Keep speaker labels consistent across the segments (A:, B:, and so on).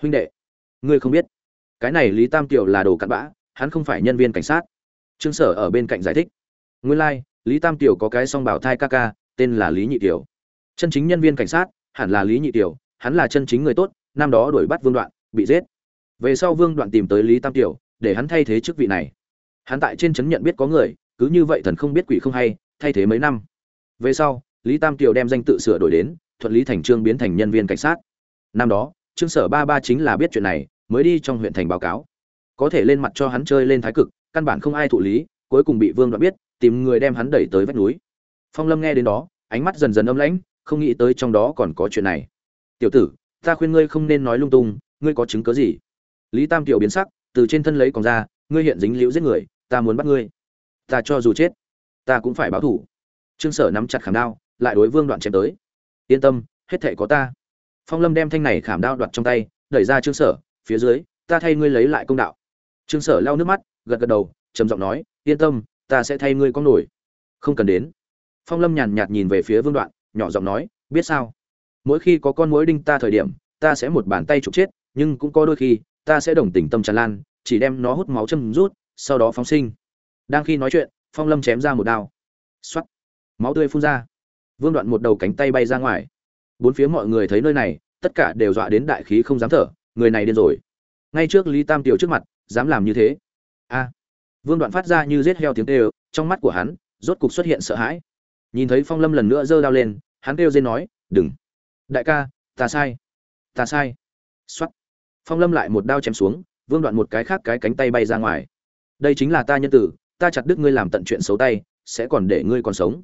A: huynh đệ ngươi không biết cái này lý tam kiều là đồ cặn bã hắn không phải nhân viên cảnh sát. Trương sở ở bên cạnh giải thích. Nguyên lai、like, lý tam kiều có cái song bảo thai ca ca tên là lý nhị kiều. Chân chính nhân viên cảnh sát hẳn là lý nhị kiều hắn là chân chính người tốt năm đó đuổi bắt vương đoạn bị giết. Về sau vương đoạn tìm tới lý tam kiều để hắn thay thế chức vị này. Hắn tại trên trấn nhận biết có người cứ như vậy thần không biết quỷ không hay thay thế mấy năm. Về sau lý tam kiều đem danh tự sửa đổi đến thuận lý thành trương biến thành nhân viên cảnh sát. Năm đó trương sở ba ba chính là biết chuyện này, mới đi trong huyện thành báo cáo. Có thể lên mặt cho hắn chơi lên thái cực, căn bản không ai thụ lý, cuối cùng bị vương đoạn biết, tìm người đem hắn đẩy tới vách núi. Phong lâm nghe đến đó, ánh mắt dần dần âm lãnh, không nghĩ tới trong đó còn có chuyện này. Tiểu tử, ta khuyên ngươi không nên nói lung tung, ngươi có chứng cớ gì? Lý tam Tiểu biến sắc, từ trên thân lấy còn ra, ngươi hiện dính liễu giết người, ta muốn bắt ngươi. Ta cho dù chết, ta cũng phải báo thủ. Trương sở nắm chặt khảm đao, lại đối vương đoạn chém tới. Yên tâm, hết thệ có ta phong lâm đem thanh này khảm đao đoạt trong tay, đẩy ra trương sở, phía dưới, ta thay ngươi lấy lại công đạo. Trương sở lau nước mắt, gật gật đầu, trầm giọng nói, yên tâm, ta sẽ thay ngươi con nổi. Không cần đến. Phong lâm nhàn nhạt nhìn về phía vương đoạn, nhỏ giọng nói, biết sao? Mỗi khi có con mối đinh ta thời điểm, ta sẽ một bàn tay trục chết, nhưng cũng có đôi khi, ta sẽ đồng tình tâm tràn lan, chỉ đem nó hút máu châm rút, sau đó phóng sinh. Đang khi nói chuyện, phong lâm chém ra một đao. X máu tươi phun ra. Vương đoạn một đầu cánh tay bay ra ngoài bốn phía mọi người thấy nơi này, tất cả đều dọa đến đại khí không dám thở, người này điên rồi. Ngay trước lý tam tiểu trước mặt, dám làm như thế. A. Vương đoạn phát ra như rết heo tiếng kêu, trong mắt của hắn, rốt cục xuất hiện sợ hãi. Nhìn thấy phong lâm lần nữa giơ đao lên, hắn kêu dên nói, đừng. Đại ca, ta sai. Ta sai. X phong lâm lại một đao chém xuống, vương đoạn một cái khác cái cánh tay bay ra ngoài. Đây chính là ta nhân tử, ta chặt đứt ngươi làm tận chuyện xấu tay, sẽ còn để ngươi còn sống.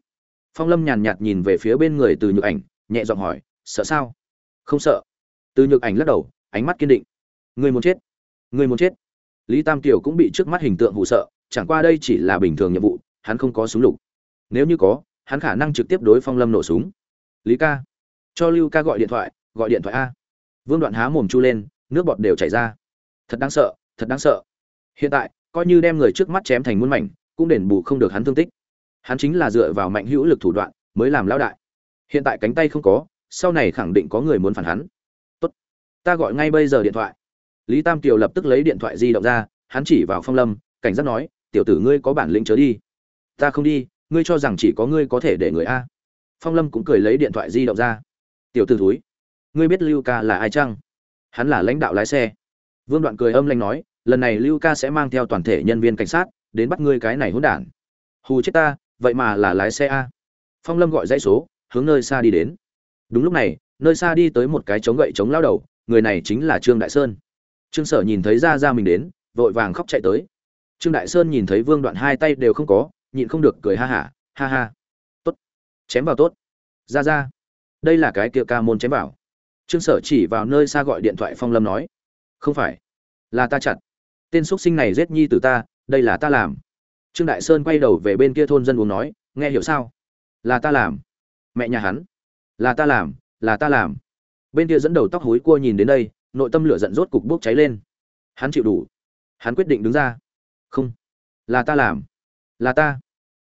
A: Phong lâm nhàn nhạt nhìn về phía bên người từ nhược ảnh nhẹ giọng hỏi, sợ sao? Không sợ. Từ nhược ảnh lắc đầu, ánh mắt kiên định. Ngươi muốn chết. Ngươi muốn chết. Lý tam kiều cũng bị trước mắt hình tượng hụ sợ, chẳng qua đây chỉ là bình thường nhiệm vụ, hắn không có súng lục. Nếu như có, hắn khả năng trực tiếp đối phong lâm nổ súng. Lý ca. Cho lưu ca gọi điện thoại, gọi điện thoại a. Vương đoạn há mồm chu lên, nước bọt đều chảy ra. Thật đáng sợ, thật đáng sợ. Hiện tại, coi như đem người trước mắt chém thành muôn mảnh, cũng đền bù không được hắn thương tích. Hắn chính là dựa vào mạnh hữu lực thủ đoạn, mới làm lão đại hiện tại cánh tay không có, sau này khẳng định có người muốn phản hắn. Tốt, ta gọi ngay bây giờ điện thoại. Lý tam kiều lập tức lấy điện thoại di động ra, hắn chỉ vào phong lâm, cảnh giác nói, tiểu tử ngươi có bản lĩnh chớ đi. Ta không đi, ngươi cho rằng chỉ có ngươi có thể để người a. Phong lâm cũng cười lấy điện thoại di động ra. Tiểu tử thúi, ngươi biết lưu ca là ai chăng? Hắn là lãnh đạo lái xe. Vương đoạn cười âm lanh nói, lần này lưu ca sẽ mang theo toàn thể nhân viên cảnh sát đến bắt ngươi cái này hỗn đản. Hù chết ta, vậy mà là lái xe a. Phong lâm gọi dãy số hướng nơi xa đi đến. Đúng lúc này, nơi xa đi tới một cái chống gậy chống lao đầu, người này chính là trương đại sơn. Trương sở nhìn thấy ra ra mình đến, vội vàng khóc chạy tới. Trương đại sơn nhìn thấy vương đoạn hai tay đều không có, nhịn không được cười ha hả, ha ha. Tốt. Chém vào tốt. Ra ra đây là cái kia ca môn chém vào. Trương sở chỉ vào nơi xa gọi điện thoại phong lâm nói. Không phải. Là ta chặt. Tên x sinh này giết nhi từ ta, đây là ta làm. Trương đại sơn quay đầu về bên kia thôn dân uống nói, nghe hiểu sao? Là ta làm mẹ nhà hắn. Là ta làm, là ta làm. Bên kia dẫn đầu tóc hối cua nhìn đến đây, nội tâm lửa giận rốt cục bốc cháy lên. Hắn chịu đủ. Hắn quyết định đứng ra. Không. Là ta làm. Là ta.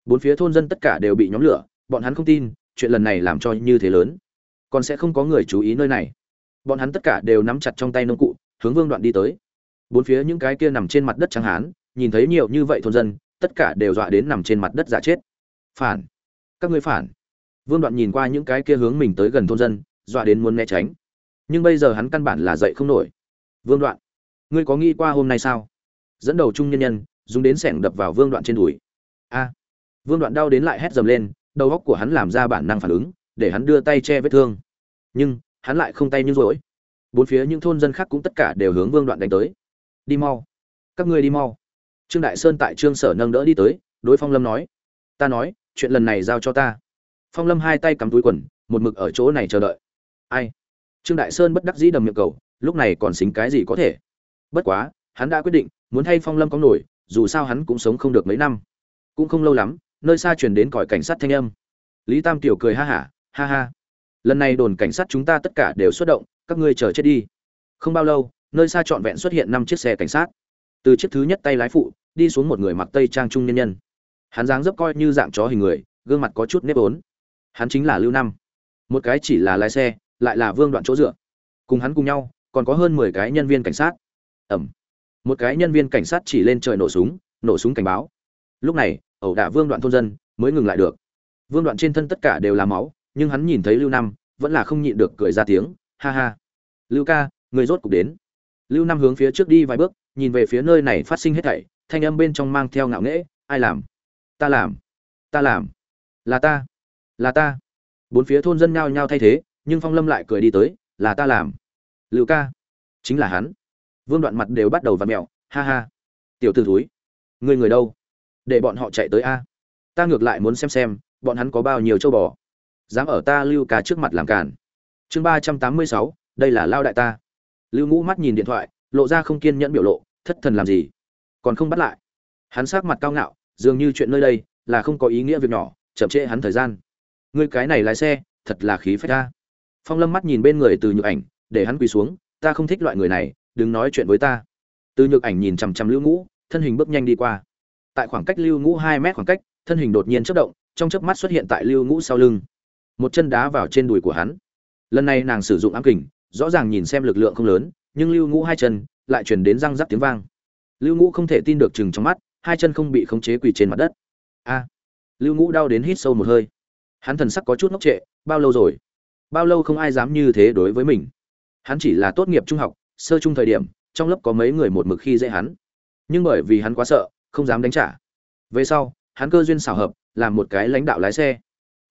A: Bốn phía thôn dân tất cả đều bị nhóm lửa, bọn hắn không tin, chuyện lần này làm cho như thế lớn. Còn sẽ không có người chú ý nơi này. Bọn hắn tất cả đều nắm chặt trong tay nông cụ, hướng vương đoạn đi tới. Bốn phía những cái kia nằm trên mặt đất trắng hán, nhìn thấy nhiều như vậy thôn dân, tất cả đều dọa đến nằm trên mặt đất giả chết. Phản. Các ngươi phản vương đoạn nhìn qua những cái kia hướng mình tới gần thôn dân, dọa đến muốn né tránh. Nhưng bây giờ hắn căn bản là dậy không nổi. Vương đoạn, ngươi có nghĩ qua hôm nay sao? Dẫn đầu trung nhân nhân, dùng đến sẻng đập vào vương đoạn trên đùi. A. Vương đoạn đau đến lại hét dầm lên, đầu óc của hắn làm ra bản năng phản ứng, để hắn đưa tay che vết thương. Nhưng, hắn lại không tay như rỗi. Bốn phía những thôn dân khác cũng tất cả đều hướng vương đoạn đánh tới. Đi mau. Các ngươi đi mau. Trương đại sơn tại trương sở nâng đỡ đi tới, đối phong lâm nói. Ta nói, chuyện lần này giao cho ta phong lâm hai tay cắm túi quần một mực ở chỗ này chờ đợi. Ai? Trương đại sơn bất đắc dĩ đầm miệng cầu lúc này còn xính cái gì có thể? Bất quá hắn đã quyết định muốn thay phong lâm có nổi dù sao hắn cũng sống không được mấy năm. Cũng không lâu lắm nơi xa truyền đến còi cảnh sát thanh âm. Lý tam tiểu cười ha hả ha, ha. Ha lần này đồn cảnh sát chúng ta tất cả đều xuất động các ngươi chờ chết đi. Không bao lâu nơi xa trọn vẹn xuất hiện năm chiếc xe cảnh sát. Từ chiếc thứ nhất tay lái phụ đi xuống một người mặc tây trang trung nhân nhân. Hắn dáng dấp coi như dạng chó hình người gương mặt có chút nếp ốn hắn chính là lưu năm một cái chỉ là lái xe, lại là vương đoạn chỗ dựa. Cùng hắn cùng nhau, còn có hơn mười cái nhân viên cảnh sát. Ẩm. Một cái nhân viên cảnh sát chỉ lên trời nổ súng nổ súng cảnh báo. Lúc này, ẩu đả vương đoạn thôn dân mới ngừng lại được. Vương đoạn trên thân tất cả đều là máu, nhưng hắn nhìn thấy lưu năm vẫn là không nhịn được cười ra tiếng, ha ha. Lưu ca, người rốt cục đến. Lưu năm hướng phía trước đi vài bước, nhìn về phía nơi này phát sinh hết thảy, thanh âm bên trong mang theo ngạo nghễ, ai làm? Ta làm. Ta làm. Là ta là ta. Bốn phía thôn dân nhao nhao thay thế, nhưng phong lâm lại cười đi tới, là ta làm. Lưu ca. Chính là hắn. Vương đoạn mặt đều bắt đầu vặn mẹo, ha ha. Tiểu t ử túi người người đâu? Để bọn họ chạy tới a. Ta ngược lại muốn xem xem, bọn hắn có bao nhiêu châu bò. Dám ở ta lưu ca trước mặt làm cản chương ba trăm tám mươi sáu, đây là lao đại ta. Lưu ngũ mắt nhìn điện thoại, lộ ra không kiên nhẫn biểu lộ, thất thần làm gì? Còn không bắt lại. Hắn sát mặt cao ngạo, dường như chuyện nơi đây là không có ý nghĩa việc nhỏ, chậm trễ hắn thời gian ngươi cái này lái xe, thật là khí phách ta. Phong lâm mắt nhìn bên người từ nhược ảnh, để hắn quỳ xuống, ta không thích loại người này, đừng nói chuyện với ta. Từ nhược ảnh nhìn chằm chằm lưu ngũ, thân hình bước nhanh đi qua. Tại khoảng cách lưu ngũ hai mét khoảng cách, thân hình đột nhiên chất động, trong chớp mắt xuất hiện tại lưu ngũ sau lưng. Một chân đá vào trên đùi của hắn. Lần này nàng sử dụng ám kình, rõ ràng nhìn xem lực lượng không lớn, nhưng lưu ngũ hai chân lại chuyển đến răng rắc tiếng vang. Lưu ngũ không thể tin được chừng trong mắt, hai chân không bị khống chế quỳ trên mặt đất. A! Lưu ngũ đau đến hít sâu một hơi hắn thần sắc có chút ngốc trệ, bao lâu rồi? Bao lâu không ai dám như thế đối với mình. Hắn chỉ là tốt nghiệp trung học, sơ trung thời điểm, trong lớp có mấy người một mực khi dễ hắn. Nhưng bởi vì hắn quá sợ, không dám đánh trả. Về sau, hắn cơ duyên xảo hợp, làm một cái lãnh đạo lái xe.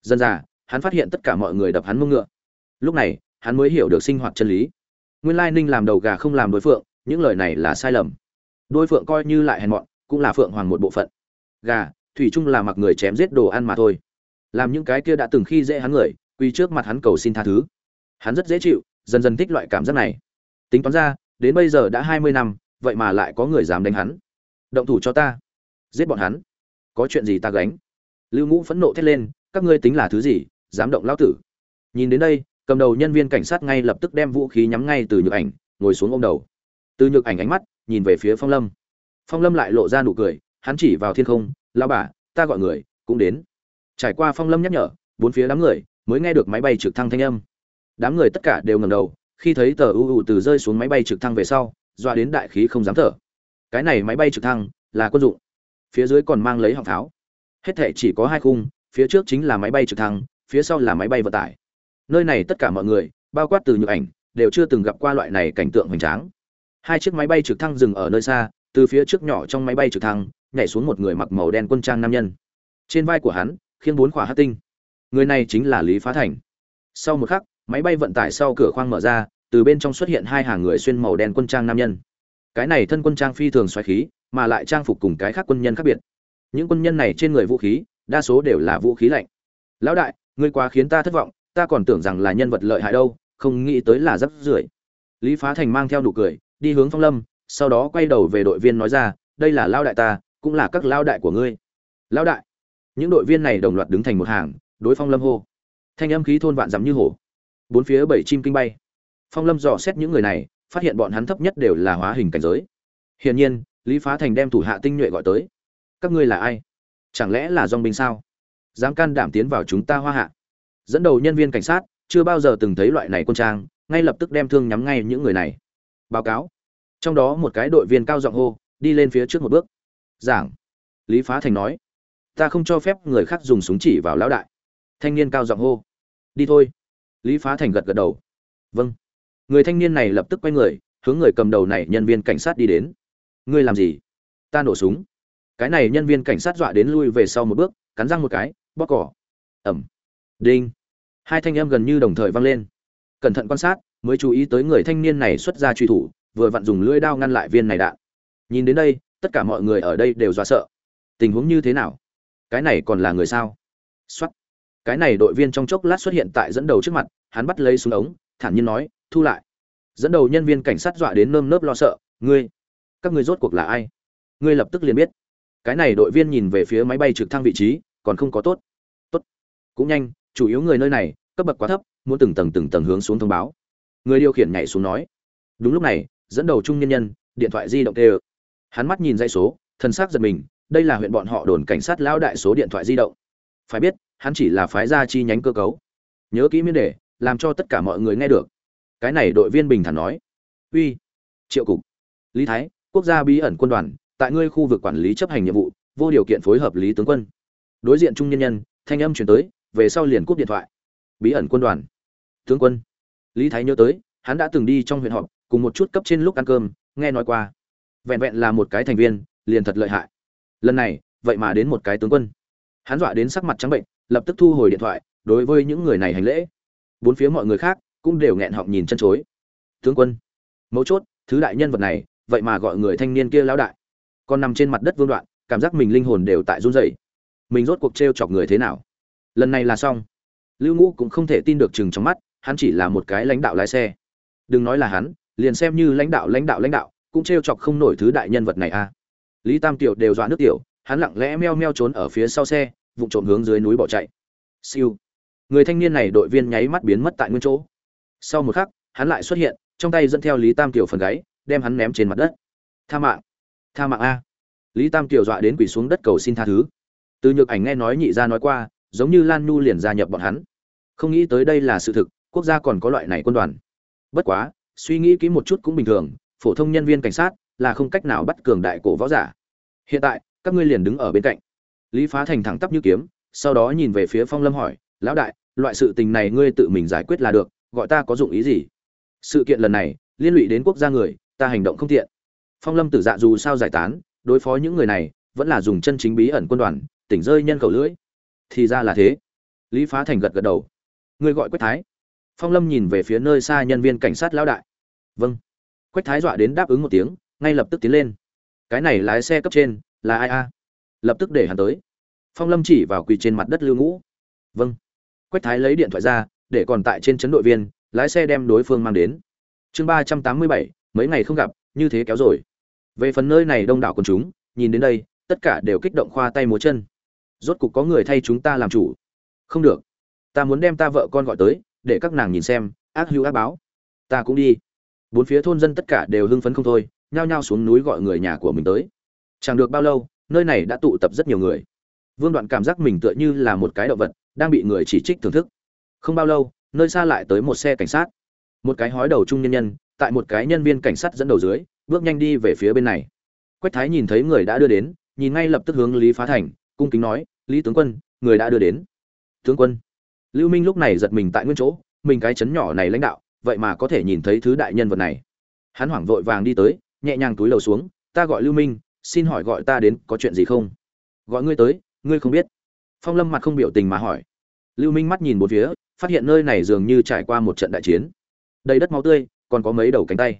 A: Dần dà, hắn phát hiện tất cả mọi người đập hắn mông ngựa. Lúc này, hắn mới hiểu được sinh hoạt chân lý. Nguyên lai ninh làm đầu gà không làm đối phượng, những lời này là sai lầm. Đôi phượng coi như lại hèn mọn, cũng là phượng hoàng một bộ phận. Gà, thủy chung là mặc người chém giết đồ ăn mà thôi làm những cái kia đã từng khi dễ hắn người quy trước mặt hắn cầu xin tha thứ. Hắn rất dễ chịu, dần dần thích loại cảm giác này. Tính toán ra, đến bây giờ đã hai mươi năm, vậy mà lại có người dám đánh hắn. Động thủ cho ta. Giết bọn hắn. Có chuyện gì ta gánh? Lưu ngũ phẫn nộ thét lên, các ngươi tính là thứ gì, dám động lão tử? Nhìn đến đây, cầm đầu nhân viên cảnh sát ngay lập tức đem vũ khí nhắm ngay từ nhược ảnh, ngồi xuống ôm đầu. Từ nhược ảnh ánh mắt, nhìn về phía phong lâm. Phong lâm lại lộ ra nụ cười, hắn chỉ vào thiên không lao bà, ta gọi người, cũng đến trải qua phong lâm nhắc nhở, bốn phía đám người mới nghe được máy bay trực thăng thanh âm. Đám người tất cả đều ngầm đầu, khi thấy tờ u u từ rơi xuống máy bay trực thăng về sau doa đến đại khí không dám thở. Cái này máy bay trực thăng là quân dụng, phía dưới còn mang lấy họng pháo. Hết thể chỉ có hai khung, phía trước chính là máy bay trực thăng, phía sau là máy bay vận tải. Nơi này tất cả mọi người, bao quát từ nhược ảnh, đều chưa từng gặp qua loại này cảnh tượng hoành tráng. Hai chiếc máy bay trực thăng dừng ở nơi xa, từ phía trước nhỏ trong máy bay trực thăng, nhảy xuống một người mặc màu đen quân trang nam nhân. Trên vai của hắn khiêng bốn khỏa hát tinh. Người này chính là lý phá thành. Sau một khắc, máy bay vận tải sau cửa khoang mở ra, từ bên trong xuất hiện hai hàng người xuyên màu đen quân trang nam nhân. Cái này thân quân trang phi thường xoáy khí, mà lại trang phục cùng cái khác quân nhân khác biệt. Những quân nhân này trên người vũ khí, đa số đều là vũ khí lạnh. Lão đại, ngươi quá khiến ta thất vọng, ta còn tưởng rằng là nhân vật lợi hại đâu, không nghĩ tới là rắc rưởi. Lý phá thành mang theo nụ cười, đi hướng phong lâm, sau đó quay đầu về đội viên nói ra, đây là lao đại ta, cũng là các lao đại của ngươi. Lao đại? Những đội viên này đồng loạt đứng thành một hàng, đối phong lâm hô. Thanh âm khí thôn vạn dắm như hổ. Bốn phía bảy chim kinh bay. Phong lâm dò xét những người này, phát hiện bọn hắn thấp nhất đều là hóa hình cảnh giới. Hiển nhiên, lý phá thành đem thủ hạ tinh nhuệ gọi tới. Các ngươi là ai? Chẳng lẽ là dong binh sao? Dám can đảm tiến vào chúng ta hoa hạ. Dẫn đầu nhân viên cảnh sát, chưa bao giờ từng thấy loại này quân trang, ngay lập tức đem thương nhắm ngay những người này. Báo cáo. Trong đó một cái đội viên cao giọng hô, đi lên phía trước một bước. Giảng. Lý phá thành nói ta không cho phép người khác dùng súng chỉ vào lão đại. Thanh niên cao giọng hô. Đi thôi. Lý phá thành gật gật đầu. Vâng. Người thanh niên này lập tức quay người, hướng người cầm đầu này nhân viên cảnh sát đi đến. Ngươi làm gì? Ta nổ súng. Cái này nhân viên cảnh sát dọa đến lui về sau một bước, cắn răng một cái bóc cỏ. Ẩm. Đinh. Hai thanh em gần như đồng thời vang lên. Cẩn thận quan sát, mới chú ý tới người thanh niên này xuất ra truy thủ, vừa vặn dùng lưỡi đao ngăn lại viên này đạn. Nhìn đến đây, tất cả mọi người ở đây đều dọa sợ. Tình huống như thế nào? Cái này còn là người sao? Xuất cái này đội viên trong chốc lát xuất hiện tại dẫn đầu trước mặt, hắn bắt lấy súng ống, thản nhiên nói, thu lại. Dẫn đầu nhân viên cảnh sát dọa đến nơm nớp lo sợ, ngươi, các ngươi rốt cuộc là ai? Ngươi lập tức liền biết. Cái này đội viên nhìn về phía máy bay trực thăng vị trí, còn không có tốt. Tốt. Cũng nhanh, chủ yếu người nơi này, cấp bậc quá thấp, muốn từng tầng từng tầng hướng xuống thông báo. Người điều khiển nhảy xuống nói. Đúng lúc này, dẫn đầu trung nhân nhân, điện thoại di động tê hắn mắt nhìn dây số thân xác giật mình đây là huyện bọn họ đồn cảnh sát lão đại số điện thoại di động. Phải biết, hắn chỉ là phái gia chi nhánh cơ cấu. Nhớ kỹ miễn đề làm cho tất cả mọi người nghe được. Cái này đội viên bình thản nói. Uy, triệu cục. Lý thái, quốc gia bí ẩn quân đoàn, tại ngươi khu vực quản lý chấp hành nhiệm vụ, vô điều kiện phối hợp lý tướng quân. Đối diện trung nhân nhân, thanh âm chuyển tới, về sau liền cúp điện thoại. Bí ẩn quân đoàn. Tướng quân. Lý thái nhớ tới, hắn đã từng đi trong huyện họp, cùng một chút cấp trên lúc ăn cơm, nghe nói qua. Vẹn vẹn là một cái thành viên, liền thật lợi hại lần này, vậy mà đến một cái tướng quân. Hắn dọa đến sắc mặt trắng bệnh, lập tức thu hồi điện thoại, đối với những người này hành lễ. Bốn phía mọi người khác cũng đều nghẹn họng nhìn chân chối. Tướng quân, mấu chốt, thứ đại nhân vật này, vậy mà gọi người thanh niên kia lão đại. Còn nằm trên mặt đất vương đoạn, cảm giác mình linh hồn đều tại run rẩy. Mình rốt cuộc t chọc người thế nào? Lần này là xong. Lưu ngũ cũng không thể tin được chừng trong mắt, hắn chỉ là một cái lãnh đạo lái xe. Đừng nói là hắn, liền xem như lãnh đạo lãnh đạo lãnh đạo, cũng t chọc không nổi thứ đại nhân vật này a à lý tam tiểu đều dọa nước tiểu, hắn lặng lẽ meo meo trốn ở phía sau xe vụ trộm hướng dưới núi bỏ chạy. Siêu. Người thanh niên này đội viên nháy mắt biến mất tại nguyên chỗ. Sau một khắc, hắn lại xuất hiện, trong tay dẫn theo lý tam tiểu phần gáy, đem hắn ném trên mặt đất. Tha mạng. Tha mạng a. Lý tam tiểu dọa đến quỳ xuống đất cầu xin tha thứ. Từ nhược ảnh nghe nói nhị gia nói qua, giống như lan nhu liền gia nhập bọn hắn. Không nghĩ tới đây là sự thực, quốc gia còn có loại này quân đoàn. Bất quá, suy nghĩ kỹ một chút cũng bình thường, phổ thông nhân viên cảnh sát là không cách nào bắt cường đại cổ võ giả. Hiện tại, các ngươi liền đứng ở bên cạnh. Lý phá thành thẳng tắp như kiếm, sau đó nhìn về phía phong lâm hỏi, lão đại, loại sự tình này ngươi tự mình giải quyết là được, gọi ta có dụng ý gì? Sự kiện lần này, liên lụy đến quốc gia người, ta hành động không tiện. Phong lâm tử dạ dù sao giải tán, đối phó những người này, vẫn là dùng chân chính bí ẩn quân đoàn, tỉnh rơi nhân khẩu lưỡi. Thì ra là thế. Lý phá thành gật gật đầu. Ngươi gọi quách thái. Phong lâm nhìn về phía nơi xa nhân viên cảnh sát lão đại. Vâng. Quách thái dọa đến đáp ứng một tiếng ngay lập tức tiến lên. Cái này lái xe cấp trên, là ai a? Lập tức để hắn tới. Phong lâm chỉ vào quỳ trên mặt đất lưu ngũ. Vâng. Quách thái lấy điện thoại ra, để còn tại trên chấn đội viên, lái xe đem đối phương mang đến. Chương ba trăm tám mươi bảy, mấy ngày không gặp, như thế kéo rồi. Về phần nơi này đông đảo quần chúng, nhìn đến đây, tất cả đều kích động khoa tay múa chân. Rốt cục có người thay chúng ta làm chủ. Không được. Ta muốn đem ta vợ con gọi tới, để các nàng nhìn xem, ác hữu ác báo. Ta cũng đi. Bốn phía thôn dân tất cả đều hưng phấn không thôi nhao nhao xuống núi gọi người nhà của mình tới. Chẳng được bao lâu, nơi này đã tụ tập rất nhiều người. Vương đoạn cảm giác mình tựa như là một cái động vật, đang bị người chỉ trích thưởng thức. Không bao lâu, nơi xa lại tới một xe cảnh sát. Một cái hói đầu trung nhân nhân, tại một cái nhân viên cảnh sát dẫn đầu dưới, bước nhanh đi về phía bên này. Quách thái nhìn thấy người đã đưa đến, nhìn ngay lập tức hướng lý phá thành, cung kính nói, lý tướng quân, người đã đưa đến. Tướng quân? Lưu minh lúc này giật mình tại nguyên chỗ, mình cái chấn nhỏ này lãnh đạo, vậy mà có thể nhìn thấy thứ đại nhân vật này. Hắn hoảng vội vàng đi tới nhẹ nhàng túi lầu xuống, ta gọi lưu minh, xin hỏi gọi ta đến có chuyện gì không? Gọi ngươi tới, ngươi không biết. Phong lâm mặt không biểu tình mà hỏi. Lưu minh mắt nhìn một phía, phát hiện nơi này dường như trải qua một trận đại chiến. Đầy đất máu tươi, còn có mấy đầu cánh tay.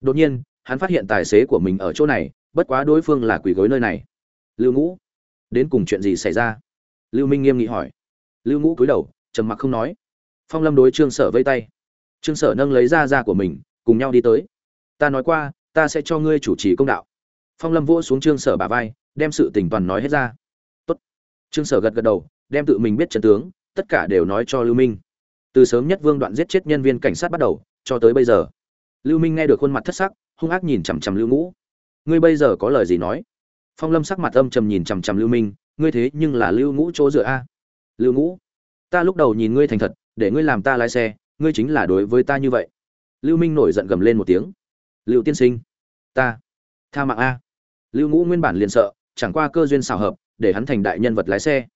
A: Đột nhiên, hắn phát hiện tài xế của mình ở chỗ này, bất quá đối phương là quỷ gối nơi này. Lưu ngũ, đến cùng chuyện gì xảy ra? Lưu minh nghiêm nghị hỏi. Lưu ngũ cúi đầu, trầm mặc không nói. Phong lâm đối trương sở vây tay. Trương sở nâng lấy ra ra của mình, cùng nhau đi tới. Ta nói qua ta sẽ cho ngươi chủ trì công đạo. Phong lâm vỗ xuống trương sở bà vai, đem sự tình toàn nói hết ra. Tốt. trương sở gật gật đầu, đem tự mình biết trận tướng, tất cả đều nói cho lưu minh. Từ sớm nhất vương đoạn giết chết nhân viên cảnh sát bắt đầu, cho tới bây giờ. Lưu minh nghe được khuôn mặt thất sắc, hung ác nhìn chằm chằm lưu ngũ. Ngươi bây giờ có lời gì nói? Phong lâm sắc mặt âm trầm nhìn chằm chằm lưu minh, ngươi thế nhưng là lưu ngũ chỗ dựa a. Lưu ngũ, ta lúc đầu nhìn ngươi thành thật, để ngươi làm ta lái xe, ngươi chính là đối với ta như vậy. Lưu minh nổi giận gầm lên một tiếng lưu tiên sinh. Ta. Tha mạng a. Lưu ngũ nguyên bản liền sợ, chẳng qua cơ duyên xảo hợp, để hắn thành đại nhân vật lái xe.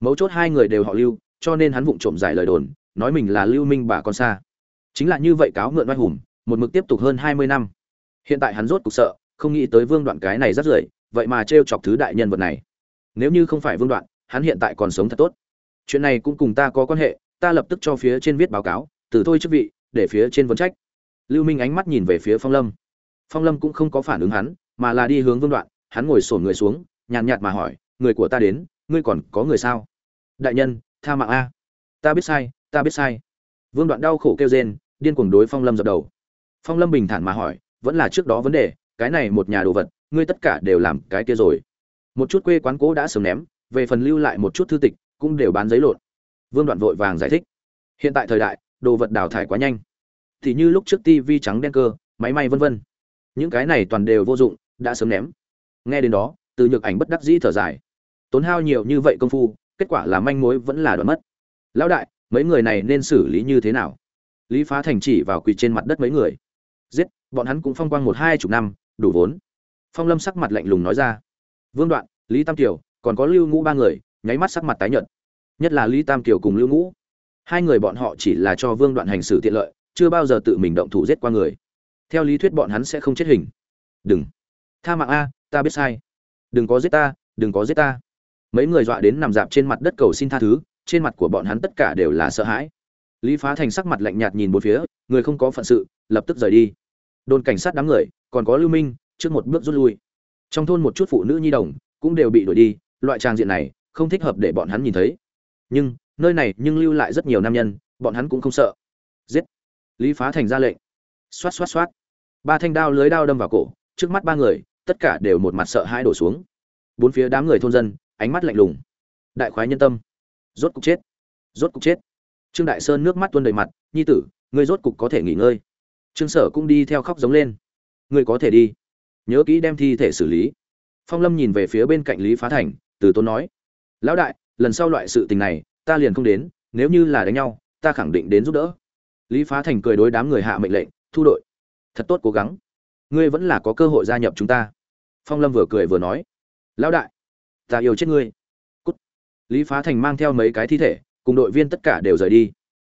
A: Mấu chốt hai người đều họ lưu, cho nên hắn vụng trộm giải lời đồn, nói mình là lưu minh bà con xa. Chính là như vậy cáo mượn oai hùng, một mực tiếp tục hơn hai mươi năm. Hiện tại hắn rốt cục sợ, không nghĩ tới vương đoạn cái này rất rưởi, vậy mà trêu chọc thứ đại nhân vật này. Nếu như không phải vương đoạn, hắn hiện tại còn sống thật tốt. Chuyện này cũng cùng ta có quan hệ, ta lập tức cho phía trên viết báo cáo, từ thôi chức vị, để phía trên vấn trách lưu minh ánh mắt nhìn về phía phong lâm. Phong lâm cũng không có phản ứng hắn, mà là đi hướng vương đoạn, hắn ngồi sổn người xuống, nhàn nhạt mà hỏi, người của ta đến, ngươi còn có người sao? Đại nhân, tha mạng a. Ta biết sai, ta biết sai. Vương đoạn đau khổ kêu rên, điên cuồng đối phong lâm dập đầu. Phong lâm bình thản mà hỏi, vẫn là trước đó vấn đề, cái này một nhà đồ vật, ngươi tất cả đều làm cái kia rồi. Một chút quê quán cố đã sớm ném, về phần lưu lại một chút thư tịch, cũng đều bán giấy lộn. Vương đoạn vội vàng giải thích, hiện tại thời đại, đồ vật đào thải quá nhanh thì như lúc trước tivi trắng đen cơ, máy may vân vân. Những cái này toàn đều vô dụng, đã sớm ném. Nghe đến đó, từ nhược ảnh bất đắc dĩ thở dài. Tốn hao nhiều như vậy công phu, kết quả là manh mối vẫn là đoạn mất. Lão đại, mấy người này nên xử lý như thế nào? Lý phá thành chỉ vào quỳ trên mặt đất mấy người. Giết, bọn hắn cũng phong quang một hai chục năm, đủ vốn. Phong lâm sắc mặt lạnh lùng nói ra. Vương đoạn, lý tam kiều, còn có lưu ngũ ba người, nháy mắt sắc mặt tái nhợt. Nhất là lý tam kiều cùng lưu ngũ. Hai người bọn họ chỉ là cho vương đoạn hành xử tiện lợi chưa bao giờ tự mình động thủ giết qua người. Theo lý thuyết bọn hắn sẽ không chết hình. Đừng. Tha mạng a, ta biết sai. Đừng có giết ta, đừng có giết ta. Mấy người dọa đến nằm dạp trên mặt đất cầu xin tha thứ, trên mặt của bọn hắn tất cả đều là sợ hãi. Lý phá thành sắc mặt lạnh nhạt nhìn bốn phía, người không có phận sự, lập tức rời đi. Đồn cảnh sát đám người, còn có lưu minh, trước một bước rút lui. Trong thôn một chút phụ nữ nhi đồng cũng đều bị đuổi đi, loại trang diện này không thích hợp để bọn hắn nhìn thấy. Nhưng, nơi này nhưng lưu lại rất nhiều nam nhân, bọn hắn cũng không sợ. Giết lý phá thành ra lệnh. Xoát xoát xoát. Ba thanh đao lưới đao đâm vào cổ, trước mắt ba người, tất cả đều một mặt sợ hãi đổ xuống. Bốn phía đám người thôn dân, ánh mắt lạnh lùng. Đại khoái nhân tâm. Rốt cục chết. Rốt cục chết. Trương đại sơn nước mắt tuôn đầy mặt, nhi tử, ngươi rốt cục có thể nghỉ ngơi. Trương sở cũng đi theo khóc giống lên. Ngươi có thể đi. Nhớ kỹ đem thi thể xử lý. Phong lâm nhìn về phía bên cạnh lý phá thành, từ tôn nói, lão đại, lần sau loại sự tình này, ta liền không đến, nếu như là đánh nhau, ta khẳng định đến giúp đỡ lý phá thành cười đối đám người hạ mệnh lệnh, thu đội, thật tốt cố gắng. Ngươi vẫn là có cơ hội gia nhập chúng ta. Phong lâm vừa cười vừa nói, lão đại, ta yêu chết ngươi. Cút. Lý phá thành mang theo mấy cái thi thể, cùng đội viên tất cả đều rời đi.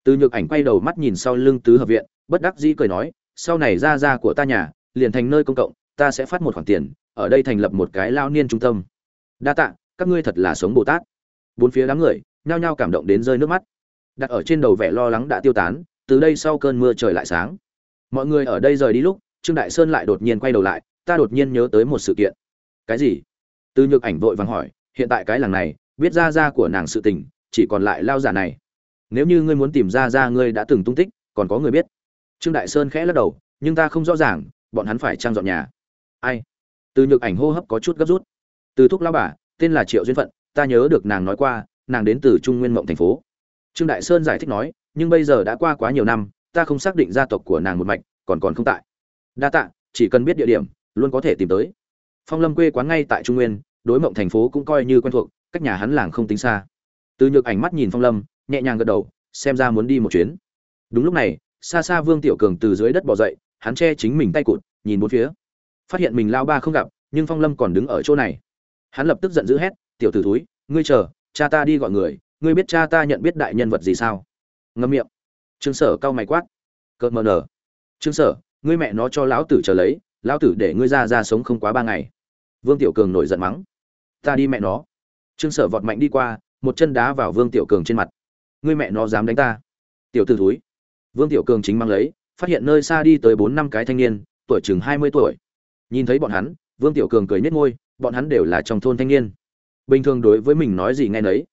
A: Từ nhược ảnh quay đầu mắt nhìn sau lưng tứ hợp viện, bất đắc dĩ cười nói, sau này ra ra của ta nhà, liền thành nơi công cộng, ta sẽ phát một khoản tiền, ở đây thành lập một cái lao niên trung tâm. Đa tạ, các ngươi thật là sống bồ tát. Bốn phía đám người nhao nhao cảm động đến rơi nước mắt. Đặt ở trên đầu vẻ lo lắng đã tiêu tán từ đây sau cơn mưa trời lại sáng. Mọi người ở đây rời đi lúc, trương đại sơn lại đột nhiên quay đầu lại, ta đột nhiên nhớ tới một sự kiện. Cái gì? Từ nhược ảnh vội vàng hỏi, hiện tại cái làng này, biết ra ra của nàng sự tình, chỉ còn lại lao giả này. Nếu như ngươi muốn tìm ra ra ngươi đã từng tung tích, còn có người biết. Trương đại sơn khẽ lắc đầu, nhưng ta không rõ ràng, bọn hắn phải trang dọn nhà. Ai? Từ nhược ảnh hô hấp có chút gấp rút. Từ thúc lao bà, tên là triệu duyên phận, ta nhớ được nàng nói qua, nàng đến từ trung nguyên mộng thành phố. Trương đại sơn giải thích nói nhưng bây giờ đã qua quá nhiều năm, ta không xác định gia tộc của nàng một mạch, còn còn không tại. Đa tạ, chỉ cần biết địa điểm, luôn có thể tìm tới. Phong lâm quê quán ngay tại trung nguyên, đối mộng thành phố cũng coi như quen thuộc, cách nhà hắn làng không tính xa. Từ nhược ảnh mắt nhìn phong lâm, nhẹ nhàng gật đầu, xem ra muốn đi một chuyến. Đúng lúc này xa xa vương tiểu cường từ dưới đất bỏ dậy, hắn che chính mình tay cụt, nhìn bốn phía. Phát hiện mình lao ba không gặp, nhưng phong lâm còn đứng ở chỗ này. Hắn lập tức giận dữ hét, tiểu t ử túi ngươi chờ, cha ta đi gọi người, ngươi biết cha ta nhận biết đại nhân vật gì sao? Ngâm miệng. Trương sở cau mày quát. Cợt mờ nở. Trương sở ngươi mẹ nó cho lão tử chờ lấy lão tử để ngươi ra ra sống không quá ba ngày. Vương tiểu cường nổi giận mắng. Ta đi mẹ nó. Trương sở vọt mạnh đi qua một chân đá vào vương tiểu cường trên mặt. Ngươi mẹ nó dám đánh ta. Tiểu t ử thúi. Vương tiểu cường chính mang lấy phát hiện nơi xa đi tới bốn năm cái thanh niên tuổi chừng hai mươi tuổi. Nhìn thấy bọn hắn vương tiểu cường cười nhếch ngôi, bọn hắn đều là trong thôn thanh niên. Bình thường đối với mình nói gì nghe nấy.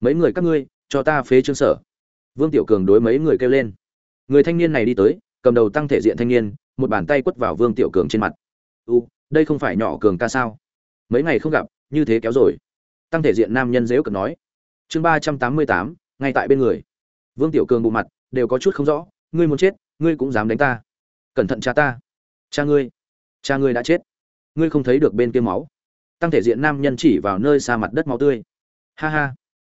A: Mấy người các ngươi cho ta phế trương sở vương tiểu cường đối mấy người kêu lên. Người thanh niên này đi tới, cầm đầu tăng thể diện thanh niên, một bàn tay quất vào vương tiểu cường trên mặt. U, đây không phải nhỏ cường ca sao? Mấy ngày không gặp, như thế kéo rồi. Tăng thể diện nam nhân dễu cực nói. Chương ba trăm tám mươi tám, ngay tại bên người. Vương tiểu cường bộ mặt, đều có chút không rõ. Ngươi muốn chết, ngươi cũng dám đánh ta. Cẩn thận cha ta. Cha ngươi cha ngươi đã chết. Ngươi không thấy được bên kia máu. Tăng thể diện nam nhân chỉ vào nơi xa mặt đất máu tươi. Ha ha,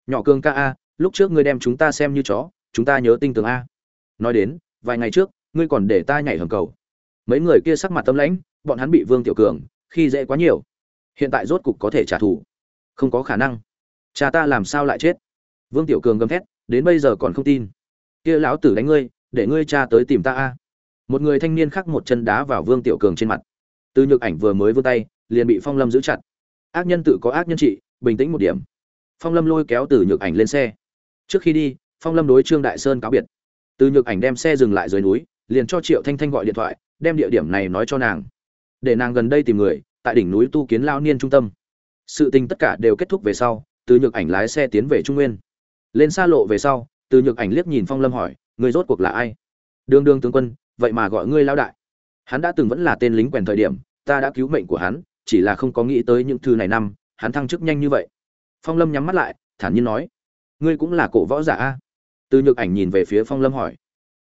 A: nhỏ cường ca a lúc trước ngươi đem chúng ta xem như chó, chúng ta nhớ tinh tường a. Nói đến, vài ngày trước, ngươi còn để ta nhảy hầm cầu. Mấy người kia sắc mặt tâm lãnh, bọn hắn bị vương tiểu cường, khi dễ quá nhiều. Hiện tại rốt cục có thể trả thù. Không có khả năng. Cha ta làm sao lại chết? Vương tiểu cường gầm thét, đến bây giờ còn không tin. Kia lão tử đánh ngươi, để ngươi cha tới tìm ta a. Một người thanh niên khắc một chân đá vào vương tiểu cường trên mặt. Từ nhược ảnh vừa mới vươn tay, liền bị phong lâm giữ chặt. Ác nhân tự có ác nhân trị, bình tĩnh một điểm. Phong lâm lôi kéo từ nhược ảnh lên xe trước khi đi, phong lâm đối trương đại sơn cáo biệt. Từ nhược ảnh đem xe dừng lại dưới núi, liền cho triệu thanh thanh gọi điện thoại, đem địa điểm này nói cho nàng. Để nàng gần đây tìm người, tại đỉnh núi tu kiến lao niên trung tâm. Sự tình tất cả đều kết thúc về sau, từ nhược ảnh lái xe tiến về trung nguyên. Lên xa lộ về sau, từ nhược ảnh liếc nhìn phong lâm hỏi người rốt cuộc là ai? Đương đương tướng quân, vậy mà gọi ngươi lao đại. Hắn đã từng vẫn là tên lính quèn thời điểm, ta đã cứu mệnh của hắn, chỉ là không có nghĩ tới những thư này năm, hắn thăng chức nhanh như vậy. Phong lâm nhắm mắt lại, thản nhiên nói ngươi cũng là cổ võ giả a? Từ nhược ảnh nhìn về phía phong lâm hỏi.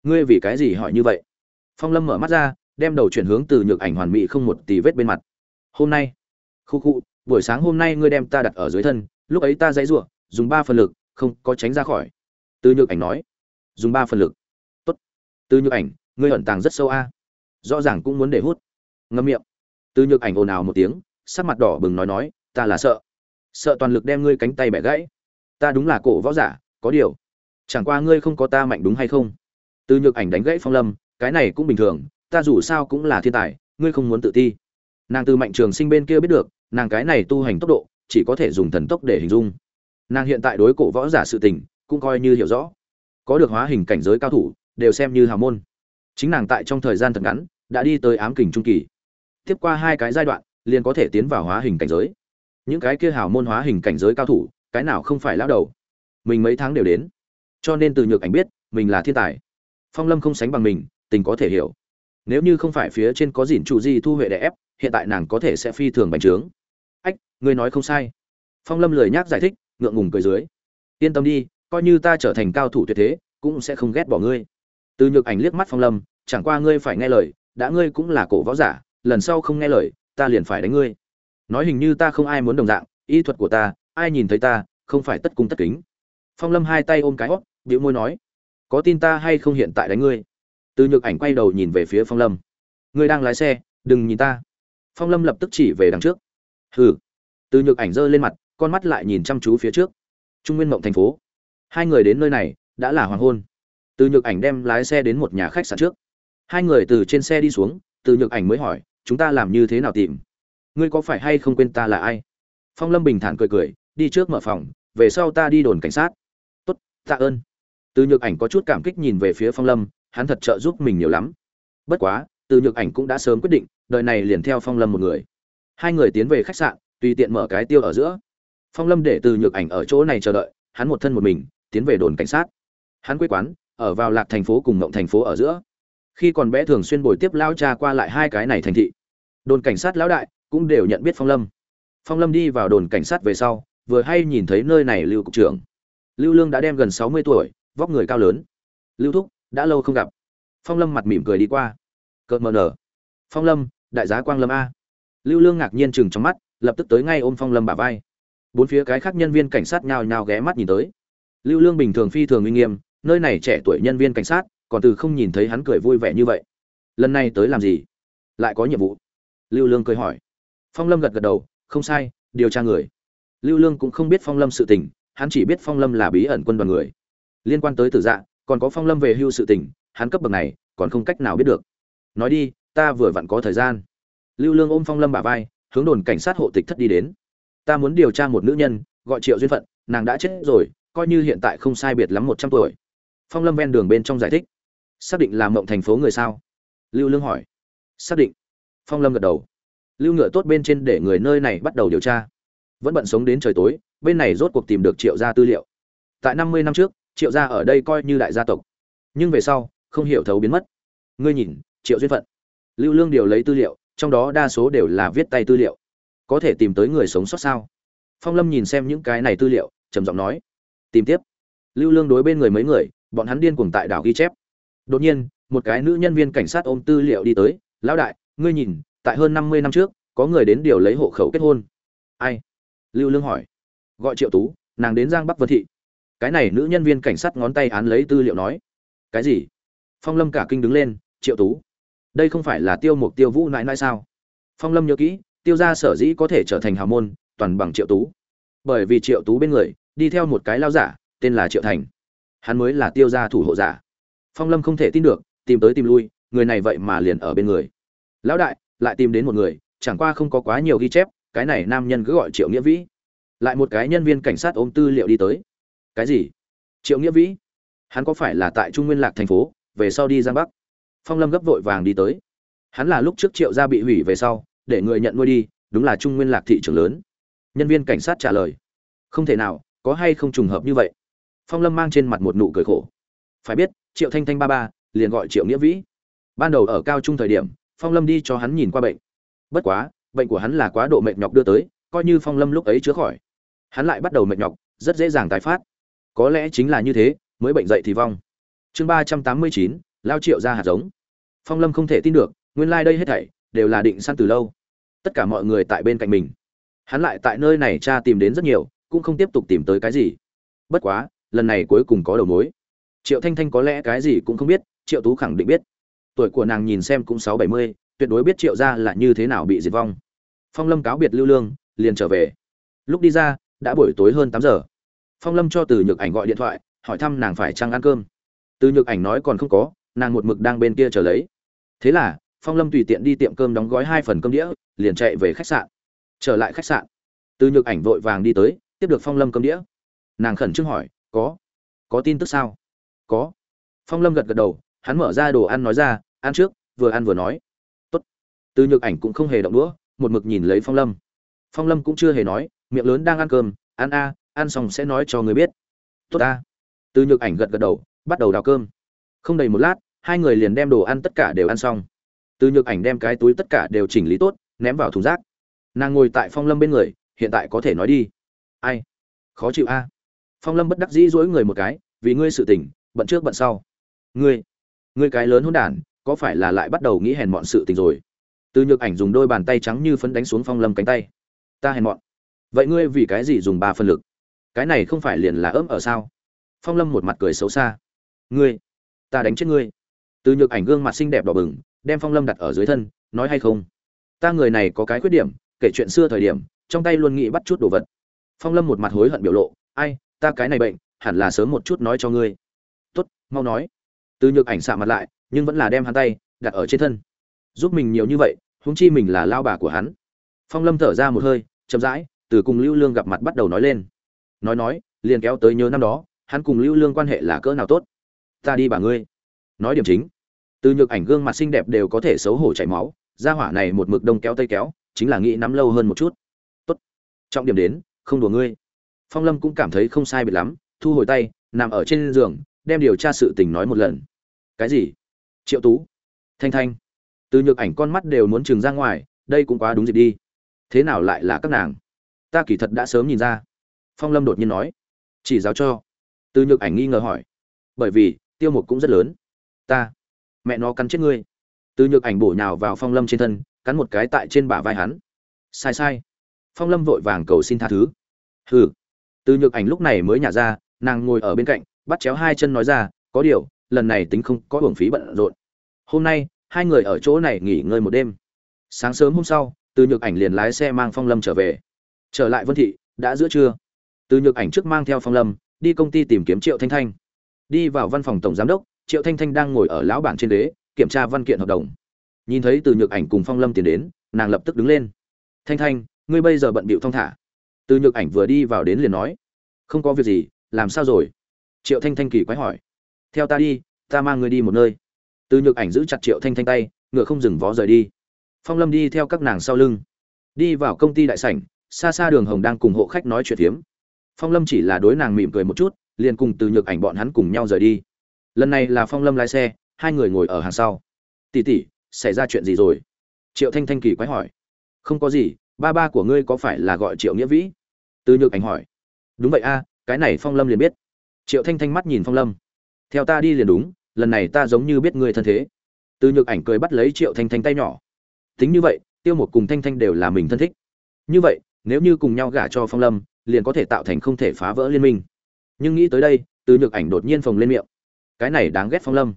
A: Ngươi vì cái gì hỏi như vậy? Phong lâm mở mắt ra, đem đầu chuyển hướng từ nhược ảnh hoàn mỹ không một tì vết bên mặt. Hôm nay, khu khu, buổi sáng hôm nay ngươi đem ta đặt ở dưới thân, lúc ấy ta dãy giụa dùng ba phần lực, không có tránh ra khỏi. Từ nhược ảnh nói. Dùng ba phần lực. Tốt. Từ nhược ảnh, ngươi ẩn tàng rất sâu a. Rõ ràng cũng muốn để hút. Ngâm miệng. Từ nhược ảnh ồn ào một tiếng, sắc mặt đỏ bừng nói nói, ta là sợ. Sợ toàn lực đem ngươi cánh tay bẻ gãy ta đúng là cổ võ giả, có điều, chẳng qua ngươi không có ta mạnh đúng hay không? Từ nhược ảnh đánh gãy phong lâm, cái này cũng bình thường, ta dù sao cũng là thiên tài, ngươi không muốn tự ti. Nàng từ mạnh trường sinh bên kia biết được, nàng cái này tu hành tốc độ, chỉ có thể dùng thần tốc để hình dung. Nàng hiện tại đối cổ võ giả sự tình, cũng coi như hiểu rõ. Có được hóa hình cảnh giới cao thủ, đều xem như hào môn. Chính nàng tại trong thời gian thật ngắn, đã đi tới ám kình trung kỳ. Tiếp qua hai cái giai đoạn, liền có thể tiến vào hóa hình cảnh giới. Những cái kia hào môn hóa hình cảnh giới cao thủ cái nào không phải lão đầu? Mình mấy tháng đều đến. Cho nên từ nhược ảnh biết, mình là thiên tài. Phong lâm không sánh bằng mình, tình có thể hiểu. Nếu như không phải phía trên có dỉn chủ di thu huệ đè ép, hiện tại nàng có thể sẽ phi thường bành trướng. Ách, ngươi nói không sai. Phong lâm lười nhác giải thích, ngượng ngùng cười dưới. Yên tâm đi, coi như ta trở thành cao thủ tuyệt thế, cũng sẽ không ghét bỏ ngươi. Từ nhược ảnh liếc mắt phong lâm, chẳng qua ngươi phải nghe lời, đã ngươi cũng là cổ võ giả, lần sau không nghe lời, ta liền phải đánh ngươi. Nói hình như ta không ai muốn đồng dạng, y thuật của ta ai nhìn thấy ta, không phải tất cung tất kính. Phong lâm hai tay ôm cái hót, bĩu môi nói, có tin ta hay không hiện tại đánh ngươi? Từ nhược ảnh quay đầu nhìn về phía phong lâm. Ngươi đang lái xe, đừng nhìn ta. Phong lâm lập tức chỉ về đằng trước. Hừ. Từ nhược ảnh giơ lên mặt, con mắt lại nhìn chăm chú phía trước. Trung nguyên mộng thành phố. Hai người đến nơi này, đã là hoàng hôn. Từ nhược ảnh đem lái xe đến một nhà khách sạn trước. Hai người từ trên xe đi xuống, từ nhược ảnh mới hỏi, chúng ta làm như thế nào tìm? Ngươi có phải hay không quên ta là ai? Phong lâm bình thản cười cười đi trước mở phòng, về sau ta đi đồn cảnh sát. Tốt, tạ ơn. Từ nhược ảnh có chút cảm kích nhìn về phía phong lâm, hắn thật trợ giúp mình nhiều lắm. Bất quá, từ nhược ảnh cũng đã sớm quyết định đợi này liền theo phong lâm một người. Hai người tiến về khách sạn, tùy tiện mở cái tiêu ở giữa. Phong lâm để từ nhược ảnh ở chỗ này chờ đợi, hắn một thân một mình, tiến về đồn cảnh sát. Hắn quê quán, ở vào lạc thành phố cùng ngộng thành phố ở giữa. Khi còn bé thường xuyên bồi tiếp lao cha qua lại hai cái này thành thị. Đồn cảnh sát lão đại cũng đều nhận biết phong lâm. Phong lâm đi vào đồn cảnh sát về sau vừa hay nhìn thấy nơi này lưu cục trưởng. Lưu lương đã đem gần sáu mươi tuổi, vóc người cao lớn. Lưu thúc, đã lâu không gặp. Phong lâm mặt mỉm cười đi qua. Cợt mờ nở. Phong lâm, đại giá quang lâm a. Lưu lương ngạc nhiên chừng trong mắt, lập tức tới ngay ôm phong lâm bả vai. Bốn phía cái khác nhân viên cảnh sát nhào nhào ghé mắt nhìn tới. Lưu lương bình thường phi thường uy nghiêm, nơi này trẻ tuổi nhân viên cảnh sát, còn từ không nhìn thấy hắn cười vui vẻ như vậy. Lần này tới làm gì? Lại có nhiệm vụ? Lưu lương cười hỏi. Phong lâm gật gật đầu, không sai, điều tra người lưu lương cũng không biết phong lâm sự tình, hắn chỉ biết phong lâm là bí ẩn quân đoàn người. Liên quan tới tử dạ còn có phong lâm về hưu sự tình, hắn cấp bậc này, còn không cách nào biết được. Nói đi, ta vừa vặn có thời gian. Lưu lương ôm phong lâm bả vai, hướng đồn cảnh sát hộ tịch thất đi đến. Ta muốn điều tra một nữ nhân, gọi triệu duyên phận, nàng đã chết rồi, coi như hiện tại không sai biệt lắm một trăm tuổi. Phong lâm ven đường bên trong giải thích. Xác định là mộng thành phố người sao? Lưu lương hỏi. Xác định. Phong lâm gật đầu. Lưu ngựa tốt bên trên để người nơi này bắt đầu điều tra vẫn bận sống đến trời tối, bên này rốt cuộc tìm được triệu gia tư liệu. Tại năm mươi năm trước, triệu gia ở đây coi như đại gia tộc. Nhưng về sau, không hiểu thấu biến mất. Ngươi nhìn, triệu duyên phận. Lưu lương điều lấy tư liệu, trong đó đa số đều là viết tay tư liệu. Có thể tìm tới người sống sót sao? Phong lâm nhìn xem những cái này tư liệu, trầm giọng nói. Tìm tiếp. Lưu lương đối bên người mấy người, bọn hắn điên cuồng tại đảo ghi chép. Đột nhiên, một cái nữ nhân viên cảnh sát ôm tư liệu đi tới. Lão đại, ngươi nhìn, tại hơn năm mươi năm trước, có người đến điều lấy hộ khẩu kết hôn. Ai? Lưu lương hỏi. Gọi triệu tú, nàng đến giang bắc vân thị. Cái này nữ nhân viên cảnh sát ngón tay án lấy tư liệu nói. Cái gì? Phong lâm cả kinh đứng lên, triệu tú. Đây không phải là tiêu mục tiêu vũ nãi nãi sao? Phong lâm nhớ kỹ, tiêu gia sở dĩ có thể trở thành hào môn, toàn bằng triệu tú. Bởi vì triệu tú bên người, đi theo một cái lao giả, tên là triệu thành. Hắn mới là tiêu gia thủ hộ giả. Phong lâm không thể tin được, tìm tới tìm lui, người này vậy mà liền ở bên người. Lão đại, lại tìm đến một người, chẳng qua không có quá nhiều ghi chép cái này nam nhân cứ gọi triệu nghĩa vĩ. Lại một cái nhân viên cảnh sát ôm tư liệu đi tới. Cái gì? Triệu nghĩa vĩ? Hắn có phải là tại trung nguyên lạc thành phố, về sau đi giang bắc? Phong lâm gấp vội vàng đi tới. Hắn là lúc trước triệu gia bị hủy về sau, để người nhận nuôi đi, đúng là trung nguyên lạc thị trường lớn. Nhân viên cảnh sát trả lời. Không thể nào, có hay không trùng hợp như vậy? Phong lâm mang trên mặt một nụ cười khổ. Phải biết, triệu thanh thanh ba ba, liền gọi triệu nghĩa vĩ. Ban đầu ở cao trung thời điểm, phong lâm đi cho hắn nhìn qua bệnh. Bất quá bệnh của hắn là quá độ mệt nhọc đưa tới, coi như phong lâm lúc ấy chữa khỏi. Hắn lại bắt đầu mệt nhọc, rất dễ dàng tái phát. Có lẽ chính là như thế, mới bệnh dậy thì vong. Chương ba trăm tám mươi chín, lao triệu ra hạt giống. Phong lâm không thể tin được, nguyên lai、like、đây hết thảy đều là định săn từ lâu. Tất cả mọi người tại bên cạnh mình. Hắn lại tại nơi này cha tìm đến rất nhiều, cũng không tiếp tục tìm tới cái gì. Bất quá, lần này cuối cùng có đầu mối. Triệu thanh thanh có lẽ cái gì cũng không biết, triệu tú khẳng định biết. Tuổi của nàng nhìn xem cũng sáu bảy mươi tuyệt đối biết triệu gia là như thế nào bị diệt vong. Phong lâm cáo biệt lưu lương, liền trở về. Lúc đi ra, đã buổi tối hơn tám giờ. Phong lâm cho từ nhược ảnh gọi điện thoại, hỏi thăm nàng phải chăng ăn cơm. Từ nhược ảnh nói còn không có, nàng một mực đang bên kia chờ lấy. Thế là, phong lâm tùy tiện đi tiệm cơm đóng gói hai phần cơm đĩa, liền chạy về khách sạn. Trở lại khách sạn, từ nhược ảnh vội vàng đi tới, tiếp được phong lâm cơm đĩa. Nàng khẩn trương hỏi, có có tin tức sao? Có. Phong lâm gật gật đầu, hắn mở ra đồ ăn nói ra, ăn trước, vừa ăn vừa nói từ nhược ảnh cũng không hề động đũa, một mực nhìn lấy phong lâm. Phong lâm cũng chưa hề nói, miệng lớn đang ăn cơm, ăn a, ăn xong sẽ nói cho người biết. Tốt a. Từ nhược ảnh gật gật đầu, bắt đầu đào cơm. Không đầy một lát, hai người liền đem đồ ăn tất cả đều ăn xong. Từ nhược ảnh đem cái túi tất cả đều chỉnh lý tốt, ném vào thùng rác. Nàng ngồi tại phong lâm bên người, hiện tại có thể nói đi. Ai? Khó chịu a. Phong lâm bất đắc dĩ dỗi người một cái, vì ngươi sự tình, bận trước bận sau. Ngươi? Ngươi cái lớn hôn đản, có phải là lại bắt đầu nghĩ hèn mọn sự tình rồi? Từ nhược ảnh dùng đôi bàn tay trắng như phấn đánh xuống phong lâm cánh tay. Ta hèn mọn. Vậy ngươi vì cái gì dùng ba phân lực? Cái này không phải liền là ấm ở sao? Phong lâm một mặt cười xấu xa. Ngươi, ta đánh chết ngươi. Từ nhược ảnh gương mặt xinh đẹp đỏ bừng, đem phong lâm đặt ở dưới thân, nói hay không? Ta người này có cái khuyết điểm, kể chuyện xưa thời điểm, trong tay luôn nghĩ bắt chút đồ vật. Phong lâm một mặt hối hận biểu lộ, ai, ta cái này bệnh, hẳn là sớm một chút nói cho ngươi. Tốt, mau nói. Từ nhược ảnh xạ mặt lại, nhưng vẫn là đem hắn tay đặt ở trên thân giúp mình nhiều như vậy, huống chi mình là lao bà của hắn. Phong lâm thở ra một hơi, chậm rãi, từ cùng lưu lương gặp mặt bắt đầu nói lên. Nói nói, liền kéo tới nhớ năm đó, hắn cùng lưu lương quan hệ là cỡ nào tốt? Ta đi bà ngươi. Nói điểm chính. Từ nhược ảnh gương mặt xinh đẹp đều có thể xấu hổ chảy máu ra hỏa này một mực đông kéo tây kéo, chính là nghĩ nắm lâu hơn một chút. Tốt. Trọng điểm đến, không đùa ngươi. Phong lâm cũng cảm thấy không sai biệt lắm, thu hồi tay, nằm ở trên giường, đem điều tra sự tình nói một lần. Cái gì? Triệu tú. Thanh thanh từ nhược ảnh con mắt đều muốn trừng ra ngoài, đây cũng quá đúng dịp đi. Thế nào lại là các nàng? Ta kỳ thật đã sớm nhìn ra. Phong lâm đột nhiên nói. Chỉ giáo cho. Từ nhược ảnh nghi ngờ hỏi. Bởi vì, tiêu mục cũng rất lớn. Ta. Mẹ nó cắn chết ngươi. Từ nhược ảnh bổ nhào vào phong lâm trên thân, cắn một cái tại trên bả vai hắn. Sai sai. Phong lâm vội vàng cầu xin tha thứ. Hừ. Từ nhược ảnh lúc này mới nhả ra, nàng ngồi ở bên cạnh, bắt chéo hai chân nói ra, có điều, lần này tính không có hưởng phí bận rộn. Hôm nay hai người ở chỗ này nghỉ ngơi một đêm. Sáng sớm hôm sau, từ nhược ảnh liền lái xe mang phong lâm trở về. Trở lại vân thị, đã giữa trưa. Từ nhược ảnh trước mang theo phong lâm, đi công ty tìm kiếm triệu thanh thanh. Đi vào văn phòng tổng giám đốc, triệu thanh thanh đang ngồi ở lão bản trên đế kiểm tra văn kiện hợp đồng. Nhìn thấy từ nhược ảnh cùng phong lâm tiến đến, nàng lập tức đứng lên. Thanh thanh, ngươi bây giờ bận bịu thong thả. Từ nhược ảnh vừa đi vào đến liền nói. Không có việc gì, làm sao rồi? Triệu thanh thanh kỳ quái hỏi. Theo ta đi, ta mang ngươi đi một nơi từ nhược ảnh giữ chặt triệu thanh thanh tay, ngựa không dừng vó rời đi. Phong lâm đi theo các nàng sau lưng. Đi vào công ty đại sảnh, xa xa đường hồng đang cùng hộ khách nói chuyện phiếm. Phong lâm chỉ là đối nàng mỉm cười một chút, liền cùng từ nhược ảnh bọn hắn cùng nhau rời đi. Lần này là phong lâm lái xe, hai người ngồi ở hàng sau. Tỉ tỉ xảy ra chuyện gì rồi? Triệu thanh thanh kỳ quái hỏi. Không có gì, ba ba của ngươi có phải là gọi triệu nghĩa vĩ? Từ nhược ảnh hỏi. Đúng vậy a, cái này phong lâm liền biết. Triệu thanh thanh mắt nhìn phong lâm. Theo ta đi liền đúng lần này ta giống như biết ngươi thân thế. Từ nhược ảnh cười bắt lấy triệu thanh thanh tay nhỏ. Tính như vậy, tiêu một cùng thanh thanh đều là mình thân thích. Như vậy, nếu như cùng nhau gả cho phong lâm, liền có thể tạo thành không thể phá vỡ liên minh. Nhưng nghĩ tới đây, từ nhược ảnh đột nhiên phồng lên miệng. Cái này đáng ghét phong lâm.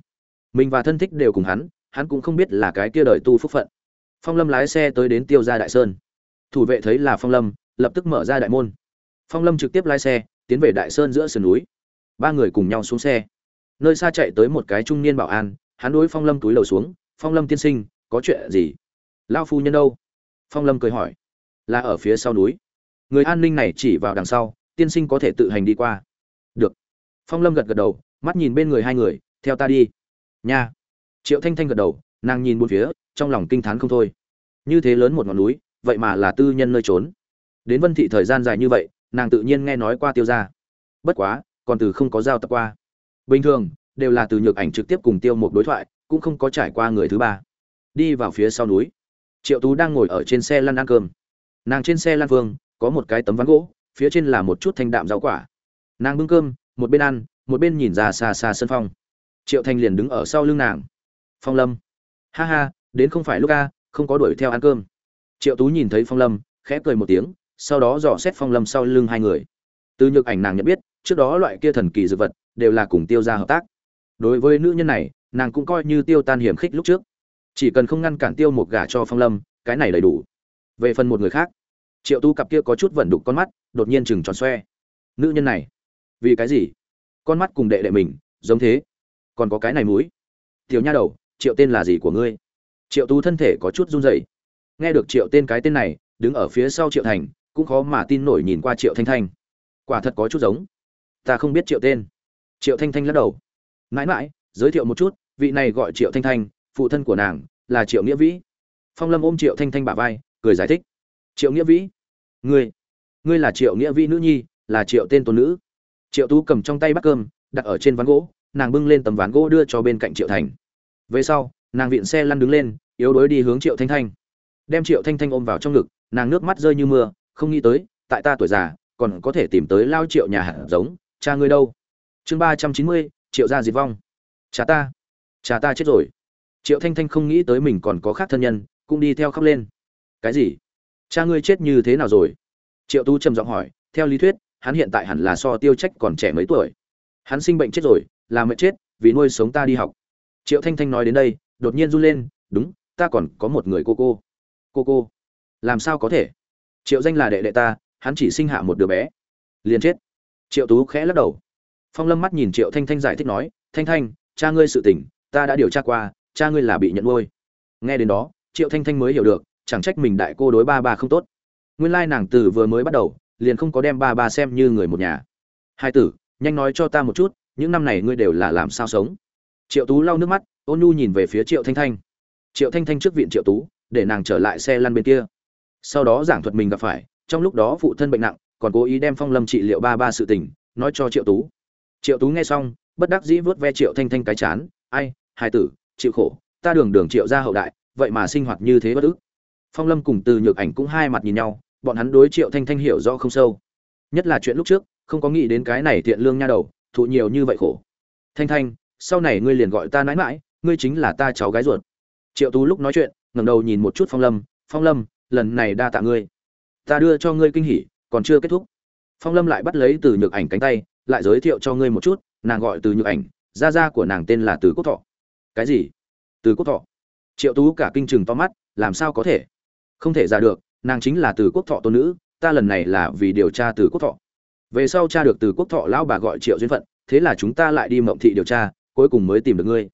A: Mình và thân thích đều cùng hắn hắn cũng không biết là cái kia đời tu phúc phận. Phong lâm lái xe tới đến tiêu gia đại sơn. Thủ vệ thấy là phong lâm, lập tức mở ra đại môn. Phong lâm trực tiếp lái xe, tiến về đại sơn giữa sườn núi. Ba người cùng nhau xuống xe nơi xa chạy tới một cái trung niên bảo an, hắn đối phong lâm túi lầu xuống, phong lâm tiên sinh, có chuyện gì? Lao phu nhân đâu? Phong lâm cười hỏi. Là ở phía sau núi. Người an ninh này chỉ vào đằng sau, tiên sinh có thể tự hành đi qua. Được. Phong lâm gật gật đầu, mắt nhìn bên người hai người, theo ta đi. Nha. Triệu thanh thanh gật đầu, nàng nhìn bốn phía, trong lòng kinh t h á n không thôi. Như thế lớn một ngọn núi, vậy mà là tư nhân nơi trốn. Đến vân thị thời gian dài như vậy, nàng tự nhiên nghe nói qua tiêu ra bất quá, còn từ không có giao tập qua bình thường, đều là từ nhược ảnh trực tiếp cùng tiêu một đối thoại, cũng không có trải qua người thứ ba. Đi vào phía sau núi, triệu tú đang ngồi ở trên xe lăn ăn cơm. Nàng trên xe lăn phương có một cái tấm ván gỗ, phía trên là một chút thanh đạm rau quả. Nàng bưng cơm, một bên ăn, một bên nhìn ra xa xa sân phong. Triệu thanh liền đứng ở sau lưng nàng. Phong lâm. Ha ha, đến không phải lúc a, không có đuổi theo ăn cơm. Triệu tú nhìn thấy phong lâm, khẽ cười một tiếng, sau đó dò xét phong lâm sau lưng hai người. Từ nhược ảnh nàng nhận biết, trước đó loại kia thần kỳ dược vật đều là cùng tiêu ra hợp tác. Đối với nữ nhân này, nàng cũng coi như tiêu tan hiểm khích lúc trước. Chỉ cần không ngăn cản tiêu một gả cho phong lâm, cái này đầy đủ. Về phần một người khác, triệu tu cặp kia có chút vẩn đục con mắt, đột nhiên chừng tròn xoe. Nữ nhân này, vì cái gì? Con mắt cùng đệ đệ mình, giống thế. Còn có cái này mũi. tiểu nha đầu, triệu tên là gì của ngươi? Triệu tú thân thể có chút run rẩy. Nghe được triệu tên cái tên này, đứng ở phía sau triệu thành, cũng khó mà tin nổi nhìn qua triệu thanh thanh. Quả thật có chút giống. Ta không biết triệu tên triệu thanh thanh lắc đầu. Mãi mãi, giới thiệu một chút, vị này gọi triệu thanh thanh, phụ thân của nàng, là triệu nghĩa vĩ. Phong lâm ôm triệu thanh thanh bả vai, cười giải thích. Triệu nghĩa vĩ, ngươi ngươi là triệu nghĩa vĩ nữ nhi, là triệu tên tôn nữ. Triệu tú cầm trong tay bát cơm, đặt ở trên ván gỗ, nàng bưng lên tấm ván gỗ đưa cho bên cạnh triệu thành. Về sau, nàng viện xe lăn đứng lên, yếu đuối đi hướng triệu thanh thanh. Đem triệu thanh thanh ôm vào trong ngực, nàng nước mắt rơi như mưa, không nghĩ tới, tại ta tuổi già, còn có thể tìm tới lao triệu nhà hạt giống, cha ngươi đâu? Chương ba trăm chín mươi, triệu gia diệt vong. Cha ta. Cha ta chết rồi. Triệu thanh thanh không nghĩ tới mình còn có khác thân nhân, cũng đi theo khóc lên. Cái gì? Cha ngươi chết như thế nào rồi? Triệu tu trầm giọng hỏi, theo lý thuyết, hắn hiện tại hẳn là so tiêu trách còn trẻ mấy tuổi. Hắn sinh bệnh chết rồi, là mệt chết, vì nuôi sống ta đi học. Triệu thanh thanh nói đến đây, đột nhiên run lên, đúng, ta còn có một người cô cô. Cô cô? Làm sao có thể? Triệu danh là đệ đệ ta, hắn chỉ sinh hạ một đứa bé. Liền chết. Triệu tú khẽ lắc đầu phong lâm mắt nhìn triệu thanh thanh giải thích nói, thanh thanh, cha ngươi sự tình, ta đã điều tra qua, cha ngươi là bị nhận nuôi. Nghe đến đó, triệu thanh thanh mới hiểu được, chẳng trách mình đại cô đối ba ba không tốt. Nguyên lai nàng từ vừa mới bắt đầu, liền không có đem ba ba xem như người một nhà. Hai tử, nhanh nói cho ta một chút, những năm này ngươi đều là làm sao sống? Triệu tú lau nước mắt, ôn nhu nhìn về phía triệu thanh thanh. Triệu thanh thanh trước viện triệu tú, để nàng trở lại xe lăn bên kia. Sau đó giảng thuật mình gặp phải, trong lúc đó phụ thân bệnh nặng, còn cố ý đem phong lâm trị liệu ba ba sự tình, nói cho triệu tú triệu tú nghe xong, bất đắc dĩ vớt ve triệu thanh thanh cái chán, ai hai tử, chịu khổ, ta đường đường triệu ra hậu đại, vậy mà sinh hoạt như thế bất ức. Phong lâm cùng từ nhược ảnh cũng hai mặt nhìn nhau, bọn hắn đối triệu thanh thanh hiểu rõ không sâu. Nhất là chuyện lúc trước, không có nghĩ đến cái này thiện lương nha đầu, thụ nhiều như vậy khổ. Thanh thanh, sau này ngươi liền gọi ta mãi mãi ngươi chính là ta cháu gái ruột. Triệu tú lúc nói chuyện, ngẩng đầu nhìn một chút phong lâm phong lâm, lần này đa tạ ngươi. Ta đưa cho ngươi kinh hỉ, còn chưa kết thúc. Phong lâm lại bắt lấy từ nhược ảnh cánh tay lại giới thiệu cho ngươi một chút, nàng gọi từ nhược ảnh, gia gia của nàng tên là từ quốc thọ. Cái gì? Từ quốc thọ? Triệu tú cả kinh chừng to mắt, làm sao có thể? Không thể ra được, nàng chính là từ quốc thọ tôn nữ, ta lần này là vì điều tra từ quốc thọ. Về sau cha được từ quốc thọ lão bà gọi triệu duyên phận, thế là chúng ta lại đi mộng thị điều tra, cuối cùng mới tìm được ngươi.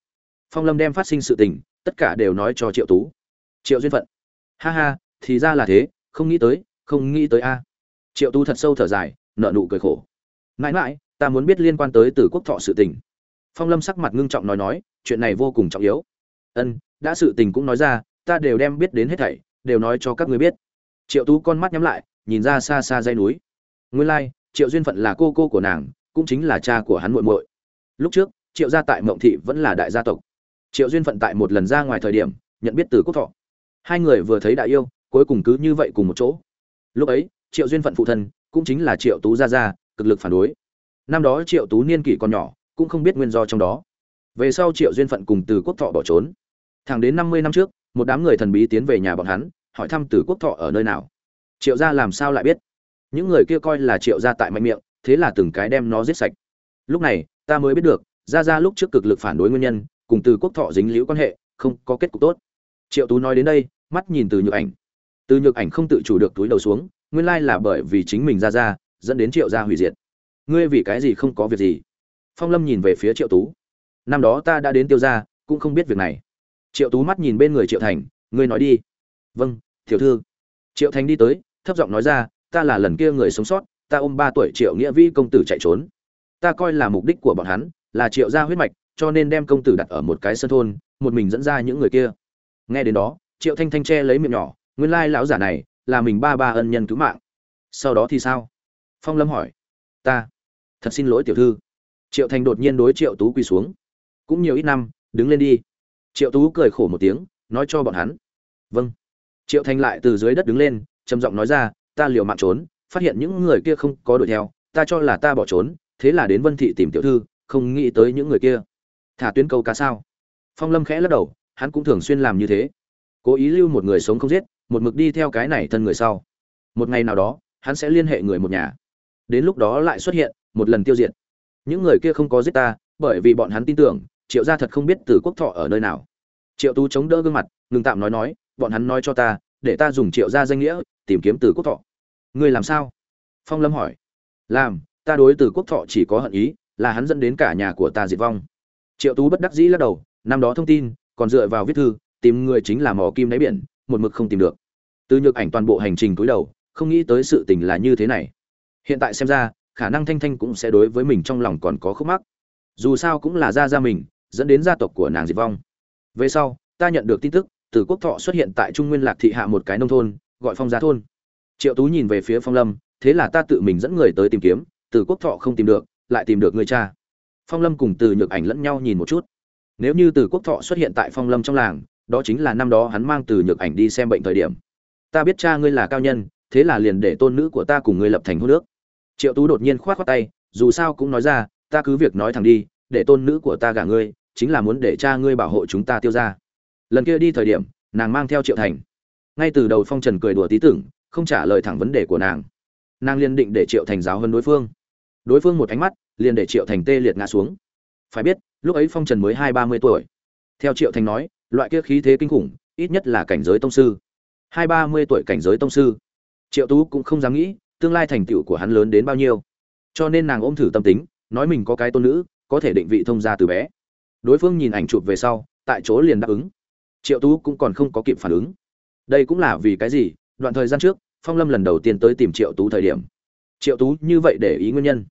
A: Phong lâm đem phát sinh sự tình, tất cả đều nói cho triệu tú. Triệu duyên phận. Ha ha, thì ra là thế, không nghĩ tới, không nghĩ tới a. Triệu tú thật sâu thở dài nợ nụ cười khổ mãi mãi ta muốn biết liên quan tới từ quốc thọ sự tình. Phong lâm sắc mặt ngưng trọng nói nói chuyện này vô cùng trọng yếu. Ân đã sự tình cũng nói ra ta đều đem biết đến hết thảy đều nói cho các người biết. Triệu tú con mắt nhắm lại nhìn ra xa xa dây núi. Nguyên lai、like, triệu duyên phận là cô cô của nàng cũng chính là cha của hắn muội muội. Lúc trước triệu gia tại mộng thị vẫn là đại gia tộc. Triệu duyên phận tại một lần ra ngoài thời điểm nhận biết từ quốc thọ. Hai người vừa thấy đại yêu cuối cùng cứ như vậy cùng một chỗ. Lúc ấy triệu duyên phận phụ thân cũng chính là triệu tú gia gia cực lực phản đối. Năm đó triệu tú niên kỷ còn nhỏ, cũng không biết nguyên do trong đó. Về sau triệu duyên phận cùng từ quốc thọ bỏ trốn. Thẳng đến năm mươi năm trước, một đám người thần bí tiến về nhà bọn hắn, hỏi thăm từ quốc thọ ở nơi nào. Triệu gia làm sao lại biết? Những người kia coi là triệu gia tại mạnh miệng, thế là từng cái đem nó giết sạch. Lúc này, ta mới biết được, gia gia lúc trước cực lực phản đối nguyên nhân, cùng từ quốc thọ dính liễu quan hệ, không có kết cục tốt. Triệu tú nói đến đây, mắt nhìn từ nhược ảnh. Từ nhược ảnh không tự chủ được túi đầu xuống, nguyên lai là bởi vì chính mình ra ra dẫn đến triệu gia hủy diệt. Ngươi vì cái gì không có việc gì? Phong lâm nhìn về phía triệu tú. Năm đó ta đã đến tiêu gia, cũng không biết việc này. Triệu tú mắt nhìn bên người triệu thành, ngươi nói đi. Vâng tiểu thư. Triệu thành đi tới, thấp giọng nói ra, ta là lần kia người sống sót, ta ôm ba tuổi triệu nghĩa vi công tử chạy trốn. Ta coi là mục đích của bọn hắn, là triệu gia huyết mạch, cho nên đem công tử đặt ở một cái sân thôn, một mình dẫn ra những người kia. Nghe đến đó, triệu thanh thanh che lấy miệng nhỏ, nguyên lai lão giả này là mình ba ba ân nhân cứu mạng. Sau đó thì sao? Phong lâm hỏi. Ta. Thật xin lỗi tiểu thư. Triệu thành đột nhiên đối triệu tú quỳ xuống. Cũng nhiều ít năm, đứng lên đi. Triệu tú cười khổ một tiếng, nói cho bọn hắn. Vâng. Triệu thành lại từ dưới đất đứng lên, trầm giọng nói ra, ta liều mạng trốn, phát hiện những người kia không có đuổi theo, ta cho là ta bỏ trốn, thế là đến vân thị tìm tiểu thư, không nghĩ tới những người kia. Thả tuyến câu cá sao? Phong lâm khẽ lắc đầu, hắn cũng thường xuyên làm như thế. Cố ý lưu một người sống không giết, một mực đi theo cái này thân người sau. Một ngày nào đó, hắn sẽ liên hệ người một nhà đến lúc đó lại xuất hiện, một lần tiêu diệt. Những người kia không có giết ta, bởi vì bọn hắn tin tưởng, triệu gia thật không biết từ quốc thọ ở nơi nào. Triệu tú chống đỡ gương mặt, ngừng tạm nói nói, bọn hắn nói cho ta, để ta dùng triệu gia danh nghĩa tìm kiếm từ quốc thọ. Ngươi làm sao? Phong lâm hỏi. Làm, ta đối từ quốc thọ chỉ có hận ý, là hắn dẫn đến cả nhà của ta diệt vong. Triệu tú bất đắc dĩ lắc đầu, năm đó thông tin, còn dựa vào viết thư, tìm người chính là mò kim đáy biển, một mực không tìm được. Từ nhược ảnh toàn bộ hành trình cúi đầu, không nghĩ tới sự tình là như thế này hiện tại xem ra, khả năng thanh thanh cũng sẽ đối với mình trong lòng còn có khúc mắc. Dù sao cũng là gia gia mình, dẫn đến gia tộc của nàng diệt vong. Về sau, ta nhận được tin tức, từ quốc thọ xuất hiện tại trung nguyên lạc thị hạ một cái nông thôn, gọi phong giá thôn. Triệu tú nhìn về phía phong lâm, thế là ta tự mình dẫn người tới tìm kiếm, từ quốc thọ không tìm được, lại tìm được người cha. Phong lâm cùng từ nhược ảnh lẫn nhau nhìn một chút. Nếu như từ quốc thọ xuất hiện tại phong lâm trong làng, đó chính là năm đó hắn mang từ nhược ảnh đi xem bệnh thời điểm. Ta biết cha ngươi là cao nhân, thế là liền để tôn nữ của ta cùng ngươi lập thành hô nước triệu tú đột nhiên khoát khoát tay, dù sao cũng nói ra, ta cứ việc nói thẳng đi, để tôn nữ của ta gả ngươi, chính là muốn để cha ngươi bảo hộ chúng ta tiêu ra lần kia đi thời điểm, nàng mang theo triệu thành. Ngay từ đầu phong trần cười đùa tí tưởng, không trả lời thẳng vấn đề của nàng. Nàng liền định để triệu thành giáo hơn đối phương. Đối phương một ánh mắt, liền để triệu thành tê liệt ngã xuống. Phải biết, lúc ấy phong trần mới hai, ba mươi tuổi. Theo triệu thành nói, loại kia khí thế kinh khủng, ít nhất là cảnh giới tông sư. Hai, ba mươi tuổi cảnh giới tông sư. Triệu tú cũng không dám nghĩ tương lai thành tựu của hắn lớn đến bao nhiêu. Cho nên nàng ôm thử tâm tính, nói mình có cái tôn nữ, có thể định vị thông gia từ bé. Đối phương nhìn ảnh chụp về sau, tại chỗ liền đáp ứng. Triệu tú cũng còn không có kịp phản ứng. Đây cũng là vì cái gì? Đoạn thời gian trước, phong lâm lần đầu tiên tới tìm triệu tú thời điểm. Triệu tú như vậy để ý nguyên nhân.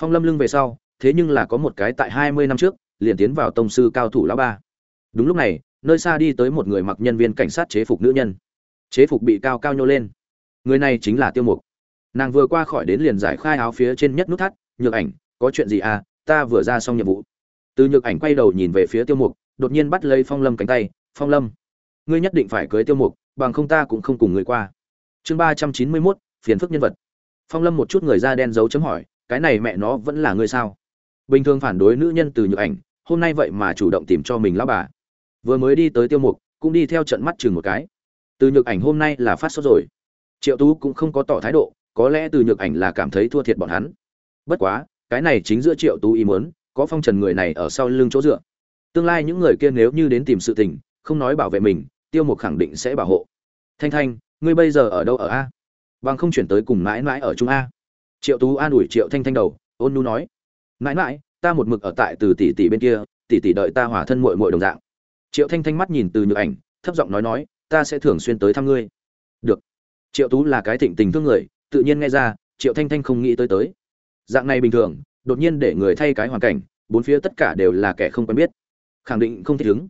A: Phong lâm lưng về sau, thế nhưng là có một cái tại hai mươi năm trước, liền tiến vào tông sư cao thủ lão ba. Đúng lúc này, nơi xa đi tới một người mặc nhân viên cảnh sát chế phục nữ nhân. Chế phục bị cao cao nhô lên. Người này chính là tiêu mục nàng vừa qua khỏi đến liền giải khai áo phía trên nhất nút thắt, nhược ảnh, có chuyện gì à? Ta vừa ra xong nhiệm vụ. Từ nhược ảnh quay đầu nhìn về phía tiêu mục, đột nhiên bắt lấy phong lâm cánh tay, phong lâm, ngươi nhất định phải cưới tiêu mục, bằng không ta cũng không cùng người qua. Chương ba trăm chín mươi mốt, phiền phức nhân vật. Phong lâm một chút người da đen dấu chấm hỏi, cái này mẹ nó vẫn là ngươi sao? Bình thường phản đối nữ nhân từ nhược ảnh, hôm nay vậy mà chủ động tìm cho mình lão bà. Vừa mới đi tới tiêu mục, cũng đi theo trận mắt chừng một cái. Từ nhược ảnh hôm nay là phát sốt rồi. Triệu tú cũng không có tỏ thái độ có lẽ từ nhược ảnh là cảm thấy thua thiệt bọn hắn. Bất quá, cái này chính giữa triệu tú ý muốn, có phong trần người này ở sau lưng chỗ dựa. Tương lai những người kia nếu như đến tìm sự tình, không nói bảo vệ mình, tiêu mục khẳng định sẽ bảo hộ. Thanh thanh, ngươi bây giờ ở đâu ở a? Bằng không chuyển tới cùng mãi mãi ở trung a. Triệu tú an ủi triệu thanh thanh đầu, ôn nu nói. Mãi mãi, ta một mực ở tại từ tỷ tỷ bên kia, tỷ tỷ đợi ta hòa thân muội muội đồng dạng. Triệu thanh thanh mắt nhìn từ nhược ảnh, thấp giọng nói nói, ta sẽ thường xuyên tới thăm ngươi. Được. Triệu tú là cái thịnh tình thương người tự nhiên nghe ra, triệu thanh thanh không nghĩ tới tới. Dạng này bình thường, đột nhiên để người thay cái hoàn cảnh, bốn phía tất cả đều là kẻ không quen biết. Khẳng định không thích ứng.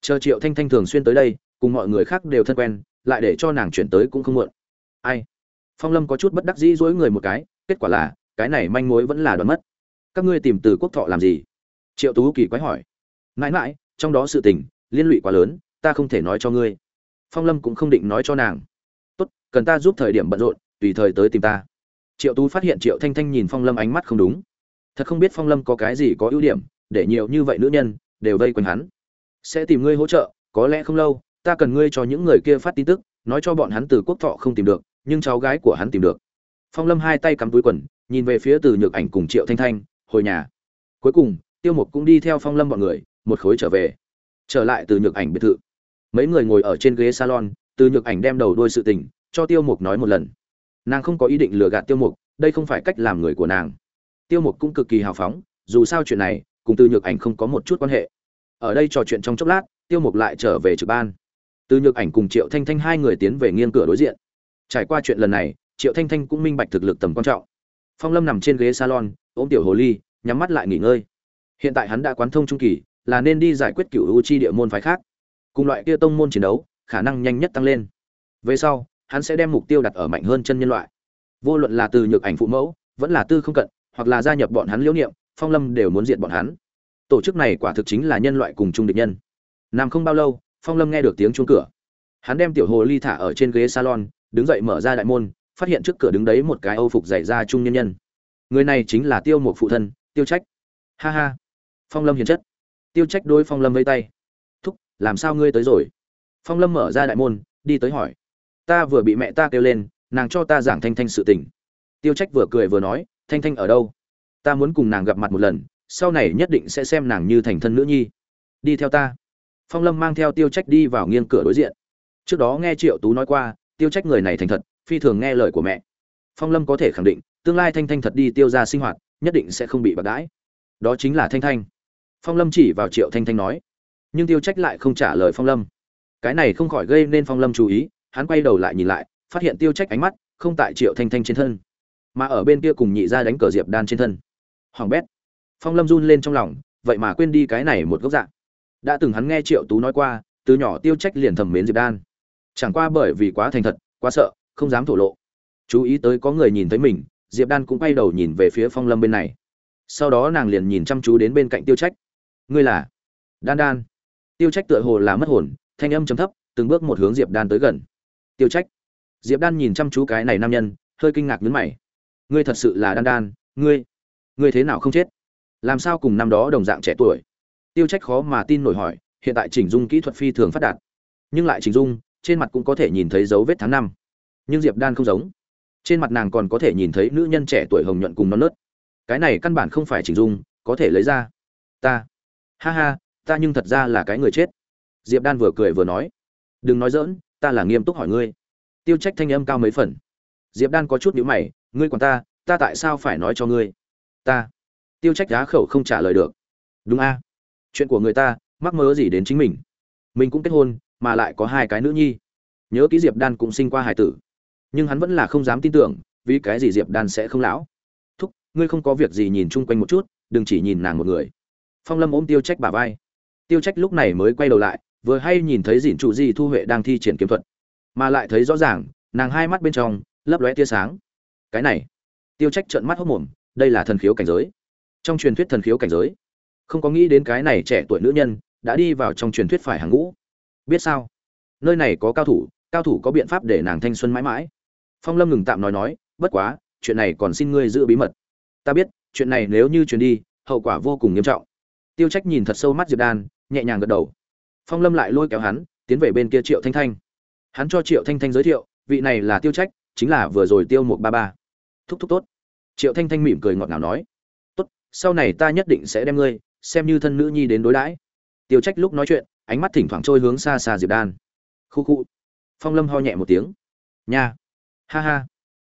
A: Chờ triệu thanh thanh thường xuyên tới đây, cùng mọi người khác đều thân quen, lại để cho nàng chuyển tới cũng không muộn. Ai? Phong lâm có chút bất đắc dĩ dối người một cái, kết quả là, cái này manh mối vẫn là đoán mất. Các ngươi tìm từ quốc thọ làm gì? Triệu tú kỳ quái hỏi. Mãi mãi, trong đó sự tình, liên lụy quá lớn, ta không thể nói cho ngươi. Phong lâm cũng không định nói cho nàng. Tốt, cần ta giúp thời điểm bận rộn tùy thời tới tìm ta. Triệu tú phát hiện triệu thanh thanh nhìn phong lâm ánh mắt không đúng. Thật không biết phong lâm có cái gì có ưu điểm, để nhiều như vậy nữ nhân, đều vây quanh hắn. Sẽ tìm ngươi hỗ trợ, có lẽ không lâu, ta cần ngươi cho những người kia phát tin tức, nói cho bọn hắn từ quốc thọ không tìm được, nhưng cháu gái của hắn tìm được. Phong lâm hai tay cắm túi quần, nhìn về phía từ nhược ảnh cùng triệu thanh thanh, hồi nhà. Cuối cùng, tiêu mục cũng đi theo phong lâm bọn người, một khối trở về. Trở lại từ nhược ảnh biệt thự. Mấy người ngồi ở trên ghế salon, từ nhược ảnh đem đầu đôi sự tình, cho tiêu mục nói một lần nàng không có ý định lừa gạt tiêu mục, đây không phải cách làm người của nàng. Tiêu mục cũng cực kỳ hào phóng, dù sao chuyện này, cùng từ nhược ảnh không có một chút quan hệ. Ở đây trò chuyện trong chốc lát, tiêu mục lại trở về trực ban. Từ nhược ảnh cùng triệu thanh thanh hai người tiến về nghiêng cửa đối diện. Trải qua chuyện lần này, triệu thanh thanh cũng minh bạch thực lực tầm quan trọng. Phong lâm nằm trên ghế salon, ôm tiểu hồ ly, nhắm mắt lại nghỉ ngơi. Hiện tại hắn đã quán thông trung kỳ, là nên đi giải quyết cựu u chi địa môn phái khác. Cùng loại kia tông môn chiến đấu, khả năng nhanh nhất tăng lên. Về sau hắn sẽ đem mục tiêu đặt ở mạnh hơn chân nhân loại. Vô luận là từ nhược ảnh phụ mẫu, vẫn là tư không cận, hoặc là gia nhập bọn hắn liễu niệm, phong lâm đều muốn diện bọn hắn. Tổ chức này quả thực chính là nhân loại cùng chung địch nhân. Nằm không bao lâu, phong lâm nghe được tiếng chuông cửa. Hắn đem tiểu hồ ly thả ở trên ghế salon, đứng dậy mở ra đại môn, phát hiện trước cửa đứng đấy một cái âu phục dày ra trung nhân nhân. Người này chính là tiêu một phụ thân, tiêu trách. Ha ha. Phong lâm hiền chất. Tiêu trách đối phong lâm vây tay. Thúc, làm sao ngươi tới rồi? Phong lâm mở ra đại môn, đi tới hỏi ta vừa bị mẹ ta kêu lên, nàng cho ta giảng thanh thanh sự tình. Tiêu trách vừa cười vừa nói, thanh thanh ở đâu? Ta muốn cùng nàng gặp mặt một lần, sau này nhất định sẽ xem nàng như thành thân nữ nhi. Đi theo ta. Phong lâm mang theo tiêu trách đi vào nghiêng cửa đối diện. Trước đó nghe triệu tú nói qua, tiêu trách người này thành thật, phi thường nghe lời của mẹ. Phong lâm có thể khẳng định, tương lai thanh thanh thật đi tiêu ra sinh hoạt, nhất định sẽ không bị bạc đãi. Đó chính là thanh thanh. Phong lâm chỉ vào triệu thanh thanh nói. Nhưng tiêu trách lại không trả lời phong lâm. Cái này không khỏi gây nên phong lâm chú ý hắn quay đầu lại nhìn lại, phát hiện tiêu trách ánh mắt không tại triệu thanh thanh trên thân, mà ở bên kia cùng nhị ra đánh cờ diệp đan trên thân. Hoàng bét, phong lâm run lên trong lòng, vậy mà quên đi cái này một gốc dạng. Đã từng hắn nghe triệu tú nói qua, từ nhỏ tiêu trách liền thầm mến diệp đan. Chẳng qua bởi vì quá thành thật, quá sợ, không dám thổ lộ. Chú ý tới có người nhìn thấy mình, diệp đan cũng quay đầu nhìn về phía phong lâm bên này. Sau đó nàng liền nhìn chăm chú đến bên cạnh tiêu trách ngươi là? Đan đan. Tiêu trách tựa hồ là mất hồn, thanh âm chấm thấp, từng bước một hướng diệp đan tới gần tiêu trách. Diệp đan nhìn chăm chú cái này nam nhân, hơi kinh ngạc nhấn mày. Ngươi thật sự là đan đan, ngươi ngươi thế nào không chết? Làm sao cùng năm đó đồng dạng trẻ tuổi? Tiêu trách khó mà tin nổi hỏi, hiện tại chỉnh dung kỹ thuật phi thường phát đạt. Nhưng lại chỉnh dung, trên mặt cũng có thể nhìn thấy dấu vết tháng năm. Nhưng diệp đan không giống. Trên mặt nàng còn có thể nhìn thấy nữ nhân trẻ tuổi hồng nhuận cùng non nớt. Cái này căn bản không phải chỉnh dung, có thể lấy ra. Ta. Ha ha, ta nhưng thật ra là cái người chết. Diệp đan vừa cười vừa nói. Đừng nói dỡn ta là nghiêm túc hỏi ngươi. Tiêu trách thanh âm cao mấy phần. Diệp đan có chút nhữ mày, ngươi còn ta ta tại sao phải nói cho ngươi? Ta. Tiêu trách giá khẩu không trả lời được. Đúng a. Chuyện của người ta, mắc mớ gì đến chính mình? Mình cũng kết hôn, mà lại có hai cái nữ nhi. Nhớ kỹ diệp đan cũng sinh qua hải tử. Nhưng hắn vẫn là không dám tin tưởng, vì cái gì diệp đan sẽ không lão? Thúc, ngươi không có việc gì nhìn chung quanh một chút, đừng chỉ nhìn nàng một người. Phong lâm ôm tiêu trách bà vai. Tiêu trách lúc này mới quay đầu lại vừa hay nhìn thấy dìn trụ di thu huệ đang thi triển kiếm thuật, mà lại thấy rõ ràng, nàng hai mắt bên trong lấp lóe tia sáng. Cái này, tiêu trách trợn mắt hốc mồm, đây là thần khiếu cảnh giới. Trong truyền thuyết thần khiếu cảnh giới, không có nghĩ đến cái này trẻ tuổi nữ nhân đã đi vào trong truyền thuyết phải hàng ngũ. Biết sao? Nơi này có cao thủ cao thủ có biện pháp để nàng thanh xuân mãi mãi. Phong lâm ngừng tạm nói nói, bất quá, chuyện này còn xin ngươi giữ bí mật. Ta biết, chuyện này nếu như truyền đi, hậu quả vô cùng nghiêm trọng. Tiêu trách nhìn thật sâu mắt diệp đan, nhẹ nhàng gật đầu phong lâm lại lôi kéo hắn, tiến về bên kia triệu thanh thanh. Hắn cho triệu thanh thanh giới thiệu, vị này là tiêu trách, chính là vừa rồi tiêu một ba ba. Thúc thúc tốt. Triệu thanh thanh mỉm cười ngọt ngào nói, tốt, sau này ta nhất định sẽ đem ngươi, xem như thân nữ nhi đến đối đãi. Tiêu trách lúc nói chuyện, ánh mắt thỉnh thoảng trôi hướng xa xa diệp đan. Khu khu. Phong lâm ho nhẹ một tiếng. Nha. Ha ha.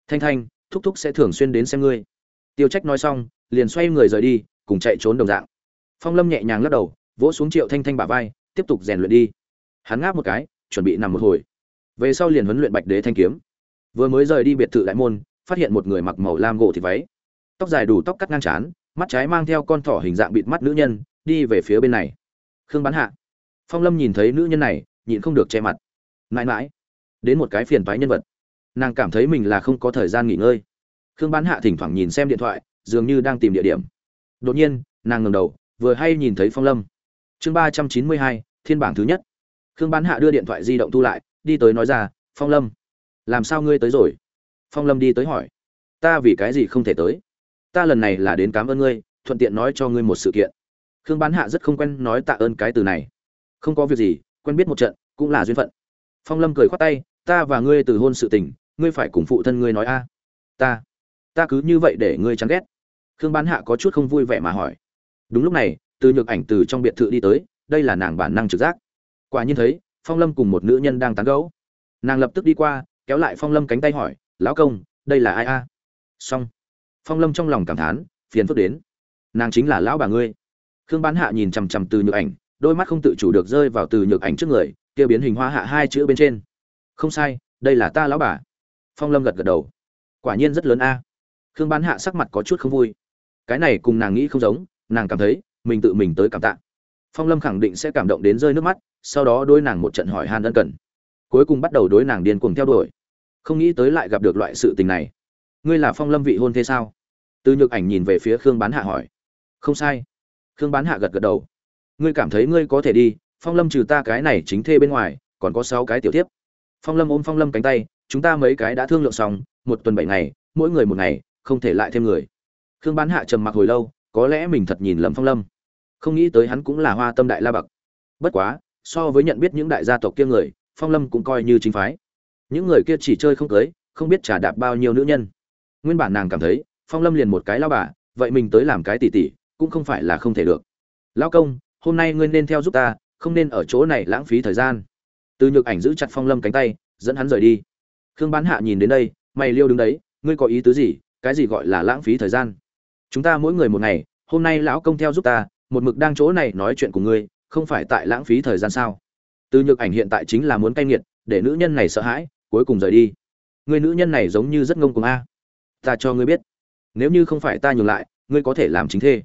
A: Thanh thanh, thúc thúc sẽ thường xuyên đến xem ngươi. Tiêu trách nói xong, liền xoay người rời đi, cùng chạy trốn đồng dạng. Phong lâm nhẹ nhàng lắc đầu, vỗ xuống triệu thanh thanh bả vai tiếp tục rèn luyện đi. Hắn ngáp một cái, chuẩn bị nằm một hồi. Về sau liền huấn luyện bạch đế thanh kiếm. Vừa mới rời đi biệt thự đại môn, phát hiện một người mặc màu lam gỗ thịt váy. Tóc dài đủ tóc cắt ngang trán, mắt trái mang theo con thỏ hình dạng bịt mắt nữ nhân, đi về phía bên này. Khương bán hạ. Phong lâm nhìn thấy nữ nhân này, nhịn không được che mặt. Mãi mãi. Đến một cái phiền toái nhân vật. Nàng cảm thấy mình là không có thời gian nghỉ ngơi. Khương bán hạ thỉnh thoảng nhìn xem điện thoại, dường như đang tìm địa điểm. Đột nhiên, nàng ngẩng đầu, vừa hay nhìn thấy phong lâm chương ba trăm chín mươi hai, thiên bảng thứ nhất. Khương bán hạ đưa điện thoại di động thu lại, đi tới nói ra, phong lâm, làm sao ngươi tới rồi? Phong lâm đi tới hỏi, ta vì cái gì không thể tới? Ta lần này là đến cảm ơn ngươi, thuận tiện nói cho ngươi một sự kiện. Khương bán hạ rất không quen nói tạ ơn cái từ này. Không có việc gì, quen biết một trận, cũng là duyên phận. Phong lâm cười khoát tay, ta và ngươi từ hôn sự tình, ngươi phải cùng phụ thân ngươi nói a. Ta ta cứ như vậy để ngươi chán ghét. Khương bán hạ có chút không vui vẻ mà hỏi. Đúng lúc này từ nhược ảnh từ trong biệt thự đi tới, đây là nàng bản năng trực giác. Quả nhiên thấy, phong lâm cùng một nữ nhân đang tán gẫu. Nàng lập tức đi qua, kéo lại phong lâm cánh tay hỏi, lão công, đây là ai a? Xong, phong lâm trong lòng cảm thán, phiền phức đến. Nàng chính là lão bà ngươi. Khương bán hạ nhìn chằm chằm từ nhược ảnh, đôi mắt không tự chủ được rơi vào từ nhược ảnh trước người, kia biến hình hoa hạ hai chữ bên trên. Không sai, đây là ta lão bà. Phong lâm gật gật đầu. Quả nhiên rất lớn a. Khương bán hạ sắc mặt có chút không vui. Cái này cùng nàng nghĩ không giống, nàng cảm thấy mình tự mình tới cảm tạ. Phong lâm khẳng định sẽ cảm động đến rơi nước mắt, sau đó đôi nàng một trận hỏi han ân cần. Cuối cùng bắt đầu đối nàng điên cuồng theo đuổi. Không nghĩ tới lại gặp được loại sự tình này. Ngươi là phong lâm vị hôn thế sao? Từ nhược ảnh nhìn về phía khương bán hạ hỏi. Không sai. Khương bán hạ gật gật đầu. Ngươi cảm thấy ngươi có thể đi, phong lâm trừ ta cái này chính thê bên ngoài, còn có sáu cái tiểu tiếp phong lâm ôm phong lâm cánh tay, chúng ta mấy cái đã thương lượng xong, một tuần bảy ngày, mỗi người một ngày, không thể lại thêm người. Khương bán hạ trầm mặc hồi lâu có lẽ mình thật nhìn lầm phong lâm. Không nghĩ tới hắn cũng là hoa tâm đại la bậc. Bất quá, so với nhận biết những đại gia tộc kia người, phong lâm cũng coi như chính phái. Những người kia chỉ chơi không cưới, không biết trả đạp bao nhiêu nữ nhân. Nguyên bản nàng cảm thấy, phong lâm liền một cái lao bà, vậy mình tới làm cái tỉ tỉ cũng không phải là không thể được. Lão công, hôm nay ngươi nên theo giúp ta, không nên ở chỗ này lãng phí thời gian. Từ nhược ảnh giữ chặt phong lâm cánh tay, dẫn hắn rời đi. Khương bán hạ nhìn đến đây, mày liêu đứng đấy, ngươi có ý tứ gì? Cái gì gọi là lãng phí thời gian? Chúng ta mỗi người một ngày, hôm nay lão công theo giúp ta, một mực đang chỗ này nói chuyện của ngươi, không phải tại lãng phí thời gian sao? Từ nhược ảnh hiện tại chính là muốn cay nghiệt, để nữ nhân này sợ hãi, cuối cùng rời đi. Người nữ nhân này giống như rất ngông cuồng a. Ta cho ngươi biết, nếu như không phải ta nhường lại, ngươi có thể làm chính thê.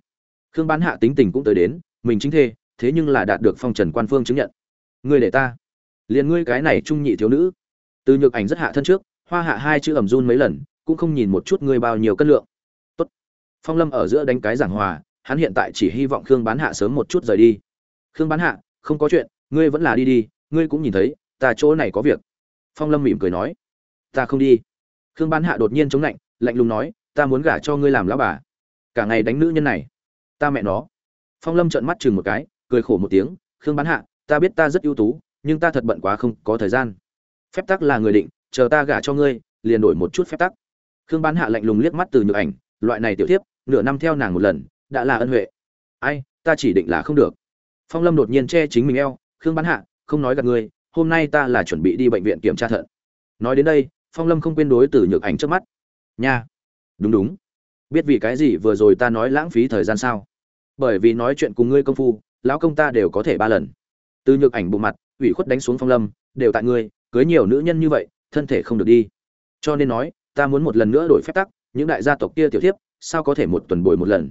A: Khương bán hạ tính tình cũng tới đến, mình chính thê, thế nhưng là đạt được phong trần quan phương chứng nhận. Ngươi để ta, liền ngươi cái này trung nhị thiếu nữ. Từ nhược ảnh rất hạ thân trước, hoa hạ hai chữ ẩm run mấy lần, cũng không nhìn một chút ngươi bao nhiêu cân lượng phong lâm ở giữa đánh cái giảng hòa, hắn hiện tại chỉ hy vọng khương bán hạ sớm một chút rời đi. Khương bán hạ, không có chuyện, ngươi vẫn là đi đi, ngươi cũng nhìn thấy, ta chỗ này có việc. Phong lâm mỉm cười nói, ta không đi. Khương bán hạ đột nhiên chống lạnh lạnh lùng nói, ta muốn gả cho ngươi làm lão bà. Cả ngày đánh nữ nhân này, ta mẹ nó. Phong lâm trợn mắt chừng một cái, cười khổ một tiếng, khương bán hạ, ta biết ta rất ưu tú, nhưng ta thật bận quá không có thời gian. Phép tắc là người định, chờ ta gả cho ngươi, liền đổi một chút phép tắc. Khương bán hạ lạnh lùng liếc mắt từ nhược ảnh, loại này tiểu tiếp nửa năm theo nàng một lần, đã là ân huệ. Ai, ta chỉ định là không được. Phong lâm đột nhiên che chính mình eo, khương bán hạ, không nói gặp ngươi, hôm nay ta là chuẩn bị đi bệnh viện kiểm tra thận. Nói đến đây, phong lâm không quên đối từ nhược ảnh trước mắt. Nha. Đúng đúng. Biết vì cái gì vừa rồi ta nói lãng phí thời gian sao? Bởi vì nói chuyện cùng ngươi công phu, lão công ta đều có thể ba lần. Từ nhược ảnh bộ mặt, ủy khuất đánh xuống phong lâm, đều tại ngươi, cưới nhiều nữ nhân như vậy, thân thể không được đi. Cho nên nói, ta muốn một lần nữa đổi phép tắc, những đại gia tộc kia tiểu thiếp sao có thể một tuần bồi một lần?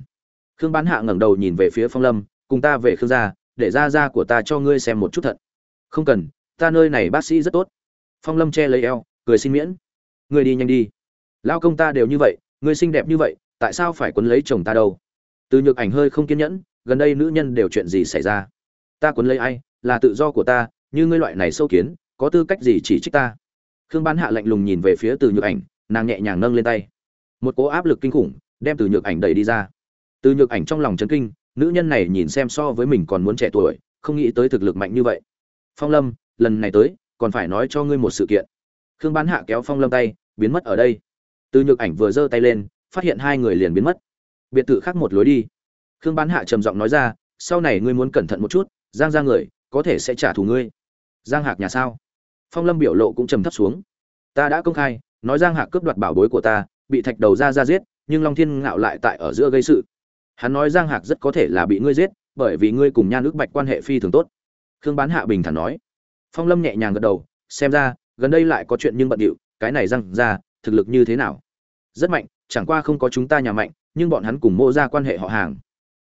A: Khương bán hạ ngẩng đầu nhìn về phía phong lâm, cùng ta về khương gia, để ra ra của ta cho ngươi xem một chút thận. Không cần, ta nơi này bác sĩ rất tốt. Phong lâm che lấy eo, cười xin miễn. Ngươi đi nhanh đi. Lao công ta đều như vậy, ngươi xinh đẹp như vậy, tại sao phải quấn lấy chồng ta đâu? Từ nhược ảnh hơi không kiên nhẫn, gần đây nữ nhân đều chuyện gì xảy ra? Ta quấn lấy ai, là tự do của ta, như ngươi loại này sâu kiến, có tư cách gì chỉ trích ta? Khương bán hạ lạnh lùng nhìn về phía từ nhược ảnh, nàng nhẹ nhàng nâng lên tay. Một cố áp lực kinh khủng đem từ nhược ảnh đẩy đi ra. Từ nhược ảnh trong lòng chấn kinh, nữ nhân này nhìn xem so với mình còn muốn trẻ tuổi, không nghĩ tới thực lực mạnh như vậy. Phong lâm, lần này tới, còn phải nói cho ngươi một sự kiện. Khương bán hạ kéo phong lâm tay, biến mất ở đây. Từ nhược ảnh vừa giơ tay lên, phát hiện hai người liền biến mất. Biệt thự khác một lối đi. Khương bán hạ trầm giọng nói ra, sau này ngươi muốn cẩn thận một chút, giang ra người, có thể sẽ trả thù ngươi. Giang hạc nhà sao? Phong lâm biểu lộ cũng trầm thấp xuống. Ta đã công khai, nói giang hạc cướp đoạt bảo bối của ta, bị thạch đầu ra ra giết nhưng long thiên ngạo lại tại ở giữa gây sự. Hắn nói giang hạc rất có thể là bị ngươi giết, bởi vì ngươi cùng nhan ước bạch quan hệ phi thường tốt. Khương bán hạ bình thản nói. Phong lâm nhẹ nhàng gật đầu, xem ra, gần đây lại có chuyện nhưng bận điệu, cái này răng ra, thực lực như thế nào? Rất mạnh, chẳng qua không có chúng ta nhà mạnh, nhưng bọn hắn cùng mô ra quan hệ họ hàng.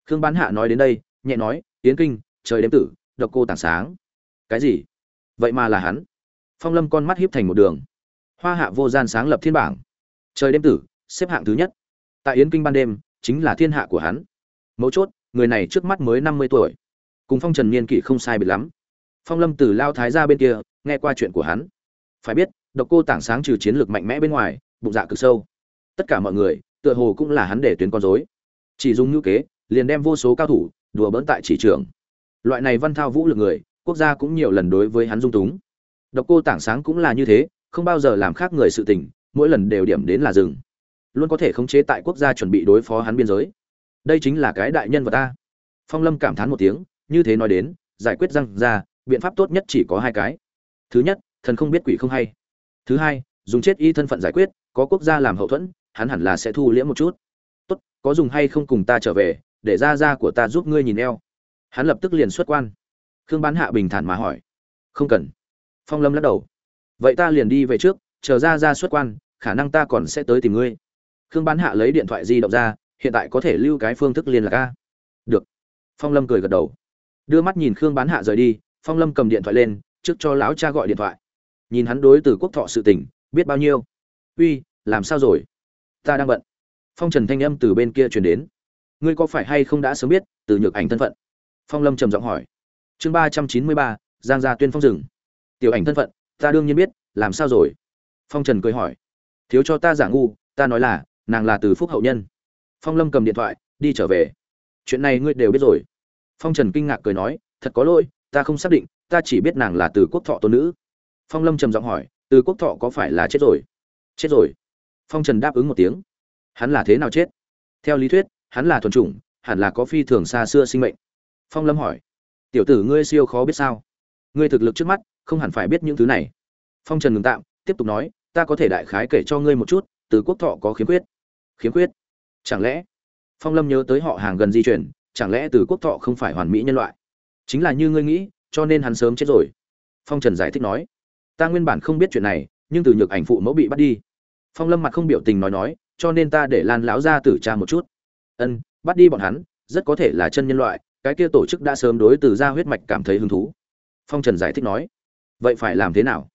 A: Khương bán hạ nói đến đây, nhẹ nói tiến kinh, trời đếm tử, độc cô tảng sáng. Cái gì? Vậy mà là hắn? Phong lâm con mắt hiếp thành một đường. Hoa hạ vô gian sáng lập thiên bảng. Trời đêm tử, xếp hạng thứ nhất tại yến kinh ban đêm, chính là thiên hạ của hắn. Mấu chốt, người này trước mắt mới năm mươi tuổi. Cùng phong trần niên kỷ không sai biệt lắm. Phong lâm từ lao thái ra bên kia, nghe qua chuyện của hắn. Phải biết, độc cô tảng sáng trừ chiến lược mạnh mẽ bên ngoài, bụng dạ cực sâu. Tất cả mọi người, tựa hồ cũng là hắn để tuyến con dối chỉ dùng ngữ kế, liền đem vô số cao thủ, đùa bỡn tại chỉ trường. Loại này văn thao vũ lực người, quốc gia cũng nhiều lần đối với hắn dung túng. Độc cô tảng sáng cũng là như thế, không bao giờ làm khác người sự tình, mỗi lần đều điểm đến là rừng luôn có thể khống chế tại quốc gia chuẩn bị đối phó hắn biên giới. Đây chính là cái đại nhân vật ta. Phong lâm cảm thán một tiếng, như thế nói đến, giải quyết răng ra, biện pháp tốt nhất chỉ có hai cái. Thứ nhất, thần không biết quỷ không hay. Thứ hai, dùng chết y thân phận giải quyết, có quốc gia làm hậu thuẫn, hắn hẳn là sẽ thu liễm một chút. Tốt, có dùng hay không cùng ta trở về, để ra ra của ta giúp ngươi nhìn eo. Hắn lập tức liền xuất quan. Khương bán hạ bình thản mà hỏi. Không cần. Phong lâm lắc đầu. Vậy ta liền đi về trước, chờ ra ra xuất quan, khả năng ta còn sẽ tới tìm ngươi khương bán hạ lấy điện thoại di động ra, hiện tại có thể lưu cái phương thức liên lạc a. Được. Phong lâm cười gật đầu. Đưa mắt nhìn khương bán hạ rời đi, phong lâm cầm điện thoại lên, trước cho lão cha gọi điện thoại. Nhìn hắn đối từ quốc thọ sự tình, biết bao nhiêu? Uy, làm sao rồi? Ta đang bận. Phong trần thanh âm từ bên kia truyền đến. Ngươi có phải hay không đã sớm biết, từ nhược ảnh thân phận? Phong lâm trầm giọng hỏi. Chương ba trăm chín mươi ba, giang gia tuyên phong rừng tiểu ảnh thân phận, ta đương nhiên biết, làm sao rồi? Phong trần cười hỏi. Thiếu cho ta giả ngu, ta nói là nàng là từ phúc hậu nhân. Phong lâm cầm điện thoại, đi trở về. Chuyện này ngươi đều biết rồi. Phong trần kinh ngạc cười nói, thật có lỗi, ta không xác định, ta chỉ biết nàng là từ quốc thọ tôn nữ. Phong lâm trầm giọng hỏi, từ quốc thọ có phải là chết rồi? Chết rồi. Phong trần đáp ứng một tiếng. Hắn là thế nào chết? Theo lý thuyết, hắn là thuần chủng, hẳn là có phi thường xa xưa sinh mệnh. Phong lâm hỏi, tiểu tử ngươi siêu khó biết sao? Ngươi thực lực trước mắt, không hẳn phải biết những thứ này. Phong trần ngừng tạm, tiếp tục nói, ta có thể đại khái kể cho ngươi một chút, từ quốc thọ có khiếm khuyết khiếm khuyết. Chẳng lẽ, phong lâm nhớ tới họ hàng gần di chuyển, chẳng lẽ từ quốc thọ không phải hoàn mỹ nhân loại? Chính là như ngươi nghĩ, cho nên hắn sớm chết rồi. Phong trần giải thích nói, ta nguyên bản không biết chuyện này, nhưng từ nhược ảnh phụ mẫu bị bắt đi. Phong lâm mặt không biểu tình nói nói, cho nên ta để lan lão ra tử cha một chút. Ân, bắt đi bọn hắn, rất có thể là chân nhân loại, cái kia tổ chức đã sớm đối từ ra huyết mạch cảm thấy hứng thú. Phong trần giải thích nói, vậy phải làm thế nào?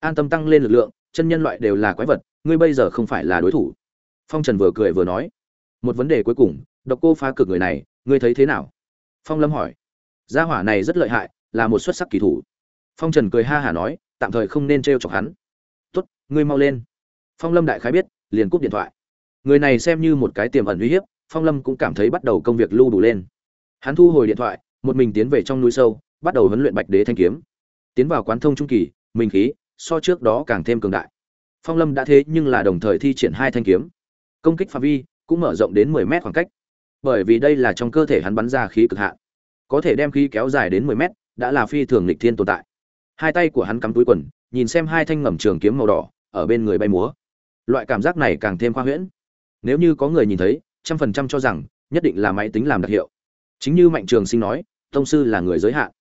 A: An tâm tăng lên lực lượng, chân nhân loại đều là quái vật, ngươi bây giờ không phải là đối thủ phong trần vừa cười vừa nói, một vấn đề cuối cùng, độc cô phá cực người này, ngươi thấy thế nào? Phong lâm hỏi, gia hỏa này rất lợi hại, là một xuất sắc kỳ thủ. Phong trần cười ha hả nói, tạm thời không nên t r e o chọc hắn. Tốt, ngươi mau lên. Phong lâm đại khái biết, liền cúp điện thoại. Người này xem như một cái tiềm ẩn uy hiếp, phong lâm cũng cảm thấy bắt đầu công việc lưu đủ lên. Hắn thu hồi điện thoại, một mình tiến về trong núi sâu, bắt đầu huấn luyện bạch đế thanh kiếm. Tiến vào quán thông trung kỳ minh khí, so trước đó càng thêm cường đại. Phong lâm đã thế nhưng là đồng thời thi triển hai thanh kiếm công kích phạm vi cũng mở rộng đến 10 mét khoảng cách. Bởi vì đây là trong cơ thể hắn bắn ra khí cực hạn. Có thể đem khí kéo dài đến 10 mét đã là phi thường lịch thiên tồn tại. Hai tay của hắn cắm túi quần, nhìn xem hai thanh ngầm trường kiếm màu đỏ ở bên người bay múa. Loại cảm giác này càng thêm khoa huyễn. Nếu như có người nhìn thấy, trăm phần trăm cho rằng nhất định là máy tính làm đặc hiệu. Chính như mạnh trường sinh nói, tông sư là người giới hạn.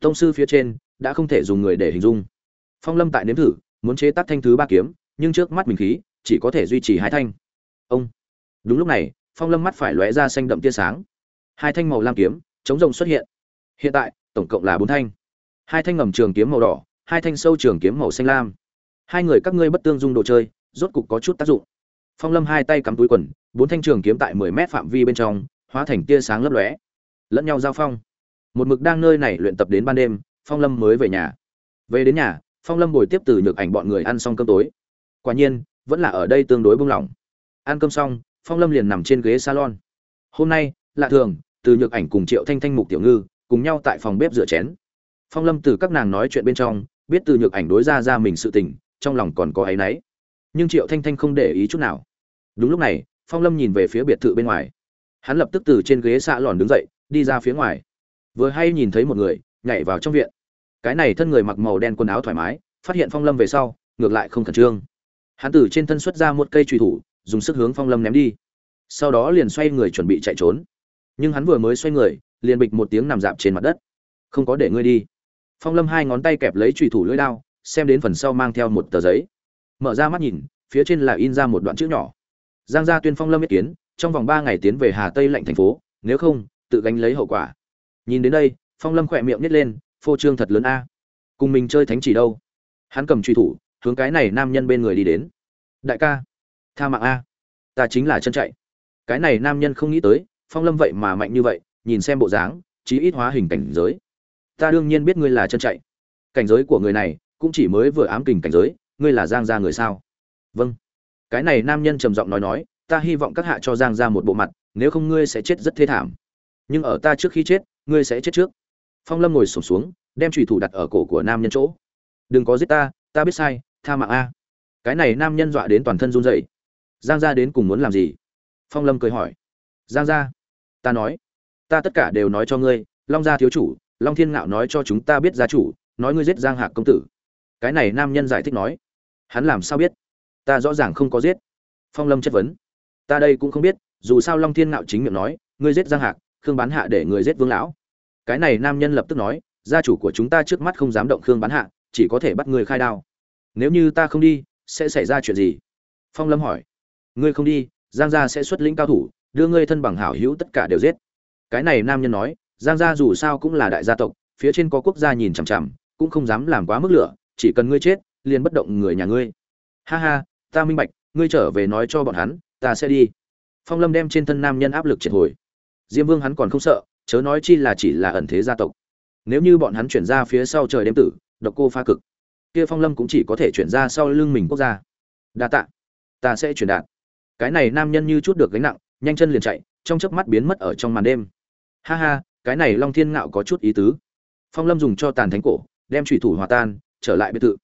A: Tông sư phía trên đã không thể dùng người để hình dung. Phong lâm tại nếm thử, muốn chế tác thanh thứ ba kiếm, nhưng trước mắt mình khí chỉ có thể duy trì hai thanh ông. Đúng lúc này, phong lâm mắt phải lóe ra xanh đậm tia sáng. Hai thanh màu lam kiếm, chống rồng xuất hiện. Hiện tại, tổng cộng là bốn thanh. Hai thanh ngầm trường kiếm màu đỏ, hai thanh sâu trường kiếm màu xanh lam. Hai người các ngươi bất tương dung đồ chơi, rốt cục có chút tác dụng. Phong lâm hai tay cắm túi quần, bốn thanh trường kiếm tại mười mét phạm vi bên trong, hóa thành tia sáng lấp lóe. Lẫn nhau giao phong. Một mực đang nơi này luyện tập đến ban đêm, phong lâm mới về nhà. Về đến nhà, phong lâm bồi tiếp từ nhược ảnh bọn người ăn xong cơm tối. Quả nhiên, vẫn là ở đây tương đối bung lỏng ăn cơm xong, phong lâm liền nằm trên ghế salon. Hôm nay, lạ thường, từ nhược ảnh cùng triệu thanh thanh mục tiểu ngư cùng nhau tại phòng bếp rửa chén. Phong lâm từ các nàng nói chuyện bên trong, biết từ nhược ảnh đối ra ra mình sự tình, trong lòng còn có áy náy. Nhưng triệu thanh thanh không để ý chút nào. Đúng lúc này, phong lâm nhìn về phía biệt thự bên ngoài. Hắn lập tức từ trên ghế xạ lòn đứng dậy, đi ra phía ngoài. Vừa hay nhìn thấy một người, nhảy vào trong viện. Cái này thân người mặc màu đen quần áo thoải mái, phát hiện phong lâm về sau, ngược lại không khẩn trương. Hắn từ trên thân xuất ra một cây truy thủ dùng sức hướng phong lâm ném đi. Sau đó liền xoay người chuẩn bị chạy trốn. Nhưng hắn vừa mới xoay người, liền bịch một tiếng nằm dạp trên mặt đất. Không có để ngươi đi. Phong lâm hai ngón tay kẹp lấy truy thủ lưỡi đao, xem đến phần sau mang theo một tờ giấy. Mở ra mắt nhìn, phía trên là in ra một đoạn chữ nhỏ. Giang gia tuyên phong lâm ý kiến, trong vòng ba ngày tiến về hà tây lạnh thành phố, nếu không, tự gánh lấy hậu quả. Nhìn đến đây, phong lâm khỏe miệng nhét lên, phô trương thật lớn a. Cùng mình chơi thánh chỉ đâu? Hắn cầm truy thủ, hướng cái này nam nhân bên người đi đến. Đại ca tha mạng a. Ta chính là chân chạy. Cái này nam nhân không nghĩ tới, phong lâm vậy mà mạnh như vậy, nhìn xem bộ dáng, chí ít hóa hình cảnh giới. Ta đương nhiên biết ngươi là chân chạy. Cảnh giới của người này, cũng chỉ mới vừa ám kình cảnh giới, ngươi là giang gia người sao? Vâng. Cái này nam nhân trầm giọng nói nói, ta hy vọng các hạ cho giang gia một bộ mặt, nếu không ngươi sẽ chết rất thê thảm. Nhưng ở ta trước khi chết, ngươi sẽ chết trước. Phong lâm ngồi sổm xuống, đem trùy thủ đặt ở cổ của nam nhân chỗ. Đừng có giết ta ta biết sai, tha mạng a. Cái này nam nhân dọa đến toàn thân run rẩy giang gia đến cùng muốn làm gì? Phong lâm cười hỏi. Giang gia, ta nói, ta tất cả đều nói cho ngươi, long gia thiếu chủ, long thiên ngạo nói cho chúng ta biết gia chủ, nói ngươi giết giang hạc công tử. Cái này nam nhân giải thích nói. Hắn làm sao biết? Ta rõ ràng không có giết. Phong lâm chất vấn. Ta đây cũng không biết, dù sao long thiên ngạo chính miệng nói, ngươi giết giang hạc, khương bán hạ để người giết vương lão. Cái này nam nhân lập tức nói, gia chủ của chúng ta trước mắt không dám động khương bán hạ, chỉ có thể bắt người khai đao. Nếu như ta không đi, sẽ xảy ra chuyện gì? Phong lâm hỏi ngươi không đi, giang gia sẽ xuất lĩnh cao thủ, đưa ngươi thân bằng hảo hữu tất cả đều giết. Cái này nam nhân nói, giang gia dù sao cũng là đại gia tộc, phía trên có quốc gia nhìn chằm chằm, cũng không dám làm quá mức lửa, chỉ cần ngươi chết, liền bất động người nhà ngươi. Ha ha, ta minh bạch, ngươi trở về nói cho bọn hắn, ta sẽ đi. Phong lâm đem trên thân nam nhân áp lực triệt hồi. Diêm vương hắn còn không sợ, chớ nói chi là chỉ là ẩn thế gia tộc. Nếu như bọn hắn chuyển ra phía sau trời đêm tử, độc cô pha cực, kia phong lâm cũng chỉ có thể chuyển ra sau lưng mình quốc gia. Đa tạ, ta sẽ chuyển đạt cái này nam nhân như chút được gánh nặng, nhanh chân liền chạy, trong chớp mắt biến mất ở trong màn đêm. Ha ha, cái này long thiên ngạo có chút ý tứ. Phong lâm dùng cho tàn thánh cổ, đem thủy thủ hòa tan, trở lại biệt thự.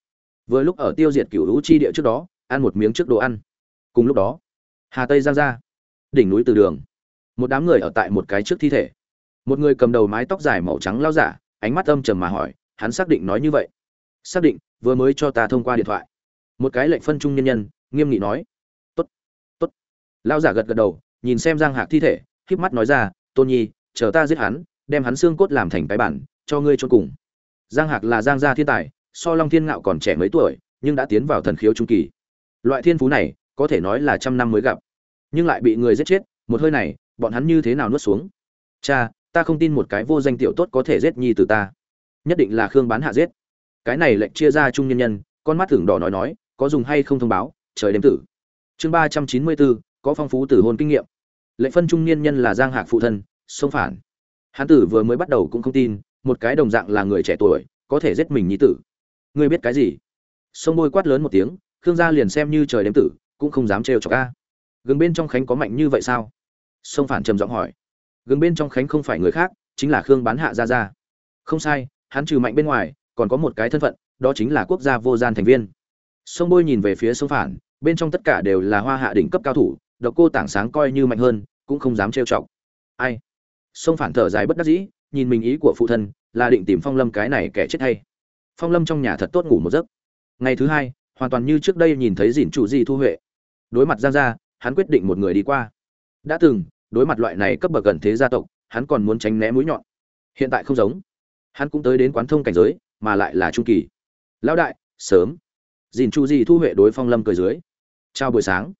A: Vừa lúc ở tiêu diệt cửu lũ chi địa trước đó, ăn một miếng trước đồ ăn. Cùng lúc đó, hà tây giang ra, đỉnh núi từ đường. Một đám người ở tại một cái trước thi thể. Một người cầm đầu mái tóc dài màu trắng lao giả, ánh mắt âm trầm mà hỏi, hắn xác định nói như vậy. Xác định, vừa mới cho ta thông qua điện thoại. Một cái lệnh phân trung nhân nhân, nghiêm nghị nói lao giả gật gật đầu, nhìn xem giang hạc thi thể híp mắt nói ra, tôn nhi, chờ ta giết hắn, đem hắn xương cốt làm thành cái bản, cho ngươi cho cùng. Giang hạc là giang gia thiên tài, so long thiên ngạo còn trẻ mấy tuổi, nhưng đã tiến vào thần khiếu trung kỳ. Loại thiên phú này, có thể nói là trăm năm mới gặp. Nhưng lại bị người giết chết, một hơi này, bọn hắn như thế nào nuốt xuống? Cha, ta không tin một cái vô danh tiểu tốt có thể giết nhi từ ta. Nhất định là khương bán hạ giết. Cái này lệnh chia ra trung nhân nhân, con mắt thưởng đỏ nói nói, có dùng hay không thông báo, trời đêm tử. Chương ba trăm chín mươi bốn có phong phú tử hôn kinh nghiệm. Lệnh phân trung niên nhân là giang hạc phụ thân xông phản. Hán tử vừa mới bắt đầu cũng không tin, một cái đồng dạng là người trẻ tuổi, có thể giết mình nhi tử. Ngươi biết cái gì? Sông bôi quát lớn một tiếng, khương gia liền xem như trời đêm tử, cũng không dám trêu chọc ca gừng bên trong khánh có mạnh như vậy sao? Sông phản trầm giọng hỏi. Gừng bên trong khánh không phải người khác, chính là khương bán hạ gia gia. Không sai, hắn trừ mạnh bên ngoài, còn có một cái thân phận, đó chính là quốc gia vô gian thành viên. Sông bôi nhìn về phía sông phản, bên trong tất cả đều là hoa hạ đỉnh cấp cao thủ độc cô tảng sáng coi như mạnh hơn, cũng không dám trêu chọc. Ai? Sông phản thở dài bất đắc dĩ, nhìn mình ý của phụ thân, là định tìm phong lâm cái này kẻ chết hay. Phong lâm trong nhà thật tốt ngủ một giấc. Ngày thứ hai, hoàn toàn như trước đây nhìn thấy dìn chủ di thu huệ. Đối mặt giang gia, hắn quyết định một người đi qua. Đã từng, đối mặt loại này cấp bậc gần thế gia tộc, hắn còn muốn tránh né mũi nhọn. Hiện tại không giống. Hắn cũng tới đến quán thông cảnh giới, mà lại là trung kỳ. Lão đại, sớm. Dìn chu di thu huệ đối phong lâm cười dưới. Chào buổi sáng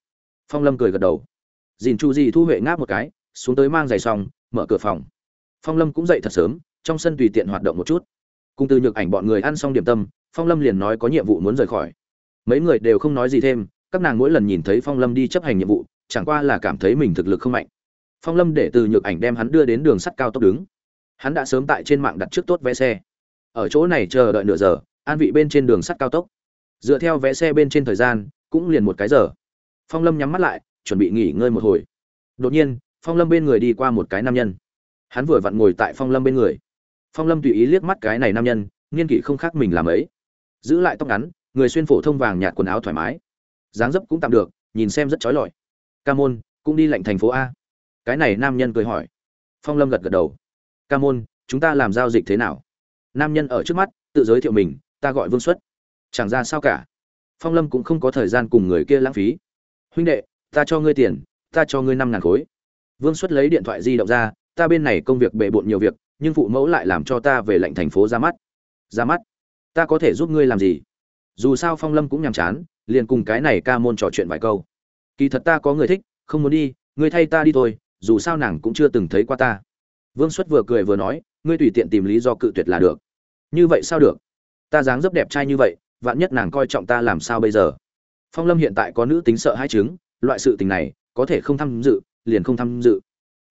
A: phong lâm cười gật đầu. Dìn chu di thu huệ ngáp một cái, xuống tới mang giày xong, mở cửa phòng. Phong lâm cũng dậy thật sớm, trong sân tùy tiện hoạt động một chút. Cùng từ nhược ảnh bọn người ăn xong điểm tâm, phong lâm liền nói có nhiệm vụ muốn rời khỏi. Mấy người đều không nói gì thêm, các nàng mỗi lần nhìn thấy phong lâm đi chấp hành nhiệm vụ, chẳng qua là cảm thấy mình thực lực không mạnh. Phong lâm để từ nhược ảnh đem hắn đưa đến đường sắt cao tốc đứng. Hắn đã sớm tại trên mạng đặt trước tốt vé xe. Ở chỗ này chờ đợi nửa giờ, an vị bên trên đường sắt cao tốc. Dựa theo vé xe bên trên thời gian, cũng liền một cái giờ phong lâm nhắm mắt lại, chuẩn bị nghỉ ngơi một hồi. Đột nhiên, phong lâm bên người đi qua một cái nam nhân. Hắn vừa vặn ngồi tại phong lâm bên người. Phong lâm tùy ý liếc mắt cái này nam nhân, nghiên kỷ không khác mình làm ấy. Giữ lại tóc ngắn, người xuyên phổ thông vàng nhạt quần áo thoải mái. Dáng dấp cũng tạm được, nhìn xem rất trói lọi. Ca môn, cũng đi lệnh thành phố a. Cái này nam nhân cười hỏi. Phong lâm gật gật đầu. Ca môn, chúng ta làm giao dịch thế nào? Nam nhân ở trước mắt, tự giới thiệu mình, ta gọi vương xuất. Chẳng ra sao cả. Phong lâm cũng không có thời gian cùng người kia lãng phí huynh đệ, ta cho ngươi tiền, ta cho ngươi năm ngàn khối. Vương xuất lấy điện thoại di động ra, ta bên này công việc bề bộn nhiều việc, nhưng phụ mẫu lại làm cho ta về lệnh thành phố ra mắt. Ra mắt? Ta có thể giúp ngươi làm gì? Dù sao phong lâm cũng nhàm chán, liền cùng cái này ca môn trò chuyện vài câu. Kỳ thật ta có người thích, không muốn đi, ngươi thay ta đi thôi, dù sao nàng cũng chưa từng thấy qua ta. Vương xuất vừa cười vừa nói, ngươi tùy tiện tìm lý do cự tuyệt là được. Như vậy sao được? Ta dáng dấp đẹp trai như vậy, vạn nhất nàng coi trọng ta làm sao bây giờ? Phong lâm hiện tại có nữ tính sợ hai chứng, loại sự tình này, có thể không tham dự, liền không tham dự.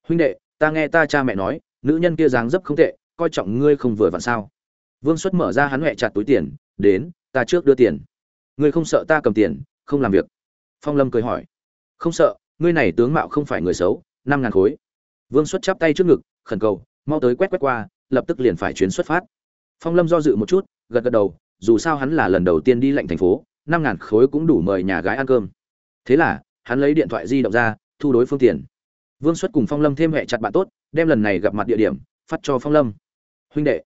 A: Huynh đệ, ta nghe ta cha mẹ nói, nữ nhân kia dáng dấp không tệ, coi trọng ngươi không vừa vặn sao. Vương xuất mở ra hắn huệ chặt túi tiền, đến, ta trước đưa tiền. Ngươi không sợ ta cầm tiền, không làm việc? Phong lâm cười hỏi. Không sợ, ngươi này tướng mạo không phải người xấu, năm ngàn khối. Vương xuất chắp tay trước ngực, khẩn cầu, mau tới quét quét qua, lập tức liền phải chuyến xuất phát. Phong lâm do dự một chút, gật gật đầu, dù sao hắn là lần đầu tiên đi lệnh thành phố năm ngàn khối cũng đủ mời nhà gái ăn cơm. Thế là, hắn lấy điện thoại di động ra, thu đối phương tiền. Vương xuất cùng phong lâm thêm hệ chặt bạn tốt, đem lần này gặp mặt địa điểm, phát cho phong lâm. Huynh đệ,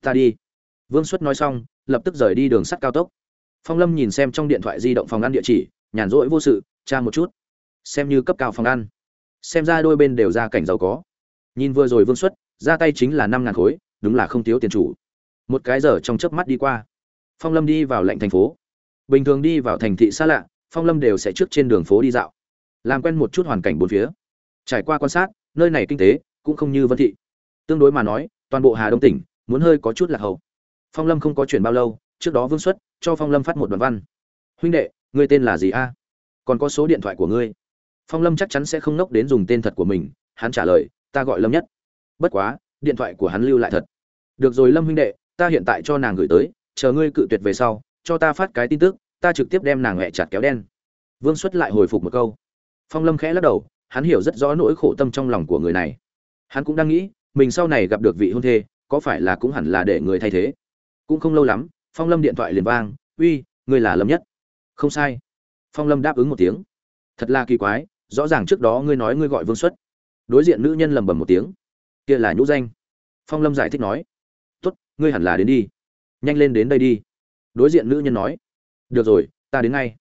A: ta đi. Vương xuất nói xong, lập tức rời đi đường sắt cao tốc. Phong lâm nhìn xem trong điện thoại di động phòng ăn địa chỉ, nhàn rỗi vô sự tra một chút, xem như cấp cao phòng ăn. Xem ra đôi bên đều ra cảnh giàu có. Nhìn vừa rồi vương xuất, ra tay chính là năm ngàn khối, đúng là không thiếu tiền chủ. Một cái giờ trong chớp mắt đi qua. Phong lâm đi vào lệnh thành phố bình thường đi vào thành thị xa lạ, phong lâm đều sẽ trước trên đường phố đi dạo. Làm quen một chút hoàn cảnh bốn phía. Trải qua quan sát, nơi này kinh tế cũng không như vân thị. Tương đối mà nói, toàn bộ hà đông tỉnh muốn hơi có chút lạc hậu. Phong lâm không có chuyện bao lâu, trước đó vương xuất, cho phong lâm phát một đoạn văn. Huynh đệ, ngươi tên là gì a? Còn có số điện thoại của ngươi. Phong lâm chắc chắn sẽ không nốc đến dùng tên thật của mình, hắn trả lời, ta gọi lâm nhất. Bất quá, điện thoại của hắn lưu lại thật. Được rồi lâm huynh đệ, ta hiện tại cho nàng gửi tới, chờ ngươi cự tuyệt về sau cho ta phát cái tin tức, ta trực tiếp đem nàng hẹ chặt kéo đen. Vương xuất lại hồi phục một câu. Phong lâm khẽ lắc đầu, hắn hiểu rất rõ nỗi khổ tâm trong lòng của người này. Hắn cũng đang nghĩ, mình sau này gặp được vị hôn thê, có phải là cũng hẳn là để người thay thế? Cũng không lâu lắm, phong lâm điện thoại liền vang, uy ngươi là lâm nhất. Không sai. Phong lâm đáp ứng một tiếng. Thật là kỳ quái, rõ ràng trước đó ngươi nói ngươi gọi vương xuất. Đối diện nữ nhân lầm bầm một tiếng. Kia là nhũ danh. Phong lâm giải thích nói. Tốt, ngươi hẳn là đến đi. Nhanh lên đến đây đi đối diện nữ nhân nói, được rồi, ta đến ngay.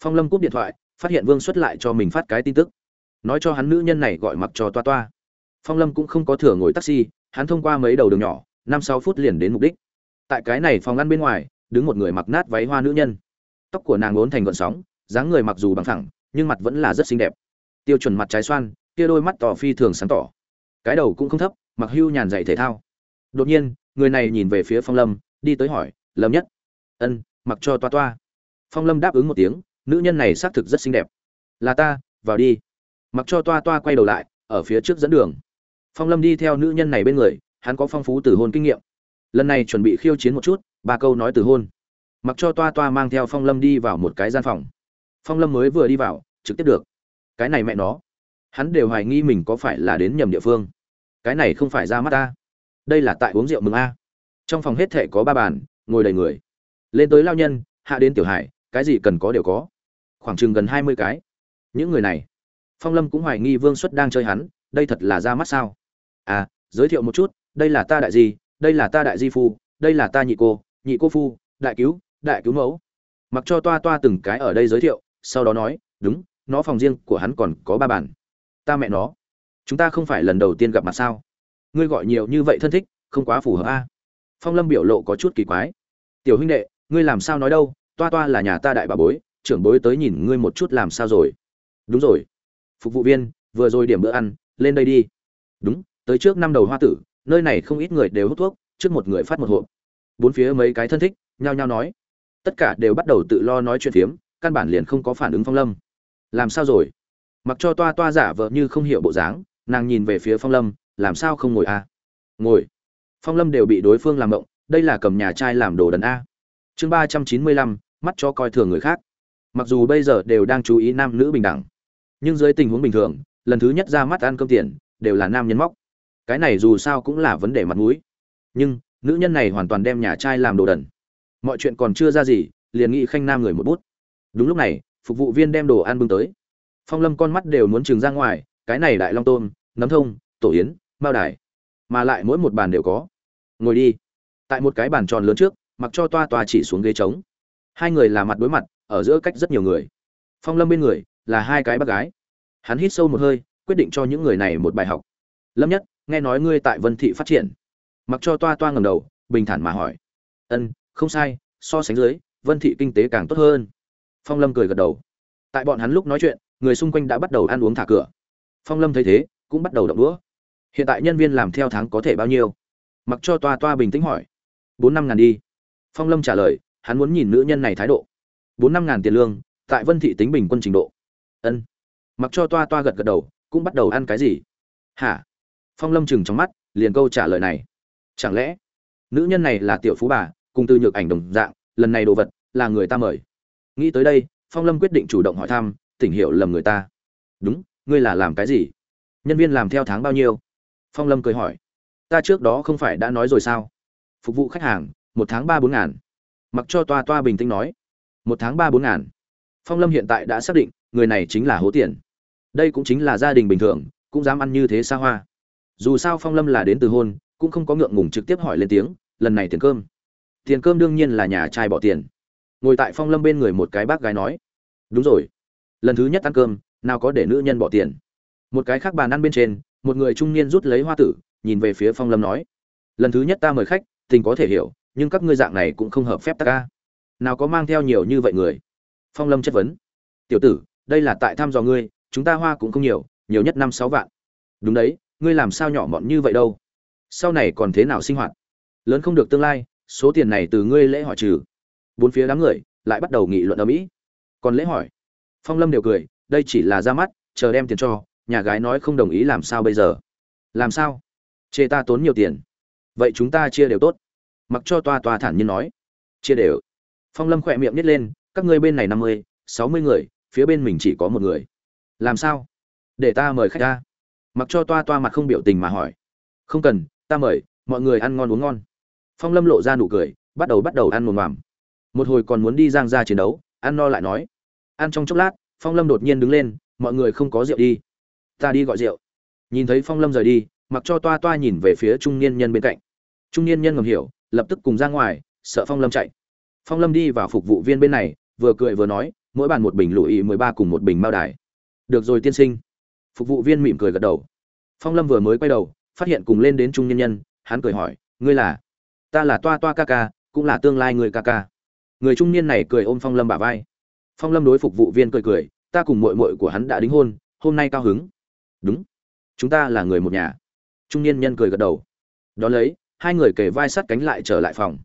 A: Phong lâm cúp điện thoại, phát hiện vương xuất lại cho mình phát cái tin tức. Nói cho hắn nữ nhân này gọi mặc cho toa toa. Phong lâm cũng không có thừa ngồi taxi, hắn thông qua mấy đầu đường nhỏ, năm sáu phút liền đến mục đích. Tại cái này phòng ngăn bên ngoài, đứng một người mặc nát váy hoa nữ nhân. Tóc của nàng ốn thành gọn sóng, dáng người mặc dù bằng thẳng nhưng mặt vẫn là rất xinh đẹp. Tiêu chuẩn mặt trái xoan, kia đôi mắt tỏ phi thường sáng tỏ. Cái đầu cũng không thấp, mặc hưu nhàn dạy thể thao. Đột nhiên, người này nhìn về phía phong lâm, đi tới hỏi, lâm nhất ân, mặc cho toa toa. Phong lâm đáp ứng một tiếng, nữ nhân này xác thực rất xinh đẹp. Là ta, vào đi. Mặc cho toa toa quay đầu lại, ở phía trước dẫn đường. Phong lâm đi theo nữ nhân này bên người, hắn có phong phú từ hôn kinh nghiệm. Lần này chuẩn bị khiêu chiến một chút, ba câu nói từ hôn. Mặc cho toa toa mang theo phong lâm đi vào một cái gian phòng. Phong lâm mới vừa đi vào, trực tiếp được. Cái này mẹ nó. Hắn đều hoài nghi mình có phải là đến nhầm địa phương. Cái này không phải ra mắt ta. Đây là tại uống rượu mừng a. Trong phòng hết thể có ba bàn, ngồi đầy người lên tới lao nhân, hạ đến tiểu hải, cái gì cần có đều có. Khoảng chừng gần hai mươi cái. Những người này, phong lâm cũng hoài nghi vương xuất đang chơi hắn, đây thật là ra mắt sao? À giới thiệu một chút, đây là ta đại di, đây là ta đại di phu, đây là ta nhị cô nhị cô phu, đại cứu đại cứu mẫu. Mặc cho toa toa từng cái ở đây giới thiệu, sau đó nói, đúng, nó phòng riêng của hắn còn có ba bản ta mẹ nó, chúng ta không phải lần đầu tiên gặp mặt sao? Ngươi gọi nhiều như vậy thân thích, không quá phù hợp a. Phong lâm biểu lộ có chút kỳ quái. Tiểu huynh đệ ngươi làm sao nói đâu, toa toa là nhà ta đại bà bối, trưởng bối tới nhìn ngươi một chút làm sao rồi. Đúng rồi. Phục vụ viên, vừa rồi điểm bữa ăn, lên đây đi. Đúng, tới trước năm đầu hoa tử, nơi này không ít người đều hút thuốc, trước một người phát một hộp. Bốn phía mấy cái thân thích, nhao nhao nói. Tất cả đều bắt đầu tự lo nói chuyện phiếm, căn bản liền không có phản ứng phong lâm. Làm sao rồi? Mặc cho toa toa giả vợ như không hiểu bộ dáng, nàng nhìn về phía phong lâm, làm sao không ngồi a à? ngồi. Phong lâm đều bị đối phương làm động đây là cầm nhà trai làm đồ đần a chương ba trăm chín mươi lăm, mắt cho coi thường người khác. Mặc dù bây giờ đều đang chú ý nam nữ bình đẳng, nhưng dưới tình huống bình thường, lần thứ nhất ra mắt ăn cơm tiền đều là nam nhân móc. Cái này dù sao cũng là vấn đề mặt mũi. Nhưng, nữ nhân này hoàn toàn đem nhà trai làm đồ đần. Mọi chuyện còn chưa ra gì, liền nghĩ khanh nam người một bút. Đúng lúc này, phục vụ viên đem đồ ăn bưng tới. Phong lâm con mắt đều muốn trừng ra ngoài, cái này đại long tôm, nấm thông, tổ yến, mao đài. Mà lại mỗi một bàn đều có. Ngồi đi. Tại một cái bàn tròn lớn trước mặc cho toa toa chỉ xuống ghế trống. Hai người là mặt đối mặt, ở giữa cách rất nhiều người. Phong lâm bên người là hai cái bác gái. Hắn hít sâu một hơi, quyết định cho những người này một bài học. Lâm nhất, nghe nói ngươi tại vân thị phát triển. Mặc cho toa toa ngầm đầu, bình thản mà hỏi. Ân, không sai, so sánh dưới, vân thị kinh tế càng tốt hơn. Phong lâm cười gật đầu. Tại bọn hắn lúc nói chuyện, người xung quanh đã bắt đầu ăn uống thả cửa. Phong lâm thấy thế, cũng bắt đầu động đũa. Hiện tại nhân viên làm theo tháng có thể bao nhiêu? Mặc cho toa toa bình tĩnh hỏi. Bốn năm ngàn đi phong lâm trả lời, hắn muốn nhìn nữ nhân này thái độ. Bốn năm ngàn tiền lương, tại vân thị tính bình quân trình độ. Ân. Mặc cho toa toa gật gật đầu, cũng bắt đầu ăn cái gì? Hả? Phong lâm chừng trong mắt, liền câu trả lời này. Chẳng lẽ, nữ nhân này là tiểu phú bà, cùng từ nhược ảnh đồng dạng, lần này đồ vật, là người ta mời. Nghĩ tới đây, phong lâm quyết định chủ động hỏi thăm, tỉnh hiệu lầm người ta. Đúng, ngươi là làm cái gì? Nhân viên làm theo tháng bao nhiêu? Phong lâm cười hỏi. Ta trước đó không phải đã nói rồi sao? Phục vụ khách hàng một tháng ba bốn ngàn. Mặc cho toa toa bình tĩnh nói, một tháng ba bốn ngàn. Phong lâm hiện tại đã xác định, người này chính là hố tiền. Đây cũng chính là gia đình bình thường, cũng dám ăn như thế xa hoa. Dù sao phong lâm là đến từ hôn, cũng không có ngượng ngùng trực tiếp hỏi lên tiếng, lần này tiền cơm. Tiền cơm đương nhiên là nhà trai bỏ tiền. Ngồi tại phong lâm bên người một cái bác gái nói, đúng rồi, lần thứ nhất ăn cơm, nào có để nữ nhân bỏ tiền. Một cái khác bàn ăn bên trên, một người trung niên rút lấy hoa tử, nhìn về phía phong lâm nói, lần thứ nhất ta mời khách, tình có thể hiểu nhưng các ngươi dạng này cũng không hợp phép ta ca. Nào có mang theo nhiều như vậy người? Phong lâm chất vấn. Tiểu tử, đây là tại thăm dò ngươi, chúng ta hoa cũng không nhiều nhiều nhất năm sáu vạn. Đúng đấy, ngươi làm sao nhỏ mọn như vậy đâu? Sau này còn thế nào sinh hoạt? Lớn không được tương lai, số tiền này từ ngươi lễ hỏi trừ. Bốn phía đám người lại bắt đầu nghị luận ở mỹ còn lễ hỏi. Phong lâm đều cười, đây chỉ là ra mắt, chờ đem tiền cho, nhà gái nói không đồng ý làm sao bây giờ? Làm sao? Chê ta tốn nhiều tiền. Vậy chúng ta chia đều tốt mặc cho toa toa thản nhiên nói. Chia đều. Phong lâm khỏe miệng nít lên, các ngươi bên này năm mươi, sáu mươi người, phía bên mình chỉ có một người. Làm sao? Để ta mời khách ta mặc cho toa toa mặt không biểu tình mà hỏi. Không cần, ta mời, mọi người ăn ngon uống ngon. Phong lâm lộ ra nụ cười, bắt đầu bắt đầu ăn mồm mòm. Một hồi còn muốn đi giang ra chiến đấu, ăn no lại nói. Ăn trong chốc lát, phong lâm đột nhiên đứng lên, mọi người không có rượu đi. Ta đi gọi rượu. Nhìn thấy phong lâm rời đi, mặc cho toa toa nhìn về phía trung niên nhân bên cạnh. Trung niên nhân ngầm hiểu lập tức cùng ra ngoài, sợ phong lâm chạy. Phong lâm đi vào phục vụ viên bên này, vừa cười vừa nói, mỗi bàn một bình lụy mười ba cùng một bình mao đài. Được rồi tiên sinh. Phục vụ viên mỉm cười gật đầu. Phong lâm vừa mới quay đầu, phát hiện cùng lên đến trung nhân nhân, hắn cười hỏi, ngươi là? Ta là toa toa ca ca, cũng là tương lai người ca ca. Người trung niên này cười ôm phong lâm bả vai. Phong lâm đối phục vụ viên cười cười, ta cùng mội mội của hắn đã đính hôn, hôm nay cao hứng. Đúng, chúng ta là người một nhà. Trung niên nhân cười gật đầu. Đón lấy hai người kề vai sát cánh lại trở lại phòng.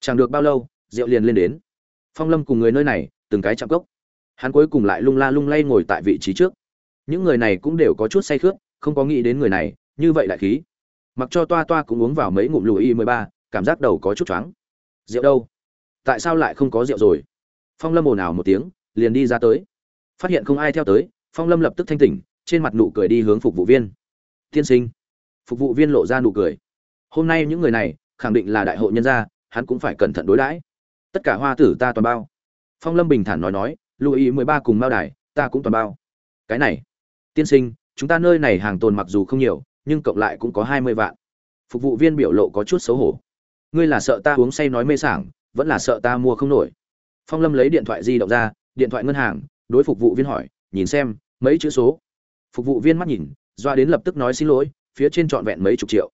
A: Chẳng được bao lâu, rượu liền lên đến. Phong lâm cùng người nơi này, từng cái chạm cốc. Hắn cuối cùng lại lung la lung lay ngồi tại vị trí trước. Những người này cũng đều có chút say khướt, không có nghĩ đến người này, như vậy lại khí. Mặc cho toa toa cũng uống vào mấy ngụm lùi y mười ba, cảm giác đầu có chút choáng. Rượu đâu? Tại sao lại không có rượu rồi? Phong lâm ồn ào một tiếng, liền đi ra tới. Phát hiện không ai theo tới, phong lâm lập tức thanh tỉnh, trên mặt nụ cười đi hướng phục vụ viên. Tiên sinh. Phục vụ viên lộ ra nụ cười hôm nay những người này, khẳng định là đại hội nhân gia, hắn cũng phải cẩn thận đối đãi. Tất cả hoa tử ta toàn bao. Phong lâm bình thản nói nói lưu ý mười ba cùng mao đài, ta cũng toàn bao. Cái này, tiên sinh, chúng ta nơi này hàng tồn mặc dù không nhiều, nhưng cộng lại cũng có hai mươi vạn. Phục vụ viên biểu lộ có chút xấu hổ. Ngươi là sợ ta uống say nói mê sảng, vẫn là sợ ta mua không nổi. Phong lâm lấy điện thoại di động ra, điện thoại ngân hàng, đối phục vụ viên hỏi, nhìn xem, mấy chữ số. Phục vụ viên mắt nhìn, doa đến lập tức nói xin lỗi, phía trên trọn vẹn mấy chục triệu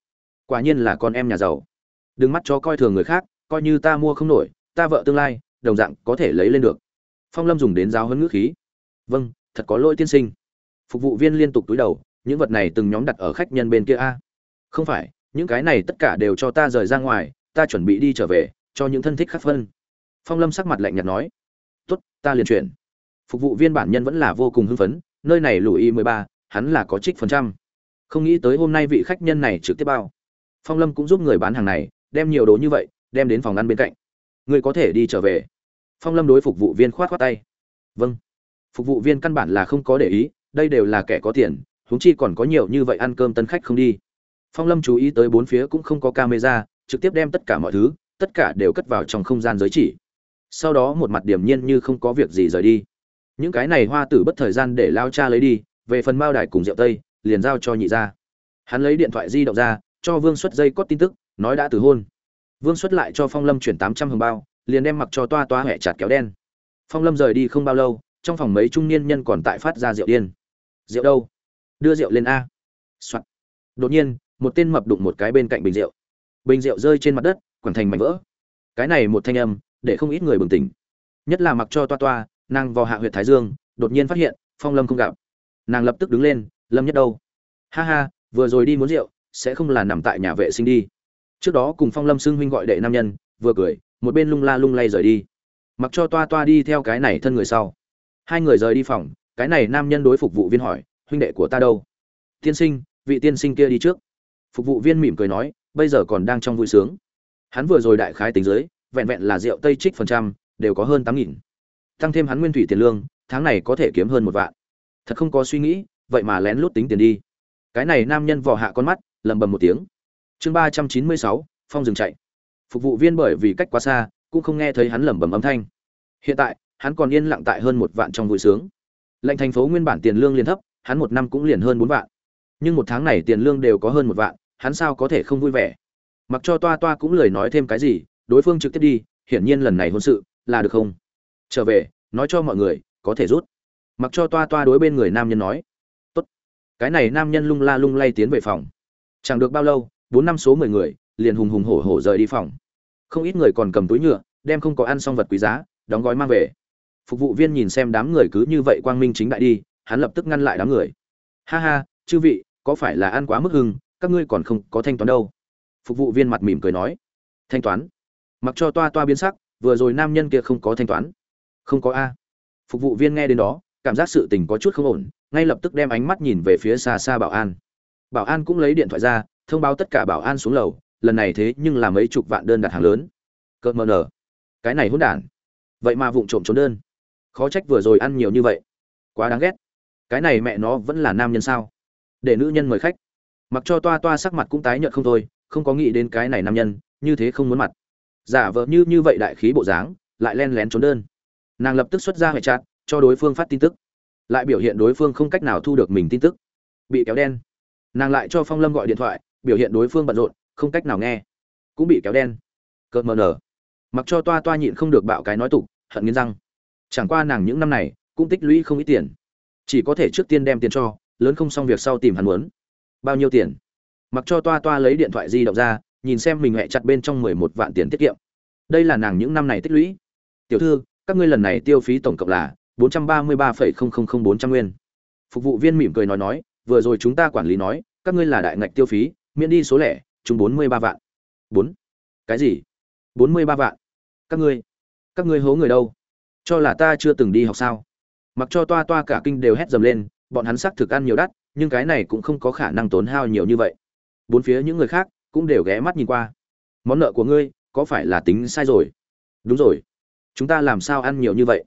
A: quả nhiên là con em nhà giàu. Đừng mắt cho coi thường người khác, coi như ta mua không nổi, ta vợ tương lai, đồng dạng có thể lấy lên được. Phong lâm dùng đến giáo hơn ngữ khí. Vâng thật có lỗi tiên sinh. Phục vụ viên liên tục túi đầu, những vật này từng nhóm đặt ở khách nhân bên kia a. Không phải, những cái này tất cả đều cho ta rời ra ngoài, ta chuẩn bị đi trở về, cho những thân thích khác phân. Phong lâm sắc mặt lạnh nhạt nói. Tốt, ta liền chuyển. Phục vụ viên bản nhân vẫn là vô cùng hưng phấn, nơi này lùi mười ba, hắn là có trích phần trăm. Không nghĩ tới hôm nay vị khách nhân này trực tiếp bao phong lâm cũng giúp người bán hàng này, đem nhiều đồ như vậy, đem đến phòng ăn bên cạnh. Người có thể đi trở về. Phong lâm đối phục vụ viên khoát khoát tay. Vâng. Phục vụ viên căn bản là không có để ý, đây đều là kẻ có tiền, huống chi còn có nhiều như vậy ăn cơm tân khách không đi. Phong lâm chú ý tới bốn phía cũng không có camera, trực tiếp đem tất cả mọi thứ, tất cả đều cất vào trong không gian giới chỉ. Sau đó một mặt điềm nhiên như không có việc gì rời đi. Những cái này hoa tử bất thời gian để lao cha lấy đi, về phần mao đài cùng rượu tây, liền giao cho nhị gia. Hắn lấy điện thoại di động ra cho vương xuất dây có tin tức, nói đã từ hôn. Vương xuất lại cho phong lâm chuyển tám trăm hồng bao, liền đem mặc cho toa toa hẹ chặt kéo đen. Phong lâm rời đi không bao lâu, trong phòng mấy trung niên nhân còn tại phát ra rượu điên. Rượu đâu? Đưa rượu lên a. Soạn. đột nhiên, một tên mập đụng một cái bên cạnh bình rượu. Bình rượu rơi trên mặt đất, quẳng thành mảnh vỡ. Cái này một thanh âm, để không ít người bừng tỉnh. Nhất là mặc cho toa toa, nàng vào hạ huyệt thái dương, đột nhiên phát hiện, phong lâm không gặp. Nàng lập tức đứng lên, lâm nhất đâu? Ha ha, vừa rồi đi muốn rượu sẽ không là nằm tại nhà vệ sinh đi. Trước đó cùng phong lâm xưng huynh gọi đệ nam nhân, vừa cười, một bên lung la lung lay rời đi. Mặc cho toa toa đi theo cái này thân người sau. Hai người rời đi phòng, cái này nam nhân đối phục vụ viên hỏi, huynh đệ của ta đâu? Tiên sinh, vị tiên sinh kia đi trước. Phục vụ viên mỉm cười nói, bây giờ còn đang trong vui sướng. Hắn vừa rồi đại khái tính giới vẹn vẹn là rượu tây trích phần trăm, đều có hơn tám nghìn. Tăng thêm hắn nguyên thủy tiền lương, tháng này có thể kiếm hơn một vạn. Thật không có suy nghĩ, vậy mà lén lút tính tiền đi. Cái này nam nhân vò hạ con mắt lầm bầm một tiếng. Chương ba trăm chín mươi sáu, phong dừng chạy. Phục vụ viên bởi vì cách quá xa, cũng không nghe thấy hắn lẩm bẩm âm thanh. Hiện tại, hắn còn yên lặng tại hơn một vạn trong vui sướng. Lệnh thành phố nguyên bản tiền lương liền thấp, hắn một năm cũng liền hơn bốn vạn. Nhưng một tháng này tiền lương đều có hơn một vạn, hắn sao có thể không vui vẻ? Mặc cho toa toa cũng lời nói thêm cái gì, đối phương trực tiếp đi, hiển nhiên lần này hôn sự, là được không? Trở về, nói cho mọi người, có thể rút. Mặc cho toa toa đối bên người nam nhân nói. Tốt. Cái này nam nhân lung la lung lay tiến về phòng chẳng được bao lâu, bốn năm số mười người liền hùng hùng hổ hổ rời đi phòng. Không ít người còn cầm túi nhựa, đem không có ăn xong vật quý giá, đóng gói mang về. Phục vụ viên nhìn xem đám người cứ như vậy quang minh chính đại đi, hắn lập tức ngăn lại đám người. Ha ha, chư vị, có phải là ăn quá mức hưng, các ngươi còn không có thanh toán đâu? Phục vụ viên mặt mỉm cười nói. Thanh toán. Mặc cho toa toa biến sắc, vừa rồi nam nhân kia không có thanh toán. Không có a. Phục vụ viên nghe đến đó, cảm giác sự tình có chút không ổn, ngay lập tức đem ánh mắt nhìn về phía xa xa bảo an bảo an cũng lấy điện thoại ra, thông báo tất cả bảo an xuống lầu, lần này thế nhưng là mấy chục vạn đơn đặt hàng lớn. Cợt mờ nở. Cái này hỗn đản. Vậy mà vụng trộm trốn đơn. Khó trách vừa rồi ăn nhiều như vậy. Quá đáng ghét. Cái này mẹ nó vẫn là nam nhân sao? Để nữ nhân mời khách. Mặc cho toa toa sắc mặt cũng tái nhợt không thôi, không có nghĩ đến cái này nam nhân, như thế không muốn mặt. Giả vờ như như vậy đại khí bộ dáng, lại len lén trốn đơn. Nàng lập tức xuất ra hệ chặt cho đối phương phát tin tức. Lại biểu hiện đối phương không cách nào thu được mình tin tức. Bị kéo đen nàng lại cho phong lâm gọi điện thoại, biểu hiện đối phương bận rộn, không cách nào nghe. Cũng bị kéo đen. Cợt mờ nở. Mặc cho toa toa nhịn không được bạo cái nói tục, hận nghiến răng. Chẳng qua nàng những năm này, cũng tích lũy không ít tiền. Chỉ có thể trước tiên đem tiền cho, lớn không xong việc sau tìm hắn muốn. Bao nhiêu tiền? Mặc cho toa toa lấy điện thoại di động ra, nhìn xem mình hẹ chặt bên trong mười một vạn tiền tiết kiệm. Đây là nàng những năm này tích lũy. Tiểu thư, các ngươi lần này tiêu phí tổng cộng là bốn trăm ba mươi ba phẩy không không không bốn trăm nguyên. Phục vụ viên mỉm cười nói nói vừa rồi chúng ta quản lý nói, các ngươi là đại ngạch tiêu phí, miễn đi số lẻ, chúng bốn mươi ba vạn. Bốn. Cái gì? Bốn mươi ba vạn. Các ngươi các ngươi hố người đâu? Cho là ta chưa từng đi học sao? Mặc cho toa toa cả kinh đều hét dầm lên, bọn hắn xác thực ăn nhiều đắt, nhưng cái này cũng không có khả năng tốn hao nhiều như vậy. Bốn phía những người khác cũng đều ghé mắt nhìn qua. Món nợ của ngươi, có phải là tính sai rồi? Đúng rồi. Chúng ta làm sao ăn nhiều như vậy?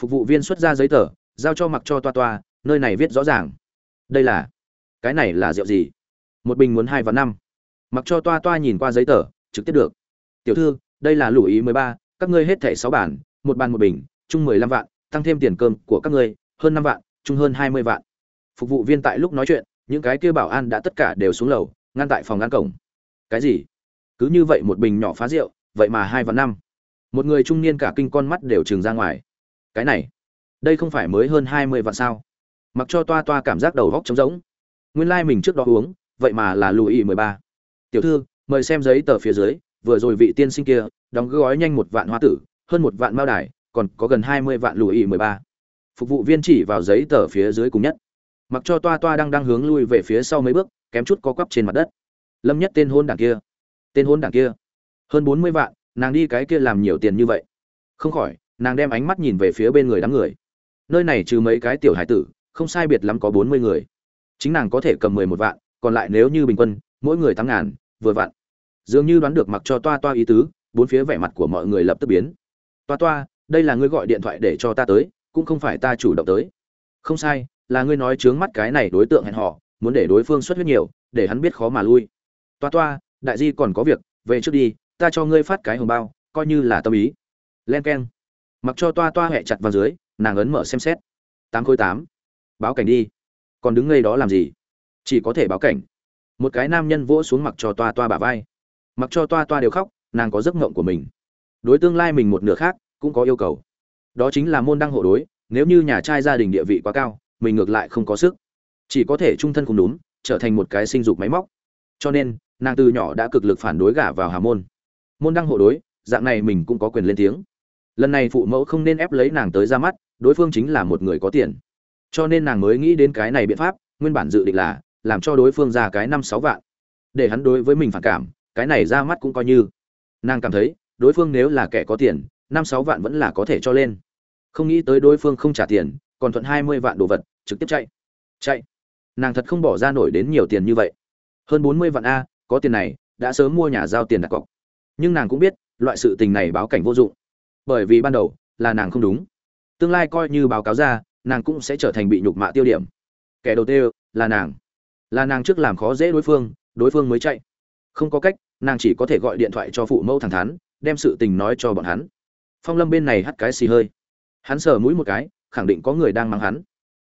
A: Phục vụ viên xuất ra giấy tờ, giao cho mặc cho toa toa, nơi này viết rõ ràng đây là, cái này là rượu gì? Một bình muốn hai và năm. Mặc cho toa toa nhìn qua giấy tờ, trực tiếp được. Tiểu thư, đây là lũ ý mười ba, các ngươi hết thẻ sáu bản, một bàn một bình, chung mười lăm vạn, tăng thêm tiền cơm của các ngươi, hơn năm vạn, chung hơn hai mươi vạn. Phục vụ viên tại lúc nói chuyện, những cái kia bảo an đã tất cả đều xuống lầu, ngăn tại phòng ngăn cổng. Cái gì? Cứ như vậy một bình nhỏ phá rượu, vậy mà hai vạn năm. Một người trung niên cả kinh con mắt đều trừng ra ngoài. Cái này, đây không phải mới hơn hai mươi vạn sao? Mặc cho toa toa cảm giác đầu góc trống rỗng. Nguyên lai、like、mình trước đó uống, vậy mà là lùi mười ba. Tiểu thư, mời xem giấy tờ phía dưới, vừa rồi vị tiên sinh kia đóng gói nhanh một vạn hoa tử, hơn một vạn mao đài, còn có gần hai mươi vạn lùi mười ba. Phục vụ viên chỉ vào giấy tờ phía dưới cùng nhất. Mặc cho toa toa đang đang hướng lui về phía sau mấy bước, kém chút có quắp trên mặt đất. Lâm nhất tên hôn đảng kia, tên hôn đảng kia. Hơn bốn mươi vạn, nàng đi cái kia làm nhiều tiền như vậy. Không khỏi, nàng đem ánh mắt nhìn về phía bên người đám người. Nơi này trừ mấy cái tiểu hải tử không sai biệt lắm có bốn mươi người. Chính nàng có thể cầm mười một vạn, còn lại nếu như bình quân, mỗi người tám ngàn, vừa vặn dường như đoán được mặc cho toa toa ý tứ, bốn phía vẻ mặt của mọi người lập tức biến. Toa toa, đây là ngươi gọi điện thoại để cho ta tới, cũng không phải ta chủ động tới. Không sai, là ngươi nói chướng mắt cái này đối tượng hẹn họ muốn để đối phương xuất huyết nhiều, để hắn biết khó mà lui. Toa toa, đại di còn có việc, về trước đi, ta cho ngươi phát cái hồng bao, coi như là tâm ý. Len k e n mặc cho toa toa hẹ chặt vào dưới, nàng ấn mở xem xét. Tám khối tám báo cảnh đi. Còn đứng ngay đó làm gì? Chỉ có thể báo cảnh. Một cái nam nhân vỗ xuống mặc cho toa toa bả vai. Mặc cho toa toa đều khóc, nàng có giấc ngộng của mình. Đối tương lai mình một nửa khác, cũng có yêu cầu. Đó chính là môn đăng hộ đối, nếu như nhà trai gia đình địa vị quá cao, mình ngược lại không có sức. Chỉ có thể trung thân cùng đúng trở thành một cái sinh dục máy móc. Cho nên, nàng từ nhỏ đã cực lực phản đối gả vào hà môn. Môn đăng hộ đối, dạng này mình cũng có quyền lên tiếng. Lần này phụ mẫu không nên ép lấy nàng tới ra mắt, đối phương chính là một người có tiền cho nên nàng mới nghĩ đến cái này biện pháp, nguyên bản dự định là làm cho đối phương ra cái năm sáu vạn. Để hắn đối với mình phản cảm, cái này ra mắt cũng coi như. Nàng cảm thấy, đối phương nếu là kẻ có tiền, năm sáu vạn vẫn là có thể cho lên. Không nghĩ tới đối phương không trả tiền, còn thuận hai mươi vạn đồ vật, trực tiếp chạy. Chạy. Nàng thật không bỏ ra nổi đến nhiều tiền như vậy. Hơn bốn mươi vạn a, có tiền này, đã sớm mua nhà giao tiền đặt cọc. Nhưng nàng cũng biết, loại sự tình này báo cảnh vô dụng. Bởi vì ban đầu, là nàng không đúng. Tương lai coi như báo cáo ra nàng cũng sẽ trở thành bị nhục mạ tiêu điểm. Kẻ đầu tiên là nàng. Là nàng trước làm khó dễ đối phương đối phương mới chạy. Không có cách, nàng chỉ có thể gọi điện thoại cho phụ mẫu thẳng thắn, đem sự tình nói cho bọn hắn. Phong lâm bên này hắt cái xì hơi. Hắn sờ mũi một cái, khẳng định có người đang mang hắn.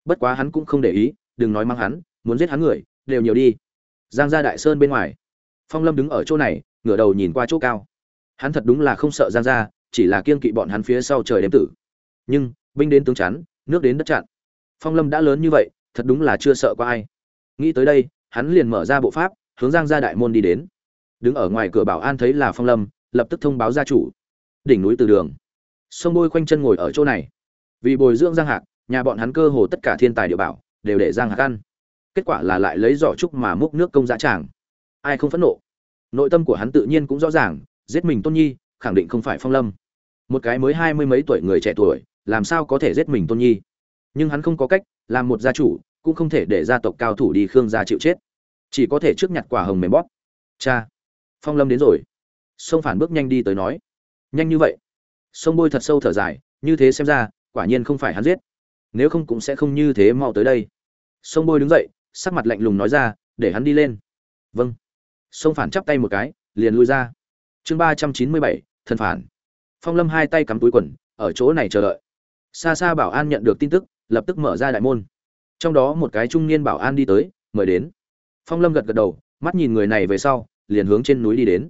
A: Bất quá hắn cũng không để ý, đừng nói mang hắn, muốn giết hắn người, đều nhiều đi. Giang ra đại sơn bên ngoài. Phong lâm đứng ở chỗ này, ngửa đầu nhìn qua chỗ cao. Hắn thật đúng là không sợ giang ra chỉ là kiên kỵ bọn hắn phía sau trời đêm tử. Nhưng, binh đến tướng chắn nước đến đất chặn. Phong lâm đã lớn như vậy, thật đúng là chưa sợ có ai. Nghĩ tới đây, hắn liền mở ra bộ pháp, hướng giang ra đại môn đi đến. Đứng ở ngoài cửa bảo an thấy là phong lâm, lập tức thông báo gia chủ. Đỉnh núi từ đường. Sông bôi quanh chân ngồi ở chỗ này. Vì bồi dưỡng giang hạc, nhà bọn hắn cơ hồ tất cả thiên tài địa bảo đều để giang hạc ăn. Kết quả là lại lấy giỏ trúc mà múc nước công dã tràng. Ai không phẫn nộ? Nội tâm của hắn tự nhiên cũng rõ ràng, giết mình tôn nhi, khẳng định không phải phong lâm. Một cái mới hai mươi mấy tuổi người trẻ tuổi làm sao có thể giết mình tôn nhi? Nhưng hắn không có cách, làm một gia chủ, cũng không thể để gia tộc cao thủ đi khương gia chịu chết. Chỉ có thể trước nhặt quả hồng mềm bóp. Cha, phong lâm đến rồi. Sông phản bước nhanh đi tới nói. Nhanh như vậy? Sông bôi thật sâu thở dài, như thế xem ra, quả nhiên không phải hắn giết. Nếu không cũng sẽ không như thế mau tới đây. Sông bôi đứng dậy, sắc mặt lạnh lùng nói ra, để hắn đi lên. Vâng. Sông phản chắp tay một cái, liền lui ra. Chương ba trăm chín mươi bảy, thần phản. Phong lâm hai tay cắm túi quần, ở chỗ này chờ đợi xa xa bảo an nhận được tin tức, lập tức mở ra đại môn. Trong đó một cái trung niên bảo an đi tới, mời đến. Phong lâm gật gật đầu, mắt nhìn người này về sau, liền hướng trên núi đi đến.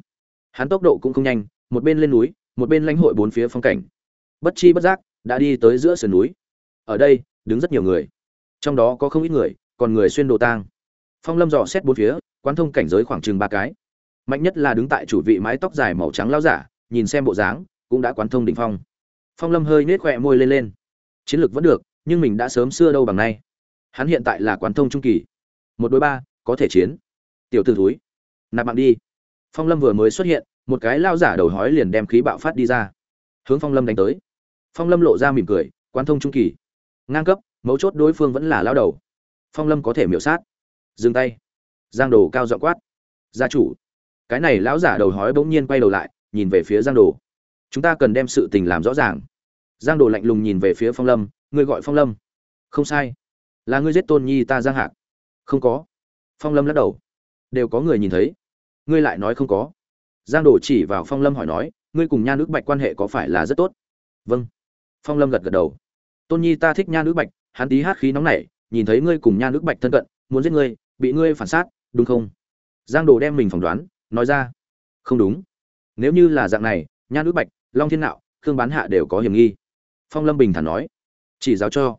A: Hắn tốc độ cũng không nhanh, một bên lên núi, một bên lãnh hội bốn phía phong cảnh. Bất chi bất giác, đã đi tới giữa sườn núi. Ở đây, đứng rất nhiều người. Trong đó có không ít người, còn người xuyên đồ tang. Phong lâm dò xét bốn phía, quán thông cảnh giới khoảng chừng ba cái. Mạnh nhất là đứng tại chủ vị mái tóc dài màu trắng lao giả, nhìn xem bộ dáng, cũng đã quán thông đỉnh phong phong lâm hơi nết khỏe môi lên lên. Chiến lược vẫn được, nhưng mình đã sớm xưa đâu bằng nay. Hắn hiện tại là quán thông trung kỳ. Một đối ba, có thể chiến. Tiểu t ử túi nạp mạng đi. Phong lâm vừa mới xuất hiện, một cái lao giả đầu hói liền đem khí bạo phát đi ra. Hướng phong lâm đánh tới. Phong lâm lộ ra mỉm cười, quán thông trung kỳ. Ngang cấp, mấu chốt đối phương vẫn là lao đầu. Phong lâm có thể miểu sát. Dừng tay. Giang đồ cao dọ quát. Gia chủ. Cái này lão giả đầu hói bỗng nhiên quay đầu lại, nhìn về phía giang đồ chúng ta cần đem sự tình làm rõ ràng. Giang đồ lạnh lùng nhìn về phía phong lâm, ngươi gọi phong lâm? Không sai. Là ngươi giết tôn nhi ta giang hạc? Không có. Phong lâm lắc đầu. Đều có người nhìn thấy. Ngươi lại nói không có. Giang đồ chỉ vào phong lâm hỏi nói, ngươi cùng nha nữ bạch quan hệ có phải là rất tốt? Vâng. Phong lâm gật gật đầu. Tôn nhi ta thích nha nữ bạch, hắn tí hát khí nóng nảy, nhìn thấy ngươi cùng nha nữ bạch thân cận, muốn giết ngươi, bị ngươi phản sát, đúng không? Giang đồ đem mình phỏng đoán, nói ra. Không đúng. Nếu như là dạng này, nha nữ bạch long thiên nạo, khương bán hạ đều có hiểm nghi. Phong lâm bình thản nói, chỉ giáo cho.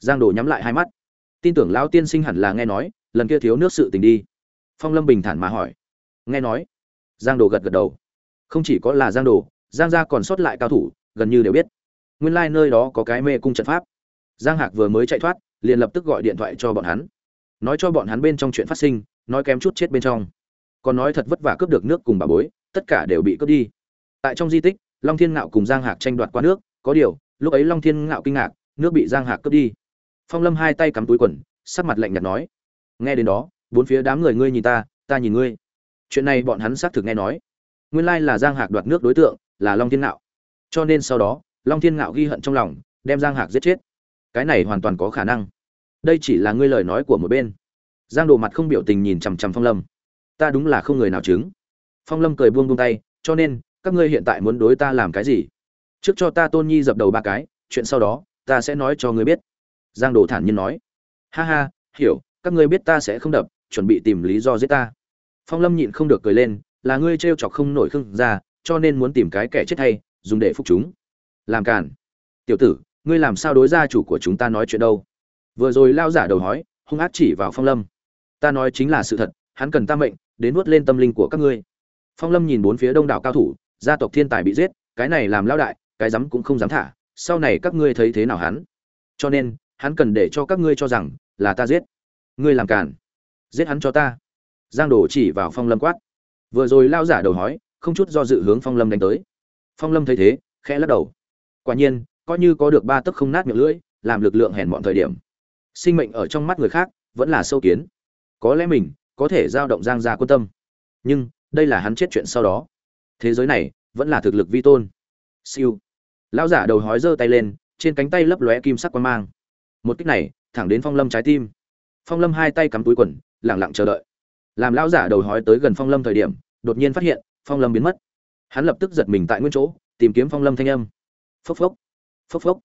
A: Giang đồ nhắm lại hai mắt. Tin tưởng lão tiên sinh hẳn là nghe nói, lần kia thiếu nước sự tình đi. Phong lâm bình thản mà hỏi. Nghe nói. Giang đồ gật gật đầu. Không chỉ có là giang đồ, giang gia còn sót lại cao thủ, gần như đều biết. Nguyên lai nơi đó có cái mê cung trận pháp. Giang hạc vừa mới chạy thoát, liền lập tức gọi điện thoại cho bọn hắn. Nói cho bọn hắn bên trong chuyện phát sinh, nói kém chút chết bên trong. Còn nói thật vất vả cướp được nước cùng bà bối, tất cả đều bị cướp đi. Tại trong di tích long thiên ngạo cùng giang hạc tranh đoạt qua nước, có điều, lúc ấy long thiên ngạo kinh ngạc, nước bị giang hạc cướp đi. Phong lâm hai tay cắm túi quần, sắc mặt lạnh nhạt nói, nghe đến đó, bốn phía đám người ngươi nhìn ta ta nhìn ngươi. Chuyện này bọn hắn xác thực nghe nói. Nguyên lai là giang hạc đoạt nước đối tượng, là long thiên ngạo. Cho nên sau đó, long thiên ngạo ghi hận trong lòng, đem giang hạc giết chết. Cái này hoàn toàn có khả năng. Đây chỉ là ngươi lời nói của một bên. Giang đồ mặt không biểu tình nhìn chằm chằm phong lâm. Ta đúng là không người nào chứng. Phong lâm cười buông buông tay, cho nên các ngươi hiện tại muốn đối ta làm cái gì? Trước cho ta tôn nhi dập đầu ba cái, chuyện sau đó, ta sẽ nói cho ngươi biết. Giang đồ thản nhiên nói. Ha ha, hiểu, các ngươi biết ta sẽ không đập, chuẩn bị tìm lý do giết ta. Phong lâm nhịn không được cười lên, là ngươi t chọc không nổi khưng ra cho nên muốn tìm cái kẻ chết hay, dùng để phục chúng. Làm cản tiểu tử, ngươi làm sao đối gia chủ của chúng ta nói chuyện đâu? Vừa rồi lao giả đầu hói, hung ác chỉ vào phong lâm. Ta nói chính là sự thật, hắn cần ta mệnh, đến nuốt lên tâm linh của các ngươi. Phong lâm nhìn bốn phía đông đảo cao thủ gia tộc thiên tài bị giết, cái này làm lao đại, cái dám cũng không dám thả, sau này các ngươi thấy thế nào hắn? Cho nên, hắn cần để cho các ngươi cho rằng là ta giết. Ngươi làm cản giết hắn cho ta. Giang đồ chỉ vào phong lâm quát. Vừa rồi lao giả đầu hói, không chút do dự hướng phong lâm đánh tới. Phong lâm thấy thế, khẽ lắc đầu. Quả nhiên, coi như có được ba tấc không nát miệng lưỡi, làm lực lượng hèn bọn thời điểm. Sinh mệnh ở trong mắt người khác, vẫn là sâu kiến. Có lẽ mình có thể giao động giang gia quân tâm. Nhưng, đây là hắn chết chuyện sau đó thế giới này vẫn là thực lực vi tôn. Siêu. Lão giả đầu hói giơ tay lên, trên cánh tay lấp lóe kim sắc quang mang. Một kích này, thẳng đến phong lâm trái tim. Phong lâm hai tay cắm túi quần lẳng lặng chờ đợi. Làm lão giả đầu hói tới gần phong lâm thời điểm, đột nhiên phát hiện, phong lâm biến mất. Hắn lập tức giật mình tại nguyên chỗ, tìm kiếm phong lâm thanh âm. Phốc phốc. Phốc phốc.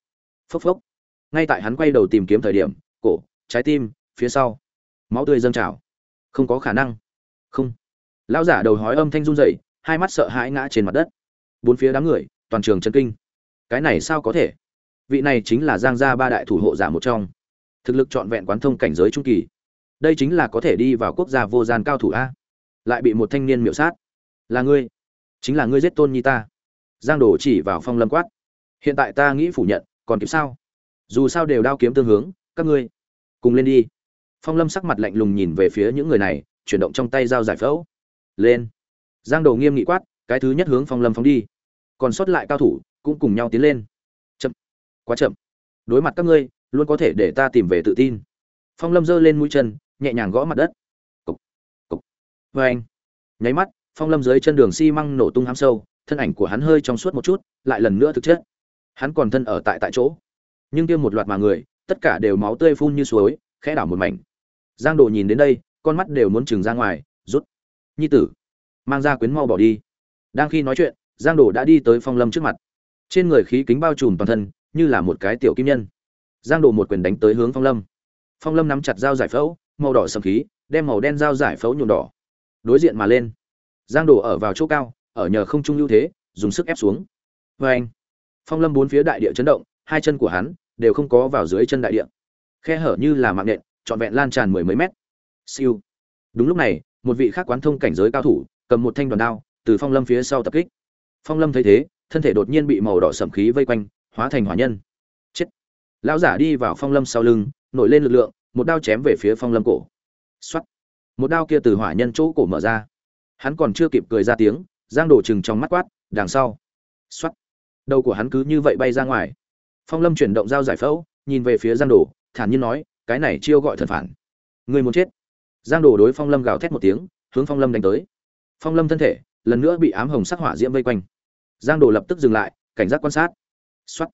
A: Phốc phốc. Ngay tại hắn quay đầu tìm kiếm thời điểm, cổ, trái tim, phía sau. Máu tươi dâng trào. Không có khả năng. Không. Lão giả đầu hói âm thanh run rẩy hai mắt sợ hãi ngã trên mặt đất. Bốn phía đám người, toàn trường chân kinh. Cái này sao có thể? Vị này chính là giang gia ba đại thủ hộ giả một trong. Thực lực trọn vẹn quán thông cảnh giới trung kỳ. Đây chính là có thể đi vào quốc gia vô gian cao thủ a. Lại bị một thanh niên miểu sát. Là ngươi. Chính là ngươi giết tôn nhi ta. Giang đổ chỉ vào phong lâm quát. Hiện tại ta nghĩ phủ nhận, còn kịp sao? Dù sao đều đao kiếm tương hướng, các ngươi, cùng lên đi. Phong lâm sắc mặt lạnh lùng nhìn về phía những người này, chuyển động trong tay dao giải phẫu. Lên giang đồ nghiêm nghị quát, cái thứ nhất hướng phong lâm phóng đi. Còn sót lại cao thủ, cũng cùng nhau tiến lên. Chậm, quá chậm. Đối mặt các ngươi, luôn có thể để ta tìm về tự tin. Phong lâm giơ lên mũi chân, nhẹ nhàng gõ mặt đất. Cục cục. Vê anh, nháy mắt, phong lâm dưới chân đường xi măng nổ tung hám sâu, thân ảnh của hắn hơi trong suốt một chút, lại lần nữa thực chất. Hắn còn thân ở tại tại chỗ. Nhưng kia một loạt mà người, tất cả đều máu tươi phun như suối, khẽ đảo một mảnh. Giang đồ nhìn đến đây, con mắt đều muốn trừng ra ngoài, rút. Nhi tử mang ra quyến mau bỏ đi. Đang khi nói chuyện, giang đồ đã đi tới phong lâm trước mặt. Trên người khí kính bao trùm toàn thân, như là một cái tiểu kim nhân. Giang đồ một quyền đánh tới hướng phong lâm. Phong lâm nắm chặt dao giải phẫu, màu đỏ sầm khí, đem màu đen dao giải phẫu nhuộm đỏ. Đối diện mà lên. Giang đồ ở vào chỗ cao, ở nhờ không trung ưu thế, dùng sức ép xuống. Vê anh, phong lâm bốn phía đại địa chấn động, hai chân của hắn đều không có vào dưới chân đại địa. Khe hở như là mạng nện, trọn vẹn lan tràn mười mấy mét. Siêu. Đúng lúc này, một vị khác quán thông cảnh giới cao thủ cầm một thanh đoàn đao, từ phong lâm phía sau tập kích. Phong lâm thấy thế, thân thể đột nhiên bị màu đỏ sẩm khí vây quanh, hóa thành hỏa nhân. Chết. Lão giả đi vào phong lâm sau lưng, nổi lên lực lượng, một đao chém về phía phong lâm cổ. Xuất một đao kia từ hỏa nhân chỗ cổ mở ra. Hắn còn chưa kịp cười ra tiếng, giang đổ chừng trong mắt quát, đằng sau. Xuất đầu của hắn cứ như vậy bay ra ngoài. Phong lâm chuyển động dao giải phẫu, nhìn về phía giang đổ thản nhiên nói, cái này chiêu gọi thần phản. Người muốn chết. Giang đổ đối phong lâm gào thét một tiếng, hướng phong lâm đánh tới phong lâm thân thể, lần nữa bị ám hồng sắc hỏa diễm vây quanh. Giang đồ lập tức dừng lại, cảnh giác quan sát. Xuất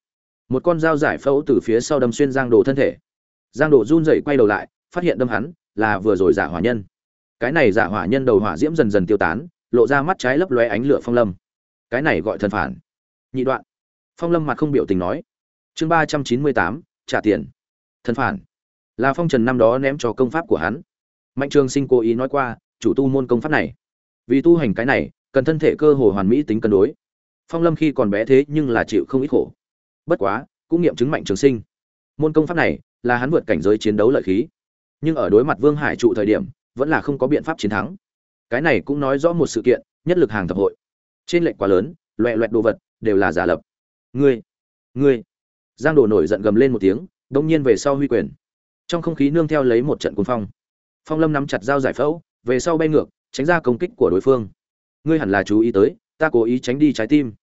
A: một con dao giải phẫu từ phía sau đâm xuyên giang đồ thân thể. Giang đồ run rẩy quay đầu lại, phát hiện đâm hắn là vừa rồi giả hỏa nhân. Cái này giả hỏa nhân đầu hỏa diễm dần dần tiêu tán, lộ ra mắt trái lấp lóe ánh lửa phong lâm. Cái này gọi thần phản. Nhị đoạn. Phong lâm mặt không biểu tình nói. Chương ba trăm chín mươi tám, trả tiền. Thần phản. Là phong trần năm đó ném cho công pháp của hắn. Mạnh trường sinh cố ý nói qua, chủ tu môn công pháp này vì tu hành cái này, cần thân thể cơ hồ hoàn mỹ tính cân đối. Phong lâm khi còn bé thế nhưng là chịu không ít khổ. Bất quá, cũng nghiệm chứng mạnh trường sinh. Môn công pháp này là hắn vượt cảnh giới chiến đấu lợi khí. Nhưng ở đối mặt vương hải trụ thời điểm, vẫn là không có biện pháp chiến thắng. Cái này cũng nói rõ một sự kiện, nhất lực hàng thập hội. Trên lệnh quá lớn, loẹ loẹt đồ vật, đều là giả lập. Ngươi ngươi. Giang đồ nổi giận gầm lên một tiếng, đông nhiên về sau huy quyền. Trong không khí nương theo lấy một trận cuồng phong. Phong lâm nắm chặt dao giải phẫu, về sau bay ngược tránh ra công kích của đối phương. Ngươi hẳn là chú ý tới, ta cố ý tránh đi trái tim.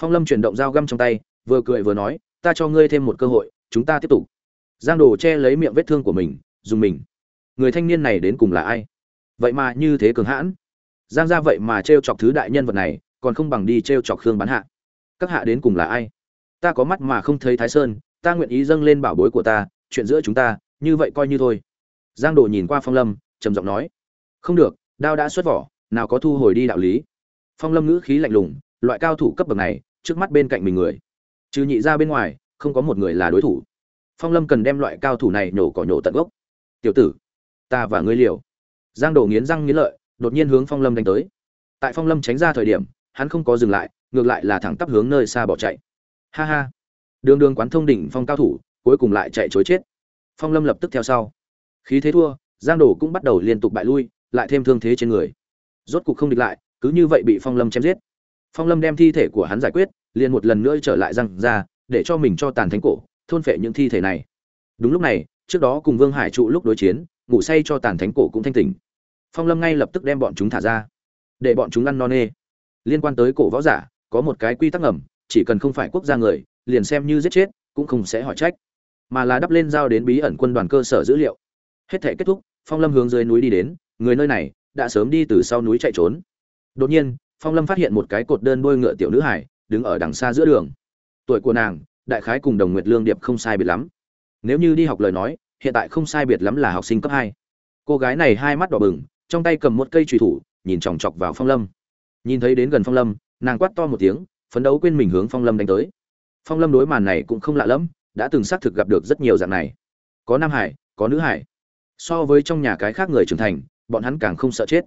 A: Phong lâm chuyển động dao găm trong tay, vừa cười vừa nói, ta cho ngươi thêm một cơ hội, chúng ta tiếp tục. Giang đồ che lấy miệng vết thương của mình, dùng mình. Người thanh niên này đến cùng là ai? Vậy mà như thế cường hãn. Giang ra vậy mà t r e o chọc thứ đại nhân vật này, còn không bằng đi t r e o chọc khương bán hạ. Các hạ đến cùng là ai? Ta có mắt mà không thấy thái sơn, ta nguyện ý dâng lên bảo bối của ta, chuyện giữa chúng ta, như vậy coi như thôi. Giang đồ nhìn qua phong lâm, trầm giọng nói. Không được đao đã xuất vỏ, nào có thu hồi đi đạo lý. Phong lâm ngữ khí lạnh lùng, loại cao thủ cấp bậc này, trước mắt bên cạnh mình người. Trừ nhị ra bên ngoài, không có một người là đối thủ. Phong lâm cần đem loại cao thủ này nhổ cỏ nhổ tận gốc. Tiểu tử, ta và ngươi liều. Giang đổ nghiến răng nghiến lợi, đột nhiên hướng phong lâm đánh tới. Tại phong lâm tránh ra thời điểm, hắn không có dừng lại, ngược lại là thẳng tắp hướng nơi xa bỏ chạy. Ha ha. Đường đường quán thông đỉnh phong cao thủ, cuối cùng lại chạy chối chết. Phong lâm lập tức theo sau. Khí thế thua, giang đổ cũng bắt đầu liên tục bại lui lại thêm thương thế trên người. Rốt cục không địch lại, cứ như vậy bị phong lâm chém giết. Phong lâm đem thi thể của hắn giải quyết, liền một lần nữa trở lại răng ra, để cho mình cho tàn thánh cổ, thôn phệ những thi thể này. Đúng lúc này, trước đó cùng vương hải trụ lúc đối chiến, ngủ say cho tàn thánh cổ cũng thanh tỉnh. Phong lâm ngay lập tức đem bọn chúng thả ra, để bọn chúng ăn no nê. Liên quan tới cổ võ giả, có một cái quy tắc ngầm, chỉ cần không phải quốc gia người, liền xem như giết chết, cũng không sẽ hỏi trách, mà là đắp lên giao đến bí ẩn quân đoàn cơ sở dữ liệu. Hết thể kết thúc, phong lâm hướng dưới núi đi đến người nơi này đã sớm đi từ sau núi chạy trốn. Đột nhiên, phong lâm phát hiện một cái cột đơn đôi ngựa tiểu nữ hải đứng ở đằng xa giữa đường. Tuổi của nàng, đại khái cùng đồng nguyệt lương điệp không sai biệt lắm. Nếu như đi học lời nói, hiện tại không sai biệt lắm là học sinh cấp hai. Cô gái này hai mắt đỏ bừng, trong tay cầm một cây trùy thủ, nhìn chòng chọc vào phong lâm. Nhìn thấy đến gần phong lâm, nàng quát to một tiếng, phấn đấu quên mình hướng phong lâm đánh tới. Phong lâm đối màn này cũng không lạ lẫm, đã từng xác thực gặp được rất nhiều dạng này. Có nam hải, có nữ hải. So với trong nhà cái khác người trưởng thành bọn hắn càng không sợ chết.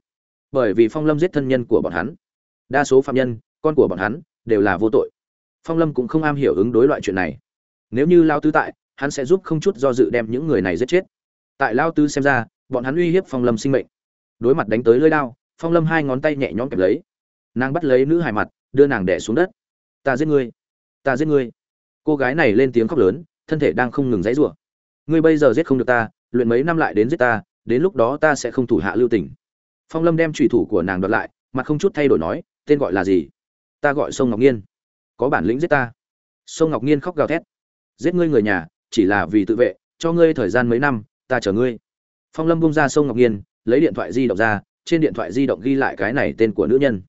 A: Bởi vì phong lâm giết thân nhân của bọn hắn, đa số phạm nhân, con của bọn hắn, đều là vô tội. Phong lâm cũng không am hiểu ứng đối loại chuyện này. Nếu như lao tứ tại, hắn sẽ giúp không chút do dự đem những người này giết chết. Tại lao tứ xem ra, bọn hắn uy hiếp phong lâm sinh mệnh. Đối mặt đánh tới lưỡi đao, phong lâm hai ngón tay nhẹ nhõm kẹp lấy. Nàng bắt lấy nữ hài mặt, đưa nàng đẻ xuống đất. Ta giết ngươi, ta giết ngươi. Cô gái này lên tiếng khóc lớn, thân thể đang không ngừng dãy rủa ngươi bây giờ giết không được ta, luyện mấy năm lại đến giết ta đến lúc đó ta sẽ không thủ hạ lưu tình. Phong lâm đem trùy thủ của nàng đoạt lại mà không chút thay đổi nói, tên gọi là gì? Ta gọi sông ngọc nhiên có bản lĩnh giết ta. Sông ngọc nhiên khóc gào thét. Giết ngươi người nhà, chỉ là vì tự vệ, cho ngươi thời gian mấy năm, ta chờ ngươi. Phong lâm bung ra sông ngọc nhiên lấy điện thoại di động ra, trên điện thoại di động ghi lại cái này tên của nữ nhân.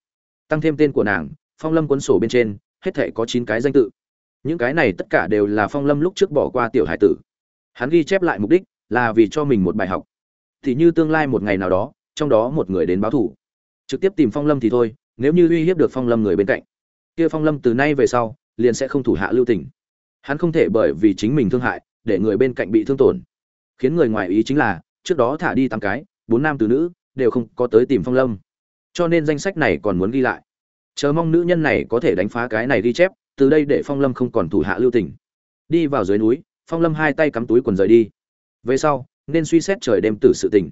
A: Tăng thêm tên của nàng, phong lâm cuốn sổ bên trên, hết thể có chín cái danh tự. Những cái này tất cả đều là phong lâm lúc trước bỏ qua tiểu hải tử. Hắn ghi chép lại mục đích là vì cho mình một bài học thì như tương lai một ngày nào đó, trong đó một người đến báo thủ. Trực tiếp tìm phong lâm thì thôi, nếu như uy hiếp được phong lâm người bên cạnh, kia phong lâm từ nay về sau, liền sẽ không thủ hạ lưu tình. Hắn không thể bởi vì chính mình thương hại, để người bên cạnh bị thương tổn. Khiến người ngoài ý chính là, trước đó thả đi tám cái, bốn nam từ nữ, đều không có tới tìm phong lâm. Cho nên danh sách này còn muốn ghi lại. Chờ mong nữ nhân này có thể đánh phá cái này ghi chép, từ đây để phong lâm không còn thủ hạ lưu tình. Đi vào dưới núi, phong lâm hai tay cắm túi quần rời đi. Về sau nên suy xét trời đêm tử sự tình.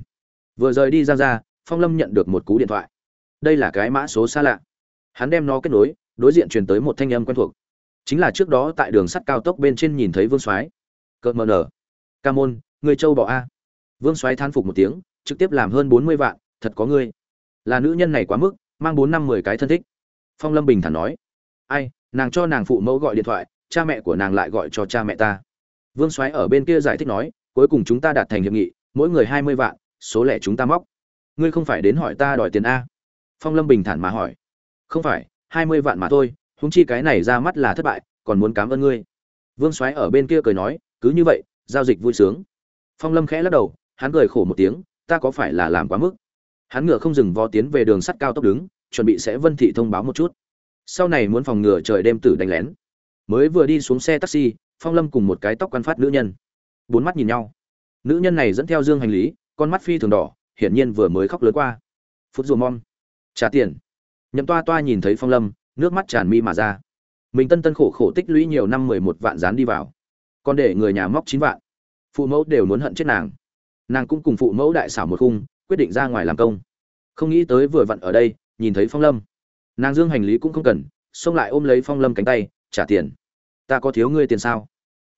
A: Vừa rời đi ra ra phong lâm nhận được một cú điện thoại. Đây là cái mã số xa lạ. Hắn đem nó kết nối, đối diện truyền tới một thanh âm quen thuộc. Chính là trước đó tại đường sắt cao tốc bên trên nhìn thấy vương soái. Cợt mờ nở. Ca môn, người châu bỏ a. Vương soái than phục một tiếng, trực tiếp làm hơn bốn mươi vạn, thật có ngươi. Là nữ nhân này quá mức, mang bốn năm mười cái thân thích. Phong lâm bình thản nói. Ai, nàng cho nàng phụ mẫu gọi điện thoại, cha mẹ của nàng lại gọi cho cha mẹ ta. Vương soái ở bên kia giải thích nói cuối cùng chúng ta đạt thành hiệp nghị, mỗi người hai mươi vạn, số lẻ chúng ta móc. Ngươi không phải đến hỏi ta đòi tiền a? Phong lâm bình thản mà hỏi. Không phải, hai mươi vạn mà thôi húng chi cái này ra mắt là thất bại, còn muốn cảm ơn ngươi. Vương soái ở bên kia cười nói, cứ như vậy, giao dịch vui sướng. Phong lâm khẽ lắc đầu, hắn cười khổ một tiếng, ta có phải là làm quá mức? Hắn ngựa không dừng vó tiến về đường sắt cao tốc đứng, chuẩn bị sẽ vân thị thông báo một chút. Sau này muốn phòng ngừa trời đêm tử đánh lén. Mới vừa đi xuống xe taxi, phong lâm cùng một cái tóc quan phát nữ nhân bốn mắt nhìn nhau. Nữ nhân này dẫn theo dương hành lý con mắt phi thường đỏ hiển nhiên vừa mới khóc lớn qua. Phút dù mom, trả tiền. Nhậm toa toa nhìn thấy phong lâm nước mắt tràn mi mà ra. Mình tân tân khổ khổ tích lũy nhiều năm mười một vạn dán đi vào. Còn để người nhà móc chín vạn. Phụ mẫu đều muốn hận chết nàng. Nàng cũng cùng phụ mẫu đại xảo một khung quyết định ra ngoài làm công. Không nghĩ tới vừa vặn ở đây nhìn thấy phong lâm. Nàng dương hành lý cũng không cần xông lại ôm lấy phong lâm cánh tay trả tiền. Ta có thiếu ngươi tiền sao?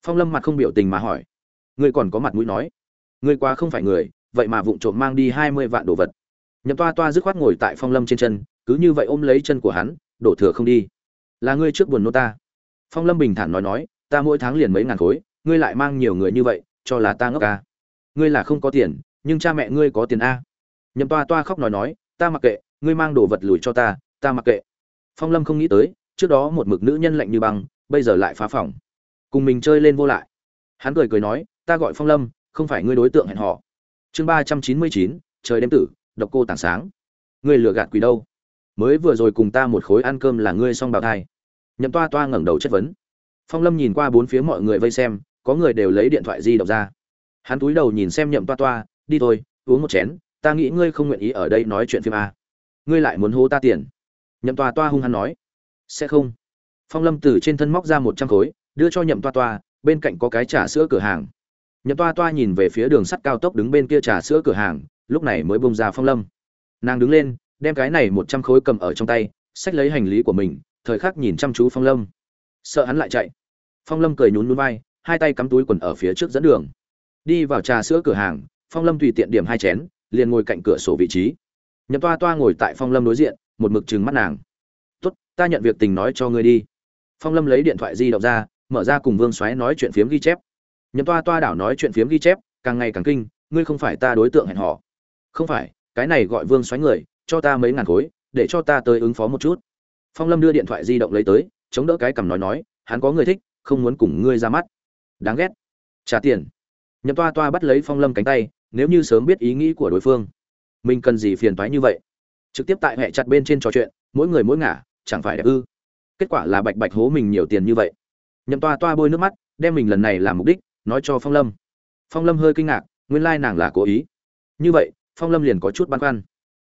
A: Phong lâm mặt không biểu tình mà hỏi ngươi còn có mặt mũi nói. Ngươi quá không phải người, vậy mà vụng trộm mang đi hai mươi vạn đồ vật. Nhậm toa toa dứt khoát ngồi tại phong lâm trên chân, cứ như vậy ôm lấy chân của hắn, đổ thừa không đi. Là ngươi trước buồn nô ta. Phong lâm bình thản nói nói, ta mỗi tháng liền mấy ngàn khối, ngươi lại mang nhiều người như vậy, cho là ta ngốc ca ngươi là không có tiền, nhưng cha mẹ ngươi có tiền a nhậm toa toa khóc nói nói, ta mặc kệ, ngươi mang đồ vật lùi cho ta ta mặc kệ. Phong lâm không nghĩ tới, trước đó một mực nữ nhân lạnh như băng, bây giờ lại phá phòng. Cùng mình chơi lên vô lại. Hắn cười cười nói ta gọi phong lâm, không phải ngươi đối tượng hẹn họ chương ba trăm chín mươi chín, trời đêm tử, độc cô tảng sáng. Ngươi lừa gạt quỷ đâu? Mới vừa rồi cùng ta một khối ăn cơm là ngươi xong bào thai. Nhậm toa toa ngẩng đầu chất vấn. Phong lâm nhìn qua bốn phía mọi người vây xem, có người đều lấy điện thoại di động ra. Hắn túi đầu nhìn xem nhậm toa toa, đi thôi, uống một chén, ta nghĩ ngươi không nguyện ý ở đây nói chuyện phim a ngươi lại muốn hô ta tiền. Nhậm toa toa hung hăng nói. Sẽ không. Phong lâm từ trên thân móc ra một trăm khối, đưa cho nhậm toa toa, bên cạnh có cái trà sữa cửa hàng nhậm toa toa nhìn về phía đường sắt cao tốc đứng bên kia trà sữa cửa hàng, lúc này mới bông ra phong lâm. Nàng đứng lên, đem cái này một trăm khối cầm ở trong tay, xách lấy hành lý của mình, thời khắc nhìn chăm chú phong lâm. Sợ hắn lại chạy. Phong lâm cười nhún núi vai, hai tay cắm túi quần ở phía trước dẫn đường. Đi vào trà sữa cửa hàng, phong lâm tùy tiện điểm hai chén, liền ngồi cạnh cửa sổ vị trí. Nhậm toa toa ngồi tại phong lâm đối diện, một mực trừng mắt nàng. Tốt, ta nhận việc tình nói cho ngươi đi. Phong lâm lấy điện thoại di động ra, mở ra cùng vương xoáy nói chuyện phiếm ghi chép nhậm toa toa đảo nói chuyện phiếm ghi chép càng ngày càng kinh ngươi không phải ta đối tượng hẹn họ, không phải cái này gọi vương xoáy người cho ta mấy ngàn khối để cho ta tới ứng phó một chút. Phong lâm đưa điện thoại di động lấy tới chống đỡ cái cằm nói nói hắn có người thích không muốn cùng ngươi ra mắt. Đáng ghét. Trả tiền. Nhậm toa toa bắt lấy phong lâm cánh tay nếu như sớm biết ý nghĩ của đối phương. Mình cần gì phiền toái như vậy? Trực tiếp tại hệ chặt bên trên trò chuyện mỗi người mỗi ngả chẳng phải đẹp ư? Kết quả là bạch bạch hố mình nhiều tiền như vậy. Nhậm toa toa bôi nước mắt đem mình lần này làm mục đích nói cho phong lâm. Phong lâm hơi kinh ngạc, nguyên lai nàng là cố ý. Như vậy, phong lâm liền có chút băn khoăn.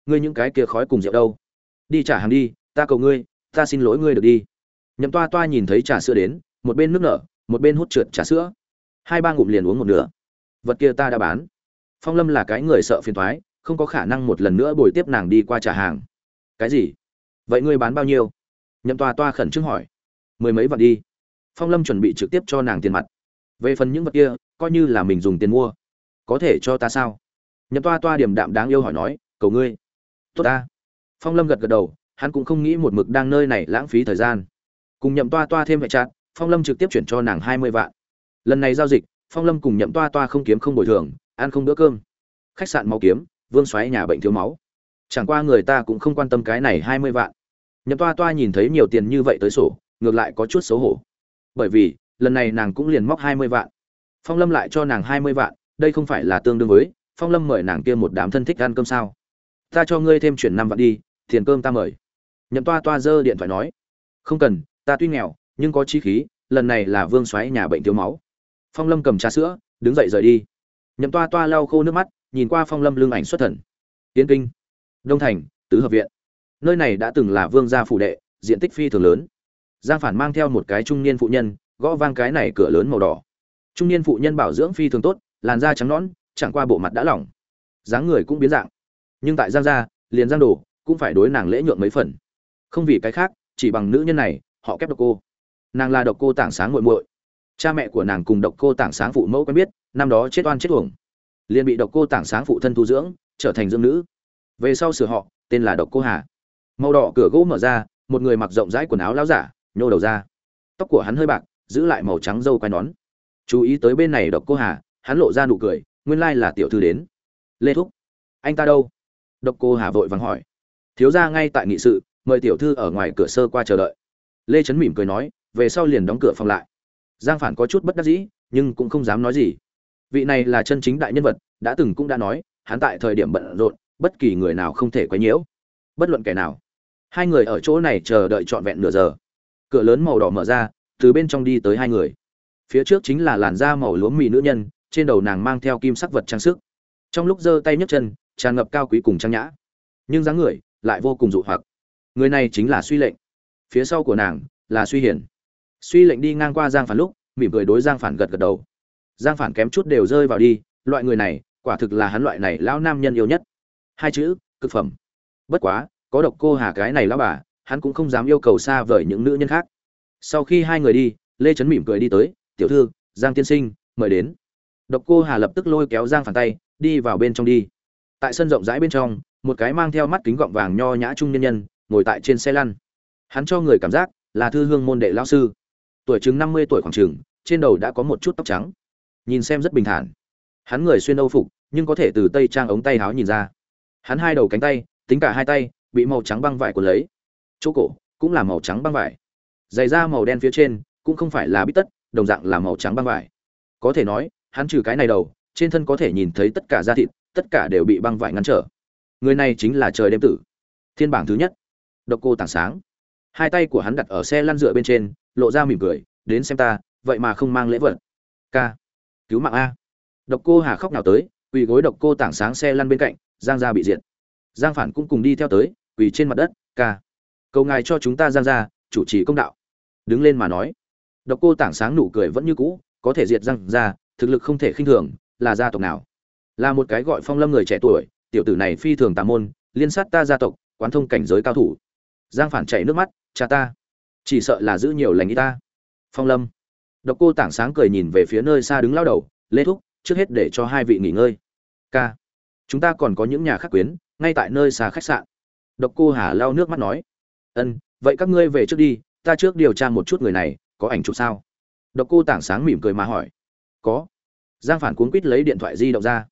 A: Ngươi những cái kia khói cùng rượu đâu? Đi trả hàng đi, ta cầu ngươi, ta xin lỗi ngươi được đi. Nhậm toa toa nhìn thấy trà sữa đến, một bên nước nở, một bên hút trượt trà sữa. Hai ba ngụm liền uống một nửa. Vật kia ta đã bán. Phong lâm là cái người sợ phiền thoái không có khả năng một lần nữa bồi tiếp nàng đi qua trả hàng. Cái gì? Vậy ngươi bán bao nhiêu? Nhậm toa toa khẩn trương hỏi. Mười mấy vạn đi. Phong lâm chuẩn bị trực tiếp cho nàng tiền mặt về phần những vật kia, coi như là mình dùng tiền mua, có thể cho ta sao? Nhậm toa toa điểm đạm đáng yêu hỏi nói, cầu ngươi. Tốt ta. Phong lâm gật gật đầu, hắn cũng không nghĩ một mực đang nơi này lãng phí thời gian. Cùng nhậm toa toa thêm hệ chặt, phong lâm trực tiếp chuyển cho nàng hai mươi vạn. Lần này giao dịch, phong lâm cùng nhậm toa toa không kiếm không bồi thường, ăn không bữa cơm. Khách sạn máu kiếm, vương xoáy nhà bệnh thiếu máu. Chẳng qua người ta cũng không quan tâm cái này hai mươi vạn. Nhậm toa toa nhìn thấy nhiều tiền như vậy tới sổ, ngược lại có chút xấu hổ. Bởi vì lần này nàng cũng liền móc hai mươi vạn. Phong lâm lại cho nàng hai mươi vạn, đây không phải là tương đương với, phong lâm mời nàng kia một đám thân thích ăn cơm sao? Ta cho ngươi thêm chuyển năm vạn đi, tiền cơm ta mời. Nhậm toa toa giơ điện thoại nói. Không cần, ta tuy nghèo, nhưng có chi khí, lần này là vương xoáy nhà bệnh thiếu máu. Phong lâm cầm trà sữa, đứng dậy rời đi. Nhậm toa toa lau khô nước mắt, nhìn qua phong lâm lưng ảnh xuất thần. Tiến kinh, đông thành, tứ hợp viện. Nơi này đã từng là vương gia phủ đệ, diện tích phi thường lớn. Giang phản mang theo một cái trung niên phụ nhân gõ vang cái này cửa lớn màu đỏ. Trung niên phụ nhân bảo dưỡng phi thường tốt, làn da trắng nõn, chẳng qua bộ mặt đã lỏng. Dáng người cũng biến dạng. Nhưng tại giang gia, liền giang đồ cũng phải đối nàng lễ nhượng mấy phần. Không vì cái khác, chỉ bằng nữ nhân này, họ kép độc cô. Nàng là độc cô tảng sáng muội muội. Cha mẹ của nàng cùng độc cô tảng sáng phụ mẫu quen biết, năm đó chết oan chết uổng. Liền bị độc cô tảng sáng phụ thân tu dưỡng, trở thành dưỡng nữ. Về sau sửa họ, tên là độc cô hà. Màu đỏ cửa gỗ mở ra, một người mặc rộng rãi quần áo láo giả, nhô đầu ra. Tóc của hắn hơi bạc giữ lại màu trắng râu quai nón. Chú ý tới bên này, độc cô hà, hắn lộ ra nụ cười, nguyên lai là tiểu thư đến. Lê thúc, anh ta đâu? Độc cô hà vội vắng hỏi. Thiếu ra ngay tại nghị sự, mời tiểu thư ở ngoài cửa sơ qua chờ đợi. Lê trấn mỉm cười nói, về sau liền đóng cửa phòng lại. Giang phản có chút bất đắc dĩ, nhưng cũng không dám nói gì. Vị này là chân chính đại nhân vật, đã từng cũng đã nói, hắn tại thời điểm bận rộn, bất kỳ người nào không thể quấy nhiễu. Bất luận kẻ nào. Hai người ở chỗ này chờ đợi trọn vẹn nửa giờ. Cửa lớn màu đỏ mở ra từ bên trong đi tới hai người. Phía trước chính là làn da màu lúa mì nữ nhân, trên đầu nàng mang theo kim sắc vật trang sức. Trong lúc giơ tay nhấc chân, tràn ngập cao quý cùng trang nhã. Nhưng dáng người lại vô cùng dụ hoặc. Người này chính là suy lệnh. Phía sau của nàng là suy hiển. Suy lệnh đi ngang qua giang phản lúc, mỉm cười đối giang phản gật gật đầu. Giang phản kém chút đều rơi vào đi, loại người này, quả thực là hắn loại này lão nam nhân yêu nhất. Hai chữ, cực phẩm. Bất quá, có độc cô hà cái này lão bà, hắn cũng không dám yêu cầu xa vời những nữ nhân khác sau khi hai người đi lê trấn mỉm cười đi tới tiểu thư giang tiên sinh mời đến. Độc cô hà lập tức lôi kéo giang phản tay đi vào bên trong đi. Tại sân rộng rãi bên trong một cái mang theo mắt kính gọng vàng nho nhã trung nhân nhân ngồi tại trên xe lăn. Hắn cho người cảm giác là thư hương môn đệ lão sư. Tuổi chừng năm mươi tuổi khoảng trường, trên đầu đã có một chút tóc trắng. Nhìn xem rất bình thản. Hắn người xuyên âu phục nhưng có thể từ tây trang ống tay háo nhìn ra. Hắn hai đầu cánh tay tính cả hai tay bị màu trắng băng vải của lấy. Chỗ cổ cũng là màu trắng băng vải giày da màu đen phía trên, cũng không phải là bít tất, đồng dạng là màu trắng băng vải. Có thể nói, hắn trừ cái này đầu, trên thân có thể nhìn thấy tất cả da thịt, tất cả đều bị băng vải ngăn trở. Người này chính là trời đêm tử. Thiên bảng thứ nhất. Độc cô tảng sáng. Hai tay của hắn đặt ở xe lăn dựa bên trên, lộ ra mỉm cười, đến xem ta, vậy mà không mang lễ vật. K cứu mạng a. Độc cô hà khóc nào tới, quỳ gối độc cô tảng sáng xe lăn bên cạnh, giang gia bị diệt. Giang phản cũng cùng đi theo tới, quỳ trên mặt đất, ca, cầu ngài cho chúng ta giang gia chủ trì công đạo. Đứng lên mà nói. Độc cô tảng sáng nụ cười vẫn như cũ, có thể diệt răng ra, thực lực không thể khinh thường, là gia tộc nào? Là một cái gọi phong lâm người trẻ tuổi, tiểu tử này phi thường tà môn, liên sát ta gia tộc, quán thông cảnh giới cao thủ. Giang phản chảy nước mắt, cha ta. Chỉ sợ là giữ nhiều lành ý ta. Phong lâm. Độc cô tảng sáng cười nhìn về phía nơi xa đứng lao đầu, lê thúc, trước hết để cho hai vị nghỉ ngơi. Ca. Chúng ta còn có những nhà khách quyến, ngay tại nơi xa khách sạn. Độc cô hà lao nước mắt nói. Ân vậy các ngươi về trước đi, ta trước điều tra một chút người này, có ảnh chụp sao? Độc cô tảng sáng mỉm cười mà hỏi. Có. Giang phản cuốn quýt lấy điện thoại di động ra.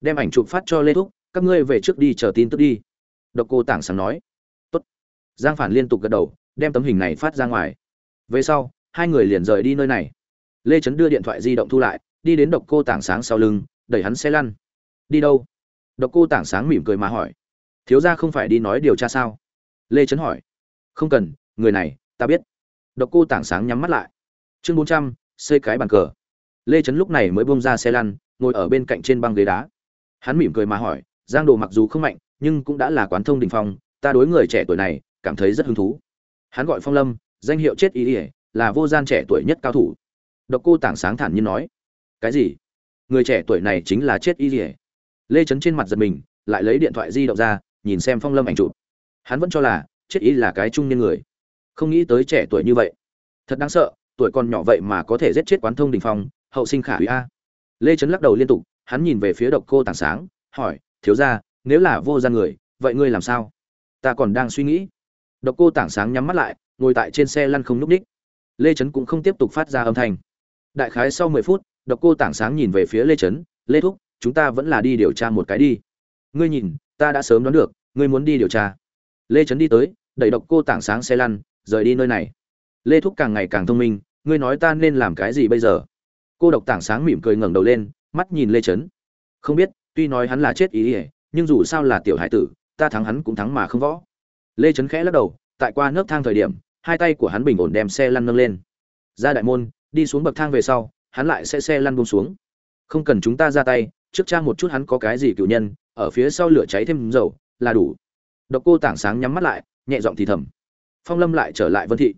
A: Đem ảnh chụp phát cho lê thúc, các ngươi về trước đi chờ tin tức đi. Độc cô tảng sáng nói. Tốt. giang phản liên tục gật đầu, đem tấm hình này phát ra ngoài. Về sau, hai người liền rời đi nơi này. Lê trấn đưa điện thoại di động thu lại, đi đến độc cô tảng sáng sau lưng, đẩy hắn xe lăn. Đi đâu? Độc cô tảng sáng mỉm cười mà hỏi. Thiếu ra không phải đi nói điều tra sao? Lê trấn hỏi không cần, người này, ta biết. Độc cô tảng sáng nhắm mắt lại. Chương bốn trăm, xây cái bàn cờ. Lê trấn lúc này mới bông ra xe lăn, ngồi ở bên cạnh trên băng ghế đá. Hắn mỉm cười mà hỏi, giang đồ mặc dù không mạnh, nhưng cũng đã là quán thông đình phong, ta đối người trẻ tuổi này cảm thấy rất hứng thú. Hắn gọi phong lâm, danh hiệu chết ý ỉa là vô gian trẻ tuổi nhất cao thủ. Độc cô tảng sáng thản nhiên nói, cái gì? Người trẻ tuổi này chính là chết ý ỉa lê trấn trên mặt giật mình, lại lấy điện thoại di động ra, nhìn xem phong lâm ảnh chụp. Hắn vẫn cho là chết ý là cái trung niên người. Không nghĩ tới trẻ tuổi như vậy. Thật đáng sợ, tuổi còn nhỏ vậy mà có thể giết chết quán thông đình phong, hậu sinh khả hủy a. Lê trấn lắc đầu liên tục, hắn nhìn về phía độc cô tảng sáng, hỏi, thiếu ra nếu là vô gian người, vậy ngươi làm sao? Ta còn đang suy nghĩ. Độc cô tảng sáng nhắm mắt lại, ngồi tại trên xe lăn không n ú c ních. Lê trấn cũng không tiếp tục phát ra âm thanh. Đại khái sau mười phút, độc cô tảng sáng nhìn về phía lê trấn lê thúc, chúng ta vẫn là đi điều tra một cái đi. Ngươi nhìn, ta đã sớm đoán được, ngươi muốn đi điều tra lê trấn đi tới, đẩy độc cô tảng sáng xe lăn, rời đi nơi này. Lê thúc càng ngày càng thông minh, ngươi nói ta nên làm cái gì bây giờ? Cô độc tảng sáng mỉm cười ngẩng đầu lên, mắt nhìn lê trấn. Không biết, tuy nói hắn là chết ý ỉa nhưng dù sao là tiểu hải tử, ta thắng hắn cũng thắng mà không võ. Lê trấn khẽ lắc đầu, tại qua nước thang thời điểm, hai tay của hắn bình ổn đem xe lăn nâng lên. Ra đại môn, đi xuống bậc thang về sau, hắn lại sẽ xe lăn buông xuống. Không cần chúng ta ra tay, trước trang một chút hắn có cái gì cựu nhân, ở phía sau lửa cháy thêm dầu, là đủ độc cô tảng sáng nhắm mắt lại, nhẹ giọng thì thầm. Phong lâm lại trở lại vân thị.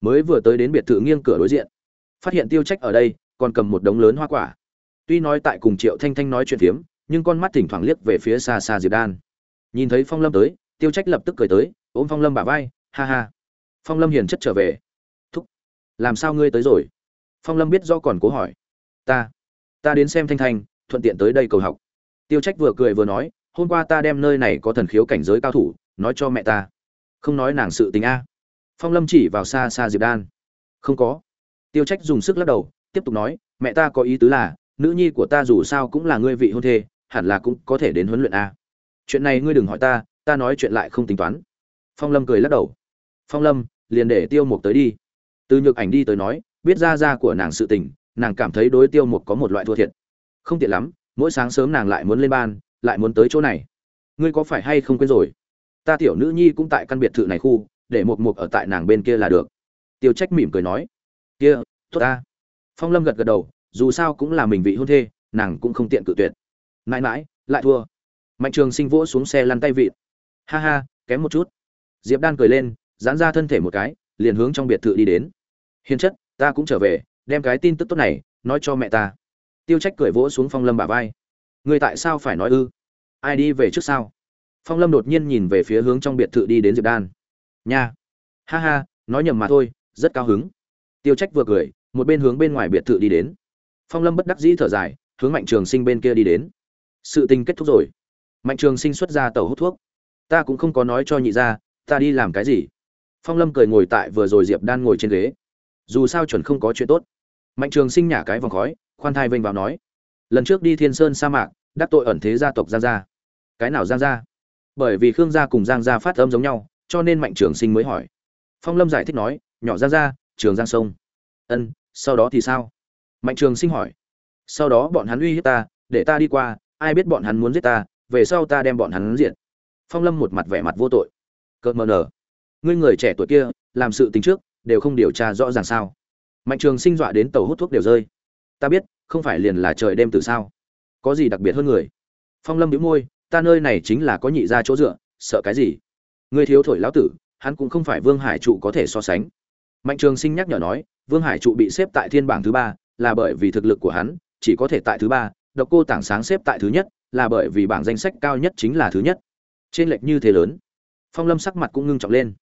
A: Mới vừa tới đến biệt thự nghiêng cửa đối diện. Phát hiện tiêu trách ở đây, còn cầm một đống lớn hoa quả. Tuy nói tại cùng triệu thanh thanh nói chuyện phiếm, nhưng con mắt thỉnh thoảng liếc về phía xa xa diệp đan. Nhìn thấy phong lâm tới, tiêu trách lập tức cười tới, ôm phong lâm bả vai, ha ha. Phong lâm hiền chất trở về. Thúc, làm sao ngươi tới rồi? Phong lâm biết do còn cố hỏi. Ta ta đến xem thanh thanh, thuận tiện tới đây cầu học. Tiêu trách vừa cười vừa nói hôm qua ta đem nơi này có thần khiếu cảnh giới cao thủ, nói cho mẹ ta. Không nói nàng sự tình a. Phong lâm chỉ vào xa xa diệp đan. Không có. Tiêu trách dùng sức lắc đầu, tiếp tục nói, mẹ ta có ý tứ là, nữ nhi của ta dù sao cũng là ngươi vị hôn thê, hẳn là cũng có thể đến huấn luyện a. Chuyện này ngươi đừng hỏi ta ta nói chuyện lại không tính toán. Phong lâm cười lắc đầu. Phong lâm, liền để tiêu mục tới đi. Từ nhược ảnh đi tới nói, biết ra ra của nàng sự tình, nàng cảm thấy đối tiêu mục có một loại thua thiệt. Không tiện lắm, mỗi sáng sớm nàng lại muốn lên ban lại muốn tới chỗ này. Ngươi có phải hay không quên rồi? Ta tiểu nữ nhi cũng tại căn biệt thự này khu, để một mục ở tại nàng bên kia là được. Tiêu trách mỉm cười nói. Kia, tốt ta. Phong lâm gật gật đầu, dù sao cũng là mình vị hôn thê, nàng cũng không tiện cự tuyệt. Mãi mãi, lại thua. Mạnh trường sinh vỗ xuống xe lăn tay vịt ha ha, kém một chút. Diệp đan cười lên, giãn ra thân thể một cái, liền hướng trong biệt thự đi đến. Hiền chất, ta cũng trở về, đem cái tin tức tốt này, nói cho mẹ ta. Tiêu trách cười vỗ xuống phong lâm bả vai người tại sao phải nói ư? Ai đi về trước sao? Phong lâm đột nhiên nhìn về phía hướng trong biệt thự đi đến diệp đan. Nha. Ha ha, nói nhầm mà thôi, rất cao hứng. Tiêu trách vừa cười, một bên hướng bên ngoài biệt thự đi đến. Phong lâm bất đắc dĩ thở dài, hướng mạnh trường sinh bên kia đi đến. Sự tình kết thúc rồi. Mạnh trường sinh xuất ra tàu hút thuốc. Ta cũng không có nói cho nhị ra ta đi làm cái gì? Phong lâm cười ngồi tại vừa rồi diệp đan ngồi trên ghế. Dù sao chuẩn không có chuyện tốt. Mạnh trường sinh nhả cái vòng khói, khoan thai vênh vào nói. Lần trước đi thiên sơn sa mạc đắc tội ẩn thế gia tộc giang gia. Cái nào giang gia? Bởi vì khương gia cùng giang gia phát âm giống nhau, cho nên mạnh trường sinh mới hỏi. Phong lâm giải thích nói, nhỏ giang gia, trường giang sông. Ân, sau đó thì sao? Mạnh trường sinh hỏi. Sau đó bọn hắn uy hiếp ta, để ta đi qua, ai biết bọn hắn muốn giết ta, về sau ta đem bọn hắn diện phong lâm một mặt vẻ mặt vô tội. Cợt mờ nở, ngươi người trẻ tuổi kia, làm sự tính trước, đều không điều tra rõ ràng sao? Mạnh trường sinh dọa đến tàu hút thuốc đều rơi. Ta biết, không phải liền là trời đêm từ sao? Có gì đặc biệt hơn người? Phong lâm đĩu môi, ta nơi này chính là có nhị ra chỗ dựa, sợ cái gì? Ngươi thiếu thổi lão tử, hắn cũng không phải vương hải trụ có thể so sánh. Mạnh trường sinh nhắc nhở nói, vương hải trụ bị xếp tại thiên bảng thứ ba, là bởi vì thực lực của hắn, chỉ có thể tại thứ ba, độc cô tảng sáng xếp tại thứ nhất, là bởi vì bảng danh sách cao nhất chính là thứ nhất. Trên lệch như thế lớn. Phong lâm sắc mặt cũng ngưng trọng lên.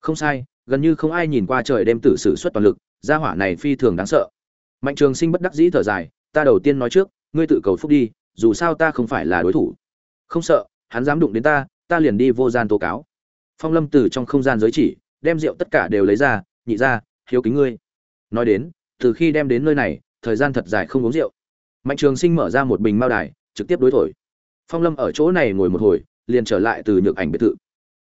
A: Không sai, gần như không ai nhìn qua trời đêm tử sử xuất toàn lực, gia hỏa này phi thường đáng sợ. Mạnh trường sinh bất đắc dĩ thở dài, ta đầu tiên nói trước ngươi tự cầu phúc đi, dù sao ta không phải là đối thủ. Không sợ, hắn dám đụng đến ta ta liền đi vô gian tố cáo. Phong lâm từ trong không gian giới chỉ, đem rượu tất cả đều lấy ra, nhị ra, hiếu kính ngươi. Nói đến, từ khi đem đến nơi này, thời gian thật dài không uống rượu. Mạnh trường sinh mở ra một bình mao đài, trực tiếp đối thổi. Phong lâm ở chỗ này ngồi một hồi, liền trở lại từ nhược ảnh biệt thự.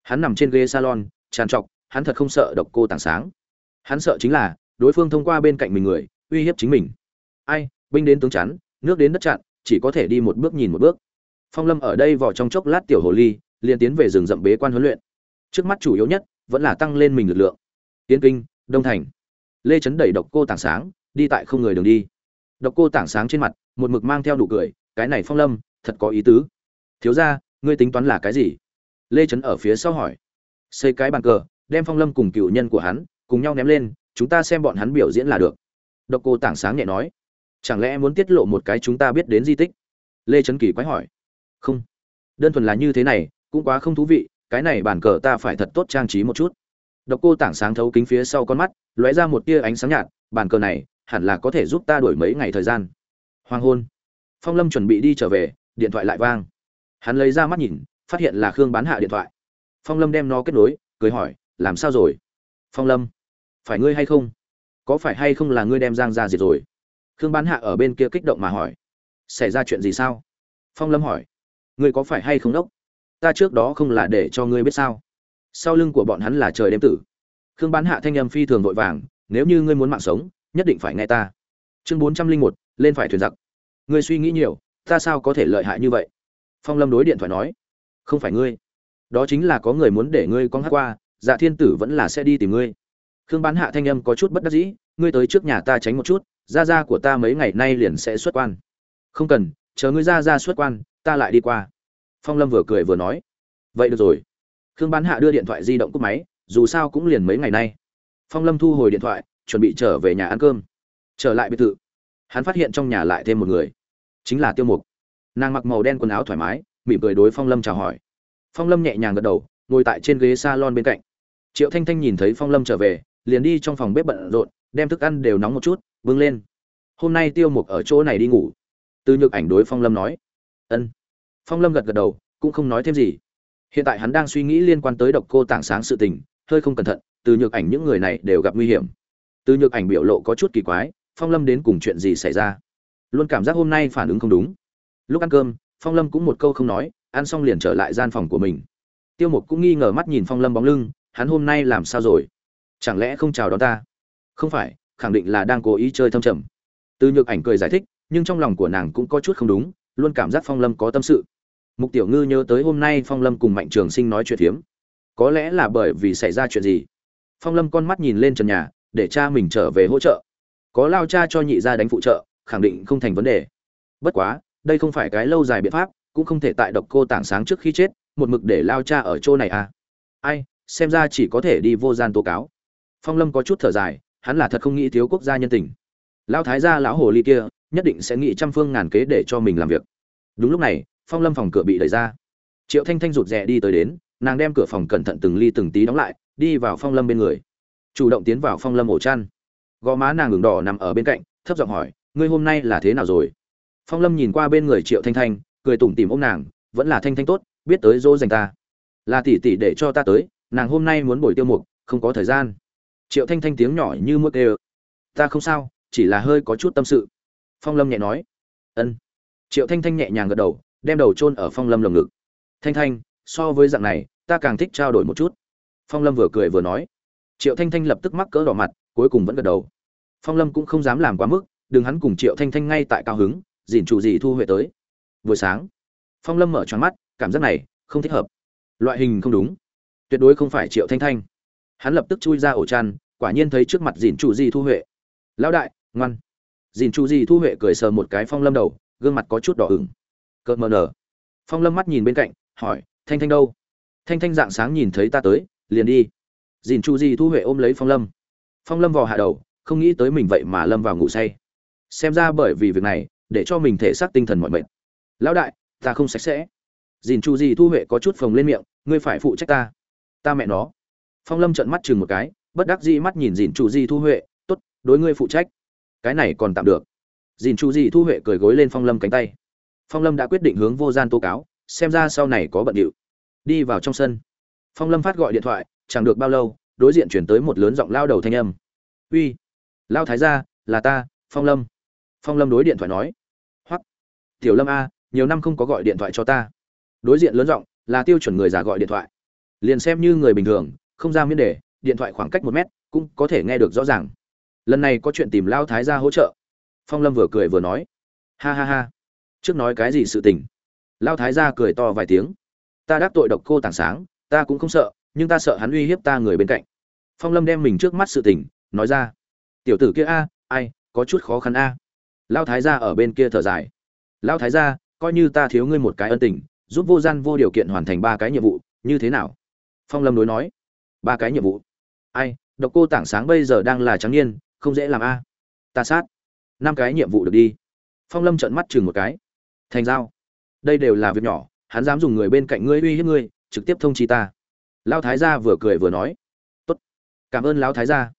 A: Hắn nằm trên ghế salon, tràn trọc, hắn thật không sợ độc cô tảng sáng. Hắn sợ chính là, đối phương thông qua bên cạnh mình người, uy hiếp chính mình. Ai, binh đến tướng chắn nước đến đất chặn, chỉ có thể đi một bước nhìn một bước. Phong lâm ở đây vò trong chốc lát tiểu hồ ly, liền tiến về rừng rậm bế quan huấn luyện. Trước mắt chủ yếu nhất, vẫn là tăng lên mình lực lượng. Tiến kinh, đông thành. Lê Trấn đẩy độc cô tảng sáng, đi tại không người đường đi. Độc cô tảng sáng trên mặt, một mực mang theo đủ cười, cái này phong lâm, thật có ý tứ. Thiếu ra ngươi tính toán là cái gì? Lê trấn ở phía sau hỏi. Xây cái bàn cờ, đem phong lâm cùng cựu nhân của hắn, cùng nhau ném lên, chúng ta xem bọn hắn biểu diễn là được. Độc cô tảng sáng nhẹ nói chẳng lẽ muốn tiết lộ một cái chúng ta biết đến di tích? Lê trấn kỳ quái hỏi. Không. Đơn thuần là như thế này, cũng quá không thú vị, cái này bản cờ ta phải thật tốt trang trí một chút. Độc cô tảng sáng thấu kính phía sau con mắt, lóe ra một tia ánh sáng nhạt, Bản cờ này, hẳn là có thể giúp ta đổi mấy ngày thời gian. Hoàng hôn. Phong lâm chuẩn bị đi trở về, điện thoại lại vang. Hắn lấy ra mắt nhìn, phát hiện là khương bán hạ điện thoại. Phong lâm đem nó kết nối, cười hỏi, làm sao rồi? Phong lâm, phải ngươi hay không? Có phải hay không là ngươi đem giang ra diệt rồi? Khương bán hạ ở bên kia kích động mà hỏi, xảy ra chuyện gì sao? Phong lâm hỏi, ngươi có phải hay không đốc? Ta trước đó không là để cho ngươi biết sao? Sau lưng của bọn hắn là trời đêm tử. Khương bán hạ thanh âm phi thường vội vàng, nếu như ngươi muốn mạng sống, nhất định phải nghe ta. Chương bốn trăm linh một, lên phải thuyền giặc. Ngươi suy nghĩ nhiều, ta sao có thể lợi hại như vậy? Phong lâm đối điện thoại nói, không phải ngươi, đó chính là có người muốn để ngươi con hát qua dạ thiên tử vẫn là sẽ đi tìm ngươi. Khương bán hạ thanh âm có chút bất đắc dĩ ngươi tới trước nhà ta tránh một chút, gia gia của ta mấy ngày nay liền sẽ xuất quan. Không cần, chờ ngươi gia gia xuất quan, ta lại đi qua. Phong lâm vừa cười vừa nói. Vậy được rồi. Khương bán hạ đưa điện thoại di động cúp máy, dù sao cũng liền mấy ngày nay. Phong lâm thu hồi điện thoại, chuẩn bị trở về nhà ăn cơm. Trở lại biệt thự, hắn phát hiện trong nhà lại thêm một người, chính là tiêu mục. Nàng mặc màu đen quần áo thoải mái, mỉm cười đối phong lâm chào hỏi. Phong lâm nhẹ nhàng gật đầu, ngồi tại trên ghế s a lon bên cạnh. Triệu thanh thanh nhìn thấy phong lâm trở về, liền đi trong phòng bếp bận rộn đem thức ăn đều nóng một chút vương lên. Hôm nay tiêu mục ở chỗ này đi ngủ. Từ nhược ảnh đối phong lâm nói. Ân. Phong lâm gật gật đầu, cũng không nói thêm gì. Hiện tại hắn đang suy nghĩ liên quan tới độc cô tảng sáng sự tình, hơi không cẩn thận, từ nhược ảnh những người này đều gặp nguy hiểm. Từ nhược ảnh biểu lộ có chút kỳ quái, phong lâm đến cùng chuyện gì xảy ra? Luôn cảm giác hôm nay phản ứng không đúng. Lúc ăn cơm, phong lâm cũng một câu không nói, ăn xong liền trở lại gian phòng của mình. Tiêu mục cũng nghi ngờ mắt nhìn phong lâm bóng lưng, hắn hôm nay làm sao rồi? Chẳng lẽ không chào đón ta? Không phải, khẳng định là đang cố ý chơi thâm trầm. Từ nhược ảnh cười giải thích, nhưng trong lòng của nàng cũng có chút không đúng, luôn cảm giác phong lâm có tâm sự. Mục tiểu ngư nhớ tới hôm nay phong lâm cùng mạnh trường sinh nói chuyện phiếm. Có lẽ là bởi vì xảy ra chuyện gì? Phong lâm con mắt nhìn lên trần nhà, để cha mình trở về hỗ trợ. Có lao cha cho nhị gia đánh phụ trợ, khẳng định không thành vấn đề. Bất quá, đây không phải cái lâu dài biện pháp, cũng không thể tại độc cô tảng sáng trước khi chết, một mực để lao cha ở chỗ này à. Ai, xem ra chỉ có thể đi vô gian tố cáo. Phong lâm có chút thở dài hắn là thật không nghĩ thiếu quốc gia nhân tình. Lão thái gia, lão hồ ly kia, nhất định sẽ nghĩ trăm phương ngàn kế để cho mình làm việc. Đúng lúc này, phong lâm phòng cửa bị đẩy ra. Triệu thanh thanh rụt rè đi tới đến, nàng đem cửa phòng cẩn thận từng ly từng tí đóng lại, đi vào phong lâm bên người. Chủ động tiến vào phong lâm ổ chăn. Gò má nàng ngừng đỏ nằm ở bên cạnh, thấp giọng hỏi, ngươi hôm nay là thế nào rồi? Phong lâm nhìn qua bên người triệu thanh thanh, cười tủm tìm ô m nàng, vẫn là thanh thanh tốt, biết tới dỗ dành ta. Là tỉ tỉ để cho ta tới, nàng hôm nay muốn buổi tiêu mục, không có thời gian triệu thanh thanh tiếng nhỏ như mức đều ta không sao, chỉ là hơi có chút tâm sự. Phong lâm nhẹ nói. Ân. Triệu thanh thanh nhẹ nhàng gật đầu, đem đầu chôn ở phong lâm lồng ngực. Thanh thanh, so với dạng này, ta càng thích trao đổi một chút. Phong lâm vừa cười vừa nói. Triệu thanh thanh lập tức mắc cỡ đỏ mặt, cuối cùng vẫn gật đầu. Phong lâm cũng không dám làm quá mức, đừng hắn cùng triệu thanh thanh ngay tại cao hứng, dìn chủ gì thu huệ tới. Buổi sáng, phong lâm mở tròn mắt, cảm giác này không thích hợp. Loại hình không đúng. Tuyệt đối không phải triệu thanh thanh hắn lập tức chui ra ổ chăn, quả nhiên thấy trước mặt dìn chủ di thu huệ. Lão đại, ngoan. Dìn chủ di thu huệ cười sờ một cái phong lâm đầu, gương mặt có chút đỏ ửng. Cợt mờ nở. Phong lâm mắt nhìn bên cạnh, hỏi, thanh thanh đâu? Thanh thanh dạng sáng nhìn thấy ta tới, liền đi. Dìn chu di thu huệ ôm lấy phong lâm. Phong lâm vò hạ đầu, không nghĩ tới mình vậy mà lâm vào ngủ say. Xem ra bởi vì việc này, để cho mình thể xác tinh thần mọi mệt. Lão đại, ta không sạch sẽ. Dìn chu di thu huệ có chút phồng lên miệng, ngươi phải phụ trách ta. Ta mẹ nó phong lâm trợn mắt chừng một cái, bất đắc dĩ mắt nhìn dìn chu di thu huệ t ố t đối ngươi phụ trách. Cái này còn tạm được. Dìn chu di thu huệ cười gối lên phong lâm cánh tay. Phong lâm đã quyết định hướng vô gian tố cáo, xem ra sau này có bận điệu. Đi vào trong sân. Phong lâm phát gọi điện thoại, chẳng được bao lâu, đối diện chuyển tới một lớn giọng lao đầu thanh âm. Uy, lao thái gia, là ta, phong lâm. Phong lâm đối điện thoại nói. Hoặc tiểu lâm a, nhiều năm không có gọi điện thoại cho ta. Đối diện lớn giọng, là tiêu chuẩn người già gọi điện thoại. Liền xem như người bình thường không ra miễn đề, điện thoại khoảng cách một mét, cũng có thể nghe được rõ ràng. Lần này có chuyện tìm lao thái gia hỗ trợ. Phong lâm vừa cười vừa nói. Ha ha ha. Trước nói cái gì sự tình? Lao thái gia cười to vài tiếng. Ta đắc tội độc cô tảng sáng, ta cũng không sợ, nhưng ta sợ hắn uy hiếp ta người bên cạnh. Phong lâm đem mình trước mắt sự tình, nói ra. Tiểu tử kia a, ai, có chút khó khăn a. Lao thái gia ở bên kia thở dài. Lao thái gia coi như ta thiếu ngươi một cái ân tình, giúp vô gian vô điều kiện hoàn thành ba cái nhiệm vụ, như thế nào? Phong lâm đối nói ba cái nhiệm vụ. Ai, độc cô tảng sáng bây giờ đang là trắng niên, không dễ làm a. Ta sát. Năm cái nhiệm vụ được đi. Phong lâm trợn mắt chừng một cái. Thành giao. Đây đều là việc nhỏ, hắn dám dùng người bên cạnh ngươi uy hiếp ngươi, trực tiếp thông chi ta. Lão thái gia vừa cười vừa nói. Tốt. Cảm ơn lão thái gia.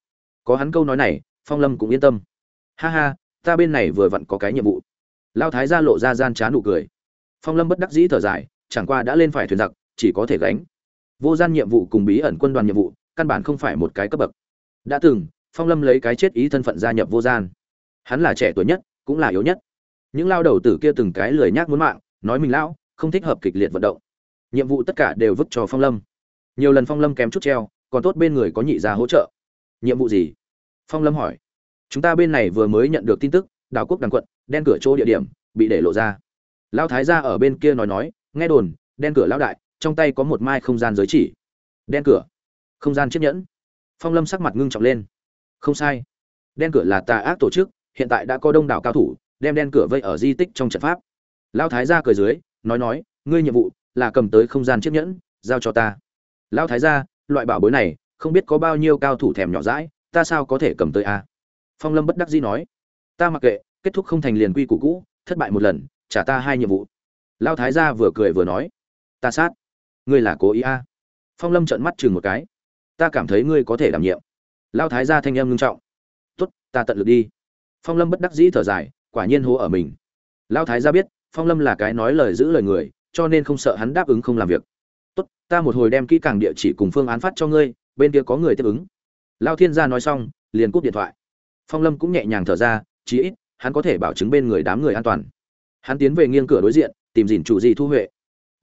A: Có hắn câu nói này, phong lâm cũng yên tâm. Ha ha, ta bên này vừa vặn có cái nhiệm vụ. Lão thái gia lộ ra gian trá nụ cười. Phong lâm bất đắc dĩ thở dài, chẳng qua đã lên phải thuyền giặc, chỉ có thể gánh vô gian nhiệm vụ cùng bí ẩn quân đoàn nhiệm vụ, căn bản không phải một cái cấp bậc. Đã từng, phong lâm lấy cái chết ý thân phận gia nhập vô gian. Hắn là trẻ tuổi nhất, cũng là yếu nhất. Những lao đầu tử kia từng cái lười nhác muốn mạng, nói mình lão, không thích hợp kịch liệt vận động. Nhiệm vụ tất cả đều vứt cho phong lâm. Nhiều lần phong lâm kém chút treo, còn tốt bên người có nhị gia hỗ trợ. Nhiệm vụ gì? Phong lâm hỏi. Chúng ta bên này vừa mới nhận được tin tức, đảo quốc đằng quận, đen cửa chỗ địa điểm, bị để lộ ra. Lão thái gia ở bên kia nói nói, nghe đồn, đen cửa lão đại trong tay có một mai không gian giới chỉ. Đen cửa. Không gian chiếc nhẫn. Phong lâm sắc mặt ngưng trọng lên. Không sai. Đen cửa là tà ác tổ chức, hiện tại đã có đông đảo cao thủ, đem đen cửa vây ở di tích trong trận pháp. Lao thái gia cười dưới, nói nói, ngươi nhiệm vụ là cầm tới không gian chiếc nhẫn, giao cho ta. Lao thái gia, loại bảo bối này, không biết có bao nhiêu cao thủ thèm nhỏ rãi ta sao có thể cầm tới a? Phong lâm bất đắc dĩ nói. Ta mặc kệ, kết thúc không thành liền quy củ cũ, thất bại một lần, trả ta hai nhiệm vụ. Lao thái gia vừa cười vừa nói. Ta sát ngươi là cố ý a? Phong lâm trợn mắt chừng một cái. Ta cảm thấy ngươi có thể đảm nhiệm. Lao thái gia thanh em ngưng trọng. Tuất, ta tận lực đi. Phong lâm bất đắc dĩ thở dài quả nhiên hố ở mình. Lao thái gia biết phong lâm là cái nói lời giữ lời người cho nên không sợ hắn đáp ứng không làm việc. Tuất, ta một hồi đem kỹ càng địa chỉ cùng phương án phát cho ngươi bên kia có người tiếp ứng. Lao thiên gia nói xong liền cúp điện thoại. Phong lâm cũng nhẹ nhàng thở ra chí ít hắn có thể bảo chứng bên người đám người an toàn. Hắn tiến về nghiêng cửa đối diện tìm dìn chủ gì thu huệ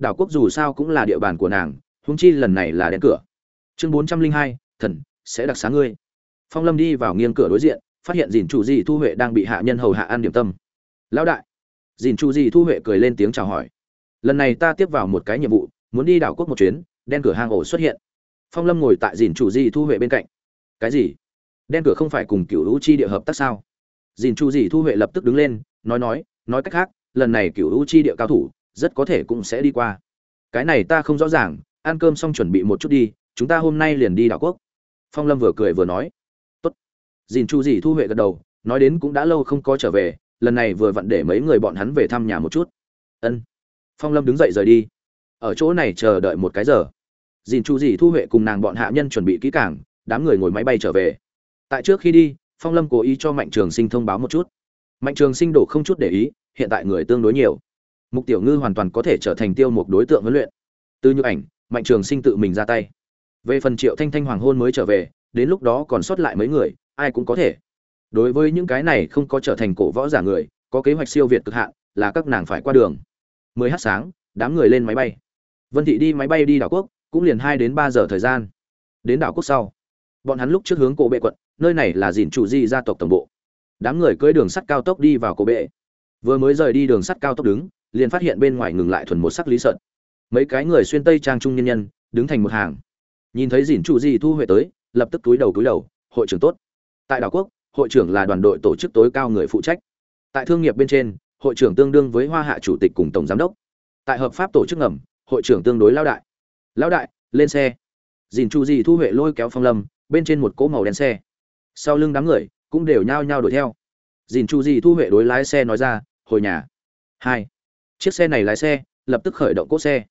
A: đảo quốc dù sao cũng là địa bàn của nàng húng chi lần này là đèn cửa. Chương bốn trăm linh hai, thần, sẽ đặc xá ngươi. Phong lâm đi vào nghiêng cửa đối diện, phát hiện dìn chủ Di thu huệ đang bị hạ nhân hầu hạ ăn điểm tâm. Lão đại. Dìn chủ Di thu huệ cười lên tiếng chào hỏi. Lần này ta tiếp vào một cái nhiệm vụ, muốn đi đảo quốc một chuyến, đen cửa hang ổ xuất hiện. Phong lâm ngồi tại dìn chủ Di thu huệ bên cạnh. Cái gì? Đen cửa không phải cùng cựu lũ chi địa hợp tác sao? Dìn chủ Di thu huệ lập tức đứng lên, nói nói nói cách khác, lần này cựu lũ chi địa cao thủ rất có thể cũng sẽ đi qua. Cái này ta không rõ ràng, ăn cơm xong chuẩn bị một chút đi, chúng ta hôm nay liền đi đảo quốc. Phong lâm vừa cười vừa nói. Tốt. Dìn chu dì thu huệ gật đầu, nói đến cũng đã lâu không có trở về, lần này vừa vặn để mấy người bọn hắn về thăm nhà một chút. Ân. Phong lâm đứng dậy rời đi. Ở chỗ này chờ đợi một cái giờ. Dìn chu dì thu huệ cùng nàng bọn hạ nhân chuẩn bị kỹ cảng đám người ngồi máy bay trở về. Tại trước khi đi, phong lâm cố ý cho mạnh trường sinh thông báo một chút. Mạnh trường sinh đổ không chút để ý, hiện tại người tương đối nhiều mục tiểu ngư hoàn toàn có thể trở thành tiêu một đối tượng huấn luyện. Từ nhược ảnh, mạnh trường sinh tự mình ra tay. Về phần triệu thanh thanh hoàng hôn mới trở về, đến lúc đó còn sót lại mấy người, ai cũng có thể. Đối với những cái này không có trở thành cổ võ giả người, có kế hoạch siêu việt cực hạn, là các nàng phải qua đường. Mười h sáng, đám người lên máy bay. Vân thị đi máy bay đi đảo quốc, cũng liền hai đến ba giờ thời gian. Đến đảo quốc sau, bọn hắn lúc trước hướng cổ bệ quận, nơi này là dìn chủ di gia tộc tổng bộ. Đám người cưỡi đường sắt cao tốc đi vào cổ bệ. Vừa mới rời đi đường sắt cao tốc đứng liền phát hiện bên ngoài ngừng lại thuần một sắc lý sợn mấy cái người xuyên tây trang trung nhân nhân, đứng thành một hàng. Nhìn thấy dìn chủ gì thu huệ tới, lập tức túi đầu túi đầu, hội trưởng tốt. Tại đảo quốc, hội trưởng là đoàn đội tổ chức tối cao người phụ trách. Tại thương nghiệp bên trên, hội trưởng tương đương với hoa hạ chủ tịch cùng tổng giám đốc. Tại hợp pháp tổ chức ngầm, hội trưởng tương đối lao đại. Lao đại, lên xe. Dìn chu gì thu huệ lôi kéo phong lâm, bên trên một cỗ màu đen xe. Sau lưng đám người cũng đều nhao nhao đuổi theo. Dìn chu gì thu huệ đối lái xe nói ra, hồi nhà. Hai chiếc xe này lái xe, lập tức khởi động cỗ xe.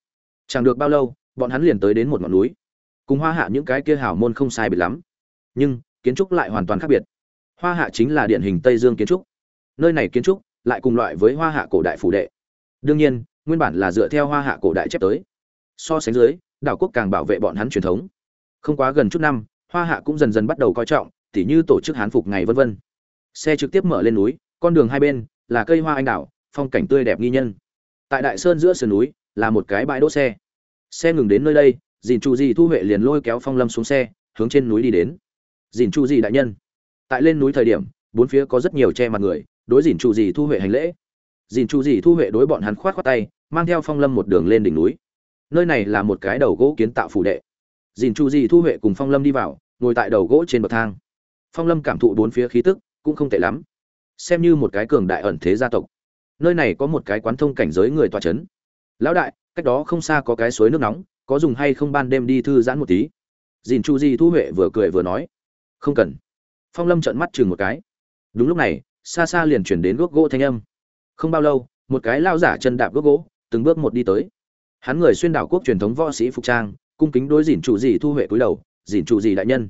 A: Chẳng được bao lâu, bọn hắn liền tới đến một ngọn núi. Cùng hoa hạ những cái kia hảo môn không sai biệt lắm. Nhưng, kiến trúc lại hoàn toàn khác biệt. Hoa hạ chính là điển hình tây dương kiến trúc. Nơi này kiến trúc lại cùng loại với hoa hạ cổ đại phủ đệ. Đương nhiên, nguyên bản là dựa theo hoa hạ cổ đại chép tới. So sánh dưới, đảo quốc càng bảo vệ bọn hắn truyền thống. Không quá gần chút năm, hoa hạ cũng dần dần bắt đầu coi trọng, tỉ như tổ chức hán phục ngày vân vân. Xe trực tiếp mở lên núi, con đường hai bên là cây hoa anh đào phong cảnh tươi đẹp nghi nhân tại đại sơn giữa sườn núi, là một cái bãi đỗ xe. Xe ngừng đến nơi đây, dìn chu di thu huệ liền lôi kéo phong lâm xuống xe, hướng trên núi đi đến. Dìn chu di đại nhân. Tại lên núi thời điểm, bốn phía có rất nhiều che mặt người, đối dìn chu di thu huệ hành lễ. Dìn chu di thu huệ đối bọn hắn khoát khoát tay, mang theo phong lâm một đường lên đỉnh núi. Nơi này là một cái đầu gỗ kiến tạo phủ đệ. Dìn chu di thu huệ cùng phong lâm đi vào, ngồi tại đầu gỗ trên bậc thang. Phong lâm cảm thụ bốn phía khí tức, cũng không tệ lắm. Xem như một cái cường đại ẩn thế gia tộc nơi này có một cái quán thông cảnh giới người tòa c h ấ n lão đại, cách đó không xa có cái suối nước nóng, có dùng hay không ban đêm đi thư giãn một tí. Dìn chu di thu huệ vừa cười vừa nói, không cần. Phong lâm trợn mắt chừng một cái. Đúng lúc này, xa xa liền chuyển đến gốc gỗ thanh âm. Không bao lâu, một cái lao giả chân đạp gốc gỗ, từng bước một đi tới. Hắn người xuyên đảo quốc truyền thống võ sĩ phục trang, cung kính đối dìn chủ gì thu huệ cúi đầu, dìn chủ gì đại nhân.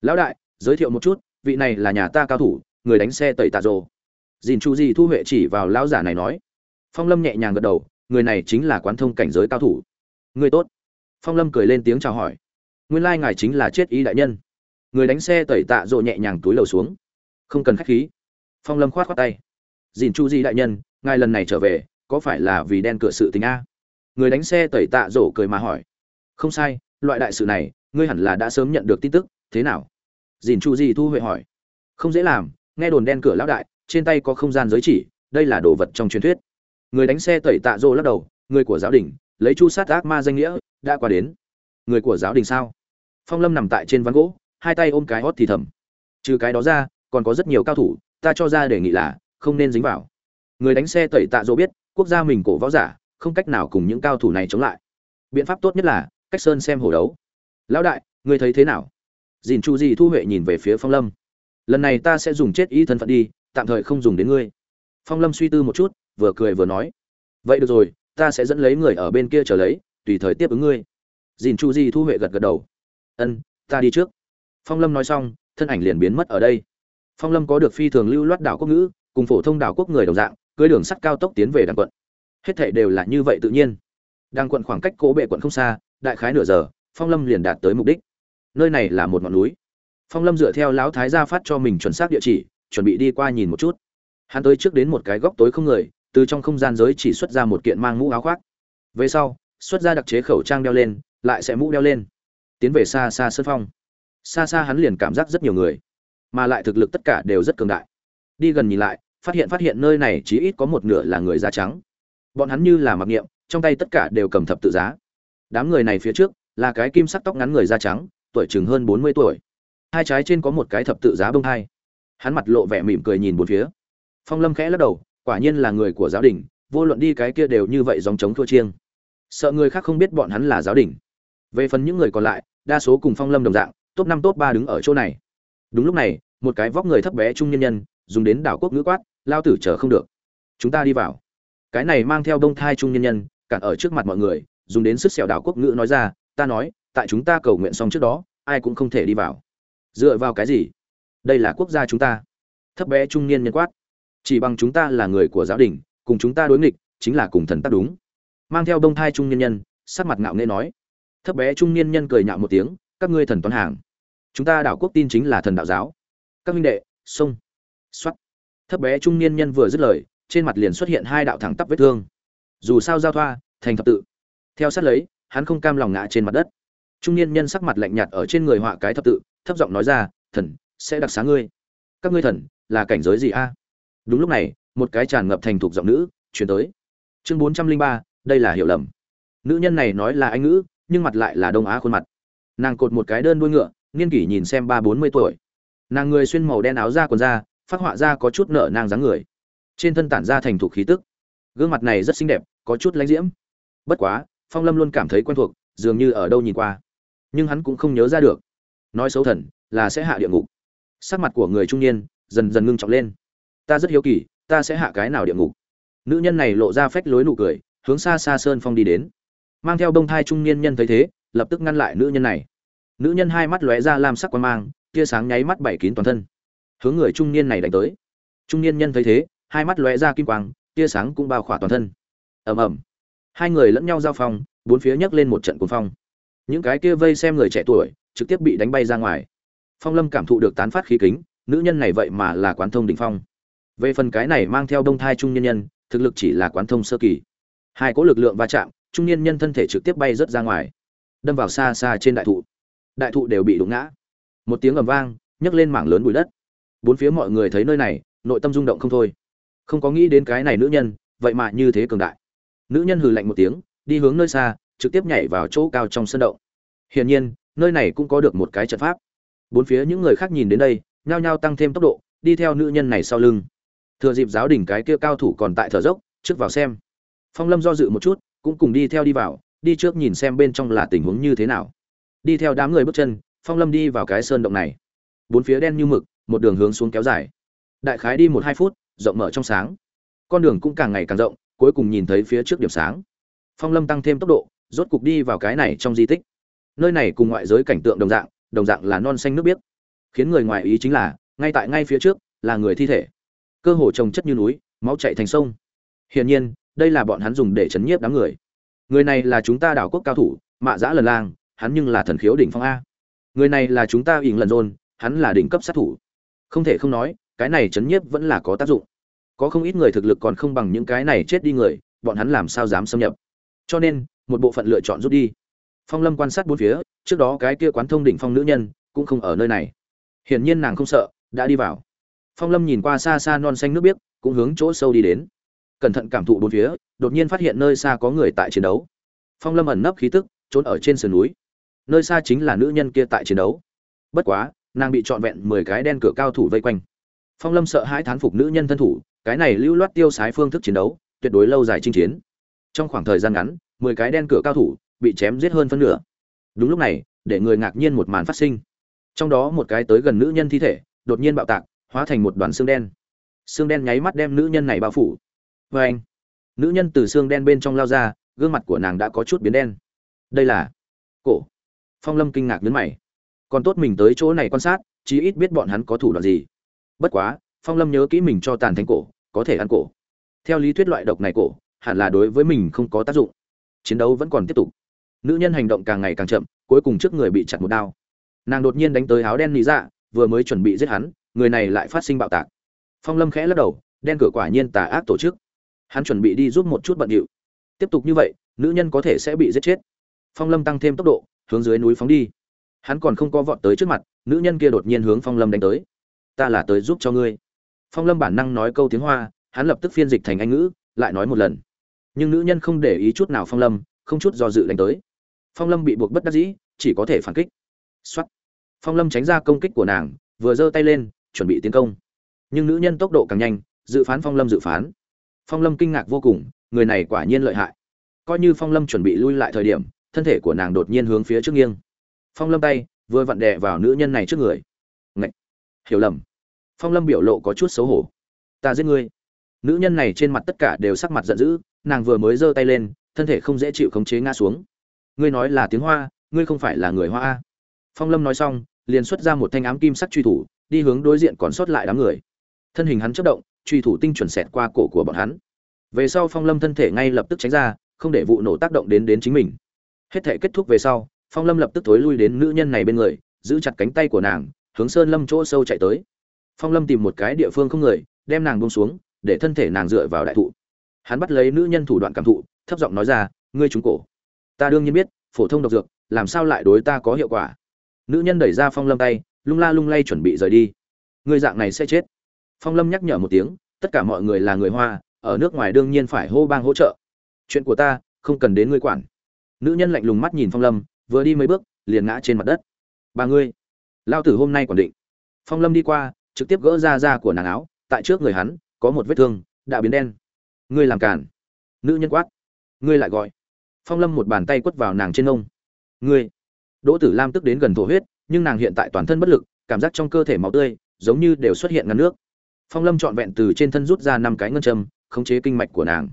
A: Lão đại, giới thiệu một chút, vị này là nhà ta cao thủ, người đánh xe tẩy tạ rồ dìn chu di thu huệ chỉ vào lão giả này nói. Phong lâm nhẹ nhàng gật đầu, người này chính là quán thông cảnh giới cao thủ. Người tốt. Phong lâm cười lên tiếng chào hỏi. Nguyên lai ngài chính là chết ý đại nhân. Người đánh xe tẩy tạ rộ nhẹ nhàng túi lầu xuống. Không cần khách khí. Phong lâm khoát khoát tay. Dìn chu di đại nhân, ngài lần này trở về, có phải là vì đen cửa sự tình a? Người đánh xe tẩy tạ rổ cười mà hỏi. Không sai, loại đại sự này, ngươi hẳn là đã sớm nhận được tin tức, thế nào? Dìn chu di thu huệ hỏi. Không dễ làm, nghe đồn đen cửa lão đại trên tay có không gian giới chỉ, đây là đồ vật trong truyền thuyết. Người đánh xe tẩy tạ rô lắc đầu, người của giáo đình, lấy chu sát ác ma danh nghĩa, đã qua đến. Người của giáo đình sao? Phong lâm nằm tại trên ván gỗ, hai tay ôm cái hót thì thầm. Trừ cái đó ra, còn có rất nhiều cao thủ, ta cho ra đề nghị là, không nên dính vào. Người đánh xe tẩy tạ dỗ biết, quốc gia mình cổ võ giả, không cách nào cùng những cao thủ này chống lại. Biện pháp tốt nhất là, cách sơn xem hổ đấu. Lão đại ngươi thấy thế nào? Dìn chu di thu huệ nhìn về phía phong lâm. Lần này ta sẽ dùng chết ý thân phận đi tạm thời không dùng đến ngươi. Phong lâm suy tư một chút, vừa cười vừa nói, vậy được rồi, ta sẽ dẫn lấy người ở bên kia trở lấy, tùy thời tiếp ứng ngươi. Dìn chu di thu huệ gật gật đầu, ân, ta đi trước. Phong lâm nói xong, thân ảnh liền biến mất ở đây. Phong lâm có được phi thường lưu loát đảo quốc ngữ, cùng phổ thông đảo quốc người đồng dạng, cưới đường sắt cao tốc tiến về đàng quận. Hết thảy đều là như vậy tự nhiên. Đàng quận khoảng cách cố bệ quận không xa, đại khái nửa giờ, phong lâm liền đạt tới mục đích. Nơi này là một ngọn núi. Phong lâm dựa theo lão thái gia phát cho mình chuẩn xác địa chỉ chuẩn bị đi qua nhìn một chút. Hắn tới trước đến một cái góc tối không người, từ trong không gian giới chỉ xuất ra một kiện mang mũ áo khoác. Về sau, xuất ra đặc chế khẩu trang đeo lên, lại sẽ mũ đeo lên. Tiến về xa xa sơn phong. Xa xa hắn liền cảm giác rất nhiều người, mà lại thực lực tất cả đều rất cường đại. Đi gần nhìn lại, phát hiện phát hiện nơi này chỉ ít có một nửa là người da trắng. Bọn hắn như là mặc niệm, trong tay tất cả đều cầm thập tự giá. Đám người này phía trước, là cái kim sắc tóc ngắn người da trắng, tuổi chừng hơn bốn mươi tuổi. Hai trái trên có một cái thập tự giá bông hai hắn mặt lộ vẻ mỉm cười nhìn bốn phía. Phong lâm khẽ lắc đầu, quả nhiên là người của giáo đình, vô luận đi cái kia đều như vậy dòng chống thua chiêng. Sợ người khác không biết bọn hắn là giáo đình. Về phần những người còn lại, đa số cùng phong lâm đồng dạng, top năm, top ba đứng ở chỗ này. Đúng lúc này, một cái vóc người thấp bé trung nhân nhân, dùng đến đảo quốc ngữ quát, lao tử chờ không được. Chúng ta đi vào. Cái này mang theo đông thai trung nhân nhân, cản ở trước mặt mọi người, dùng đến sức sẹo đảo quốc ngữ nói ra, ta nói, tại chúng ta cầu nguyện xong trước đó, ai cũng không thể đi vào. Dựa vào cái gì? Đây là quốc gia chúng ta. Thấp bé trung niên nhân quát. Chỉ bằng chúng ta là người của giáo đình, cùng chúng ta đối nghịch, chính là cùng thần tác đúng. Mang theo đông thai trung niên nhân, sắc mặt ngạo nghễ nói. Thấp bé trung niên nhân cười nhạo một tiếng, các ngươi thần toán hàng. Chúng ta đảo quốc tin chính là thần đạo giáo. Các minh đệ sông xuất thấp bé trung niên nhân vừa dứt lời, trên mặt liền xuất hiện hai đạo thẳng tắp vết thương. Dù sao giao thoa, thành thập tự. Theo sát lấy, hắn không cam lòng ngã trên mặt đất. Trung niên nhân sắc mặt lạnh nhạt ở trên người họa cái thập tự, thấp giọng nói ra, thần sẽ đặc xá ngươi. Các ngươi thần, là cảnh giới gì a? Đúng lúc này, một cái tràn ngập thành thục giọng nữ chuyển tới. Chương bốn trăm linh ba, đây là hiểu lầm. Nữ nhân này nói là anh ngữ, nhưng mặt lại là đông á khuôn mặt. Nàng cột một cái đơn đuôi ngựa, niên kỷ nhìn xem ba bốn mươi tuổi. Nàng người xuyên màu đen áo da quần da, phát họa ra có chút nợ nàng dáng người. Trên thân tản ra thành thục khí tức. Gương mặt này rất xinh đẹp, có chút lãnh diễm. Bất quá, phong lâm luôn cảm thấy quen thuộc, dường như ở đâu nhìn qua. Nhưng hắn cũng không nhớ ra được. Nói xấu thần, là sẽ hạ địa ngục sắc mặt của người trung niên dần dần ngưng trọng lên. Ta rất hiếu kỳ, ta sẽ hạ cái nào địa ngục? Nữ nhân này lộ ra phách lối nụ cười, hướng xa xa sơn phong đi đến. Mang theo bông thai trung niên nhân thấy thế, lập tức ngăn lại nữ nhân này. Nữ nhân hai mắt lóe ra lam sắc quan mang, tia sáng nháy mắt bảy kín toàn thân. Hướng người trung niên này đánh tới. Trung niên nhân thấy thế, hai mắt lóe ra kim quang, tia sáng cũng bao khỏa toàn thân. Ầm ầm. Hai người lẫn nhau giao phong, bốn phía nhấc lên một trận cuồng phong. Những cái kia vây xem người trẻ tuổi, trực tiếp bị đánh bay ra ngoài phong lâm cảm thụ được tán phát khí kính, nữ nhân này vậy mà là quán thông đỉnh phong. Về phần cái này mang theo đông thai trung nhân nhân, thực lực chỉ là quán thông sơ kỳ. Hai cỗ lực lượng va chạm, trung Nhân nhân thân thể trực tiếp bay rớt ra ngoài. Đâm vào xa xa trên đại thụ. Đại thụ đều bị đụng ngã. Một tiếng ầm vang, nhấc lên mảng lớn bụi đất. Bốn phía mọi người thấy nơi này, nội tâm rung động không thôi. Không có nghĩ đến cái này nữ nhân, vậy mà như thế cường đại. Nữ nhân hừ lạnh một tiếng, đi hướng nơi xa, trực tiếp nhảy vào chỗ cao trong sân động. Hiển nhiên, nơi này cũng có được một cái trận pháp bốn phía những người khác nhìn đến đây, nhao nhao tăng thêm tốc độ, đi theo nữ nhân này sau lưng. Thừa dịp giáo đình cái kia cao thủ còn tại thở dốc, trước vào xem. Phong lâm do dự một chút, cũng cùng đi theo đi vào, đi trước nhìn xem bên trong là tình huống như thế nào. Đi theo đám người bước chân, phong lâm đi vào cái sơn động này. Bốn phía đen như mực, một đường hướng xuống kéo dài. Đại khái đi một hai phút, rộng mở trong sáng. Con đường cũng càng ngày càng rộng, cuối cùng nhìn thấy phía trước điểm sáng. Phong lâm tăng thêm tốc độ, rốt cục đi vào cái này trong di tích. Nơi này cùng ngoại giới cảnh tượng đồng dạng đồng dạng là non xanh nước biếc. Khiến người ngoài ý chính là, ngay tại ngay phía trước, là người thi thể. Cơ hồ trồng chất như núi, máu chạy thành sông. Hiển nhiên, đây là bọn hắn dùng để chấn nhiếp đám người. Người này là chúng ta đảo quốc cao thủ, mạ giã lần lang, hắn nhưng là thần khiếu đỉnh phong a. Người này là chúng ta ỉn lần rôn hắn là đỉnh cấp sát thủ. Không thể không nói, cái này chấn nhiếp vẫn là có tác dụng. Có không ít người thực lực còn không bằng những cái này chết đi người, bọn hắn làm sao dám xâm nhập. Cho nên, một bộ phận lựa chọn rút đi phong lâm quan sát bốn phía, trước đó cái kia quán thông đỉnh phong nữ nhân cũng không ở nơi này. Hiển nhiên nàng không sợ, đã đi vào. Phong lâm nhìn qua xa xa non xanh nước biếc, cũng hướng chỗ sâu đi đến. Cẩn thận cảm thụ bốn phía, đột nhiên phát hiện nơi xa có người tại chiến đấu. Phong lâm ẩn nấp khí tức, trốn ở trên sườn núi. Nơi xa chính là nữ nhân kia tại chiến đấu. Bất quá, nàng bị trọn vẹn mười cái đen cửa cao thủ vây quanh. Phong lâm sợ hãi thán phục nữ nhân thân thủ, cái này lưu loát tiêu sái phương thức chiến đấu, tuyệt đối lâu dài chinh chiến. Trong khoảng thời gian ngắn, mười cái đen cửa cao thủ bị chém giết hơn phân nửa. Đúng lúc này, để người ngạc nhiên một màn phát sinh. Trong đó một cái tới gần nữ nhân thi thể, đột nhiên bạo tạc, hóa thành một đoàn xương đen. Xương đen nháy mắt đem nữ nhân này bao phủ. Vê anh, nữ nhân từ xương đen bên trong lao ra, gương mặt của nàng đã có chút biến đen. Đây là cổ. Phong lâm kinh ngạc nhấn mày. Còn tốt mình tới chỗ này quan sát, chí ít biết bọn hắn có thủ đoạn gì. Bất quá, phong lâm nhớ kỹ mình cho tàn thành cổ, có thể ăn cổ. Theo lý thuyết loại độc này cổ, hẳn là đối với mình không có tác dụng. Chiến đấu vẫn còn tiếp tục nữ nhân hành động càng ngày càng chậm, cuối cùng trước người bị chặt một đao. Nàng đột nhiên đánh tới áo đen lý dạ vừa mới chuẩn bị giết hắn, người này lại phát sinh bạo tạc. Phong lâm khẽ lắc đầu, đen cửa quả nhiên tà ác tổ chức. Hắn chuẩn bị đi giúp một chút bận điệu. Tiếp tục như vậy, nữ nhân có thể sẽ bị giết chết. Phong lâm tăng thêm tốc độ, hướng dưới núi phóng đi. Hắn còn không có vọt tới trước mặt, nữ nhân kia đột nhiên hướng phong lâm đánh tới. Ta là tới giúp cho ngươi. Phong lâm bản năng nói câu tiếng hoa, hắn lập tức phiên dịch thành anh ngữ, lại nói một lần. Nhưng nữ nhân không để ý chút nào phong lâm, không chút do dự đánh tới phong lâm bị buộc bất đắc dĩ, chỉ có thể phản kích. X phong lâm tránh ra công kích của nàng, vừa giơ tay lên, chuẩn bị tiến công. Nhưng nữ nhân tốc độ càng nhanh, dự phán phong lâm dự phán. Phong lâm kinh ngạc vô cùng, người này quả nhiên lợi hại. Coi như phong lâm chuẩn bị lui lại thời điểm, thân thể của nàng đột nhiên hướng phía trước nghiêng. Phong lâm tay, vừa vặn đè vào nữ nhân này trước người. Ngậy! hiểu lầm. Phong lâm biểu lộ có chút xấu hổ. Ta giết ngươi. Nữ nhân này trên mặt tất cả đều sắc mặt giận dữ, nàng vừa mới giơ tay lên, thân thể không dễ chịu khống chế ngã xuống ngươi nói là tiếng hoa, ngươi không phải là người hoa a. Phong lâm nói xong, liền xuất ra một thanh ám kim sắc truy thủ, đi hướng đối diện còn sót lại đám người. Thân hình hắn chất động, truy thủ tinh chuẩn xẹt qua cổ của bọn hắn. Về sau phong lâm thân thể ngay lập tức tránh ra, không để vụ nổ tác động đến đến chính mình. Hết thể kết thúc về sau, phong lâm lập tức thối lui đến nữ nhân này bên người, giữ chặt cánh tay của nàng, hướng sơn lâm chỗ sâu chạy tới. Phong lâm tìm một cái địa phương không người, đem nàng buông xuống, để thân thể nàng dựa vào đại thụ. Hắn bắt lấy nữ nhân thủ đoạn cảm thụ, thấp giọng nói ra, ngươi trúng cổ ta đương nhiên biết, phổ thông độc dược, làm sao lại đối ta có hiệu quả? Nữ nhân đẩy ra phong lâm tay, lung la lung lay chuẩn bị rời đi. Ngươi dạng này sẽ chết. Phong lâm nhắc nhở một tiếng, tất cả mọi người là người hoa, ở nước ngoài đương nhiên phải hô bang hỗ trợ. Chuyện của ta, không cần đến ngươi quản. Nữ nhân lạnh lùng mắt nhìn phong lâm, vừa đi mấy bước, liền ngã trên mặt đất. Ba ngươi, lao tử hôm nay còn định. Phong lâm đi qua, trực tiếp gỡ ra da của nàng áo, tại trước người hắn, có một vết thương, đã biến đen. Ngươi làm cản nữ nhân quát. Ngươi lại gọi phong lâm một bàn tay quất vào nàng trên ông ngươi. Đỗ tử lam tức đến gần thổ huyết, nhưng nàng hiện tại toàn thân bất lực, cảm giác trong cơ thể máu tươi, giống như đều xuất hiện ngăn nước. Phong lâm trọn vẹn từ trên thân rút ra năm cái ngân châm, khống chế kinh mạch của nàng.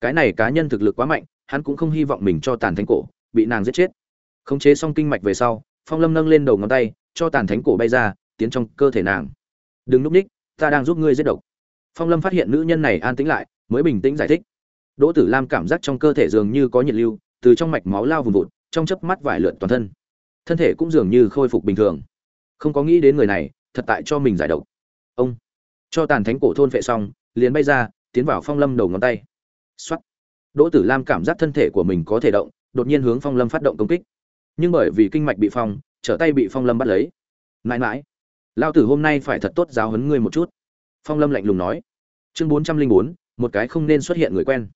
A: Cái này cá nhân thực lực quá mạnh, hắn cũng không hy vọng mình cho tàn thánh cổ, bị nàng giết chết. Khống chế xong kinh mạch về sau, phong lâm nâng lên đầu ngón tay, cho tàn thánh cổ bay ra, tiến trong cơ thể nàng. Đừng núp ních, ta đang giúp ngươi giết độc. Phong lâm phát hiện nữ nhân này an tĩnh lại, mới bình tĩnh giải thích đỗ tử lam cảm giác trong cơ thể dường như có nhiệt lưu, từ trong mạch máu lao vùng vụt, trong chớp mắt vải lượn toàn thân. Thân thể cũng dường như khôi phục bình thường. Không có nghĩ đến người này, thật tại cho mình giải độc. Ông. Cho tàn thánh cổ thôn vệ xong, liền bay ra, tiến vào phong lâm đầu ngón tay. Soát. đỗ tử lam cảm giác thân thể của mình có thể động, đột nhiên hướng phong lâm phát động công kích. Nhưng bởi vì kinh mạch bị phong, trở tay bị phong lâm bắt lấy. Mãi mãi. Lao tử hôm nay phải thật tốt giáo huấn ngươi một chút. Phong lâm lạnh lùng nói. Chương bốn trăm linh bốn, một cái không nên xuất hiện người quen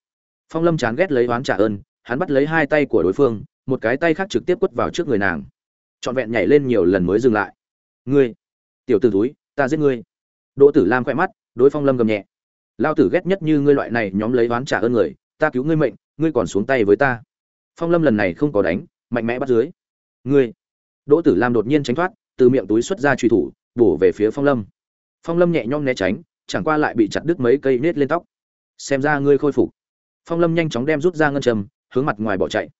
A: phong lâm chán ghét lấy oán trả ơn, hắn bắt lấy hai tay của đối phương, một cái tay khác trực tiếp quất vào trước người nàng. Trọn vẹn nhảy lên nhiều lần mới dừng lại. Ngươi, tiểu t ử túi ta giết ngươi. Đỗ tử lam khỏe mắt, đối phong lâm gầm nhẹ. Lao tử ghét nhất như ngươi loại này nhóm lấy oán trả ơn người, ta cứu ngươi mệnh, ngươi còn xuống tay với ta. Phong lâm lần này không có đánh, mạnh mẽ bắt dưới. Ngươi. Đỗ tử lam đột nhiên tránh thoát, từ miệng túi xuất ra truy thủ, bổ về phía phong lâm. Phong lâm nhẹ nhõm né tránh, chẳng qua lại bị chặt đứt mấy cây nết lên tóc. Xem ra ngươi khôi phục phong lâm nhanh chóng đem rút ra ngân trầm hướng mặt ngoài bỏ chạy.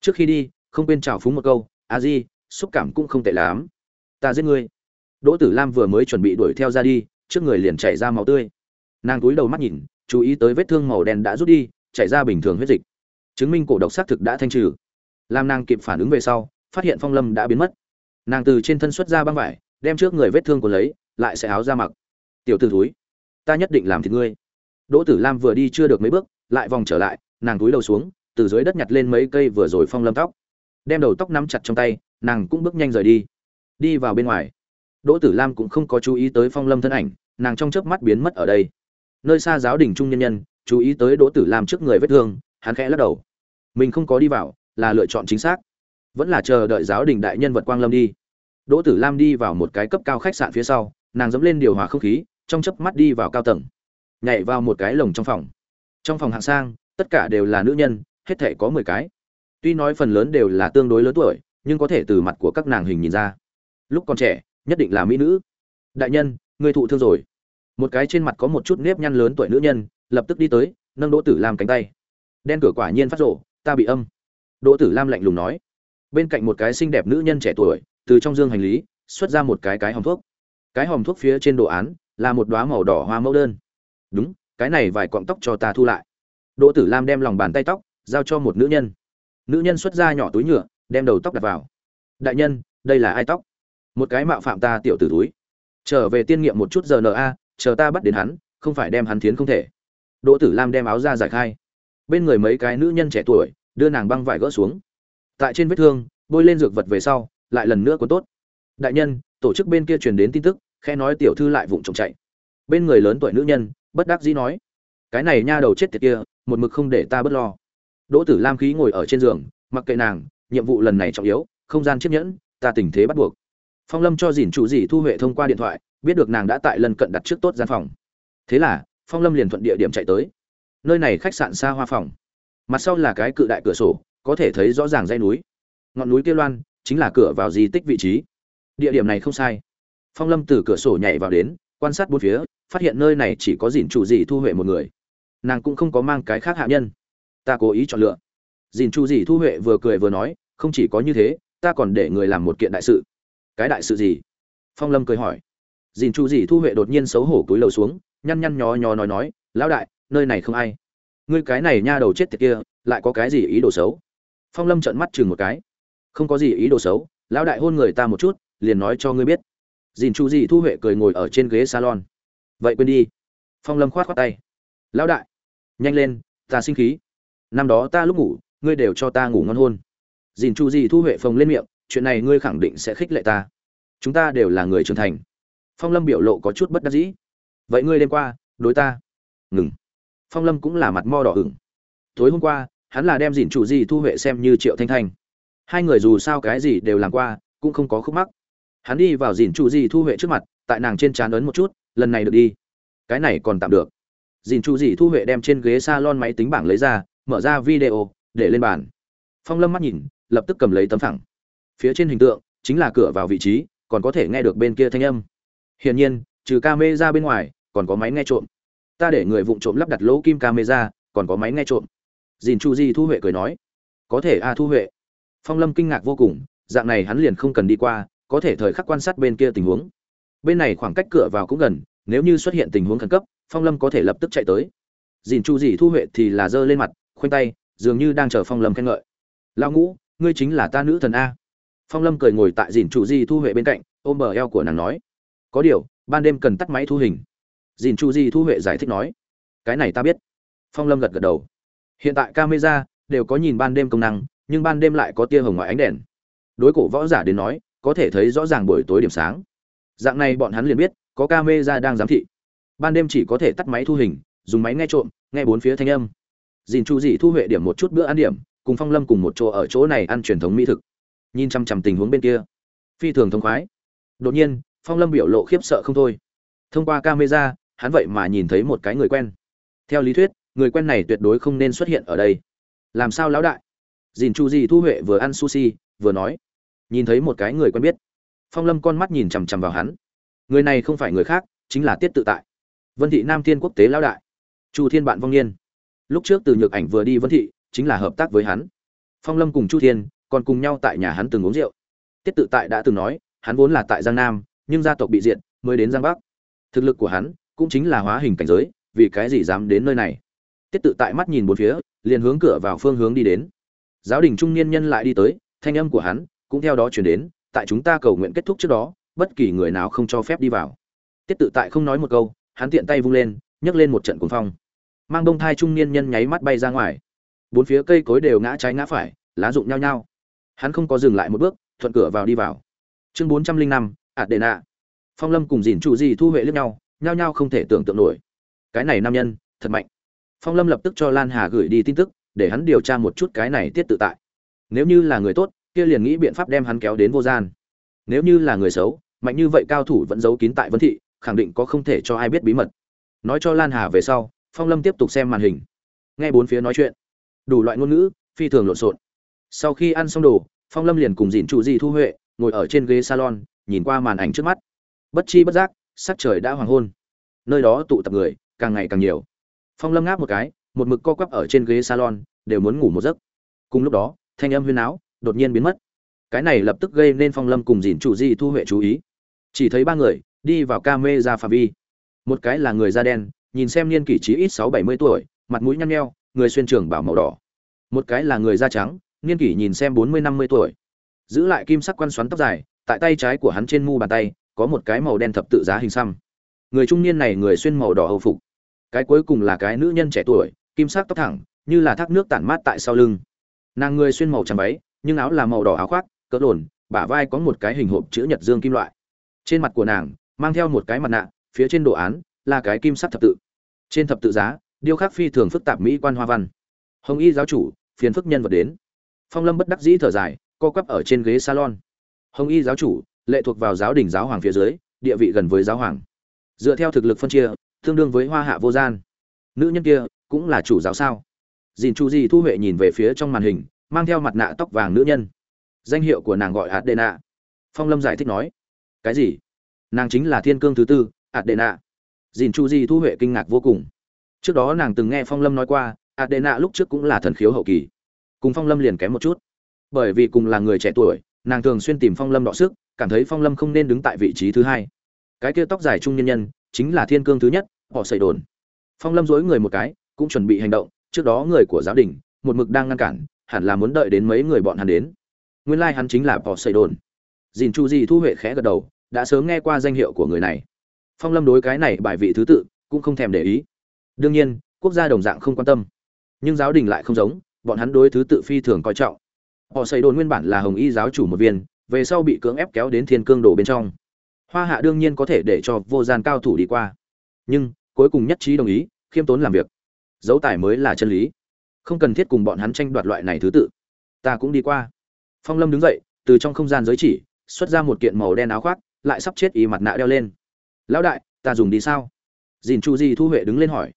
A: Trước khi đi, không quên chào phúng một câu, a di, xúc cảm cũng không tệ lắm. Ta giết ngươi. Đỗ tử lam vừa mới chuẩn bị đuổi theo ra đi, trước người liền chảy ra máu tươi. Nàng túi đầu mắt nhìn, chú ý tới vết thương màu đen đã rút đi, chảy ra bình thường huyết dịch. Chứng minh cổ độc xác thực đã thanh trừ. Làm nàng kịp phản ứng về sau, phát hiện phong lâm đã biến mất. Nàng từ trên thân xuất ra băng vải, đem trước người vết thương của lấy, lại sẽ áo ra mặc. Tiểu t ử túi ta nhất định làm thịt ngươi. Đỗ tử lam vừa đi chưa được mấy bước lại vòng trở lại, nàng túi đầu xuống, từ dưới đất nhặt lên mấy cây vừa rồi phong lâm tóc. Đem đầu tóc nắm chặt trong tay, nàng cũng bước nhanh rời đi. Đi vào bên ngoài. Đỗ tử lam cũng không có chú ý tới phong lâm thân ảnh, nàng trong chớp mắt biến mất ở đây. Nơi xa giáo đình trung nhân nhân, chú ý tới đỗ tử lam trước người vết thương, hắn khẽ lắc đầu. Mình không có đi vào, là lựa chọn chính xác. Vẫn là chờ đợi giáo đình đại nhân vật quang lâm đi. Đỗ tử lam đi vào một cái cấp cao khách sạn phía sau, nàng dẫm lên điều hòa không khí, trong chớp mắt đi vào cao tầng. Nhảy vào một cái lồng trong phòng trong phòng hạng sang, tất cả đều là nữ nhân, hết thể có mười cái. Tuy nói phần lớn đều là tương đối lớn tuổi, nhưng có thể từ mặt của các nàng hình nhìn ra. Lúc còn trẻ, nhất định là mỹ nữ. Đại nhân người thụ thương rồi. Một cái trên mặt có một chút nếp nhăn lớn tuổi nữ nhân, lập tức đi tới, nâng đỗ tử lam cánh tay. Đen cửa quả nhiên phát rộ ta bị âm. Đỗ tử lam lạnh lùng nói. Bên cạnh một cái xinh đẹp nữ nhân trẻ tuổi, từ trong dương hành lý, xuất ra một cái cái hòm thuốc. Cái hòm thuốc phía trên đồ án, là một đoá màu đỏ hoa mẫu đơn. Đúng cái này vài cọng tóc cho ta thu lại. Đỗ tử lam đem lòng bàn tay tóc giao cho một nữ nhân. Nữ nhân xuất ra nhỏ túi nhựa, đem đầu tóc đặt vào. Đại nhân, đây là ai tóc? Một cái mạo phạm ta tiểu tử túi. Trở về tiên nghiệm một chút giờ na chờ ta bắt đến hắn, không phải đem hắn thiến không thể. Đỗ tử lam đem áo ra giải khai. Bên người mấy cái nữ nhân trẻ tuổi, đưa nàng băng vải gỡ xuống. Tại trên vết thương, bôi lên dược vật về sau, lại lần nữa có tốt. Đại nhân, tổ chức bên kia truyền đến tin tức khe nói tiểu thư lại vụng trộm chạy. Bên người lớn tuổi nữ nhân bất đắc dĩ nói, cái này nha đầu chết tiệt kia, một mực không để ta bớt lo. Đỗ tử lam khí ngồi ở trên giường, mặc kệ nàng, nhiệm vụ lần này trọng yếu, không gian chiếc nhẫn, ta tình thế bắt buộc. Phong lâm cho dìn chủ dì thu huệ thông qua điện thoại, biết được nàng đã tại lần cận đặt trước tốt gian phòng. Thế là, phong lâm liền thuận địa điểm chạy tới. Nơi này khách sạn xa hoa phòng. Mặt sau là cái cự đại cửa sổ, có thể thấy rõ ràng dây núi. Ngọn núi kia loan, chính là cửa vào di tích vị trí. Địa điểm này không sai. Phong lâm từ cửa sổ nhảy vào đến, quan sát bốn phía phát hiện nơi này chỉ có dìn chủ dì thu huệ một người. Nàng cũng không có mang cái khác hạ nhân. Ta cố ý chọn lựa. Dìn chủ dì thu huệ vừa cười vừa nói, không chỉ có như thế, ta còn để người làm một kiện đại sự. Cái đại sự gì? Phong lâm cười hỏi. Dìn chủ dì thu huệ đột nhiên xấu hổ cúi lầu xuống, nhăn nhăn nhó nhó nói nói, lão đại, nơi này không ai. Ngươi cái này nha đầu chết tiệt kia, lại có cái gì ý đồ xấu? Phong lâm trợn mắt chừng một cái. Không có gì ý đồ xấu, lão đại hôn người ta một chút, liền nói cho ngươi biết. Dìn chu dị thu huệ cười ngồi ở trên ghế salon vậy quên đi. Phong lâm khoát khoát tay. Lão đại, nhanh lên, ta sinh khí. Năm đó ta lúc ngủ, ngươi đều cho ta ngủ ngon hôn dìn chu di thu huệ phồng lên miệng, chuyện này ngươi khẳng định sẽ khích lệ ta. Chúng ta đều là người trưởng thành. Phong lâm biểu lộ có chút bất đắc dĩ. Vậy ngươi đêm qua, đối ta. Ngừng. Phong lâm cũng là mặt mo đỏ ửng. Tối hôm qua, hắn là đem dìn chủ gì thu huệ xem như triệu thanh thanh hai người dù sao cái gì đều làm qua, cũng không có khúc mắc. Hắn đi vào dìn chủ gì thu huệ trước mặt tại nàng trên trán ấn một chút, lần này được đi. Cái này còn tạm được. Dìn Chu gì thu huệ đem trên ghế s a lon máy tính bảng lấy ra, mở ra video, để lên bàn. Phong lâm mắt nhìn, lập tức cầm lấy tấm phẳng. Phía trên hình tượng chính là cửa vào vị trí, còn có thể nghe được bên kia thanh âm. Hiển nhiên, trừ ca mê ra bên ngoài, còn có máy nghe trộm. Ta để người vụng trộm lắp đặt lỗ kim camera, còn có máy nghe trộm. Dìn chu di thu huệ cười nói. Có thể a thu huệ. Phong lâm kinh ngạc vô cùng, dạng này hắn liền không cần đi qua, có thể thời khắc quan sát bên kia tình huống bên này khoảng cách cửa vào cũng gần, nếu như xuất hiện tình huống khẩn cấp, phong lâm có thể lập tức chạy tới. Dìn chu di thu huệ thì là giơ lên mặt, khoanh tay, dường như đang chờ phong lâm khen ngợi. Lao ngũ, ngươi chính là ta nữ thần a. Phong lâm cười ngồi tại dìn chu di thu huệ bên cạnh, ôm bờ eo của nàng nói, có điều, ban đêm cần tắt máy thu hình. Dìn chu di thu huệ giải thích nói, cái này ta biết. Phong lâm gật gật đầu. Hiện tại camera đều có nhìn ban đêm công năng, nhưng ban đêm lại có tia hồng ngoại ánh đèn. Đối cổ võ giả đến nói, có thể thấy rõ ràng buổi tối điểm sáng dạng này bọn hắn liền biết, có camera đang giám thị. Ban đêm chỉ có thể tắt máy thu hình, dùng máy nghe trộm, nghe bốn phía thanh âm. Dìn chu dị thu huệ điểm một chút bữa ăn điểm, cùng phong lâm cùng một chỗ ở chỗ này ăn truyền thống mỹ thực. Nhìn chăm chăm tình huống bên kia, phi thường thông khoái. Đột nhiên, phong lâm biểu lộ khiếp sợ không thôi. Thông qua camera, hắn vậy mà nhìn thấy một cái người quen. Theo lý thuyết, người quen này tuyệt đối không nên xuất hiện ở đây. Làm sao lão đại? Dìn chu di thu huệ vừa ăn sushi, vừa nói. Nhìn thấy một cái người quen biết phong lâm con mắt nhìn chằm chằm vào hắn. Người này không phải người khác, chính là tiết tự tại. Vân thị nam thiên quốc tế lão đại. Chu thiên bạn vong niên. Lúc trước từ nhược ảnh vừa đi vân thị, chính là hợp tác với hắn. Phong lâm cùng chu thiên còn cùng nhau tại nhà hắn từng uống rượu. Tiết tự tại đã từng nói, hắn vốn là tại giang nam, nhưng gia tộc bị diệt, mới đến giang bắc. Thực lực của hắn cũng chính là hóa hình cảnh giới, vì cái gì dám đến nơi này? Tiết tự tại mắt nhìn bốn phía, liền hướng cửa vào phương hướng đi đến. Giáo đình trung niên nhân lại đi tới, thanh âm của hắn cũng theo đó chuyển đến tại chúng ta cầu nguyện kết thúc trước đó, bất kỳ người nào không cho phép đi vào. Tiết tự tại không nói một câu, hắn tiện tay vung lên, nhấc lên một trận cuồng phong. Mang bông thai trung niên nhân nháy mắt bay ra ngoài. Bốn phía cây cối đều ngã trái ngã phải, lá rụng nhao nhao. Hắn không có dừng lại một bước, thuận cửa vào đi vào. Chương bốn trăm linh năm ạt đệ nạ phong lâm cùng dìn trụ gì thu huệ lướt nhau, nhao nhao không thể tưởng tượng nổi. Cái này nam nhân, thật mạnh. Phong lâm lập tức cho lan hà gửi đi tin tức, để hắn điều tra một chút cái này tiết tự tại. Nếu như là người tốt kia liền nghĩ biện pháp đem hắn kéo đến vô gian. Nếu như là người xấu, mạnh như vậy cao thủ vẫn giấu kín tại vân thị, khẳng định có không thể cho ai biết bí mật. Nói cho lan hà về sau, phong lâm tiếp tục xem màn hình. Nghe bốn phía nói chuyện, đủ loại ngôn ngữ, phi thường lộn xộn. Sau khi ăn xong đồ, phong lâm liền cùng dìn trụ di thu huệ ngồi ở trên ghế salon, nhìn qua màn ảnh trước mắt. Bất chi bất giác, sắc trời đã hoàng hôn. Nơi đó tụ tập người, càng ngày càng nhiều. Phong lâm ngáp một cái, một mực co quắp ở trên ghế salon, đều muốn ngủ một giấc. Cùng lúc đó, thanh âm huyên áo đột nhiên biến mất. Cái này lập tức gây nên phong lâm cùng dìn chủ di thu huệ chú ý. Chỉ thấy ba người đi vào ca mê ra phạm vi. Một cái là người da đen, nhìn xem niên kỷ trí ít sáu bảy mươi tuổi, mặt mũi nhăn nheo, người xuyên trường bảo màu đỏ. Một cái là người da trắng, niên kỷ nhìn xem bốn mươi năm mươi tuổi. Giữ lại kim sắc quan xoắn tóc dài, tại tay trái của hắn trên mu bàn tay, có một cái màu đen thập tự giá hình xăm. Người trung niên này người xuyên màu đỏ hầu phục. Cái cuối cùng là cái nữ nhân trẻ tuổi, kim sắc tóc thẳng, như là thác nước tản mát tại sau lưng. Nàng người xuyên màu trắng váy nhưng áo là màu đỏ áo khoác, cỡ lồn, bả vai có một cái hình hộp chữ nhật dương kim loại. Trên mặt của nàng, mang theo một cái mặt nạ, phía trên đồ án là cái kim sắc thập tự. Trên thập tự giá, điêu khắc phi thường phức tạp mỹ quan hoa văn. Hồng y giáo chủ, phiền phức nhân vật đến. Phong lâm bất đắc dĩ thở dài, co quắp ở trên ghế salon. Hồng y giáo chủ, lệ thuộc vào giáo đình giáo hoàng phía dưới, địa vị gần với giáo hoàng. Dựa theo thực lực phân chia, tương đương với hoa hạ vô gian. Nữ nhân kia cũng là chủ giáo sao? Dìn chu di thu huệ nhìn về phía trong màn hình mang theo mặt nạ tóc vàng nữ nhân. Danh hiệu của nàng gọi adena. Phong lâm giải thích nói, cái gì? Nàng chính là thiên cương thứ tư, adena. Dìn chu di thu huệ kinh ngạc vô cùng. Trước đó nàng từng nghe phong lâm nói qua, adena lúc trước cũng là thần khiếu hậu kỳ. Cùng phong lâm liền kém một chút. Bởi vì cùng là người trẻ tuổi, nàng thường xuyên tìm phong lâm đọ sức, cảm thấy phong lâm không nên đứng tại vị trí thứ hai. Cái kia tóc dài trung nhân nhân, chính là thiên cương thứ nhất, họ xây đồn. Phong lâm dối người một cái, cũng chuẩn bị hành động, trước đó người của giáo đình, một mực đang ngăn cản hẳn là muốn đợi đến mấy người bọn hắn đến. Nguyên lai、like、hắn chính là bỏ xây đồn dìn chu di thu huệ khẽ gật đầu, đã sớm nghe qua danh hiệu của người này. Phong lâm đối cái này bài vị thứ tự cũng không thèm để ý. Đương nhiên, quốc gia đồng dạng không quan tâm. Nhưng giáo đình lại không giống, bọn hắn đối thứ tự phi thường coi trọng. Họ xây đồn nguyên bản là hồng y giáo chủ một viên, về sau bị cưỡng ép kéo đến thiên cương đồ bên trong. Hoa hạ đương nhiên có thể để cho vô gian cao thủ đi qua. Nhưng, cuối cùng nhất trí đồng ý, khiêm tốn làm việc. Dấu tài mới là chân lý không cần thiết cùng bọn hắn tranh đoạt loại này thứ tự. Ta cũng đi qua. Phong lâm đứng dậy, từ trong không gian giới chỉ, xuất ra một kiện màu đen áo khoác, lại sắp chết y mặt nạ đeo lên. Lão đại, ta dùng đi sao? Dìn chu di thu huệ đứng lên hỏi.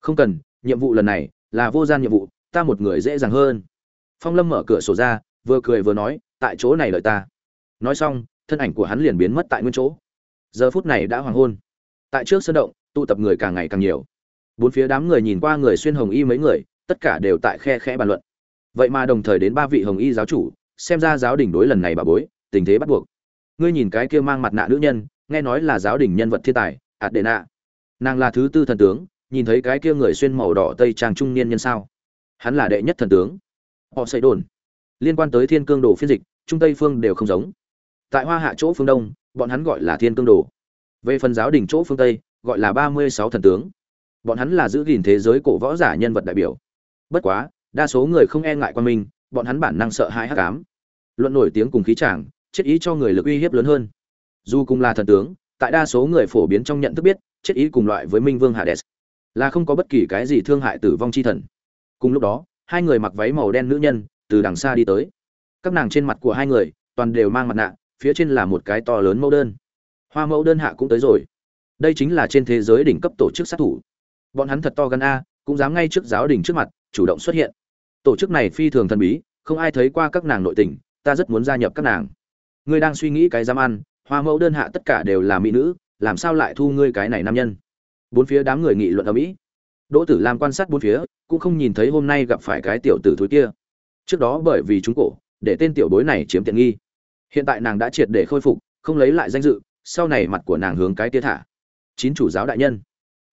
A: Không cần, nhiệm vụ lần này là vô gian nhiệm vụ, ta một người dễ dàng hơn. Phong lâm mở cửa sổ ra, vừa cười vừa nói, tại chỗ này lợi ta. Nói xong, thân ảnh của hắn liền biến mất tại nguyên chỗ. Giờ phút này đã hoàng hôn. Tại trước sân động, tụ tập người càng ngày càng nhiều. Bốn phía đám người nhìn qua người xuyên hồng y mấy người tất cả đều tại khe khẽ bàn luận. Vậy mà đồng thời đến ba vị hồng y giáo chủ, xem ra giáo đình đối lần này bà bối, tình thế bắt buộc. Ngươi nhìn cái kia mang mặt nạ nữ nhân, nghe nói là giáo đình nhân vật thiên tài ạt đệ nạ nàng là thứ tư thần tướng, nhìn thấy cái kia người xuyên màu đỏ tây trang trung niên nhân sao? Hắn là đệ nhất thần tướng. Họ xây đồn. Liên quan tới thiên cương đồ phiên dịch, trung tây phương đều không giống. Tại hoa hạ chỗ phương đông, bọn hắn gọi là thiên cương đồ. Về phần giáo đình chỗ phương tây, gọi là ba mươi sáu thần tướng. Bọn hắn là giữ gìn thế giới cổ võ giả nhân vật đại biểu bất quá, đa số người không e ngại quan minh bọn hắn bản năng sợ hãi hắc ám. Luận nổi tiếng cùng khí chàng, chết ý cho người lực uy hiếp lớn hơn. Dù cùng là thần tướng, tại đa số người phổ biến trong nhận thức biết, chết ý cùng loại với minh vương hades là không có bất kỳ cái gì thương hại tử vong chi thần. Cùng lúc đó, hai người mặc váy màu đen nữ nhân từ đằng xa đi tới. Các nàng trên mặt của hai người toàn đều mang mặt nạ, phía trên là một cái to lớn mẫu đơn. Hoa mẫu đơn hạ cũng tới rồi. Đây chính là trên thế giới đỉnh cấp tổ chức sát thủ. Bọn hắn thật to gan a, cũng dám ngay trước giáo đình trước mặt chủ động xuất hiện. Tổ chức này phi thường thần bí, không ai thấy qua các nàng nội tình, ta rất muốn gia nhập các nàng. Ngươi đang suy nghĩ cái dám ăn, hoa mẫu đơn hạ tất cả đều là mỹ nữ, làm sao lại thu ngươi cái này nam nhân? Bốn phía đám người nghị luận ở mỹ đỗ tử làm quan sát bốn phía, cũng không nhìn thấy hôm nay gặp phải cái tiểu tử thúi kia. Trước đó bởi vì chúng cổ, để tên tiểu bối này chiếm tiện nghi. Hiện tại nàng đã triệt để khôi phục, không lấy lại danh dự, sau này mặt của nàng hướng cái tia thả. Chín chủ giáo đại nhân.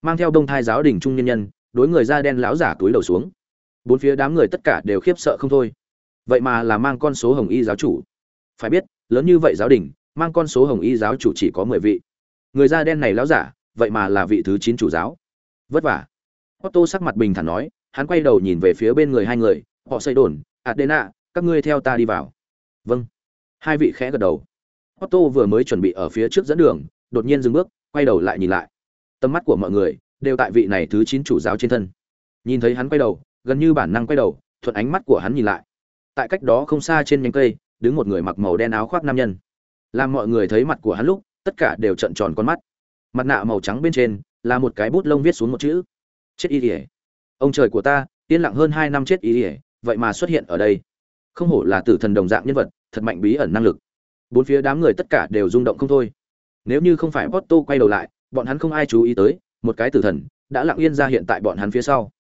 A: Mang theo đông thai giáo đình trung nhân nhân, đối người da đen láo giả túi đầu xuống bốn phía đám người tất cả đều khiếp sợ không thôi. Vậy mà là mang con số hồng y giáo chủ. Phải biết, lớn như vậy giáo đình, mang con số hồng y giáo chủ chỉ có mười vị. Người da đen này láo giả, vậy mà là vị thứ chín chủ giáo. Vất vả. Otto sắc mặt bình thản nói, hắn quay đầu nhìn về phía bên người hai người, họ xây đồn adena các ngươi theo ta đi vào. Vâng. Hai vị khẽ gật đầu. Otto vừa mới chuẩn bị ở phía trước dẫn đường, đột nhiên dừng bước, quay đầu lại nhìn lại. Tầm mắt của mọi người đều tại vị này thứ chín chủ giáo trên thân. Nhìn thấy hắn quay đầu gần như bản năng quay đầu, thuận ánh mắt của hắn nhìn lại. Tại cách đó không xa trên nhánh cây, đứng một người mặc màu đen áo khoác nam nhân. Làm mọi người thấy mặt của hắn lúc, tất cả đều trận tròn con mắt. Mặt nạ màu trắng bên trên, là một cái bút lông viết xuống một chữ. Chết y ỉa ông trời của ta, yên lặng hơn hai năm chết y ỉa vậy mà xuất hiện ở đây. Không hổ là tử thần đồng dạng nhân vật, thật mạnh bí ẩn năng lực. Bốn phía đám người tất cả đều rung động không thôi. Nếu như không phải Otto quay đầu lại, bọn hắn không ai chú ý tới, một cái tử thần, đã lặng yên ra hiện tại bọn hắn phía sau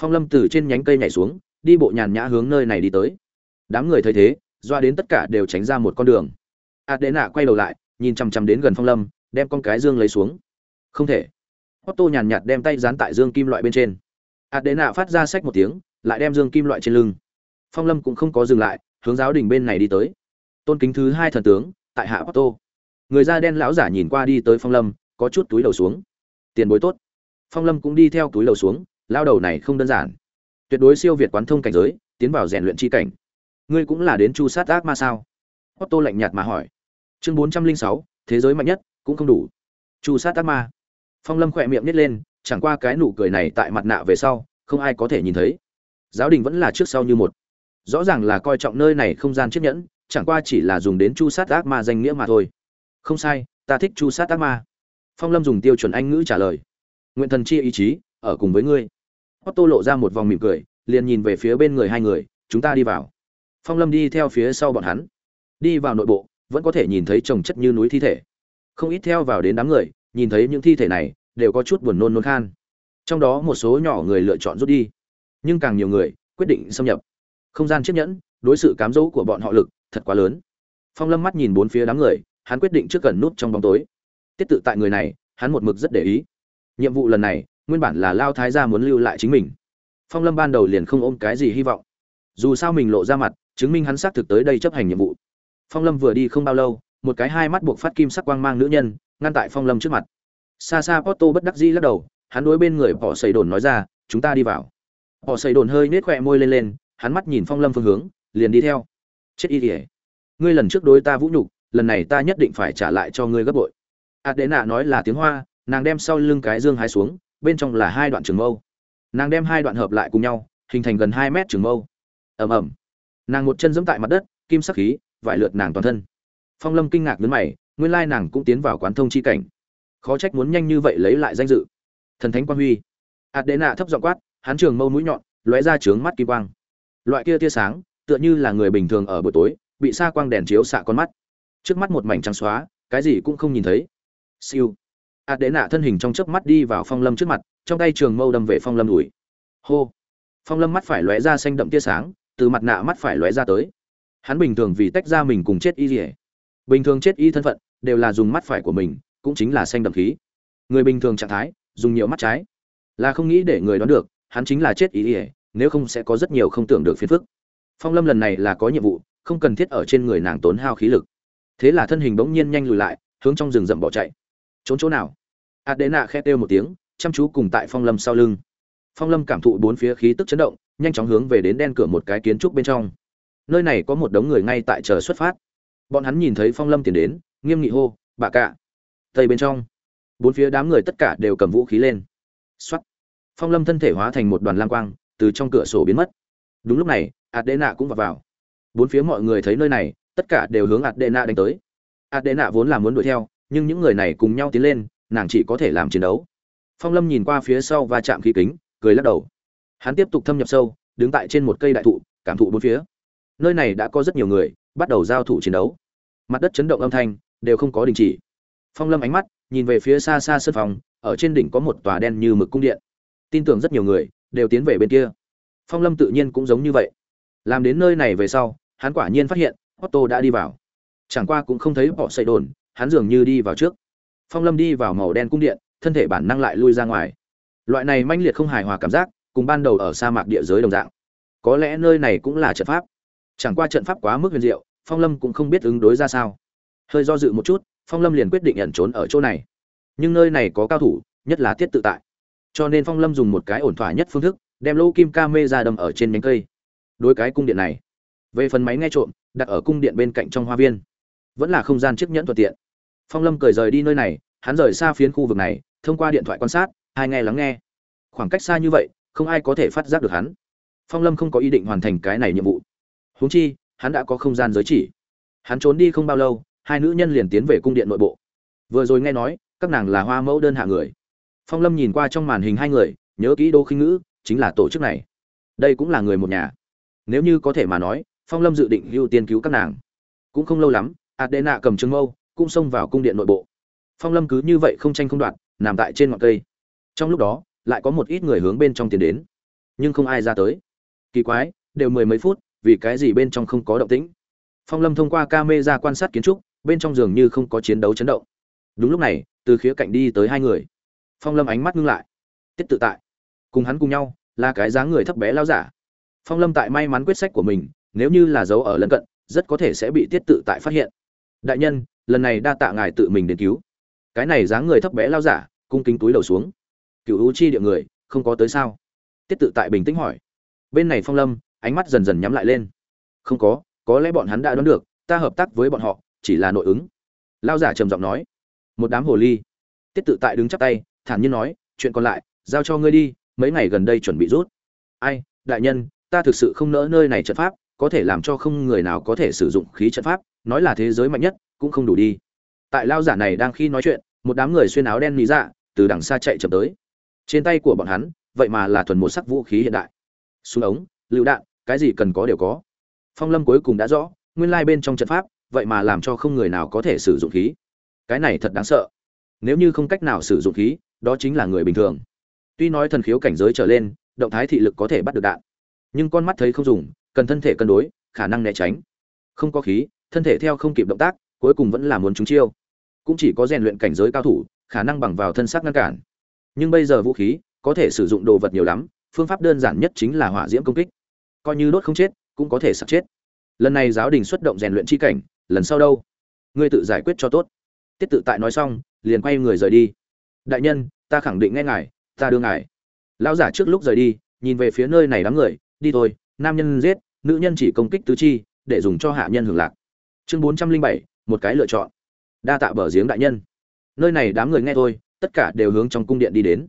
A: phong lâm từ trên nhánh cây nhảy xuống, đi bộ nhàn nhã hướng nơi này đi tới. Đám người thấy thế, doa đến tất cả đều tránh ra một con đường. Adena quay đầu lại, nhìn chằm chằm đến gần phong lâm, đem con cái dương lấy xuống. Không thể. Otto nhàn nhạt đem tay dán tại dương kim loại bên trên. Adena phát ra sách một tiếng, lại đem dương kim loại trên lưng. Phong lâm cũng không có dừng lại, hướng giáo đình bên này đi tới. Tôn kính thứ hai thần tướng, tại hạ otto. Người da đen lão giả nhìn qua đi tới phong lâm, có chút túi đầu xuống. Tiền bối tốt. Phong lâm cũng đi theo túi đầu xuống lao đầu này không đơn giản. Tuyệt đối siêu việt quán thông cảnh giới, tiến vào rèn luyện chi cảnh. Ngươi cũng là đến chu sát ác ma sao? Otto lạnh nhạt mà hỏi. Chương bốn trăm linh sáu, thế giới mạnh nhất, cũng không đủ. Chu sát ác ma. Phong lâm khỏe miệng nít lên, chẳng qua cái nụ cười này tại mặt nạ về sau, không ai có thể nhìn thấy. Giáo đình vẫn là trước sau như một. Rõ ràng là coi trọng nơi này không gian chiếc nhẫn, chẳng qua chỉ là dùng đến chu sát ác ma danh nghĩa mà thôi. Không sai, ta thích chu sát ác ma. Phong lâm dùng tiêu chuẩn anh ngữ trả lời. Nguyện thần chi ý chí, ở cùng với ngươi otto lộ ra một vòng mỉm cười, liền nhìn về phía bên người hai người, chúng ta đi vào. Phong lâm đi theo phía sau bọn hắn. Đi vào nội bộ, vẫn có thể nhìn thấy chồng chất như núi thi thể. Không ít theo vào đến đám người, nhìn thấy những thi thể này, đều có chút buồn nôn nôn khan. Trong đó một số nhỏ người lựa chọn rút đi. Nhưng càng nhiều người, quyết định xâm nhập. Không gian chiếc nhẫn, đối sự cám dỗ của bọn họ lực, thật quá lớn. Phong lâm mắt nhìn bốn phía đám người, hắn quyết định trước gần nút trong bóng tối. Tiết tự tại người này, hắn một mực rất để ý. Nhiệm vụ lần này nguyên bản là lao thái gia muốn lưu lại chính mình. Phong lâm ban đầu liền không ôm cái gì hy vọng. Dù sao mình lộ ra mặt, chứng minh hắn xác thực tới đây chấp hành nhiệm vụ. Phong lâm vừa đi không bao lâu, một cái hai mắt buộc phát kim sắc quang mang nữ nhân, ngăn tại phong lâm trước mặt. Xa xa porto bất đắc dĩ lắc đầu, hắn đối bên người bỏ xây đồn nói ra, chúng ta đi vào. Bỏ xây đồn hơi nết khoe môi lên lên, hắn mắt nhìn phong lâm phương hướng, liền đi theo. Chết y ỉa ngươi lần trước đối ta vũ nhục, lần này ta nhất định phải trả lại cho ngươi gấp bội. Adena nói là tiếng hoa, nàng đem sau lưng cái dương hái xuống bên trong là hai đoạn trường mâu. Nàng đem hai đoạn hợp lại cùng nhau, hình thành gần hai mét trường mâu. Ầm ầm. Nàng một chân giẫm tại mặt đất, kim sắc khí, vải lượt nàng toàn thân. Phong lâm kinh ngạc nhướng mày, nguyên lai nàng cũng tiến vào quán thông chi cảnh. Khó trách muốn nhanh như vậy lấy lại danh dự. Thần thánh quang huy. Adena thấp giọng quát, hắn trường mâu mũi nhọn, lóe ra trướng mắt kỳ quang. Loại kia tia sáng, tựa như là người bình thường ở buổi tối, bị xa quang đèn chiếu xạ con mắt. Trước mắt một mảnh trắng xóa, cái gì cũng không nhìn thấy. Siêu ạt đế nạ thân hình trong chớp mắt đi vào phong lâm trước mặt, trong tay trường mâu đâm về phong lâm đùi. Hô! Phong lâm mắt phải lóe ra xanh đậm tia sáng, từ mặt nạ mắt phải lóe ra tới. Hắn bình thường vì tách ra mình cùng chết y rỉa bình thường chết y thân phận, đều là dùng mắt phải của mình, cũng chính là xanh đậm khí. Người bình thường trạng thái, dùng nhiều mắt trái. Là không nghĩ để người đoán được, hắn chính là chết y rỉa nếu không sẽ có rất nhiều không tưởng được phiền phức. Phong lâm lần này là có nhiệm vụ, không cần thiết ở trên người nàng tốn hao khí lực. Thế là thân hình bỗng nhiên nhanh lùi lại, hướng trong rừng rậm bỏ chạy. Trốn chỗ nào? Adena khẽ kêu một tiếng, chăm chú cùng tại phong lâm sau lưng. Phong lâm cảm thụ bốn phía khí tức chấn động, nhanh chóng hướng về đến đen cửa một cái kiến trúc bên trong. Nơi này có một đống người ngay tại chờ xuất phát. Bọn hắn nhìn thấy phong lâm tiến đến, nghiêm nghị hô, bà cạ. Tây bên trong, bốn phía đám người tất cả đều cầm vũ khí lên. Xuất phong lâm thân thể hóa thành một đoàn lang quang, từ trong cửa sổ biến mất. Đúng lúc này, adena cũng vào vào. Bốn phía mọi người thấy nơi này, tất cả đều hướng adena đánh tới. Adena vốn là muốn đuổi theo, nhưng những người này cùng nhau tiến lên nàng chỉ có thể làm chiến đấu. Phong lâm nhìn qua phía sau và chạm khí kính, cười lắc đầu. Hắn tiếp tục thâm nhập sâu, đứng tại trên một cây đại thụ, cảm thụ bốn phía. Nơi này đã có rất nhiều người, bắt đầu giao thủ chiến đấu. Mặt đất chấn động âm thanh, đều không có đình chỉ. Phong lâm ánh mắt, nhìn về phía xa xa sân phòng, ở trên đỉnh có một tòa đen như mực cung điện. Tin tưởng rất nhiều người, đều tiến về bên kia. Phong lâm tự nhiên cũng giống như vậy. Làm đến nơi này về sau, hắn quả nhiên phát hiện, otto đã đi vào. Chẳng qua cũng không thấy bỏ xây đồn, hắn dường như đi vào trước phong lâm đi vào màu đen cung điện, thân thể bản năng lại lui ra ngoài. Loại này manh liệt không hài hòa cảm giác, cùng ban đầu ở sa mạc địa giới đồng dạng. Có lẽ nơi này cũng là trận pháp. Chẳng qua trận pháp quá mức huyền diệu, phong lâm cũng không biết ứng đối ra sao. Hơi do dự một chút, phong lâm liền quyết định ẩn trốn ở chỗ này. Nhưng nơi này có cao thủ, nhất là tiết tự tại. Cho nên phong lâm dùng một cái ổn thỏa nhất phương thức, đem Lỗ kim ca mê ra đâm ở trên nhánh cây. Đối cái cung điện này, về phần máy nghe trộm, đặt ở cung điện bên cạnh trong hoa viên, vẫn là không gian chiếc nhẫn thuận tiện phong lâm cười rời đi nơi này, hắn rời xa phiến khu vực này, thông qua điện thoại quan sát hai nghe lắng nghe. Khoảng cách xa như vậy, không ai có thể phát giác được hắn. Phong lâm không có ý định hoàn thành cái này nhiệm vụ. Huống chi, hắn đã có không gian giới chỉ. Hắn trốn đi không bao lâu, hai nữ nhân liền tiến về cung điện nội bộ. Vừa rồi nghe nói, các nàng là hoa mẫu đơn hạ người. Phong lâm nhìn qua trong màn hình hai người, nhớ kỹ đô khinh ngữ, chính là tổ chức này. Đây cũng là người một nhà. Nếu như có thể mà nói, phong lâm dự định ưu tiên cứu các nàng. Cũng không lâu lắm, adena cầm trương mâu cũng xông vào cung điện nội bộ. Phong lâm cứ như vậy không tranh không đoạt, nằm tại trên ngọn cây. Trong lúc đó, lại có một ít người hướng bên trong tiến đến. Nhưng không ai ra tới. Kỳ quái, đều mười mấy phút, vì cái gì bên trong không có động tĩnh? Phong lâm thông qua ca mê ra quan sát kiến trúc, bên trong giường như không có chiến đấu chấn động. Đúng lúc này, từ khía cạnh đi tới hai người. Phong lâm ánh mắt ngưng lại. Tiết tự tại. Cùng hắn cùng nhau, là cái dáng người thấp bé lao giả. Phong lâm tại may mắn quyết sách của mình, nếu như là dấu ở lân cận, rất có thể sẽ bị tiết tự tại phát hiện. Đại nhân lần này đa tạ ngài tự mình đến cứu. Cái này dáng người thấp bé lao giả, cung kính túi đầu xuống. Cựu u chi địa người, không có tới sao? Tiết tự tại bình tĩnh hỏi. Bên này phong lâm, ánh mắt dần dần nhắm lại lên. Không có có lẽ bọn hắn đã đoán được, ta hợp tác với bọn họ, chỉ là nội ứng. Lao giả trầm giọng nói. Một đám hồ ly. Tiết tự tại đứng chắp tay, thản nhiên nói, chuyện còn lại, giao cho ngươi đi, mấy ngày gần đây chuẩn bị rút. Ai, đại nhân, ta thực sự không nỡ nơi này trận pháp, có thể làm cho không người nào có thể sử dụng khí trận pháp nói là thế giới mạnh nhất, cũng không đủ đi. Tại lao giả này đang khi nói chuyện, một đám người xuyên áo đen lý dạ từ đằng xa chạy chậm tới. Trên tay của bọn hắn, vậy mà là thuần một sắc vũ khí hiện đại. Súng ống, lựu đạn, cái gì cần có đều có. Phong lâm cuối cùng đã rõ, nguyên lai bên trong trận pháp, vậy mà làm cho không người nào có thể sử dụng khí. Cái này thật đáng sợ. Nếu như không cách nào sử dụng khí, đó chính là người bình thường. Tuy nói thần khiếu cảnh giới trở lên, động thái thị lực có thể bắt được đạn, nhưng con mắt thấy không dùng, cần thân thể cân đối, khả năng né tránh. Không có khí thân thể theo không kịp động tác, cuối cùng vẫn là muốn trúng chiêu. Cũng chỉ có rèn luyện cảnh giới cao thủ, khả năng bằng vào thân xác ngăn cản. Nhưng bây giờ vũ khí có thể sử dụng đồ vật nhiều lắm, phương pháp đơn giản nhất chính là hỏa diễm công kích. Coi như đốt không chết, cũng có thể sạc chết. Lần này giáo đình xuất động rèn luyện chi cảnh, lần sau đâu? Ngươi tự giải quyết cho tốt. Tiết tự tại nói xong, liền quay người rời đi. Đại nhân, ta khẳng định nghe ngài, ta đưa ngài. Lão giả trước lúc rời đi, nhìn về phía nơi này đám người, đi thôi, nam nhân giết, nữ nhân chỉ công kích tứ chi, để dùng cho hạ nhân hưởng lạc chương bốn trăm linh bảy, một cái lựa chọn. Đa tạ bờ giếng đại nhân. Nơi này đám người nghe thôi, tất cả đều hướng trong cung điện đi đến.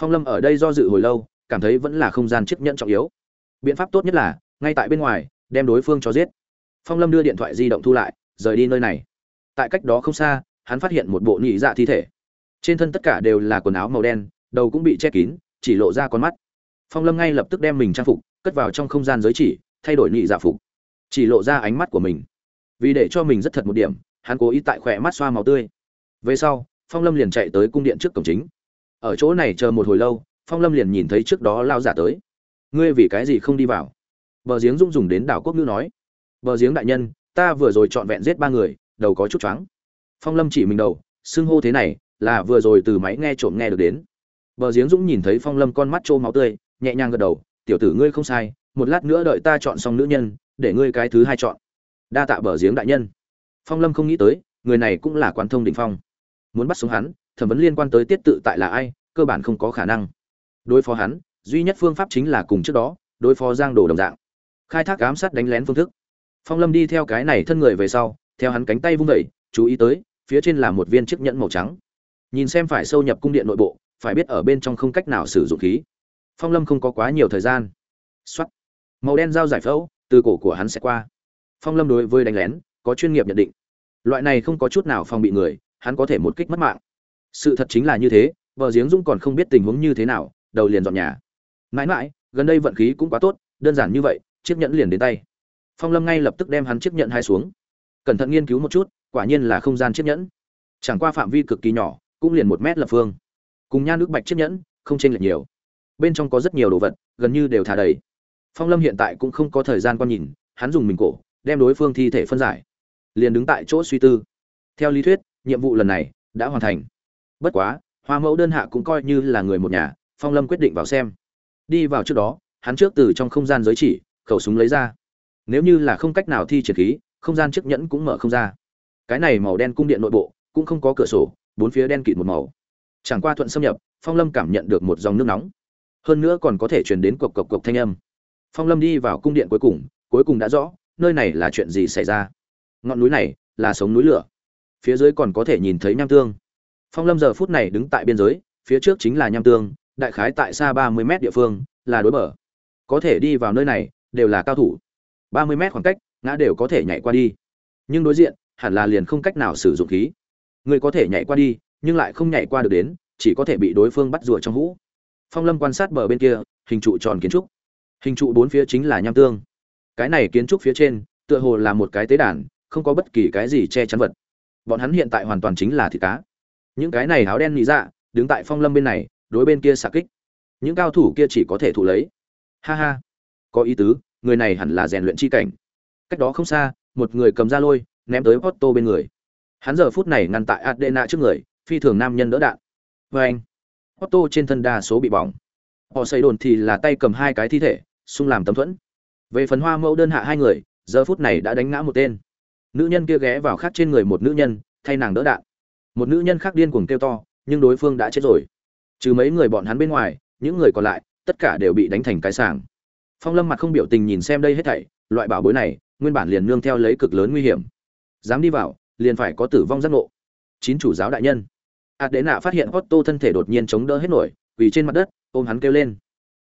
A: Phong lâm ở đây do dự hồi lâu, cảm thấy vẫn là không gian chấp nhận trọng yếu. Biện pháp tốt nhất là, ngay tại bên ngoài, đem đối phương cho giết. Phong lâm đưa điện thoại di động thu lại, rời đi nơi này. Tại cách đó không xa, hắn phát hiện một bộ nhị dạ thi thể. Trên thân tất cả đều là quần áo màu đen, đầu cũng bị che kín, chỉ lộ ra con mắt. Phong lâm ngay lập tức đem mình trang phục, cất vào trong không gian giới chỉ, thay đổi nhị dạ phục. Chỉ lộ ra ánh mắt của mình vì để cho mình rất thật một điểm, hắn cố ý tại khỏe mắt xoa màu tươi. Về sau, phong lâm liền chạy tới cung điện trước cổng chính. Ở chỗ này chờ một hồi lâu, phong lâm liền nhìn thấy trước đó lao giả tới. Ngươi vì cái gì không đi vào? Bờ giếng rung dùng đến đảo quốc ngữ nói. Bờ giếng đại nhân, ta vừa rồi trọn vẹn giết ba người, đầu có chút choáng. Phong lâm chỉ mình đầu, xưng hô thế này là vừa rồi từ máy nghe trộm nghe được đến. Bờ giếng dũng nhìn thấy phong lâm con mắt trô máu tươi, nhẹ nhàng gật đầu, tiểu tử ngươi không sai, một lát nữa đợi ta chọn xong nữ nhân, để ngươi cái thứ hai chọn đa tạ bờ giếng đại nhân. Phong lâm không nghĩ tới, người này cũng là quan thông đình phong. Muốn bắt sống hắn, thẩm vấn liên quan tới tiết tự tại là ai, cơ bản không có khả năng. Đối phó hắn, duy nhất phương pháp chính là cùng trước đó, đối phó giang đồ đồng dạng. Khai thác ám sát đánh lén phương thức. Phong lâm đi theo cái này thân người về sau, theo hắn cánh tay vung vẩy chú ý tới, phía trên là một viên chiếc nhẫn màu trắng. Nhìn xem phải sâu nhập cung điện nội bộ, phải biết ở bên trong không cách nào sử dụng khí. Phong lâm không có quá nhiều thời gian. X o á t màu đen dao giải phẫu, từ cổ của hắn sẽ qua phong lâm đối với đánh lén, có chuyên nghiệp nhận định. Loại này không có chút nào phòng bị người, hắn có thể một kích mất mạng. Sự thật chính là như thế, vợ giếng dung còn không biết tình huống như thế nào, đầu liền dọn nhà. Mãi mãi, gần đây vận khí cũng quá tốt, đơn giản như vậy, chiếc nhẫn liền đến tay. Phong lâm ngay lập tức đem hắn chiếc nhẫn hai xuống. Cẩn thận nghiên cứu một chút, quả nhiên là không gian chiếc nhẫn. Chẳng qua phạm vi cực kỳ nhỏ, cũng liền một mét lập phương. Cùng nha nước bạch chiếc nhẫn, không chênh lệch nhiều. Bên trong có rất nhiều đồ vật, gần như đều thả đầy. Phong lâm hiện tại cũng không có thời gian quan nhìn, hắn dùng mình cổ đem đối phương thi thể phân giải. Liền đứng tại chỗ suy tư. Theo lý thuyết, nhiệm vụ lần này đã hoàn thành. Bất quá, hoa mẫu đơn hạ cũng coi như là người một nhà, phong lâm quyết định vào xem. Đi vào trước đó, hắn trước từ trong không gian giới chỉ, khẩu súng lấy ra. Nếu như là không cách nào thi triển khí, không gian chiếc nhẫn cũng mở không ra. Cái này màu đen cung điện nội bộ, cũng không có cửa sổ, bốn phía đen kịt một màu. Chẳng qua thuận xâm nhập, phong lâm cảm nhận được một dòng nước nóng. Hơn nữa còn có thể truyền đến cộc cộc cộc thanh âm. Phong lâm đi vào cung điện cuối cùng cuối cùng đã rõ nơi này là chuyện gì xảy ra? Ngọn núi này là sống núi lửa. Phía dưới còn có thể nhìn thấy nham tương. Phong lâm giờ phút này đứng tại biên giới, phía trước chính là nham tương, đại khái tại xa ba mươi mét địa phương, là đối bờ. Có thể đi vào nơi này, đều là cao thủ. ba mươi mét khoảng cách, ngã đều có thể nhảy qua đi. Nhưng đối diện, hẳn là liền không cách nào sử dụng khí. Người có thể nhảy qua đi, nhưng lại không nhảy qua được đến, chỉ có thể bị đối phương bắt rùa trong hũ. Phong lâm quan sát bờ bên kia, hình trụ tròn kiến trúc. Hình trụ bốn phía chính là nham tương cái này kiến trúc phía trên, tựa hồ là một cái tế đàn, không có bất kỳ cái gì che chắn vật. Bọn hắn hiện tại hoàn toàn chính là thịt cá. Những cái này áo đen nghĩ dạ đứng tại phong lâm bên này, đối bên kia xạ kích. Những cao thủ kia chỉ có thể thụ lấy. Ha ha. Có ý tứ, người này hẳn là rèn luyện chi cảnh. Cách đó không xa, một người cầm da lôi, ném tới Otto bên người. Hắn giờ phút này ngăn tại adena trước người, phi thường nam nhân đỡ đạn. Vâng. Vê anh Otto trên thân đa số bị bỏng. Họ xây đồn thì là tay cầm hai cái thi thể xung làm tấm thuẫn về phần hoa mẫu đơn hạ hai người, giờ phút này đã đánh ngã một tên. Nữ nhân kia ghé vào khác trên người một nữ nhân, thay nàng đỡ đạn. Một nữ nhân khác điên cuồng kêu to, nhưng đối phương đã chết rồi. Trừ mấy người bọn hắn bên ngoài, những người còn lại, tất cả đều bị đánh thành cái sàng phong lâm mặt không biểu tình nhìn xem đây hết thảy, loại bảo bối này, nguyên bản liền nương theo lấy cực lớn nguy hiểm. Dám đi vào, liền phải có tử vong giác ngộ. Chín chủ giáo đại nhân. Ạt đế nạ phát hiện otto thân thể đột nhiên chống đỡ hết nổi vì trên mặt đất, ôm hắn kêu lên.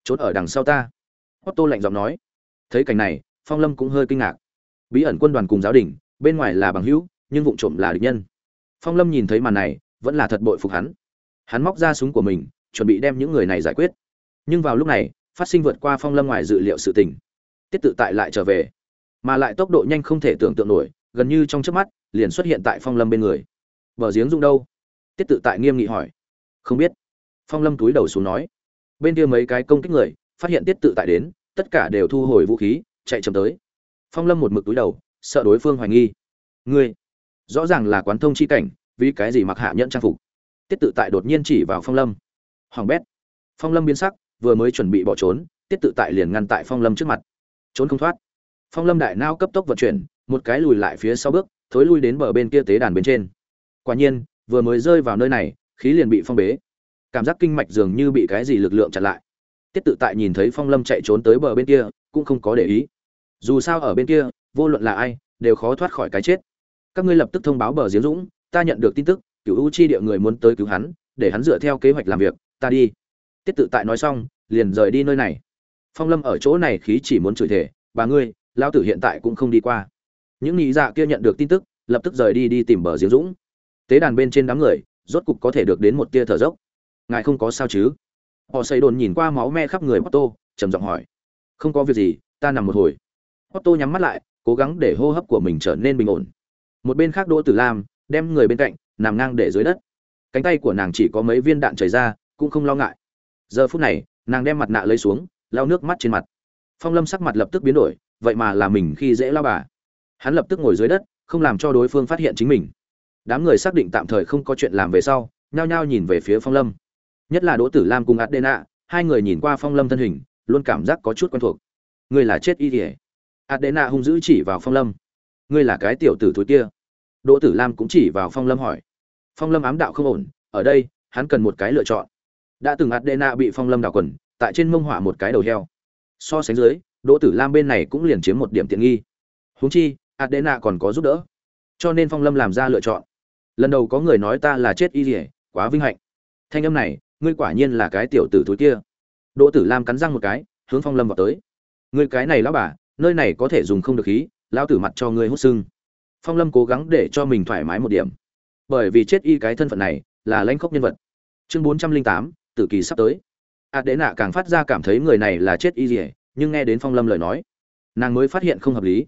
A: Trốn ở đằng sau ta. Otto lạnh giọng nói thấy cảnh này, phong lâm cũng hơi kinh ngạc. Bí ẩn quân đoàn cùng giáo đình, bên ngoài là bằng hữu, nhưng vụ trộm là địch nhân. Phong lâm nhìn thấy màn này, vẫn là thật bội phục hắn. Hắn móc ra súng của mình, chuẩn bị đem những người này giải quyết. Nhưng vào lúc này, phát sinh vượt qua phong lâm ngoài dự liệu sự tình. Tiết tự tại lại trở về. Mà lại tốc độ nhanh không thể tưởng tượng nổi, gần như trong chớp mắt, liền xuất hiện tại phong lâm bên người. Bờ giếng rung đâu? Tiết tự tại nghiêm nghị hỏi. Không biết. Phong lâm túi đầu xuống nói. Bên kia mấy cái công kích người, phát hiện tiết tự tại đến tất cả đều thu hồi vũ khí, chạy chậm tới. Phong lâm một mực túi đầu, sợ đối phương hoài nghi. Ngươi, rõ ràng là quán thông chi cảnh, vì cái gì mặc hạ nhẫn trang phục? Tiết tự tại đột nhiên chỉ vào phong lâm. Hoàng bét. Phong lâm biến sắc, vừa mới chuẩn bị bỏ trốn, tiết tự tại liền ngăn tại phong lâm trước mặt. Trốn không thoát. Phong lâm đại nao cấp tốc vận chuyển, một cái lùi lại phía sau bước, thối lui đến bờ bên kia tế đàn bên trên. Quả nhiên, vừa mới rơi vào nơi này, khí liền bị phong bế. Cảm giác kinh mạch dường như bị cái gì lực lượng chặn lại tiết tự tại nhìn thấy phong lâm chạy trốn tới bờ bên kia, cũng không có để ý. Dù sao ở bên kia, vô luận là ai, đều khó thoát khỏi cái chết. Các ngươi lập tức thông báo bờ diễm dũng, ta nhận được tin tức, cựu u chi địa người muốn tới cứu hắn, để hắn dựa theo kế hoạch làm việc, ta đi. Tiết tự tại nói xong, liền rời đi nơi này. Phong lâm ở chỗ này khí chỉ muốn chửi thể bà ngươi lao tử hiện tại cũng không đi qua. Những nghĩ dạ kia nhận được tin tức, lập tức rời đi đi tìm bờ diễm dũng. Tế đàn bên trên đám người, rốt cục có thể được đến một tia thở dốc. Ngài không có sao chứ? Họ xây đồn nhìn qua máu me khắp người Otto, trầm giọng hỏi. Không có việc gì ta nằm một hồi. Otto nhắm mắt lại cố gắng để hô hấp của mình trở nên bình ổn. Một bên khác đỗ tử lam đem người bên cạnh nằm ngang để dưới đất. Cánh tay của nàng chỉ có mấy viên đạn chảy ra cũng không lo ngại. Giờ phút này nàng đem mặt nạ lấy xuống lau nước mắt trên mặt. Phong lâm sắc mặt lập tức biến đổi vậy mà là mình khi dễ lao bà. Hắn lập tức ngồi dưới đất không làm cho đối phương phát hiện chính mình. Đám người xác định tạm thời không có chuyện làm về sau nhao nhao nhìn về phía phong lâm nhất là đỗ tử lam cùng adena, hai người nhìn qua phong lâm thân hình, luôn cảm giác có chút quen thuộc. Ngươi là chết y kỉa adena hung dữ chỉ vào phong lâm. Ngươi là cái tiểu tử thối kia. Đỗ tử lam cũng chỉ vào phong lâm hỏi. Phong lâm ám đạo không ổn, ở đây, hắn cần một cái lựa chọn. Đã từng adena bị phong lâm đào quần, tại trên mông hỏa một cái đầu heo. So sánh dưới, đỗ tử lam bên này cũng liền chiếm một điểm tiện nghi. Huống chi, adena còn có giúp đỡ. Cho nên phong lâm làm ra lựa chọn. Lần đầu có người nói ta là chết y rỉa quá vinh hạnh. Thanh âm này ngươi quả nhiên là cái tiểu tử thúi kia. Đỗ tử lam cắn răng một cái hướng phong lâm vào tới. Ngươi cái này lão bà nơi này có thể dùng không được khí lão tử mặt cho ngươi hút sưng. Phong lâm cố gắng để cho mình thoải mái một điểm. Bởi vì chết y cái thân phận này là lãnh khốc nhân vật. Chương bốn trăm linh tám tử kỳ sắp tới. Ạt đế nạ càng phát ra cảm thấy người này là chết y gì, nhưng nghe đến phong lâm lời nói nàng mới phát hiện không hợp lý.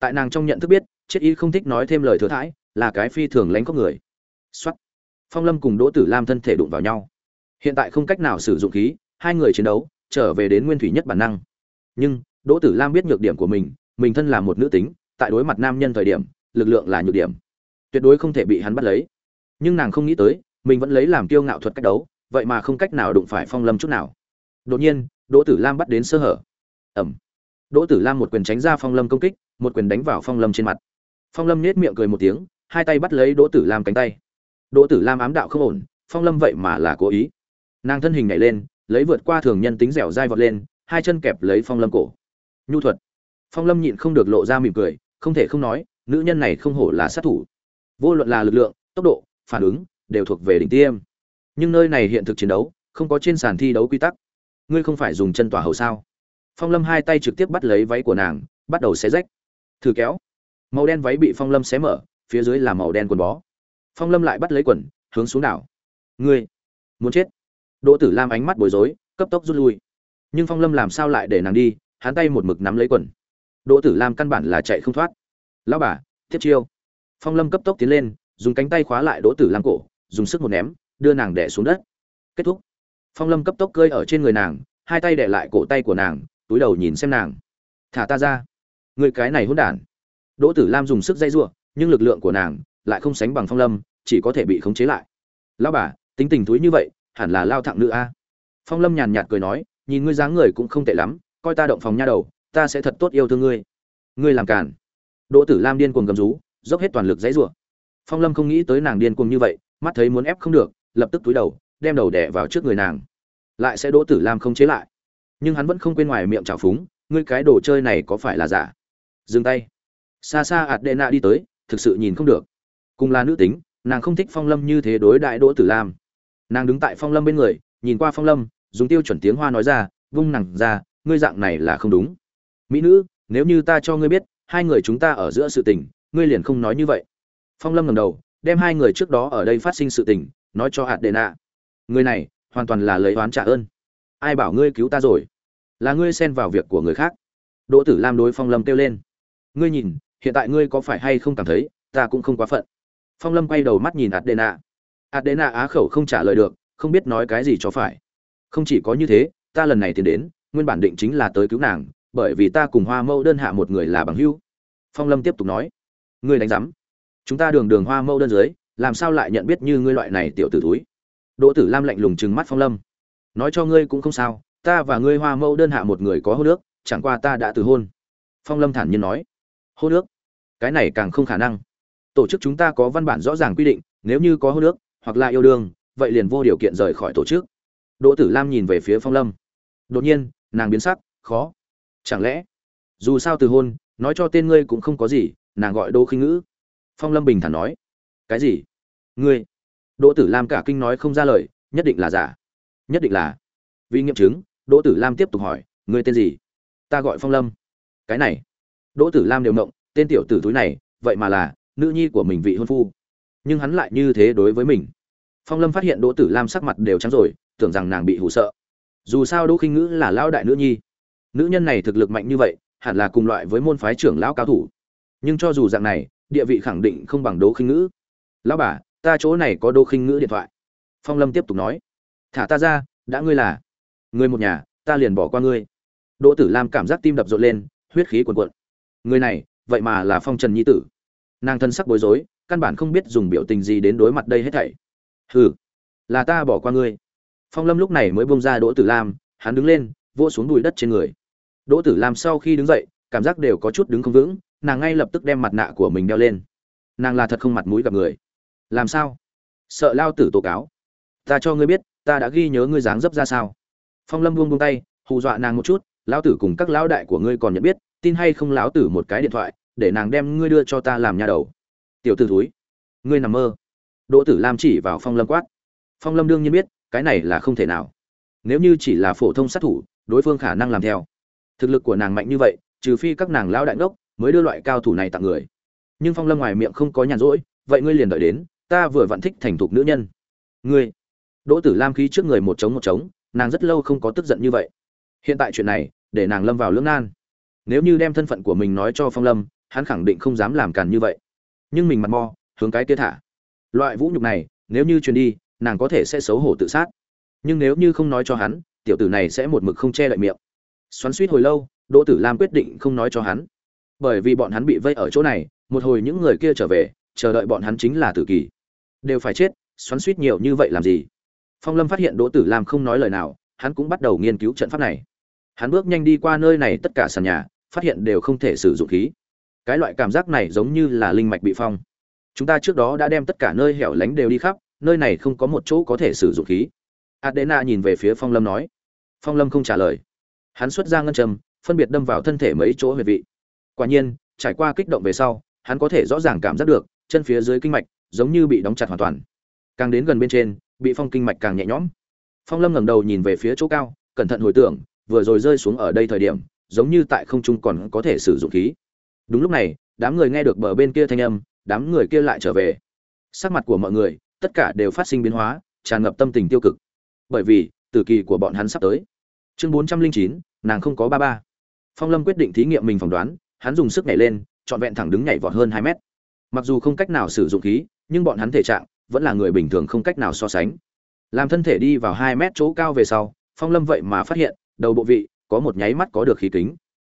A: Tại nàng trong nhận thức biết chết y không thích nói thêm lời thừa thãi là cái phi thường lãnh khốc người. Phong lâm cùng đỗ tử lam thân thể đụng vào nhau hiện tại không cách nào sử dụng khí, hai người chiến đấu, trở về đến nguyên thủy nhất bản năng. Nhưng, đỗ tử lam biết nhược điểm của mình mình thân là một nữ tính, tại đối mặt nam nhân thời điểm, lực lượng là nhược điểm. Tuyệt đối không thể bị hắn bắt lấy. Nhưng nàng không nghĩ tới, mình vẫn lấy làm kiêu ngạo thuật cách đấu, vậy mà không cách nào đụng phải phong lâm chút nào. Đột nhiên, đỗ tử lam bắt đến sơ hở. Ẩm. Đỗ tử lam một quyền tránh ra phong lâm công kích, một quyền đánh vào phong lâm trên mặt. Phong lâm nết miệng cười một tiếng, hai tay bắt lấy đỗ tử lam cánh tay. Đỗ tử lam ám đạo không ổn, phong lâm vậy mà là cố ý nàng thân hình nhảy lên, lấy vượt qua thường nhân tính dẻo dai vọt lên, hai chân kẹp lấy phong lâm cổ. Nhu thuật. Phong lâm nhịn không được lộ ra mỉm cười, không thể không nói, nữ nhân này không hổ là sát thủ. Vô luận là lực lượng, tốc độ, phản ứng, đều thuộc về đỉnh tiêm. Nhưng nơi này hiện thực chiến đấu, không có trên sàn thi đấu quy tắc. Ngươi không phải dùng chân tỏa hầu sao? Phong lâm hai tay trực tiếp bắt lấy váy của nàng, bắt đầu xé rách. Thử kéo. Màu đen váy bị phong lâm xé mở, phía dưới là màu đen quần bó. Phong lâm lại bắt lấy quần, hướng xuống đảo. Ngươi muốn chết đỗ tử lam ánh mắt bối rối, cấp tốc rút lui. Nhưng phong lâm làm sao lại để nàng đi, hắn tay một mực nắm lấy quần. Đỗ tử lam căn bản là chạy không thoát. Lão bà tiếp chiêu. Phong lâm cấp tốc tiến lên, dùng cánh tay khóa lại đỗ tử lam cổ, dùng sức một ném, đưa nàng đè xuống đất. Kết thúc. Phong lâm cấp tốc cơi ở trên người nàng, hai tay đè lại cổ tay của nàng, túi đầu nhìn xem nàng. Thả ta ra. Người cái này hỗn đản. Đỗ tử lam dùng sức dây giụa, nhưng lực lượng của nàng lại không sánh bằng phong lâm, chỉ có thể bị khống chế lại. Lão bà, tính tình túi như vậy hẳn là lao thẳng nữ a. Phong lâm nhàn nhạt cười nói, nhìn ngươi dáng người cũng không tệ lắm, coi ta động phòng nha đầu, ta sẽ thật tốt yêu thương ngươi. Ngươi làm cản đỗ tử lam điên cuồng gầm rú, dốc hết toàn lực dãy rủa. Phong lâm không nghĩ tới nàng điên cuồng như vậy, mắt thấy muốn ép không được, lập tức túi đầu, đem đầu đẻ vào trước người nàng. Lại sẽ đỗ tử lam không chế lại. Nhưng hắn vẫn không quên ngoài miệng trào phúng, ngươi cái đồ chơi này có phải là giả? Dừng tay. Xa xa ạt đệ nạ đi tới, thực sự nhìn không được. Cùng là nữ tính, nàng không thích phong lâm như thế đối đại đỗ tử lam nàng đứng tại phong lâm bên người, nhìn qua phong lâm, dùng tiêu chuẩn tiếng hoa nói ra, vung nàng ra, ngươi dạng này là không đúng. Mỹ nữ, nếu như ta cho ngươi biết, hai người chúng ta ở giữa sự tình, ngươi liền không nói như vậy. Phong lâm ngầm đầu, đem hai người trước đó ở đây phát sinh sự tình, nói cho hạt đệ nạ người này, hoàn toàn là lấy oán trả ơn. Ai bảo ngươi cứu ta rồi? Là ngươi xen vào việc của người khác. Đỗ tử lam đối phong lâm kêu lên. Ngươi nhìn, hiện tại ngươi có phải hay không cảm thấy, ta cũng không quá phận. Phong lâm quay đầu mắt nhìn hạt đệ nạ adena á khẩu không trả lời được, không biết nói cái gì cho phải. Không chỉ có như thế, ta lần này tiến đến, nguyên bản định chính là tới cứu nàng, bởi vì ta cùng hoa mẫu đơn hạ một người là bằng hữu. Phong lâm tiếp tục nói, ngươi đánh giám. Chúng ta đường đường hoa mẫu đơn dưới, làm sao lại nhận biết như ngươi loại này tiểu tử túi đỗ tử lam lạnh lùng trừng mắt phong lâm, nói cho ngươi cũng không sao, ta và ngươi hoa mẫu đơn hạ một người có hôn nước, chẳng qua ta đã từ hôn. Phong lâm thản nhiên nói hôn nước? Cái này càng không khả năng. Tổ chức chúng ta có văn bản rõ ràng quy định, nếu như có hôn nước hoặc là yêu đương, vậy liền vô điều kiện rời khỏi tổ chức. Đỗ tử lam nhìn về phía phong lâm. Đột nhiên, nàng biến sắc, khó. Chẳng lẽ, dù sao từ hôn, nói cho tên ngươi cũng không có gì, nàng gọi đỗ khinh ngữ. Phong lâm bình thản nói. Cái gì? Ngươi? Đỗ tử lam cả kinh nói không ra lời, nhất định là giả. Nhất định là. Vì nghiệm chứng, đỗ tử lam tiếp tục hỏi, ngươi tên gì? Ta gọi phong lâm. Cái này? Đỗ tử lam đều mộng tên tiểu tử túi này, vậy mà là nữ nhi của mình vị hôn phu. Nhưng hắn lại như thế đối với mình phong lâm phát hiện đỗ tử lam sắc mặt đều trắng rồi, tưởng rằng nàng bị hụ sợ. Dù sao đỗ khinh ngữ là lão đại nữ nhi. Nữ nhân này thực lực mạnh như vậy, hẳn là cùng loại với môn phái trưởng lão cao thủ. Nhưng cho dù dạng này, địa vị khẳng định không bằng đỗ khinh ngữ. Lão bà, ta chỗ này có đỗ khinh ngữ điện thoại. Phong lâm tiếp tục nói. Thả ta ra, đã ngươi là người một nhà, ta liền bỏ qua ngươi. Đỗ tử lam cảm giác tim đập rộn lên, huyết khí cuồn cuộn. Người này, vậy mà là phong trần nhi tử. Nàng thân sắc bối rối, căn bản không biết dùng biểu tình gì đến đối mặt đây hết thảy hừ, là ta bỏ qua ngươi. Phong lâm lúc này mới bông ra đỗ tử lam, hắn đứng lên, vỗ xuống đùi đất trên người. Đỗ tử lam sau khi đứng dậy, cảm giác đều có chút đứng không vững, nàng ngay lập tức đem mặt nạ của mình đeo lên. Nàng là thật không mặt mũi gặp người. Làm sao? Sợ lao tử tố cáo. Ta cho ngươi biết, ta đã ghi nhớ ngươi dáng dấp ra sao. Phong lâm buông buông tay, hù dọa nàng một chút, lão tử cùng các lão đại của ngươi còn nhận biết, tin hay không lão tử một cái điện thoại, để nàng đem ngươi đưa cho ta làm nhà đầu. Tiểu tử thúi, ngươi nằm mơ đỗ tử lam chỉ vào phong lâm quát. Phong lâm đương nhiên biết, cái này là không thể nào. Nếu như chỉ là phổ thông sát thủ, đối phương khả năng làm theo. Thực lực của nàng mạnh như vậy, trừ phi các nàng lão đại ngốc, mới đưa loại cao thủ này tặng người. Nhưng phong lâm ngoài miệng không có nhàn rỗi, vậy ngươi liền đợi đến, ta vừa vặn thích thành thục nữ nhân. Ngươi? Đỗ tử lam khí trước người một trống một trống, nàng rất lâu không có tức giận như vậy. Hiện tại chuyện này, để nàng lâm vào lưỡng nan. Nếu như đem thân phận của mình nói cho phong lâm, hắn khẳng định không dám làm càn như vậy. Nhưng mình mặt mò, hướng cái kia thả loại vũ nhục này, nếu như truyền đi, nàng có thể sẽ xấu hổ tự sát. Nhưng nếu như không nói cho hắn, tiểu tử này sẽ một mực không che lại miệng. Xoắn suýt hồi lâu, đỗ tử lam quyết định không nói cho hắn. Bởi vì bọn hắn bị vây ở chỗ này, một hồi những người kia trở về, chờ đợi bọn hắn chính là tử kỳ. Đều phải chết, xoắn suýt nhiều như vậy làm gì? Phong lâm phát hiện đỗ tử lam không nói lời nào, hắn cũng bắt đầu nghiên cứu trận pháp này. Hắn bước nhanh đi qua nơi này tất cả sàn nhà, phát hiện đều không thể sử dụng khí. Cái loại cảm giác này giống như là linh mạch bị phong chúng ta trước đó đã đem tất cả nơi hẻo lánh đều đi khắp, nơi này không có một chỗ có thể sử dụng khí. Adena nhìn về phía phong lâm nói. Phong lâm không trả lời. Hắn xuất ra ngân châm, phân biệt đâm vào thân thể mấy chỗ huyệt vị. Quả nhiên, trải qua kích động về sau, hắn có thể rõ ràng cảm giác được, chân phía dưới kinh mạch giống như bị đóng chặt hoàn toàn. Càng đến gần bên trên, bị phong kinh mạch càng nhẹ nhõm. Phong lâm ngẩng đầu nhìn về phía chỗ cao, cẩn thận hồi tưởng, vừa rồi rơi xuống ở đây thời điểm, giống như tại không trung còn có thể sử dụng khí. Đúng lúc này, đám người nghe được bờ bên kia thanh âm đám người kia lại trở về. Sắc mặt của mọi người, tất cả đều phát sinh biến hóa, tràn ngập tâm tình tiêu cực. Bởi vì, tử kỳ của bọn hắn sắp tới. Chương bốn trăm linh chín, nàng không có ba ba. Phong lâm quyết định thí nghiệm mình phỏng đoán, hắn dùng sức nhảy lên, trọn vẹn thẳng đứng nhảy vọt hơn hai mét. Mặc dù không cách nào sử dụng khí, nhưng bọn hắn thể trạng vẫn là người bình thường không cách nào so sánh. Làm thân thể đi vào hai mét chỗ cao về sau, phong lâm vậy mà phát hiện, đầu bộ vị có một nháy mắt có được khí kính.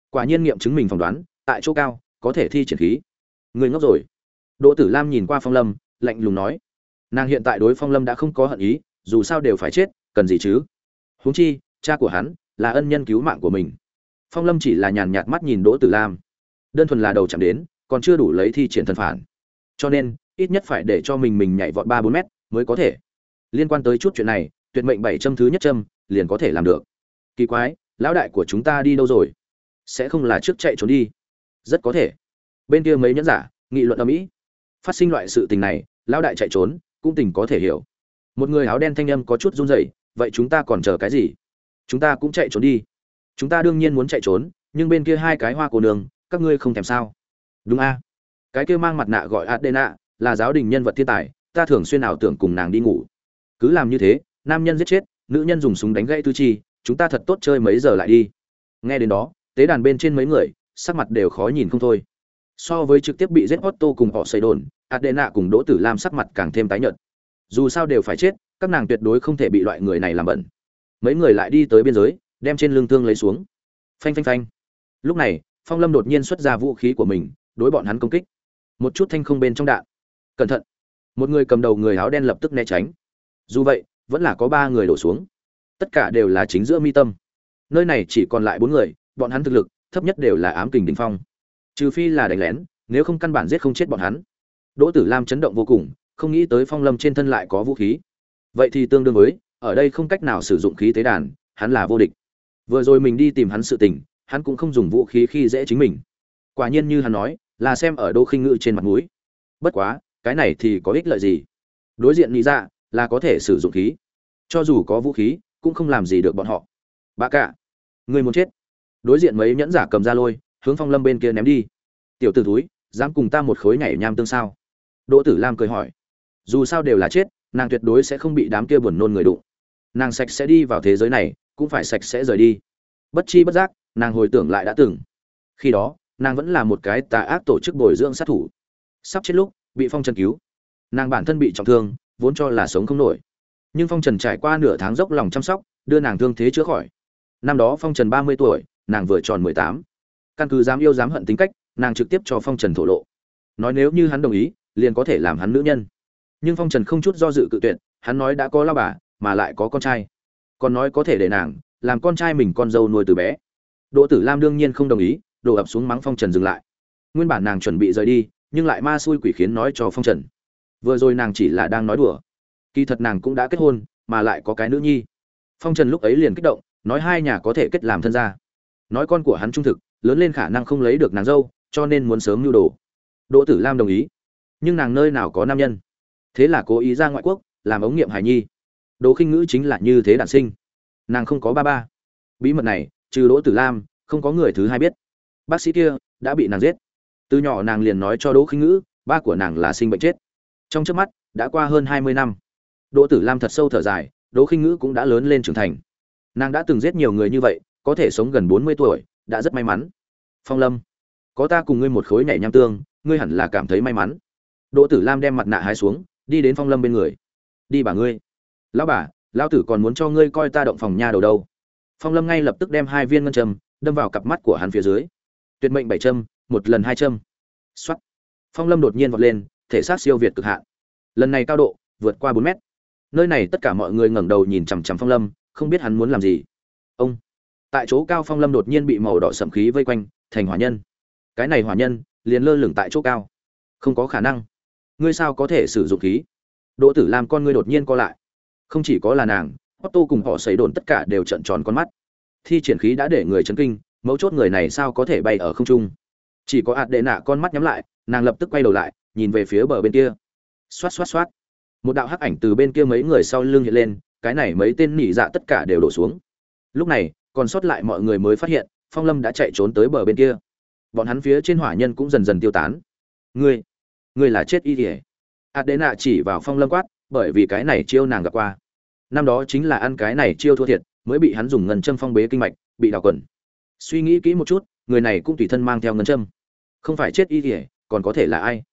A: Quả nhiên nghiệm chứng mình phỏng đoán, tại chỗ cao, có thể thi triển khí. Người ngốc rồi đỗ tử lam nhìn qua phong lâm, lạnh lùng nói, nàng hiện tại đối phong lâm đã không có hận ý, dù sao đều phải chết, cần gì chứ? Huống chi, cha của hắn là ân nhân cứu mạng của mình. Phong lâm chỉ là nhàn nhạt mắt nhìn đỗ tử lam. Đơn thuần là đầu chạm đến, còn chưa đủ lấy thi triển thần phản. Cho nên, ít nhất phải để cho mình mình nhảy vọt ba bốn mét mới có thể. Liên quan tới chút chuyện này, tuyệt mệnh bảy châm thứ nhất châm, liền có thể làm được. Kỳ quái, lão đại của chúng ta đi đâu rồi? Sẽ không là trước chạy trốn đi. Rất có thể. Bên kia mấy nhẫn giả, nghị luận ầm ĩ phát sinh loại sự tình này, lão đại chạy trốn, cũng tình có thể hiểu. Một người áo đen thanh âm có chút run rẩy, vậy chúng ta còn chờ cái gì? Chúng ta cũng chạy trốn đi. Chúng ta đương nhiên muốn chạy trốn, nhưng bên kia hai cái hoa cổ đường các ngươi không thèm sao? Đúng a. Cái kia mang mặt nạ gọi adena, là giáo đình nhân vật thiên tài, ta thường xuyên ảo tưởng cùng nàng đi ngủ. Cứ làm như thế, nam nhân giết chết, nữ nhân dùng súng đánh gãy tư chi, chúng ta thật tốt chơi mấy giờ lại đi. Nghe đến đó, tế đàn bên trên mấy người, sắc mặt đều khó nhìn không thôi so với trực tiếp bị giết otto cùng họ xây đồn adena cùng đỗ tử lam sắc mặt càng thêm tái nhợt. Dù sao đều phải chết, các nàng tuyệt đối không thể bị loại người này làm bẩn. Mấy người lại đi tới biên giới, đem trên lưng thương lấy xuống. Phanh phanh phanh. Lúc này, phong lâm đột nhiên xuất ra vũ khí của mình, đối bọn hắn công kích. Một chút thanh không bên trong đạn. Cẩn thận. Một người cầm đầu người áo đen lập tức né tránh. Dù vậy, vẫn là có ba người đổ xuống. Tất cả đều là chính giữa mi tâm. Nơi này chỉ còn lại bốn người, bọn hắn thực lực, thấp nhất đều là ám kình Đỉnh phong trừ phi là đánh lén, nếu không căn bản giết không chết bọn hắn. Đỗ tử lam chấn động vô cùng, không nghĩ tới phong lâm trên thân lại có vũ khí. Vậy thì tương đương với, ở đây không cách nào sử dụng khí tế đàn, hắn là vô địch. Vừa rồi mình đi tìm hắn sự tình, hắn cũng không dùng vũ khí khi dễ chính mình. Quả nhiên như hắn nói, là xem ở đỗ khinh ngự trên mặt mũi. Bất quá, cái này thì có ích lợi gì? Đối diện nghĩ ra dạ, là có thể sử dụng khí. Cho dù có vũ khí, cũng không làm gì được bọn họ. Bà cả, người muốn chết. Đối diện mấy nhẫn giả cầm ra lôi hướng phong lâm bên kia ném đi. Tiểu t ử túi dám cùng ta một khối nhảy nham tương sao? Đỗ tử lam cười hỏi. Dù sao đều là chết, nàng tuyệt đối sẽ không bị đám kia buồn nôn người đụng. Nàng sạch sẽ đi vào thế giới này, cũng phải sạch sẽ rời đi. Bất chi bất giác, nàng hồi tưởng lại đã từng. Khi đó, nàng vẫn là một cái tà ác tổ chức bồi dưỡng sát thủ. Sắp chết lúc, bị phong trần cứu. Nàng bản thân bị trọng thương, vốn cho là sống không nổi. Nhưng phong trần trải qua nửa tháng dốc lòng chăm sóc, đưa nàng thương thế chữa khỏi. Năm đó phong trần ba mươi tuổi, nàng vừa tròn mười tám căn cứ dám yêu dám hận tính cách, nàng trực tiếp cho phong trần thổ lộ. Nói nếu như hắn đồng ý, liền có thể làm hắn nữ nhân. Nhưng phong trần không chút do dự cự tuyệt, hắn nói đã có lao bà, mà lại có con trai. Còn nói có thể để nàng, làm con trai mình con dâu nuôi từ bé. Đỗ tử lam đương nhiên không đồng ý, đổ ập xuống mắng phong trần dừng lại. Nguyên bản nàng chuẩn bị rời đi, nhưng lại ma xui quỷ khiến nói cho phong trần. Vừa rồi nàng chỉ là đang nói đùa. Kỳ thật nàng cũng đã kết hôn, mà lại có cái nữ nhi. Phong trần lúc ấy liền kích động, nói hai nhà có thể kết làm thân gia. Nói con của hắn trung thực lớn lên khả năng không lấy được nàng dâu, cho nên muốn sớm nhu đồ. Đỗ tử lam đồng ý. Nhưng nàng nơi nào có nam nhân? Thế là cố ý ra ngoại quốc, làm ống nghiệm hải nhi. Đỗ khinh ngữ chính là như thế đản sinh. Nàng không có ba ba. Bí mật này, trừ đỗ tử lam, không có người thứ hai biết. Bác sĩ kia đã bị nàng giết. Từ nhỏ nàng liền nói cho đỗ khinh ngữ, ba của nàng là sinh bệnh chết. Trong trước mắt, đã qua hơn hai mươi năm. Đỗ tử lam thật sâu thở dài, đỗ khinh ngữ cũng đã lớn lên trưởng thành. Nàng đã từng giết nhiều người như vậy, có thể sống gần bốn mươi tuổi đã rất may mắn. Phong lâm, có ta cùng ngươi một khối nhảy nham tương, ngươi hẳn là cảm thấy may mắn. Đỗ tử lam đem mặt nạ hai xuống, đi đến phong lâm bên người. Đi bà ngươi. Lão bà, lão tử còn muốn cho ngươi coi ta động phòng nha đầu đâu. Phong lâm ngay lập tức đem hai viên ngân châm đâm vào cặp mắt của hắn phía dưới. Tuyệt mệnh bảy châm, một lần hai châm. X phong lâm đột nhiên vọt lên, thể xác siêu việt cực hạn. Lần này cao độ, vượt qua bốn mét. Nơi này tất cả mọi người ngẩng đầu nhìn chằm chằm phong lâm, không biết hắn muốn làm gì. Ông tại chỗ cao phong lâm đột nhiên bị màu đỏ sậm khí vây quanh, thành hỏa nhân. Cái này hỏa nhân, liền lơ lửng tại chỗ cao. Không có khả năng. Ngươi sao có thể sử dụng khí? Đỗ tử làm con ngươi đột nhiên co lại. Không chỉ có là nàng, otto cùng họ xảy đồn tất cả đều trợn tròn con mắt. Thi triển khí đã để người chấn kinh, mấu chốt người này sao có thể bay ở không trung? Chỉ có ạt đệ nạ con mắt nhắm lại, nàng lập tức quay đầu lại, nhìn về phía bờ bên kia. Xoát xoát xoát. Một đạo hắc ảnh từ bên kia mấy người sau lưng hiện lên, cái này mấy tên nỉ dạ tất cả đều đổ xuống. Lúc này còn sót lại mọi người mới phát hiện, phong lâm đã chạy trốn tới bờ bên kia. Bọn hắn phía trên hỏa nhân cũng dần dần tiêu tán. Ngươi ngươi là chết y ỉa ạt đế nạ chỉ vào phong lâm quát, bởi vì cái này chiêu nàng gặp qua. Năm đó chính là ăn cái này chiêu thua thiệt, mới bị hắn dùng ngân châm phong bế kinh mạch, bị đào quần. Suy nghĩ kỹ một chút, người này cũng tùy thân mang theo ngân châm. Không phải chết y ỉa còn có thể là ai?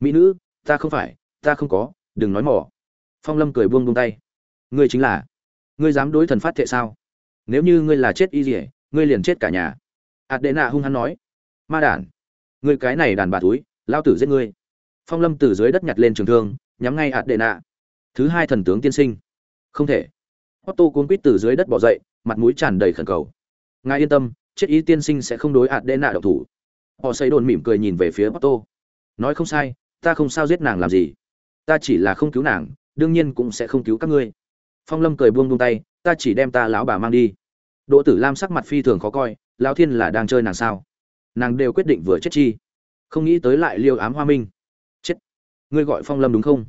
A: Mỹ nữ, ta không phải, ta không có, đừng nói mỏ. Phong lâm cười buông buông tay. Ngươi chính là, ngươi dám đối thần phát thệ sao? Nếu như ngươi là chết y kỉa ngươi liền chết cả nhà. Ạt đệ nạ hung hăng nói. Ma đản, ngươi cái này đàn bà túi lao tử giết ngươi. Phong lâm từ dưới đất nhặt lên trường thương, nhắm ngay ạt đệ nạ thứ hai thần tướng tiên sinh. Không thể. Otto cuốn quýt từ dưới đất bỏ dậy, mặt mũi tràn đầy khẩn cầu. Ngài yên tâm, chết ý tiên sinh sẽ không đối ạt đệ nạ độc thủ. Họ xây đồn mỉm cười nhìn về phía otto. Nói không sai, ta không sao giết nàng làm gì. Ta chỉ là không cứu nàng, đương nhiên cũng sẽ không cứu các ngươi. Phong lâm cười buông buông tay ta chỉ đem ta lão bà mang đi. Đỗ tử lam sắc mặt phi thường khó coi, lão thiên là đang chơi nàng sao? Nàng đều quyết định vừa chết chi. Không nghĩ tới lại liêu ám hoa minh. Chết. Ngươi gọi phong lâm đúng không?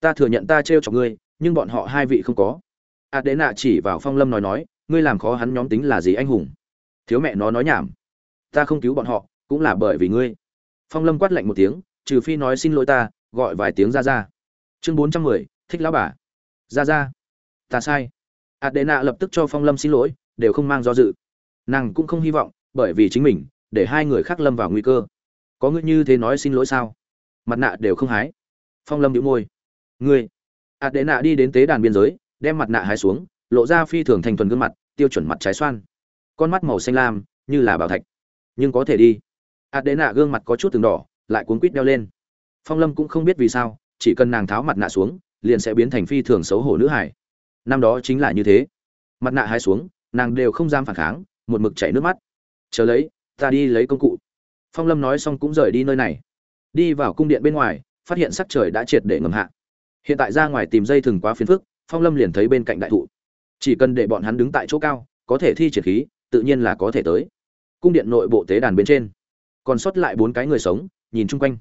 A: Ta thừa nhận ta trêu chọc ngươi, nhưng bọn họ hai vị không có. A đế nạ chỉ vào phong lâm nói nói, ngươi làm khó hắn nhóm tính là gì anh hùng? Thiếu mẹ nó nói nhảm. Ta không cứu bọn họ, cũng là bởi vì ngươi. Phong lâm quát lạnh một tiếng, trừ phi nói xin lỗi ta, gọi vài tiếng ra ra. Chương bốn trăm mười, thích lão bà. Ra ra. Ta sai adena lập tức cho phong lâm xin lỗi, đều không mang do dự. Nàng cũng không hy vọng, bởi vì chính mình, để hai người khác lâm vào nguy cơ. Có ngươi như thế nói xin lỗi sao? Mặt nạ đều không hái. Phong lâm đĩu môi. Ngươi. Adena đệ đi đến tế đàn biên giới, đem mặt nạ hái xuống, lộ ra phi thường thành thuần gương mặt, tiêu chuẩn mặt trái xoan. Con mắt màu xanh lam, như là bảo thạch. Nhưng có thể đi. Adena đệ gương mặt có chút từng đỏ, lại cuốn quýt đeo lên. Phong lâm cũng không biết vì sao, chỉ cần nàng tháo mặt nạ xuống, liền sẽ biến thành phi thường xấu hổ nữ hải năm đó chính là như thế. Mặt nạ hái xuống, nàng đều không dám phản kháng, một mực chảy nước mắt. Chờ lấy, ta đi lấy công cụ. Phong lâm nói xong cũng rời đi nơi này. Đi vào cung điện bên ngoài, phát hiện sắc trời đã triệt để ngầm hạ. Hiện tại ra ngoài tìm dây thừng quá phiền phức, phong lâm liền thấy bên cạnh đại thụ. Chỉ cần để bọn hắn đứng tại chỗ cao, có thể thi triển khí, tự nhiên là có thể tới. Cung điện nội bộ tế đàn bên trên, còn sót lại bốn cái người sống, nhìn chung quanh.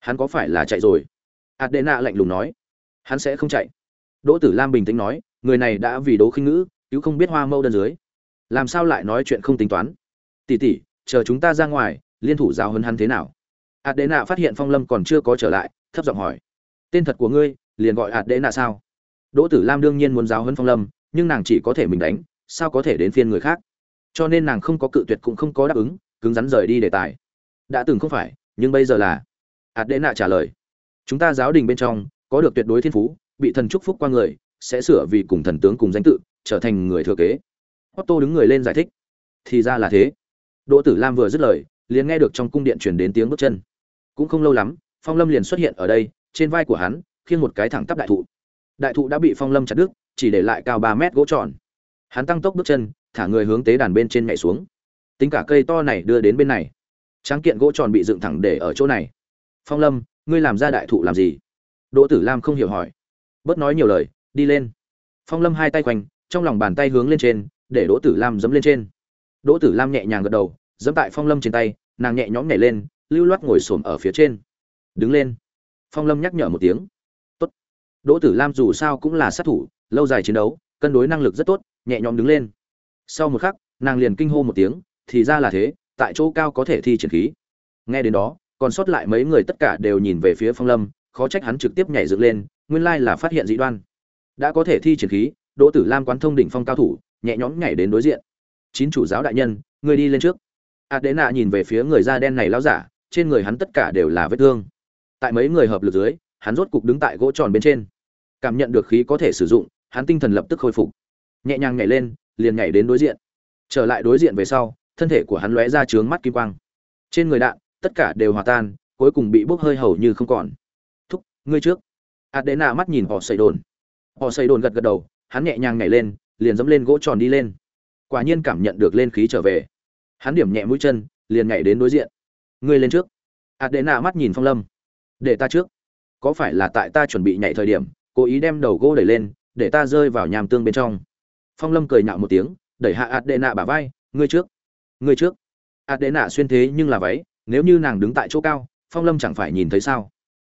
A: Hắn có phải là chạy rồi? Adena lạnh lùng nói. Hắn sẽ không chạy. Đỗ tử lam bình tĩnh nói người này đã vì đố khinh ngữ, cứu không biết hoa mâu đơn dưới. Làm sao lại nói chuyện không tính toán? Tỉ tỉ, chờ chúng ta ra ngoài, liên thủ giáo hơn hắn thế nào? Adena phát hiện phong lâm còn chưa có trở lại, thấp giọng hỏi. Tên thật của ngươi, liền gọi adena sao? Đỗ tử lam đương nhiên muốn giáo hơn phong lâm, nhưng nàng chỉ có thể mình đánh, sao có thể đến phiên người khác? Cho nên nàng không có cự tuyệt cũng không có đáp ứng, cứng rắn rời đi đề tài. Đã từng không phải, nhưng bây giờ là. Adena trả lời. Chúng ta giáo đình bên trong, có được tuyệt đối thiên phú, bị thần chúc phúc qua người sẽ sửa vì cùng thần tướng cùng danh tự, trở thành người thừa kế. Otto đứng người lên giải thích. Thì ra là thế. Đỗ tử lam vừa dứt lời, liền nghe được trong cung điện truyền đến tiếng bước chân. Cũng không lâu lắm, phong lâm liền xuất hiện ở đây, trên vai của hắn, khiêng một cái thẳng tắp đại thụ. Đại thụ đã bị phong lâm chặt đứt, chỉ để lại cao ba mét gỗ tròn. Hắn tăng tốc bước chân, thả người hướng tế đàn bên trên nhảy xuống. Tính cả cây to này đưa đến bên này. Tráng kiện gỗ tròn bị dựng thẳng để ở chỗ này. Phong lâm, ngươi làm ra đại thụ làm gì? Đỗ tử lam không hiểu hỏi. Bớt nói nhiều lời đi lên. Phong lâm hai tay quanh, trong lòng bàn tay hướng lên trên, để đỗ tử lam dẫm lên trên. Đỗ tử lam nhẹ nhàng gật đầu, dẫm tại phong lâm trên tay, nàng nhẹ nhõm nhảy lên, lưu loát ngồi xổm ở phía trên. Đứng lên. Phong lâm nhắc nhở một tiếng. Tốt. Đỗ tử lam dù sao cũng là sát thủ, lâu dài chiến đấu, cân đối năng lực rất tốt, nhẹ nhõm đứng lên. Sau một khắc, nàng liền kinh hô một tiếng, thì ra là thế, tại chỗ cao có thể thi triển khí. Nghe đến đó, còn sót lại mấy người tất cả đều nhìn về phía phong lâm, khó trách hắn trực tiếp nhảy dựng lên, nguyên lai là phát hiện dị đoan đã có thể thi triển khí, đỗ tử lam quán thông đỉnh phong cao thủ, nhẹ nhõm nhảy đến đối diện. Chín chủ giáo đại nhân, người đi lên trước. Adena nhìn về phía người da đen này lão giả, trên người hắn tất cả đều là vết thương. Tại mấy người hợp lực dưới, hắn rốt cục đứng tại gỗ tròn bên trên. Cảm nhận được khí có thể sử dụng, hắn tinh thần lập tức khôi phục. Nhẹ nhàng nhảy lên, liền nhảy đến đối diện. Trở lại đối diện về sau, thân thể của hắn lóe ra trướng mắt kim quang. Trên người đạn, tất cả đều hòa tan, cuối cùng bị bốc hơi hầu như không còn. Thúc, ngươi trước. Adena mắt nhìn họ xây đồn họ xây đồn gật gật đầu, hắn nhẹ nhàng nhảy lên, liền dẫm lên gỗ tròn đi lên. Quả nhiên cảm nhận được lên khí trở về. Hắn điểm nhẹ mũi chân, liền nhảy đến đối diện. Ngươi lên trước. Adena mắt nhìn phong lâm. Để ta trước. Có phải là tại ta chuẩn bị nhảy thời điểm, cố ý đem đầu gỗ đẩy lên, để ta rơi vào nhàm tương bên trong? Phong lâm cười nhạo một tiếng, đẩy hạ adena bả vai, ngươi trước. Ngươi trước. Adena xuyên thế nhưng là váy, nếu như nàng đứng tại chỗ cao, phong lâm chẳng phải nhìn thấy sao?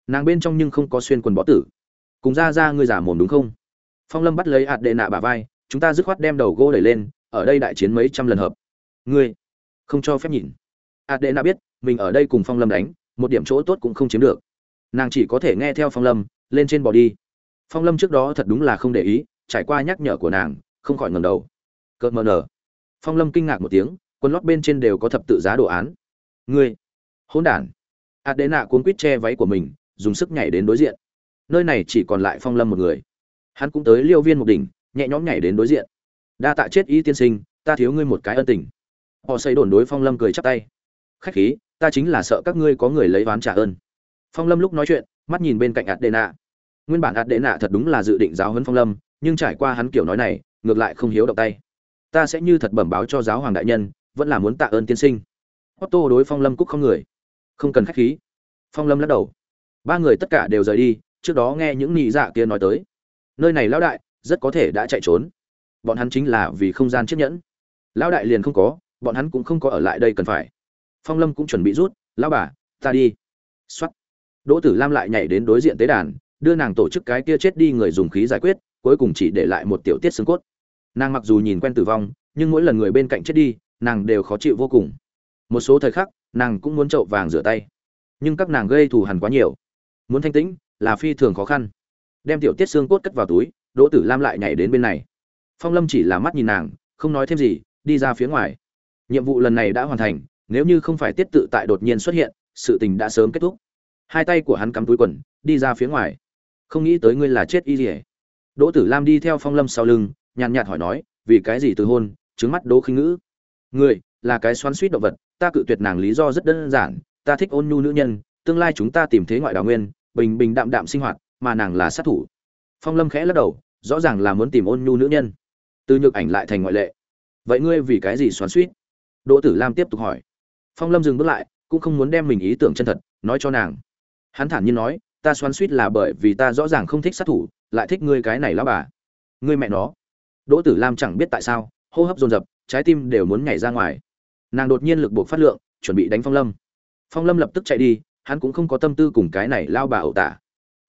A: Nàng bên trong nhưng không có xuyên quần bó tử cùng ra ra ngươi giả mồm đúng không? Phong lâm bắt lấy adena bả vai, chúng ta dứt khoát đem đầu gỗ đẩy lên, ở đây đại chiến mấy trăm lần hợp. Ngươi không cho phép nhìn. Adena biết, mình ở đây cùng phong lâm đánh, một điểm chỗ tốt cũng không chiếm được. Nàng chỉ có thể nghe theo phong lâm, lên trên bò đi. Phong lâm trước đó thật đúng là không để ý, trải qua nhắc nhở của nàng, không khỏi ngầm đầu. Cợt mờ nở. Phong lâm kinh ngạc một tiếng, quần lót bên trên đều có thập tự giá đồ án. Ngươi, hỗn đản. Ạt đệ nạ cuốn quít che váy của mình, dùng sức nhảy đến đối diện nơi này chỉ còn lại phong lâm một người. Hắn cũng tới liêu viên một đỉnh, nhẹ nhõm nhảy đến đối diện. Đa tạ chết y tiên sinh, ta thiếu ngươi một cái ân tình. Họ xây đồn đối phong lâm cười chắp tay. Khách khí, ta chính là sợ các ngươi có người lấy oán trả ơn. Phong lâm lúc nói chuyện, mắt nhìn bên cạnh ạt đệ nạ nguyên bản ạt đệ nạ thật đúng là dự định giáo huấn phong lâm, nhưng trải qua hắn kiểu nói này, ngược lại không hiếu động tay. Ta sẽ như thật bẩm báo cho giáo hoàng đại nhân, vẫn là muốn tạ ơn tiên sinh. Otto đối phong lâm cúc không người. Không cần khách khí. Phong lâm lắc đầu. Ba người tất cả đều rời đi trước đó nghe những nhị dạ kia nói tới. Nơi này lão đại, rất có thể đã chạy trốn. Bọn hắn chính là vì không gian chiếc nhẫn. Lão đại liền không có, bọn hắn cũng không có ở lại đây cần phải. Phong lâm cũng chuẩn bị rút, lão bà, ta đi. X đỗ tử lam lại nhảy đến đối diện tế đàn, đưa nàng tổ chức cái kia chết đi người dùng khí giải quyết, cuối cùng chỉ để lại một tiểu tiết xương cốt. Nàng mặc dù nhìn quen tử vong, nhưng mỗi lần người bên cạnh chết đi, nàng đều khó chịu vô cùng. Một số thời khắc, nàng cũng muốn trậu vàng rửa tay. Nhưng các nàng gây thù hằn quá nhiều. Muốn thanh tĩnh là phi thường khó khăn. Đem tiểu tiết xương cốt cất vào túi, đỗ tử lam lại nhảy đến bên này. Phong lâm chỉ là mắt nhìn nàng, không nói thêm gì, đi ra phía ngoài. Nhiệm vụ lần này đã hoàn thành, nếu như không phải tiết tự tại đột nhiên xuất hiện, sự tình đã sớm kết thúc. Hai tay của hắn cắm túi quần, đi ra phía ngoài. Không nghĩ tới ngươi là chết y rỉa đỗ tử lam đi theo phong lâm sau lưng, nhàn nhạt hỏi nói, vì cái gì từ hôn, trứng mắt đỗ khinh ngữ? Người là cái xoắn suýt động vật, ta cự tuyệt nàng lý do rất đơn giản, ta thích ôn nhu nữ nhân, tương lai chúng ta tìm thế ngoại đào nguyên bình bình đạm đạm sinh hoạt, mà nàng là sát thủ. Phong lâm khẽ lắc đầu, rõ ràng là muốn tìm ôn nhu nữ nhân. Từ nhược ảnh lại thành ngoại lệ. Vậy ngươi vì cái gì xoắn suýt đỗ tử lam tiếp tục hỏi. Phong lâm dừng bước lại, cũng không muốn đem mình ý tưởng chân thật nói cho nàng. Hắn thản nhiên nói, ta xoắn suýt là bởi vì ta rõ ràng không thích sát thủ, lại thích ngươi cái này lão bà. Ngươi mẹ nó. Đỗ tử lam chẳng biết tại sao, hô hấp dồn dập, trái tim đều muốn nhảy ra ngoài. Nàng đột nhiên lực buộc phát lượng, chuẩn bị đánh phong lâm. Phong lâm lập tức chạy đi hắn cũng không có tâm tư cùng cái này lao bà ẩu tả.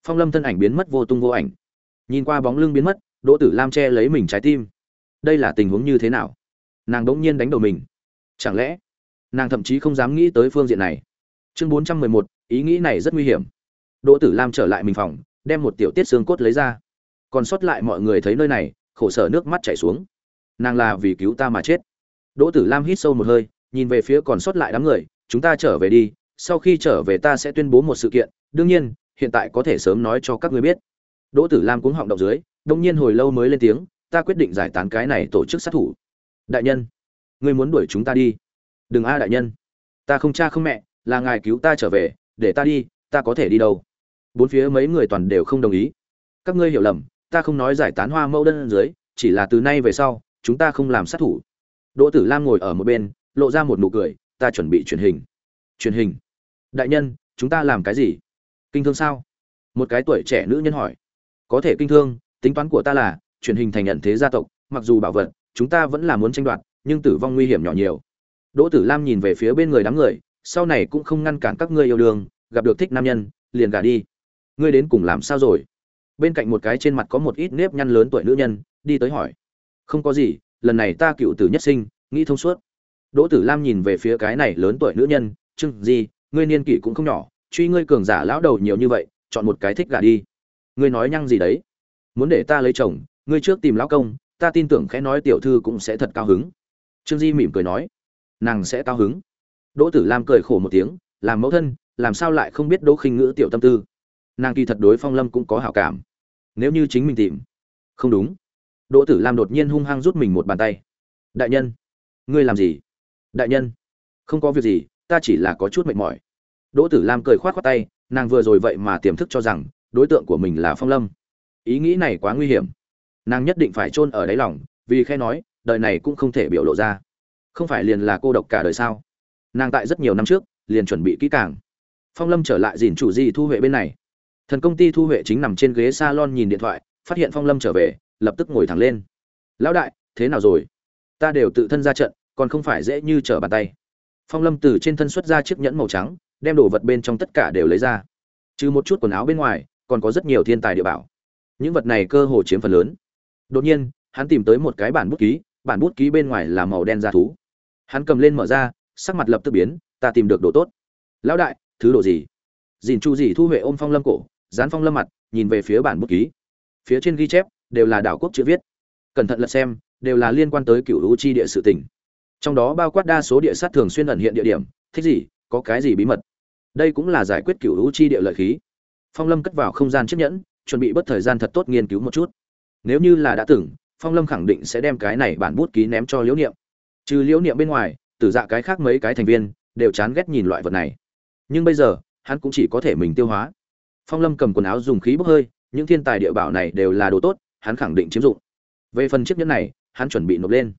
A: Phong lâm thân ảnh biến mất vô tung vô ảnh. Nhìn qua bóng lưng biến mất, đỗ tử lam che lấy mình trái tim. Đây là tình huống như thế nào? Nàng đ ỗ n g nhiên đánh đầu mình. Chẳng lẽ, nàng thậm chí không dám nghĩ tới phương diện này? Chương bốn trăm mười một, ý nghĩ này rất nguy hiểm. Đỗ tử lam trở lại mình phòng, đem một tiểu tiết xương cốt lấy ra. Còn sót lại mọi người thấy nơi này, khổ sở nước mắt chảy xuống. Nàng là vì cứu ta mà chết. Đỗ tử lam hít sâu một hơi, nhìn về phía còn sót lại đám người, chúng ta trở về đi sau khi trở về ta sẽ tuyên bố một sự kiện, đương nhiên, hiện tại có thể sớm nói cho các ngươi biết. Đỗ tử lam cũng họng động dưới đông nhiên hồi lâu mới lên tiếng, ta quyết định giải tán cái này tổ chức sát thủ. Đại nhân, ngươi muốn đuổi chúng ta đi. Đừng a, đại nhân. Ta không cha không mẹ, là ngài cứu ta trở về, để ta đi, ta có thể đi đâu? Bốn phía mấy người toàn đều không đồng ý. Các ngươi hiểu lầm, ta không nói giải tán hoa mẫu đơn dưới, chỉ là từ nay về sau, chúng ta không làm sát thủ. Đỗ tử lam ngồi ở một bên, lộ ra một nụ cười, ta chuẩn bị truyền hình. Truyền hình đại nhân, chúng ta làm cái gì? Kinh thương sao? Một cái tuổi trẻ nữ nhân hỏi. Có thể kinh thương, tính toán của ta là, truyền hình thành nhận thế gia tộc, mặc dù bảo vật, chúng ta vẫn là muốn tranh đoạt, nhưng tử vong nguy hiểm nhỏ nhiều. Đỗ tử lam nhìn về phía bên người đám người, sau này cũng không ngăn cản các ngươi yêu đương, gặp được thích nam nhân, liền gả đi. Ngươi đến cùng làm sao rồi? Bên cạnh một cái trên mặt có một ít nếp nhăn lớn tuổi nữ nhân, đi tới hỏi. Không có gì, lần này ta cựu tử nhất sinh, nghĩ thông suốt. Đỗ tử lam nhìn về phía cái này lớn tuổi nữ nhân chưng gì ngươi niên kỷ cũng không nhỏ, truy ngươi cường giả lão đầu nhiều như vậy, chọn một cái thích gả đi. Ngươi nói nhăng gì đấy? Muốn để ta lấy chồng, ngươi trước tìm lão công, ta tin tưởng khẽ nói tiểu thư cũng sẽ thật cao hứng. Trương di mỉm cười nói, nàng sẽ cao hứng. Đỗ tử lam cười khổ một tiếng, làm mẫu thân, làm sao lại không biết đỗ khinh ngữ tiểu tâm tư? Nàng kỳ thật đối phong lâm cũng có hảo cảm. Nếu như chính mình tìm, không đúng. Đỗ tử lam đột nhiên hung hăng rút mình một bàn tay. Đại nhân, ngươi làm gì? Đại nhân, không có việc gì ta chỉ là có chút mệt mỏi. Đỗ tử lam cười khoát khoát tay, nàng vừa rồi vậy mà tiềm thức cho rằng, đối tượng của mình là phong lâm. Ý nghĩ này quá nguy hiểm. Nàng nhất định phải chôn ở đáy lòng, vì khe nói, đời này cũng không thể biểu lộ ra. Không phải liền là cô độc cả đời sao? Nàng tại rất nhiều năm trước, liền chuẩn bị kỹ càng. Phong lâm trở lại dìn chủ di thu huệ bên này. Thần công ty thu huệ chính nằm trên ghế s a lon nhìn điện thoại, phát hiện phong lâm trở về, lập tức ngồi thẳng lên. Lão đại, thế nào rồi? Ta đều tự thân ra trận, còn không phải dễ như trở bàn tay phong lâm từ trên thân xuất ra chiếc nhẫn màu trắng, đem đồ vật bên trong tất cả đều lấy ra. Trừ một chút quần áo bên ngoài, còn có rất nhiều thiên tài địa bảo. Những vật này cơ hồ chiếm phần lớn. Đột nhiên, hắn tìm tới một cái bản bút ký, bản bút ký bên ngoài là màu đen da thú. Hắn cầm lên mở ra, sắc mặt lập tức biến, ta tìm được đồ tốt. Lão đại, thứ đồ gì? Dìn chu dì thu huệ ôm phong lâm cổ, dán phong lâm mặt, nhìn về phía bản bút ký. Phía trên ghi chép, đều là đảo quốc chữ viết. Cẩn thận lật xem, đều là liên quan tới cựu lũ chi địa sự tỉnh trong đó bao quát đa số địa sát thường xuyên ẩn hiện địa điểm, thích gì, có cái gì bí mật. Đây cũng là giải quyết cựu hữu chi địa lợi khí. Phong lâm cất vào không gian chiếc nhẫn, chuẩn bị bất thời gian thật tốt nghiên cứu một chút. Nếu như là đã từng, phong lâm khẳng định sẽ đem cái này bản bút ký ném cho liễu niệm. Trừ liễu niệm bên ngoài, tử dạ cái khác mấy cái thành viên đều chán ghét nhìn loại vật này. Nhưng bây giờ, hắn cũng chỉ có thể mình tiêu hóa. Phong lâm cầm quần áo dùng khí bốc hơi, những thiên tài địa bảo này đều là đồ tốt, hắn khẳng định chiếm dụng. Về phần chiếc nhẫn này, hắn chuẩn bị nộp lên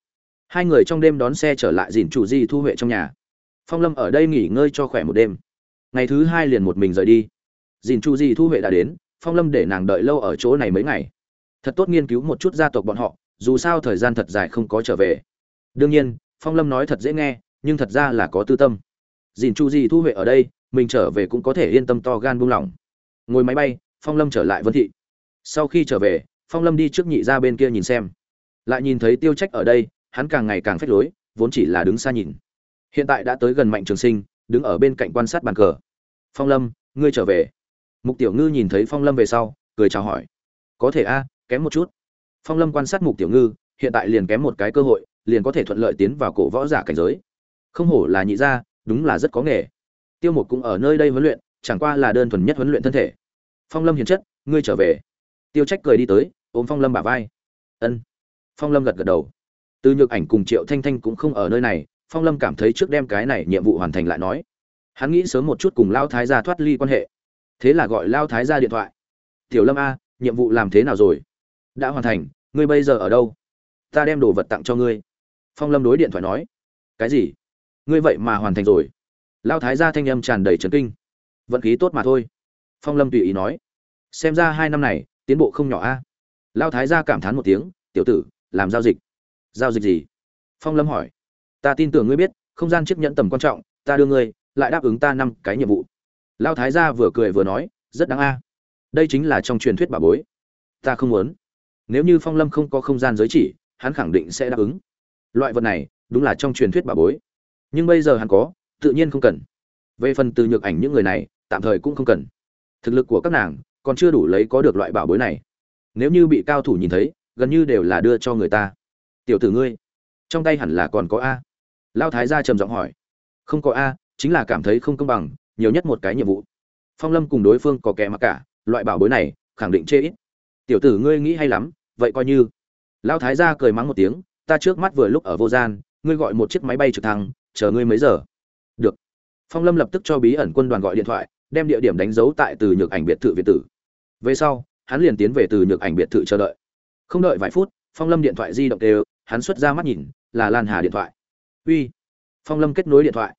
A: hai người trong đêm đón xe trở lại dìn chủ di thu huệ trong nhà. Phong lâm ở đây nghỉ ngơi cho khỏe một đêm. Ngày thứ hai liền một mình rời đi. Dìn chủ di thu huệ đã đến, phong lâm để nàng đợi lâu ở chỗ này mấy ngày. Thật tốt nghiên cứu một chút gia tộc bọn họ, dù sao thời gian thật dài không có trở về. Đương nhiên, phong lâm nói thật dễ nghe, nhưng thật ra là có tư tâm. Dìn chu di thu huệ ở đây, mình trở về cũng có thể yên tâm to gan buông lỏng. Ngồi máy bay, phong lâm trở lại vân thị. Sau khi trở về, phong lâm đi trước nhị ra bên kia nhìn xem. Lại nhìn thấy tiêu trách ở đây hắn càng ngày càng phách lối, vốn chỉ là đứng xa nhìn. Hiện tại đã tới gần mạnh trường sinh, đứng ở bên cạnh quan sát bàn cờ. Phong lâm, ngươi trở về. Mục tiểu ngư nhìn thấy phong lâm về sau, cười chào hỏi. Có thể a, kém một chút. Phong lâm quan sát mục tiểu ngư, hiện tại liền kém một cái cơ hội, liền có thể thuận lợi tiến vào cổ võ giả cảnh giới. Không hổ là nhị gia, đúng là rất có nghề. Tiêu mục cũng ở nơi đây huấn luyện, chẳng qua là đơn thuần nhất huấn luyện thân thể. Phong lâm hiền chất, ngươi trở về. Tiêu trách cười đi tới, ôm phong lâm bả vai. Ân. Phong lâm gật gật đầu từ nhược ảnh cùng triệu thanh thanh cũng không ở nơi này, phong lâm cảm thấy trước đem cái này nhiệm vụ hoàn thành lại nói. Hắn nghĩ sớm một chút cùng lao thái gia thoát ly quan hệ. Thế là gọi lao thái gia điện thoại. Tiểu lâm a, nhiệm vụ làm thế nào rồi? Đã hoàn thành, ngươi bây giờ ở đâu? Ta đem đồ vật tặng cho ngươi. Phong lâm đối điện thoại nói. Cái gì? Ngươi vậy mà hoàn thành rồi? Lao thái gia thanh âm tràn đầy trấn kinh. Vận khí tốt mà thôi. Phong lâm tùy ý nói. Xem ra hai năm này, tiến bộ không nhỏ a. Lao thái gia cảm thán một tiếng. Tiểu tử, làm giao dịch giao dịch gì? Phong lâm hỏi. Ta tin tưởng ngươi biết, không gian chiếc nhẫn tầm quan trọng, ta đưa ngươi, lại đáp ứng ta năm cái nhiệm vụ. Lao thái gia vừa cười vừa nói, rất đáng a. Đây chính là trong truyền thuyết bà bối. Ta không muốn. Nếu như phong lâm không có không gian giới chỉ, hắn khẳng định sẽ đáp ứng. Loại vật này, đúng là trong truyền thuyết bà bối. Nhưng bây giờ hắn có, tự nhiên không cần. Về phần từ nhược ảnh những người này, tạm thời cũng không cần. Thực lực của các nàng, còn chưa đủ lấy có được loại bảo bối này. Nếu như bị cao thủ nhìn thấy, gần như đều là đưa cho người ta tiểu tử ngươi. Trong tay hẳn là còn có a. Lao thái gia trầm giọng hỏi. Không có a, chính là cảm thấy không công bằng, nhiều nhất một cái nhiệm vụ. Phong lâm cùng đối phương có kẻ mặc cả, loại bảo bối này, khẳng định chê ít. Tiểu tử ngươi nghĩ hay lắm, vậy coi như. Lao thái gia cười mắng một tiếng, ta trước mắt vừa lúc ở vô gian, ngươi gọi một chiếc máy bay trực thăng, chờ ngươi mấy giờ? Được. Phong lâm lập tức cho bí ẩn quân đoàn gọi điện thoại, đem địa điểm đánh dấu tại từ nhược ảnh biệt thự việt tử. Về sau, hắn liền tiến về từ nhược ảnh biệt thự chờ đợi. Không đợi vài phút, phong lâm điện thoại di động đều hắn xuất ra mắt nhìn, là lan hà điện thoại. Uy, phong lâm kết nối điện thoại.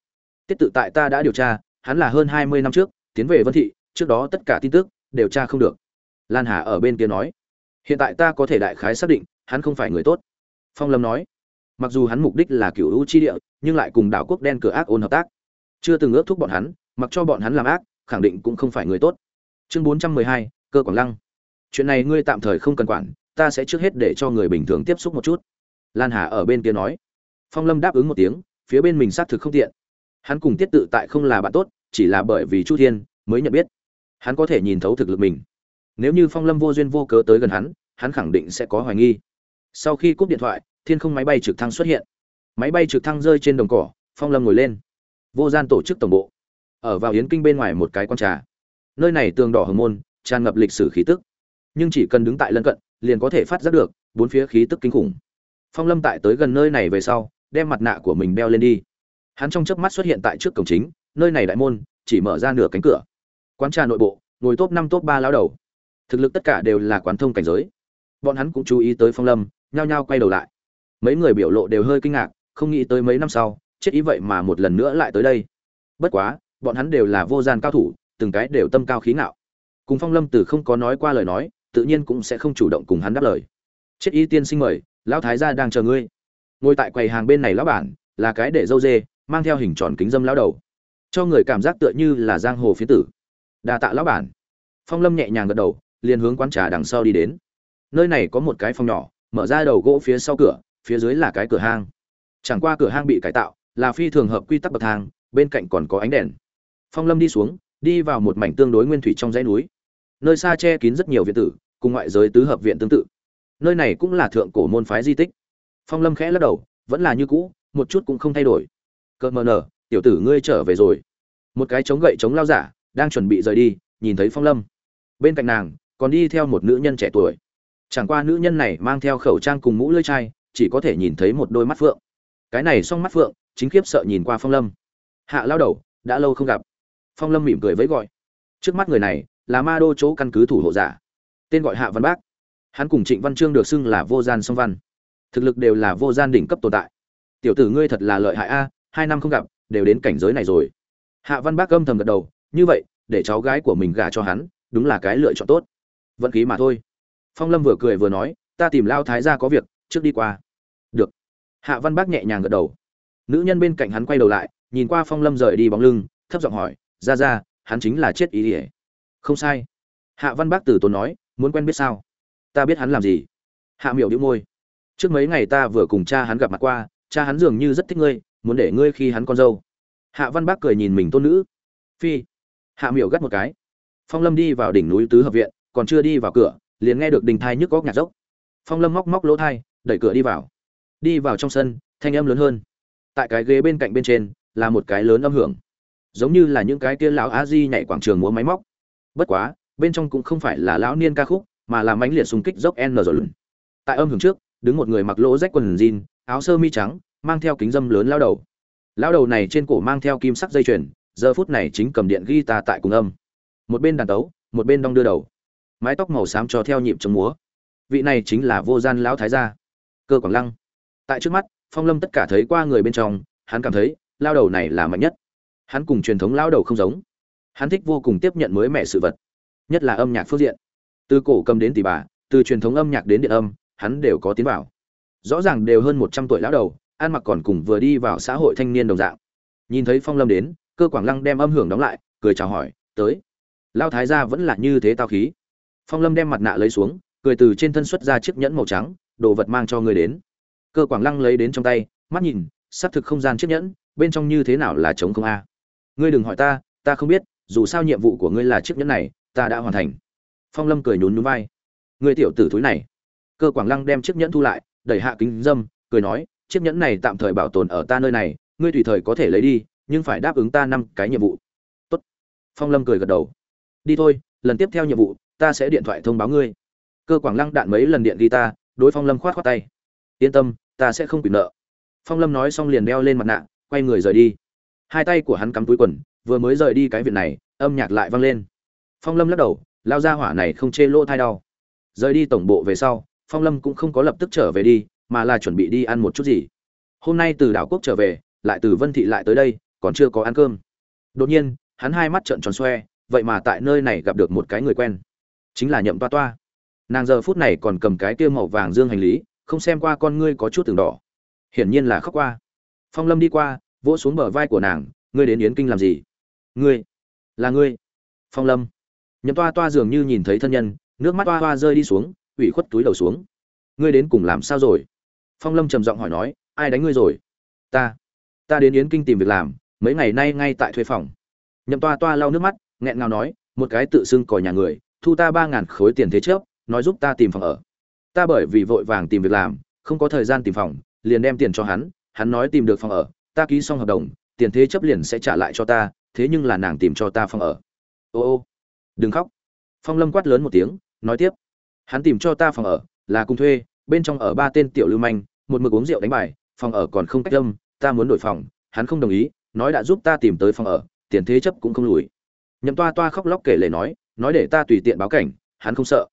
A: Tiết tự tại ta đã điều tra, hắn là hơn hai mươi năm trước, tiến về vân thị, trước đó tất cả tin tức điều tra không được. Lan hà ở bên kia nói. Hiện tại ta có thể đại khái xác định, hắn không phải người tốt. Phong lâm nói. Mặc dù hắn mục đích là cựu hữu chi địa, nhưng lại cùng đảo quốc đen cửa ác ôn hợp tác. Chưa từng ước thúc bọn hắn, mặc cho bọn hắn làm ác, khẳng định cũng không phải người tốt. Chương bốn trăm mười hai, cơ quảng lăng. Chuyện này ngươi tạm thời không cần quản, ta sẽ trước hết để cho người bình thường tiếp xúc một chút lan hà ở bên kia nói. Phong lâm đáp ứng một tiếng, phía bên mình xác thực không tiện. Hắn cùng tiết tự tại không là bạn tốt, chỉ là bởi vì chu thiên mới nhận biết. Hắn có thể nhìn thấu thực lực mình. Nếu như phong lâm vô duyên vô cớ tới gần hắn hắn khẳng định sẽ có hoài nghi. Sau khi cúp điện thoại, thiên không máy bay trực thăng xuất hiện. Máy bay trực thăng rơi trên đồng cỏ, phong lâm ngồi lên. Vô gian tổ chức tổng bộ. Ở vào yến kinh bên ngoài một cái con trà. Nơi này tường đỏ hồng môn, tràn ngập lịch sử khí tức. Nhưng chỉ cần đứng tại lân cận, liền có thể phát giác được bốn phía khí tức kinh khủng phong lâm tại tới gần nơi này về sau, đem mặt nạ của mình đeo lên đi. Hắn trong chớp mắt xuất hiện tại trước cổng chính, nơi này đại môn, chỉ mở ra nửa cánh cửa. Quán trà nội bộ, ngồi top năm, top ba lao đầu. Thực lực tất cả đều là quán thông cảnh giới. Bọn hắn cũng chú ý tới phong lâm, nhao nhao quay đầu lại. Mấy người biểu lộ đều hơi kinh ngạc, không nghĩ tới mấy năm sau, chết ý vậy mà một lần nữa lại tới đây. Bất quá, bọn hắn đều là vô gian cao thủ, từng cái đều tâm cao khí ngạo. Cùng phong lâm từ không có nói qua lời nói, tự nhiên cũng sẽ không chủ động cùng hắn đáp lời. Chết ý tiên sinh mời lão thái gia đang chờ ngươi. Ngồi tại quầy hàng bên này lão bản, là cái để dâu dê, mang theo hình tròn kính dâm lão đầu. Cho người cảm giác tựa như là giang hồ phía tử. Đa tạ lão bản. Phong lâm nhẹ nhàng gật đầu, liền hướng quán trà đằng sau đi đến. Nơi này có một cái phòng nhỏ, mở ra đầu gỗ phía sau cửa, phía dưới là cái cửa hang. Chẳng qua cửa hang bị cải tạo, là phi thường hợp quy tắc bậc thang, bên cạnh còn có ánh đèn. Phong lâm đi xuống, đi vào một mảnh tương đối nguyên thủy trong dãy núi. Nơi xa che kín rất nhiều viện tử, cùng ngoại giới tứ hợp viện tương tự nơi này cũng là thượng cổ môn phái di tích. Phong lâm khẽ lắc đầu, vẫn là như cũ, một chút cũng không thay đổi. Cợt mờ nở, tiểu tử ngươi trở về rồi. Một cái chống gậy chống lao giả, đang chuẩn bị rời đi, nhìn thấy phong lâm. Bên cạnh nàng, còn đi theo một nữ nhân trẻ tuổi. Chẳng qua nữ nhân này mang theo khẩu trang cùng mũ lưỡi chai, chỉ có thể nhìn thấy một đôi mắt phượng. Cái này xong mắt phượng, chính khiếp sợ nhìn qua phong lâm. Hạ lao đầu, đã lâu không gặp. Phong lâm mỉm cười với gọi. Trước mắt người này, là ma đô chỗ căn cứ thủ hộ giả. Tên gọi hạ văn bác hắn cùng trịnh văn trương được xưng là vô gian song văn. Thực lực đều là vô gian đỉnh cấp tồn tại. Tiểu tử ngươi thật là lợi hại a, hai năm không gặp, đều đến cảnh giới này rồi. Hạ văn bác âm thầm gật đầu, như vậy, để cháu gái của mình gả cho hắn, đúng là cái lựa chọn tốt. Vận khí mà thôi. Phong lâm vừa cười vừa nói, ta tìm lao thái ra có việc, trước đi qua. Được. Hạ văn bác nhẹ nhàng gật đầu. Nữ nhân bên cạnh hắn quay đầu lại, nhìn qua phong lâm rời đi bóng lưng, thấp giọng hỏi ra ra hắn chính là chết ý ỉa không sai. Hạ văn bác từ tốn nói, muốn quen biết sao? Ta biết hắn làm gì. Hạ miểu đĩu môi. Trước mấy ngày ta vừa cùng cha hắn gặp mặt qua, cha hắn dường như rất thích ngươi, muốn để ngươi khi hắn con dâu. Hạ văn bác cười nhìn mình tôn nữ. Phi. Hạ miểu gắt một cái. Phong lâm đi vào đỉnh núi tứ hợp viện, còn chưa đi vào cửa, liền nghe được đình thai nhức góc nhạc dốc. Phong lâm móc móc lỗ thai, đẩy cửa đi vào. Đi vào trong sân, thanh âm lớn hơn. Tại cái ghế bên cạnh bên trên, là một cái lớn âm hưởng. Giống như là những cái kia lão a di nhảy quảng trường múa máy móc. Bất quá, bên trong cũng không phải là lão niên ca khúc mà là mãnh liệt xung kích dốc n rồi. Lùn tại âm hưởng trước, đứng một người mặc lỗ rách quần jean, áo sơ mi trắng, mang theo kính dâm lớn lao đầu. Lao đầu này trên cổ mang theo kim sắc dây chuyền, giờ phút này chính cầm điện guitar tại cùng âm. Một bên đàn tấu, một bên đong đưa đầu. Mái tóc màu xám cho theo nhịp chống múa. Vị này chính là vô gian lão thái gia, cơ quảng lăng. Tại trước mắt, phong lâm tất cả thấy qua người bên trong, hắn cảm thấy, lao đầu này là mạnh nhất. Hắn cùng truyền thống lao đầu không giống. Hắn thích vô cùng tiếp nhận mới mẻ sự vật, nhất là âm nhạc phương diện từ cổ cầm đến tỷ bà, từ truyền thống âm nhạc đến điện âm, hắn đều có tiến vào. Rõ ràng đều hơn một trăm tuổi lão đầu, ăn mặc còn cùng vừa đi vào xã hội thanh niên đồng dạng. Nhìn thấy phong lâm đến, cơ quảng lăng đem âm hưởng đóng lại, cười chào hỏi, tới. Lao thái gia vẫn là như thế tao khí. Phong lâm đem mặt nạ lấy xuống, cười từ trên thân xuất ra chiếc nhẫn màu trắng, đồ vật mang cho người đến. Cơ quảng lăng lấy đến trong tay, mắt nhìn, xác thực không gian chiếc nhẫn, bên trong như thế nào là chống không a? Ngươi đừng hỏi ta ta không biết, dù sao nhiệm vụ của ngươi là chiếc nhẫn này, ta đã hoàn thành phong lâm cười nhún nhún vai. Ngươi tiểu tử thúi này. Cơ quảng lăng đem chiếc nhẫn thu lại, đẩy hạ kính dâm, cười nói, chiếc nhẫn này tạm thời bảo tồn ở ta nơi này, ngươi tùy thời có thể lấy đi, nhưng phải đáp ứng ta năm cái nhiệm vụ. Tốt. phong lâm cười gật đầu. Đi thôi, lần tiếp theo nhiệm vụ, ta sẽ điện thoại thông báo ngươi. Cơ quảng lăng đạn mấy lần điện ghi ta, đối phong lâm khoát khoát tay. Yên tâm, ta sẽ không bị nợ. Phong lâm nói xong liền đeo lên mặt nạ, quay người rời đi. Hai tay của hắn cắm túi quần, vừa mới rời đi cái viện này, âm nhạc lại vang lên. Phong lâm lắc đầu lao ra hỏa này không chê lỗ thai đau. Rời đi tổng bộ về sau, phong lâm cũng không có lập tức trở về đi, mà là chuẩn bị đi ăn một chút gì. Hôm nay từ đảo quốc trở về, lại từ vân thị lại tới đây, còn chưa có ăn cơm. Đột nhiên, hắn hai mắt trợn tròn xoe, vậy mà tại nơi này gặp được một cái người quen. Chính là nhậm toa toa. Nàng giờ phút này còn cầm cái kia màu vàng dương hành lý, không xem qua con ngươi có chút từng đỏ. Hiển nhiên là khóc qua. Phong lâm đi qua, vỗ xuống bờ vai của nàng, ngươi đến yến kinh làm gì? Ngươi, là ngươi. Phong lâm nhậm toa toa dường như nhìn thấy thân nhân, nước mắt toa toa rơi đi xuống, ủy khuất túi đầu xuống. Ngươi đến cùng làm sao rồi? Phong lâm trầm giọng hỏi nói, ai đánh ngươi rồi? Ta ta đến yến kinh tìm việc làm, mấy ngày nay ngay tại thuê phòng. Nhậm toa toa lau nước mắt, nghẹn ngào nói, một cái tự xưng còi nhà người, thu ta ba ngàn khối tiền thế trước, nói giúp ta tìm phòng ở. Ta bởi vì vội vàng tìm việc làm, không có thời gian tìm phòng, liền đem tiền cho hắn hắn nói tìm được phòng ở, ta ký xong hợp đồng, tiền thế chấp liền sẽ trả lại cho ta, thế nhưng là nàng tìm cho ta phòng ở. Ô ô đừng khóc. Phong lâm quát lớn một tiếng, nói tiếp. Hắn tìm cho ta phòng ở, là cùng thuê, bên trong ở ba tên tiểu lưu manh, một mực uống rượu đánh bài, phòng ở còn không cách lâm ta muốn đổi phòng, hắn không đồng ý, nói đã giúp ta tìm tới phòng ở, tiền thế chấp cũng không lùi. Nhậm toa toa khóc lóc kể lể nói nói để ta tùy tiện báo cảnh, hắn không sợ.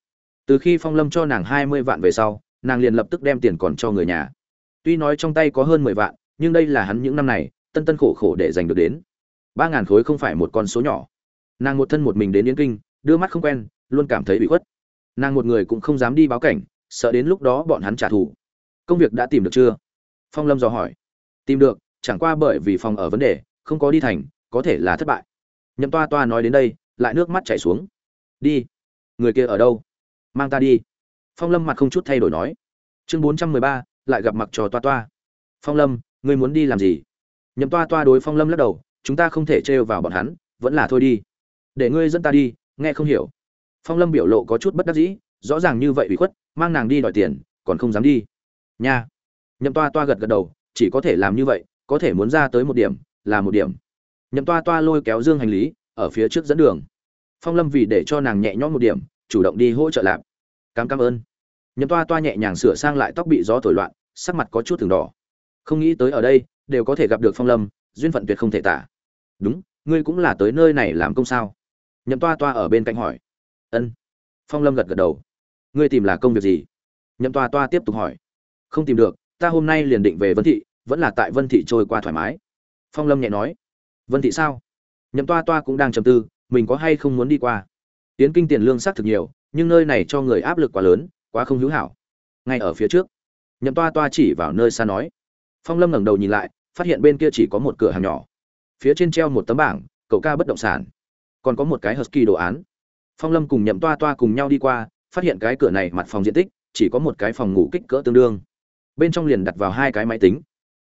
A: Từ khi phong lâm cho nàng hai mươi vạn về sau, nàng liền lập tức đem tiền còn cho người nhà. Tuy nói trong tay có hơn mười vạn, nhưng đây là hắn những năm này, tân tân khổ khổ để giành được đến. ba ngàn khối không phải một con số nhỏ nàng một thân một mình đến yến kinh, đưa mắt không quen, luôn cảm thấy bị khuất. Nàng một người cũng không dám đi báo cảnh, sợ đến lúc đó bọn hắn trả thù. Công việc đã tìm được chưa? Phong lâm dò hỏi. Tìm được, chẳng qua bởi vì phòng ở vấn đề, không có đi thành, có thể là thất bại. Nhậm toa toa nói đến đây, lại nước mắt chảy xuống. Đi. Người kia ở đâu? Mang ta đi. Phong lâm mặt không chút thay đổi nói. Chương bốn trăm mười ba, lại gặp mặc trò toa toa. Phong lâm, ngươi muốn đi làm gì? Nhậm toa toa đối phong lâm lắc đầu, chúng ta không thể trêu vào bọn hắn, vẫn là thôi đi để ngươi dẫn ta đi, nghe không hiểu. Phong lâm biểu lộ có chút bất đắc dĩ, rõ ràng như vậy bị khuất, mang nàng đi đòi tiền, còn không dám đi. Nha. Nhậm toa toa gật gật đầu, chỉ có thể làm như vậy, có thể muốn ra tới một điểm, là một điểm. Nhậm toa toa lôi kéo dương hành lý, ở phía trước dẫn đường. Phong lâm vì để cho nàng nhẹ nhõm một điểm, chủ động đi hỗ trợ lạp. Cám cảm ơn. Nhậm toa toa nhẹ nhàng sửa sang lại tóc bị gió thổi loạn, sắc mặt có chút thường đỏ. Không nghĩ tới ở đây, đều có thể gặp được phong lâm, duyên phận tuyệt không thể tả. Đúng, ngươi cũng là tới nơi này làm công sao? Nhậm toa toa ở bên cạnh hỏi. Ân. Phong lâm gật gật đầu. Ngươi tìm là công việc gì? Nhậm toa toa tiếp tục hỏi. Không tìm được, ta hôm nay liền định về vân thị, vẫn là tại vân thị trôi qua thoải mái. Phong lâm nhẹ nói. Vân thị sao? Nhậm toa toa cũng đang trầm tư, mình có hay không muốn đi qua? Tiến kinh tiền lương xác thực nhiều, nhưng nơi này cho người áp lực quá lớn, quá không hữu hảo. Ngay ở phía trước, nhậm toa toa chỉ vào nơi xa nói. Phong lâm ngẩng đầu nhìn lại, phát hiện bên kia chỉ có một cửa hàng nhỏ. Phía trên treo một tấm bảng, cậu ca bất động sản còn có một cái husky đồ án. Phong lâm cùng nhậm toa toa cùng nhau đi qua, phát hiện cái cửa này mặt phòng diện tích chỉ có một cái phòng ngủ kích cỡ tương đương. Bên trong liền đặt vào hai cái máy tính.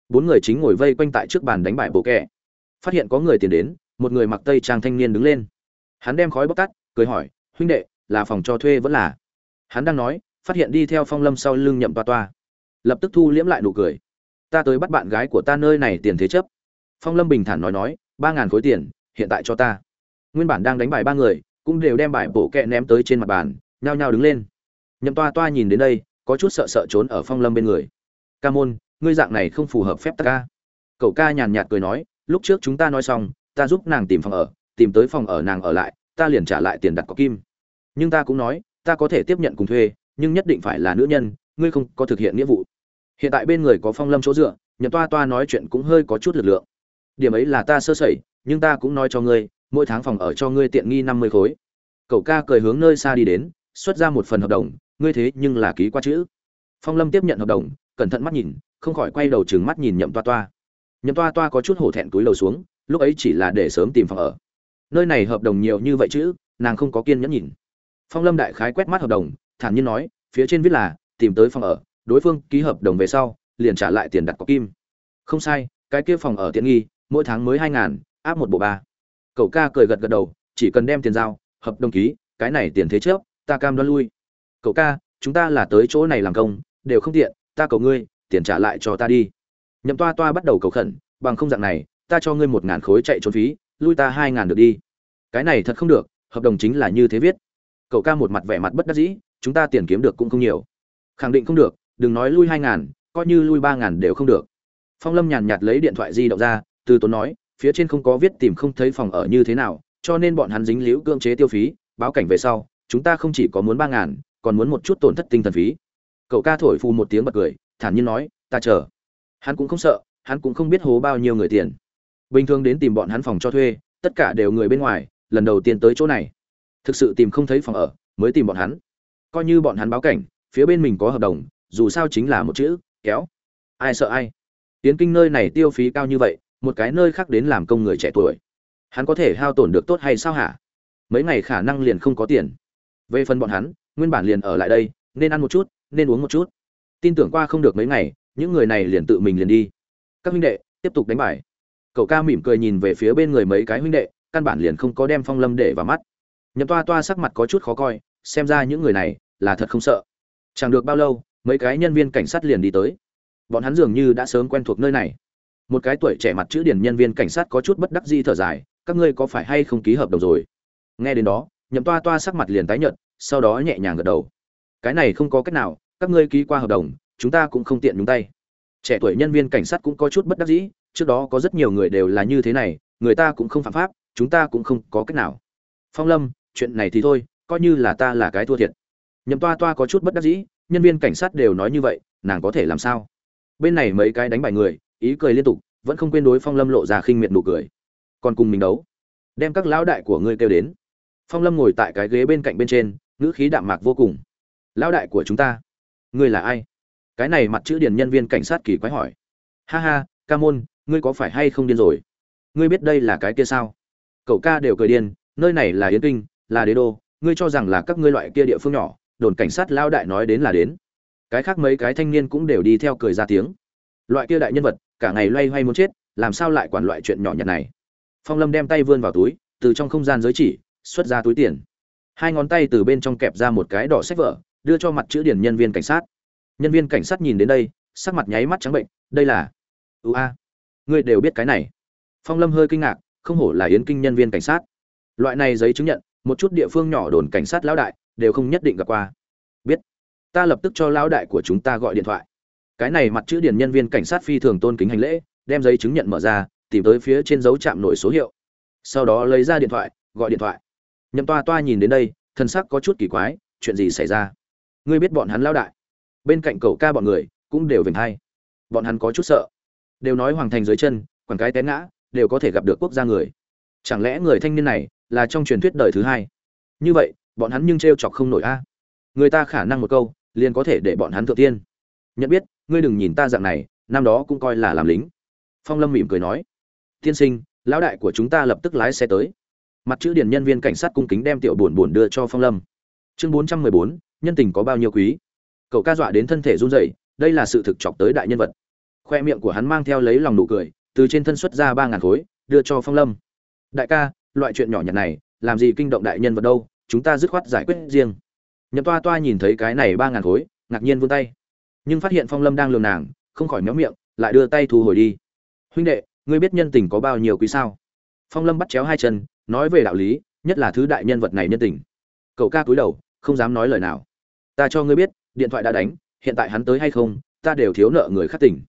A: Bốn người chính ngồi vây quanh tại trước bàn đánh bại bộ kẹ. Phát hiện có người tiền đến, một người mặc tây trang thanh niên đứng lên. Hắn đem khói bóc tắt, cười hỏi, huynh đệ, là phòng cho thuê vẫn là? Hắn đang nói, phát hiện đi theo phong lâm sau lưng nhậm toa toa. Lập tức thu liễm lại nụ cười. Ta tới bắt bạn gái của ta nơi này tiền thế chấp. Phong lâm bình thản nói nói, ba ngàn khối tiền, hiện tại cho ta nguyên bản đang đánh bài ba người, cũng đều đem bài bộ kẹ ném tới trên mặt bàn, nhao nhao đứng lên. Nhậm toa toa nhìn đến đây, có chút sợ sợ trốn ở phong lâm bên người. Ca môn, ngươi dạng này không phù hợp phép ta ca cậu ca nhàn nhạt cười nói, lúc trước chúng ta nói xong, ta giúp nàng tìm phòng ở, tìm tới phòng ở nàng ở lại, ta liền trả lại tiền đặt có kim. Nhưng ta cũng nói, ta có thể tiếp nhận cùng thuê, nhưng nhất định phải là nữ nhân, ngươi không có thực hiện nghĩa vụ. Hiện tại bên người có phong lâm chỗ dựa, nhậm toa toa nói chuyện cũng hơi có chút lực lượng. Điểm ấy là ta sơ sẩy, nhưng ta cũng nói cho ngươi mỗi tháng phòng ở cho ngươi tiện nghi năm mươi khối. Cậu ca cười hướng nơi xa đi đến, xuất ra một phần hợp đồng, ngươi thế nhưng là ký qua chữ. Phong lâm tiếp nhận hợp đồng, cẩn thận mắt nhìn, không khỏi quay đầu trừng mắt nhìn nhậm toa toa. Nhậm toa toa có chút hổ thẹn túi lầu xuống, lúc ấy chỉ là để sớm tìm phòng ở. Nơi này hợp đồng nhiều như vậy chứ nàng không có kiên nhẫn nhìn. Phong lâm đại khái quét mắt hợp đồng, thản nhiên nói, phía trên viết là, tìm tới phòng ở, đối phương ký hợp đồng về sau, liền trả lại tiền đặt cọc kim. Không sai, cái kia phòng ở tiện nghi, mỗi tháng mới hai ngàn, áp một bộ ba cậu ca cười gật gật đầu, chỉ cần đem tiền giao, hợp đồng ký, cái này tiền thế trước ta cam đoan lui. Cậu ca, chúng ta là tới chỗ này làm công, đều không tiện, ta cầu ngươi, tiền trả lại cho ta đi. Nhậm toa toa bắt đầu cầu khẩn, bằng không dạng này, ta cho ngươi một ngàn khối chạy trốn phí, lui ta hai ngàn được đi. Cái này thật không được, hợp đồng chính là như thế viết. Cậu ca một mặt vẻ mặt bất đắc dĩ, chúng ta tiền kiếm được cũng không nhiều. Khẳng định không được, đừng nói lui hai ngàn, coi như lui ba ngàn đều không được. Phong lâm nhàn nhạt lấy điện thoại di động ra, từ tốn nói phía trên không có viết tìm không thấy phòng ở như thế nào, cho nên bọn hắn dính liễu cưỡng chế tiêu phí, báo cảnh về sau, chúng ta không chỉ có muốn ba ngàn, còn muốn một chút tổn thất tinh thần phí. Cậu ca thổi phù một tiếng bật cười, thản nhiên nói, ta chờ. Hắn cũng không sợ, hắn cũng không biết hố bao nhiêu người tiền. Bình thường đến tìm bọn hắn phòng cho thuê, tất cả đều người bên ngoài, lần đầu tiên tới chỗ này. Thực sự tìm không thấy phòng ở, mới tìm bọn hắn. Coi như bọn hắn báo cảnh, phía bên mình có hợp đồng, dù sao chính là một chữ, kéo. Ai sợ ai? Tiến kinh nơi này tiêu phí cao như vậy một cái nơi khác đến làm công người trẻ tuổi. Hắn có thể hao tổn được tốt hay sao hả? Mấy ngày khả năng liền không có tiền. Về phần bọn hắn, nguyên bản liền ở lại đây, nên ăn một chút, nên uống một chút. Tin tưởng qua không được mấy ngày, những người này liền tự mình liền đi. Các huynh đệ, tiếp tục đánh bài. Cậu ca mỉm cười nhìn về phía bên người mấy cái huynh đệ, căn bản liền không có đem phong lâm để vào mắt. Nhậm toa toa sắc mặt có chút khó coi, xem ra những người này là thật không sợ. Chẳng được bao lâu, mấy cái nhân viên cảnh sát liền đi tới. Bọn hắn dường như đã sớm quen thuộc nơi này một cái tuổi trẻ mặt chữ điển nhân viên cảnh sát có chút bất đắc di thở dài, các ngươi có phải hay không ký hợp đồng rồi? Nghe đến đó, nhậm toa toa sắc mặt liền tái nhợt, sau đó nhẹ nhàng gật đầu. Cái này không có cách nào, các ngươi ký qua hợp đồng, chúng ta cũng không tiện nhúng tay. Trẻ tuổi nhân viên cảnh sát cũng có chút bất đắc dĩ, trước đó có rất nhiều người đều là như thế này, người ta cũng không phạm pháp, chúng ta cũng không có cách nào. Phong lâm, chuyện này thì thôi, coi như là ta là cái thua thiệt. Nhậm toa toa có chút bất đắc dĩ, nhân viên cảnh sát đều nói như vậy, nàng có thể làm sao? Bên này mấy cái đánh bài người ý cười liên tục, vẫn không quên đối phong lâm lộ ra khinh miệt nụ cười. Còn cùng mình đấu, đem các lão đại của ngươi kêu đến. Phong lâm ngồi tại cái ghế bên cạnh bên trên, ngữ khí đạm mạc vô cùng. Lão đại của chúng ta, ngươi là ai? Cái này mặt chữ điền nhân viên cảnh sát kỳ quái hỏi. Ha ha, ca môn, ngươi có phải hay không điên rồi? Ngươi biết đây là cái kia sao? Cậu ca đều cười điên, nơi này là yến kinh, là đế đô, ngươi cho rằng là các ngươi loại kia địa phương nhỏ, đồn cảnh sát lao đại nói đến là đến. Cái khác mấy cái thanh niên cũng đều đi theo cười ra tiếng. Loại kia đại nhân vật cả ngày loay hoay muốn chết, làm sao lại quản loại chuyện nhỏ nhặt này? Phong lâm đem tay vươn vào túi, từ trong không gian giới chỉ, xuất ra túi tiền. Hai ngón tay từ bên trong kẹp ra một cái đỏ sách vở, đưa cho mặt chữ điển nhân viên cảnh sát. Nhân viên cảnh sát nhìn đến đây, sắc mặt nháy mắt trắng bệnh, đây là, ưu a, ngươi đều biết cái này. Phong lâm hơi kinh ngạc, không hổ là yến kinh nhân viên cảnh sát. Loại này giấy chứng nhận, một chút địa phương nhỏ đồn cảnh sát lão đại, đều không nhất định gặp qua. Biết, ta lập tức cho lão đại của chúng ta gọi điện thoại cái này mặt chữ điển nhân viên cảnh sát phi thường tôn kính hành lễ, đem giấy chứng nhận mở ra, tìm tới phía trên dấu chạm nổi số hiệu. Sau đó lấy ra điện thoại, gọi điện thoại. Nhậm toa toa nhìn đến đây thân sắc có chút kỳ quái, chuyện gì xảy ra? Ngươi biết bọn hắn lao đại. Bên cạnh cậu ca bọn người, cũng đều vểnh hay bọn hắn có chút sợ. Đều nói hoàng thành dưới chân quảng cái té ngã, đều có thể gặp được quốc gia người. Chẳng lẽ người thanh niên này là trong truyền thuyết đời thứ hai? Như vậy, bọn hắn nhưng t chọc không nổi a. Người ta khả năng một câu, liền có thể để bọn hắn thượng tiên. Nhận biết ngươi đừng nhìn ta dạng này, năm đó cũng coi là làm lính. Phong lâm mỉm cười nói. Tiên sinh, lão đại của chúng ta lập tức lái xe tới. Mặt chữ điển nhân viên cảnh sát cung kính đem tiểu buồn buồn đưa cho phong lâm. Chương bốn trăm mười bốn, nhân tình có bao nhiêu quý? Cậu ca dọa đến thân thể run rẩy, đây là sự thực chọc tới đại nhân vật. Khoe miệng của hắn mang theo lấy lòng nụ cười, từ trên thân xuất ra ba ngàn khối, đưa cho phong lâm. Đại ca, loại chuyện nhỏ nhặt này, làm gì kinh động đại nhân vật đâu, chúng ta dứt khoát giải quyết riêng. Nhậm toa toa nhìn thấy cái này ba ngàn khối, ngạc nhiên vươn tay nhưng phát hiện phong lâm đang lường nàng, không khỏi méo miệng, lại đưa tay thu hồi đi. Huynh đệ, ngươi biết nhân tình có bao nhiêu quý sao? Phong lâm bắt chéo hai chân, nói về đạo lý, nhất là thứ đại nhân vật này nhân tình. Cậu ca cúi đầu, không dám nói lời nào. Ta cho ngươi biết, điện thoại đã đánh, hiện tại hắn tới hay không, ta đều thiếu nợ người khác tỉnh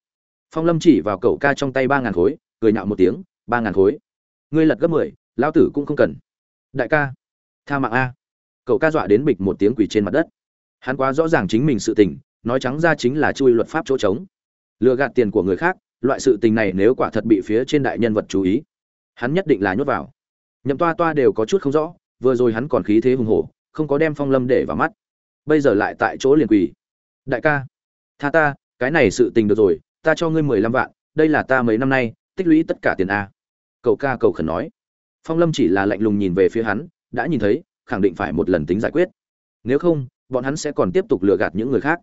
A: phong lâm chỉ vào cậu ca trong tay ba ngàn khối, cười nhạo một tiếng, ba ngàn khối? Ngươi lật gấp mười, lão tử cũng không cần. Đại ca, tha mạng a. Cậu ca dọa đến bịch một tiếng quỳ trên mặt đất. Hắn quá rõ ràng chính mình sự tình nói trắng ra chính là chui luật pháp chỗ trống. Lừa gạt tiền của người khác, loại sự tình này nếu quả thật bị phía trên đại nhân vật chú ý, hắn nhất định là nhốt vào. Nhậm toa toa đều có chút không rõ, vừa rồi hắn còn khí thế hùng hổ, không có đem phong lâm để vào mắt. Bây giờ lại tại chỗ liền quỳ. Đại ca, tha ta, cái này sự tình được rồi, ta cho ngươi mười lăm vạn, đây là ta mấy năm nay, tích lũy tất cả tiền a. Cậu ca cầu khẩn nói. Phong lâm chỉ là lạnh lùng nhìn về phía hắn, đã nhìn thấy, khẳng định phải một lần tính giải quyết. Nếu không, bọn hắn sẽ còn tiếp tục lừa gạt những người khác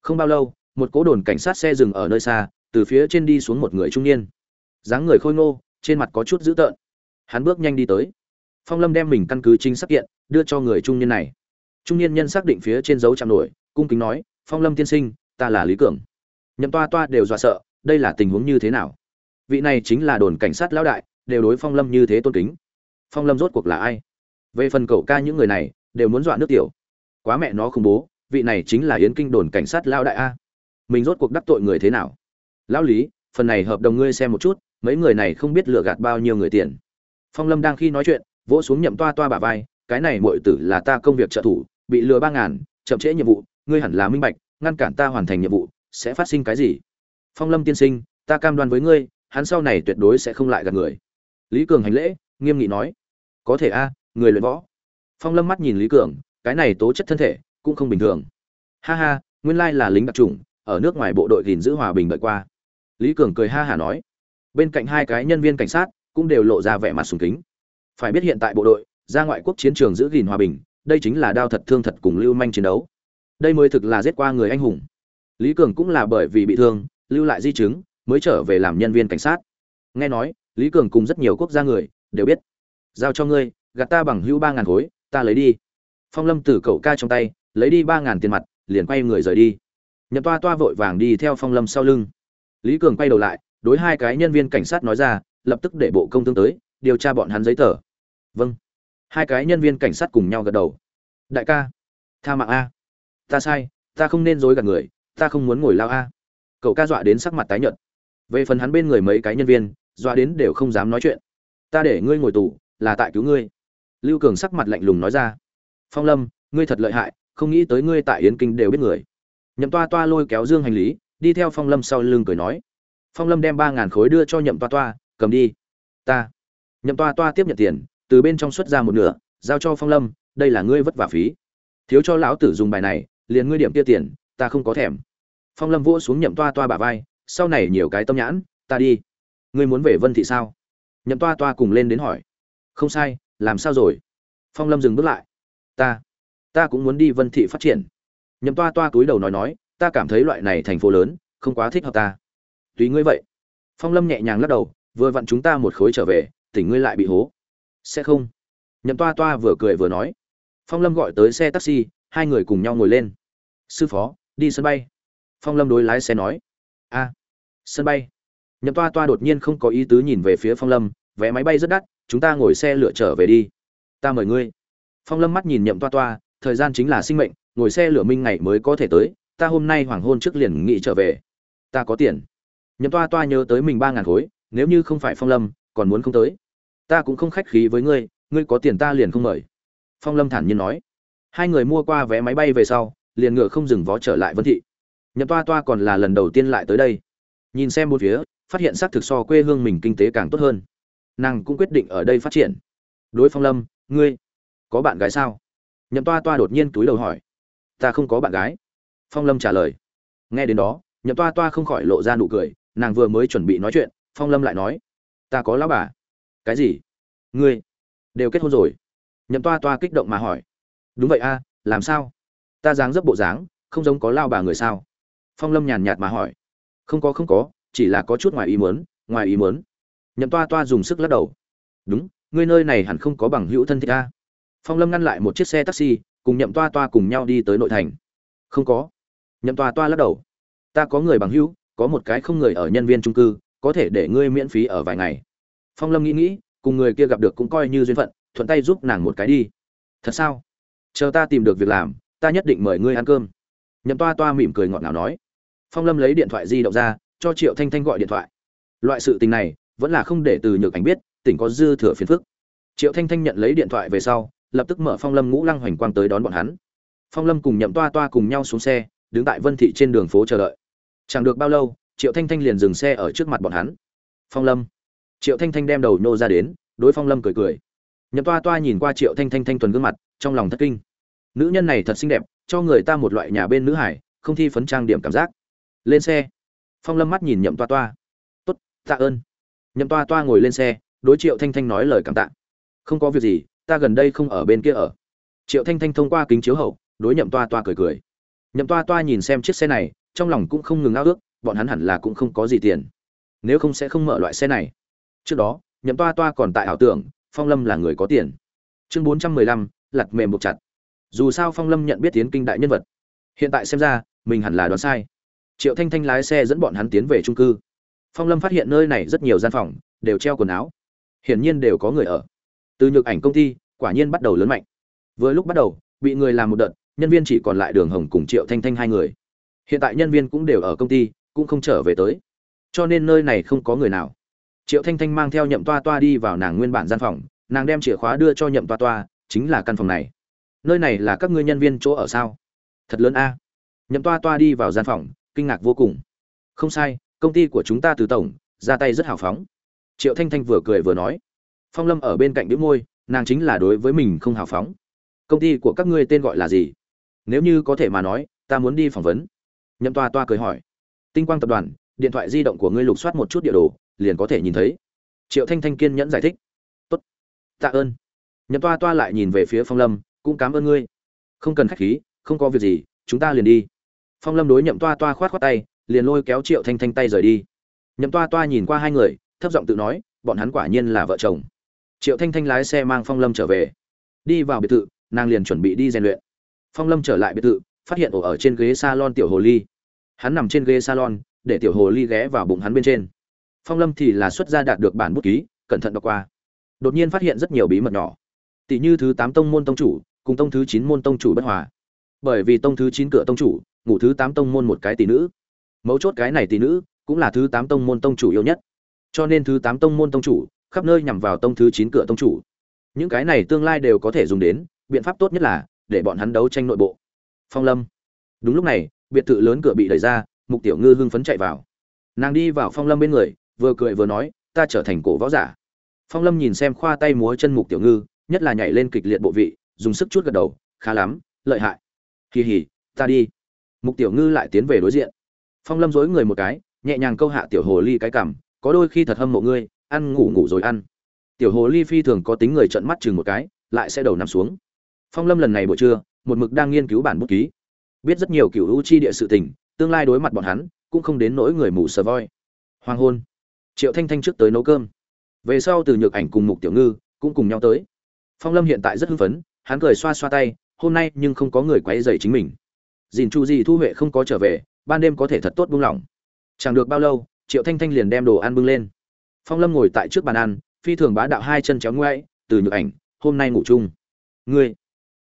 A: không bao lâu, một cố đồn cảnh sát xe dừng ở nơi xa, từ phía trên đi xuống một người trung niên. Dáng người khôi ngô, trên mặt có chút dữ tợn. Hắn bước nhanh đi tới. Phong lâm đem mình căn cứ chính xác kiện, đưa cho người trung niên này. Trung niên nhân xác định phía trên dấu chạm nổi, cung kính nói, phong lâm tiên sinh, ta là lý cường. Nhậm toa toa đều dọa sợ, đây là tình huống như thế nào? Vị này chính là đồn cảnh sát lão đại, đều đối phong lâm như thế tôn kính. Phong lâm rốt cuộc là ai? Về phần cậu ca những người này, đều muốn dọa nước tiểu. Quá mẹ nó khủng bố vị này chính là yến kinh đồn cảnh sát lao đại a. Mình rốt cuộc đắc tội người thế nào? Lão lý, phần này hợp đồng ngươi xem một chút, mấy người này không biết lừa gạt bao nhiêu người tiền. Phong lâm đang khi nói chuyện, vỗ xuống nhậm toa toa bả vai, cái này muội tử là ta công việc trợ thủ, bị lừa ba ngàn, chậm trễ nhiệm vụ, ngươi hẳn là minh bạch, ngăn cản ta hoàn thành nhiệm vụ, sẽ phát sinh cái gì? Phong lâm tiên sinh, ta cam đoan với ngươi, hắn sau này tuyệt đối sẽ không lại gạt người. Lý cường hành lễ, nghiêm nghị nói. Có thể a, người luyện võ. Phong lâm mắt nhìn lý cường, cái này tố chất thân thể cũng không bình thường. Ha ha, nguyên lai là lính đặc trùng ở nước ngoài bộ đội gìn giữ hòa bình đợi qua. Lý cường cười ha hả nói. Bên cạnh hai cái nhân viên cảnh sát cũng đều lộ ra vẻ mặt sùng kính. Phải biết hiện tại bộ đội, ra ngoại quốc chiến trường giữ gìn hòa bình, đây chính là đao thật thương thật cùng lưu manh chiến đấu. Đây mới thực là giết qua người anh hùng. Lý cường cũng là bởi vì bị thương, lưu lại di chứng, mới trở về làm nhân viên cảnh sát. Nghe nói, lý cường cùng rất nhiều quốc gia người đều biết. Giao cho ngươi, gạt ta bằng hữu ba ngàn khối, ta lấy đi. Phong lâm từ cậu ca trong tay lấy đi ba ngàn tiền mặt, liền quay người rời đi. Nhậm toa toa vội vàng đi theo phong lâm sau lưng. Lý cường quay đầu lại, đối hai cái nhân viên cảnh sát nói ra, lập tức để bộ công thương tới, điều tra bọn hắn giấy tờ. Vâng. Hai cái nhân viên cảnh sát cùng nhau gật đầu. Đại ca. Tha mạng a. Ta sai, ta không nên dối gạt người, ta không muốn ngồi lao a. Cậu ca dọa đến sắc mặt tái nhợt. Về phần hắn bên người mấy cái nhân viên, dọa đến đều không dám nói chuyện. Ta để ngươi ngồi tù, là tại cứu ngươi. Lưu cường sắc mặt lạnh lùng nói ra. Phong lâm, ngươi thật lợi hại không nghĩ tới ngươi tại yến kinh đều biết người. Nhậm toa toa lôi kéo dương hành lý, đi theo phong lâm sau lưng cười nói. Phong lâm đem ba ngàn khối đưa cho nhậm toa toa, cầm đi. Ta. Nhậm toa toa tiếp nhận tiền, từ bên trong xuất ra một nửa, giao cho phong lâm, đây là ngươi vất vả phí. Thiếu cho lão tử dùng bài này, liền ngươi điểm kia tiền, ta không có thèm. Phong lâm vỗ xuống nhậm toa toa bả vai, sau này nhiều cái tâm nhãn, ta đi. Ngươi muốn về vân thị sao? Nhậm toa toa cùng lên đến hỏi. Không sai, làm sao rồi? Phong lâm dừng bước lại. Ta ta cũng muốn đi vân thị phát triển. Nhậm toa toa cúi đầu nói nói, ta cảm thấy loại này thành phố lớn, không quá thích hợp ta. Tùy ngươi vậy. Phong lâm nhẹ nhàng lắc đầu, vừa vặn chúng ta một khối trở về, tỉnh ngươi lại bị hố. Sẽ không. Nhậm toa toa vừa cười vừa nói. Phong lâm gọi tới xe taxi, hai người cùng nhau ngồi lên. Sư phó, đi sân bay. Phong lâm đối lái xe nói. A sân bay. Nhậm toa toa đột nhiên không có ý tứ nhìn về phía phong lâm, vé máy bay rất đắt, chúng ta ngồi xe lửa trở về đi. Ta mời ngươi. Phong lâm mắt nhìn nhậm toa toa thời gian chính là sinh mệnh, ngồi xe lửa minh ngày mới có thể tới, ta hôm nay hoàng hôn trước liền nghị trở về. Ta có tiền. Nhậm toa toa nhớ tới mình ba ngàn khối, nếu như không phải phong lâm, còn muốn không tới. Ta cũng không khách khí với ngươi ngươi có tiền ta liền không mời. Phong lâm thản nhiên nói. Hai người mua qua vé máy bay về sau, liền ngựa không dừng vó trở lại vân thị. Nhậm toa toa còn là lần đầu tiên lại tới đây. Nhìn xem một phía, phát hiện xác thực so quê hương mình kinh tế càng tốt hơn. Nàng cũng quyết định ở đây phát triển. Đối phong lâm, ngươi, có bạn gái sao? Nhậm toa toa đột nhiên túi đầu hỏi, ta không có bạn gái. Phong lâm trả lời, nghe đến đó, nhậm toa toa không khỏi lộ ra nụ cười, nàng vừa mới chuẩn bị nói chuyện, phong lâm lại nói, ta có lão bà. Cái gì? Ngươi đều kết hôn rồi. Nhậm toa toa kích động mà hỏi, đúng vậy a, làm sao? Ta dáng dấp bộ dáng, không giống có lao bà người sao? Phong lâm nhàn nhạt mà hỏi, không có không có, chỉ là có chút ngoài ý muốn, ngoài ý muốn. Nhậm toa toa dùng sức lắc đầu, đúng, ngươi nơi này hẳn không có bằng hữu thân thích a phong lâm ngăn lại một chiếc xe taxi, cùng nhậm toa toa cùng nhau đi tới nội thành. Không có. Nhậm toa toa lắc đầu. Ta có người bằng hữu, có một cái không người ở nhân viên trung cư, có thể để ngươi miễn phí ở vài ngày. Phong lâm nghĩ nghĩ, cùng người kia gặp được cũng coi như duyên phận, thuận tay giúp nàng một cái đi. Thật sao? Chờ ta tìm được việc làm, ta nhất định mời ngươi ăn cơm. Nhậm toa toa mỉm cười ngọt ngào nói. Phong lâm lấy điện thoại di động ra, cho triệu thanh thanh gọi điện thoại. Loại sự tình này, vẫn là không để từ nhược ảnh biết, tỉnh có dư thừa phiền phức. Triệu thanh thanh nhận lấy điện thoại về sau lập tức mở phong lâm ngũ lăng hoành quang tới đón bọn hắn. Phong lâm cùng nhậm toa toa cùng nhau xuống xe, đứng tại vân thị trên đường phố chờ đợi. Chẳng được bao lâu, triệu thanh thanh liền dừng xe ở trước mặt bọn hắn. Phong lâm. Triệu thanh thanh đem đầu nhô ra đến, đối phong lâm cười cười. Nhậm toa toa nhìn qua triệu thanh thanh thanh thuần gương mặt, trong lòng thất kinh. Nữ nhân này thật xinh đẹp, cho người ta một loại nhà bên nữ hải, không thi phấn trang điểm cảm giác. Lên xe. Phong lâm mắt nhìn nhậm toa toa. Tốt, tạ ơn. Nhậm toa toa ngồi lên xe, đối triệu thanh thanh nói lời cảm tạ. Không có việc gì ta gần đây không ở bên kia ở. Triệu thanh thanh thông qua kính chiếu hậu, đối nhậm toa toa cười cười. Nhậm toa toa nhìn xem chiếc xe này, trong lòng cũng không ngừng ao ước, bọn hắn hẳn là cũng không có gì tiền. Nếu không sẽ không mở loại xe này. Trước đó, nhậm toa toa còn tại ảo tưởng, phong lâm là người có tiền. Chương bốn trăm mười lăm lặt mềm buộc chặt. Dù sao phong lâm nhận biết tiến kinh đại nhân vật. Hiện tại xem ra, mình hẳn là đoán sai. Triệu thanh thanh lái xe dẫn bọn hắn tiến về trung cư. Phong lâm phát hiện nơi này rất nhiều gian phòng, đều treo quần áo. Hiển nhiên đều có người ở từ nhược ảnh công ty, quả nhiên bắt đầu lớn mạnh. Vừa lúc bắt đầu, bị người làm một đợt, nhân viên chỉ còn lại đường hồng cùng triệu thanh thanh hai người. Hiện tại nhân viên cũng đều ở công ty, cũng không trở về tới. Cho nên nơi này không có người nào. Triệu thanh thanh mang theo nhậm toa toa đi vào nàng nguyên bản gian phòng, nàng đem chìa khóa đưa cho nhậm toa toa, chính là căn phòng này. Nơi này là các ngươi nhân viên chỗ ở sao? Thật lớn a. Nhậm toa toa đi vào gian phòng, kinh ngạc vô cùng. Không sai, công ty của chúng ta từ tổng, ra tay rất hào phóng. Triệu thanh thanh vừa cười vừa nói phong lâm ở bên cạnh đĩu môi, nàng chính là đối với mình không hào phóng. Công ty của các ngươi tên gọi là gì? Nếu như có thể mà nói, ta muốn đi phỏng vấn. Nhậm toa toa cười hỏi. Tinh quang tập đoàn, điện thoại di động của ngươi lục soát một chút địa đồ, liền có thể nhìn thấy. Triệu thanh thanh kiên nhẫn giải thích. Tốt. Tạ ơn. Nhậm toa toa lại nhìn về phía phong lâm, cũng cảm ơn ngươi. Không cần khách khí, không có việc gì, chúng ta liền đi. Phong lâm đối nhậm toa toa khoát khoát tay, liền lôi kéo triệu thanh thanh tay rời đi. Nhậm toa toa nhìn qua hai người, thấp giọng tự nói, bọn hắn quả nhiên là vợ chồng triệu thanh thanh lái xe mang phong lâm trở về. Đi vào biệt thự, nàng liền chuẩn bị đi rèn luyện. Phong lâm trở lại biệt thự, phát hiện ổ ở trên ghế salon tiểu hồ ly. Hắn nằm trên ghế salon, để tiểu hồ ly ghé vào bụng hắn bên trên. Phong lâm thì là xuất gia đạt được bản bút ký, cẩn thận đọc qua. Đột nhiên phát hiện rất nhiều bí mật nhỏ. Tỷ như thứ tám tông môn tông chủ, cùng tông thứ chín môn tông chủ bất hòa. Bởi vì tông thứ chín cửa tông chủ, ngủ thứ tám tông môn một cái tỷ nữ. Mấu chốt cái này tỷ nữ, cũng là thứ tám tông môn tông chủ yêu nhất. Cho nên thứ tám tông môn tông chủ khắp nơi nhằm vào tông thứ chín cửa tông chủ. Những cái này tương lai đều có thể dùng đến, biện pháp tốt nhất là để bọn hắn đấu tranh nội bộ. Phong lâm. Đúng lúc này, biệt thự lớn cửa bị đẩy ra, mục tiểu ngư hưng phấn chạy vào. Nàng đi vào phong lâm bên người, vừa cười vừa nói, ta trở thành cổ võ giả. Phong lâm nhìn xem khoa tay múa chân mục tiểu ngư, nhất là nhảy lên kịch liệt bộ vị, dùng sức chút gật đầu, khá lắm, lợi hại. Kỳ hỉ ta đi. Mục tiểu ngư lại tiến về đối diện. Phong lâm dối người một cái, nhẹ nhàng câu hạ tiểu hồ ly cái cảm có đôi khi thật hâm mộ ngươi ăn ngủ ngủ rồi ăn. Tiểu hồ ly phi thường có tính người trợn mắt chừng một cái, lại sẽ đầu nằm xuống. Phong lâm lần này buổi trưa, một mực đang nghiên cứu bản bút ký. Biết rất nhiều cựu u chi địa sự tình, tương lai đối mặt bọn hắn, cũng không đến nỗi người mù sờ voi. Hoàng hôn. Triệu thanh thanh trước tới nấu cơm. Về sau từ nhược ảnh cùng mục tiểu ngư cũng cùng nhau tới. Phong lâm hiện tại rất hưng phấn, hắn cười xoa xoa tay, hôm nay nhưng không có người quấy dày chính mình. Dìn chu gì thu huệ không có trở về, ban đêm có thể thật tốt buông lỏng. Chẳng được bao lâu, triệu thanh thanh liền đem đồ ăn bưng lên phong lâm ngồi tại trước bàn ăn, phi thường bá đạo hai chân chéo ngoãi từ nhược ảnh, hôm nay ngủ chung. Ngươi,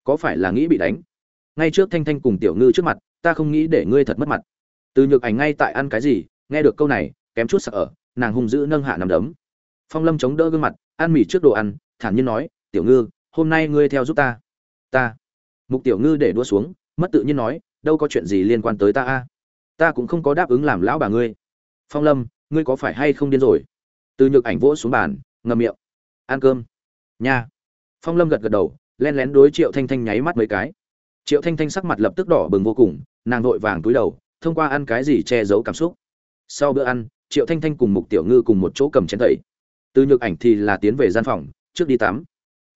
A: có phải là nghĩ bị đánh? Ngay trước thanh thanh cùng tiểu ngư trước mặt, ta không nghĩ để ngươi thật mất mặt. Từ nhược ảnh ngay tại ăn cái gì, nghe được câu này, kém chút sợ ở, nàng hung dữ nâng hạ nằm đấm. Phong lâm chống đỡ gương mặt, ăn mì trước đồ ăn, thản nhiên nói, tiểu ngư, hôm nay ngươi theo giúp ta. Ta. Mục tiểu ngư để đua xuống, mất tự nhiên nói, đâu có chuyện gì liên quan tới ta a? Ta cũng không có đáp ứng làm lão bà ngươi. Phong lâm, ngươi có phải hay không điên rồi? Từ nhược ảnh vỗ xuống bàn ngầm miệng. Ăn cơm. Nha. Phong lâm gật gật đầu len lén đối triệu thanh thanh nháy mắt mấy cái. Triệu thanh thanh sắc mặt lập tức đỏ bừng vô cùng, nàng vội vàng túi đầu, thông qua ăn cái gì che giấu cảm xúc. Sau bữa ăn, triệu thanh thanh cùng mục tiểu ngư cùng một chỗ cầm chén tẩy. Từ nhược ảnh thì là tiến về gian phòng, trước đi tắm.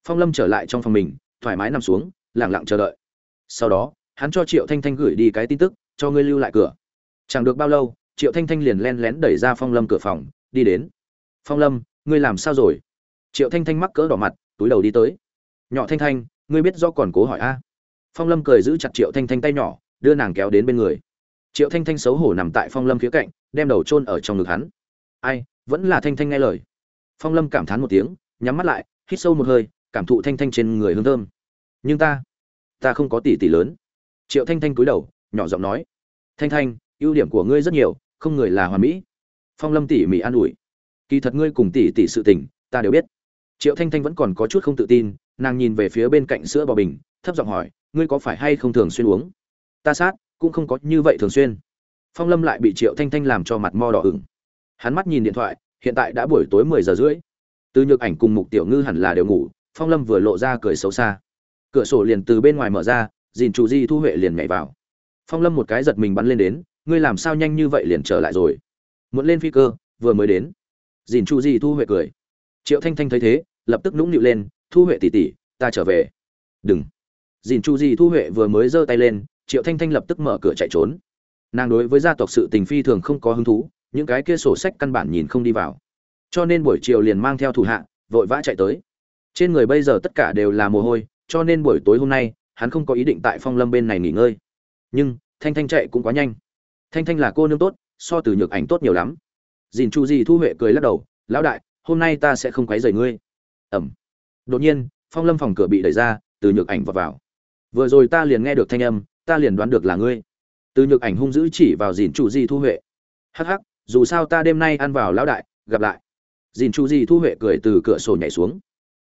A: Phong lâm trở lại trong phòng mình, thoải mái nằm xuống lẳng lặng chờ đợi. Sau đó, hắn cho triệu thanh thanh gửi đi cái tin tức, cho ngươi lưu lại cửa. Chẳng được bao lâu, triệu thanh thanh liền len lén đẩy ra phong lâm cửa phòng, đi đến phong lâm, ngươi làm sao rồi? Triệu thanh thanh mắc cỡ đỏ mặt, túi đầu đi tới. Nhỏ thanh thanh, ngươi biết do còn cố hỏi a? Phong lâm cười giữ chặt triệu thanh thanh tay nhỏ, đưa nàng kéo đến bên người. Triệu thanh thanh xấu hổ nằm tại phong lâm phía cạnh, đem đầu chôn ở trong ngực hắn. Ai, vẫn là thanh thanh nghe lời. Phong lâm cảm thán một tiếng, nhắm mắt lại, hít sâu một hơi, cảm thụ thanh thanh trên người hương thơm. Nhưng ta ta không có tỷ tỷ lớn. Triệu thanh thanh cúi đầu, nhỏ giọng nói. Thanh thanh, ưu điểm của ngươi rất nhiều, không người là hoàn mỹ. Phong lâm tỉ mỉ an ủi kỳ thật ngươi cùng tỷ tỷ sự tình, ta đều biết. Triệu thanh thanh vẫn còn có chút không tự tin, nàng nhìn về phía bên cạnh sữa bò bình, thấp giọng hỏi, ngươi có phải hay không thường xuyên uống? Ta sát, cũng không có như vậy thường xuyên. Phong lâm lại bị triệu thanh thanh làm cho mặt mo đỏ ửng. Hắn mắt nhìn điện thoại, hiện tại đã buổi tối mười giờ rưỡi. Từ nhược ảnh cùng mục tiểu ngư hẳn là đều ngủ, phong lâm vừa lộ ra cười xấu xa. Cửa sổ liền từ bên ngoài mở ra, dìn chủ di, thu huệ liền nhảy vào. Phong lâm một cái giật mình bắn lên đến, ngươi làm sao nhanh như vậy liền trở lại rồi? Muốn lên phi cơ, vừa mới đến dìn Chu di thu huệ cười. Triệu thanh thanh thấy thế, lập tức nũng nịu lên, thu huệ tỉ tỉ ta trở về. Đừng. Dìn Chu di thu huệ vừa mới giơ tay lên, triệu thanh thanh lập tức mở cửa chạy trốn. Nàng đối với gia tộc sự tình phi thường không có hứng thú, những cái kia sổ sách căn bản nhìn không đi vào. Cho nên buổi chiều liền mang theo thủ hạ, vội vã chạy tới. Trên người bây giờ tất cả đều là mồ hôi, cho nên buổi tối hôm nay, hắn không có ý định tại phong lâm bên này nghỉ ngơi. Nhưng, thanh thanh chạy cũng quá nhanh. Thanh thanh là cô nương tốt, so từ nhược ảnh tốt nhiều lắm dìn chu di thu huệ cười lắc đầu, lão đại, hôm nay ta sẽ không quấy rầy ngươi. Ẩm. Đột nhiên, phong lâm phòng cửa bị đẩy ra, từ nhược ảnh vào vào. Vừa rồi ta liền nghe được thanh âm, ta liền đoán được là ngươi. Từ nhược ảnh hung dữ chỉ vào dìn chu di thu huệ. Hắc hắc, dù sao ta đêm nay ăn vào lão đại, gặp lại. Dìn chu di thu huệ cười từ cửa sổ nhảy xuống.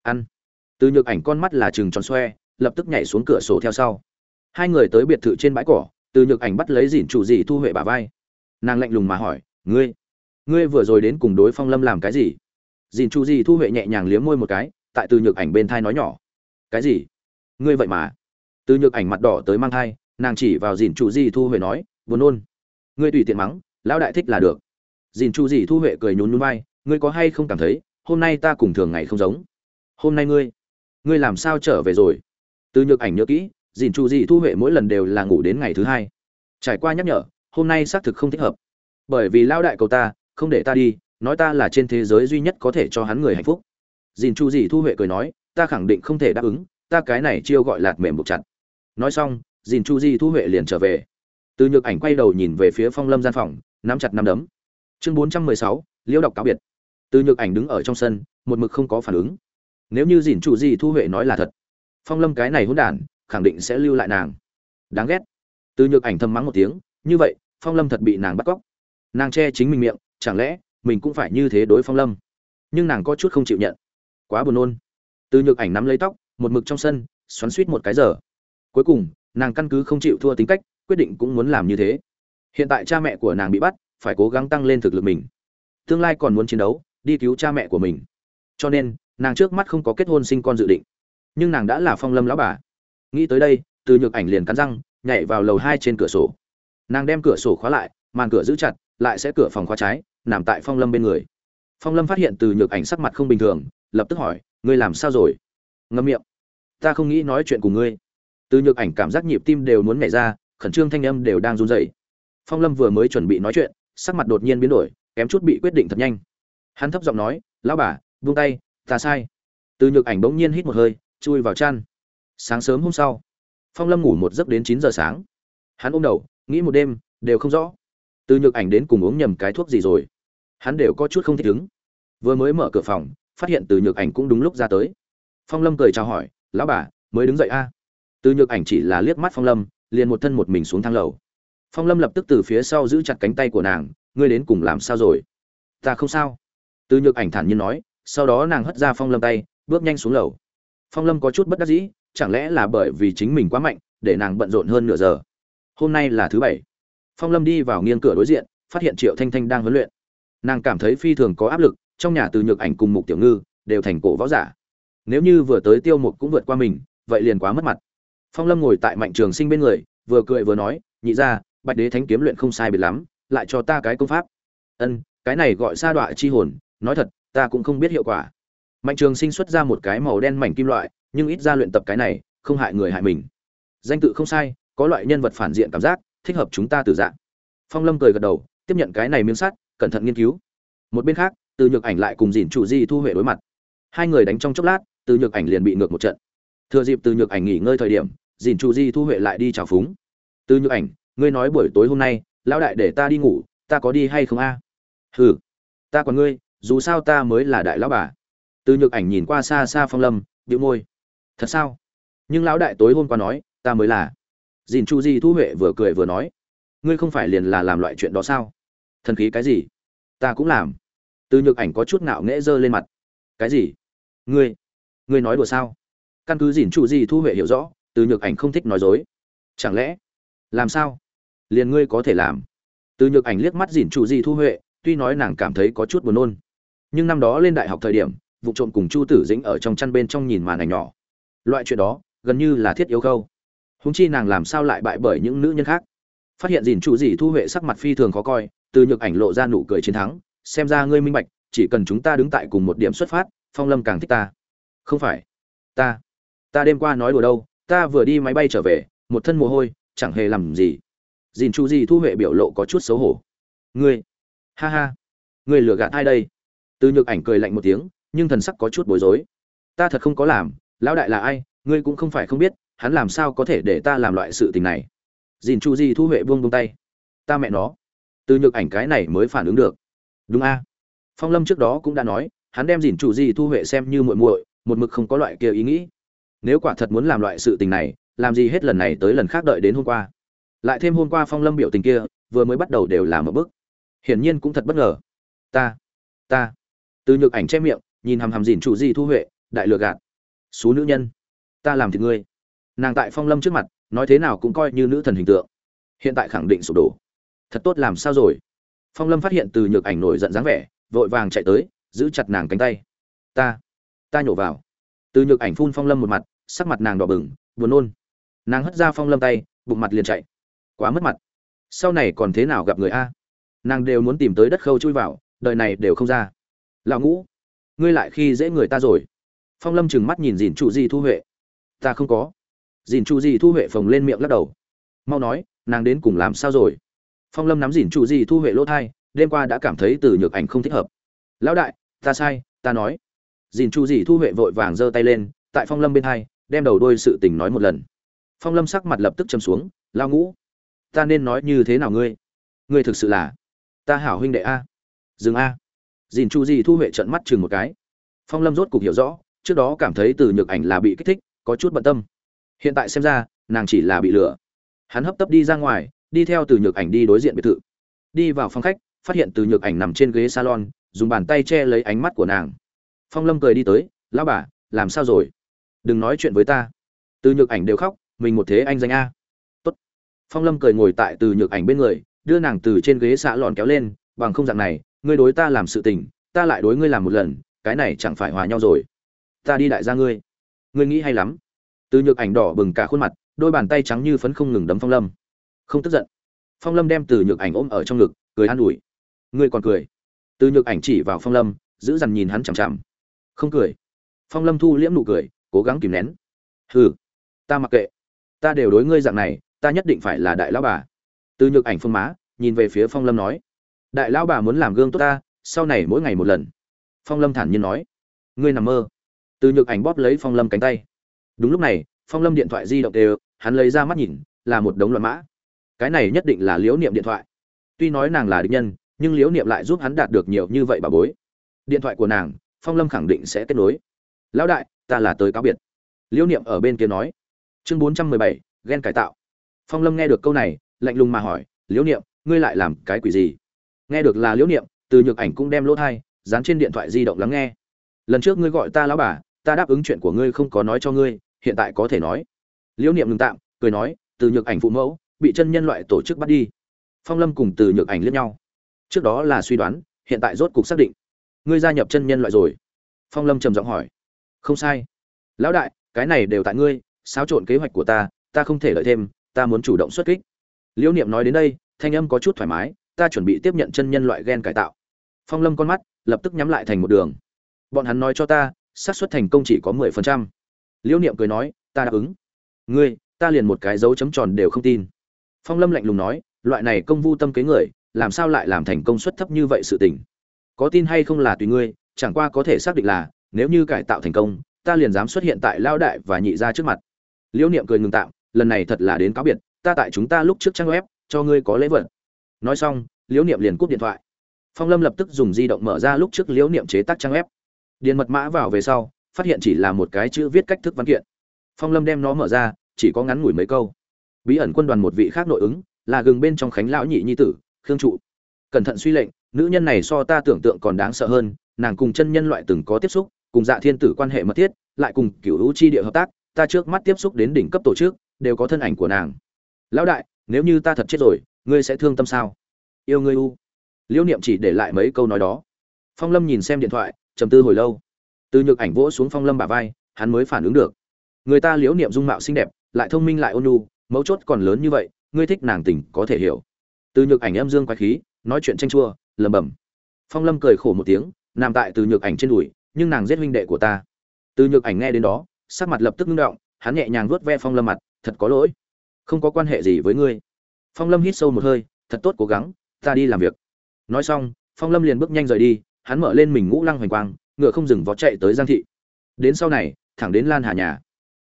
A: Ăn. Từ nhược ảnh con mắt là chừng tròn xoe, lập tức nhảy xuống cửa sổ theo sau. Hai người tới biệt thự trên bãi cỏ, từ nhược ảnh bắt lấy dìn chủ gì thu huệ bà vai. Nàng lạnh lùng mà hỏi, ngươi ngươi vừa rồi đến cùng đối phong lâm làm cái gì? Dìn chủ gì thu huệ nhẹ nhàng liếm môi một cái, tại từ nhược ảnh bên thai nói nhỏ. Cái gì? Ngươi vậy mà? Từ nhược ảnh mặt đỏ tới mang thai, nàng chỉ vào dìn chủ gì thu huệ nói, buồn nôn. Ngươi tùy tiện mắng, lão đại thích là được. Dìn chủ gì thu huệ cười nhún nhún vai, ngươi có hay không cảm thấy, hôm nay ta cùng thường ngày không giống? Hôm nay ngươi ngươi làm sao trở về rồi? Từ nhược ảnh nhớ kỹ, dìn chu di thu huệ mỗi lần đều là ngủ đến ngày thứ hai. Trải qua nhắc nhở, hôm nay xác thực không thích hợp. Bởi vì Lão đại cầu ta không để ta đi, nói ta là trên thế giới duy nhất có thể cho hắn người hạnh phúc. Dìn chu dì thu huệ cười nói, ta khẳng định không thể đáp ứng, ta cái này chiêu gọi lạt mềm buộc chặt. Nói xong, dìn chu di thu huệ liền trở về. Từ nhược ảnh quay đầu nhìn về phía phong lâm gian phòng, nắm chặt nắm đấm. Chương bốn trăm mười sáu, liễu đọc cáo biệt. Từ nhược ảnh đứng ở trong sân, một mực không có phản ứng. Nếu như dìn chủ gì thu huệ nói là thật, phong lâm cái này hôn đản, khẳng định sẽ lưu lại nàng. Đáng ghét. Từ nhược ảnh thầm mắng một tiếng, như vậy, phong lâm thật bị nàng bắt cóc. Nàng che chính mình miệng chẳng lẽ mình cũng phải như thế đối phong lâm? Nhưng nàng có chút không chịu nhận. Quá buồn nôn. Từ nhược ảnh nắm lấy tóc, một mực trong sân, xoắn suýt một cái giờ. Cuối cùng, nàng căn cứ không chịu thua tính cách, quyết định cũng muốn làm như thế. Hiện tại cha mẹ của nàng bị bắt, phải cố gắng tăng lên thực lực mình. Tương lai còn muốn chiến đấu, đi cứu cha mẹ của mình. Cho nên, nàng trước mắt không có kết hôn sinh con dự định. Nhưng nàng đã là phong lâm lão bà. Nghĩ tới đây, từ nhược ảnh liền cắn răng, nhảy vào lầu hai trên cửa sổ. Nàng đem cửa sổ khóa lại, màn cửa giữ chặt, lại sẽ cửa phòng khóa trái nằm tại phong lâm bên người. Phong lâm phát hiện từ nhược ảnh sắc mặt không bình thường, lập tức hỏi, ngươi làm sao rồi? Ngâm miệng, ta không nghĩ nói chuyện cùng ngươi. Từ nhược ảnh cảm giác nhịp tim đều muốn nhảy ra, khẩn trương thanh âm đều đang run rẩy. Phong lâm vừa mới chuẩn bị nói chuyện, sắc mặt đột nhiên biến đổi, kém chút bị quyết định thật nhanh. Hắn thấp giọng nói, lão bà, buông tay, ta sai. Từ nhược ảnh bỗng nhiên hít một hơi, chui vào chăn. Sáng sớm hôm sau, phong lâm ngủ một giấc đến chín giờ sáng. Hắn ôm đầu, nghĩ một đêm, đều không rõ từ nhược ảnh đến cùng uống nhầm cái thuốc gì rồi? Hắn đều có chút không thích ứng. Vừa mới mở cửa phòng, phát hiện từ nhược ảnh cũng đúng lúc ra tới. Phong lâm cười chào hỏi, lão bà, mới đứng dậy a? Từ nhược ảnh chỉ là liếc mắt phong lâm, liền một thân một mình xuống thang lầu. Phong lâm lập tức từ phía sau giữ chặt cánh tay của nàng, ngươi đến cùng làm sao rồi? Ta không sao. Từ nhược ảnh thản nhiên nói, sau đó nàng hất ra phong lâm tay, bước nhanh xuống lầu. Phong lâm có chút bất đắc dĩ, chẳng lẽ là bởi vì chính mình quá mạnh, để nàng bận rộn hơn nửa giờ? Hôm nay là thứ bảy phong lâm đi vào nghiêng cửa đối diện, phát hiện triệu thanh thanh đang huấn luyện. Nàng cảm thấy phi thường có áp lực, trong nhà từ nhược ảnh cùng mục tiểu ngư đều thành cổ võ giả. Nếu như vừa tới tiêu mục cũng vượt qua mình, vậy liền quá mất mặt. Phong lâm ngồi tại mạnh trường sinh bên người, vừa cười vừa nói, nhị ra bạch đế thánh kiếm luyện không sai biệt lắm, lại cho ta cái công pháp. Ân, cái này gọi sa đọa chi hồn, nói thật, ta cũng không biết hiệu quả. Mạnh trường sinh xuất ra một cái màu đen mảnh kim loại, nhưng ít ra luyện tập cái này, không hại người hại mình. Danh tự không sai, có loại nhân vật phản diện cảm giác thích hợp chúng ta từ dạng phong lâm cười gật đầu, tiếp nhận cái này miếng sắt, cẩn thận nghiên cứu. Một bên khác, từ nhược ảnh lại cùng dìn chủ di thu huệ đối mặt. Hai người đánh trong chốc lát, từ nhược ảnh liền bị ngược một trận. Thừa dịp từ nhược ảnh nghỉ ngơi thời điểm dìn chủ di thu huệ lại đi chào phúng. Từ nhược ảnh, ngươi nói buổi tối hôm nay, lão đại để ta đi ngủ, ta có đi hay không a? Hừ, ta còn ngươi, dù sao ta mới là đại lão bà. Từ nhược ảnh nhìn qua xa xa phong lâm, bĩu môi. Thật sao? Nhưng lão đại tối hôm qua nói, ta mới là dìn chu di thu huệ vừa cười vừa nói, ngươi không phải liền là làm loại chuyện đó sao? Thần khí cái gì? Ta cũng làm. Từ nhược ảnh có chút ngạo nghễ giơ lên mặt, cái gì? Ngươi ngươi nói đùa sao? Căn cứ dìn chu di thu huệ hiểu rõ, từ nhược ảnh không thích nói dối. Chẳng lẽ, làm sao? Liền ngươi có thể làm? Từ nhược ảnh liếc mắt dìn chu di thu huệ, tuy nói nàng cảm thấy có chút buồn nôn, nhưng năm đó lên đại học thời điểm, vụ trộm cùng chu tử dĩnh ở trong chăn bên trong nhìn màn ảnh nhỏ. Loại chuyện đó, gần như là thiết yếu khâu húng chi nàng làm sao lại bại bởi những nữ nhân khác? Phát hiện dìn chủ gì thu huệ sắc mặt phi thường khó coi, từ nhược ảnh lộ ra nụ cười chiến thắng, xem ra ngươi minh bạch, chỉ cần chúng ta đứng tại cùng một điểm xuất phát, phong lâm càng thích ta. Không phải. Ta. Ta đêm qua nói đùa đâu, ta vừa đi máy bay trở về, một thân mồ hôi, chẳng hề làm gì. Dìn chủ gì thu huệ biểu lộ có chút xấu hổ. Ngươi. Ha ha. Ngươi lừa gạt ai đây? Từ nhược ảnh cười lạnh một tiếng, nhưng thần sắc có chút bối rối. Ta thật không có làm, lão đại là ai, ngươi cũng không phải không biết hắn làm sao có thể để ta làm loại sự tình này? Dìn chu di thu huệ buông buông tay. Ta mẹ nó. Từ nhược ảnh cái này mới phản ứng được. Đúng a. Phong lâm trước đó cũng đã nói, hắn đem dìn chu di thu huệ xem như muội muội, một mực không có loại kia ý nghĩ. Nếu quả thật muốn làm loại sự tình này, làm gì hết lần này tới lần khác đợi đến hôm qua. Lại thêm hôm qua phong lâm biểu tình kia, vừa mới bắt đầu đều làm một bức hiển nhiên cũng thật bất ngờ. Ta ta. Từ nhược ảnh che miệng, nhìn hằm hằm dìn chủ di thu huệ, đại lừa gạt. Số nữ nhân, ta làm thì ngươi nàng tại phong lâm trước mặt, nói thế nào cũng coi như nữ thần hình tượng. Hiện tại khẳng định sụp đổ. Thật tốt làm sao rồi? Phong lâm phát hiện từ nhược ảnh nổi giận dáng vẻ, vội vàng chạy tới, giữ chặt nàng cánh tay. Ta ta nhổ vào. Từ nhược ảnh phun phong lâm một mặt, sắc mặt nàng đỏ bừng, buồn nôn. Nàng hất ra phong lâm tay, bụng mặt liền chạy. Quá mất mặt. Sau này còn thế nào gặp người a? Nàng đều muốn tìm tới đất khâu chui vào, đời này đều không ra. Lão ngũ, ngươi lại khi dễ người ta rồi. Phong lâm trừng mắt nhìn dìn trụ di thu huệ. Ta không có dìn chu di thu huệ phồng lên miệng lắc đầu. Mau nói, nàng đến cùng làm sao rồi? Phong lâm nắm dìn chu di thu huệ lỗ thai, đêm qua đã cảm thấy từ nhược ảnh không thích hợp. Lão đại, ta sai, ta nói. Dìn chu di thu huệ vội vàng giơ tay lên, tại phong lâm bên hai, đem đầu đôi sự tình nói một lần. Phong lâm sắc mặt lập tức châm xuống lao ngũ, ta nên nói như thế nào ngươi? Ngươi thực sự là ta hảo huynh đệ a. Dừng a. Dìn chu di thu huệ trận mắt chừng một cái. Phong lâm rốt cục hiểu rõ, trước đó cảm thấy từ nhược ảnh là bị kích thích, có chút bận tâm hiện tại xem ra, nàng chỉ là bị lừa. Hắn hấp tấp đi ra ngoài, đi theo từ nhược ảnh đi đối diện biệt thự. Đi vào phòng khách, phát hiện từ nhược ảnh nằm trên ghế salon, dùng bàn tay che lấy ánh mắt của nàng. Phong lâm cười đi tới, lão bà, làm sao rồi? Đừng nói chuyện với ta. Từ nhược ảnh đều khóc, mình một thế anh danh a. Tốt. phong lâm cười ngồi tại từ nhược ảnh bên người, đưa nàng từ trên ghế xạ lòn kéo lên, bằng không dạng này, ngươi đối ta làm sự tình, ta lại đối ngươi làm một lần, cái này chẳng phải hòa nhau rồi. Ta đi đại gia ngươi. Ngươi nghĩ hay lắm từ nhược ảnh đỏ bừng cả khuôn mặt, đôi bàn tay trắng như phấn không ngừng đấm phong lâm. Không tức giận. Phong lâm đem từ nhược ảnh ôm ở trong ngực, cười an ủi. Ngươi còn cười. Từ nhược ảnh chỉ vào phong lâm, giữ dằn nhìn hắn chằm chằm. Không cười. Phong lâm thu liễm nụ cười, cố gắng kìm nén. Hừ, ta mặc kệ. Ta đều đối ngươi dạng này, ta nhất định phải là đại lão bà. Từ nhược ảnh phương má, nhìn về phía phong lâm nói. Đại lão bà muốn làm gương tốt ta, sau này mỗi ngày một lần. Phong lâm thản nhiên nói. Ngươi nằm mơ. Từ nhược ảnh bóp lấy phong lâm cánh tay đúng lúc này, phong lâm điện thoại di động đều, hắn lấy ra mắt nhìn, là một đống loạn mã. Cái này nhất định là liễu niệm điện thoại. Tuy nói nàng là địch nhân, nhưng liễu niệm lại giúp hắn đạt được nhiều như vậy bà bối. Điện thoại của nàng, phong lâm khẳng định sẽ kết nối. Lão đại, ta là tới cáo biệt. Liễu niệm ở bên kia nói. Chương bốn trăm mười bảy ghen cải tạo. Phong lâm nghe được câu này, lạnh lùng mà hỏi, liễu niệm, ngươi lại làm cái quỷ gì? Nghe được là liễu niệm, từ nhược ảnh cũng đem lỗ thai, dán trên điện thoại di động lắng nghe. Lần trước ngươi gọi ta lão bà ta đáp ứng chuyện của ngươi không có nói cho ngươi, hiện tại có thể nói. Liễu niệm ngừng tạm, cười nói, từ nhược ảnh phụ mẫu, bị chân nhân loại tổ chức bắt đi. Phong lâm cùng từ nhược ảnh liếc nhau. Trước đó là suy đoán, hiện tại rốt cục xác định. Ngươi gia nhập chân nhân loại rồi. Phong lâm trầm giọng hỏi. Không sai. Lão đại, cái này đều tại ngươi, xáo trộn kế hoạch của ta ta không thể lợi thêm, ta muốn chủ động xuất kích. Liễu niệm nói đến đây, thanh âm có chút thoải mái, ta chuẩn bị tiếp nhận chân nhân loại gen cải tạo. Phong lâm con mắt, lập tức nhắm lại thành một đường. Bọn hắn nói cho ta xác suất thành công chỉ có mười phần trăm. Liễu niệm cười nói, ta đáp ứng. Ngươi, ta liền một cái dấu chấm tròn đều không tin. Phong lâm lạnh lùng nói, loại này công vu tâm kế người, làm sao lại làm thành công suất thấp như vậy sự tình? Có tin hay không là tùy ngươi, chẳng qua có thể xác định là, nếu như cải tạo thành công, ta liền dám xuất hiện tại lao đại và nhị ra trước mặt. Liễu niệm cười ngừng tạm, lần này thật là đến cáo biệt, ta tại chúng ta lúc trước trang web, cho ngươi có lễ vật. Nói xong, liễu niệm liền cúp điện thoại. Phong lâm lập tức dùng di động mở ra lúc trước liễu niệm chế tác trang web điền mật mã vào về sau, phát hiện chỉ là một cái chữ viết cách thức văn kiện. Phong lâm đem nó mở ra, chỉ có ngắn ngủi mấy câu. Bí ẩn quân đoàn một vị khác nội ứng, là gừng bên trong khánh lão nhị nhi tử, khương trụ. Cẩn thận suy lệnh, nữ nhân này so ta tưởng tượng còn đáng sợ hơn, nàng cùng chân nhân loại từng có tiếp xúc, cùng dạ thiên tử quan hệ mật thiết, lại cùng cựu hữu chi địa hợp tác, ta trước mắt tiếp xúc đến đỉnh cấp tổ chức, đều có thân ảnh của nàng. Lão đại, nếu như ta thật chết rồi, ngươi sẽ thương tâm sao? Yêu ngươi u. Liễu niệm chỉ để lại mấy câu nói đó. Phong lâm nhìn xem điện thoại trầm tư hồi lâu. Từ nhược ảnh vỗ xuống phong lâm bả vai, hắn mới phản ứng được. Người ta liễu niệm dung mạo xinh đẹp, lại thông minh lại ôn nhu, mấu chốt còn lớn như vậy, ngươi thích nàng tình có thể hiểu. Từ nhược ảnh âm dương quái khí, nói chuyện tranh chua lầm bầm phong lâm cười khổ một tiếng, nằm tại từ nhược ảnh trên đùi, nhưng nàng giết huynh đệ của ta. Từ nhược ảnh nghe đến đó, sắc mặt lập tức ngưng động, hắn nhẹ nhàng vuốt ve phong lâm mặt, thật có lỗi. Không có quan hệ gì với ngươi. Phong lâm hít sâu một hơi, thật tốt cố gắng, ta đi làm việc. Nói xong, phong lâm liền bước nhanh rời đi hắn mở lên mình ngũ lăng hoành quang, ngựa không dừng vó chạy tới giang thị. Đến sau này, thẳng đến lan hà nhà.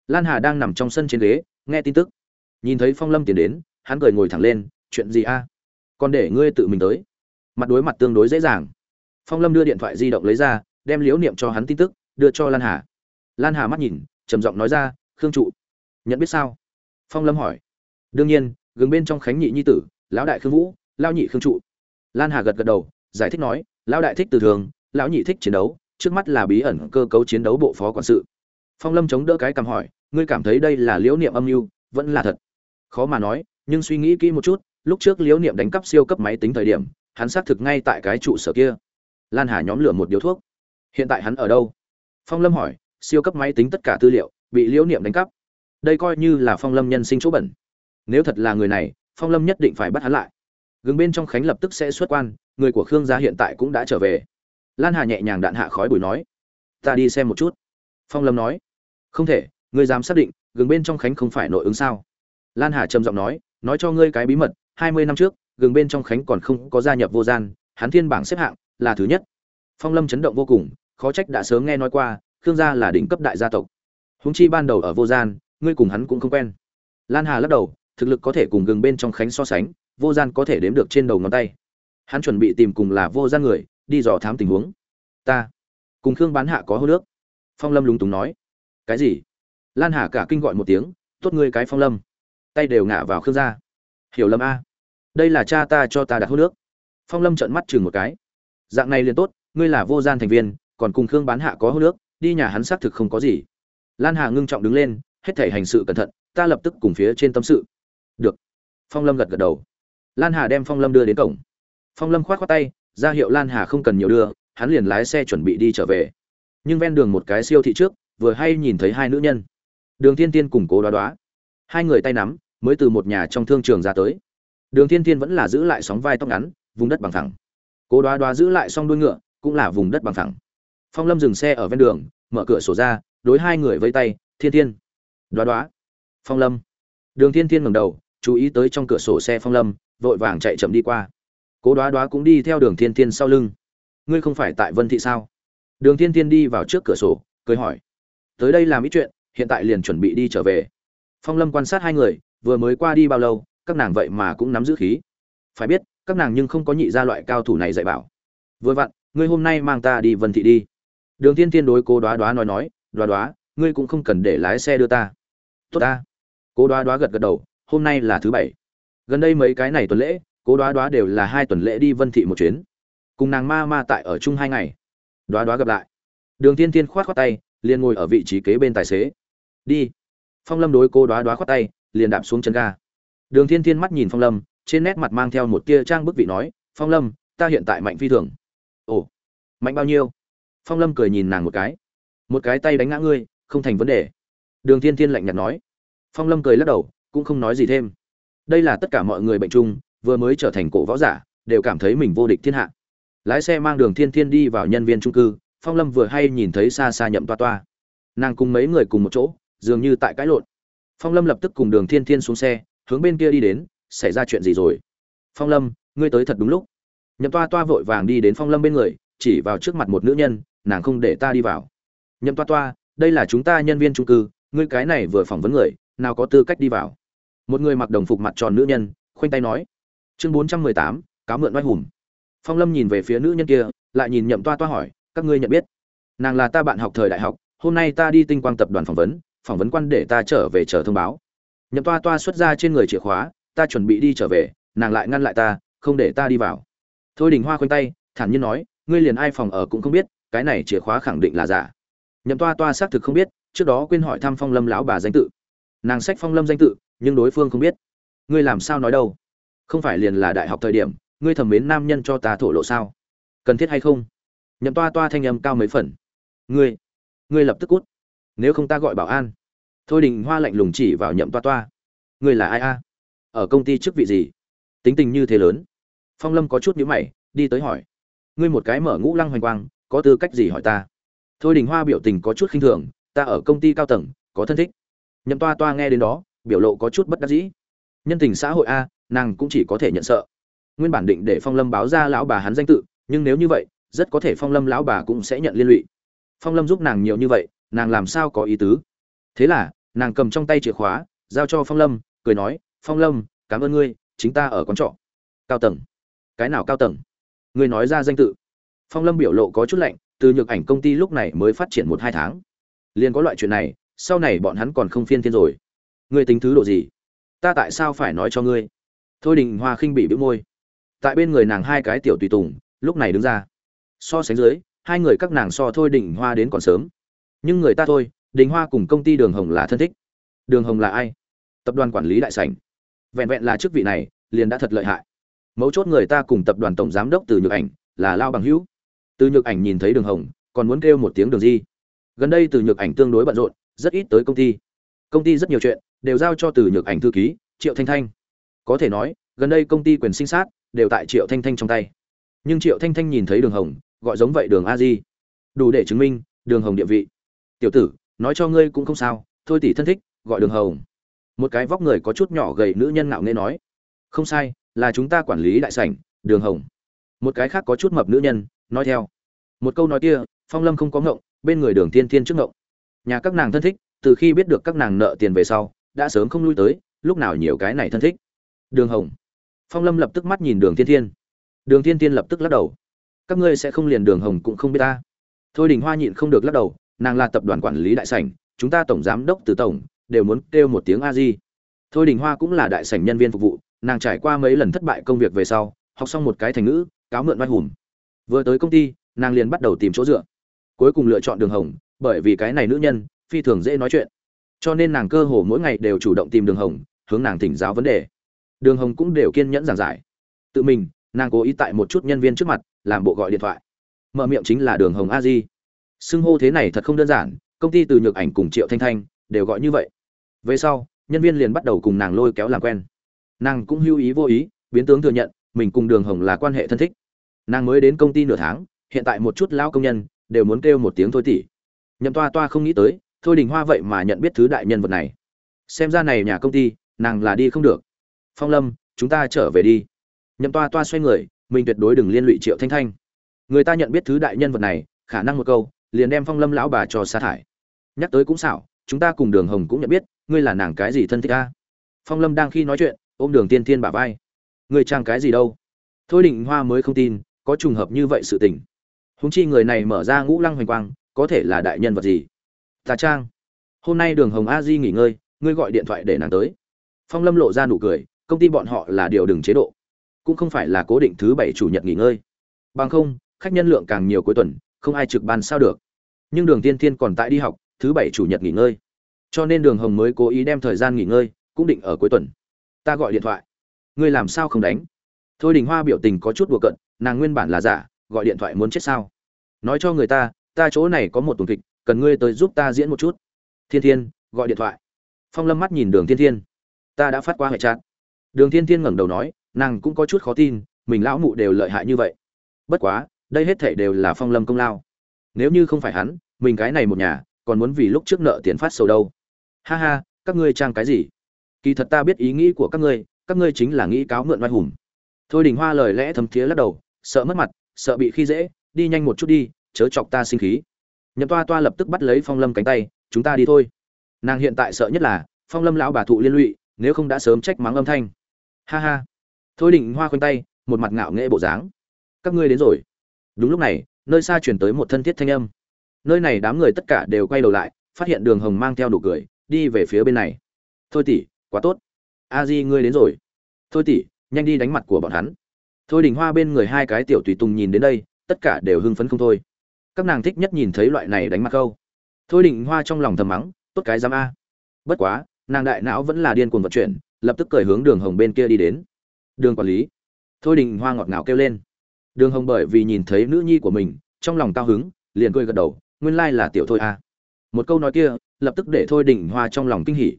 A: Lan hà đang nằm trong sân trên ghế, nghe tin tức. Nhìn thấy phong lâm tiến đến, hắn cười ngồi thẳng lên, chuyện gì a? Còn để ngươi tự mình tới. Mặt đối mặt tương đối dễ dàng. Phong lâm đưa điện thoại di động lấy ra, đem liễu niệm cho hắn tin tức, đưa cho lan hà. Lan hà mắt nhìn, trầm giọng nói ra, khương trụ, nhận biết sao? Phong lâm hỏi. Đương nhiên, gừng bên trong khánh nhị nhi tử, lão đại khương vũ lao nhị khương trụ. Lan hà gật gật đầu, giải thích nói lão đại thích từ thường, lão nhị thích chiến đấu, trước mắt là bí ẩn cơ cấu chiến đấu bộ phó quản sự. Phong lâm chống đỡ cái cằm hỏi, ngươi cảm thấy đây là liễu niệm âm mưu, vẫn là thật? Khó mà nói, nhưng suy nghĩ kỹ một chút, lúc trước liễu niệm đánh cắp siêu cấp máy tính thời điểm, hắn xác thực ngay tại cái trụ sở kia. Lan hà nhóm lửa một điếu thuốc. Hiện tại hắn ở đâu? Phong lâm hỏi, siêu cấp máy tính tất cả tư liệu bị liễu niệm đánh cắp. Đây coi như là phong lâm nhân sinh chỗ bẩn. Nếu thật là người này, phong lâm nhất định phải bắt hắn lại. Gừng bên trong khánh lập tức sẽ xuất quan người của khương gia hiện tại cũng đã trở về. Lan hà nhẹ nhàng đạn hạ khói bùi nói, ta đi xem một chút. Phong lâm nói, không thể, ngươi dám xác định, gừng bên trong khánh không phải nội ứng sao? Lan hà trầm giọng nói nói cho ngươi cái bí mật, hai mươi năm trước, gừng bên trong khánh còn không có gia nhập vô gian, hắn thiên bảng xếp hạng là thứ nhất. Phong lâm chấn động vô cùng, khó trách đã sớm nghe nói qua, khương gia là đỉnh cấp đại gia tộc. Húng chi ban đầu ở vô gian, ngươi cùng hắn cũng không quen. Lan hà lắc đầu, thực lực có thể cùng gừng bên trong khánh so sánh, vô gian có thể đếm được trên đầu ngón tay hắn chuẩn bị tìm cùng là vô gian người, đi dò thám tình huống. Ta, cùng khương bán hạ có hô nước. Phong lâm lúng túng nói. Cái gì? Lan hà cả kinh gọi một tiếng, tốt ngươi cái phong lâm. Tay đều ngả vào khương gia. Hiểu lầm a. Đây là cha ta cho ta đặt hô nước. Phong lâm trợn mắt chừng một cái. Dạng này liền tốt, ngươi là vô gian thành viên, còn cùng khương bán hạ có hô nước, đi nhà hắn xác thực không có gì. Lan hà ngưng trọng đứng lên, hết thể hành sự cẩn thận, ta lập tức cùng phía trên tâm sự. Được. Phong lâm gật gật đầu. Lan hà đem phong lâm đưa đến cổng phong lâm khoát khoát tay, ra hiệu lan hà không cần nhiều đưa, hắn liền lái xe chuẩn bị đi trở về. Nhưng ven đường một cái siêu thị trước, vừa hay nhìn thấy hai nữ nhân. Đường thiên tiên cùng cố đoá đoá. Hai người tay nắm, mới từ một nhà trong thương trường ra tới. Đường thiên tiên vẫn là giữ lại sóng vai tóc ngắn, vùng đất bằng thẳng cố đoá đoá giữ lại song đuôi ngựa, cũng là vùng đất bằng thẳng phong lâm dừng xe ở ven đường, mở cửa sổ ra, đối hai người vây tay, thiên thiên. Đoá đoá. Phong lâm. Đường thiên thiên ngẩng đầu, chú ý tới trong cửa sổ xe phong lâm, vội vàng chạy chậm đi qua cố đoá đoá cũng đi theo đường thiên thiên sau lưng. Ngươi không phải tại vân thị sao? Đường thiên thiên đi vào trước cửa sổ, cười hỏi. Tới đây làm ít chuyện, hiện tại liền chuẩn bị đi trở về. Phong lâm quan sát hai người, vừa mới qua đi bao lâu, các nàng vậy mà cũng nắm giữ khí. Phải biết, các nàng nhưng không có nhị ra loại cao thủ này dạy bảo. Vừa vặn, ngươi hôm nay mang ta đi vân thị đi. Đường Thiên Thiên đối cố đoá đoá nói nói, đoá đoá, ngươi cũng không cần để lái xe đưa ta. Tốt ta. Cố đoá đoá gật gật đầu, hôm nay là thứ bảy. Gần đây mấy cái này tuần lễ cố đoá đoá đều là hai tuần lễ đi vân thị một chuyến. Cùng nàng ma ma tại ở chung hai ngày. Đoá đoá gặp lại. Đường Thiên Thiên khoát khoát tay, liền ngồi ở vị trí kế bên tài xế. Đi. Phong lâm đối cô đoá đoá khoát tay, liền đạp xuống chân ga. Đường thiên thiên mắt nhìn phong lâm, trên nét mặt mang theo một tia trang bức vị nói, phong lâm, ta hiện tại mạnh phi thường. Ồ, mạnh bao nhiêu? Phong lâm cười nhìn nàng một cái. Một cái tay đánh ngã ngươi, không thành vấn đề. Đường thiên thiên lạnh nhạt nói. Phong lâm cười lắc đầu, cũng không nói gì thêm. Đây là tất cả mọi người bệnh chung vừa mới trở thành cổ võ giả, đều cảm thấy mình vô địch thiên hạ. Lái xe mang đường thiên thiên đi vào nhân viên trung cư, phong lâm vừa hay nhìn thấy xa xa nhậm toa toa. Nàng cùng mấy người cùng một chỗ, dường như tại cãi lộn. Phong lâm lập tức cùng đường thiên thiên xuống xe, hướng bên kia đi đến, xảy ra chuyện gì rồi? Phong lâm, ngươi tới thật đúng lúc. Nhậm toa toa vội vàng đi đến phong lâm bên người, chỉ vào trước mặt một nữ nhân, nàng không để ta đi vào. Nhậm toa toa, đây là chúng ta nhân viên trung cư, ngươi cái này vừa phỏng vấn người, nào có tư cách đi vào? Một người mặc đồng phục mặt tròn nữ nhân, khoanh tay nói chương bốn trăm mười tám, cáo mượn oai hùm phong lâm nhìn về phía nữ nhân kia, lại nhìn nhậm toa toa hỏi, các ngươi nhận biết? Nàng là ta bạn học thời đại học, hôm nay ta đi tinh quang tập đoàn phỏng vấn phỏng vấn quan để ta trở về chờ thông báo. Nhậm toa toa xuất ra trên người chìa khóa, ta chuẩn bị đi trở về, nàng lại ngăn lại ta, không để ta đi vào. Thôi đình hoa khoanh tay, thản nhiên nói, ngươi liền ai phòng ở cũng không biết, cái này chìa khóa khẳng định là giả. Nhậm toa toa xác thực không biết, trước đó quên hỏi thăm phong lâm lão bà danh tự. Nàng sách phong lâm danh tự, nhưng đối phương không biết. Ngươi làm sao nói đâu? Không phải liền là đại học thời điểm, ngươi thẩm mến nam nhân cho ta thổ lộ sao? Cần thiết hay không? Nhậm toa toa thanh âm cao mấy phần. Ngươi ngươi lập tức cút. Nếu không ta gọi bảo an. Thôi đình hoa lạnh lùng chỉ vào nhậm toa toa. Ngươi là ai a? Ở công ty chức vị gì? Tính tình như thế lớn. Phong lâm có chút nhữ mày, đi tới hỏi. Ngươi một cái mở ngũ lăng hoành quang, có tư cách gì hỏi ta? Thôi đình hoa biểu tình có chút khinh thường, ta ở công ty cao tầng, có thân thích. Nhậm toa toa nghe đến đó, biểu lộ có chút bất đắc dĩ nhân tình xã hội a, nàng cũng chỉ có thể nhận sợ. Nguyên bản định để phong lâm báo ra lão bà hắn danh tự, nhưng nếu như vậy, rất có thể phong lâm lão bà cũng sẽ nhận liên lụy. Phong lâm giúp nàng nhiều như vậy, nàng làm sao có ý tứ? Thế là, nàng cầm trong tay chìa khóa, giao cho phong lâm, cười nói, phong lâm, cảm ơn ngươi, chính ta ở con trọ. Cao tầng. Cái nào cao tầng? Ngươi nói ra danh tự. Phong lâm biểu lộ có chút lạnh, từ nhược ảnh công ty lúc này mới phát triển một hai tháng. Liền có loại chuyện này, sau này bọn hắn còn không phiên thiên rồi. Ngươi tính thứ độ gì? Ta tại sao phải nói cho ngươi? Thôi đình hoa khinh bị bĩu môi. Tại bên người nàng hai cái tiểu tùy tùng, lúc này đứng ra. So sánh dưới, hai người các nàng so thôi đình hoa đến còn sớm. Nhưng người ta thôi, đình hoa cùng công ty đường hồng là thân thích. Đường hồng là ai? Tập đoàn quản lý đại sảnh. Vẹn vẹn là chức vị này, liền đã thật lợi hại. Mấu chốt người ta cùng tập đoàn tổng giám đốc từ nhược ảnh là lao bằng hữu. Từ nhược ảnh nhìn thấy đường hồng, còn muốn kêu một tiếng đường di. Gần đây từ nhược ảnh tương đối bận rộn, rất ít tới công ty công ty rất nhiều chuyện đều giao cho từ nhược ảnh thư ký triệu thanh thanh. Có thể nói, gần đây công ty quyền sinh sát đều tại triệu thanh thanh trong tay. Nhưng triệu thanh thanh nhìn thấy đường hồng, gọi giống vậy đường a di. Đủ để chứng minh đường hồng địa vị. Tiểu tử, nói cho ngươi cũng không sao, thôi tỷ thân thích, gọi đường hồng. Một cái vóc người có chút nhỏ gầy nữ nhân ngạo nghễ nói. Không sai, là chúng ta quản lý đại sảnh, đường hồng. Một cái khác có chút mập nữ nhân, nói theo. Một câu nói kia, phong lâm không có ngộng, bên người đường Thiên Thiên trước ngộng. Nhà các nàng thân thích từ khi biết được các nàng nợ tiền về sau, đã sớm không lui tới, lúc nào nhiều cái này thân thích. Đường hồng. Phong lâm lập tức mắt nhìn đường Thiên Thiên. đường Thiên Thiên lập tức lắc đầu. Các ngươi sẽ không liền đường hồng cũng không biết ta. Thôi đình hoa nhịn không được lắc đầu, nàng là tập đoàn quản lý đại sảnh, chúng ta tổng giám đốc từ tổng, đều muốn kêu một tiếng a di. Thôi đình hoa cũng là đại sảnh nhân viên phục vụ, nàng trải qua mấy lần thất bại công việc về sau, học xong một cái thành ngữ, cáo mượn vai hùm vừa tới công ty, nàng liền bắt đầu tìm chỗ dựa. Cuối cùng lựa chọn đường hồng, bởi vì cái này nữ nhân phi thường dễ nói chuyện. Cho nên nàng cơ hồ mỗi ngày đều chủ động tìm đường hồng, hướng nàng thỉnh giáo vấn đề. Đường hồng cũng đều kiên nhẫn giảng giải. Tự mình, nàng cố ý tại một chút nhân viên trước mặt, làm bộ gọi điện thoại. Mở miệng chính là đường hồng a di. Xưng hô thế này thật không đơn giản, công ty từ nhược ảnh cùng triệu thanh thanh đều gọi như vậy. Về sau, nhân viên liền bắt đầu cùng nàng lôi kéo làm quen. Nàng cũng hưu ý vô ý, biến tướng thừa nhận, mình cùng đường hồng là quan hệ thân thích. Nàng mới đến công ty nửa tháng, hiện tại một chút lao công nhân, đều muốn kêu một tiếng thôi tỉ. Nhậm toa toa không nghĩ tới thôi đình hoa vậy mà nhận biết thứ đại nhân vật này. Xem ra này nhà công ty, nàng là đi không được. Phong lâm, chúng ta trở về đi. Nhậm toa toa xoay người, mình tuyệt đối đừng liên lụy triệu thanh thanh. Người ta nhận biết thứ đại nhân vật này, khả năng một câu, liền đem phong lâm lão bà cho sa thải. Nhắc tới cũng xảo, chúng ta cùng đường hồng cũng nhận biết, ngươi là nàng cái gì thân thích ta phong lâm đang khi nói chuyện, ôm đường tiên thiên bả vai. Ngươi trang cái gì đâu? Thôi định hoa mới không tin, có trùng hợp như vậy sự tình. Húng chi người này mở ra ngũ lăng hoành quang, có thể là đại nhân vật gì? Tà trang, hôm nay đường hồng a di nghỉ ngơi, ngươi gọi điện thoại để nàng tới. Phong lâm lộ ra nụ cười, công ty bọn họ là điều đừng chế độ, cũng không phải là cố định thứ bảy chủ nhật nghỉ ngơi. Bằng không, khách nhân lượng càng nhiều cuối tuần, không ai trực ban sao được. Nhưng đường tiên thiên còn tại đi học, thứ bảy chủ nhật nghỉ ngơi. Cho nên đường hồng mới cố ý đem thời gian nghỉ ngơi, cũng định ở cuối tuần. Ta gọi điện thoại. Ngươi làm sao không đánh? Thôi đình hoa biểu tình có chút đùa cận nàng nguyên bản là giả, gọi điện thoại muốn chết sao? Nói cho người ta ta chỗ này có một tuần kịch cần ngươi tới giúp ta diễn một chút. Thiên thiên, gọi điện thoại. Phong lâm mắt nhìn đường thiên thiên. Ta đã phát qua hệ chat. Đường thiên thiên ngẩng đầu nói, nàng cũng có chút khó tin, mình lão mụ đều lợi hại như vậy. Bất quá, đây hết thảy đều là phong lâm công lao. Nếu như không phải hắn, mình cái này một nhà, còn muốn vì lúc trước nợ tiền phát sầu đâu. Ha ha, các ngươi trang cái gì? Kỳ thật ta biết ý nghĩ của các ngươi các ngươi chính là nghĩ cáo mượn oai hùng. Thôi đình hoa lời lẽ thấm thiế lắc đầu, sợ mất mặt, sợ bị khi dễ, đi nhanh một chút đi, chớ chọc ta sinh khí nhậm toa toa lập tức bắt lấy phong lâm cánh tay, chúng ta đi thôi. Nàng hiện tại sợ nhất là, phong lâm lão bà thụ liên lụy, nếu không đã sớm trách mắng âm thanh. Ha ha. Thôi định hoa khoanh tay, một mặt ngạo nghễ bộ dáng. Các ngươi đến rồi. Đúng lúc này, nơi xa chuyển tới một thân thiết thanh âm. Nơi này đám người tất cả đều quay đầu lại, phát hiện đường hồng mang theo nụ cười, đi về phía bên này. Thôi tỷ, quá tốt. A di ngươi đến rồi. Thôi tỷ, nhanh đi đánh mặt của bọn hắn. Thôi đình hoa bên người hai cái tiểu tùy tùng nhìn đến đây, tất cả đều hưng phấn không thôi các nàng thích nhất nhìn thấy loại này đánh mặt câu. Thôi đình hoa trong lòng thầm mắng, tốt cái dám a. Bất quá, nàng đại não vẫn là điên cuồng vận chuyển, lập tức cởi hướng đường hồng bên kia đi đến. Đường quản lý. Thôi đình hoa ngọt ngào kêu lên. Đường hồng bởi vì nhìn thấy nữ nhi của mình, trong lòng cao hứng, liền cười gật đầu, nguyên lai là tiểu thôi a. Một câu nói kia, lập tức để thôi đình hoa trong lòng kinh hỉ.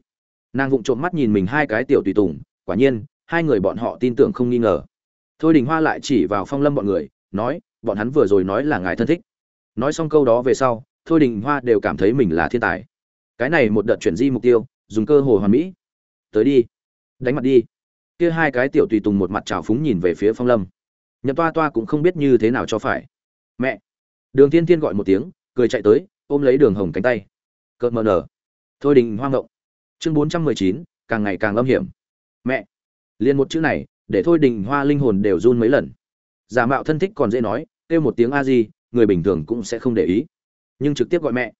A: Nàng vụng trộm mắt nhìn mình hai cái tiểu tùy tùng, quả nhiên, hai người bọn họ tin tưởng không nghi ngờ. Thôi đình hoa lại chỉ vào phong lâm bọn người, nói, bọn hắn vừa rồi nói là ngài thân thích nói xong câu đó về sau, thôi đình hoa đều cảm thấy mình là thiên tài. Cái này một đợt chuyển di mục tiêu, dùng cơ hồ hoàn mỹ. Tới đi. Đánh mặt đi. Kia hai cái tiểu tùy tùng một mặt trào phúng nhìn về phía phong lâm. Nhậm toa toa cũng không biết như thế nào cho phải. Mẹ. Đường thiên thiên gọi một tiếng, cười chạy tới, ôm lấy đường hồng cánh tay. Cợt mờ nở. Thôi đình hoang ngộng. Chương bốn trăm mười chín, càng ngày càng âm hiểm. Mẹ. Liền một chữ này, để thôi đình hoa linh hồn đều run mấy lần. Giả mạo thân thích còn dễ nói, kêu một tiếng a di người bình thường cũng sẽ không để ý. Nhưng trực tiếp gọi mẹ,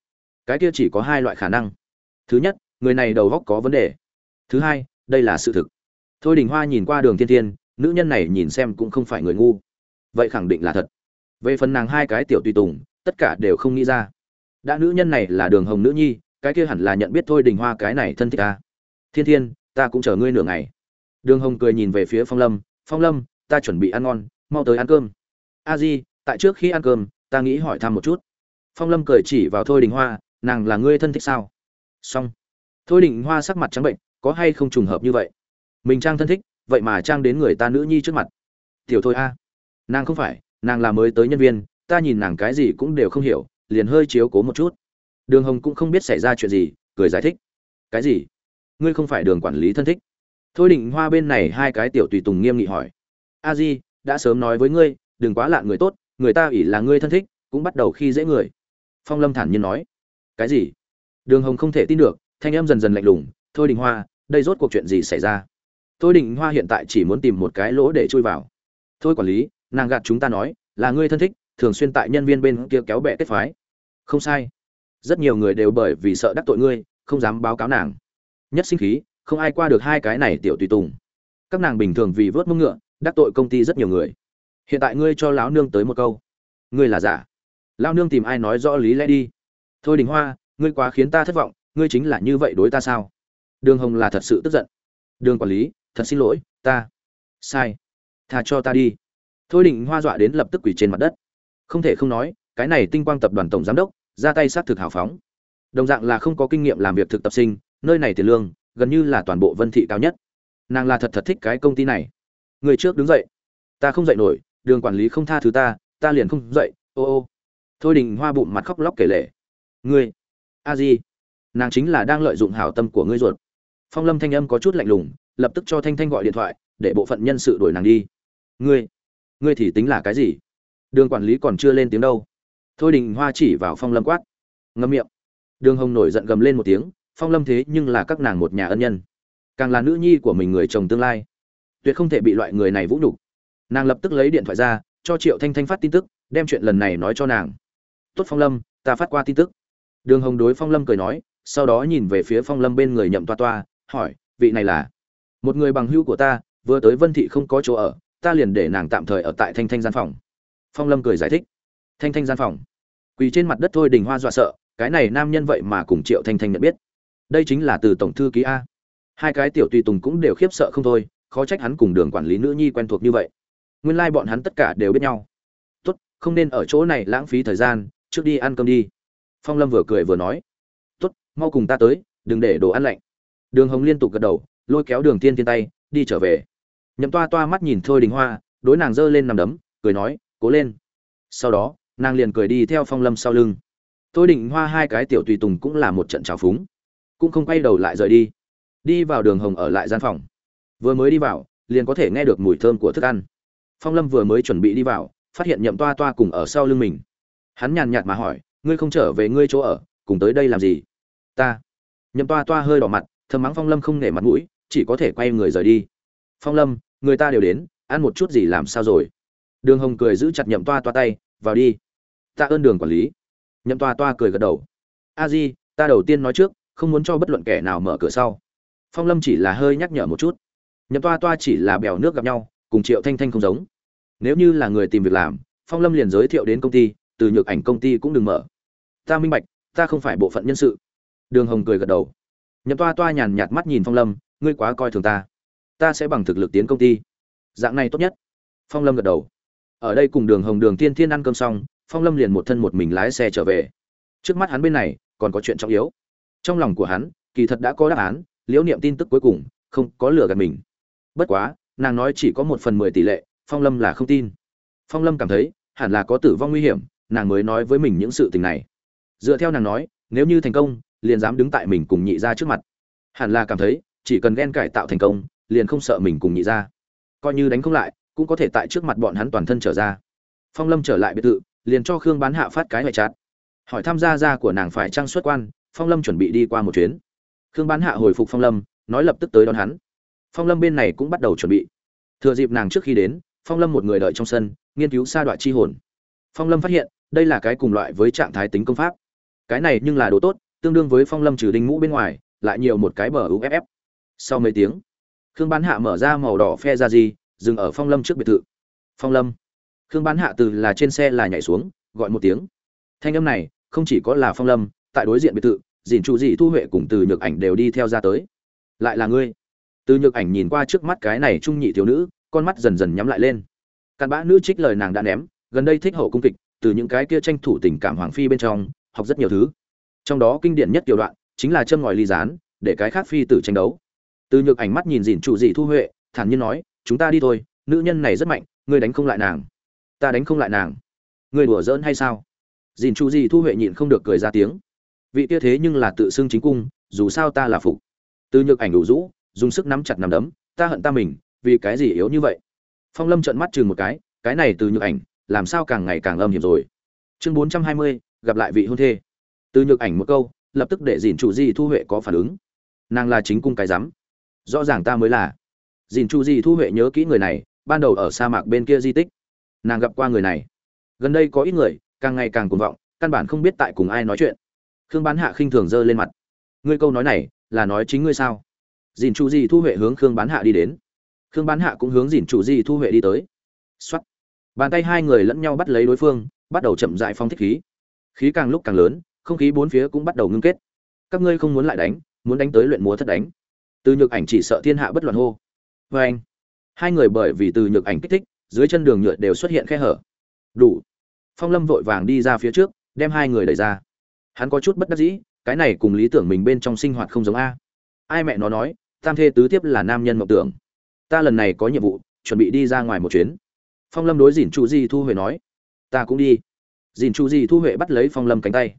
A: cái kia chỉ có hai loại khả năng. Thứ nhất, người này đầu góc có vấn đề. Thứ hai, đây là sự thực. Thôi đình hoa nhìn qua đường thiên thiên, nữ nhân này nhìn xem cũng không phải người ngu. Vậy khẳng định là thật. Về phần nàng hai cái tiểu tùy tùng, tất cả đều không nghĩ ra. Đã nữ nhân này là đường hồng nữ nhi, cái kia hẳn là nhận biết thôi đình hoa cái này thân thích ta. Thiên thiên, ta cũng chờ ngươi nửa ngày. Đường hồng cười nhìn về phía phong lâm. Phong lâm, ta chuẩn bị ăn ngon, mau tới ăn cơm. A di, tại trước khi ăn cơm ta nghĩ hỏi thăm một chút. Phong lâm cười chỉ vào thôi đình hoa, nàng là ngươi thân thích sao? Xong. Thôi đình hoa sắc mặt trắng bệnh, có hay không trùng hợp như vậy? Mình trang thân thích, vậy mà trang đến người ta nữ nhi trước mặt. Tiểu thôi a. Nàng không phải, nàng là mới tới nhân viên, ta nhìn nàng cái gì cũng đều không hiểu, liền hơi chiếu cố một chút. Đường hồng cũng không biết xảy ra chuyện gì, cười giải thích. Cái gì? Ngươi không phải đường quản lý thân thích? Thôi định hoa bên này hai cái tiểu tùy tùng nghiêm nghị hỏi. A di, đã sớm nói với ngươi, đừng quá lạ người tốt người ta ỷ là ngươi thân thích, cũng bắt đầu khi dễ người. Phong lâm thản nhiên nói. Cái gì? Đường hồng không thể tin được, thanh em dần dần lạnh lùng, thôi đình hoa, đây rốt cuộc chuyện gì xảy ra? Thôi đình hoa hiện tại chỉ muốn tìm một cái lỗ để chui vào. Thôi quản lý, nàng gạt chúng ta nói, là ngươi thân thích, thường xuyên tại nhân viên bên kia kéo bẹ kết phái. Không sai. Rất nhiều người đều bởi vì sợ đắc tội ngươi, không dám báo cáo nàng. Nhất sinh khí, không ai qua được hai cái này tiểu tùy tùng. Các nàng bình thường vì vớt mông ngựa, đắc tội công ty rất nhiều người hiện tại ngươi cho lão nương tới một câu. Ngươi là giả. Lão nương tìm ai nói rõ lý lẽ đi. Thôi đình hoa, ngươi quá khiến ta thất vọng, ngươi chính là như vậy đối ta sao? Đường hồng là thật sự tức giận. Đường quản lý, thật xin lỗi, ta. Sai. Thà cho ta đi. Thôi đình hoa dọa đến lập tức quỳ trên mặt đất. Không thể không nói, cái này tinh quang tập đoàn tổng giám đốc, ra tay sát thực hào phóng. Đồng dạng là không có kinh nghiệm làm việc thực tập sinh, nơi này tiền lương, gần như là toàn bộ vân thị cao nhất. Nàng là thật thật thích cái công ty này. Người trước đứng dậy. Ta không dậy nổi đường quản lý không tha thứ ta ta liền không dậy, ô ô. Thôi đình hoa bụng mặt khóc lóc kể lể. Ngươi, a di, nàng chính là đang lợi dụng hảo tâm của ngươi ruột. Phong lâm thanh âm có chút lạnh lùng, lập tức cho thanh thanh gọi điện thoại, để bộ phận nhân sự đuổi nàng đi. Ngươi ngươi thì tính là cái gì? Đường quản lý còn chưa lên tiếng đâu. Thôi đình hoa chỉ vào phong lâm quát. Ngâm miệng. Đường hồng nổi giận gầm lên một tiếng, phong lâm thế nhưng là các nàng một nhà ân nhân. Càng là nữ nhi của mình người chồng tương lai. Tuyệt không thể bị loại người này vũ nhục nàng lập tức lấy điện thoại ra, cho triệu thanh thanh phát tin tức, đem chuyện lần này nói cho nàng. Tốt phong lâm, ta phát qua tin tức. Đường hồng đối phong lâm cười nói, sau đó nhìn về phía phong lâm bên người nhậm toa toa, hỏi, vị này là? Một người bằng hữu của ta, vừa tới vân thị không có chỗ ở, ta liền để nàng tạm thời ở tại thanh thanh gian phòng. Phong lâm cười giải thích. Thanh thanh gian phòng? Quỳ trên mặt đất thôi đình hoa dọa sợ, cái này nam nhân vậy mà cùng triệu thanh thanh nhận biết. Đây chính là từ tổng thư ký a. Hai cái tiểu tùy tùng cũng đều khiếp sợ không thôi, khó trách hắn cùng đường quản lý nữ nhi quen thuộc như vậy nguyên lai bọn hắn tất cả đều biết nhau. Tốt, không nên ở chỗ này lãng phí thời gian, trước đi ăn cơm đi. Phong lâm vừa cười vừa nói. Tốt, mau cùng ta tới, đừng để đồ ăn lạnh. Đường hồng liên tục gật đầu, lôi kéo đường tiên tiên tay, đi trở về. Nhậm toa toa mắt nhìn thôi đình hoa, đối nàng giơ lên nằm đấm, cười nói, cố lên. Sau đó, nàng liền cười đi theo phong lâm sau lưng. Tôi định hoa hai cái tiểu tùy tùng cũng là một trận trào phúng. Cũng không quay đầu lại rời đi. Đi vào đường hồng ở lại gian phòng. Vừa mới đi vào, liền có thể nghe được mùi thơm của thức ăn phong lâm vừa mới chuẩn bị đi vào, phát hiện nhậm toa toa cùng ở sau lưng mình. Hắn nhàn nhạt mà hỏi, ngươi không trở về ngươi chỗ ở, cùng tới đây làm gì? Ta. Nhậm toa toa hơi đỏ mặt, thầm mắng phong lâm không nể mặt mũi, chỉ có thể quay người rời đi. Phong lâm, người ta đều đến, ăn một chút gì làm sao rồi? Đường hồng cười giữ chặt nhậm toa toa tay, vào đi. Ta ơn đường quản lý. Nhậm toa toa cười gật đầu. A di, ta đầu tiên nói trước, không muốn cho bất luận kẻ nào mở cửa sau. Phong lâm chỉ là hơi nhắc nhở một chút. Nhậm toa toa chỉ là bèo nước gặp nhau cùng triệu thanh thanh không giống. Nếu như là người tìm việc làm, phong lâm liền giới thiệu đến công ty, từ nhược ảnh công ty cũng đừng mở. Ta minh bạch, ta không phải bộ phận nhân sự. Đường hồng cười gật đầu. Nhậm toa toa nhàn nhạt mắt nhìn phong lâm, ngươi quá coi thường ta. Ta sẽ bằng thực lực tiến công ty. Dạng này tốt nhất. Phong lâm gật đầu. Ở đây cùng đường hồng, đường tiên thiên ăn cơm xong, phong lâm liền một thân một mình lái xe trở về. Trước mắt hắn bên này, còn có chuyện trọng yếu. Trong lòng của hắn, kỳ thật đã có đáp án, liễu niệm tin tức cuối cùng, không có lừa gạt mình. Bất quá nàng nói chỉ có một phần mười tỷ lệ, phong lâm là không tin. Phong lâm cảm thấy, hẳn là có tử vong nguy hiểm, nàng mới nói với mình những sự tình này. Dựa theo nàng nói, nếu như thành công, liền dám đứng tại mình cùng nhị ra trước mặt. Hẳn là cảm thấy, chỉ cần ghen cải tạo thành công, liền không sợ mình cùng nhị ra coi như đánh không lại, cũng có thể tại trước mặt bọn hắn toàn thân trở ra. Phong lâm trở lại biệt thự, liền cho khương bán hạ phát cái ngoại chát hỏi tham gia gia của nàng phải trang xuất quan, phong lâm chuẩn bị đi qua một chuyến. Khương bán hạ hồi phục phong lâm, nói lập tức tới đón hắn phong lâm bên này cũng bắt đầu chuẩn bị. Thừa dịp nàng trước khi đến, phong lâm một người đợi trong sân, nghiên cứu sa đoạn chi hồn. Phong lâm phát hiện, đây là cái cùng loại với trạng thái tính công pháp. Cái này nhưng là đồ tốt, tương đương với phong lâm trừ đinh mũ bên ngoài, lại nhiều một cái bờ uff sau mấy tiếng, khương bán hạ mở ra màu đỏ phe ra gì, dừng ở phong lâm trước biệt thự. Phong lâm. Khương bán hạ từ là trên xe là nhảy xuống, gọi một tiếng. Thanh âm này, không chỉ có là phong lâm, tại đối diện biệt thự, dìn trụ dị thu huệ cùng từ nhược ảnh đều đi theo ra tới. Lại là ngươi từ nhược ảnh nhìn qua trước mắt cái này trung nhị thiếu nữ, con mắt dần dần nhắm lại lên. Cặn bã nữ trích lời nàng đã ném, gần đây thích hậu cung kịch, từ những cái kia tranh thủ tình cảm hoàng phi bên trong, học rất nhiều thứ. Trong đó kinh điển nhất tiểu đoạn, chính là châm ngòi ly gián, để cái khác phi tử tranh đấu. Từ nhược ảnh mắt nhìn dìn trụ dị thu huệ, thản nhiên nói, chúng ta đi thôi, nữ nhân này rất mạnh, ngươi đánh không lại nàng. Ta đánh không lại nàng. Ngươi đùa giỡn hay sao? Dìn trụ dị thu huệ nhịn không được cười ra tiếng. Vị tia thế nhưng là tự xưng chính cung, dù sao ta là phục. Từ nhược ảnh đủ rũ dùng sức nắm chặt nắm đấm, ta hận ta mình, vì cái gì yếu như vậy? Phong lâm trợn mắt chừng một cái cái này từ nhược ảnh, làm sao càng ngày càng âm hiểm rồi? Chương bốn trăm hai mươi, gặp lại vị hôn thê. Từ nhược ảnh một câu, lập tức để dìn chủ di thu huệ có phản ứng. Nàng là chính cung cái rắm rõ ràng ta mới là. Dìn chủ di thu huệ nhớ kỹ người này, ban đầu ở sa mạc bên kia di tích. Nàng gặp qua người này. Gần đây có ít người, càng ngày càng cuồng vọng, căn bản không biết tại cùng ai nói chuyện. Khương bán hạ khinh thường giơ lên mặt. Ngươi câu nói này, là nói chính ngươi sao? Dìn chủ di thu huệ hướng khương bán hạ đi đến. Khương bán hạ cũng hướng dìn chủ di thu huệ đi tới. X bàn tay hai người lẫn nhau bắt lấy đối phương, bắt đầu chậm dại phong thích khí. Khí càng lúc càng lớn, không khí bốn phía cũng bắt đầu ngưng kết. Các ngươi không muốn lại đánh, muốn đánh tới luyện múa thất đánh. Từ nhược ảnh chỉ sợ thiên hạ bất loạn hô. Vê anh. Hai người bởi vì từ nhược ảnh kích thích, dưới chân đường nhựa đều xuất hiện khe hở. Đủ. Phong lâm vội vàng đi ra phía trước, đem hai người đẩy ra. Hắn có chút bất đắc dĩ, cái này cùng lý tưởng mình bên trong sinh hoạt không giống a. Ai mẹ nó nói tam thê tứ tiếp là nam nhân mộng tưởng. Ta lần này có nhiệm vụ, chuẩn bị đi ra ngoài một chuyến. Phong lâm đối dìn chu di thu huệ nói. Ta cũng đi. Dìn chu di thu huệ bắt lấy phong lâm cánh tay.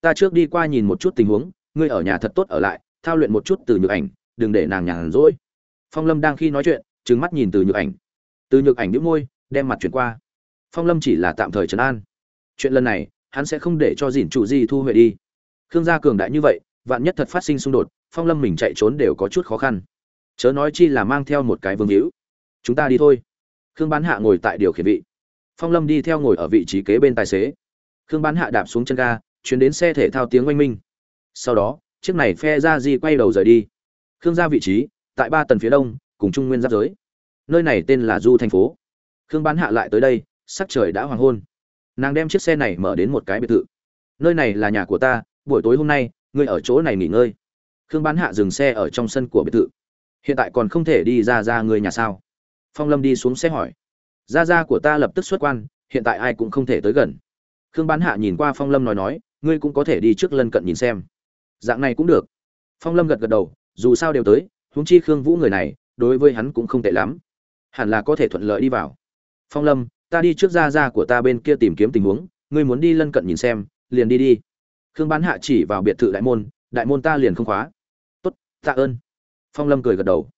A: Ta trước đi qua nhìn một chút tình huống, ngươi ở nhà thật tốt ở lại, thao luyện một chút từ nhược ảnh, đừng để nàng nhàn rỗi. Phong lâm đang khi nói chuyện, trừng mắt nhìn từ nhược ảnh. Từ nhược ảnh đĩu môi, đem mặt chuyển qua. Phong lâm chỉ là tạm thời trấn an. Chuyện lần này, hắn sẽ không để cho dìn chủ di thu huệ đi. Khương gia cường đại như vậy vạn nhất thật phát sinh xung đột, phong lâm mình chạy trốn đều có chút khó khăn. Chớ nói chi là mang theo một cái vương hữu. Chúng ta đi thôi. Khương bán hạ ngồi tại điều khiển vị. Phong lâm đi theo ngồi ở vị trí kế bên tài xế. Khương bán hạ đạp xuống chân ga, chuyến đến xe thể thao tiếng oanh minh. Sau đó, chiếc này phe ra di quay đầu rời đi. Khương ra vị trí, tại ba tầng phía đông, cùng trung nguyên giáp giới. Nơi này tên là du thành phố. Khương bán hạ lại tới đây, sắc trời đã hoàng hôn. Nàng đem chiếc xe này mở đến một cái biệt thự. Nơi này là nhà của ta, buổi tối hôm nay ngươi ở chỗ này nghỉ ngơi. Khương bán hạ dừng xe ở trong sân của biệt thự. Hiện tại còn không thể đi ra ra người nhà sao? Phong lâm đi xuống xe hỏi. Ra ra của ta lập tức xuất quan, hiện tại ai cũng không thể tới gần. Khương bán hạ nhìn qua phong lâm nói nói, ngươi cũng có thể đi trước lân cận nhìn xem. Dạng này cũng được. Phong lâm gật gật đầu, dù sao đều tới, huống chi khương vũ người này, đối với hắn cũng không tệ lắm. Hẳn là có thể thuận lợi đi vào. Phong lâm, ta đi trước Ra Ra của ta bên kia tìm kiếm tình huống, ngươi muốn đi lân cận nhìn xem, liền đi đi khương bán hạ chỉ vào biệt thự đại môn đại môn ta liền không khóa. Tốt, tạ ơn. Phong lâm cười gật đầu.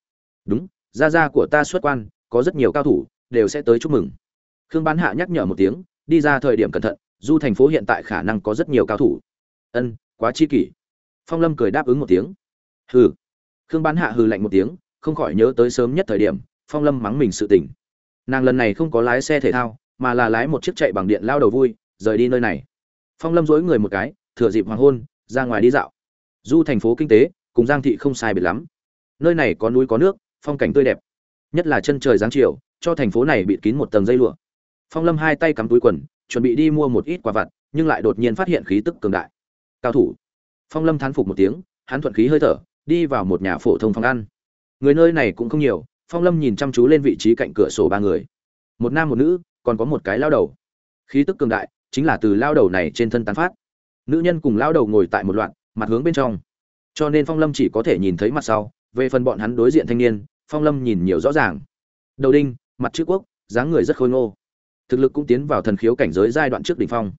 A: Đúng, gia gia của ta xuất quan, có rất nhiều cao thủ, đều sẽ tới chúc mừng. Khương bán hạ nhắc nhở một tiếng, đi ra thời điểm cẩn thận, du thành phố hiện tại khả năng có rất nhiều cao thủ. Ân, quá chi kỷ. Phong lâm cười đáp ứng một tiếng. Hừ. Khương bán hạ hừ lạnh một tiếng, không khỏi nhớ tới sớm nhất thời điểm, phong lâm mắng mình sự tỉnh nàng lần này không có lái xe thể thao, mà là lái một chiếc chạy bằng điện lao đầu vui, rời đi nơi này. Phong lâm dối người một cái thừa dịp hoàng hôn, ra ngoài đi dạo. Du thành phố kinh tế, cùng giang thị không sai biệt lắm. Nơi này có núi có nước, phong cảnh tươi đẹp. Nhất là chân trời giáng chiều, cho thành phố này bị kín một tầng dây lụa. Phong lâm hai tay cắm túi quần, chuẩn bị đi mua một ít quà vặt, nhưng lại đột nhiên phát hiện khí tức cường đại. Cao thủ. Phong lâm thán phục một tiếng, hắn thuận khí hơi thở, đi vào một nhà phổ thông phòng ăn. Người nơi này cũng không nhiều, phong lâm nhìn chăm chú lên vị trí cạnh cửa sổ ba người. Một nam một nữ, còn có một cái lao đầu. Khí tức cường đại, chính là từ lao đầu này trên thân tán phát nữ nhân cùng lao đầu ngồi tại một loạt, mặt hướng bên trong. Cho nên phong lâm chỉ có thể nhìn thấy mặt sau, về phần bọn hắn đối diện thanh niên, phong lâm nhìn nhiều rõ ràng. Đầu đinh, mặt chữ quốc, dáng người rất khôi ngô. Thực lực cũng tiến vào thần khiếu cảnh giới giai đoạn trước đỉnh phong.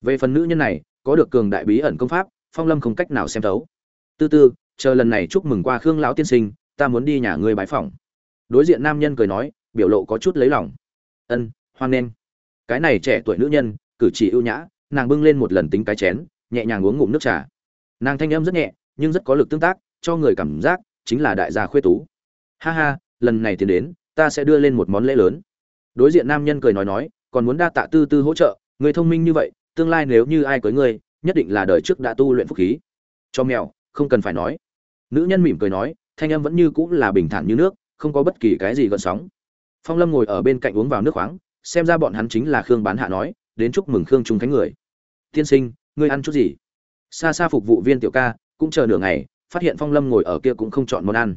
A: Về phần nữ nhân này, có được cường đại bí ẩn công pháp, phong lâm không cách nào xem thấu. Tư tư chờ lần này chúc mừng qua khương lão tiên sinh, ta muốn đi nhà ngươi bái phỏng. Đối diện nam nhân cười nói, biểu lộ có chút lấy lòng. Ân, hoan nghênh. Cái này trẻ tuổi nữ nhân, cử chỉ ưu nhã nàng bưng lên một lần tính cái chén, nhẹ nhàng uống ngụm nước trà. Nàng thanh âm rất nhẹ, nhưng rất có lực tương tác, cho người cảm giác chính là đại gia khuê tú. Ha ha, lần này tiến đến, ta sẽ đưa lên một món lễ lớn. Đối diện nam nhân cười nói nói, còn muốn đa tạ tư tư hỗ trợ, người thông minh như vậy, tương lai nếu như ai cưới ngươi nhất định là đời trước đã tu luyện phúc khí. Cho mèo, không cần phải nói. Nữ nhân mỉm cười nói, thanh âm vẫn như cũng là bình thản như nước, không có bất kỳ cái gì gợn sóng. Phong lâm ngồi ở bên cạnh uống vào nước khoáng, xem ra bọn hắn chính là khương bán hạ nói đến chúc mừng khương trung thánh người. Tiên sinh, ngươi ăn chút gì? Xa xa phục vụ viên tiểu ca, cũng chờ nửa ngày, phát hiện phong lâm ngồi ở kia cũng không chọn món ăn.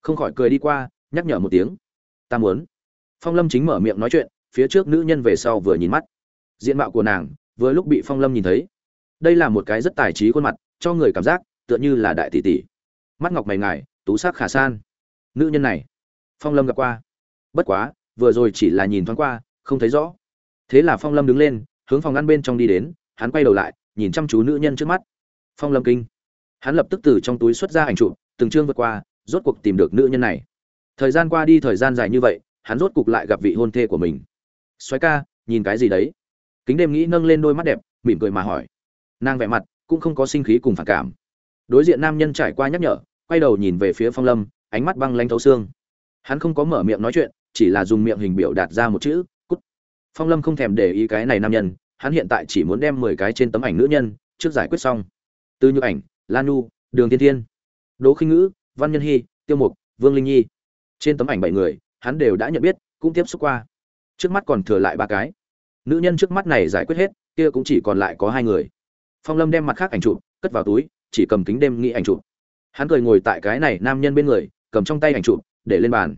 A: Không khỏi cười đi qua, nhắc nhở một tiếng. Ta muốn. Phong lâm chính mở miệng nói chuyện, phía trước nữ nhân về sau vừa nhìn mắt. Diện mạo của nàng, vừa lúc bị phong lâm nhìn thấy. Đây là một cái rất tài trí khuôn mặt, cho người cảm giác, tựa như là đại tỷ tỷ. Mắt ngọc mày ngài, tú sắc khả san. Nữ nhân này. Phong lâm gặp qua. Bất quá, vừa rồi chỉ là nhìn thoáng qua, không thấy rõ thế là phong lâm đứng lên, hướng phòng ngăn bên trong đi đến, hắn quay đầu lại, nhìn chăm chú nữ nhân trước mắt. Phong lâm kinh. Hắn lập tức từ trong túi xuất ra ảnh chụp, từng chương vượt qua, rốt cuộc tìm được nữ nhân này. Thời gian qua đi thời gian dài như vậy, hắn rốt cuộc lại gặp vị hôn thê của mình. Xoáy ca, nhìn cái gì đấy? Kính đêm nghĩ nâng lên đôi mắt đẹp, mỉm cười mà hỏi. Nàng vẻ mặt cũng không có sinh khí cùng phản cảm. Đối diện nam nhân trải qua nhắc nhở, quay đầu nhìn về phía phong lâm, ánh mắt băng lanh thấu xương. Hắn không có mở miệng nói chuyện, chỉ là dùng miệng hình biểu đạt ra một chữ phong lâm không thèm để ý cái này nam nhân, hắn hiện tại chỉ muốn đem mười cái trên tấm ảnh nữ nhân trước giải quyết xong. Từ nhược ảnh, lan nu đường Thiên thiên, đỗ khinh ngữ, văn nhân hy tiêu mục, vương linh nhi. Trên tấm ảnh bảy người, hắn đều đã nhận biết, cũng tiếp xúc qua. Trước mắt còn thừa lại ba cái. Nữ nhân trước mắt này giải quyết hết, kia cũng chỉ còn lại có hai người. Phong lâm đem mặt khác ảnh chụp cất vào túi, chỉ cầm kính đêm nghĩ ảnh chụp. Hắn cười ngồi tại cái này nam nhân bên người, cầm trong tay ảnh chụp để lên bàn.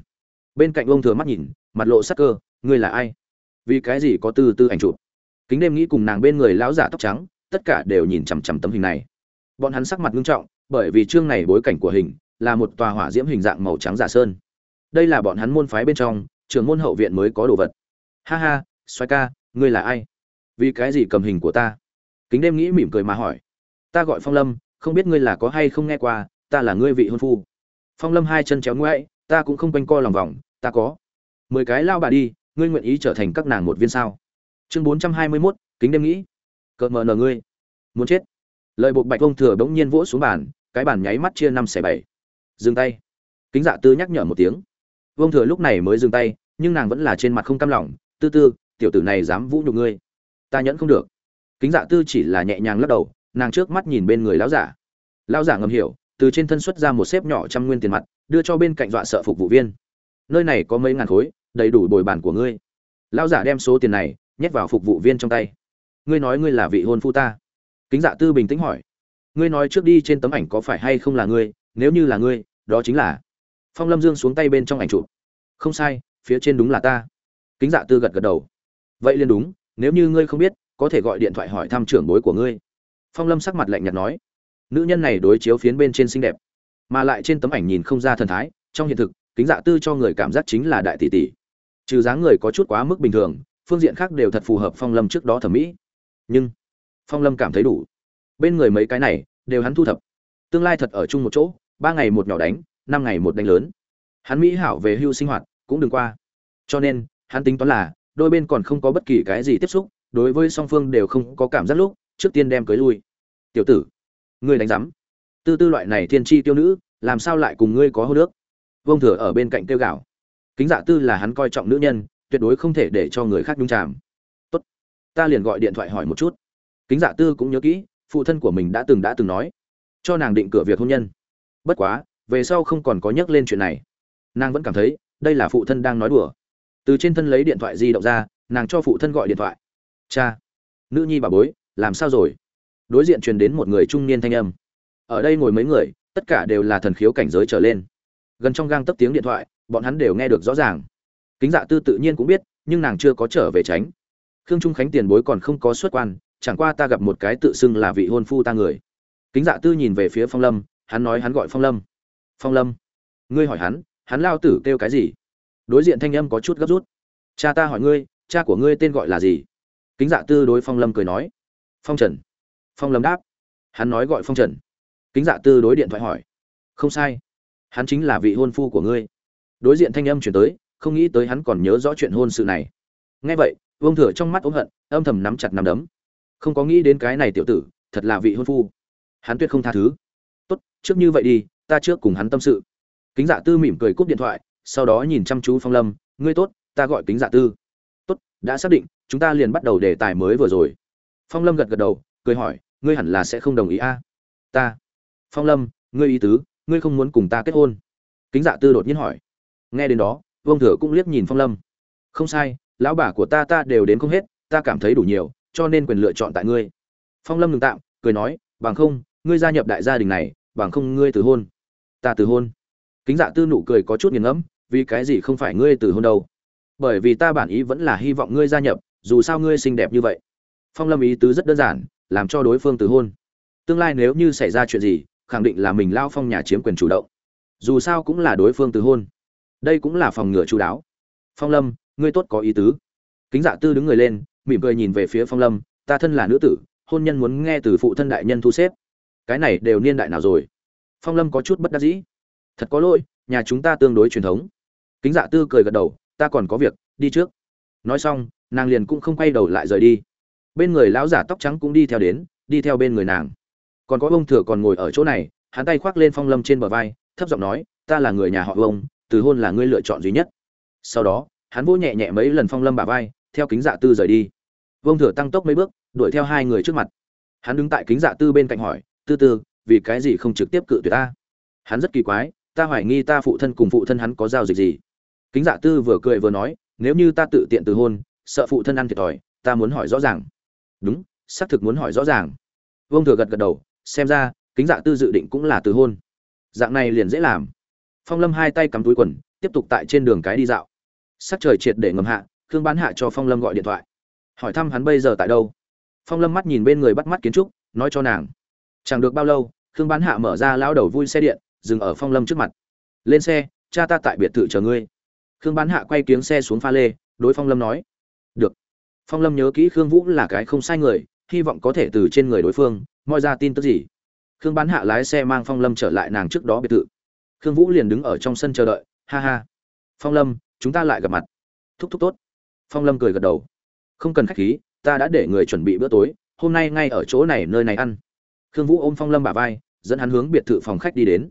A: Bên cạnh ông thừa mắt nhìn, mặt lộ sắc cơ, ngươi là ai? Vì cái gì có tư tư ảnh chụp? Kính đêm nghĩ cùng nàng bên người lão giả tóc trắng, tất cả đều nhìn chằm chằm tấm hình này. Bọn hắn sắc mặt nghiêm trọng, bởi vì chương này bối cảnh của hình là một tòa hỏa diễm hình dạng màu trắng giả sơn. Đây là bọn hắn môn phái bên trong trường môn hậu viện mới có đồ vật. Ha ha xoay ca, ngươi là ai? Vì cái gì cầm hình của ta? Kính đêm nghĩ mỉm cười mà hỏi. Ta gọi phong lâm, không biết ngươi là có hay không nghe qua, ta là ngươi vị hôn phu. Phong lâm hai chân chéo ngoại ta cũng không quanh co lòng vòng, ta có mười cái lao bà đi ngươi nguyện ý trở thành các nàng một viên sao? Chương bốn trăm hai mươi mốt, kính đêm nghĩ. Cợt mờ nờ ngươi. Muốn chết. Lời buộc bạch vông thừa bỗng nhiên vỗ xuống bàn, cái bàn nháy mắt chia năm xẻ bảy. Dừng tay. Kính dạ tư nhắc nhở một tiếng. Vông thừa lúc này mới dừng tay, nhưng nàng vẫn là trên mặt không cam lòng. Tư tư, tiểu tử này dám vũ nhục ngươi. Ta nhẫn không được. Kính dạ tư chỉ là nhẹ nhàng lắc đầu, nàng trước mắt nhìn bên người lão giả. Lão giả ngầm hiểu, từ trên thân xuất ra một xếp nhỏ trăm nguyên tiền mặt, đưa cho bên cạnh dọa sợ phục vụ viên. Nơi này có mấy ngàn khối đầy đủ bồi bản của ngươi. Lão giả đem số tiền này nhét vào phục vụ viên trong tay. Ngươi nói ngươi là vị hôn phu ta. Kính dạ tư bình tĩnh hỏi. Ngươi nói trước đi trên tấm ảnh có phải hay không là ngươi? Nếu như là ngươi, đó chính là phong lâm dương xuống tay bên trong ảnh chụp. Không sai, phía trên đúng là ta. Kính dạ tư gật gật đầu. Vậy liền đúng, nếu như ngươi không biết, có thể gọi điện thoại hỏi thăm trưởng bối của ngươi. Phong lâm sắc mặt lạnh nhạt nói. Nữ nhân này đối chiếu phiến bên trên xinh đẹp, mà lại trên tấm ảnh nhìn không ra thần thái, trong hiện thực, kính dạ tư cho người cảm giác chính là đại tỷ tỷ trừ dáng người có chút quá mức bình thường, phương diện khác đều thật phù hợp phong lâm trước đó thẩm mỹ. Nhưng, phong lâm cảm thấy đủ. Bên người mấy cái này, đều hắn thu thập. Tương lai thật ở chung một chỗ, ba ngày một nhỏ đánh, năm ngày một đánh lớn. Hắn mỹ hảo về hưu sinh hoạt, cũng đừng qua. Cho nên, hắn tính toán là, đôi bên còn không có bất kỳ cái gì tiếp xúc, đối với song phương đều không có cảm giác lúc, trước tiên đem cưới lui. Tiểu tử, ngươi đánh giám tư tư loại này thiên tri tiêu nữ, làm sao lại cùng ngươi có hô nước vông thừa ở bên cạnh tiêu gạo kính dạ tư là hắn coi trọng nữ nhân, tuyệt đối không thể để cho người khác nhung chàm. Tốt, ta liền gọi điện thoại hỏi một chút. Kính dạ tư cũng nhớ kỹ, phụ thân của mình đã từng đã từng nói, cho nàng định cửa việc hôn nhân. Bất quá, về sau không còn có nhắc lên chuyện này. Nàng vẫn cảm thấy, đây là phụ thân đang nói đùa. Từ trên thân lấy điện thoại di động ra, nàng cho phụ thân gọi điện thoại. Cha, nữ nhi bà bối, làm sao rồi? Đối diện truyền đến một người trung niên thanh âm. Ở đây ngồi mấy người, tất cả đều là thần khiếu cảnh giới trở lên. Gần trong gang tấp tiếng điện thoại bọn hắn đều nghe được rõ ràng. Kính dạ tư tự nhiên cũng biết, nhưng nàng chưa có trở về tránh. Khương trung khánh tiền bối còn không có xuất quan, chẳng qua ta gặp một cái tự xưng là vị hôn phu ta người. Kính dạ tư nhìn về phía phong lâm, hắn nói hắn gọi phong lâm. Phong lâm, ngươi hỏi hắn hắn lao tử kêu cái gì? Đối diện thanh âm có chút gấp rút. Cha ta hỏi ngươi, cha của ngươi tên gọi là gì? Kính dạ tư đối phong lâm cười nói. Phong trần. Phong lâm đáp. Hắn nói gọi phong trần. Kính dạ tư đối điện thoại hỏi. Không sai. Hắn chính là vị hôn phu của ngươi đối diện thanh âm chuyển tới, không nghĩ tới hắn còn nhớ rõ chuyện hôn sự này. Nghe vậy, vương thừa trong mắt ống hận, âm thầm nắm chặt nắm đấm. Không có nghĩ đến cái này tiểu tử, thật là vị hôn phu. Hắn tuyệt không tha thứ. Tốt, trước như vậy đi, ta trước cùng hắn tâm sự. Kính dạ tư mỉm cười cúp điện thoại, sau đó nhìn chăm chú phong lâm. Ngươi tốt, ta gọi kính dạ tư. Tốt, đã xác định, chúng ta liền bắt đầu đề tài mới vừa rồi. Phong lâm gật gật đầu, cười hỏi, ngươi hẳn là sẽ không đồng ý a? Ta. Phong lâm, ngươi ý tứ, ngươi không muốn cùng ta kết hôn. Kính dạ tư đột nhiên hỏi nghe đến đó, vương thừa cũng liếc nhìn phong lâm. Không sai, lão bà của ta ta đều đến không hết, ta cảm thấy đủ nhiều, cho nên quyền lựa chọn tại ngươi. Phong lâm ngừng tạm, cười nói, bằng không, ngươi gia nhập đại gia đình này, bằng không ngươi từ hôn. Ta từ hôn. Kính dạ tư nụ cười có chút nghiền ngẫm, vì cái gì không phải ngươi từ hôn đâu? Bởi vì ta bản ý vẫn là hy vọng ngươi gia nhập, dù sao ngươi xinh đẹp như vậy. Phong lâm ý tứ rất đơn giản, làm cho đối phương từ hôn. Tương lai nếu như xảy ra chuyện gì, khẳng định là mình lao phong nhà chiếm quyền chủ động. Dù sao cũng là đối phương từ hôn đây cũng là phòng ngừa chú đáo. Phong lâm, ngươi tốt có ý tứ. Kính dạ tư đứng người lên, mỉm cười nhìn về phía phong lâm, ta thân là nữ tử, hôn nhân muốn nghe từ phụ thân đại nhân thu xếp. Cái này đều niên đại nào rồi? Phong lâm có chút bất đắc dĩ. Thật có lỗi, nhà chúng ta tương đối truyền thống. Kính dạ tư cười gật đầu, ta còn có việc, đi trước. Nói xong, nàng liền cũng không quay đầu lại rời đi. Bên người lão giả tóc trắng cũng đi theo đến, đi theo bên người nàng. Còn có ông thừa còn ngồi ở chỗ này, hắn tay khoác lên phong lâm trên bờ vai, thấp giọng nói, ta là người nhà họ ông từ hôn là ngươi lựa chọn duy nhất. Sau đó, hắn vỗ nhẹ nhẹ mấy lần phong lâm bà vai, theo kính dạ tư rời đi. Vông thừa tăng tốc mấy bước, đuổi theo hai người trước mặt. Hắn đứng tại kính dạ tư bên cạnh hỏi, tư tư, vì cái gì không trực tiếp cự tuyệt ta? Hắn rất kỳ quái, ta hoài nghi ta phụ thân cùng phụ thân hắn có giao dịch gì? Kính dạ tư vừa cười vừa nói, nếu như ta tự tiện từ hôn, sợ phụ thân ăn thiệt thòi, ta muốn hỏi rõ ràng. Đúng, xác thực muốn hỏi rõ ràng. Vông thừa gật gật đầu, xem ra, kính dạ tư dự định cũng là từ hôn. Dạng này liền dễ làm phong lâm hai tay cắm túi quần, tiếp tục tại trên đường cái đi dạo. Sắc trời triệt để ngầm hạ, khương bán hạ cho phong lâm gọi điện thoại. Hỏi thăm hắn bây giờ tại đâu. Phong lâm mắt nhìn bên người bắt mắt kiến trúc, nói cho nàng. Chẳng được bao lâu, khương bán hạ mở ra lao đầu vui xe điện, dừng ở phong lâm trước mặt. Lên xe, cha ta tại biệt thự chờ ngươi. Khương bán hạ quay kiếng xe xuống pha lê, đối phong lâm nói. Được. Phong lâm nhớ kỹ khương vũ là cái không sai người, hy vọng có thể từ trên người đối phương, moi ra tin tức gì. Khương bán hạ lái xe mang phong lâm trở lại nàng trước đó biệt thự khương vũ liền đứng ở trong sân chờ đợi, ha ha. Phong lâm, chúng ta lại gặp mặt. Thúc thúc tốt. Phong lâm cười gật đầu. Không cần khách khí, ta đã để người chuẩn bị bữa tối, hôm nay ngay ở chỗ này, nơi này ăn. Khương vũ ôm phong lâm bả vai, dẫn hắn hướng biệt thự phòng khách đi đến.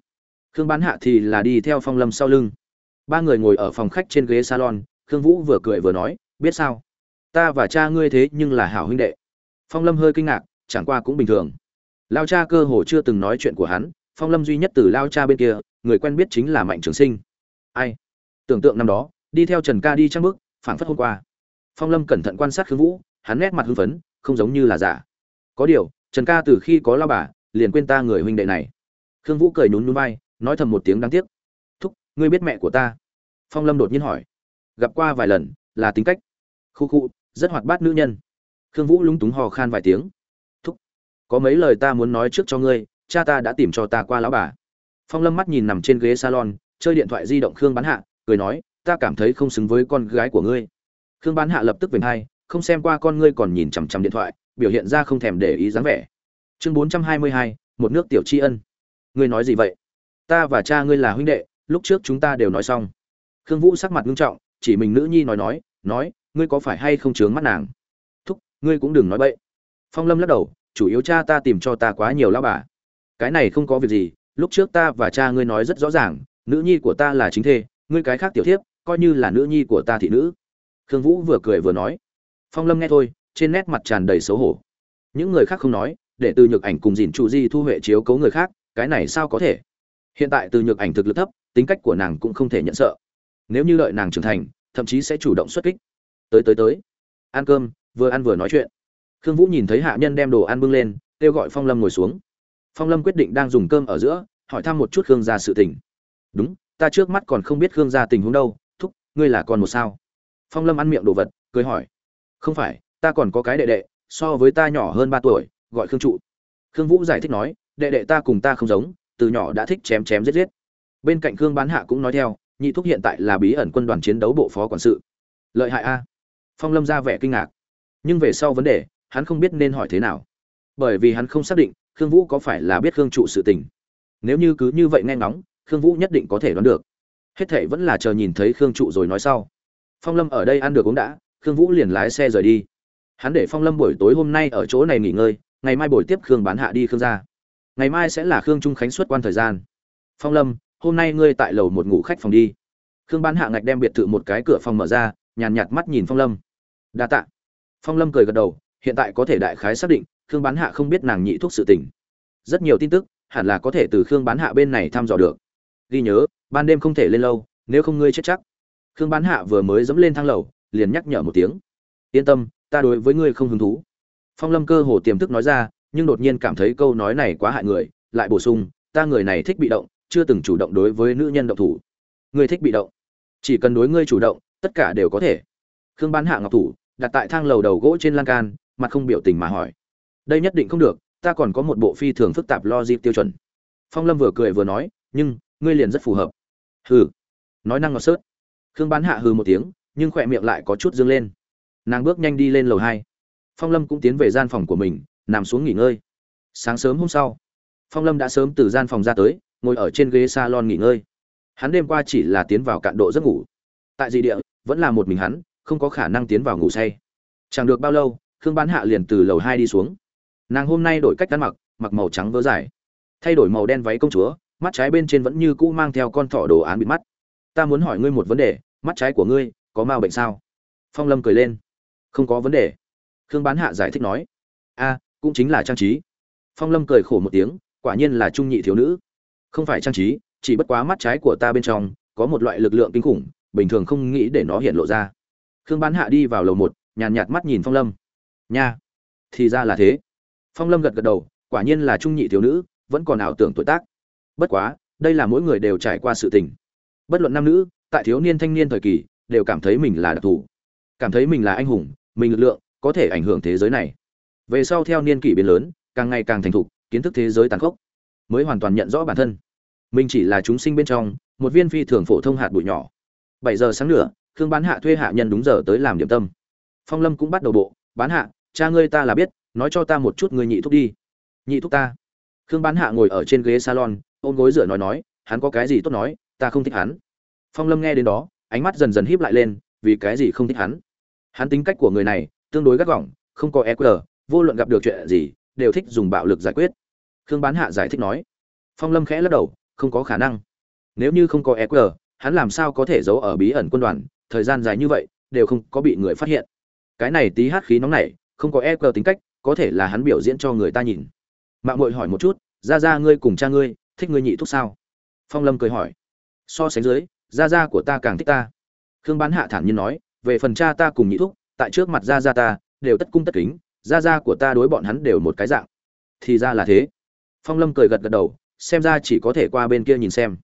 A: Khương bán hạ thì là đi theo phong lâm sau lưng. Ba người ngồi ở phòng khách trên ghế salon, khương vũ vừa cười vừa nói, biết sao? Ta và cha ngươi thế nhưng là hảo huynh đệ. Phong lâm hơi kinh ngạc, chẳng qua cũng bình thường. Lao cha cơ hồ chưa từng nói chuyện của hắn, phong lâm duy nhất từ lao cha bên kia người quen biết chính là mạnh trường sinh. Ai? Tưởng tượng năm đó, đi theo trần ca đi trang bước, phảng phất hôm qua. Phong lâm cẩn thận quan sát khương vũ, hắn nét mặt hưng phấn, không giống như là giả. Có điều, trần ca từ khi có lao bà, liền quên ta người huynh đệ này. Khương vũ cười nhún nhún vai, nói thầm một tiếng đáng tiếc. Thúc, ngươi biết mẹ của ta? Phong lâm đột nhiên hỏi. Gặp qua vài lần, là tính cách. Khu khu, rất hoạt bát nữ nhân. Khương vũ lúng túng hò khan vài tiếng. Thúc, có mấy lời ta muốn nói trước cho ngươi, cha ta đã tìm cho ta qua lão bà phong lâm mắt nhìn nằm trên ghế salon, chơi điện thoại di động khương bán hạ, cười nói, ta cảm thấy không xứng với con gái của ngươi. Khương bán hạ lập tức vểnh hai, không xem qua con ngươi còn nhìn chằm chằm điện thoại, biểu hiện ra không thèm để ý dáng vẻ. Chương bốn trăm hai mươi hai, một nước tiểu tri ân. Ngươi nói gì vậy? Ta và cha ngươi là huynh đệ, lúc trước chúng ta đều nói xong. Khương vũ sắc mặt nghiêm trọng, chỉ mình nữ nhi nói nói nói, ngươi có phải hay không chướng mắt nàng? Thúc, ngươi cũng đừng nói bậy. Phong lâm lắc đầu, chủ yếu cha ta tìm cho ta quá nhiều lao bà. Cái này không có việc gì lúc trước ta và cha ngươi nói rất rõ ràng, nữ nhi của ta là chính thê, ngươi cái khác tiểu thiếp, coi như là nữ nhi của ta thị nữ. Khương vũ vừa cười vừa nói. Phong lâm nghe thôi, trên nét mặt tràn đầy xấu hổ. Những người khác không nói, để từ nhược ảnh cùng dìn trụ di thu huệ chiếu cấu người khác, cái này sao có thể? Hiện tại từ nhược ảnh thực lực thấp, tính cách của nàng cũng không thể nhận sợ. Nếu như lợi nàng trưởng thành, thậm chí sẽ chủ động xuất kích. Tới tới tới. Ăn cơm, vừa ăn vừa nói chuyện. Khương vũ nhìn thấy hạ nhân đem đồ ăn bưng lên, kêu gọi phong lâm ngồi xuống phong lâm quyết định đang dùng cơm ở giữa, hỏi thăm một chút khương gia sự tình. Đúng, ta trước mắt còn không biết khương gia tình huống đâu, thúc, ngươi là con một sao? Phong lâm ăn miệng đồ vật, cười hỏi. Không phải, ta còn có cái đệ đệ, so với ta nhỏ hơn ba tuổi, gọi khương trụ. Khương vũ giải thích nói, đệ đệ ta cùng ta không giống, từ nhỏ đã thích chém chém giết giết. Bên cạnh khương bán hạ cũng nói theo, nhị thúc hiện tại là bí ẩn quân đoàn chiến đấu bộ phó quản sự. Lợi hại a. Phong lâm ra vẻ kinh ngạc. Nhưng về sau vấn đề, hắn không biết nên hỏi thế nào. Bởi vì hắn không xác định khương vũ có phải là biết khương trụ sự tình? Nếu như cứ như vậy nghe ngóng, khương vũ nhất định có thể đoán được. Hết thệ vẫn là chờ nhìn thấy khương trụ rồi nói sau. Phong lâm ở đây ăn được cũng đã, khương vũ liền lái xe rời đi. Hắn để phong lâm buổi tối hôm nay ở chỗ này nghỉ ngơi, ngày mai buổi tiếp khương bán hạ đi khương gia. Ngày mai sẽ là khương trung khánh xuất quan thời gian. Phong lâm, hôm nay ngươi tại lầu một ngủ khách phòng đi. Khương bán hạ ngạch đem biệt thự một cái cửa phòng mở ra, nhàn nhạt mắt nhìn phong lâm. Đa tạ. Phong lâm cười gật đầu, hiện tại có thể đại khái xác định khương bán hạ không biết nàng nhị thuốc sự tình. Rất nhiều tin tức, hẳn là có thể từ khương bán hạ bên này thăm dò được. Ghi nhớ, ban đêm không thể lên lâu, nếu không ngươi chết chắc. Khương bán hạ vừa mới dẫm lên thang lầu, liền nhắc nhở một tiếng. Yên tâm, ta đối với ngươi không hứng thú. Phong lâm cơ hồ tiềm thức nói ra, nhưng đột nhiên cảm thấy câu nói này quá hại người, lại bổ sung, ta người này thích bị động, chưa từng chủ động đối với nữ nhân động thủ. Ngươi thích bị động. Chỉ cần đối ngươi chủ động, tất cả đều có thể. Khương bán hạ ngọc thủ, đặt tại thang lầu đầu gỗ trên lan can, mặt không biểu tình mà hỏi đây nhất định không được, ta còn có một bộ phi thường phức tạp lo dịp tiêu chuẩn. Phong lâm vừa cười vừa nói, nhưng, ngươi liền rất phù hợp. Hừ. Nói năng ngọt sớt. Khương bán hạ hừ một tiếng, nhưng khỏe miệng lại có chút dương lên. Nàng bước nhanh đi lên lầu hai. Phong lâm cũng tiến về gian phòng của mình, nằm xuống nghỉ ngơi. Sáng sớm hôm sau, phong lâm đã sớm từ gian phòng ra tới, ngồi ở trên ghế salon nghỉ ngơi. Hắn đêm qua chỉ là tiến vào cạn độ giấc ngủ. Tại dị địa, vẫn là một mình hắn, không có khả năng tiến vào ngủ say. Chẳng được bao lâu, khương bán hạ liền từ lầu hai đi xuống nàng hôm nay đổi cách ăn mặc mặc màu trắng vớ dài. Thay đổi màu đen váy công chúa, mắt trái bên trên vẫn như cũ mang theo con thỏ đồ án bịt mắt. Ta muốn hỏi ngươi một vấn đề, mắt trái của ngươi, có mau bệnh sao? Phong lâm cười lên. Không có vấn đề. Khương bán hạ giải thích nói. A, cũng chính là trang trí. Phong lâm cười khổ một tiếng, quả nhiên là trung nhị thiếu nữ. Không phải trang trí, chỉ bất quá mắt trái của ta bên trong, có một loại lực lượng kinh khủng, bình thường không nghĩ để nó hiện lộ ra. Khương bán hạ đi vào lầu một, nhàn nhạt mắt nhìn phong lâm. Nha, thì ra là thế phong lâm gật gật đầu, quả nhiên là trung nhị thiếu nữ, vẫn còn ảo tưởng tuổi tác. Bất quá, đây là mỗi người đều trải qua sự tình. Bất luận nam nữ, tại thiếu niên thanh niên thời kỳ, đều cảm thấy mình là đặc thù. Cảm thấy mình là anh hùng, mình lực lượng, có thể ảnh hưởng thế giới này. Về sau theo niên kỷ biến lớn, càng ngày càng thành thục, kiến thức thế giới tàn khốc, mới hoàn toàn nhận rõ bản thân. Mình chỉ là chúng sinh bên trong, một viên phi thường phổ thông hạt bụi nhỏ. Bảy giờ sáng nửa, khương bán hạ thuê hạ nhân đúng giờ tới làm điểm tâm. Phong lâm cũng bắt đầu bộ, bán hạ, cha ngươi ta là biết nói cho ta một chút người nhị thúc đi. Nhị thúc ta? Khương bán hạ ngồi ở trên ghế salon, ôm gối rửa nói nói, hắn có cái gì tốt nói, ta không thích hắn. Phong lâm nghe đến đó, ánh mắt dần dần híp lại lên, vì cái gì không thích hắn? Hắn tính cách của người này, tương đối gắt gỏng, không có eq vô luận gặp được chuyện gì, đều thích dùng bạo lực giải quyết. Khương bán hạ giải thích nói. Phong lâm khẽ lắc đầu, không có khả năng. Nếu như không có eq hắn làm sao có thể giấu ở bí ẩn quân đoàn? Thời gian dài như vậy, đều không có bị người phát hiện. Cái này tí hát khí nóng này không có eqr tính cách có thể là hắn biểu diễn cho người ta nhìn. Mạng mội hỏi một chút ra ra ngươi cùng cha ngươi thích ngươi nhị thúc sao? Phong lâm cười hỏi. So sánh dưới, gia gia của ta càng thích ta. Khương bán hạ thản nhiên nói, về phần cha ta cùng nhị thúc, tại trước mặt gia gia ta đều tất cung tất kính, gia gia của ta đối bọn hắn đều một cái dạng. Thì ra là thế. Phong lâm cười gật gật đầu, xem ra chỉ có thể qua bên kia nhìn xem.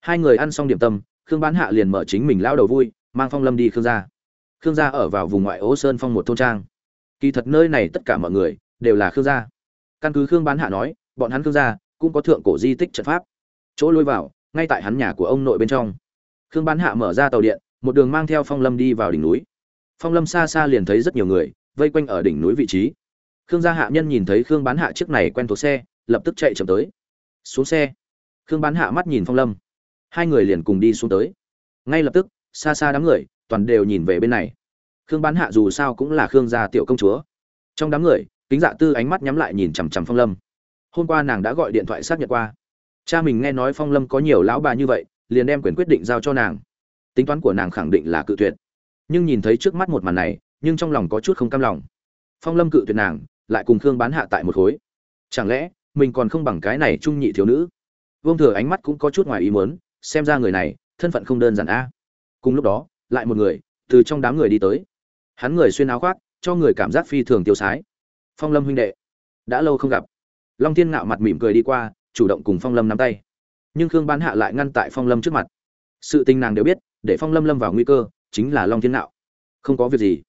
A: Hai người ăn xong điểm tâm, khương bán hạ liền mở chính mình lao đầu vui, mang phong lâm đi khương gia. Khương gia ở vào vùng ngoại ô sơn phong một thôn trang kỳ thật nơi này tất cả mọi người đều là khương gia. Căn cứ khương bán hạ nói, bọn hắn khương gia cũng có thượng cổ di tích trận pháp. Chỗ lôi vào, ngay tại hắn nhà của ông nội bên trong. Khương bán hạ mở ra tàu điện, một đường mang theo phong lâm đi vào đỉnh núi. Phong lâm xa xa liền thấy rất nhiều người, vây quanh ở đỉnh núi vị trí. Khương gia hạ nhân nhìn thấy khương bán hạ chiếc này quen thuộc xe, lập tức chạy chậm tới. Xuống xe. Khương bán hạ mắt nhìn phong lâm. Hai người liền cùng đi xuống tới. Ngay lập tức, xa xa đám người toàn đều nhìn về bên này khương bán hạ dù sao cũng là khương gia tiểu công chúa. Trong đám người, kính dạ tư ánh mắt nhắm lại nhìn chằm chằm phong lâm. Hôm qua nàng đã gọi điện thoại xác nhận qua. Cha mình nghe nói phong lâm có nhiều lão bà như vậy, liền đem quyền quyết định giao cho nàng. Tính toán của nàng khẳng định là cự tuyệt. Nhưng nhìn thấy trước mắt một màn này, nhưng trong lòng có chút không cam lòng. Phong lâm cự tuyệt nàng, lại cùng khương bán hạ tại một khối. Chẳng lẽ, mình còn không bằng cái này trung nhị thiếu nữ? Vương thừa ánh mắt cũng có chút ngoài ý muốn, xem ra người này, thân phận không đơn giản a. Cùng lúc đó, lại một người, từ trong đám người đi tới hắn người xuyên áo khoác, cho người cảm giác phi thường tiêu sái. Phong lâm huynh đệ, đã lâu không gặp. Long thiên ngạo mặt mỉm cười đi qua, chủ động cùng phong lâm nắm tay. Nhưng khương bán hạ lại ngăn tại phong lâm trước mặt. Sự tình nàng đều biết, để phong lâm lâm vào nguy cơ, chính là long thiên ngạo. Không có việc gì.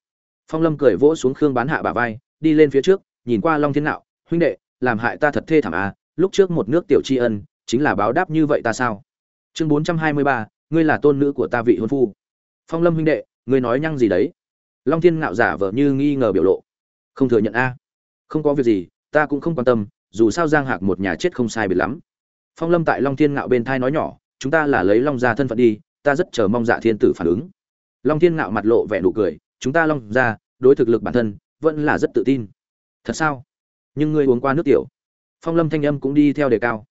A: Phong lâm cười vỗ xuống khương bán hạ bả vai, đi lên phía trước, nhìn qua long thiên ngạo, huynh đệ, làm hại ta thật thê thảm à lúc trước một nước tiểu tri ân, chính là báo đáp như vậy ta sao? Chương bốn trăm hai mươi ba, ngươi là tôn nữ của ta vị hôn phu. Phong lâm huynh đệ, ngươi nói nhăng gì đấy? Long thiên ngạo giả vờ như nghi ngờ biểu lộ. Không thừa nhận a. Không có việc gì, ta cũng không quan tâm, dù sao giang hạc một nhà chết không sai biệt lắm. Phong lâm tại long thiên ngạo bên thai nói nhỏ, chúng ta là lấy long ra thân phận đi, ta rất chờ mong dạ thiên tử phản ứng. Long thiên ngạo mặt lộ vẻ nụ cười, chúng ta long ra đối thực lực bản thân, vẫn là rất tự tin. Thật sao? Nhưng ngươi uống qua nước tiểu. Phong lâm thanh âm cũng đi theo đề cao.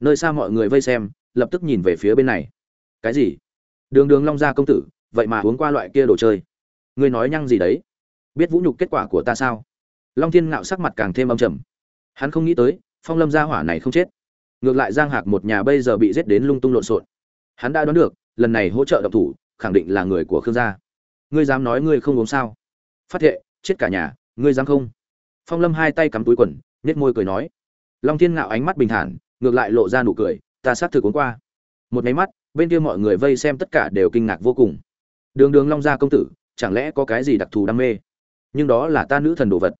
A: Nơi xa mọi người vây xem, lập tức nhìn về phía bên này. Cái gì? Đường đường long gia công tử, vậy mà uống qua loại kia đồ chơi ngươi nói nhăng gì đấy? Biết vũ nhục kết quả của ta sao? Long thiên ngạo sắc mặt càng thêm âm trầm. Hắn không nghĩ tới, phong lâm gia hỏa này không chết. Ngược lại giang hạc một nhà bây giờ bị giết đến lung tung lộn xộn. Hắn đã đoán được, lần này hỗ trợ độc thủ, khẳng định là người của khương gia. Ngươi dám nói ngươi không uống sao? Phát thệ, chết cả nhà, ngươi dám không? Phong lâm hai tay cắm túi quần nhét môi cười nói. Long thiên ngạo ánh mắt bình thản, ngược lại lộ ra nụ cười, ta xác thực uống qua. Một máy mắt, bên kia mọi người vây xem tất cả đều kinh ngạc vô cùng. Đường đường long gia công tử chẳng lẽ có cái gì đặc thù đam mê? Nhưng đó là ta nữ thần đồ vật.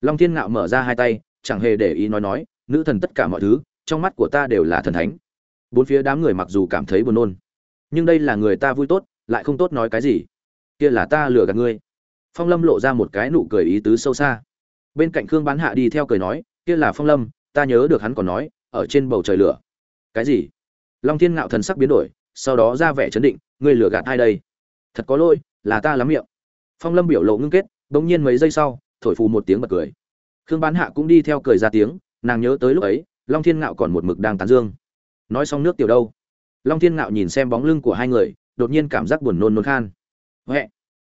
A: Long thiên ngạo mở ra hai tay, chẳng hề để ý nói nói, nữ thần tất cả mọi thứ, trong mắt của ta đều là thần thánh. Bốn phía đám người mặc dù cảm thấy buồn nôn, nhưng đây là người ta vui tốt, lại không tốt nói cái gì. Kia là ta lừa gạt ngươi. Phong lâm lộ ra một cái nụ cười ý tứ sâu xa. Bên cạnh khương bán hạ đi theo cười nói, kia là phong lâm, ta nhớ được hắn còn nói, ở trên bầu trời lửa. Cái gì? Long thiên ngạo thần sắc biến đổi, sau đó ra vẻ chấn định, ngươi lừa gạt ai đây? Thật có lỗi là ta lắm miệng. Phong lâm biểu lộ ngưng kết bỗng nhiên mấy giây sau, thổi phù một tiếng bật cười. Khương bán hạ cũng đi theo cười ra tiếng, nàng nhớ tới lúc ấy, long thiên ngạo còn một mực đang tán dương. Nói xong nước tiểu đâu? Long thiên ngạo nhìn xem bóng lưng của hai người, đột nhiên cảm giác buồn nôn nôn khan. Huệ!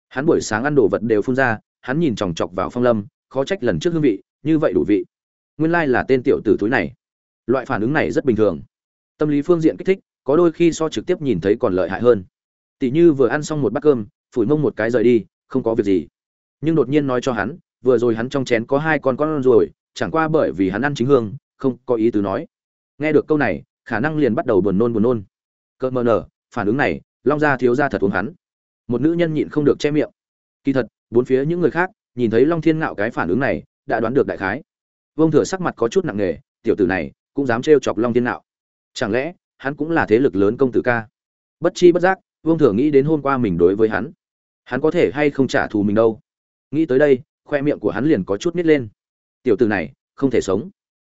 A: Hắn buổi sáng ăn đồ vật đều phun ra, hắn nhìn chòng chọc vào phong lâm, khó trách lần trước hương vị, như vậy đủ vị. Nguyên lai là tên tiểu tử túi này. Loại phản ứng này rất bình thường. Tâm lý phương diện kích thích, có đôi khi so trực tiếp nhìn thấy còn lợi hại hơn. Tỷ như vừa ăn xong một bát cơm phủi mông một cái rời đi, không có việc gì. Nhưng đột nhiên nói cho hắn, vừa rồi hắn trong chén có hai con con rồi, chẳng qua bởi vì hắn ăn chính hương, không có ý tứ nói. Nghe được câu này, khả năng liền bắt đầu buồn nôn buồn nôn. Cợt mờ nở, phản ứng này, long gia thiếu gia thật uống hắn. Một nữ nhân nhịn không được che miệng. Kỳ thật, bốn phía những người khác, nhìn thấy long thiên ngạo cái phản ứng này, đã đoán được đại khái. Vương thừa sắc mặt có chút nặng nề, tiểu tử này, cũng dám trêu chọc long thiên ngạo. Chẳng lẽ, hắn cũng là thế lực lớn công tử ca? Bất chi bất giác, vương thừa nghĩ đến hôm qua mình đối với hắn hắn có thể hay không trả thù mình đâu? Nghĩ tới đây, khoe miệng của hắn liền có chút nít lên. Tiểu từ này, không thể sống.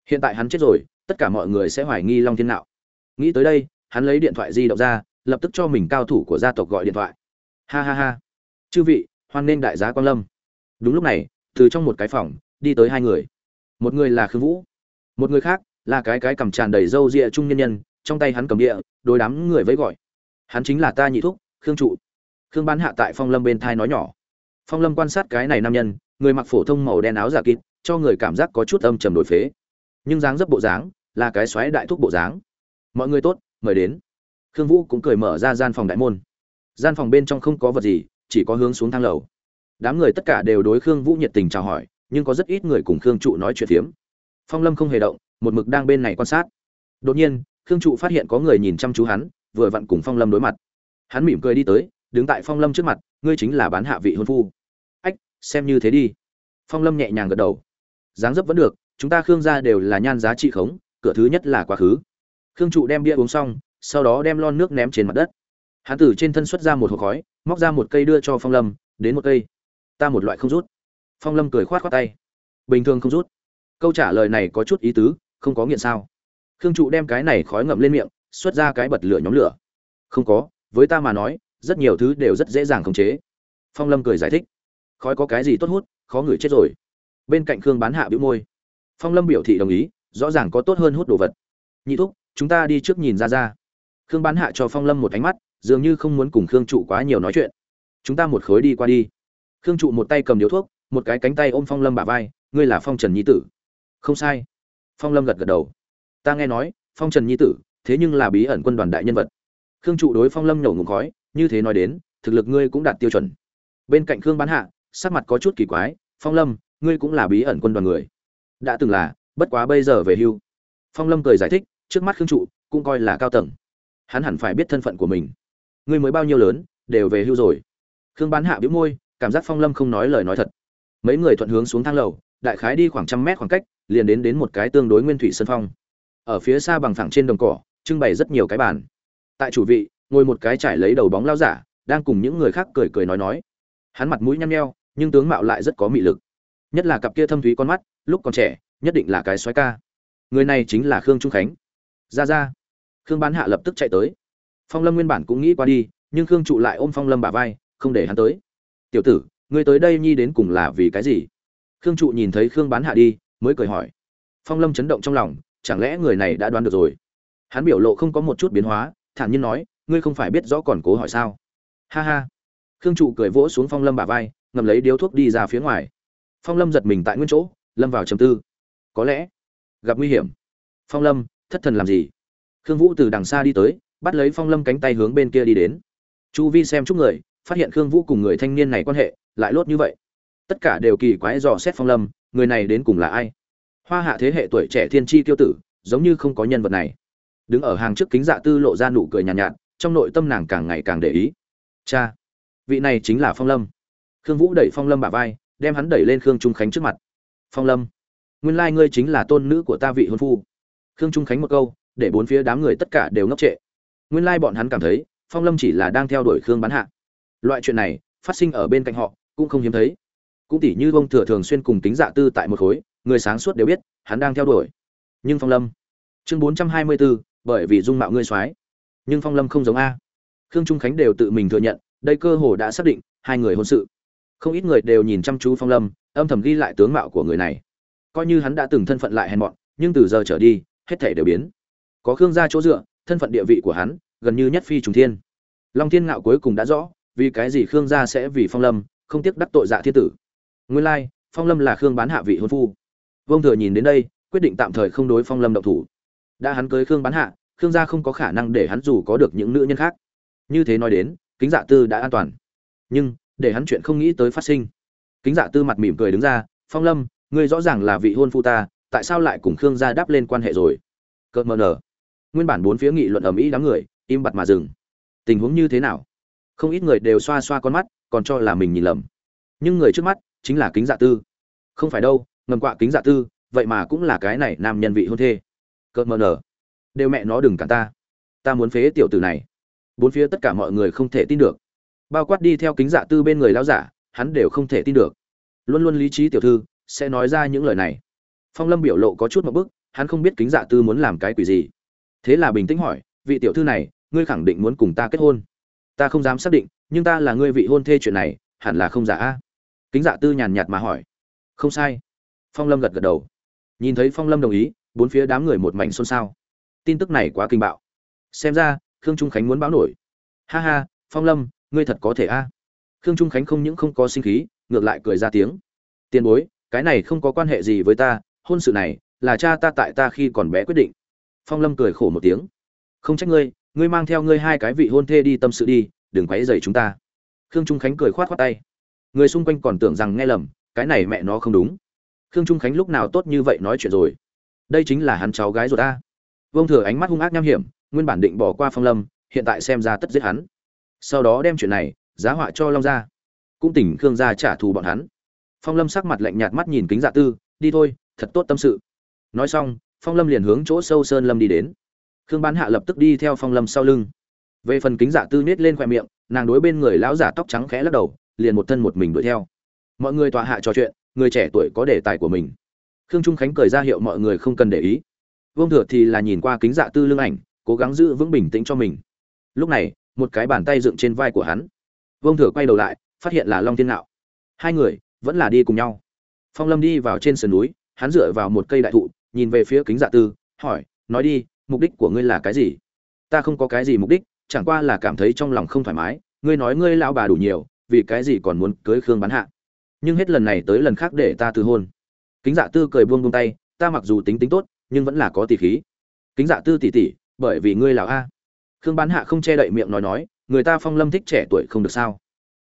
A: Hiện tại hắn chết rồi, tất cả mọi người sẽ hoài nghi long thiên nạo. Nghĩ tới đây, hắn lấy điện thoại di động ra, lập tức cho mình cao thủ của gia tộc gọi điện thoại. Ha ha ha. Chư vị, hoan nghênh đại giá quan lâm. Đúng lúc này, từ trong một cái phòng, đi tới hai người. Một người là khương vũ, một người khác là cái cái cầm tràn đầy râu ria trung nhân nhân, trong tay hắn cầm địa, đối đám người với gọi. Hắn chính là ta nhị thúc, khương trụ khương bán hạ tại phong lâm bên thai nói nhỏ. Phong lâm quan sát cái này nam nhân, người mặc phổ thông màu đen áo giả kịt, cho người cảm giác có chút âm trầm đổi phế. Nhưng dáng dấp bộ dáng, là cái xoáy đại thúc bộ dáng. Mọi người tốt, mời đến. Khương vũ cũng cười mở ra gian phòng đại môn. Gian phòng bên trong không có vật gì, chỉ có hướng xuống thang lầu. Đám người tất cả đều đối khương vũ nhiệt tình chào hỏi, nhưng có rất ít người cùng khương trụ nói chuyện phiếm. Phong lâm không hề động, một mực đang bên này quan sát. Đột nhiên, khương trụ phát hiện có người nhìn chăm chú hắn, vừa vặn cùng phong lâm đối mặt. Hắn mỉm cười đi tới đứng tại phong lâm trước mặt, ngươi chính là bán hạ vị hôn phu. Ách, xem như thế đi. Phong lâm nhẹ nhàng gật đầu. Dáng dấp vẫn được, chúng ta khương gia đều là nhan giá trị khống, cửa thứ nhất là quá khứ. Khương trụ đem bia uống xong, sau đó đem lon nước ném trên mặt đất. Hán tử trên thân xuất ra một hộp khói, móc ra một cây đưa cho phong lâm, đến một cây. Ta một loại không rút. Phong lâm cười khoát khoát tay. Bình thường không rút. Câu trả lời này có chút ý tứ, không có nghiện sao? Khương trụ đem cái này khói ngậm lên miệng, xuất ra cái bật lửa nhóm lửa. Không có, với ta mà nói rất nhiều thứ đều rất dễ dàng khống chế. Phong lâm cười giải thích. Khói có cái gì tốt hút, khó ngửi chết rồi. Bên cạnh khương bán hạ bĩu môi. Phong lâm biểu thị đồng ý, rõ ràng có tốt hơn hút đồ vật. Nhị thúc, chúng ta đi trước nhìn ra ra. Khương bán hạ cho phong lâm một ánh mắt, dường như không muốn cùng khương trụ quá nhiều nói chuyện. Chúng ta một khối đi qua đi. Khương trụ một tay cầm điếu thuốc, một cái cánh tay ôm phong lâm bả vai, ngươi là phong trần nhi tử. Không sai. Phong lâm gật gật đầu. Ta nghe nói, phong trần nhi tử, thế nhưng là bí ẩn quân đoàn đại nhân vật. Khương trụ đối phong lâm nhổ ngụm khói như thế nói đến, thực lực ngươi cũng đạt tiêu chuẩn. Bên cạnh khương bán hạ, sắc mặt có chút kỳ quái, phong lâm, ngươi cũng là bí ẩn quân đoàn người. Đã từng là, bất quá bây giờ về hưu. Phong lâm cười giải thích, trước mắt khương trụ, cũng coi là cao tầng. Hắn hẳn phải biết thân phận của mình. Ngươi mới bao nhiêu lớn, đều về hưu rồi. Khương bán hạ biếu môi, cảm giác phong lâm không nói lời nói thật. Mấy người thuận hướng xuống thang lầu, đại khái đi khoảng trăm mét khoảng cách, liền đến đến một cái tương đối nguyên thủy sân phong. Ở phía xa bằng phẳng trên đồng cỏ, trưng bày rất nhiều cái bàn. Tại chủ vị ngồi một cái trải lấy đầu bóng lao giả, đang cùng những người khác cười cười nói nói. Hắn mặt mũi nhăn nheo, nhưng tướng mạo lại rất có mị lực. Nhất là cặp kia thâm thúy con mắt, lúc còn trẻ, nhất định là cái xoáy ca. Người này chính là khương trung khánh. Ra ra. Khương bán hạ lập tức chạy tới. Phong lâm nguyên bản cũng nghĩ qua đi, nhưng khương trụ lại ôm phong lâm bả vai, không để hắn tới. Tiểu tử, ngươi tới đây nhi đến cùng là vì cái gì? Khương trụ nhìn thấy khương bán hạ đi, mới cười hỏi. Phong lâm chấn động trong lòng, chẳng lẽ người này đã đoán được rồi? Hắn biểu lộ không có một chút biến hóa, thản nhiên nói ngươi không phải biết rõ còn cố hỏi sao? Ha ha. Khương trụ cười vỗ xuống phong lâm bả vai ngầm lấy điếu thuốc đi ra phía ngoài. Phong lâm giật mình tại nguyên chỗ lâm vào trầm tư. Có lẽ gặp nguy hiểm. Phong lâm thất thần làm gì? Khương vũ từ đằng xa đi tới bắt lấy phong lâm cánh tay hướng bên kia đi đến. Chu vi xem chúc người phát hiện khương vũ cùng người thanh niên này quan hệ lại lốt như vậy. Tất cả đều kỳ quái dò xét phong lâm người này đến cùng là ai? Hoa hạ thế hệ tuổi trẻ thiên tri tiêu tử giống như không có nhân vật này. Đứng ở hàng trước kính dạ tư lộ ra nụ cười nhàn nhạt, nhạt trong nội tâm nàng càng ngày càng để ý. Cha, vị này chính là phong lâm. Khương vũ đẩy phong lâm bả vai, đem hắn đẩy lên khương trung khánh trước mặt. Phong lâm, nguyên lai ngươi chính là tôn nữ của ta vị hôn phu. Khương trung khánh một câu, để bốn phía đám người tất cả đều ngốc trệ. Nguyên lai bọn hắn cảm thấy, phong lâm chỉ là đang theo đuổi khương bán hạ. Loại chuyện này, phát sinh ở bên cạnh họ, cũng không hiếm thấy. Cũng tỉ như ông thừa thường xuyên cùng tính dạ tư tại một khối, người sáng suốt đều biết, hắn đang theo đuổi. Nhưng phong lâm, chương bốn trăm hai mươi bốn bởi vì dung mạo ngươi soái nhưng phong lâm không giống a. Khương trung khánh đều tự mình thừa nhận, đây cơ hồ đã xác định, hai người hôn sự. Không ít người đều nhìn chăm chú phong lâm, âm thầm ghi lại tướng mạo của người này. Coi như hắn đã từng thân phận lại hèn mọn, nhưng từ giờ trở đi, hết thể đều biến. Có khương gia chỗ dựa, thân phận địa vị của hắn, gần như nhất phi trùng thiên. Long thiên ngạo cuối cùng đã rõ, vì cái gì khương gia sẽ vì phong lâm, không tiếc đắc tội dạ thiên tử. Nguyên lai, phong lâm là khương bán hạ vị hôn phu. Vông thừa nhìn đến đây, quyết định tạm thời không đối phong lâm động thủ. Đã hắn cưới khương bán hạ khương gia không có khả năng để hắn dù có được những nữ nhân khác. Như thế nói đến, kính dạ tư đã an toàn. Nhưng, để hắn chuyện không nghĩ tới phát sinh. Kính dạ tư mặt mỉm cười đứng ra, phong lâm, ngươi rõ ràng là vị hôn phu ta, tại sao lại cùng khương gia đáp lên quan hệ rồi? Cợt mờ nở. Nguyên bản bốn phía nghị luận ầm ĩ đám người, im bặt mà dừng. Tình huống như thế nào? Không ít người đều xoa xoa con mắt, còn cho là mình nhìn lầm. Nhưng người trước mắt chính là kính dạ tư. Không phải đâu, ngầm quạ kính dạ tư, vậy mà cũng là cái này nam nhân vị hôn thê. Cợt mờ nở đều mẹ nó đừng cản ta. Ta muốn phế tiểu tử này. Bốn phía tất cả mọi người không thể tin được. Bao quát đi theo kính dạ tư bên người lao giả, hắn đều không thể tin được. Luôn luôn lý trí tiểu thư, sẽ nói ra những lời này. Phong lâm biểu lộ có chút một bức, hắn không biết kính dạ tư muốn làm cái quỷ gì. Thế là bình tĩnh hỏi, vị tiểu thư này, ngươi khẳng định muốn cùng ta kết hôn. Ta không dám xác định, nhưng ta là ngươi vị hôn thê chuyện này, hẳn là không giả a. Kính dạ tư nhàn nhạt mà hỏi. Không sai. Phong lâm gật gật đầu. Nhìn thấy phong lâm đồng ý, bốn phía đám người một mảnh xôn xao tin tức này quá kinh bạo. Xem ra, khương trung khánh muốn báo nổi. Ha ha, phong lâm, ngươi thật có thể a. Khương trung khánh không những không có sinh khí, ngược lại cười ra tiếng. Tiền bối, cái này không có quan hệ gì với ta, hôn sự này là cha ta tại ta khi còn bé quyết định. Phong lâm cười khổ một tiếng. Không trách ngươi ngươi mang theo ngươi hai cái vị hôn thê đi tâm sự đi, đừng quấy rầy chúng ta. Khương trung khánh cười khoát khoát tay. Người xung quanh còn tưởng rằng nghe lầm, cái này mẹ nó không đúng. Khương trung khánh lúc nào tốt như vậy nói chuyện rồi. Đây chính là hắn cháu gái rồi ta. Vương thừa ánh mắt hung ác nham hiểm, nguyên bản định bỏ qua phong lâm, hiện tại xem ra tất giết hắn. Sau đó đem chuyện này, giá họa cho long gia. Cũng tỉnh khương gia trả thù bọn hắn. Phong lâm sắc mặt lạnh nhạt mắt nhìn kính dạ tư, đi thôi, thật tốt tâm sự. Nói xong, phong lâm liền hướng chỗ sâu sơn lâm đi đến. Khương bán hạ lập tức đi theo phong lâm sau lưng. Về phần kính dạ tư nết lên khoe miệng, nàng đối bên người lão giả tóc trắng khẽ lắc đầu, liền một thân một mình đuổi theo. Mọi người tọa hạ trò chuyện, người trẻ tuổi có đề tài của mình. Khương trung khánh cười ra hiệu mọi người không cần để ý vương thừa thì là nhìn qua kính dạ tư lương ảnh, cố gắng giữ vững bình tĩnh cho mình. Lúc này, một cái bàn tay dựng trên vai của hắn. Vương thừa quay đầu lại, phát hiện là long thiên nạo. Hai người vẫn là đi cùng nhau. Phong lâm đi vào trên sườn núi, hắn dựa vào một cây đại thụ, nhìn về phía kính dạ tư, hỏi, nói đi, mục đích của ngươi là cái gì? Ta không có cái gì mục đích, chẳng qua là cảm thấy trong lòng không thoải mái, ngươi nói ngươi lão bà đủ nhiều, vì cái gì còn muốn cưới khương bán hạ? Nhưng hết lần này tới lần khác để ta từ hôn. Kính dạ tư cười buông buông tay, ta mặc dù tính tính tốt nhưng vẫn là có tỷ khí. Kính dạ tư tỷ tỷ, bởi vì ngươi là a. Khương bán hạ không che đậy miệng nói nói, người ta phong lâm thích trẻ tuổi không được sao?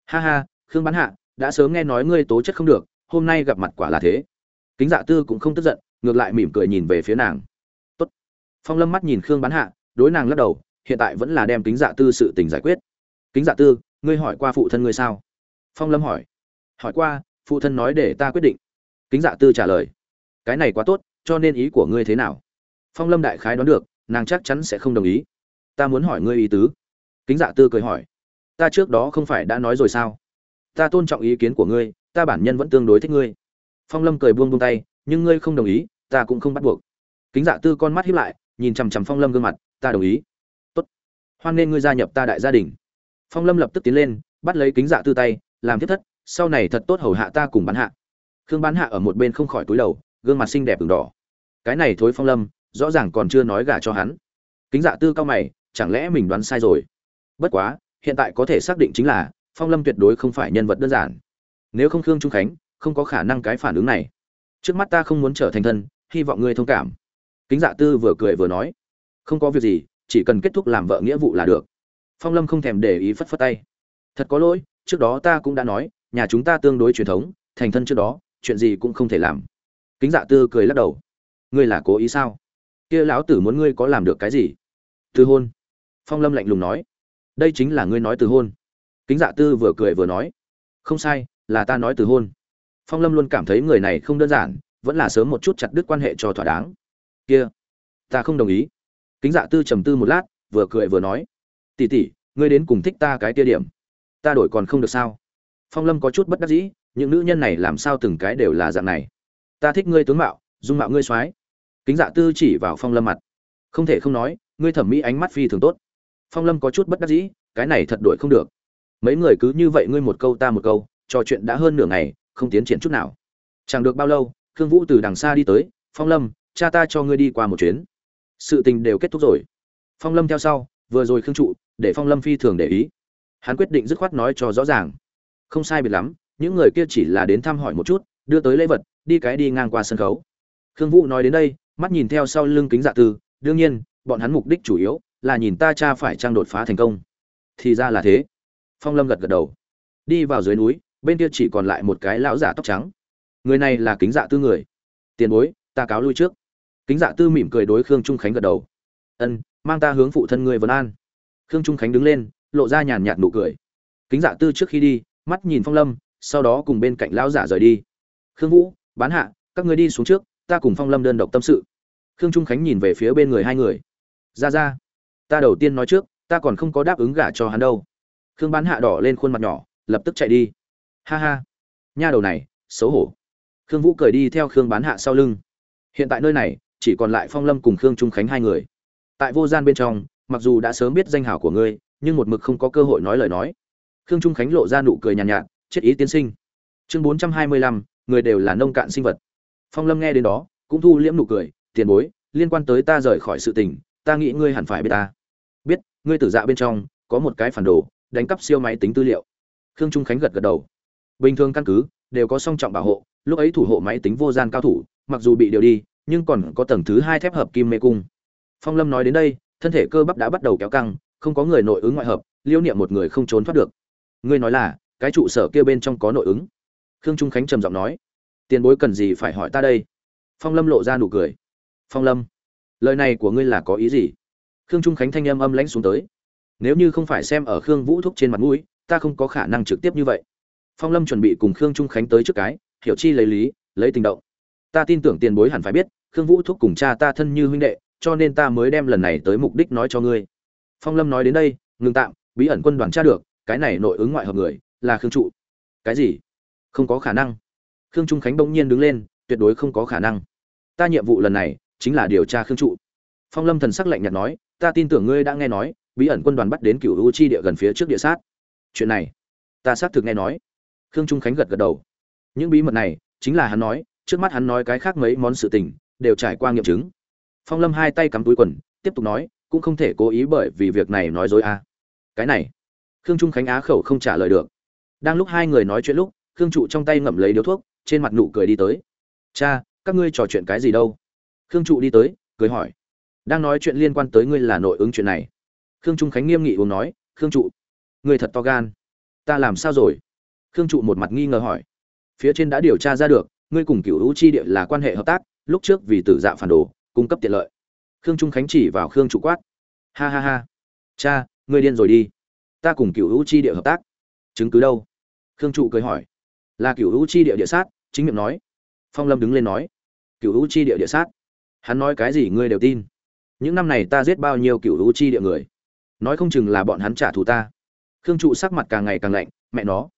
A: Ha ha, khương bán hạ, đã sớm nghe nói ngươi tố chất không được, hôm nay gặp mặt quả là thế. Kính dạ tư cũng không tức giận, ngược lại mỉm cười nhìn về phía nàng. Tốt. phong lâm mắt nhìn khương bán hạ, đối nàng lắc đầu, hiện tại vẫn là đem kính dạ tư sự tình giải quyết. Kính dạ tư, ngươi hỏi qua phụ thân ngươi sao? Phong lâm hỏi. Hỏi qua, phụ thân nói để ta quyết định. Kính dạ tư trả lời. Cái này quá tốt cho nên ý của ngươi thế nào? Phong lâm đại khái đoán được, nàng chắc chắn sẽ không đồng ý. Ta muốn hỏi ngươi ý tứ. Kính dạ tư cười hỏi. Ta trước đó không phải đã nói rồi sao? Ta tôn trọng ý kiến của ngươi, ta bản nhân vẫn tương đối thích ngươi. Phong lâm cười buông buông tay, nhưng ngươi không đồng ý, ta cũng không bắt buộc. Kính dạ tư con mắt hiếp lại, nhìn chằm chằm phong lâm gương mặt, ta đồng ý. Tốt. Hoan nên ngươi gia nhập ta đại gia đình. Phong lâm lập tức tiến lên, bắt lấy kính dạ tư tay, làm thiết thất, sau này thật tốt hầu hạ ta cùng bán hạ. Khương bán hạ ở một bên không khỏi túi đầu gương mặt xinh đẹp ửng đỏ. Cái này thối phong lâm, rõ ràng còn chưa nói gả cho hắn. Kính dạ tư cao mày, chẳng lẽ mình đoán sai rồi? Bất quá, hiện tại có thể xác định chính là, phong lâm tuyệt đối không phải nhân vật đơn giản. Nếu không khương trung khánh, không có khả năng cái phản ứng này. Trước mắt ta không muốn trở thành thân, hy vọng ngươi thông cảm. Kính dạ tư vừa cười vừa nói. Không có việc gì, chỉ cần kết thúc làm vợ nghĩa vụ là được. Phong lâm không thèm để ý phất phất tay. Thật có lỗi, trước đó ta cũng đã nói, nhà chúng ta tương đối truyền thống, thành thân trước đó, chuyện gì cũng không thể làm kính dạ tư cười lắc đầu. Ngươi là cố ý sao? Kia lão tử muốn ngươi có làm được cái gì? Từ hôn. Phong lâm lạnh lùng nói. Đây chính là ngươi nói từ hôn. Kính dạ tư vừa cười vừa nói. Không sai, là ta nói từ hôn. Phong lâm luôn cảm thấy người này không đơn giản, vẫn là sớm một chút chặt đứt quan hệ cho thỏa đáng. Kia, ta không đồng ý. Kính dạ tư trầm tư một lát, vừa cười vừa nói. Tỉ tỉ ngươi đến cùng thích ta cái tia điểm. Ta đổi còn không được sao? Phong lâm có chút bất đắc dĩ, những nữ nhân này làm sao từng cái đều là dạng này? Ta thích ngươi tướng mạo, dung mạo ngươi soái. Kính dạ tư chỉ vào phong lâm mặt. Không thể không nói, ngươi thẩm mỹ ánh mắt phi thường tốt. Phong lâm có chút bất đắc dĩ, cái này thật đổi không được. Mấy người cứ như vậy ngươi một câu ta một câu, trò chuyện đã hơn nửa ngày, không tiến triển chút nào. Chẳng được bao lâu, khương vũ từ đằng xa đi tới, phong lâm, cha ta cho ngươi đi qua một chuyến. Sự tình đều kết thúc rồi. Phong lâm theo sau, vừa rồi khương trụ, để phong lâm phi thường để ý. Hắn quyết định dứt khoát nói cho rõ ràng. Không sai biệt lắm, những người kia chỉ là đến thăm hỏi một chút, đưa tới lễ vật đi cái đi ngang qua sân khấu. Khương vũ nói đến đây, mắt nhìn theo sau lưng kính dạ tư đương nhiên, bọn hắn mục đích chủ yếu là nhìn ta cha phải trang đột phá thành công. Thì ra là thế. Phong lâm gật gật đầu. Đi vào dưới núi, bên kia chỉ còn lại một cái lão giả tóc trắng. Người này là kính dạ tư người. Tiền bối, ta cáo lui trước. Kính dạ tư mỉm cười đối khương trung khánh gật đầu. Ân, mang ta hướng phụ thân người vân an. Khương trung khánh đứng lên, lộ ra nhàn nhạt nụ cười. Kính dạ tư trước khi đi, mắt nhìn phong lâm, sau đó cùng bên cạnh lão giả rời đi. Khương vũ bán hạ các người đi xuống trước ta cùng phong lâm đơn độc tâm sự. Khương trung khánh nhìn về phía bên người hai người. Ra ra ta đầu tiên nói trước ta còn không có đáp ứng gả cho hắn đâu. Khương bán hạ đỏ lên khuôn mặt nhỏ lập tức chạy đi. Ha ha nha đầu này xấu hổ. Khương vũ cười đi theo khương bán hạ sau lưng. Hiện tại nơi này chỉ còn lại phong lâm cùng khương trung khánh hai người. Tại vô gian bên trong mặc dù đã sớm biết danh hảo của ngươi nhưng một mực không có cơ hội nói lời nói. Khương trung khánh lộ ra nụ cười nhàn nhạt, nhạt chết ý tiến sinh. Chương bốn trăm hai mươi lăm người đều là nông cạn sinh vật. Phong lâm nghe đến đó, cũng thu liễm nụ cười, tiền bối, liên quan tới ta rời khỏi sự tình, ta nghĩ ngươi hẳn phải biết ta. Biết, ngươi tử dạ bên trong, có một cái phản đồ, đánh cắp siêu máy tính tư liệu. Khương trung khánh gật gật đầu. Bình thường căn cứ, đều có song trọng bảo hộ, lúc ấy thủ hộ máy tính vô gian cao thủ, mặc dù bị điều đi, nhưng còn có tầng thứ hai thép hợp kim mê cung. Phong lâm nói đến đây, thân thể cơ bắp đã bắt đầu kéo căng, không có người nội ứng ngoại hợp, liêu niệm một người không trốn thoát được. Ngươi nói là, cái trụ sở kia bên trong có nội ứng khương trung khánh trầm giọng nói, tiền bối cần gì phải hỏi ta đây? Phong lâm lộ ra nụ cười. Phong lâm, lời này của ngươi là có ý gì? Khương trung khánh thanh âm âm lãnh xuống tới. Nếu như không phải xem ở khương vũ thúc trên mặt mũi, ta không có khả năng trực tiếp như vậy. Phong lâm chuẩn bị cùng khương trung khánh tới trước cái, hiểu chi lấy lý, lấy tình động. Ta tin tưởng tiền bối hẳn phải biết, khương vũ thúc cùng cha ta thân như huynh đệ, cho nên ta mới đem lần này tới mục đích nói cho ngươi. Phong lâm nói đến đây, ngừng tạm, bí ẩn quân đoàn tra được, cái này nội ứng ngoại hợp người, là khương trụ. Cái gì? Không có khả năng. Khương trung khánh bỗng nhiên đứng lên, tuyệt đối không có khả năng. Ta nhiệm vụ lần này chính là điều tra khương trụ. Phong lâm thần sắc lạnh nhạt nói, ta tin tưởng ngươi đã nghe nói, bí ẩn quân đoàn bắt đến cựu u chi địa gần phía trước địa sát. Chuyện này, ta xác thực nghe nói. Khương trung khánh gật gật đầu. Những bí mật này chính là hắn nói, trước mắt hắn nói cái khác mấy món sự tình, đều trải qua nghiệm chứng. Phong lâm hai tay cắm túi quần, tiếp tục nói, cũng không thể cố ý bởi vì việc này nói dối a cái này, khương trung khánh á khẩu không trả lời được. Đang lúc hai người nói chuyện lúc khương trụ trong tay ngậm lấy điếu thuốc, trên mặt nụ cười đi tới. Cha, các ngươi trò chuyện cái gì đâu? Khương trụ đi tới, cười hỏi. Đang nói chuyện liên quan tới ngươi là nội ứng chuyện này. Khương trung khánh nghiêm nghị uống nói, khương trụ, ngươi thật to gan. Ta làm sao rồi? Khương trụ một mặt nghi ngờ hỏi. Phía trên đã điều tra ra được, ngươi cùng cựu hữu chi địa là quan hệ hợp tác, lúc trước vì tử dạ phản đồ, cung cấp tiện lợi. Khương trung khánh chỉ vào khương trụ quát. Ha ha ha. Cha, ngươi điên rồi đi. Ta cùng cựu hữu chi địa hợp tác. Chứng cứ đâu? Khương trụ cười hỏi là cựu hữu chi địa địa sát, chính miệng nói. Phong lâm đứng lên nói cựu hữu chi địa địa sát? Hắn nói cái gì ngươi đều tin. Những năm này ta giết bao nhiêu cựu hữu chi địa người? Nói không chừng là bọn hắn trả thù ta. Khương trụ sắc mặt càng ngày càng lạnh, mẹ nó.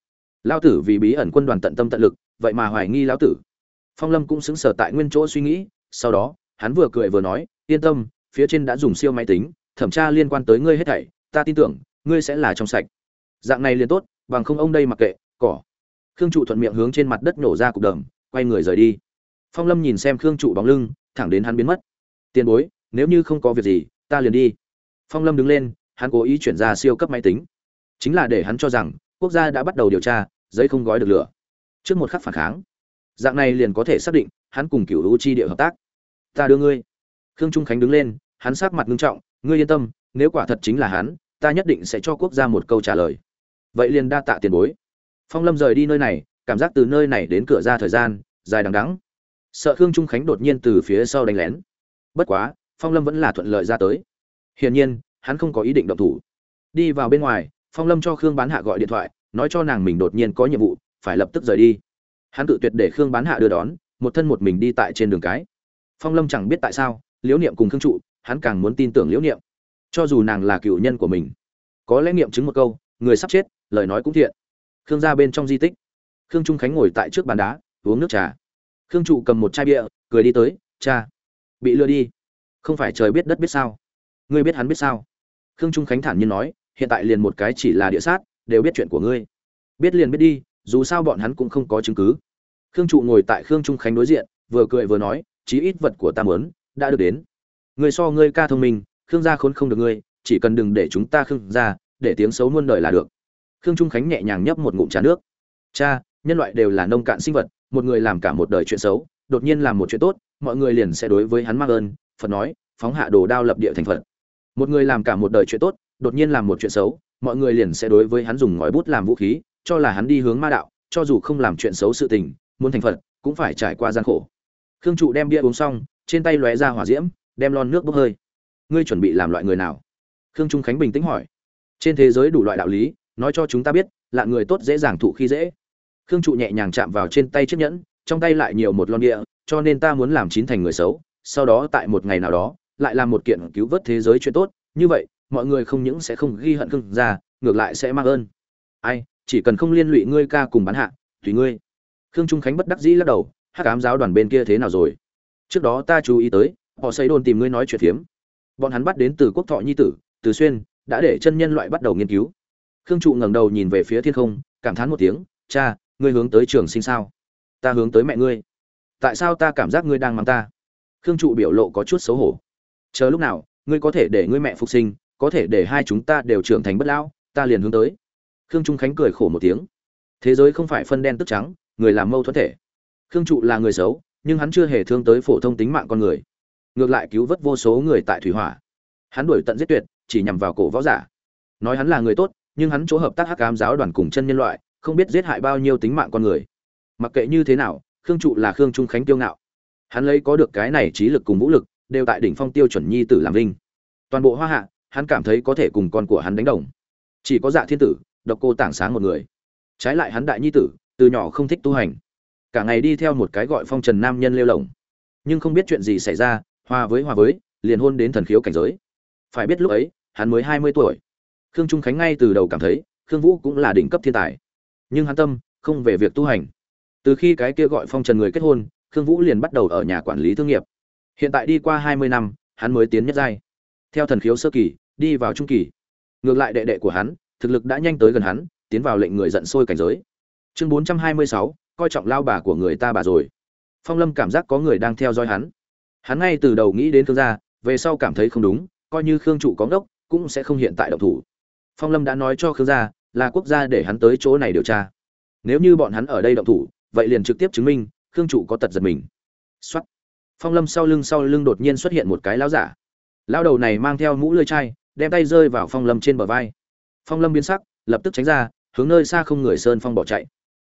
A: Lao tử vì bí ẩn quân đoàn tận tâm tận lực, vậy mà hoài nghi lão tử. Phong lâm cũng xứng sở tại nguyên chỗ suy nghĩ, sau đó, hắn vừa cười vừa nói, yên tâm, phía trên đã dùng siêu máy tính, thẩm tra liên quan tới ngươi hết thảy, ta tin tưởng, ngươi sẽ là trong sạch. Dạng này liền tốt, bằng không ông đây mặc kệ, cỏ khương trụ thuận miệng hướng trên mặt đất nổ ra cục đờm, quay người rời đi. Phong lâm nhìn xem khương trụ bóng lưng thẳng đến hắn biến mất. Tiền bối nếu như không có việc gì ta liền đi. Phong lâm đứng lên hắn cố ý chuyển ra siêu cấp máy tính. Chính là để hắn cho rằng quốc gia đã bắt đầu điều tra giấy không gói được lửa. Trước một khắc phản kháng. Dạng này liền có thể xác định hắn cùng cựu hữu chi địa hợp tác. Ta đưa ngươi. Khương trung khánh đứng lên hắn sát mặt nghiêm trọng ngươi yên tâm nếu quả thật chính là hắn ta nhất định sẽ cho quốc gia một câu trả lời. Vậy liền đa tạ tiền bối phong lâm rời đi nơi này, cảm giác từ nơi này đến cửa ra thời gian, dài đằng đắng sợ khương trung khánh đột nhiên từ phía sau đánh lén. Bất quá, phong lâm vẫn là thuận lợi ra tới. Hiển nhiên, hắn không có ý định động thủ. Đi vào bên ngoài, phong lâm cho khương bán hạ gọi điện thoại, nói cho nàng mình đột nhiên có nhiệm vụ, phải lập tức rời đi. Hắn tự tuyệt để khương bán hạ đưa đón, một thân một mình đi tại trên đường cái. Phong lâm chẳng biết tại sao, liễu niệm cùng khương trụ, hắn càng muốn tin tưởng liễu niệm. Cho dù nàng là cựu nhân của mình, có lẽ nghiệm chứng một câu, người sắp chết, lời nói cũng thiện khương ra bên trong di tích. Khương trung khánh ngồi tại trước bàn đá, uống nước trà. Khương trụ cầm một chai bia, cười đi tới, cha, bị lừa đi. Không phải trời biết đất biết sao. Ngươi biết hắn biết sao? Khương trung khánh thản nhiên nói, hiện tại liền một cái chỉ là địa sát, đều biết chuyện của ngươi. Biết liền biết đi, dù sao bọn hắn cũng không có chứng cứ. Khương trụ ngồi tại khương trung khánh đối diện, vừa cười vừa nói, chí ít vật của ta mớn đã được đến. Người so ngươi ca thông minh, khương gia khốn không được ngươi, chỉ cần đừng để chúng ta khương gia, để tiếng xấu muôn đời là được khương trung khánh nhẹ nhàng nhấp một ngụm trà nước. Cha, nhân loại đều là nông cạn sinh vật, một người làm cả một đời chuyện xấu, đột nhiên làm một chuyện tốt, mọi người liền sẽ đối với hắn mắc ơn. Phật nói, phóng hạ đồ đao lập địa thành phật. Một người làm cả một đời chuyện tốt, đột nhiên làm một chuyện xấu, mọi người liền sẽ đối với hắn dùng ngòi bút làm vũ khí, cho là hắn đi hướng ma đạo, cho dù không làm chuyện xấu sự tình, muốn thành phật, cũng phải trải qua gian khổ. Khương trụ đem bia uống xong, trên tay lóe ra hỏa diễm, đem lon nước bốc hơi. Ngươi chuẩn bị làm loại người nào? Khương trung khánh bình tĩnh hỏi. Trên thế giới đủ loại đạo lý nói cho chúng ta biết là người tốt dễ dàng thụ khi dễ. Khương trụ nhẹ nhàng chạm vào trên tay chiếc nhẫn, trong tay lại nhiều một lon địa, cho nên ta muốn làm chín thành người xấu, sau đó tại một ngày nào đó, lại làm một kiện cứu vớt thế giới chuyện tốt. Như vậy, mọi người không những sẽ không ghi hận khương ra, ngược lại sẽ mang ơn. Ai, chỉ cần không liên lụy ngươi ca cùng bán hạ, tùy ngươi. Khương trung khánh bất đắc dĩ lắc đầu, hắc ám giáo đoàn bên kia thế nào rồi? Trước đó ta chú ý tới, họ xây đồn tìm ngươi nói chuyện phiếm. Bọn hắn bắt đến từ quốc thọ nhi tử, từ xuyên, đã để chân nhân loại bắt đầu nghiên cứu khương trụ ngẩng đầu nhìn về phía thiên không, cảm thán một tiếng, cha, ngươi hướng tới trường sinh sao? Ta hướng tới mẹ ngươi. Tại sao ta cảm giác ngươi đang mang ta? Khương trụ biểu lộ có chút xấu hổ. Chờ lúc nào, ngươi có thể để ngươi mẹ phục sinh, có thể để hai chúng ta đều trưởng thành bất lão, ta liền hướng tới. Khương trung khánh cười khổ một tiếng. Thế giới không phải phân đen tức trắng, người làm mâu thuẫn thể. Khương trụ là người xấu, nhưng hắn chưa hề thương tới phổ thông tính mạng con người. Ngược lại cứu vớt vô số người tại thủy hỏa. Hắn đuổi tận giết tuyệt, chỉ nhằm vào cổ võ giả. Nói hắn là người tốt nhưng hắn chỗ hợp tác hắc ám giáo đoàn cùng chân nhân loại, không biết giết hại bao nhiêu tính mạng con người. Mặc kệ như thế nào, khương trụ là khương trung khánh tiêu ngạo. Hắn lấy có được cái này trí lực cùng vũ lực, đều tại đỉnh phong tiêu chuẩn nhi tử làm linh toàn bộ hoa hạ, hắn cảm thấy có thể cùng con của hắn đánh đồng. Chỉ có dạ thiên tử, độc cô tảng sáng một người. Trái lại hắn đại nhi tử, từ nhỏ không thích tu hành. Cả ngày đi theo một cái gọi phong trần nam nhân lêu lồng nhưng không biết chuyện gì xảy ra, hòa với hòa với, liền hôn đến thần khiếu cảnh giới. Phải biết lúc ấy, hắn mới hai mươi tuổi khương trung khánh ngay từ đầu cảm thấy, khương vũ cũng là đỉnh cấp thiên tài. Nhưng hắn tâm, không về việc tu hành. Từ khi cái kia gọi phong trần người kết hôn, khương vũ liền bắt đầu ở nhà quản lý thương nghiệp. Hiện tại đi qua hai mươi năm, hắn mới tiến nhất giai. Theo thần khiếu sơ kỳ, đi vào trung kỳ. Ngược lại đệ đệ của hắn, thực lực đã nhanh tới gần hắn, tiến vào lệnh người giận sôi cảnh giới. Chương bốn trăm hai mươi sáu, coi trọng lao bà của người ta bà rồi. Phong lâm cảm giác có người đang theo dõi hắn. Hắn ngay từ đầu nghĩ đến thương gia, về sau cảm thấy không đúng, coi như khương trụ có ngốc, cũng sẽ không hiện tại động thủ phong lâm đã nói cho khương gia, là quốc gia để hắn tới chỗ này điều tra. Nếu như bọn hắn ở đây động thủ, vậy liền trực tiếp chứng minh, khương trụ có tật giật mình. Xuất phong lâm sau lưng sau lưng đột nhiên xuất hiện một cái lão giả. Lão đầu này mang theo mũ lưỡi chai, đem tay rơi vào phong lâm trên bờ vai. Phong lâm biến sắc, lập tức tránh ra, hướng nơi xa không người sơn phong bỏ chạy.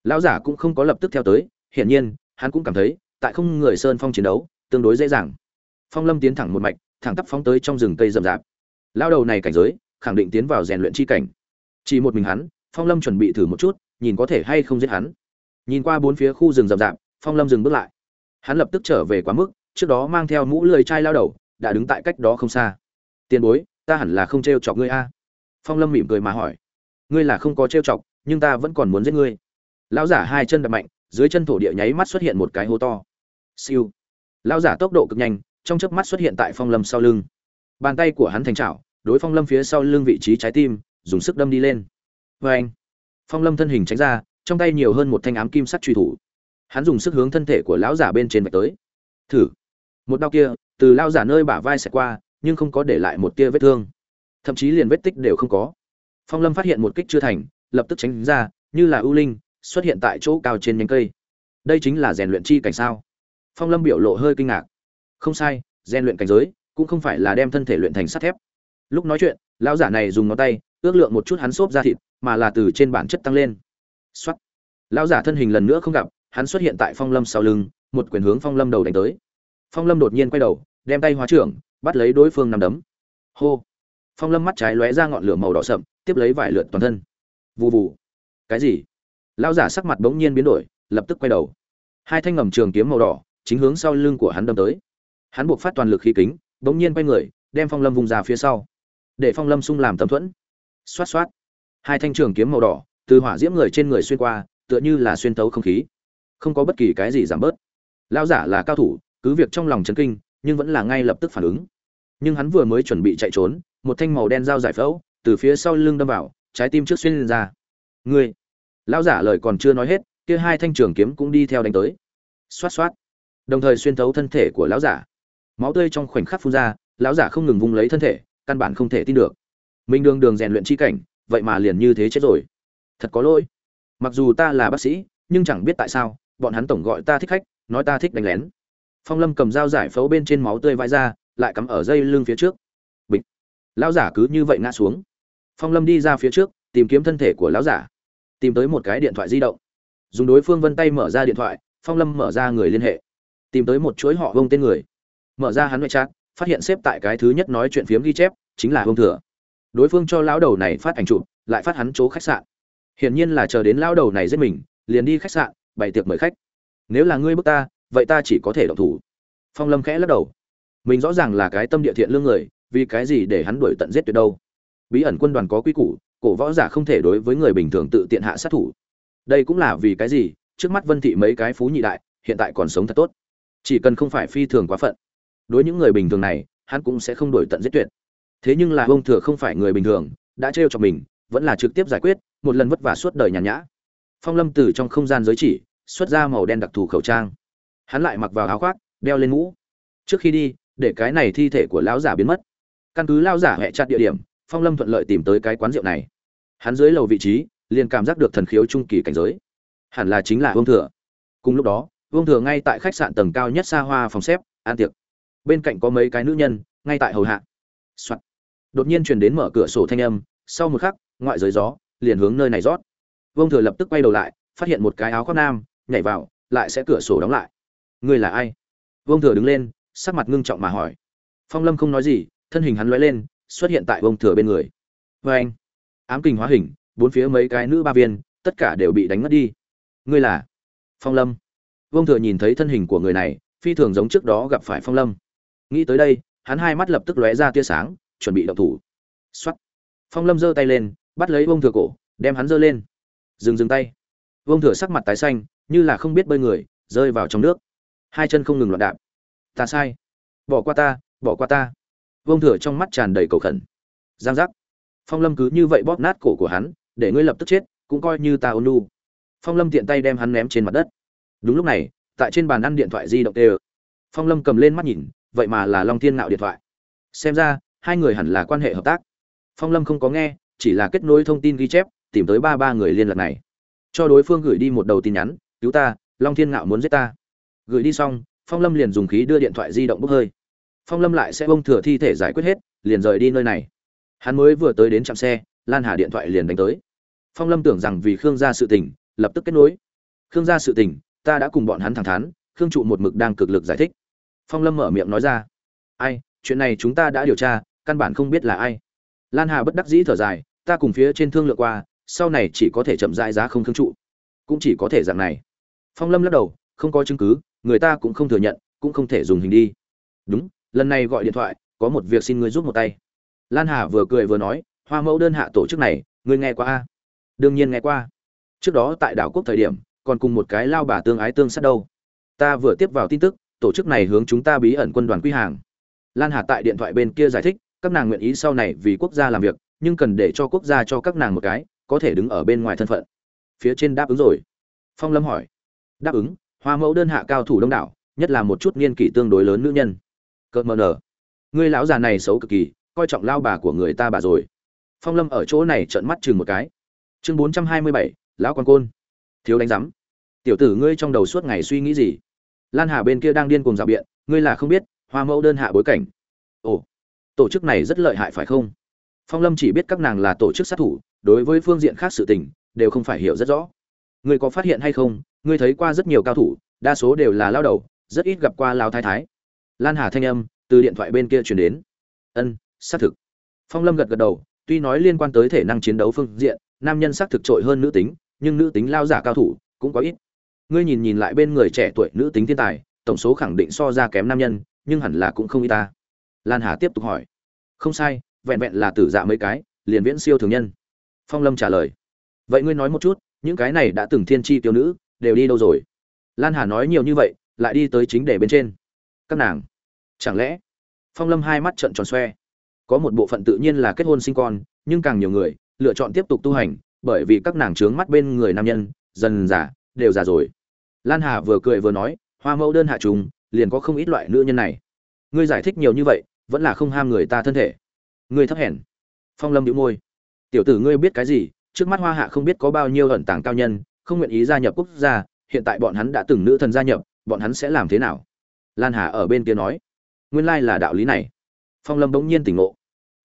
A: Lão giả cũng không có lập tức theo tới, hiển nhiên, hắn cũng cảm thấy, tại không người sơn phong chiến đấu, tương đối dễ dàng. Phong lâm tiến thẳng một mạch, thẳng tắp phóng tới trong rừng cây rậm rạp. Lao đầu này cảnh giới khẳng định tiến vào rèn luyện chi cảnh. Chỉ một mình hắn, phong lâm chuẩn bị thử một chút, nhìn có thể hay không giết hắn. Nhìn qua bốn phía khu rừng rậm rạp, phong lâm dừng bước lại. Hắn lập tức trở về quá mức, trước đó mang theo mũ lười chai lao đầu, đã đứng tại cách đó không xa. Tiền bối, ta hẳn là không t r e o chọc ngươi a. Phong lâm mỉm cười mà hỏi. Ngươi là không có t r e o chọc, nhưng ta vẫn còn muốn giết ngươi. Lão giả hai chân đập mạnh, dưới chân thổ địa nháy mắt xuất hiện một cái hố to. Siêu. Lão giả tốc độ cực nhanh, trong chớp mắt xuất hiện tại phong lâm sau lưng. Bàn tay của hắn thành trào đối phong lâm phía sau lưng vị trí trái tim, dùng sức đâm đi lên. Vê anh, phong lâm thân hình tránh ra, trong tay nhiều hơn một thanh ám kim sắt truy thủ. Hắn dùng sức hướng thân thể của lão giả bên trên vạch tới. Thử. Một đau kia, từ lao giả nơi bả vai xẹt qua, nhưng không có để lại một tia vết thương. Thậm chí liền vết tích đều không có. Phong lâm phát hiện một kích chưa thành, lập tức tránh ra, như là ưu linh, xuất hiện tại chỗ cao trên nhánh cây. Đây chính là rèn luyện chi cảnh sao? Phong lâm biểu lộ hơi kinh ngạc. Không sai, rèn luyện cảnh giới cũng không phải là đem thân thể luyện thành sắt thép lúc nói chuyện, lão giả này dùng ngón tay, ước lượng một chút hắn xốp ra thịt, mà là từ trên bản chất tăng lên. Xuất lão giả thân hình lần nữa không gặp, hắn xuất hiện tại phong lâm sau lưng, một quyền hướng phong lâm đầu đánh tới. Phong lâm đột nhiên quay đầu, đem tay hóa trưởng, bắt lấy đối phương nằm đấm. Hô. Phong lâm mắt trái lóe ra ngọn lửa màu đỏ sậm, tiếp lấy vải lượt toàn thân. Vụ vụ cái gì? Lão giả sắc mặt bỗng nhiên biến đổi, lập tức quay đầu. Hai thanh ngầm trường kiếm màu đỏ, chính hướng sau lưng của hắn đâm tới. Hắn buộc phát toàn lực khí kính, bỗng nhiên quay người, đem phong lâm vùng ra phía sau để phong lâm sung làm tấm thuẫn. Xoát xoát. Hai thanh trường kiếm màu đỏ, từ hỏa diễm người trên người xuyên qua, tựa như là xuyên tấu không khí. Không có bất kỳ cái gì giảm bớt. Lão giả là cao thủ, cứ việc trong lòng chấn kinh, nhưng vẫn là ngay lập tức phản ứng. Nhưng hắn vừa mới chuẩn bị chạy trốn, một thanh màu đen dao giải phẫu, từ phía sau lưng đâm vào, trái tim trước xuyên lên ra. Ngươi. Lão giả lời còn chưa nói hết, kia hai thanh trường kiếm cũng đi theo đánh tới. Xoát xoát. Đồng thời xuyên thấu thân thể của lão giả. Máu tươi trong khoảnh khắc phun ra, lão giả không ngừng vung lấy thân thể căn bản không thể tin được. Mình đường đường rèn luyện chi cảnh, vậy mà liền như thế chết rồi. Thật có lỗi. Mặc dù ta là bác sĩ, nhưng chẳng biết tại sao, bọn hắn tổng gọi ta thích khách, nói ta thích đánh lén. Phong lâm cầm dao giải phẫu bên trên máu tươi vãi ra, lại cắm ở dây lưng phía trước. Bịch. Lão giả cứ như vậy ngã xuống. Phong lâm đi ra phía trước, tìm kiếm thân thể của lão giả. Tìm tới một cái điện thoại di động. Dùng đối phương vân tay mở ra điện thoại, phong lâm mở ra người liên hệ. Tìm tới một chuỗi họ vông tên người. Mở ra hắn ngoại trát phát hiện xếp tại cái thứ nhất nói chuyện phiếm ghi chép, chính là hương thừa. Đối phương cho lão đầu này phát ảnh chụp, lại phát hắn chỗ khách sạn. Hiển nhiên là chờ đến lão đầu này giết mình, liền đi khách sạn, bày tiệc mời khách. Nếu là ngươi bức ta, vậy ta chỉ có thể động thủ. Phong lâm khẽ lắc đầu. Mình rõ ràng là cái tâm địa thiện lương người, vì cái gì để hắn đuổi tận giết tuyệt đâu? Bí ẩn quân đoàn có quy củ, cổ võ giả không thể đối với người bình thường tự tiện hạ sát thủ. Đây cũng là vì cái gì? Trước mắt vân thị mấy cái phú nhị đại, hiện tại còn sống thật tốt. Chỉ cần không phải phi thường quá phận đối những người bình thường này, hắn cũng sẽ không đổi tận giết tuyệt. Thế nhưng là ông thừa không phải người bình thường, đã trêu cho mình, vẫn là trực tiếp giải quyết, một lần vất vả suốt đời nhàn nhã. Phong lâm từ trong không gian giới chỉ, xuất ra màu đen đặc thù khẩu trang. Hắn lại mặc vào áo khoác, đeo lên mũ. Trước khi đi, để cái này thi thể của lão giả biến mất. Căn cứ lao giả hẹ chặt địa điểm, phong lâm thuận lợi tìm tới cái quán rượu này. Hắn dưới lầu vị trí, liền cảm giác được thần khiếu trung kỳ cảnh giới. Hẳn là chính là vương thừa. Cùng lúc đó, vương thừa ngay tại khách sạn tầng cao nhất xa hoa phòng xếp an tiệc bên cạnh có mấy cái nữ nhân, ngay tại hầu hạ. Soạn. đột nhiên truyền đến mở cửa sổ thanh âm, sau một khắc, ngoại giới gió, liền hướng nơi này rót. Vương thừa lập tức quay đầu lại, phát hiện một cái áo khoác nam, nhảy vào, lại sẽ cửa sổ đóng lại. Ngươi là ai? Vương thừa đứng lên, sắc mặt ngưng trọng mà hỏi. Phong lâm không nói gì, thân hình hắn lóe lên, xuất hiện tại vương thừa bên người. Vê anh, ám kình hóa hình, bốn phía mấy cái nữ ba viên, tất cả đều bị đánh mất đi. Ngươi là phong lâm. Vương thừa nhìn thấy thân hình của người này, phi thường giống trước đó gặp phải phong lâm nghĩ tới đây, hắn hai mắt lập tức lóe ra tia sáng, chuẩn bị động thủ. Xuất phong lâm giơ tay lên, bắt lấy vông thừa cổ, đem hắn giơ lên. Dừng dừng tay. Vông thừa sắc mặt tái xanh, như là không biết bơi người, rơi vào trong nước. Hai chân không ngừng loạn đạp. Ta sai. Bỏ qua ta, bỏ qua ta. Vông thừa trong mắt tràn đầy cầu khẩn. Giang giác. Phong lâm cứ như vậy bóp nát cổ của hắn, để ngươi lập tức chết, cũng coi như ta ôn lu phong lâm tiện tay đem hắn ném trên mặt đất. Đúng lúc này, tại trên bàn ăn điện thoại di động tê phong lâm cầm lên mắt nhìn vậy mà là long thiên ngạo điện thoại. Xem ra, hai người hẳn là quan hệ hợp tác. Phong lâm không có nghe, chỉ là kết nối thông tin ghi chép, tìm tới ba ba người liên lạc này. Cho đối phương gửi đi một đầu tin nhắn, cứu ta, long thiên ngạo muốn giết ta. Gửi đi xong, phong lâm liền dùng khí đưa điện thoại di động bốc hơi. Phong lâm lại sẽ bông thừa thi thể giải quyết hết, liền rời đi nơi này. Hắn mới vừa tới đến trạm xe, lan hà điện thoại liền đánh tới. Phong lâm tưởng rằng vì khương gia sự tình, lập tức kết nối. Khương gia sự tình, ta đã cùng bọn hắn thẳng thắn, khương trụ một mực đang cực lực giải thích phong lâm mở miệng nói ra. Ai, chuyện này chúng ta đã điều tra, căn bản không biết là ai. Lan hà bất đắc dĩ thở dài, ta cùng phía trên thương lượng qua, sau này chỉ có thể chậm dại giá không thương trụ. Cũng chỉ có thể dạng này. Phong lâm lắc đầu, không có chứng cứ, người ta cũng không thừa nhận, cũng không thể dùng hình đi. Đúng, lần này gọi điện thoại, có một việc xin ngươi giúp một tay. Lan hà vừa cười vừa nói, hoa mẫu đơn hạ tổ chức này, ngươi nghe qua a? Đương nhiên nghe qua. Trước đó tại đảo quốc thời điểm, còn cùng một cái lao bà tương ái tương sát đâu. Ta vừa tiếp vào tin tức tổ chức này hướng chúng ta bí ẩn quân đoàn quy hàng. Lan hà tại điện thoại bên kia giải thích, các nàng nguyện ý sau này vì quốc gia làm việc, nhưng cần để cho quốc gia cho các nàng một cái, có thể đứng ở bên ngoài thân phận. Phía trên đáp ứng rồi. Phong lâm hỏi. Đáp ứng, hoa mẫu đơn hạ cao thủ đông đảo, nhất là một chút niên kỷ tương đối lớn nữ nhân. Cợt mờ nở. Ngươi lão già này xấu cực kỳ, coi trọng lao bà của người ta bà rồi. Phong lâm ở chỗ này trợn mắt chừng một cái. Chương bốn trăm hai mươi bảy, lão quan côn. Thiếu đánh giám. Tiểu tử ngươi trong đầu suốt ngày suy nghĩ gì? Lan hà bên kia đang điên cuồng rào biện, ngươi là không biết, hoa mẫu đơn hạ bối cảnh. Ồ, tổ chức này rất lợi hại phải không? Phong lâm chỉ biết các nàng là tổ chức sát thủ, đối với phương diện khác sự tình, đều không phải hiểu rất rõ. Ngươi có phát hiện hay không? Ngươi thấy qua rất nhiều cao thủ, đa số đều là lao đầu, rất ít gặp qua lao thái thái. Lan hà thanh âm, từ điện thoại bên kia chuyển đến. Ân, xác thực. Phong lâm gật gật đầu, tuy nói liên quan tới thể năng chiến đấu phương diện, nam nhân xác thực trội hơn nữ tính, nhưng nữ tính lao giả cao thủ, cũng có ít ngươi nhìn nhìn lại bên người trẻ tuổi nữ tính thiên tài, tổng số khẳng định so ra kém nam nhân, nhưng hẳn là cũng không y ta. Lan hà tiếp tục hỏi. Không sai, vẹn vẹn là tử dạ mấy cái, liền viễn siêu thường nhân. Phong lâm trả lời. Vậy ngươi nói một chút, những cái này đã từng thiên tri tiêu nữ, đều đi đâu rồi? Lan hà nói nhiều như vậy, lại đi tới chính đề bên trên. Các nàng, chẳng lẽ? Phong lâm hai mắt trận tròn xoe. Có một bộ phận tự nhiên là kết hôn sinh con, nhưng càng nhiều người, lựa chọn tiếp tục tu hành, bởi vì các nàng trướng mắt bên người nam nhân, dần già đều già rồi lan hà vừa cười vừa nói, hoa mẫu đơn hạ trùng, liền có không ít loại nữ nhân này. Ngươi giải thích nhiều như vậy, vẫn là không ham người ta thân thể. Ngươi thấp hèn. Phong lâm đĩu môi. Tiểu tử ngươi biết cái gì, trước mắt hoa hạ không biết có bao nhiêu ẩn tàng cao nhân, không nguyện ý gia nhập quốc gia, hiện tại bọn hắn đã từng nữ thần gia nhập, bọn hắn sẽ làm thế nào? Lan hà ở bên kia nói. Nguyên lai là đạo lý này. Phong lâm bỗng nhiên tỉnh ngộ.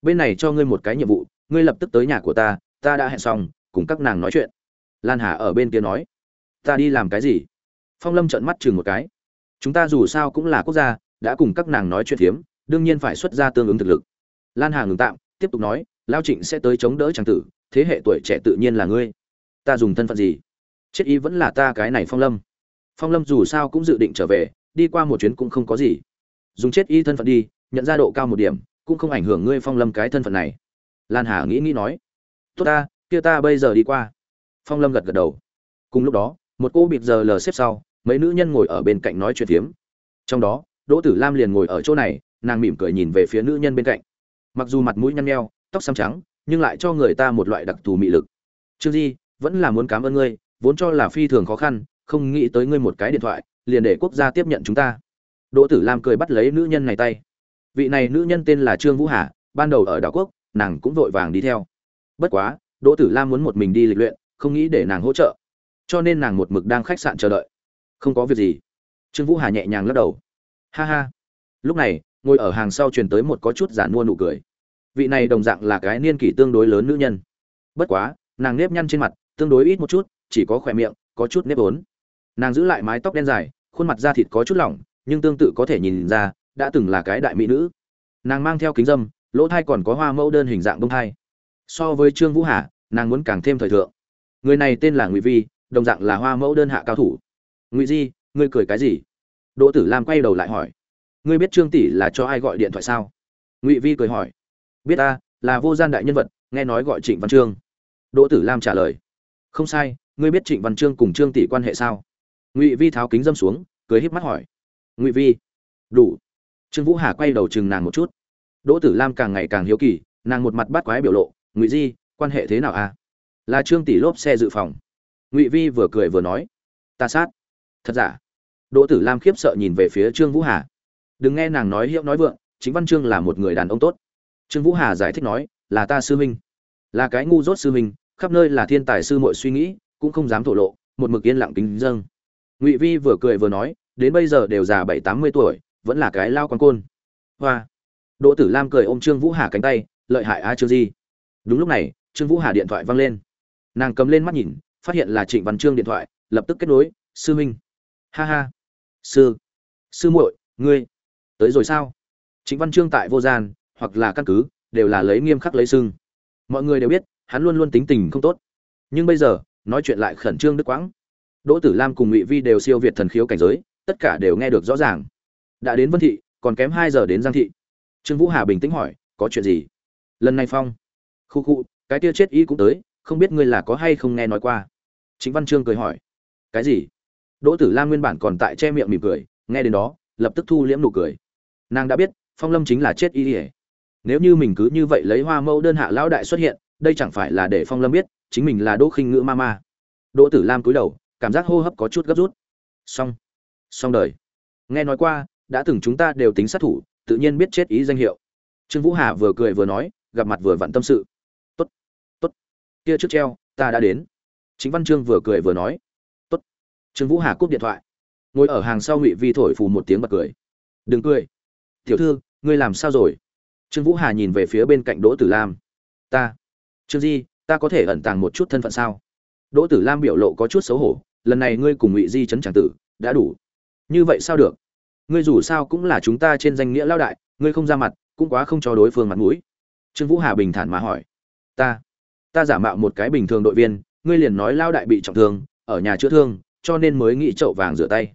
A: Bên này cho ngươi một cái nhiệm vụ, ngươi lập tức tới nhà của ta ta đã hẹn xong, cùng các nàng nói chuyện. Lan hà ở bên kia nói. Ta đi làm cái gì? Phong lâm trợn mắt chừng một cái. Chúng ta dù sao cũng là quốc gia, đã cùng các nàng nói chuyện phiếm, đương nhiên phải xuất ra tương ứng thực lực. Lan hà ngừng tạm, tiếp tục nói, lao trịnh sẽ tới chống đỡ tràng tử, thế hệ tuổi trẻ tự nhiên là ngươi. Ta dùng thân phận gì? Chết ý vẫn là ta cái này phong lâm. Phong lâm dù sao cũng dự định trở về, đi qua một chuyến cũng không có gì. Dùng chết y thân phận đi, nhận ra độ cao một điểm, cũng không ảnh hưởng ngươi phong lâm cái thân phận này. Lan hà nghĩ nghĩ nói, tốt ta, kia ta bây giờ đi qua. Phong lâm gật gật đầu. Cùng lúc đó, một cô bịt giờ lờ xếp sau mấy nữ nhân ngồi ở bên cạnh nói chuyện phiếm. Trong đó, đỗ tử lam liền ngồi ở chỗ này, nàng mỉm cười nhìn về phía nữ nhân bên cạnh. Mặc dù mặt mũi nhăn nheo, tóc xám trắng, nhưng lại cho người ta một loại đặc thù mị lực. Trương di, vẫn là muốn cảm ơn ngươi, vốn cho là phi thường khó khăn, không nghĩ tới ngươi một cái điện thoại, liền để quốc gia tiếp nhận chúng ta. Đỗ tử lam cười bắt lấy nữ nhân này tay. Vị này nữ nhân tên là trương vũ hà, ban đầu ở đảo quốc, nàng cũng vội vàng đi theo. Bất quá, đỗ tử lam muốn một mình đi lịch luyện, không nghĩ để nàng hỗ trợ. Cho nên nàng một mực đang khách sạn chờ đợi không có việc gì. Trương vũ hà nhẹ nhàng lắc đầu. Ha ha. Lúc này, ngồi ở hàng sau truyền tới một có chút giản mua nụ cười. Vị này đồng dạng là cái niên kỷ tương đối lớn nữ nhân. Bất quá, nàng nếp nhăn trên mặt, tương đối ít một chút, chỉ có khỏe miệng, có chút nếp ốn. Nàng giữ lại mái tóc đen dài, khuôn mặt da thịt có chút lỏng, nhưng tương tự có thể nhìn ra, đã từng là cái đại mỹ nữ. Nàng mang theo kính dâm, lỗ thai còn có hoa mẫu đơn hình dạng bông thai. So với trương vũ hà, nàng muốn càng thêm thời thượng. Người này tên là ngụy vi, đồng dạng là hoa mẫu đơn hạ cao thủ ngụy di, ngươi cười cái gì? Đỗ tử lam quay đầu lại hỏi. Ngươi biết trương tỷ là cho ai gọi điện thoại sao? Ngụy vi cười hỏi. Biết ta, là vô gian đại nhân vật, nghe nói gọi trịnh văn trương. Đỗ tử lam trả lời. Không sai, ngươi biết trịnh văn trương cùng trương tỷ quan hệ sao? Ngụy vi tháo kính dâm xuống, cười híp mắt hỏi. Ngụy vi, đủ. Trương vũ hà quay đầu chừng nàng một chút. Đỗ tử lam càng ngày càng hiếu kỳ, nàng một mặt bắt quái biểu lộ. Ngụy di, quan hệ thế nào à? Là trương tỷ lốp xe dự phòng. Ngụy vi vừa cười vừa nói. Ta sát thật giả? Đỗ tử lam khiếp sợ nhìn về phía trương vũ hà. Đừng nghe nàng nói hiệu nói vượng, chính văn trương là một người đàn ông tốt. Trương vũ hà giải thích nói, là ta sư huynh. Là cái ngu dốt sư huynh, khắp nơi là thiên tài sư muội suy nghĩ, cũng không dám thổ lộ, một mực yên lặng kính dâng. Ngụy vi vừa cười vừa nói, đến bây giờ đều già bảy tám mươi tuổi, vẫn là cái lao con côn. Hoa. Đỗ tử lam cười ôm trương vũ hà cánh tay, lợi hại a chưa gì. đúng lúc này, trương vũ hà điện thoại văng lên. Nàng cầm lên mắt nhìn, phát hiện là trịnh văn trương điện thoại, lập tức kết nối, sư huynh ha ha. Sư. Sư muội, ngươi. Tới rồi sao? Trịnh văn Chương tại vô gian, hoặc là căn cứ, đều là lấy nghiêm khắc lấy sưng mọi người đều biết, hắn luôn luôn tính tình không tốt. Nhưng bây giờ, nói chuyện lại khẩn trương đức quãng. Đỗ tử lam cùng ngụy vi đều siêu việt thần khiếu cảnh giới, tất cả đều nghe được rõ ràng. Đã đến vân thị, còn kém hai giờ đến giang thị. Trương vũ hà bình tĩnh hỏi, có chuyện gì? Lần này phong. Khu khu, cái tia chết y cũng tới, không biết ngươi là có hay không nghe nói qua. Chính văn trương cười hỏi, cái gì? Đỗ tử lam nguyên bản còn tại che miệng mỉm cười, nghe đến đó, lập tức thu liễm nụ cười. Nàng đã biết, phong lâm chính là chết y ỉa nếu như mình cứ như vậy lấy hoa mẫu đơn hạ lão đại xuất hiện, đây chẳng phải là để phong lâm biết, chính mình là đỗ khinh ngữ ma ma. Đỗ tử lam cúi đầu, cảm giác hô hấp có chút gấp rút. Xong. Xong đời. Nghe nói qua, đã từng chúng ta đều tính sát thủ, tự nhiên biết chết ý danh hiệu. Trương vũ hà vừa cười vừa nói, gặp mặt vừa vặn tâm sự. Tốt. Tốt. Kia trước treo, ta đã đến. Chính văn trương vừa cười vừa nói trương vũ hà cúp điện thoại. Ngồi ở hàng sau ngụy vi thổi phù một tiếng bật cười. Đừng cười. Tiểu thư, ngươi làm sao rồi? Trương vũ hà nhìn về phía bên cạnh đỗ tử lam. Ta, trương di, ta có thể ẩn tàng một chút thân phận sao? Đỗ tử lam biểu lộ có chút xấu hổ. Lần này ngươi cùng ngụy di chấn tràng tử, đã đủ. Như vậy sao được? Ngươi dù sao cũng là chúng ta trên danh nghĩa lao đại, ngươi không ra mặt, cũng quá không cho đối phương mặt mũi. Trương vũ hà bình thản mà hỏi. Ta ta giả mạo một cái bình thường đội viên, ngươi liền nói lao đại bị trọng thương, ở nhà chữa thương cho nên mới nghĩ chậu vàng rửa tay.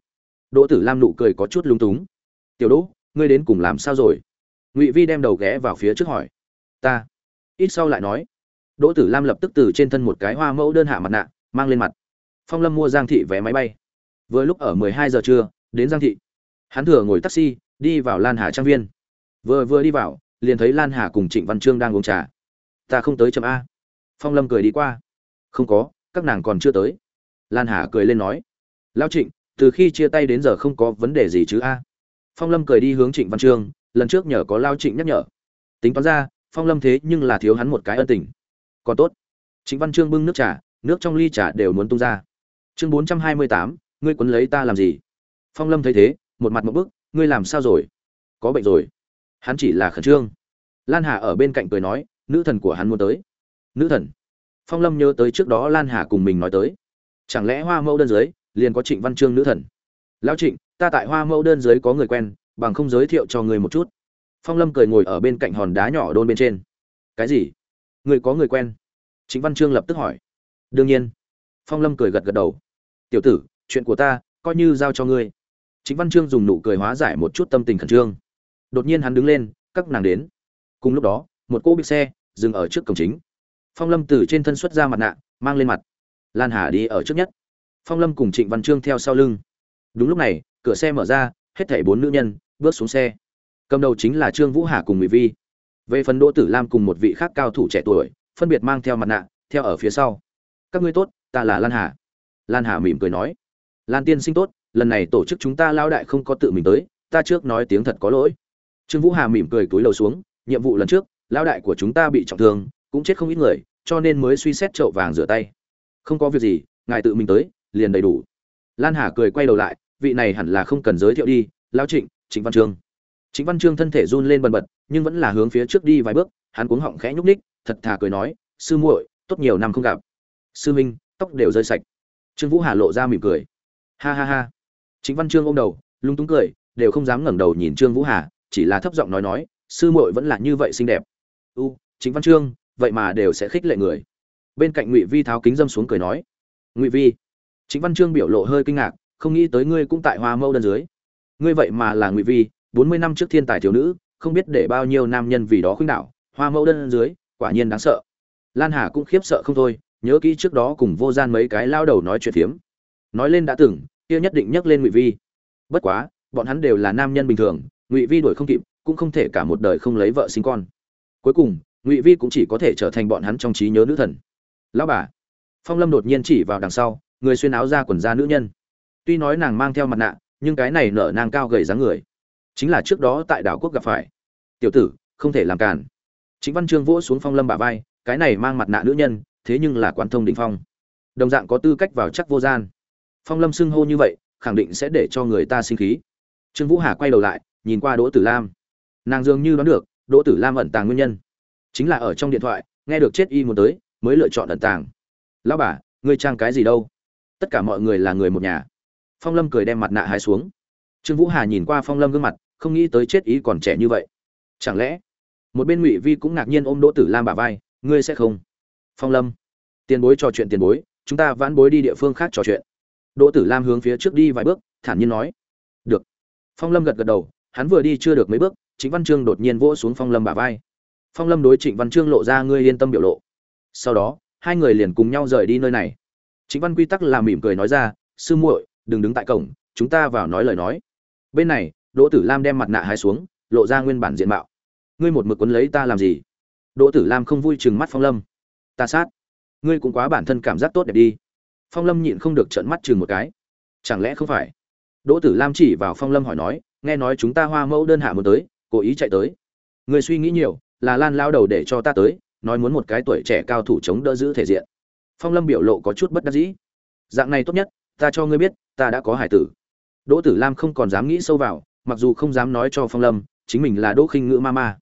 A: Đỗ tử lam nụ cười có chút lung túng. Tiểu đỗ, ngươi đến cùng làm sao rồi? Ngụy vi đem đầu ghé vào phía trước hỏi. Ta. Ít sau lại nói. Đỗ tử lam lập tức từ trên thân một cái hoa mẫu đơn hạ mặt nạ, mang lên mặt. Phong lâm mua giang thị vé máy bay. Vừa lúc ở mười hai giờ trưa, đến giang thị. Hắn thừa ngồi taxi, đi vào lan hà trang viên. Vừa vừa đi vào, liền thấy lan hà cùng trịnh văn trương đang uống trà. Ta không tới chấm a. Phong lâm cười đi qua. Không có, các nàng còn chưa tới lan hà cười lên nói lao trịnh, từ khi chia tay đến giờ không có vấn đề gì chứ a? Phong lâm cười đi hướng trịnh văn trương, lần trước nhờ có lao trịnh nhắc nhở. Tính toán ra, phong lâm thế nhưng là thiếu hắn một cái ân tình. Còn tốt. Trịnh văn trương bưng nước trà, nước trong ly trà đều muốn tung ra. Chương bốn trăm hai mươi tám, ngươi quấn lấy ta làm gì? Phong lâm thấy thế, một mặt một bức, ngươi làm sao rồi? Có bệnh rồi. Hắn chỉ là khẩn trương. Lan hà ở bên cạnh cười nói, nữ thần của hắn muốn tới. Nữ thần? Phong lâm nhớ tới trước đó lan hà cùng mình nói tới chẳng lẽ hoa mẫu đơn giới liền có trịnh văn trương nữ thần? Lão trịnh ta tại hoa mẫu đơn giới có người quen bằng không giới thiệu cho người một chút. Phong lâm cười ngồi ở bên cạnh hòn đá nhỏ đôn bên trên. Cái gì? Người có người quen? Trịnh văn trương lập tức hỏi. Đương nhiên. Phong lâm cười gật gật đầu. Tiểu tử chuyện của ta coi như giao cho ngươi. Trịnh Văn Trương dùng nụ cười hóa giải một chút tâm tình khẩn trương. Đột nhiên hắn đứng lên, các nàng đến. Cùng lúc đó, một cô bị xe dừng ở trước cổng chính. Phong Lâm từ trên thân xuất ra mặt nạ, mang lên mặt. Lan Hà đi ở trước nhất. Phong Lâm cùng Trịnh Văn Trương theo sau lưng. Đúng lúc này, cửa xe mở ra, hết thảy bốn nữ nhân bước xuống xe. Cầm đầu chính là Trương Vũ Hà cùng Mỹ Vi. Về phần Đỗ Tử Lam cùng một vị khác cao thủ trẻ tuổi, phân biệt mang theo mặt nạ, theo ở phía sau. Các ngươi tốt, ta là Lan Hà. Lan Hà mỉm cười nói. Lan tiên sinh tốt, lần này tổ chức chúng ta lao đại không có tự mình tới ta trước nói tiếng thật có lỗi trương vũ hà mỉm cười túi lầu xuống nhiệm vụ lần trước lao đại của chúng ta bị trọng thương cũng chết không ít người cho nên mới suy xét chậu vàng rửa tay không có việc gì, ngài tự mình tới, liền đầy đủ. Lan hà cười quay đầu lại, vị này hẳn là không cần giới thiệu đi, lão trịnh trịnh văn trương. Trịnh văn trương thân thể run lên bần bật, nhưng vẫn là hướng phía trước đi vài bước, hắn cuống họng khẽ nhúc ních thật thà cười nói, sư muội, tốt nhiều năm không gặp. Sư minh, tóc đều rơi sạch. Trương vũ hà lộ ra mỉm cười. Ha ha ha. Trịnh văn trương ôm đầu lung túng cười, đều không dám ngẩng đầu nhìn trương vũ hà, chỉ là thấp giọng nói nói, sư muội vẫn là như vậy xinh đẹp. U chính văn trương, vậy mà đều sẽ khích lệ người bên cạnh ngụy vi tháo kính dâm xuống cười nói ngụy vi chính văn trương biểu lộ hơi kinh ngạc không nghĩ tới ngươi cũng tại hoa mâu đơn dưới ngươi vậy mà là ngụy vi bốn mươi năm trước thiên tài thiếu nữ không biết để bao nhiêu nam nhân vì đó khuynh đảo hoa mẫu đơn dưới quả nhiên đáng sợ lan hà cũng khiếp sợ không thôi nhớ kỹ trước đó cùng vô gian mấy cái lao đầu nói chuyện phiếm nói lên đã từng kia nhất định nhắc lên ngụy vi bất quá bọn hắn đều là nam nhân bình thường ngụy vi đuổi không kịp cũng không thể cả một đời không lấy vợ sinh con cuối cùng ngụy vi cũng chỉ có thể trở thành bọn hắn trong trí nhớ nữ thần lão bà. Phong lâm đột nhiên chỉ vào đằng sau, người xuyên áo ra quần da nữ nhân. Tuy nói nàng mang theo mặt nạ, nhưng cái này nở nàng cao gầy dáng người, chính là trước đó tại đảo quốc gặp phải. Tiểu tử, không thể làm cản chính văn trương vỗ xuống phong lâm bả vai, cái này mang mặt nạ nữ nhân, thế nhưng là quan thông định phong. Đồng dạng có tư cách vào chắc vô gian. Phong lâm xưng hô như vậy, khẳng định sẽ để cho người ta sinh khí. Trương vũ hà quay đầu lại, nhìn qua đỗ tử lam. Nàng dường như đoán được, đỗ tử lam ẩn tàng nguyên nhân. Chính là ở trong điện thoại, nghe được chết y muốn tới mới lựa chọn ẩn tàng. Lão bà, ngươi trang cái gì đâu? Tất cả mọi người là người một nhà. Phong lâm cười đem mặt nạ hai xuống. Trương vũ hà nhìn qua phong lâm gương mặt, không nghĩ tới chết ý còn trẻ như vậy. Chẳng lẽ, một bên ngụy vi cũng ngạc nhiên ôm đỗ tử lam bả vai, ngươi sẽ không? Phong lâm, tiền bối trò chuyện tiền bối, chúng ta vãn bối đi địa phương khác trò chuyện. Đỗ tử lam hướng phía trước đi vài bước, thản nhiên nói, được. Phong lâm gật gật đầu, hắn vừa đi chưa được mấy bước, trịnh văn trương đột nhiên vỗ xuống phong lâm bả vai. Phong lâm đối trịnh văn trương lộ ra, ngươi yên tâm biểu lộ sau đó, hai người liền cùng nhau rời đi nơi này. Chính văn quy tắc là mỉm cười nói ra, sư muội, đừng đứng tại cổng, chúng ta vào nói lời nói. Bên này, đỗ tử lam đem mặt nạ hai xuống, lộ ra nguyên bản diện mạo. Ngươi một mực quấn lấy ta làm gì? Đỗ tử lam không vui chừng mắt phong lâm. Ta sát. Ngươi cũng quá bản thân cảm giác tốt đẹp đi. Phong lâm nhịn không được trợn mắt chừng một cái. Chẳng lẽ không phải? Đỗ tử lam chỉ vào phong lâm hỏi nói, nghe nói chúng ta hoa mẫu đơn hạ muốn tới, cố ý chạy tới. Người suy nghĩ nhiều, là lan lao đầu để cho ta tới nói muốn một cái tuổi trẻ cao thủ chống đỡ giữ thể diện. Phong lâm biểu lộ có chút bất đắc dĩ. Dạng này tốt nhất, ta cho ngươi biết, ta đã có hải tử. Đỗ tử lam không còn dám nghĩ sâu vào, mặc dù không dám nói cho phong lâm, chính mình là đỗ khinh ngữ ma ma.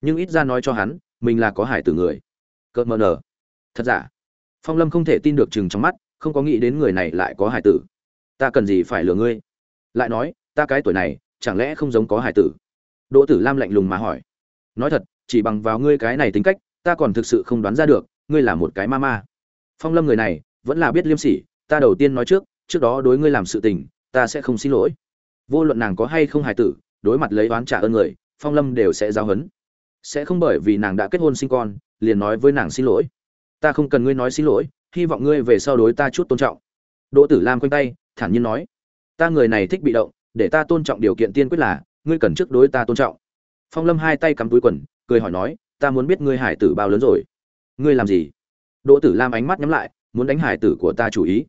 A: Nhưng ít ra nói cho hắn, mình là có hải tử người. Cợt mờ nở. Thật giả? Phong lâm không thể tin được chừng trong mắt, không có nghĩ đến người này lại có hải tử. Ta cần gì phải lừa ngươi? Lại nói, ta cái tuổi này, chẳng lẽ không giống có hải tử? Đỗ tử lam lạnh lùng mà hỏi. Nói thật, chỉ bằng vào ngươi cái này tính cách ta còn thực sự không đoán ra được, ngươi là một cái ma ma. Phong lâm người này, vẫn là biết liêm sỉ, ta đầu tiên nói trước trước đó đối ngươi làm sự tình, ta sẽ không xin lỗi. Vô luận nàng có hay không hài tử, đối mặt lấy oán trả ơn người, phong lâm đều sẽ giao hấn sẽ không bởi vì nàng đã kết hôn sinh con, liền nói với nàng xin lỗi. Ta không cần ngươi nói xin lỗi, hy vọng ngươi về sau đối ta chút tôn trọng. Đỗ tử lam quanh tay, thản nhiên nói, ta người này thích bị động, để ta tôn trọng điều kiện tiên quyết là, ngươi cần trước đối ta tôn trọng. Phong lâm hai tay cắm túi quần, cười hỏi nói ta muốn biết ngươi hải tử bao lớn rồi. Ngươi làm gì? Đỗ tử lam ánh mắt nhắm lại, muốn đánh hải tử của ta chủ ý.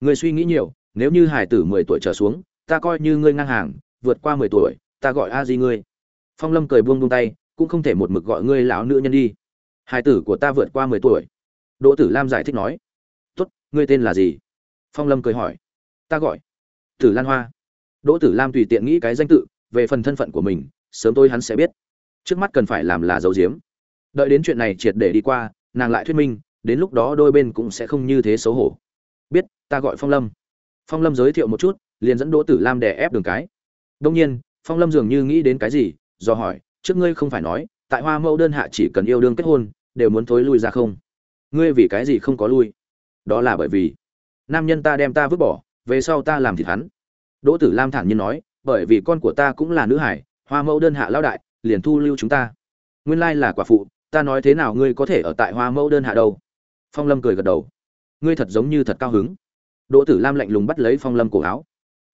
A: Ngươi suy nghĩ nhiều, nếu như hải tử mười tuổi trở xuống, ta coi như ngươi ngang hàng, vượt qua mười tuổi, ta gọi a di ngươi. Phong lâm cười buông buông tay, cũng không thể một mực gọi ngươi lão nữ nhân đi. Hải tử của ta vượt qua mười tuổi. Đỗ tử lam giải thích nói. Tốt, ngươi tên là gì? Phong lâm cười hỏi. Ta gọi tử lan hoa. Đỗ tử lam tùy tiện nghĩ cái danh tự, về phần thân phận của mình, sớm tôi hắn sẽ biết. Trước mắt cần phải làm là dấu diếm đợi đến chuyện này triệt để đi qua, nàng lại thuyết minh, đến lúc đó đôi bên cũng sẽ không như thế xấu hổ. Biết, ta gọi phong lâm. Phong lâm giới thiệu một chút, liền dẫn đỗ tử lam đè ép đường cái. Đông nhiên, phong lâm dường như nghĩ đến cái gì, do hỏi, trước ngươi không phải nói, tại hoa mẫu đơn hạ chỉ cần yêu đương kết hôn, đều muốn thối lui ra không? Ngươi vì cái gì không có lui? Đó là bởi vì, nam nhân ta đem ta vứt bỏ, về sau ta làm thịt hắn. Đỗ tử lam thản nhiên nói, bởi vì con của ta cũng là nữ hải, hoa mẫu đơn hạ lao đại, liền thu lưu chúng ta. Nguyên lai là quả phụ ta nói thế nào ngươi có thể ở tại hoa mẫu đơn hạ đâu? Phong lâm cười gật đầu. Ngươi thật giống như thật cao hứng. Đỗ tử lam lạnh lùng bắt lấy phong lâm cổ áo.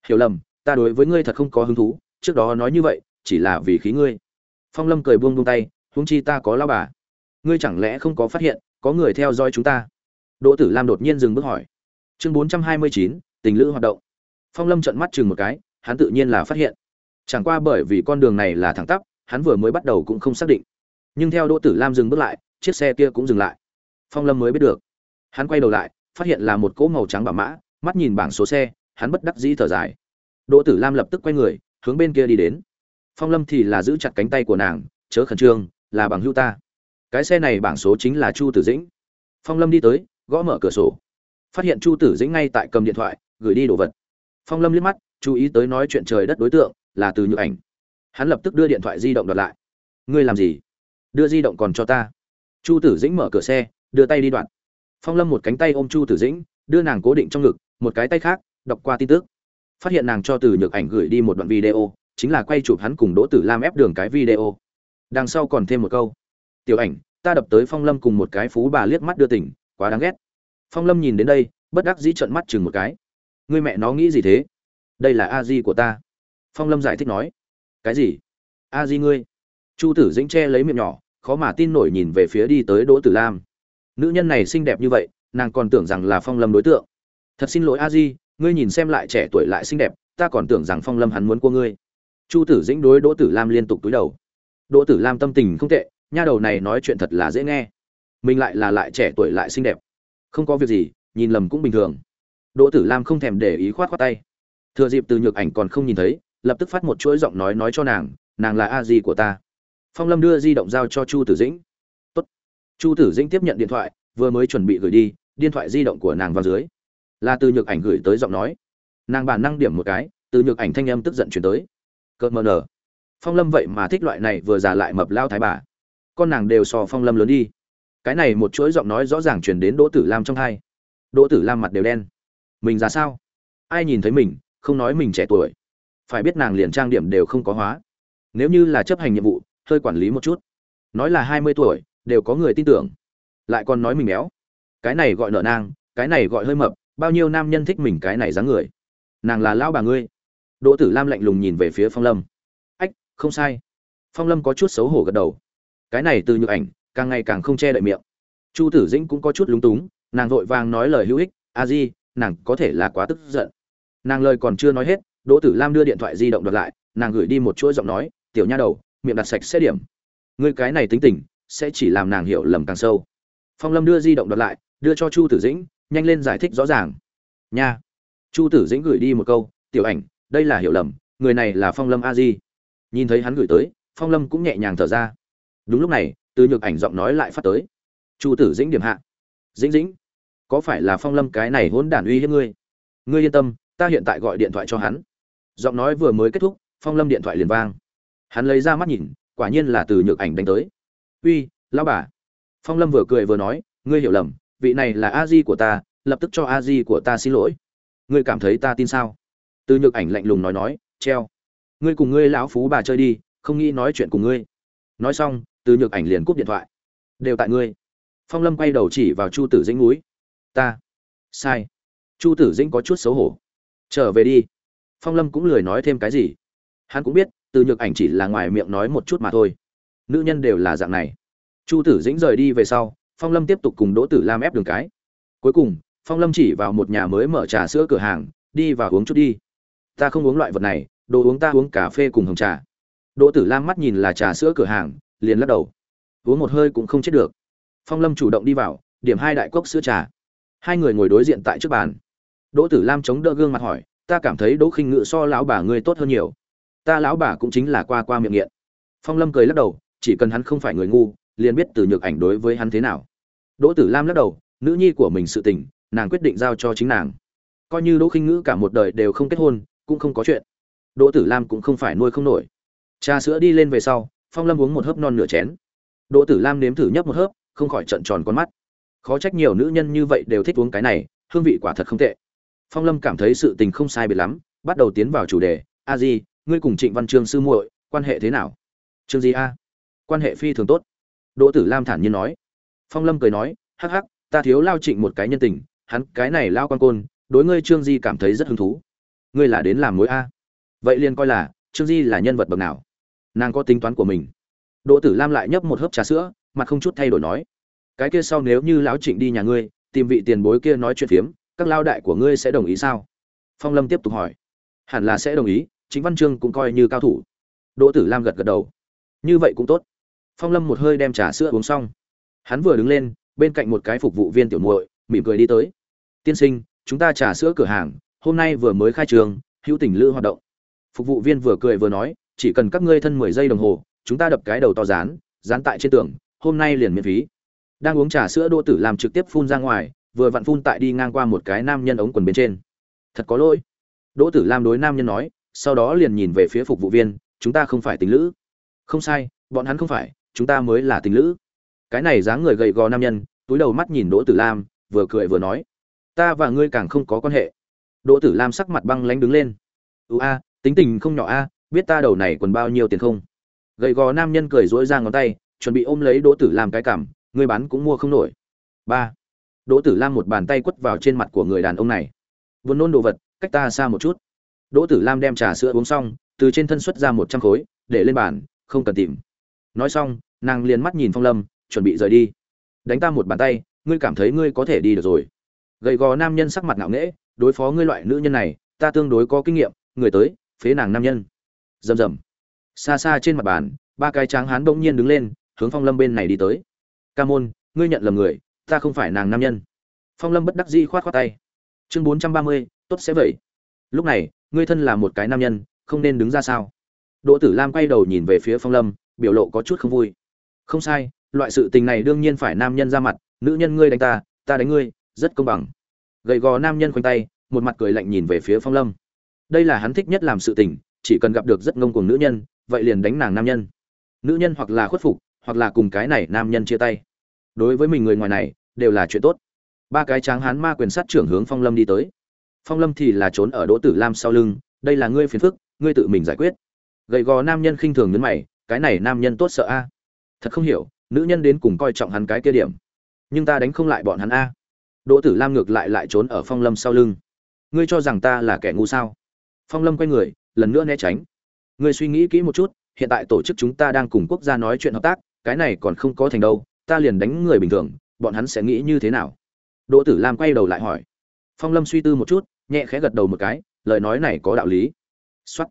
A: Hiểu lầm, ta đối với ngươi thật không có hứng thú, trước đó nói như vậy, chỉ là vì khí ngươi. Phong lâm cười buông buông tay, huống chi ta có lao bà. Ngươi chẳng lẽ không có phát hiện, có người theo dõi chúng ta? Đỗ tử lam đột nhiên dừng bước hỏi. Chương bốn trăm hai mươi chín, tình lữ hoạt động. Phong lâm trợn mắt chừng một cái, hắn tự nhiên là phát hiện. Chẳng qua bởi vì con đường này là thẳng tắp, hắn vừa mới bắt đầu cũng không xác định nhưng theo đỗ tử lam dừng bước lại, chiếc xe kia cũng dừng lại. Phong lâm mới biết được. Hắn quay đầu lại, phát hiện là một cỗ màu trắng bảo mã, mắt nhìn bảng số xe, hắn bất đắc dĩ thở dài. Đỗ tử lam lập tức quay người, hướng bên kia đi đến. Phong lâm thì là giữ chặt cánh tay của nàng, chớ khẩn trương, là bằng hữu ta. Cái xe này bảng số chính là chu tử dĩnh. Phong lâm đi tới, gõ mở cửa sổ. Phát hiện chu tử dĩnh ngay tại cầm điện thoại, gửi đi đồ vật. Phong lâm liếc mắt, chú ý tới nói chuyện trời đất đối tượng, là từ nhựa ảnh. Hắn lập tức đưa điện thoại di động đặt lại. Ngươi làm gì? Đưa di động còn cho ta. Chu tử dĩnh mở cửa xe, đưa tay đi đoạn. Phong lâm một cánh tay ôm chu tử dĩnh, đưa nàng cố định trong ngực, một cái tay khác, đọc qua tin tức. Phát hiện nàng cho từ nhược ảnh gửi đi một đoạn video, chính là quay chụp hắn cùng đỗ tử lam ép đường cái video. Đằng sau còn thêm một câu. Tiểu ảnh, ta đập tới phong lâm cùng một cái phú bà liếc mắt đưa tỉnh quá đáng ghét. Phong lâm nhìn đến đây, bất đắc dĩ trợn mắt chừng một cái. Người mẹ nó nghĩ gì thế? Đây là a di của ta. Phong lâm giải thích nói. Cái gì? A di ngươi? Chu tử dĩnh che lấy miệng nhỏ khó mà tin nổi nhìn về phía đi tới đỗ tử lam. Nữ nhân này xinh đẹp như vậy, nàng còn tưởng rằng là phong lâm đối tượng. Thật xin lỗi a di, ngươi nhìn xem lại trẻ tuổi lại xinh đẹp, ta còn tưởng rằng phong lâm hắn muốn của ngươi. Chu tử dĩnh đối đỗ tử lam liên tục túi đầu. Đỗ tử lam tâm tình không tệ, nha đầu này nói chuyện thật là dễ nghe. Mình lại là lại trẻ tuổi lại xinh đẹp. Không có việc gì, nhìn lầm cũng bình thường. Đỗ tử lam không thèm để ý khoát khoát tay. Thừa dịp từ nhược ảnh còn không nhìn thấy, lập tức phát một chuỗi giọng nói nói cho nàng nàng là a di của ta phong lâm đưa di động giao cho chu tử dĩnh. Tốt. chu tử dĩnh tiếp nhận điện thoại, vừa mới chuẩn bị gửi đi, điện thoại di động của nàng vào dưới. Là từ nhược ảnh gửi tới giọng nói. Nàng bản năng điểm một cái, từ nhược ảnh thanh âm tức giận chuyển tới. Cợt mờ nở. Phong lâm vậy mà thích loại này vừa già lại mập lao thái bà. Con nàng đều so phong lâm lớn đi. Cái này một chuỗi giọng nói rõ ràng truyền đến đỗ tử lam trong hai. Đỗ tử lam mặt đều đen. Mình ra sao? Ai nhìn thấy mình, không nói mình trẻ tuổi. Phải biết nàng liền trang điểm đều không có hóa. Nếu như là chấp hành nhiệm vụ hơi quản lý một chút. Nói là hai mươi tuổi, đều có người tin tưởng. Lại còn nói mình béo. Cái này gọi nợ nang, cái này gọi hơi mập, bao nhiêu nam nhân thích mình cái này dáng người. Nàng là lão bà ngươi. Đỗ tử lam lạnh lùng nhìn về phía phong lâm. Ách, không sai. Phong lâm có chút xấu hổ gật đầu. Cái này từ nhược ảnh, càng ngày càng không che đậy miệng. Chu tử dĩnh cũng có chút lúng túng, nàng vội vàng nói lời hữu ích, a di, nàng có thể là quá tức giận. Nàng lời còn chưa nói hết, đỗ tử lam đưa điện thoại di động đoạt lại, nàng gửi đi một chuỗi giọng nói, tiểu nha đầu miệng đặt sạch sẽ điểm. Người cái này tính tình, sẽ chỉ làm nàng hiểu lầm càng sâu. Phong lâm đưa di động đặt lại, đưa cho chu tử dĩnh, nhanh lên giải thích rõ ràng. Nha. Chu tử dĩnh gửi đi một câu, tiểu ảnh, đây là hiểu lầm, người này là phong lâm a di. Nhìn thấy hắn gửi tới, phong lâm cũng nhẹ nhàng thở ra. Đúng lúc này, từ nhược ảnh giọng nói lại phát tới. Chu tử dĩnh điểm hạ. Dĩnh dĩnh, có phải là phong lâm cái này hỗn đản uy hiếp ngươi? Ngươi yên tâm, ta hiện tại gọi điện thoại cho hắn. Giọng nói vừa mới kết thúc, phong lâm điện thoại liền vang hắn lấy ra mắt nhìn, quả nhiên là từ nhược ảnh đánh tới. Uy, lão bà. Phong lâm vừa cười vừa nói, ngươi hiểu lầm, vị này là a di của ta, lập tức cho a di của ta xin lỗi. Ngươi cảm thấy ta tin sao? Từ nhược ảnh lạnh lùng nói nói, treo. Ngươi cùng ngươi lão phú bà chơi đi, không nghĩ nói chuyện cùng ngươi. Nói xong, từ nhược ảnh liền cúp điện thoại. Đều tại ngươi. Phong lâm quay đầu chỉ vào chu tử dĩnh núi. Ta. Sai. Chu tử dĩnh có chút xấu hổ. Trở về đi. Phong lâm cũng lười nói thêm cái gì. Hắn cũng biết từ nhược ảnh chỉ là ngoài miệng nói một chút mà thôi. Nữ nhân đều là dạng này. Chu tử dĩnh rời đi về sau, phong lâm tiếp tục cùng đỗ tử lam ép đường cái. Cuối cùng, phong lâm chỉ vào một nhà mới mở trà sữa cửa hàng, đi và uống chút đi. Ta không uống loại vật này, đồ uống ta uống cà phê cùng hồng trà. Đỗ tử lam mắt nhìn là trà sữa cửa hàng, liền lắc đầu. Uống một hơi cũng không chết được. Phong lâm chủ động đi vào, điểm hai đại cốc sữa trà. Hai người ngồi đối diện tại trước bàn. Đỗ tử lam chống đỡ gương mặt hỏi, ta cảm thấy đỗ khinh ngự so lão bà ngươi tốt hơn nhiều ta lão bà cũng chính là qua qua miệng nghiện. Phong lâm cười lắc đầu, chỉ cần hắn không phải người ngu, liền biết từ nhược ảnh đối với hắn thế nào. Đỗ tử lam lắc đầu, nữ nhi của mình sự tình, nàng quyết định giao cho chính nàng. Coi như đỗ khinh ngữ cả một đời đều không kết hôn, cũng không có chuyện. Đỗ tử lam cũng không phải nuôi không nổi. Trà sữa đi lên về sau, phong lâm uống một hớp non nửa chén. Đỗ tử lam nếm thử nhấp một hớp, không khỏi trận tròn con mắt. Khó trách nhiều nữ nhân như vậy đều thích uống cái này, hương vị quả thật không tệ. Phong lâm cảm thấy sự tình không sai biệt lắm, bắt đầu tiến vào chủ đề, a di ngươi cùng trịnh văn trương sư muội, quan hệ thế nào? Trương di a? Quan hệ phi thường tốt. Đỗ tử lam thản nhiên nói. Phong lâm cười nói, hắc hắc, ta thiếu lao trịnh một cái nhân tình, hắn cái này lao quan côn, đối ngươi trương di cảm thấy rất hứng thú. Ngươi là đến làm mối a? Vậy liền coi là, trương di là nhân vật bậc nào? Nàng có tính toán của mình. Đỗ tử lam lại nhấp một hớp trà sữa, mặt không chút thay đổi nói, cái kia sau nếu như lão trịnh đi nhà ngươi, tìm vị tiền bối kia nói chuyện phiếm, các lao đại của ngươi sẽ đồng ý sao? Phong lâm tiếp tục hỏi, hẳn là sẽ đồng ý chính văn chương cũng coi như cao thủ. Đỗ tử lam gật gật đầu. Như vậy cũng tốt. Phong lâm một hơi đem trà sữa uống xong. Hắn vừa đứng lên, bên cạnh một cái phục vụ viên tiểu muội, mỉm cười đi tới. Tiên sinh, chúng ta trà sữa cửa hàng, hôm nay vừa mới khai trường, hữu tình lữ hoạt động. Phục vụ viên vừa cười vừa nói, chỉ cần các ngươi thân mười giây đồng hồ, chúng ta đập cái đầu to dán dán tại trên tường, hôm nay liền miễn phí. Đang uống trà sữa đỗ tử làm trực tiếp phun ra ngoài, vừa vặn phun tại đi ngang qua một cái nam nhân ống quần bên trên. Thật có lỗi. Đỗ tử lam đối nam nhân nói sau đó liền nhìn về phía phục vụ viên, chúng ta không phải tình lữ. Không sai, bọn hắn không phải, chúng ta mới là tình lữ. Cái này dáng người gầy gò nam nhân, túi đầu mắt nhìn đỗ tử lam, vừa cười vừa nói, ta và ngươi càng không có quan hệ. Đỗ tử lam sắc mặt băng lánh đứng lên ưu a, tính tình không nhỏ a, biết ta đầu này còn bao nhiêu tiền không? Gầy gò nam nhân cười dỗi ra ngón tay, chuẩn bị ôm lấy đỗ tử lam cái cảm, ngươi bán cũng mua không nổi. Ba, đỗ tử lam một bàn tay quất vào trên mặt của người đàn ông này vừa nôn đồ vật, cách ta xa một chút đỗ tử lam đem trà sữa uống xong, từ trên thân xuất ra một trăm khối, để lên bàn, không cần tìm. Nói xong, nàng liền mắt nhìn phong lâm, chuẩn bị rời đi. Đánh ta một bàn tay, ngươi cảm thấy ngươi có thể đi được rồi. Gầy gò nam nhân sắc mặt ngạo nghễ, đối phó ngươi loại nữ nhân này, ta tương đối có kinh nghiệm, người tới, phế nàng nam nhân. Rầm rầm. Xa xa trên mặt bàn, ba cái tráng hán bỗng nhiên đứng lên, hướng phong lâm bên này đi tới. Ca môn, ngươi nhận lầm người, ta không phải nàng nam nhân. Phong lâm bất đắc dĩ khoát khoát tay. Chương bốn trăm ba mươi, tốt sẽ vậy lúc này, ngươi thân là một cái nam nhân, không nên đứng ra sao? Đỗ tử lam quay đầu nhìn về phía phong lâm, biểu lộ có chút không vui. Không sai, loại sự tình này đương nhiên phải nam nhân ra mặt, nữ nhân ngươi đánh ta ta đánh ngươi, rất công bằng. Gầy gò nam nhân khoanh tay, một mặt cười lạnh nhìn về phía phong lâm. Đây là hắn thích nhất làm sự tình, chỉ cần gặp được rất ngông cuồng nữ nhân, vậy liền đánh nàng nam nhân. Nữ nhân hoặc là khuất phục, hoặc là cùng cái này nam nhân chia tay. Đối với mình người ngoài này, đều là chuyện tốt. Ba cái tráng hán ma quyền sát trưởng hướng phong lâm đi tới phong lâm thì là trốn ở đỗ tử lam sau lưng, đây là ngươi phiền phức, ngươi tự mình giải quyết. Gầy gò nam nhân khinh thường nhấn mày, cái này nam nhân tốt sợ a. Thật không hiểu, nữ nhân đến cùng coi trọng hắn cái kia điểm, nhưng ta đánh không lại bọn hắn a. Đỗ tử lam ngược lại lại trốn ở phong lâm sau lưng. Ngươi cho rằng ta là kẻ ngu sao? Phong lâm quay người, lần nữa né tránh. Ngươi suy nghĩ kỹ một chút, hiện tại tổ chức chúng ta đang cùng quốc gia nói chuyện hợp tác, cái này còn không có thành đâu, ta liền đánh người bình thường, bọn hắn sẽ nghĩ như thế nào? Đỗ tử lam quay đầu lại hỏi. Phong lâm suy tư một chút nhẹ khẽ gật đầu một cái, lời nói này có đạo lý. Xuất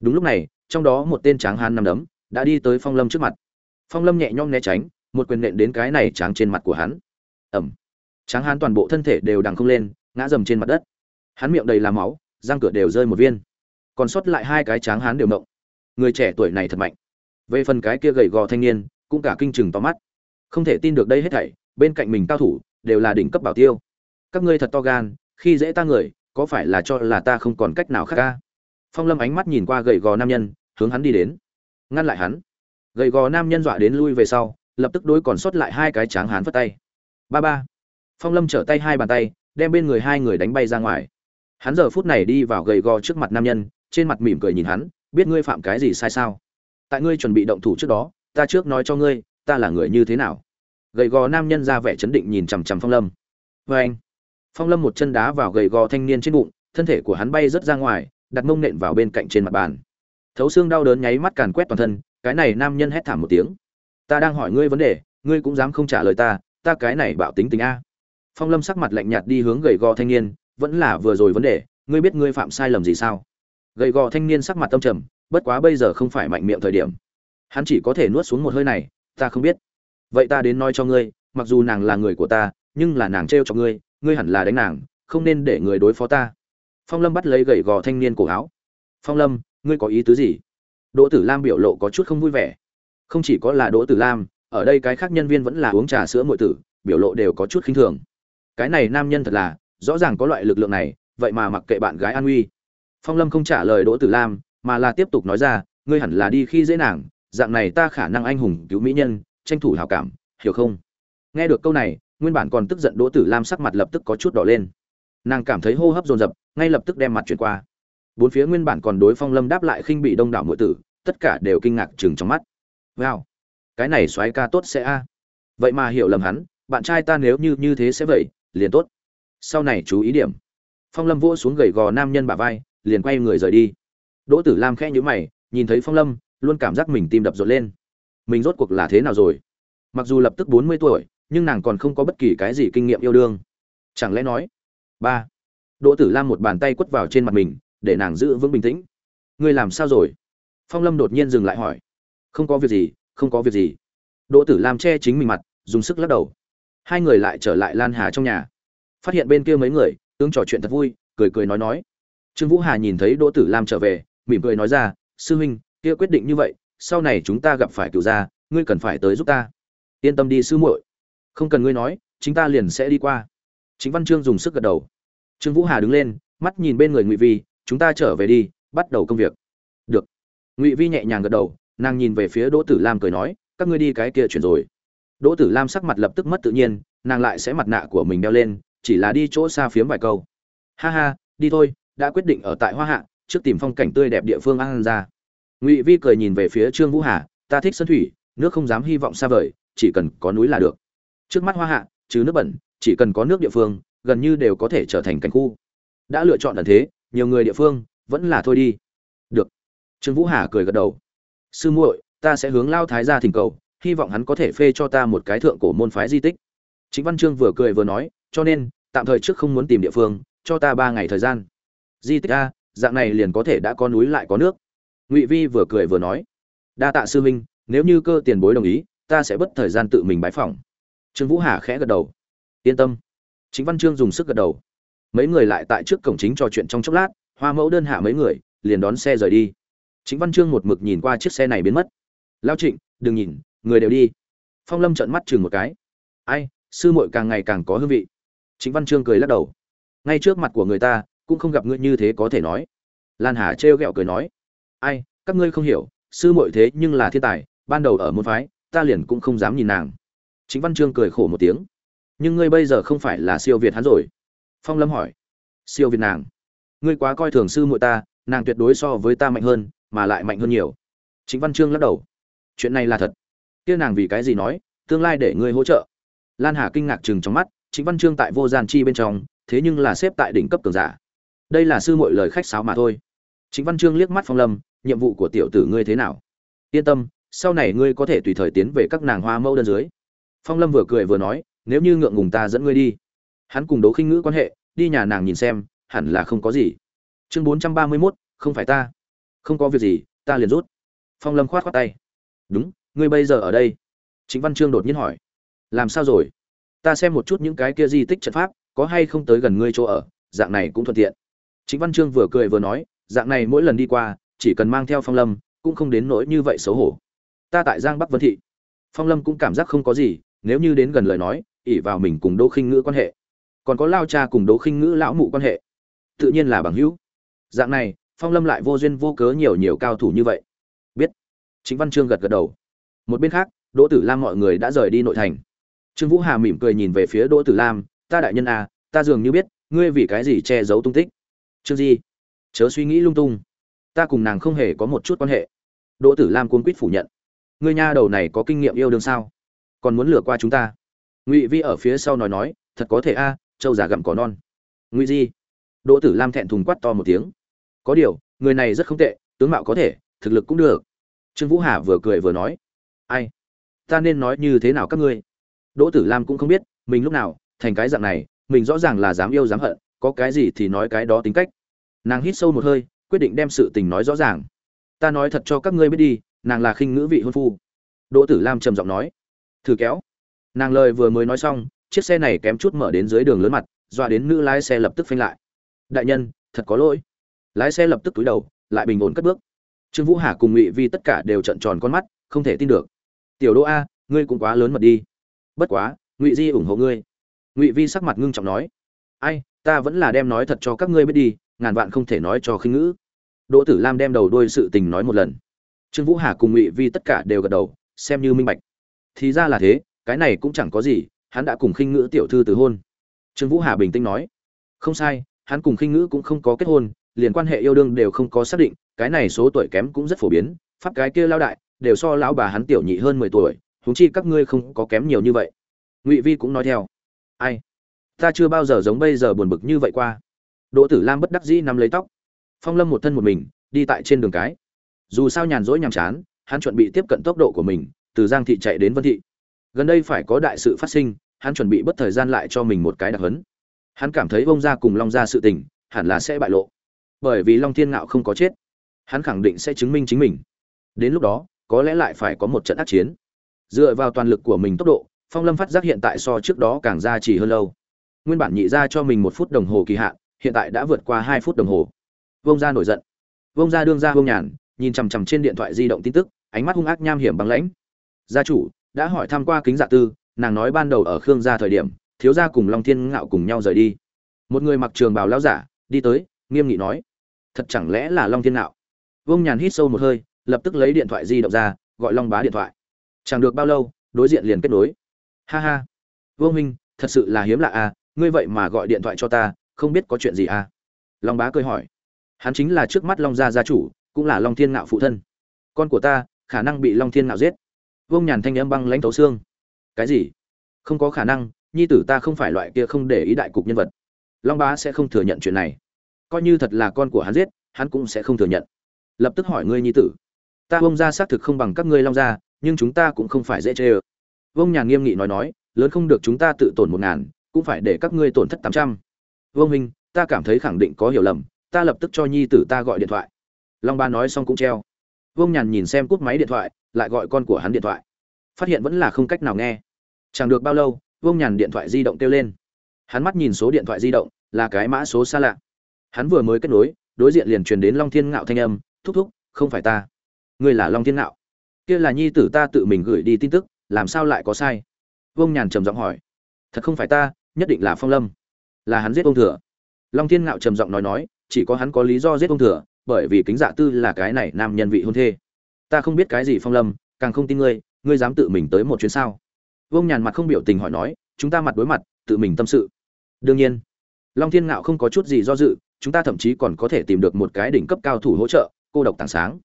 A: đúng lúc này, trong đó một tên tráng hán nằm đấm, đã đi tới phong lâm trước mặt. Phong lâm nhẹ nhõm né tránh, một quyền nện đến cái này tráng trên mặt của hắn. Ẩm tráng hán toàn bộ thân thể đều đằng không lên, ngã dầm trên mặt đất. Hắn miệng đầy là máu, răng cửa đều rơi một viên. Còn sót lại hai cái tráng hán đều mộng người trẻ tuổi này thật mạnh. Về phần cái kia gầy gò thanh niên, cũng cả kinh chừng to mắt. Không thể tin được đây hết thảy, bên cạnh mình cao thủ, đều là đỉnh cấp bảo tiêu. Các ngươi thật to gan, khi dễ ta người có phải là cho là ta không còn cách nào khác ca? Phong lâm ánh mắt nhìn qua gầy gò nam nhân, hướng hắn đi đến. Ngăn lại hắn. Gầy gò nam nhân dọa đến lui về sau, lập tức đối còn sót lại hai cái tráng hán phất tay. Ba ba. Phong lâm trở tay hai bàn tay, đem bên người hai người đánh bay ra ngoài. Hắn giờ phút này đi vào gầy gò trước mặt nam nhân, trên mặt mỉm cười nhìn hắn, biết ngươi phạm cái gì sai sao? Tại ngươi chuẩn bị động thủ trước đó, ta trước nói cho ngươi, ta là người như thế nào? Gầy gò nam nhân ra vẻ chấn định nhìn chằm chằm phong lâm. Vê anh phong lâm một chân đá vào gầy gò thanh niên trên bụng, thân thể của hắn bay rớt ra ngoài, đặt mông nện vào bên cạnh trên mặt bàn. Thấu xương đau đớn nháy mắt càn quét toàn thân, cái này nam nhân hét thảm một tiếng. Ta đang hỏi ngươi vấn đề, ngươi cũng dám không trả lời ta ta cái này bạo tính tình a. Phong lâm sắc mặt lạnh nhạt đi hướng gầy gò thanh niên, vẫn là vừa rồi vấn đề, ngươi biết ngươi phạm sai lầm gì sao? Gầy gò thanh niên sắc mặt tâm trầm, bất quá bây giờ không phải mạnh miệng thời điểm. Hắn chỉ có thể nuốt xuống một hơi này, ta không biết. Vậy ta đến nói cho ngươi, mặc dù nàng là người của ta, nhưng là nàng t r e o cho ngươi ngươi hẳn là đánh nàng, không nên để người đối phó ta. Phong lâm bắt lấy gậy gò thanh niên cổ áo. Phong lâm, ngươi có ý tứ gì? Đỗ tử lam biểu lộ có chút không vui vẻ. Không chỉ có là đỗ tử lam, ở đây cái khác nhân viên vẫn là uống trà sữa mọi tử, biểu lộ đều có chút khinh thường. Cái này nam nhân thật là, rõ ràng có loại lực lượng này, vậy mà mặc kệ bạn gái an uy phong lâm không trả lời đỗ tử lam, mà là tiếp tục nói ra, ngươi hẳn là đi khi dễ nàng, dạng này ta khả năng anh hùng cứu mỹ nhân, tranh thủ hảo cảm, hiểu không? Nghe được câu này nguyên bản còn tức giận đỗ tử lam sắc mặt lập tức có chút đỏ lên. Nàng cảm thấy hô hấp dồn dập, ngay lập tức đem mặt chuyển qua. Bốn phía nguyên bản còn đối phong lâm đáp lại khinh bị đông đảo muội tử, tất cả đều kinh ngạc chừng trong mắt. Wow, cái này soái ca tốt sẽ a. Vậy mà hiểu lầm hắn, bạn trai ta nếu như như thế sẽ vậy, liền tốt. Sau này chú ý điểm. Phong lâm vỗ xuống gầy gò nam nhân bả vai, liền quay người rời đi. Đỗ tử lam khẽ nhíu mày, nhìn thấy phong lâm, luôn cảm giác mình tim đập rộn lên. Mình rốt cuộc là thế nào rồi? Mặc dù lập tức bốn mươi tuổi nhưng nàng còn không có bất kỳ cái gì kinh nghiệm yêu đương. Chẳng lẽ nói, ba, đỗ tử lam một bàn tay quất vào trên mặt mình, để nàng giữ vững bình tĩnh. Ngươi làm sao rồi? Phong lâm đột nhiên dừng lại hỏi. Không có việc gì, không có việc gì. Đỗ tử lam che chính mình mặt, dùng sức lắc đầu. Hai người lại trở lại lan hà trong nhà. Phát hiện bên kia mấy người, tướng trò chuyện thật vui, cười cười nói nói. Trương vũ hà nhìn thấy đỗ tử lam trở về, mỉm cười nói ra, sư huynh, kia quyết định như vậy, sau này chúng ta gặp phải cựu gia, ngươi cần phải tới giúp ta. Yên tâm đi sư muội không cần ngươi nói, chính ta liền sẽ đi qua. Chính văn Chương dùng sức gật đầu. Trương vũ hà đứng lên, mắt nhìn bên người ngụy vi, chúng ta trở về đi, bắt đầu công việc. Được. Ngụy vi nhẹ nhàng gật đầu, nàng nhìn về phía đỗ tử lam cười nói, các ngươi đi cái kia chuyển rồi. Đỗ tử lam sắc mặt lập tức mất tự nhiên, nàng lại sẽ mặt nạ của mình đeo lên, chỉ là đi chỗ xa phiếm vài câu. Ha ha, đi thôi, đã quyết định ở tại hoa hạ, trước tìm phong cảnh tươi đẹp địa phương ăn ra. Ngụy vi cười nhìn về phía trương vũ hà, ta thích sân thủy, nước không dám hy vọng xa vời, chỉ cần có núi là được trước mắt hoa hạ chứ nước bẩn, chỉ cần có nước địa phương, gần như đều có thể trở thành cảnh khu. Đã lựa chọn ẩn thế, nhiều người địa phương vẫn là thôi đi. Được. Trương vũ hà cười gật đầu. Sư muội, ta sẽ hướng lao thái ra thỉnh cầu, hy vọng hắn có thể phê cho ta một cái thượng cổ môn phái di tích. Chính văn trương vừa cười vừa nói, cho nên, tạm thời trước không muốn tìm địa phương, cho ta ba ngày thời gian. Di tích a, dạng này liền có thể đã có núi lại có nước. Ngụy vi vừa cười vừa nói. Đa tạ sư minh nếu như cơ tiền bối đồng ý, ta sẽ bất thời gian tự mình bái phỏng trương vũ hà khẽ gật đầu. Yên tâm. Chính văn trương dùng sức gật đầu. Mấy người lại tại trước cổng chính trò chuyện trong chốc lát, hoa mẫu đơn hạ mấy người, liền đón xe rời đi. Chính văn trương một mực nhìn qua chiếc xe này biến mất. Lao trịnh, đừng nhìn, người đều đi. Phong lâm trợn mắt chừng một cái. Ai, sư muội càng ngày càng có hương vị. Chính văn trương cười lắc đầu. Ngay trước mặt của người ta, cũng không gặp ngươi như thế có thể nói. Lan hà trêu ghẹo cười nói. Ai, các ngươi không hiểu, sư muội thế nhưng là thiên tài, ban đầu ở môn phái, ta liền cũng không dám nhìn nàng chính văn Chương cười khổ một tiếng. Nhưng ngươi bây giờ không phải là siêu việt hắn rồi. Phong lâm hỏi. Siêu việt nàng. Ngươi quá coi thường sư muội ta, nàng tuyệt đối so với ta mạnh hơn, mà lại mạnh hơn nhiều. Chính văn Chương lắc đầu. Chuyện này là thật. Kia nàng vì cái gì nói, tương lai để ngươi hỗ trợ. Lan hà kinh ngạc chừng trong mắt, chính văn Chương tại vô gian chi bên trong, thế nhưng là xếp tại đỉnh cấp cường giả. Đây là sư muội lời khách sáo mà thôi. Chính văn Chương liếc mắt phong lâm, nhiệm vụ của tiểu tử ngươi thế nào? Yên tâm, sau này ngươi có thể tùy thời tiến về các nàng hoa mẫu đơn dưới phong lâm vừa cười vừa nói, nếu như ngượng ngùng ta dẫn ngươi đi. Hắn cùng đấu khinh ngữ quan hệ, đi nhà nàng nhìn xem, hẳn là không có gì. Chương bốn trăm ba mươi mốt, không phải ta. Không có việc gì, ta liền rút. Phong lâm khoát khoát tay. Đúng, ngươi bây giờ ở đây? Chính văn trương đột nhiên hỏi. Làm sao rồi? Ta xem một chút những cái kia di tích trận pháp, có hay không tới gần ngươi chỗ ở, dạng này cũng thuận tiện. Chính văn trương vừa cười vừa nói, dạng này mỗi lần đi qua, chỉ cần mang theo phong lâm, cũng không đến nỗi như vậy xấu hổ. Ta tại giang bắc vân thị. Phong lâm cũng cảm giác không có gì nếu như đến gần lời nói ỉ vào mình cùng đỗ khinh ngữ quan hệ. Còn có lao cha cùng đỗ khinh ngữ lão mụ quan hệ. Tự nhiên là bằng hữu. Dạng này, phong lâm lại vô duyên vô cớ nhiều nhiều cao thủ như vậy. Biết. Chính văn Chương gật gật đầu. Một bên khác, đỗ tử lam mọi người đã rời đi nội thành. Trương vũ hà mỉm cười nhìn về phía đỗ tử lam, ta đại nhân à ta dường như biết, ngươi vì cái gì che giấu tung tích? Trương di chớ suy nghĩ lung tung. Ta cùng nàng không hề có một chút quan hệ. Đỗ tử lam cuốn quýt phủ nhận. Ngươi nha đầu này có kinh nghiệm yêu đương sao? Còn muốn lừa qua chúng ta. Ngụy vi ở phía sau nói nói thật có thể a à, châu già gặm cỏ non. Ngụy di. Đỗ tử lam thẹn thùng quát to một tiếng. Có điều người này rất không tệ tướng mạo có thể thực lực cũng được. Trương vũ hà vừa cười vừa nói. Ai? Ta nên nói như thế nào các ngươi? Đỗ tử lam cũng không biết mình lúc nào thành cái dạng này mình rõ ràng là dám yêu dám hận có cái gì thì nói cái đó tính cách. Nàng hít sâu một hơi quyết định đem sự tình nói rõ ràng. Ta nói thật cho các ngươi biết đi nàng là khinh ngữ vị hôn phu. Đỗ tử lam trầm giọng nói thử kéo. Nàng lời vừa mới nói xong, chiếc xe này kém chút mở đến dưới đường lớn mặt, dọa đến nữ lái xe lập tức phanh lại. Đại nhân, thật có lỗi. Lái xe lập tức túi đầu, lại bình ổn cất bước. Trương vũ hà cùng ngụy vi tất cả đều trận tròn con mắt, không thể tin được. Tiểu đỗ a, ngươi cũng quá lớn mật đi. Bất quá, ngụy di ủng hộ ngươi. Ngụy vi sắc mặt ngưng trọng nói. Ai, ta vẫn là đem nói thật cho các ngươi biết đi, ngàn vạn không thể nói cho khinh ngữ. Đỗ tử lam đem đầu đôi sự tình nói một lần. Trương vũ hà cùng ngụy vi tất cả đều gật đầu, xem như minh bạch thì ra là thế, cái này cũng chẳng có gì, hắn đã cùng khinh ngữ tiểu thư từ hôn. Trương vũ hà bình tĩnh nói, không sai, hắn cùng khinh ngữ cũng không có kết hôn, liền quan hệ yêu đương đều không có xác định, cái này số tuổi kém cũng rất phổ biến, pháp cái kia lao đại, đều so lão bà hắn tiểu nhị hơn mười tuổi, huống chi các ngươi không có kém nhiều như vậy. Ngụy vi cũng nói theo, ai, ta chưa bao giờ giống bây giờ buồn bực như vậy qua. Đỗ tử lam bất đắc dĩ nắm lấy tóc, phong lâm một thân một mình, đi tại trên đường cái. Dù sao nhàn rỗi nhàm chán, hắn chuẩn bị tiếp cận tốc độ của mình từ giang thị chạy đến vân thị. Gần đây phải có đại sự phát sinh, hắn chuẩn bị bất thời gian lại cho mình một cái đặc hấn. Hắn cảm thấy bông ra cùng long ra sự tình, hẳn là sẽ bại lộ. Bởi vì long thiên ngạo không có chết, hắn khẳng định sẽ chứng minh chính mình. Đến lúc đó, có lẽ lại phải có một trận ác chiến. Dựa vào toàn lực của mình tốc độ, phong lâm phát giác hiện tại so trước đó càng ra chỉ hơn lâu. Nguyên bản nhị ra cho mình một phút đồng hồ kỳ hạn, hiện tại đã vượt qua hai phút đồng hồ. Vông ra nổi giận. Vông ra đương ra vông nhàn, nhìn chằm chằm trên điện thoại di động tin tức, ánh mắt hung ác nham hiểm băng lãnh gia chủ đã hỏi thăm qua kính dạ tư, nàng nói ban đầu ở khương gia thời điểm, thiếu gia cùng long thiên ngạo cùng nhau rời đi. Một người mặc trường bào lao giả đi tới, nghiêm nghị nói, thật chẳng lẽ là long thiên ngạo? Vương nhàn hít sâu một hơi, lập tức lấy điện thoại di động ra, gọi long bá điện thoại. Chẳng được bao lâu, đối diện liền kết nối. Ha ha. Vương minh thật sự là hiếm lạ à ngươi vậy mà gọi điện thoại cho ta, không biết có chuyện gì à? Long bá cười hỏi. Hắn chính là trước mắt long gia gia chủ, cũng là long thiên ngạo phụ thân. Con của ta khả năng bị long thiên ngạo giết vương nhàn thanh âm băng lãnh thấu xương. Cái gì? Không có khả năng, nhi tử ta không phải loại kia không để ý đại cục nhân vật. Long bá sẽ không thừa nhận chuyện này. Coi như thật là con của hắn giết, hắn cũng sẽ không thừa nhận. Lập tức hỏi ngươi nhi tử. Ta vông ra xác thực không bằng các ngươi long gia, nhưng chúng ta cũng không phải dễ chê ơ. Vông nhàn nghiêm nghị nói nói, lớn không được chúng ta tự tổn một ngàn, cũng phải để các ngươi tổn thất tám trăm. Vông minh ta cảm thấy khẳng định có hiểu lầm, ta lập tức cho nhi tử ta gọi điện thoại. Long ba nói xong cũng treo. Vương nhàn nhìn xem cút máy điện thoại, lại gọi con của hắn điện thoại. Phát hiện vẫn là không cách nào nghe. Chẳng được bao lâu, Vương nhàn điện thoại di động kêu lên. Hắn mắt nhìn số điện thoại di động, là cái mã số xa lạ. Hắn vừa mới kết nối, đối diện liền truyền đến long thiên ngạo thanh âm, thúc thúc, không phải ta. Ngươi là long thiên ngạo. Kia là nhi tử ta tự mình gửi đi tin tức, làm sao lại có sai? Vương nhàn trầm giọng hỏi. Thật không phải ta, nhất định là phong lâm. Là hắn giết ông thừa. Long thiên ngạo trầm giọng nói nói, chỉ có hắn có lý do giết ông thừa bởi vì kính dạ tư là cái này nam nhân vị hôn thê. Ta không biết cái gì phong lâm, càng không tin ngươi ngươi dám tự mình tới một chuyến sao? Vương nhàn mặt không biểu tình hỏi nói, chúng ta mặt đối mặt, tự mình tâm sự. Đương nhiên, long thiên ngạo không có chút gì do dự, chúng ta thậm chí còn có thể tìm được một cái đỉnh cấp cao thủ hỗ trợ, cô độc tảng sáng.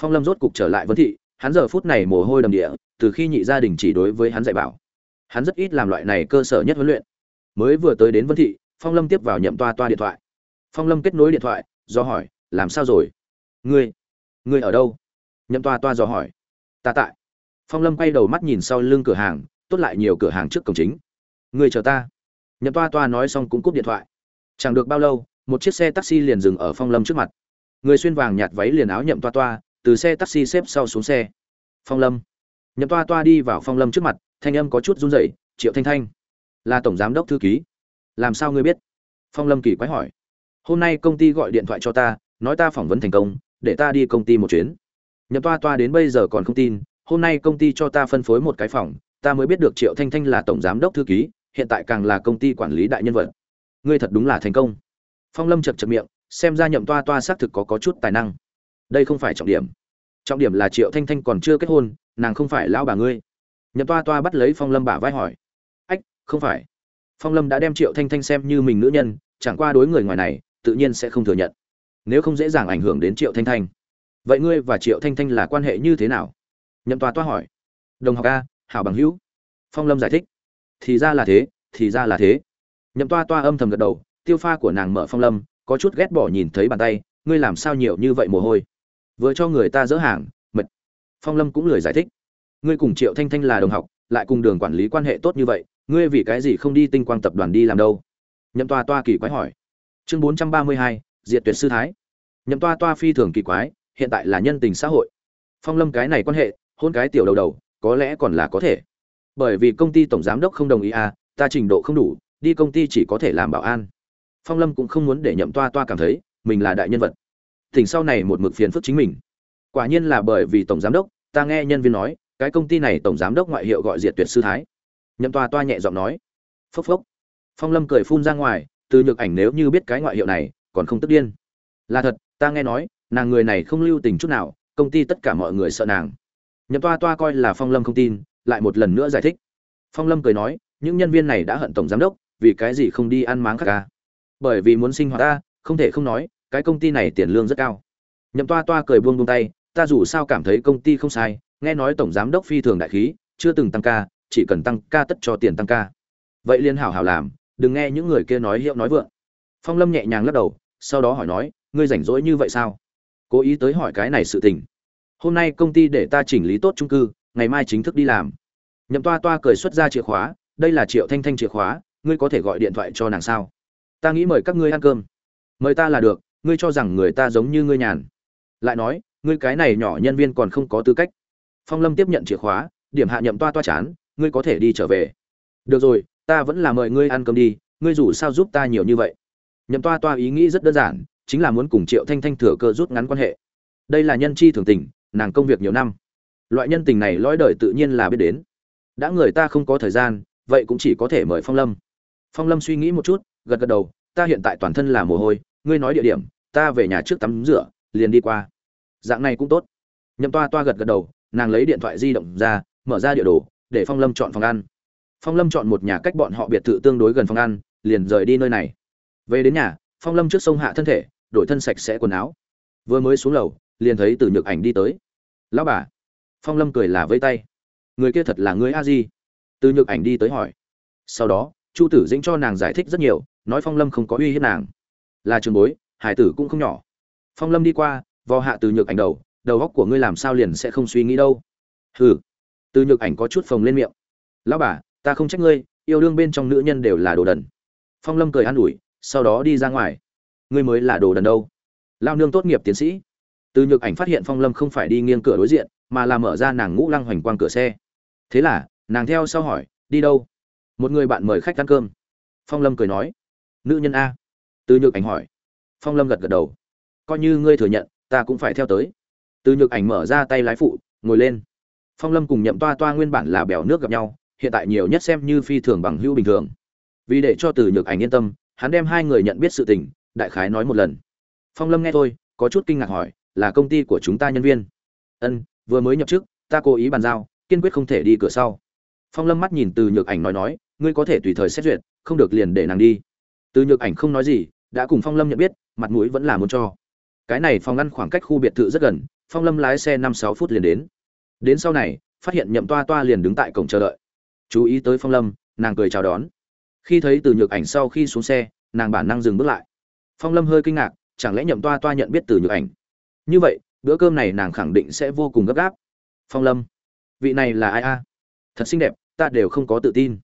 A: Phong lâm rốt cục trở lại vân thị, hắn giờ phút này mồ hôi đầm địa, từ khi nhị gia đình chỉ đối với hắn dạy bảo. Hắn rất ít làm loại này cơ sở nhất huấn luyện. Mới vừa tới đến vân thị, phong lâm tiếp vào nhậm toa toa điện thoại. Phong lâm kết nối điện thoại, do hỏi làm sao rồi? Ngươi ngươi ở đâu? Nhậm toa toa dò hỏi. Ta tại. Phong lâm quay đầu mắt nhìn sau lưng cửa hàng, tốt lại nhiều cửa hàng trước cổng chính. Ngươi chờ ta. Nhậm toa toa nói xong cũng cúp điện thoại. Chẳng được bao lâu, một chiếc xe taxi liền dừng ở phong lâm trước mặt. Người xuyên vàng nhạt váy liền áo nhậm toa toa, từ xe taxi xếp sau xuống xe. Phong lâm. Nhậm toa toa đi vào phong lâm trước mặt, thanh âm có chút run rẩy, triệu thanh thanh, là tổng giám đốc thư ký. Làm sao ngươi biết? Phong lâm kỳ quái hỏi. Hôm nay công ty gọi điện thoại cho ta nói ta phỏng vấn thành công để ta đi công ty một chuyến. Nhậm toa toa đến bây giờ còn không tin hôm nay công ty cho ta phân phối một cái phòng ta mới biết được triệu thanh thanh là tổng giám đốc thư ký hiện tại càng là công ty quản lý đại nhân vật. Ngươi thật đúng là thành công. Phong lâm chật chật miệng xem ra nhậm toa toa xác thực có, có chút tài năng. Đây không phải trọng điểm. Trọng điểm là triệu thanh thanh còn chưa kết hôn nàng không phải lão bà ngươi. Nhậm toa toa bắt lấy phong lâm bả vai hỏi. Ách không phải. Phong lâm đã đem triệu thanh thanh xem như mình nữ nhân chẳng qua đối người ngoài này tự nhiên sẽ không thừa nhận nếu không dễ dàng ảnh hưởng đến triệu thanh thanh. Vậy ngươi và triệu thanh thanh là quan hệ như thế nào? Nhậm toa toa hỏi. Đồng học a, hảo bằng hữu. Phong lâm giải thích. Thì ra là thế, thì ra là thế. Nhậm toa toa âm thầm gật đầu, tiêu pha của nàng mở phong lâm, có chút ghét bỏ nhìn thấy bàn tay, ngươi làm sao nhiều như vậy mồ hôi? Vừa cho người ta dỡ hàng, mệt. Phong lâm cũng lười giải thích. Ngươi cùng triệu thanh thanh là đồng học, lại cùng đường quản lý quan hệ tốt như vậy, ngươi vì cái gì không đi tinh quang tập đoàn đi làm đâu? Nhậm toa toa kỳ quái hỏi. Chương bốn trăm ba mươi hai diệt tuyệt sư thái. Nhậm toa toa phi thường kỳ quái, hiện tại là nhân tình xã hội. Phong lâm cái này quan hệ, hôn cái tiểu đầu đầu, có lẽ còn là có thể. Bởi vì công ty tổng giám đốc không đồng ý à ta trình độ không đủ, đi công ty chỉ có thể làm bảo an. Phong lâm cũng không muốn để nhậm toa toa cảm thấy mình là đại nhân vật. Tỉnh sau này một mực phiền phức chính mình. Quả nhiên là bởi vì tổng giám đốc, ta nghe nhân viên nói, cái công ty này tổng giám đốc ngoại hiệu gọi diệt tuyệt sư thái. Nhậm toa toa nhẹ giọng nói. Phốc phốc. Phong lâm cười phun ra ngoài, từ nhược ảnh nếu như biết cái ngoại hiệu này còn không tức điên. Là thật, ta nghe nói, nàng người này không lưu tình chút nào, công ty tất cả mọi người sợ nàng. Nhậm toa toa coi là phong lâm không tin, lại một lần nữa giải thích. Phong lâm cười nói, những nhân viên này đã hận tổng giám đốc, vì cái gì không đi ăn máng khác ca bởi vì muốn sinh hoạt ta, không thể không nói, cái công ty này tiền lương rất cao. Nhậm toa toa cười buông buông tay, ta dù sao cảm thấy công ty không sai, nghe nói tổng giám đốc phi thường đại khí, chưa từng tăng ca, chỉ cần tăng ca tất cho tiền tăng ca. Vậy liên hảo hảo làm, đừng nghe những người kia nói hiệu nói vượng. Phong lâm nhẹ nhàng lắc đầu sau đó hỏi nói, ngươi rảnh rỗi như vậy sao? Cố ý tới hỏi cái này sự tình. Hôm nay công ty để ta chỉnh lý tốt trung cư, ngày mai chính thức đi làm. Nhậm toa toa cười xuất ra chìa khóa, đây là triệu thanh thanh chìa khóa, ngươi có thể gọi điện thoại cho nàng sao? Ta nghĩ mời các ngươi ăn cơm. Mời ta là được, ngươi cho rằng người ta giống như ngươi nhàn. Lại nói, ngươi cái này nhỏ nhân viên còn không có tư cách. Phong lâm tiếp nhận chìa khóa, điểm hạ nhậm toa toa chán, ngươi có thể đi trở về. Được rồi, ta vẫn là mời ngươi ăn cơm đi, ngươi dù sao giúp ta nhiều như vậy nhậm toa toa ý nghĩ rất đơn giản, chính là muốn cùng triệu thanh thanh thừa cơ rút ngắn quan hệ. Đây là nhân chi thường tình, nàng công việc nhiều năm. Loại nhân tình này lõi đời tự nhiên là biết đến. Đã người ta không có thời gian, vậy cũng chỉ có thể mời phong lâm. Phong lâm suy nghĩ một chút, gật gật đầu, ta hiện tại toàn thân là mồ hôi, ngươi nói địa điểm, ta về nhà trước tắm rửa, liền đi qua. Dạng này cũng tốt. Nhậm toa toa gật gật đầu, nàng lấy điện thoại di động ra, mở ra địa đồ, để phong lâm chọn phòng ăn. Phong lâm chọn một nhà cách bọn họ biệt thự tương đối gần phòng ăn, liền rời đi nơi này về đến nhà, phong lâm trước sông hạ thân thể, đổi thân sạch sẽ quần áo. Vừa mới xuống lầu, liền thấy từ nhược ảnh đi tới. Lão bà. Phong lâm cười là vây tay. Người kia thật là người a di. Từ nhược ảnh đi tới hỏi. Sau đó, chu tử dĩnh cho nàng giải thích rất nhiều, nói phong lâm không có uy hiếp nàng. Là trường bối, hải tử cũng không nhỏ. Phong lâm đi qua, vò hạ từ nhược ảnh đầu. Đầu góc của ngươi làm sao liền sẽ không suy nghĩ đâu? Hừ. Từ nhược ảnh có chút phồng lên miệng. Lão bà, ta không trách ngươi, yêu đương bên trong nữ nhân đều là đồ đần. Phong lâm cười an ủi sau đó đi ra ngoài. Ngươi mới là đồ đần đâu. Lao nương tốt nghiệp tiến sĩ. Từ nhược ảnh phát hiện phong lâm không phải đi nghiêng cửa đối diện, mà là mở ra nàng ngũ lăng hoành quang cửa xe. Thế là, nàng theo sau hỏi, đi đâu? Một người bạn mời khách ăn cơm. Phong lâm cười nói, nữ nhân a. Từ nhược ảnh hỏi. Phong lâm gật gật đầu. Coi như ngươi thừa nhận, ta cũng phải theo tới. Từ nhược ảnh mở ra tay lái phụ, ngồi lên. Phong lâm cùng nhậm toa toa nguyên bản là bèo nước gặp nhau, hiện tại nhiều nhất xem như phi thường bằng hữu bình thường. Vì để cho từ nhược ảnh yên tâm hắn đem hai người nhận biết sự tình, đại khái nói một lần. Phong lâm nghe thôi, có chút kinh ngạc hỏi, là công ty của chúng ta nhân viên? Ân, vừa mới nhập chức, ta cố ý bàn giao, kiên quyết không thể đi cửa sau. Phong lâm mắt nhìn từ nhược ảnh nói nói, ngươi có thể tùy thời xét duyệt, không được liền để nàng đi. Từ nhược ảnh không nói gì, đã cùng phong lâm nhận biết, mặt mũi vẫn là muốn cho. Cái này phòng ngăn khoảng cách khu biệt thự rất gần, phong lâm lái xe năm sáu phút liền đến. Đến sau này, phát hiện nhậm toa toa liền đứng tại cổng chờ đợi. Chú ý tới phong lâm, nàng cười chào đón khi thấy từ nhược ảnh sau khi xuống xe, nàng bản năng dừng bước lại. Phong lâm hơi kinh ngạc, chẳng lẽ nhậm toa toa nhận biết từ nhược ảnh? Như vậy, bữa cơm này nàng khẳng định sẽ vô cùng gấp gáp. Phong lâm, vị này là ai a? Thật xinh đẹp, ta đều không có tự tin.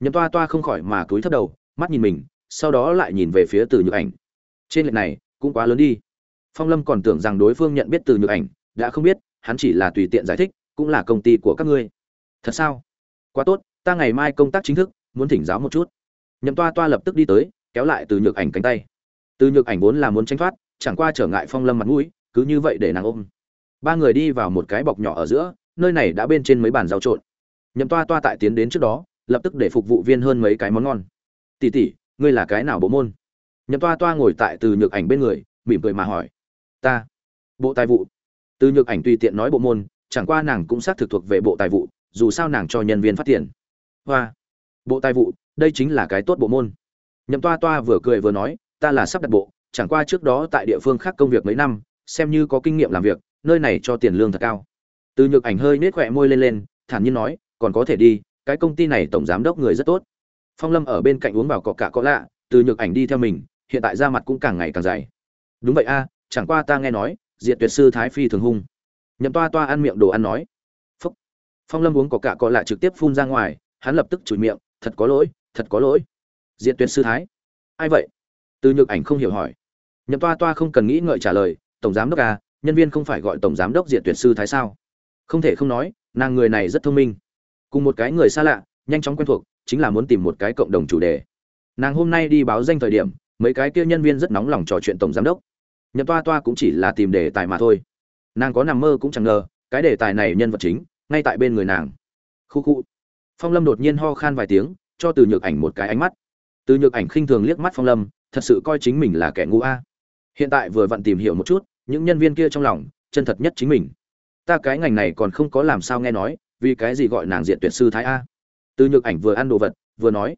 A: Nhậm toa toa không khỏi mà cúi thấp đầu, mắt nhìn mình, sau đó lại nhìn về phía từ nhược ảnh. Trên lệch này, cũng quá lớn đi. Phong lâm còn tưởng rằng đối phương nhận biết từ nhược ảnh, đã không biết, hắn chỉ là tùy tiện giải thích, cũng là công ty của các ngươi. Thật sao? Quá tốt, ta ngày mai công tác chính thức, muốn thỉnh giáo một chút nhậm toa toa lập tức đi tới, kéo lại từ nhược ảnh cánh tay. Từ nhược ảnh vốn là muốn tranh thoát, chẳng qua trở ngại phong lâm mặt mũi, cứ như vậy để nàng ôm. Ba người đi vào một cái bọc nhỏ ở giữa, nơi này đã bên trên mấy bàn rau trộn. Nhậm toa toa tại tiến đến trước đó, lập tức để phục vụ viên hơn mấy cái món ngon. Tỉ tỉ ngươi là cái nào bộ môn? Nhậm toa toa ngồi tại từ nhược ảnh bên người, mỉm cười mà hỏi. Ta. Bộ tài vụ. Từ nhược ảnh tùy tiện nói bộ môn, chẳng qua nàng cũng xác thực thuộc về bộ tài vụ, dù sao nàng cho nhân viên phát tiền. Hoa. Bộ tài vụ đây chính là cái tốt bộ môn. Nhậm toa toa vừa cười vừa nói, ta là sắp đặt bộ, chẳng qua trước đó tại địa phương khác công việc mấy năm, xem như có kinh nghiệm làm việc, nơi này cho tiền lương thật cao. Từ nhược ảnh hơi nết khỏe môi lên lên, thản nhiên nói, còn có thể đi, cái công ty này tổng giám đốc người rất tốt. Phong lâm ở bên cạnh uống vào cọ cả có lạ, từ nhược ảnh đi theo mình, hiện tại da mặt cũng càng ngày càng dày. Đúng vậy a, chẳng qua ta nghe nói, diệt tuyệt sư thái phi thường hung. Nhậm toa toa ăn miệng đồ ăn nói. Phúc. Phong lâm uống có cả có lạ trực tiếp phun ra ngoài, hắn lập tức chửi miệng, thật có lỗi thật có lỗi. Diện tuyệt sư thái. Ai vậy? Từ nhược ảnh không hiểu hỏi. Nhậm toa toa không cần nghĩ ngợi trả lời, tổng giám đốc à nhân viên không phải gọi tổng giám đốc diện tuyệt sư thái sao? Không thể không nói, nàng người này rất thông minh. Cùng một cái người xa lạ, nhanh chóng quen thuộc, chính là muốn tìm một cái cộng đồng chủ đề. Nàng hôm nay đi báo danh thời điểm, mấy cái kia nhân viên rất nóng lòng trò chuyện tổng giám đốc. Nhậm toa toa cũng chỉ là tìm đề tài mà thôi. Nàng có nằm mơ cũng chẳng ngờ, cái đề tài này nhân vật chính, ngay tại bên người nàng. Khu khu. Phong lâm đột nhiên ho khan vài tiếng cho từ nhược ảnh một cái ánh mắt. Từ nhược ảnh khinh thường liếc mắt phong lâm, thật sự coi chính mình là kẻ ngu a. Hiện tại vừa vặn tìm hiểu một chút, những nhân viên kia trong lòng, chân thật nhất chính mình. Ta cái ngành này còn không có làm sao nghe nói, vì cái gì gọi nàng diện tuyệt sư thái a? Từ nhược ảnh vừa ăn đồ vật, vừa nói.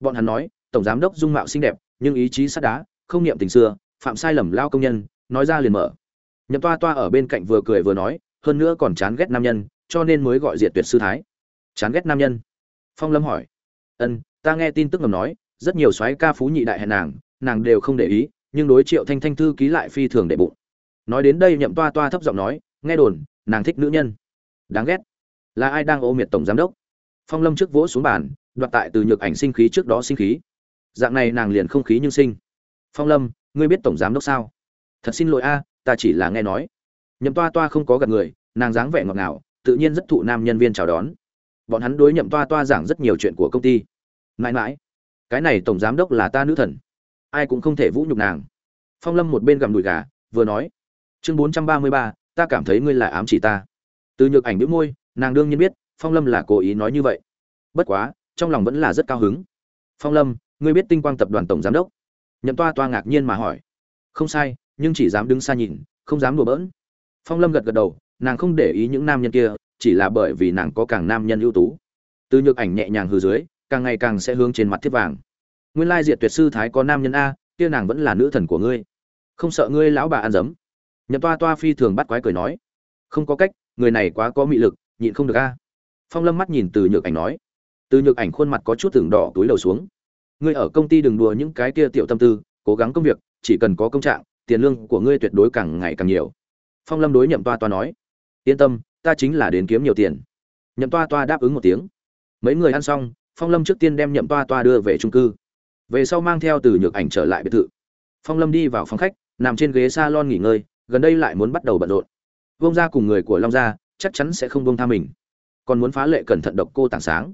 A: Bọn hắn nói, tổng giám đốc dung mạo xinh đẹp, nhưng ý chí sắt đá, không niệm tình xưa, phạm sai lầm lao công nhân, nói ra liền mở. Nhậm toa toa ở bên cạnh vừa cười vừa nói, hơn nữa còn chán ghét nam nhân, cho nên mới gọi diệt tuyệt sư thái. Chán ghét nam nhân? Phong lâm hỏi ân, ta nghe tin tức ngầm nói, rất nhiều soái ca phú nhị đại hẹn nàng nàng đều không để ý, nhưng đối triệu thanh thanh thư ký lại phi thường để bụng. Nói đến đây nhậm toa toa thấp giọng nói, nghe đồn, nàng thích nữ nhân. Đáng ghét. Là ai đang ô miệt tổng giám đốc? Phong lâm trước vỗ xuống bàn, đoạt tại từ nhược ảnh sinh khí trước đó sinh khí. Dạng này nàng liền không khí nhưng sinh. Phong lâm, ngươi biết tổng giám đốc sao? Thật xin lỗi a, ta chỉ là nghe nói. Nhậm toa toa không có gặp người, nàng dáng vẻ ngọt ngào, tự nhiên rất thụ nam nhân viên chào đón bọn hắn đối nhậm toa toa giảng rất nhiều chuyện của công ty. Mãi mãi, cái này tổng giám đốc là ta nữ thần. Ai cũng không thể vũ nhục nàng. Phong lâm một bên gặm đùi gà, vừa nói, chương bốn trăm ba mươi ba, ta cảm thấy ngươi là ám chỉ ta. Từ nhược ảnh đĩu môi, nàng đương nhiên biết, phong lâm là cố ý nói như vậy. Bất quá, trong lòng vẫn là rất cao hứng. Phong lâm, ngươi biết tinh quang tập đoàn tổng giám đốc? Nhậm toa toa ngạc nhiên mà hỏi. Không sai, nhưng chỉ dám đứng xa nhìn, không dám đùa bỡn. Phong lâm gật gật đầu, nàng không để ý những nam nhân kia chỉ là bởi vì nàng có càng nam nhân ưu tú. Từ nhược ảnh nhẹ nhàng hư dưới, càng ngày càng sẽ hướng trên mặt thiết vàng. Nguyên lai diệt tuyệt sư thái có nam nhân a, kia nàng vẫn là nữ thần của ngươi. Không sợ ngươi lão bà ăn dấm. Nhậm toa toa phi thường bắt quái cười nói. Không có cách, người này quá có mị lực, nhịn không được a. Phong lâm mắt nhìn từ nhược ảnh nói. Từ nhược ảnh khuôn mặt có chút tưởng đỏ túi đầu xuống. Ngươi ở công ty đừng đùa những cái kia tiểu tâm tư, cố gắng công việc, chỉ cần có công trạng, tiền lương của ngươi tuyệt đối càng ngày càng nhiều. Phong lâm đối nhậm toa toa nói. Yên tâm ta chính là đến kiếm nhiều tiền. Nhậm toa toa đáp ứng một tiếng. Mấy người ăn xong, phong lâm trước tiên đem nhậm toa toa đưa về trung cư. Về sau mang theo từ nhược ảnh trở lại biệt thự. Phong lâm đi vào phòng khách, nằm trên ghế s a lon nghỉ ngơi, gần đây lại muốn bắt đầu bận rộn. Vông ra cùng người của long gia chắc chắn sẽ không vông tha mình. Còn muốn phá lệ cẩn thận độc cô tảng sáng.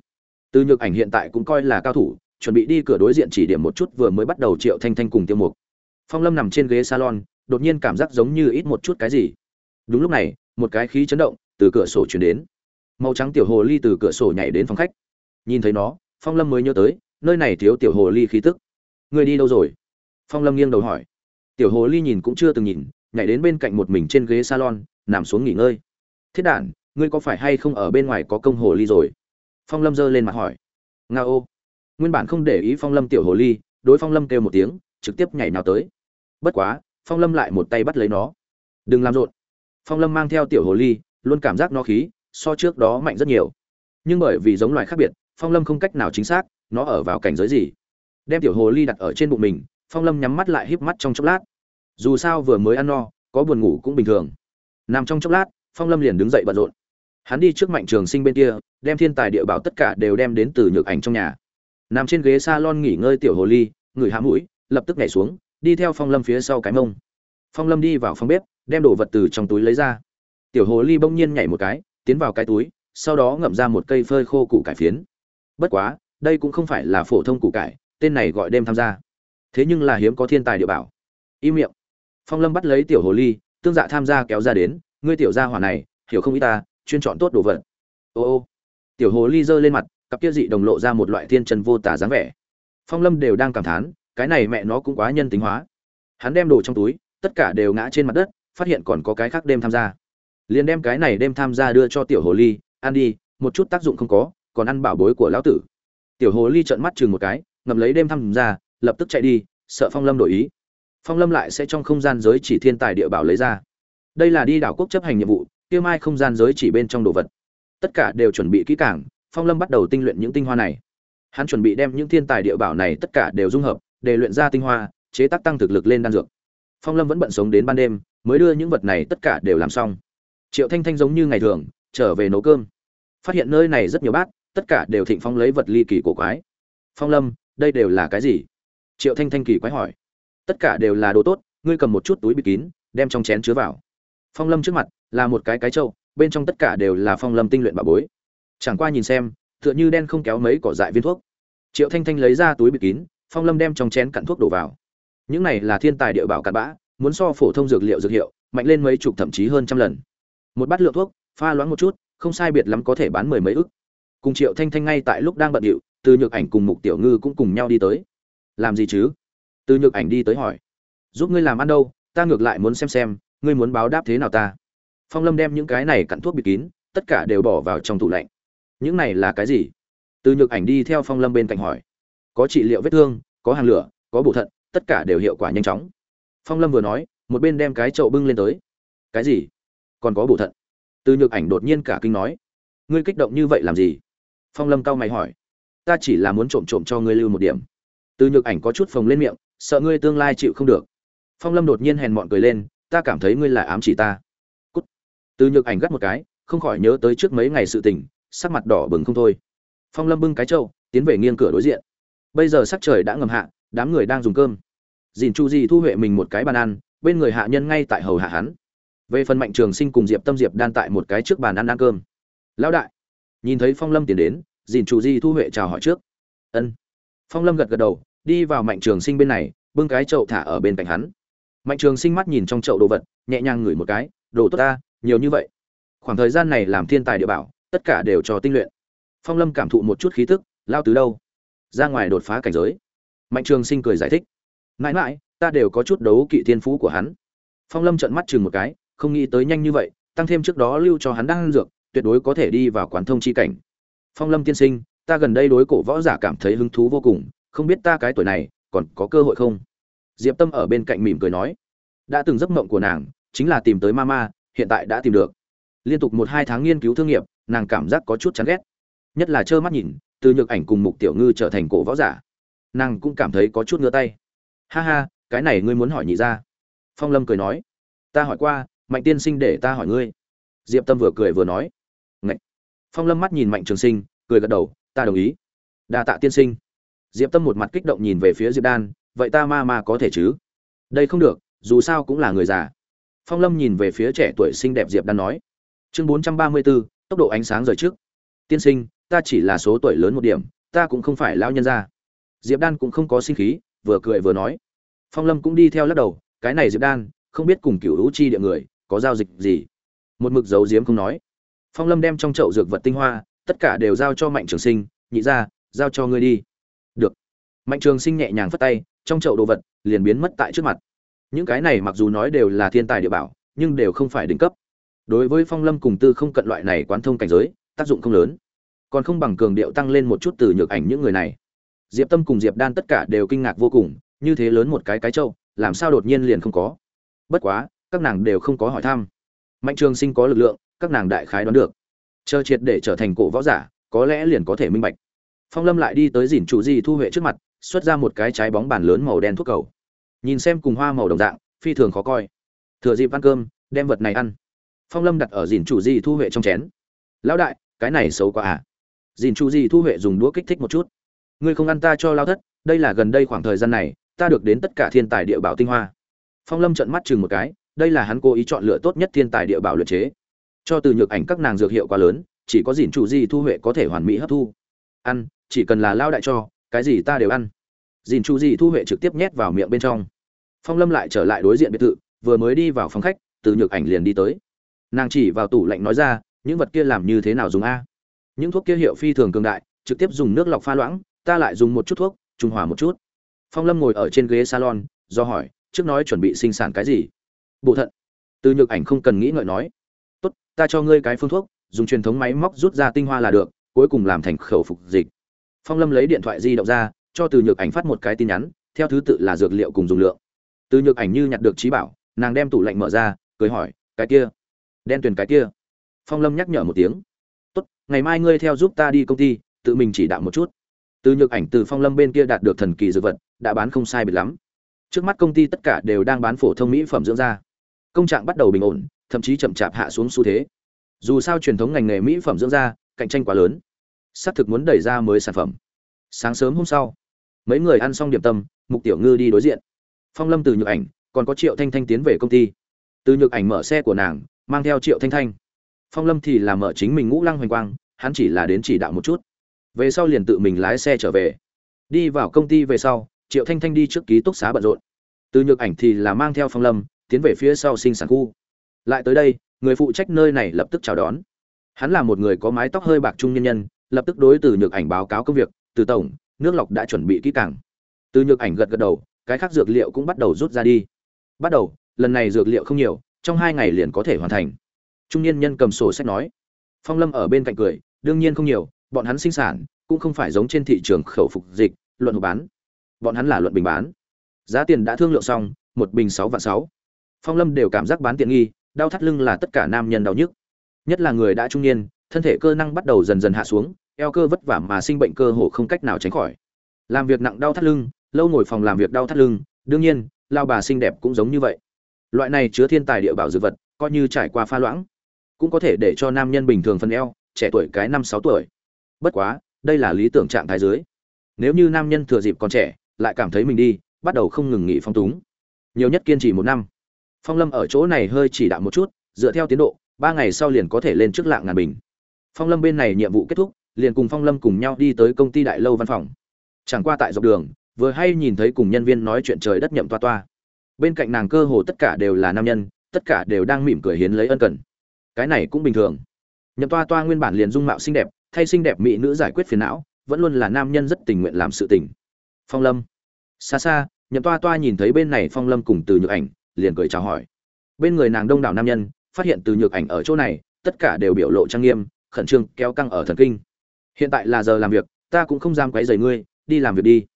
A: Từ nhược ảnh hiện tại cũng coi là cao thủ, chuẩn bị đi cửa đối diện chỉ điểm một chút vừa mới bắt đầu triệu thanh thanh cùng tiêu mục. Phong lâm nằm trên ghế salon, đột nhiên cảm giác giống như ít một chút cái gì. Đúng lúc này, một cái khí chấn động từ cửa sổ chuyển đến. Màu trắng tiểu hồ ly từ cửa sổ nhảy đến phòng khách. Nhìn thấy nó, phong lâm mới nhớ tới, nơi này thiếu tiểu hồ ly khí tức. Người đi đâu rồi? Phong lâm nghiêng đầu hỏi. Tiểu hồ ly nhìn cũng chưa từng nhìn, nhảy đến bên cạnh một mình trên ghế salon, nằm xuống nghỉ ngơi. Thiết đản, ngươi có phải hay không ở bên ngoài có công hồ ly rồi? Phong lâm giơ lên mặt hỏi. Nga ô. Nguyên bản không để ý phong lâm tiểu hồ ly, đối phong lâm kêu một tiếng, trực tiếp nhảy nào tới. Bất quá, phong lâm lại một tay bắt lấy nó. Đừng làm rộn. Phong lâm mang theo tiểu hồ ly luôn cảm giác nó khí, so trước đó mạnh rất nhiều. Nhưng bởi vì giống loài khác biệt, phong lâm không cách nào chính xác nó ở vào cảnh giới gì. Đem tiểu hồ ly đặt ở trên bụng mình, phong lâm nhắm mắt lại híp mắt trong chốc lát. Dù sao vừa mới ăn no, có buồn ngủ cũng bình thường. Nằm trong chốc lát, phong lâm liền đứng dậy bận rộn. Hắn đi trước mạnh trường sinh bên kia, đem thiên tài địa bảo tất cả đều đem đến từ nhược ảnh trong nhà. Nằm trên ghế salon nghỉ ngơi tiểu hồ ly người hạ mũi, lập tức nhảy xuống, đi theo phong lâm phía sau cái mông. Phong lâm đi vào phòng bếp, đem đồ vật từ trong túi lấy ra tiểu hồ ly bỗng nhiên nhảy một cái, tiến vào cái túi, sau đó ngậm ra một cây phơi khô củ cải phiến. Bất quá, đây cũng không phải là phổ thông củ cải, tên này gọi đêm tham gia. Thế nhưng là hiếm có thiên tài địa bảo. Im miệng. Phong lâm bắt lấy tiểu hồ ly, tương dạ tham gia kéo ra đến, ngươi tiểu gia hỏa này, hiểu không ý ta, chuyên chọn tốt đồ vật. Ô ô. Tiểu hồ ly giơ lên mặt, cặp kia dị đồng lộ ra một loại thiên trần vô tả dáng vẻ. Phong lâm đều đang cảm thán, cái này mẹ nó cũng quá nhân tính hóa. Hắn đem đồ trong túi, tất cả đều ngã trên mặt đất, phát hiện còn có cái khác đêm tham gia liền đem cái này đem tham gia đưa cho tiểu hồ ly, ăn đi, một chút tác dụng không có, còn ăn bảo bối của lão tử. Tiểu hồ ly trợn mắt chừng một cái, ngậm lấy đêm tham gia, lập tức chạy đi, sợ phong lâm đổi ý. Phong lâm lại sẽ trong không gian giới chỉ thiên tài địa bảo lấy ra. Đây là đi đảo quốc chấp hành nhiệm vụ, kia mai không gian giới chỉ bên trong đồ vật. Tất cả đều chuẩn bị kỹ càng, phong lâm bắt đầu tinh luyện những tinh hoa này. Hắn chuẩn bị đem những thiên tài địa bảo này tất cả đều dung hợp, để luyện ra tinh hoa, chế tác tăng thực lực lên đan dược. Phong lâm vẫn bận sống đến ban đêm, mới đưa những vật này tất cả đều làm xong triệu thanh thanh giống như ngày thường, trở về nấu cơm. Phát hiện nơi này rất nhiều bát, tất cả đều thịnh phong lấy vật ly kỳ cổ quái. Phong lâm, đây đều là cái gì? Triệu thanh thanh kỳ quái hỏi. Tất cả đều là đồ tốt, ngươi cầm một chút túi bịt kín, đem trong chén chứa vào. Phong lâm trước mặt là một cái cái trâu, bên trong tất cả đều là phong lâm tinh luyện bà bối. Chẳng qua nhìn xem, tựa như đen không kéo mấy cỏ dại viên thuốc. Triệu thanh thanh lấy ra túi bịt kín, phong lâm đem trong chén cặn thuốc đổ vào. Những này là thiên tài địa bảo cặn bã, muốn so phổ thông dược liệu dược hiệu, mạnh lên mấy chục thậm chí hơn trăm lần một bát lượng thuốc, pha loãng một chút, không sai biệt lắm có thể bán mười mấy ức. Cùng triệu thanh thanh ngay tại lúc đang bận điệu, từ nhược ảnh cùng mục tiểu ngư cũng cùng nhau đi tới. Làm gì chứ? Từ nhược ảnh đi tới hỏi. Giúp ngươi làm ăn đâu, ta ngược lại muốn xem xem, ngươi muốn báo đáp thế nào ta? Phong lâm đem những cái này cặn thuốc bịt kín, tất cả đều bỏ vào trong tủ lạnh. Những này là cái gì? Từ nhược ảnh đi theo phong lâm bên cạnh hỏi. Có trị liệu vết thương, có hàng lửa, có bổ thận, tất cả đều hiệu quả nhanh chóng. Phong lâm vừa nói, một bên đem cái chậu bưng lên tới. Cái gì? Còn có bổ thận. Từ nhược ảnh đột nhiên cả kinh nói, ngươi kích động như vậy làm gì? Phong lâm cau mày hỏi, ta chỉ là muốn trộm trộm cho ngươi lưu một điểm. Từ nhược ảnh có chút phồng lên miệng, sợ ngươi tương lai chịu không được. Phong lâm đột nhiên hèn mọn cười lên, ta cảm thấy ngươi là ám chỉ ta. Cút. Từ nhược ảnh gắt một cái, không khỏi nhớ tới trước mấy ngày sự tình, sắc mặt đỏ bừng không thôi. Phong lâm bưng cái trâu tiến về nghiêng cửa đối diện. Bây giờ sắc trời đã ngầm hạ, đám người đang dùng cơm. Dìn chu di thu huệ mình một cái bàn ăn, bên người hạ nhân ngay tại hầu hạ hắn về phần mạnh trường sinh cùng diệp tâm diệp đan tại một cái trước bàn ăn ăn cơm. Lão đại, nhìn thấy phong lâm tiến đến, dìn chủ di thu huệ chào hỏi trước. Ân. Phong lâm gật gật đầu, đi vào mạnh trường sinh bên này, bưng cái chậu thả ở bên cạnh hắn. Mạnh trường sinh mắt nhìn trong chậu đồ vật, nhẹ nhàng ngửi một cái, đồ tốt ta, nhiều như vậy. Khoảng thời gian này làm thiên tài địa bảo, tất cả đều cho tinh luyện. Phong lâm cảm thụ một chút khí tức lao từ đâu? Ra ngoài đột phá cảnh giới. Mạnh trường sinh cười giải thích, mãi mãi, ta đều có chút đấu kỵ thiên phú của hắn. Phong lâm trợn mắt chừng một cái không nghĩ tới nhanh như vậy, tăng thêm trước đó lưu cho hắn đang ăn dược, tuyệt đối có thể đi vào quán thông chi cảnh. Phong lâm tiên sinh, ta gần đây đối cổ võ giả cảm thấy hứng thú vô cùng, không biết ta cái tuổi này, còn có cơ hội không? Diệp tâm ở bên cạnh mỉm cười nói, đã từng giấc mộng của nàng, chính là tìm tới mama, hiện tại đã tìm được. Liên tục một hai tháng nghiên cứu thương nghiệp, nàng cảm giác có chút chán ghét. Nhất là trơ mắt nhìn, từ nhược ảnh cùng mục tiểu ngư trở thành cổ võ giả. Nàng cũng cảm thấy có chút ngứa tay. Ha ha, cái này ngươi muốn hỏi nhị ra phong lâm cười nói, ta hỏi qua mạnh tiên sinh để ta hỏi ngươi. Diệp tâm vừa cười vừa nói. Ngậy. phong lâm mắt nhìn mạnh trường sinh, cười gật đầu, ta đồng ý. Đa tạ tiên sinh. Diệp tâm một mặt kích động nhìn về phía diệp đan, vậy ta ma ma có thể chứ? Đây không được, dù sao cũng là người già. Phong lâm nhìn về phía trẻ tuổi xinh đẹp diệp đan nói. Chương bốn trăm ba mươi bốn tốc độ ánh sáng rời trước. Tiên sinh, ta chỉ là số tuổi lớn một điểm, ta cũng không phải lão nhân ra diệp đan cũng không có sinh khí, vừa cười vừa nói. Phong lâm cũng đi theo lắc đầu, cái này diệp đan, không biết cùng cựu hữu chi địa người có giao dịch gì? Một mực dấu diếm không nói. Phong lâm đem trong chậu dược vật tinh hoa, tất cả đều giao cho mạnh trường sinh, nhị ra giao cho ngươi đi. Được. Mạnh trường sinh nhẹ nhàng phất tay, trong chậu đồ vật liền biến mất tại trước mặt. Những cái này mặc dù nói đều là thiên tài địa bảo, nhưng đều không phải đỉnh cấp. Đối với phong lâm cùng tư không cận loại này quán thông cảnh giới, tác dụng không lớn. Còn không bằng cường điệu tăng lên một chút từ nhược ảnh những người này. Diệp tâm cùng diệp đan tất cả đều kinh ngạc vô cùng, như thế lớn một cái cái trâu làm sao đột nhiên liền không có? Bất quá các nàng đều không có hỏi thăm. Mạnh trường sinh có lực lượng, các nàng đại khái đoán được. Chờ triệt để trở thành cổ võ giả, có lẽ liền có thể minh bạch. Phong lâm lại đi tới dìn chủ di thu huệ trước mặt, xuất ra một cái trái bóng bàn lớn màu đen thuốc cầu. Nhìn xem cùng hoa màu đồng dạng, phi thường khó coi. Thừa dịp ăn cơm, đem vật này ăn. Phong lâm đặt ở dìn chủ di thu huệ trong chén. Lão đại, cái này xấu quá à. Dìn chủ di thu huệ dùng đũa kích thích một chút. Ngươi không ăn ta cho lao thất, đây là gần đây khoảng thời gian này, ta được đến tất cả thiên tài địa bảo tinh hoa. Phong lâm trợn mắt chừng một cái đây là hắn cố ý chọn lựa tốt nhất thiên tài địa bảo luyện chế. Cho từ nhược ảnh các nàng dược hiệu quá lớn, chỉ có dìn chủ di thu huệ có thể hoàn mỹ hấp thu. Ăn, chỉ cần là lao đại cho, cái gì ta đều ăn. Dìn chủ di thu huệ trực tiếp nhét vào miệng bên trong. Phong lâm lại trở lại đối diện biệt thự, vừa mới đi vào phòng khách, từ nhược ảnh liền đi tới. Nàng chỉ vào tủ lạnh nói ra, những vật kia làm như thế nào dùng a? Những thuốc kia hiệu phi thường cường đại, trực tiếp dùng nước lọc pha loãng, ta lại dùng một chút thuốc, trung hòa một chút. Phong lâm ngồi ở trên ghế salon, do hỏi, trước nói chuẩn bị sinh sản cái gì? Bộ thận. Từ nhược ảnh không cần nghĩ ngợi nói, tốt, ta cho ngươi cái phương thuốc, dùng truyền thống máy móc rút ra tinh hoa là được, cuối cùng làm thành khẩu phục dịch. Phong lâm lấy điện thoại di động ra, cho từ nhược ảnh phát một cái tin nhắn, theo thứ tự là dược liệu cùng dùng lượng. Từ nhược ảnh như nhặt được trí bảo, nàng đem tủ lạnh mở ra, cười hỏi, cái kia? Đen tuyền cái kia. Phong lâm nhắc nhở một tiếng, tốt, ngày mai ngươi theo giúp ta đi công ty, tự mình chỉ đạo một chút. Từ nhược ảnh từ phong lâm bên kia đạt được thần kỳ dược vật, đã bán không sai biệt lắm. Trước mắt công ty tất cả đều đang bán phổ thông mỹ phẩm dưỡng da công trạng bắt đầu bình ổn, thậm chí chậm chạp hạ xuống xu thế. Dù sao truyền thống ngành nghề mỹ phẩm dưỡng da, cạnh tranh quá lớn. Xác thực muốn đẩy ra mới sản phẩm. Sáng sớm hôm sau, mấy người ăn xong điểm tâm, mục tiểu ngư đi đối diện. Phong lâm từ nhược ảnh, còn có triệu thanh thanh tiến về công ty. Từ nhược ảnh mở xe của nàng, mang theo triệu thanh thanh. Phong lâm thì là mở chính mình ngũ lăng hoành quang, hắn chỉ là đến chỉ đạo một chút. Về sau liền tự mình lái xe trở về. Đi vào công ty về sau, triệu thanh thanh đi trước ký túc xá bận rộn. Từ nhược ảnh thì là mang theo phong lâm tiến về phía sau sinh sản khu. Lại tới đây, người phụ trách nơi này lập tức chào đón. Hắn là một người có mái tóc hơi bạc trung nhân nhân, lập tức đối từ nhược ảnh báo cáo công việc, từ tổng, nước lọc đã chuẩn bị kỹ càng. Từ nhược ảnh gật gật đầu, cái khác dược liệu cũng bắt đầu rút ra đi. Bắt đầu, lần này dược liệu không nhiều, trong hai ngày liền có thể hoàn thành. Trung niên nhân cầm sổ sách nói. Phong lâm ở bên cạnh cười, đương nhiên không nhiều, bọn hắn sinh sản cũng không phải giống trên thị trường khẩu phục dịch, luận hộp bán. Bọn hắn là luận bình bán. Giá tiền đã thương lượng xong, một bình sáu vạn sáu phong lâm đều cảm giác bán tiện nghi, đau thắt lưng là tất cả nam nhân đau nhức. Nhất là người đã trung niên, thân thể cơ năng bắt đầu dần dần hạ xuống, eo cơ vất vả mà sinh bệnh cơ hồ không cách nào tránh khỏi. Làm việc nặng đau thắt lưng, lâu ngồi phòng làm việc đau thắt lưng, đương nhiên, lao bà xinh đẹp cũng giống như vậy. Loại này chứa thiên tài địa bảo dược vật, coi như trải qua pha loãng, cũng có thể để cho nam nhân bình thường phân eo, trẻ tuổi cái năm sáu tuổi. Bất quá, đây là lý tưởng trạng thái dưới. Nếu như nam nhân thừa dịp còn trẻ, lại cảm thấy mình đi, bắt đầu không ngừng nghỉ phong túng. Nhiều nhất kiên trì một năm phong lâm ở chỗ này hơi chỉ đạo một chút, dựa theo tiến độ, ba ngày sau liền có thể lên trước lạng ngàn bình. Phong lâm bên này nhiệm vụ kết thúc, liền cùng phong lâm cùng nhau đi tới công ty đại lâu văn phòng. Chẳng qua tại dọc đường, vừa hay nhìn thấy cùng nhân viên nói chuyện trời đất nhậm toa toa. Bên cạnh nàng cơ hồ tất cả đều là nam nhân, tất cả đều đang mỉm cười hiến lấy ân cần. Cái này cũng bình thường. Nhậm toa toa nguyên bản liền dung mạo xinh đẹp, thay xinh đẹp mỹ nữ giải quyết phiền não, vẫn luôn là nam nhân rất tình nguyện làm sự tình. Phong lâm. Xa xa, nhậm toa toa nhìn thấy bên này phong lâm cùng từ nhược ảnh liền cười chào hỏi. Bên người nàng đông đảo nam nhân, phát hiện từ nhược ảnh ở chỗ này, tất cả đều biểu lộ trang nghiêm, khẩn trương, kéo căng ở thần kinh. Hiện tại là giờ làm việc, ta cũng không dám quấy rầy ngươi, đi làm việc đi.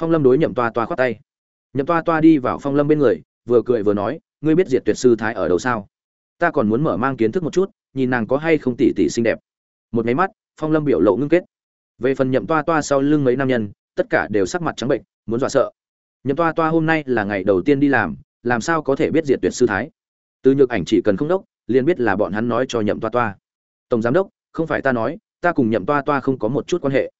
A: Phong lâm đối nhậm toa toa khoát tay. Nhậm toa toa đi vào phong lâm bên người, vừa cười vừa nói, ngươi biết diệt tuyệt sư thái ở đâu sao? Ta còn muốn mở mang kiến thức một chút, nhìn nàng có hay không tỉ tỉ xinh đẹp. Một máy mắt, phong lâm biểu lộ ngưng kết. Về phần nhậm toa toa sau lưng mấy nam nhân, tất cả đều sắc mặt trắng bệnh, muốn dọa sợ. Nhậm toa toa hôm nay là ngày đầu tiên đi làm làm sao có thể biết diệt tuyệt sư thái? Từ nhược ảnh chỉ cần không đốc, liền biết là bọn hắn nói cho nhậm toa toa. Tổng giám đốc, không phải ta nói, ta cùng nhậm toa toa không có một chút quan hệ.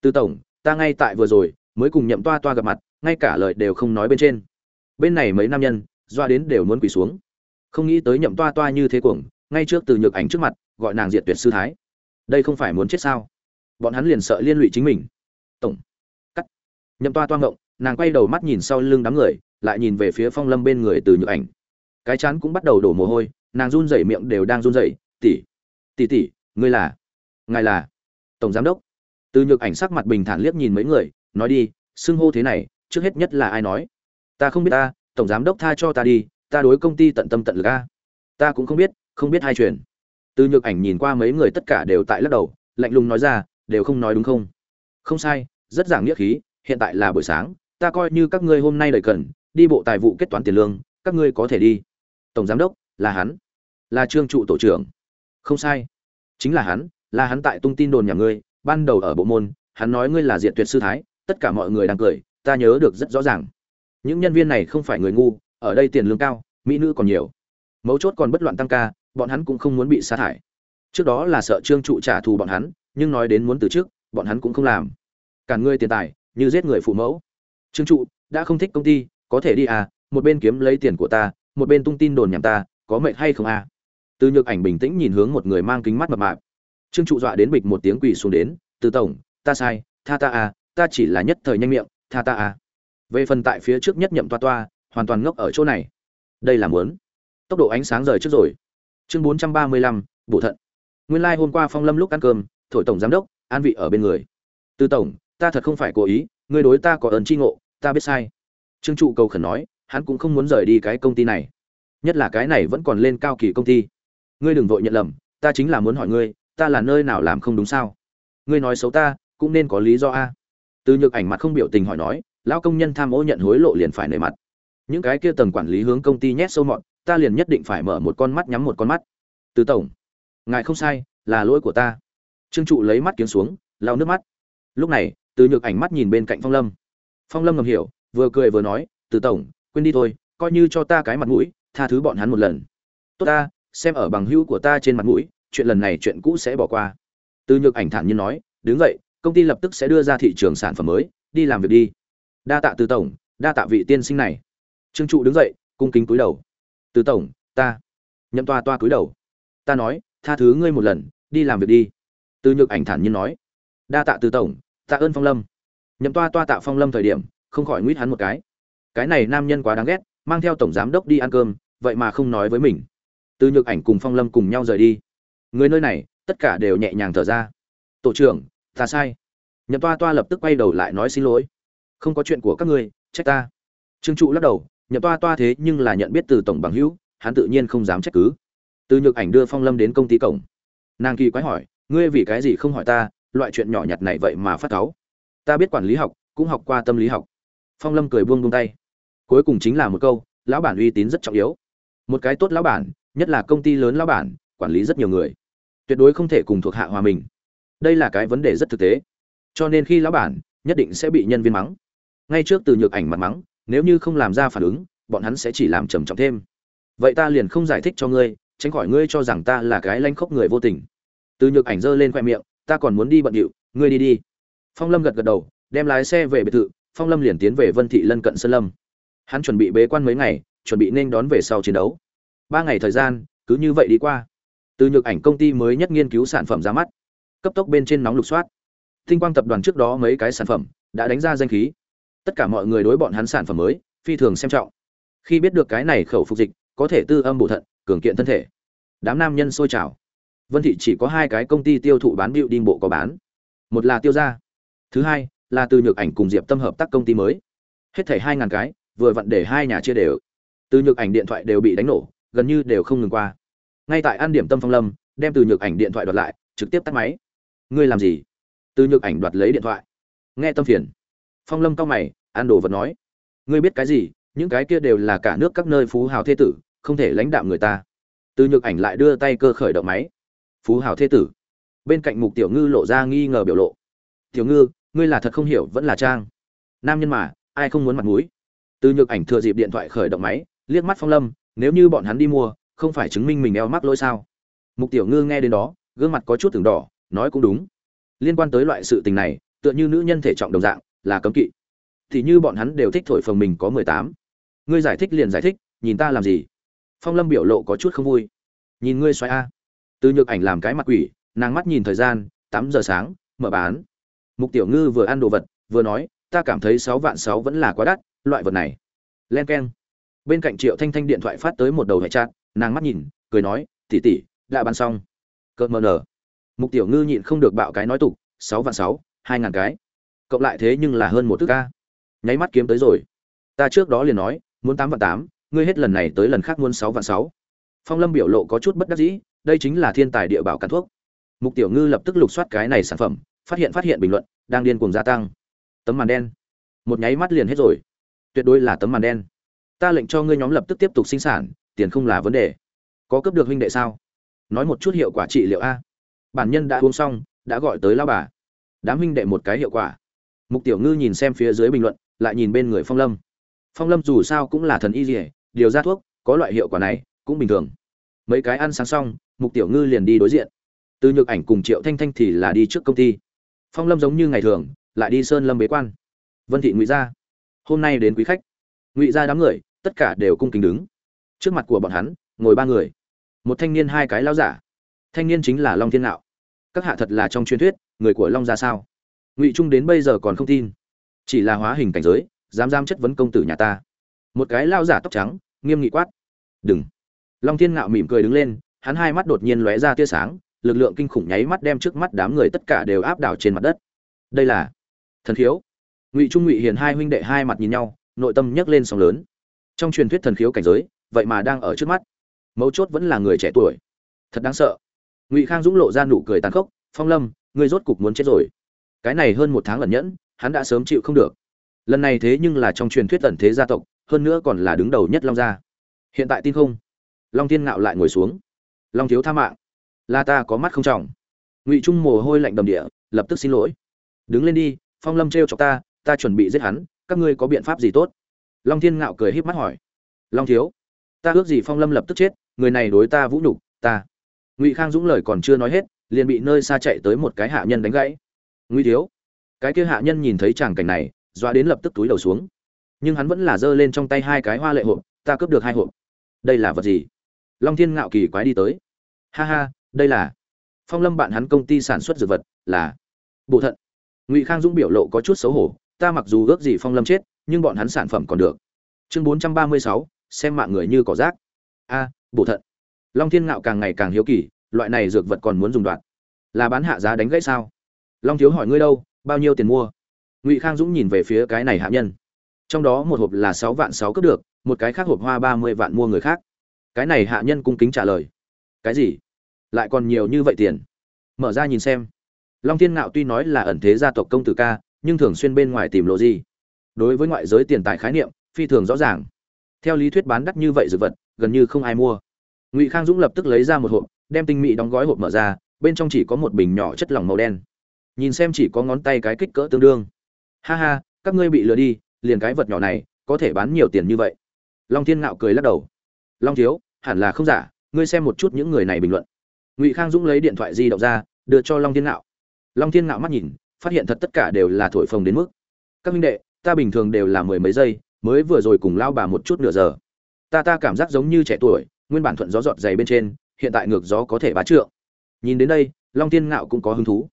A: Từ tổng, ta ngay tại vừa rồi, mới cùng nhậm toa toa gặp mặt, ngay cả lời đều không nói bên trên. Bên này mấy nam nhân, doa đến đều muốn quỳ xuống. Không nghĩ tới nhậm toa toa như thế cuồng, ngay trước từ nhược ảnh trước mặt, gọi nàng diệt tuyệt sư thái. Đây không phải muốn chết sao? Bọn hắn liền sợ liên lụy chính mình. Tổng, cắt. Nhậm toa toa ngộng, nàng quay đầu mắt nhìn sau lưng đám người lại nhìn về phía phong lâm bên người từ nhược ảnh. Cái chán cũng bắt đầu đổ mồ hôi, nàng run rẩy miệng đều đang run rẩy, tỷ tỷ tỷ, ngươi là, ngài là tổng giám đốc. Từ nhược ảnh sắc mặt bình thản liếc nhìn mấy người, nói đi, xưng hô thế này, trước hết nhất là ai nói? Ta không biết ta, tổng giám đốc tha cho ta đi, ta đối công ty tận tâm tận lực a. Ta cũng không biết không biết hai chuyện. Từ nhược ảnh nhìn qua mấy người tất cả đều tại lắc đầu, lạnh lùng nói ra, đều không nói đúng không? Không sai, rất giảng nghĩa khí, hiện tại là buổi sáng, ta coi như các ngươi hôm nay đời cần đi bộ tài vụ kết toán tiền lương, các ngươi có thể đi. Tổng giám đốc, là hắn. Là trương trụ tổ trưởng. Không sai. Chính là hắn là hắn tại tung tin đồn nhà ngươi, ban đầu ở bộ môn, hắn nói ngươi là diện tuyệt sư thái, tất cả mọi người đang cười, ta nhớ được rất rõ ràng. Những nhân viên này không phải người ngu, ở đây tiền lương cao, mỹ nữ còn nhiều. Mấu chốt còn bất loạn tăng ca, bọn hắn cũng không muốn bị sa thải. Trước đó là sợ trương trụ trả thù bọn hắn, nhưng nói đến muốn từ trước, bọn hắn cũng không làm. Cản ngươi tiền tài, như giết người phụ mẫu. Trương trụ, đã không thích công ty có thể đi à một bên kiếm lấy tiền của ta, một bên tung tin đồn nhằm ta, có mệt hay không à? Từ nhược ảnh bình tĩnh nhìn hướng một người mang kính mắt mập mạp. Trương trụ dọa đến bịch một tiếng quỳ xuống đến, từ tổng, ta sai, tha ta à ta chỉ là nhất thời nhanh miệng, tha ta à. Về phần tại phía trước nhất nhậm toa toa, hoàn toàn ngốc ở chỗ này. Đây là muốn. Tốc độ ánh sáng rời trước rồi. Chương bốn trăm ba mươi lăm, bổ thận. Nguyên lai、like、hôm qua phong lâm lúc ăn cơm, thổi tổng giám đốc, an vị ở bên người. Từ tổng, ta thật không phải cố ý, ngươi đối ta có ơn tri ngộ, ta biết sai trương trụ cầu khẩn nói, hắn cũng không muốn rời đi cái công ty này. Nhất là cái này vẫn còn lên cao kỳ công ty. Ngươi đừng vội nhận lầm, ta chính là muốn hỏi ngươi, ta là nơi nào làm không đúng sao? Ngươi nói xấu ta, cũng nên có lý do a. Từ nhược ảnh mặt không biểu tình hỏi nói, lão công nhân tham ô nhận hối lộ liền phải nề mặt. Những cái kia tầng quản lý hướng công ty nhét sâu mọn ta liền nhất định phải mở một con mắt nhắm một con mắt. Từ tổng, ngài không sai, là lỗi của ta. Trương trụ lấy mắt kiếm xuống, lau nước mắt. Lúc này, từ nhược ảnh mắt nhìn bên cạnh phong lâm. Phong lâm ngầm hiểu vừa cười vừa nói, từ tổng, quên đi thôi, coi như cho ta cái mặt mũi, tha thứ bọn hắn một lần. Tốt ta, xem ở bằng hữu của ta trên mặt mũi, chuyện lần này chuyện cũ sẽ bỏ qua. Từ nhược ảnh thản nhiên nói, đứng dậy, công ty lập tức sẽ đưa ra thị trường sản phẩm mới, đi làm việc đi. Đa tạ từ tổng, đa tạ vị tiên sinh này. Trương trụ đứng dậy, cung kính cúi đầu. Từ tổng, ta nhậm toa toa cúi đầu. Ta nói, tha thứ ngươi một lần, đi làm việc đi. Từ nhược ảnh thản nhiên nói. Đa tạ từ tổng, tạ ơn phong lâm. Nhậm toa toa tạ phong lâm thời điểm không khỏi nguyết hắn một cái. Cái này nam nhân quá đáng ghét, mang theo tổng giám đốc đi ăn cơm, vậy mà không nói với mình. Từ nhược ảnh cùng phong lâm cùng nhau rời đi. Người nơi này, tất cả đều nhẹ nhàng thở ra. Tổ trưởng, ta sai. Nhậm toa toa lập tức quay đầu lại nói xin lỗi. Không có chuyện của các ngươi, trách ta. Trương trụ lắc đầu, nhậm toa toa thế nhưng là nhận biết từ tổng bằng hữu, hắn tự nhiên không dám trách cứ. Từ nhược ảnh đưa phong lâm đến công ty cổng. Nàng kỳ quái hỏi, ngươi vì cái gì không hỏi ta, loại chuyện nhỏ nhặt này vậy mà phát cáu? Ta biết quản lý học, cũng học qua tâm lý học phong lâm cười buông buông tay. Cuối cùng chính là một câu, lão bản uy tín rất trọng yếu. Một cái tốt lão bản, nhất là công ty lớn lão bản, quản lý rất nhiều người. Tuyệt đối không thể cùng thuộc hạ hòa mình. Đây là cái vấn đề rất thực tế. Cho nên khi lão bản, nhất định sẽ bị nhân viên mắng. Ngay trước từ nhược ảnh mặt mắng, nếu như không làm ra phản ứng, bọn hắn sẽ chỉ làm trầm trọng thêm. Vậy ta liền không giải thích cho ngươi, tránh khỏi ngươi cho rằng ta là cái lanh khốc người vô tình. Từ nhược ảnh giơ lên khoe miệng, ta còn muốn đi bận điệu, ngươi đi đi. Phong lâm gật gật đầu, đem lái xe về biệt thự phong lâm liền tiến về vân thị lân cận sơn lâm. Hắn chuẩn bị bế quan mấy ngày, chuẩn bị nên đón về sau chiến đấu. Ba ngày thời gian, cứ như vậy đi qua. Từ nhược ảnh công ty mới nhất nghiên cứu sản phẩm ra mắt. Cấp tốc bên trên nóng lục soát. Tinh quang tập đoàn trước đó mấy cái sản phẩm đã đánh ra danh khí. Tất cả mọi người đối bọn hắn sản phẩm mới, phi thường xem trọng. Khi biết được cái này khẩu phục dịch, có thể tư âm bổ thận, cường kiện thân thể. Đám nam nhân sôi trào. Vân thị chỉ có hai cái công ty tiêu thụ bán bịu đi bộ có bán. Một là tiêu gia. Thứ hai là từ nhược ảnh cùng diệp tâm hợp tác công ty mới. Hết thảy hai ngàn cái, vừa vặn để hai nhà chia đều. Từ nhược ảnh điện thoại đều bị đánh nổ, gần như đều không ngừng qua. Ngay tại an điểm tâm phong lâm, đem từ nhược ảnh điện thoại đoạt lại, trực tiếp tắt máy. Ngươi làm gì? Từ nhược ảnh đoạt lấy điện thoại. Nghe tâm phiền. Phong lâm cao mày an đồ vật nói. Ngươi biết cái gì? Những cái kia đều là cả nước các nơi phú hào thế tử, không thể lãnh đạo người ta. Từ nhược ảnh lại đưa tay cơ khởi động máy. Phú hào thế tử. Bên cạnh mục tiểu ngư lộ ra nghi ngờ biểu lộ. Tiểu ngư ngươi là thật không hiểu vẫn là trang. Nam nhân mà, ai không muốn mặt mũi? Từ nhược ảnh thừa dịp điện thoại khởi động máy, liếc mắt phong lâm, nếu như bọn hắn đi mua, không phải chứng minh mình eo mắc lỗi sao? Mục tiểu ngư nghe đến đó, gương mặt có chút từng đỏ, nói cũng đúng. Liên quan tới loại sự tình này, tựa như nữ nhân thể trọng đồng dạng, là cấm kỵ. Thì như bọn hắn đều thích thổi phồng mình có mười tám. Ngươi giải thích liền giải thích, nhìn ta làm gì? Phong lâm biểu lộ có chút không vui. Nhìn ngươi xoay a. Từ nhược ảnh làm cái mặt quỷ, nàng mắt nhìn thời gian, tám giờ sáng, mở bán mục tiểu ngư vừa ăn đồ vật, vừa nói, ta cảm thấy sáu vạn sáu vẫn là quá đắt, loại vật này. Len k e n bên cạnh triệu thanh thanh điện thoại phát tới một đầu hệ chát nàng mắt nhìn, cười nói tỉ tỉ đã bán xong. Cợt mờ nở. Mục tiểu ngư nhịn không được bạo cái nói tục, sáu vạn sáu, hai ngàn cái. Cộng lại thế nhưng là hơn một thước ca. Nháy mắt kiếm tới rồi. Ta trước đó liền nói, muốn tám vạn tám, ngươi hết lần này tới lần khác muốn sáu vạn sáu. Phong lâm biểu lộ có chút bất đắc dĩ, đây chính là thiên tài địa bảo cắn thuốc. Mục tiểu ngư lập tức lục soát cái này sản phẩm phát hiện phát hiện bình luận, đang điên cuồng gia tăng. Tấm màn đen. Một nháy mắt liền hết rồi. Tuyệt đối là tấm màn đen. Ta lệnh cho ngươi nhóm lập tức tiếp tục sinh sản, tiền không là vấn đề. Có cấp được huynh đệ sao? Nói một chút hiệu quả trị liệu a. Bản nhân đã uống xong, đã gọi tới lao bà. Đám huynh đệ một cái hiệu quả. Mục tiểu ngư nhìn xem phía dưới bình luận, lại nhìn bên người phong lâm. Phong lâm dù sao cũng là thần y dỉa điều ra thuốc, có loại hiệu quả này, cũng bình thường. Mấy cái ăn sáng xong, mục tiểu ngư liền đi đối diện. Từ nhược ảnh cùng triệu thanh thanh thì là đi trước công ty phong lâm giống như ngày thường, lại đi sơn lâm bế quan. Vân thị ngụy gia. Hôm nay đến quý khách. Ngụy gia đám người, tất cả đều cung kính đứng. Trước mặt của bọn hắn, ngồi ba người. Một thanh niên hai cái lao giả. Thanh niên chính là long thiên nạo. Các hạ thật là trong truyền thuyết, người của long gia sao? Ngụy trung đến bây giờ còn không tin. Chỉ là hóa hình cảnh giới, dám dám chất vấn công tử nhà ta. Một cái lao giả tóc trắng, nghiêm nghị quát. Đừng. Long thiên ngạo mỉm cười đứng lên, hắn hai mắt đột nhiên lóe ra tia sáng lực lượng kinh khủng nháy mắt đem trước mắt đám người tất cả đều áp đảo trên mặt đất. Đây là thần khiếu. Ngụy trung ngụy hiền hai huynh đệ hai mặt nhìn nhau, nội tâm nhấc lên sóng lớn. Trong truyền thuyết thần khiếu cảnh giới, vậy mà đang ở trước mắt. Mấu chốt vẫn là người trẻ tuổi. Thật đáng sợ. Ngụy khang dũng lộ ra nụ cười tàn khốc, phong lâm, ngươi rốt cục muốn chết rồi. Cái này hơn một tháng ẩn nhẫn, hắn đã sớm chịu không được. Lần này thế nhưng là trong truyền thuyết tần thế gia tộc, hơn nữa còn là đứng đầu nhất long gia. Hiện tại tin không? Long thiên ngạo lại ngồi xuống. Long thiếu tha mạng là ta có mắt không trọng. Ngụy trung mồ hôi lạnh đầm địa, lập tức xin lỗi. Đứng lên đi, phong lâm t r ta ta chuẩn bị giết hắn, các ngươi có biện pháp gì tốt? Long thiên ngạo cười híp mắt hỏi. Long thiếu, ta ước gì phong lâm lập tức chết, người này đối ta vũ nhục, ta. Ngụy khang dũng lời còn chưa nói hết, liền bị nơi xa chạy tới một cái hạ nhân đánh gãy. Ngụy thiếu, cái kia hạ nhân nhìn thấy tràng cảnh này, dọa đến lập tức túi đầu xuống. Nhưng hắn vẫn là giơ lên trong tay hai cái hoa lệ hộp, ta cướp được hai hộp. Đây là vật gì? Long thiên ngạo kỳ quái đi tới. Ha ha đây là phong lâm bạn hắn công ty sản xuất dược vật là bộ thận. Ngụy khang dũng biểu lộ có chút xấu hổ, ta mặc dù ước gì phong lâm chết, nhưng bọn hắn sản phẩm còn được. Chương bốn trăm ba mươi sáu, xem mạng người như cỏ rác. A, bộ thận. Long thiên ngạo càng ngày càng hiếu kỳ, loại này dược vật còn muốn dùng đoạn? Là bán hạ giá đánh gãy sao? Long thiếu hỏi, ngươi đâu, bao nhiêu tiền mua? Ngụy khang dũng nhìn về phía cái này hạ nhân. Trong đó một hộp là sáu vạn sáu cướp được, một cái khác hộp hoa ba mươi vạn mua người khác. Cái này hạ nhân cung kính trả lời. Cái gì? Lại còn nhiều như vậy tiền. Mở ra nhìn xem. Long thiên ngạo tuy nói là ẩn thế gia tộc công tử ca, nhưng thường xuyên bên ngoài tìm lộ gì. Đối với ngoại giới tiền tài khái niệm, phi thường rõ ràng. Theo lý thuyết bán đắt như vậy dược vật, gần như không ai mua. Ngụy khang dũng lập tức lấy ra một hộp, đem tinh mỹ đóng gói hộp mở ra, bên trong chỉ có một bình nhỏ chất lỏng màu đen. Nhìn xem chỉ có ngón tay cái kích cỡ tương đương. Ha ha, các ngươi bị lừa đi, liền cái vật nhỏ này, có thể bán nhiều tiền như vậy. Long thiên ngạo cười lắc đầu. Long thiếu, hẳn là không giả, ngươi xem một chút những người này bình luận ngụy khang dũng lấy điện thoại di động ra, đưa cho long thiên ngạo. Long thiên ngạo mắt nhìn, phát hiện thật tất cả đều là thổi phồng đến mức. Các minh đệ, ta bình thường đều là mười mấy giây, mới vừa rồi cùng lao bà một chút nửa giờ. Ta ta cảm giác giống như trẻ tuổi, nguyên bản thuận gió giọt dày bên trên, hiện tại ngược gió có thể bá trượng. Nhìn đến đây, long thiên ngạo cũng có hứng thú.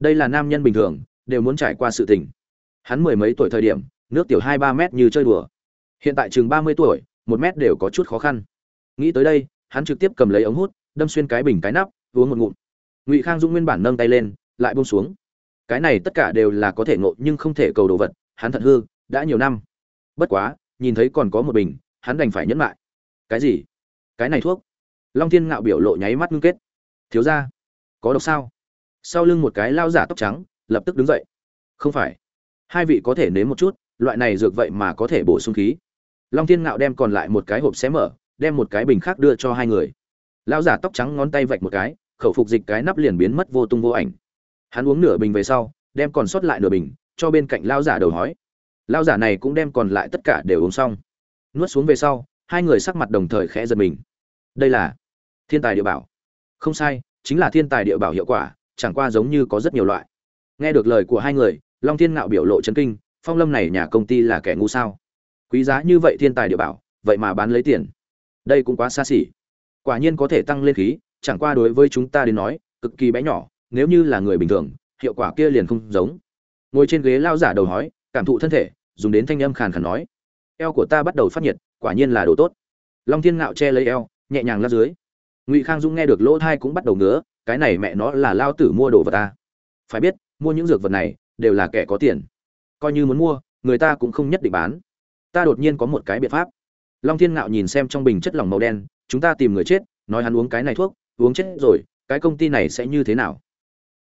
A: Đây là nam nhân bình thường, đều muốn trải qua sự tình. Hắn mười mấy tuổi thời điểm, nước tiểu hai ba mét như chơi đùa. Hiện tại chừng ba mươi tuổi, một mét đều có chút khó khăn. Nghĩ tới đây, hắn trực tiếp cầm lấy ống hút đâm xuyên cái bình cái nắp, uống một ngụm. Ngụy khang dũng nguyên bản nâng tay lên, lại buông xuống. Cái này tất cả đều là có thể ngộ nhưng không thể cầu đồ vật, hắn thận hư, đã nhiều năm. Bất quá, nhìn thấy còn có một bình, hắn đành phải nhẫn lại cái gì? Cái này thuốc? Long thiên ngạo biểu lộ nháy mắt ngưng kết. Thiếu ra có độc sao? Sau lưng một cái lao giả tóc trắng, lập tức đứng dậy. Không phải. Hai vị có thể nếm một chút, loại này dược vậy mà có thể bổ sung khí. Long thiên ngạo đem còn lại một cái hộp xé mở, đem một cái bình khác đưa cho hai người lão giả tóc trắng ngón tay vạch một cái, khẩu phục dịch cái nắp liền biến mất vô tung vô ảnh. Hắn uống nửa bình về sau, đem còn sót lại nửa bình, cho bên cạnh lão giả đầu hói lão giả này cũng đem còn lại tất cả đều uống xong. Nuốt xuống về sau, hai người sắc mặt đồng thời khẽ giật mình. Đây là thiên tài địa bảo. Không sai, chính là thiên tài địa bảo hiệu quả, chẳng qua giống như có rất nhiều loại. Nghe được lời của hai người, long thiên ngạo biểu lộ chấn kinh, phong lâm này nhà công ty là kẻ ngu sao? Quý giá như vậy thiên tài địa bảo, vậy mà bán lấy tiền. Đây cũng quá xa xỉ quả nhiên có thể tăng lên khí, chẳng qua đối với chúng ta đến nói, cực kỳ bé nhỏ, nếu như là người bình thường, hiệu quả kia liền không giống. Ngồi trên ghế lao giả đầu hói, cảm thụ thân thể, dùng đến thanh âm khàn khàn nói. Eo của ta bắt đầu phát nhiệt, quả nhiên là đồ tốt. Long thiên ngạo che lấy eo, nhẹ nhàng lắc dưới. Ngụy khang dũng nghe được lỗ thai cũng bắt đầu ngứa, cái này mẹ nó là lao tử mua đồ vật ta. Phải biết, mua những dược vật này, đều là kẻ có tiền. Coi như muốn mua, người ta cũng không nhất định bán. Ta đột nhiên có một cái biện pháp. Long thiên ngạo nhìn xem trong bình chất lỏng màu đen chúng ta tìm người chết, nói hắn uống cái này thuốc, uống chết rồi, cái công ty này sẽ như thế nào?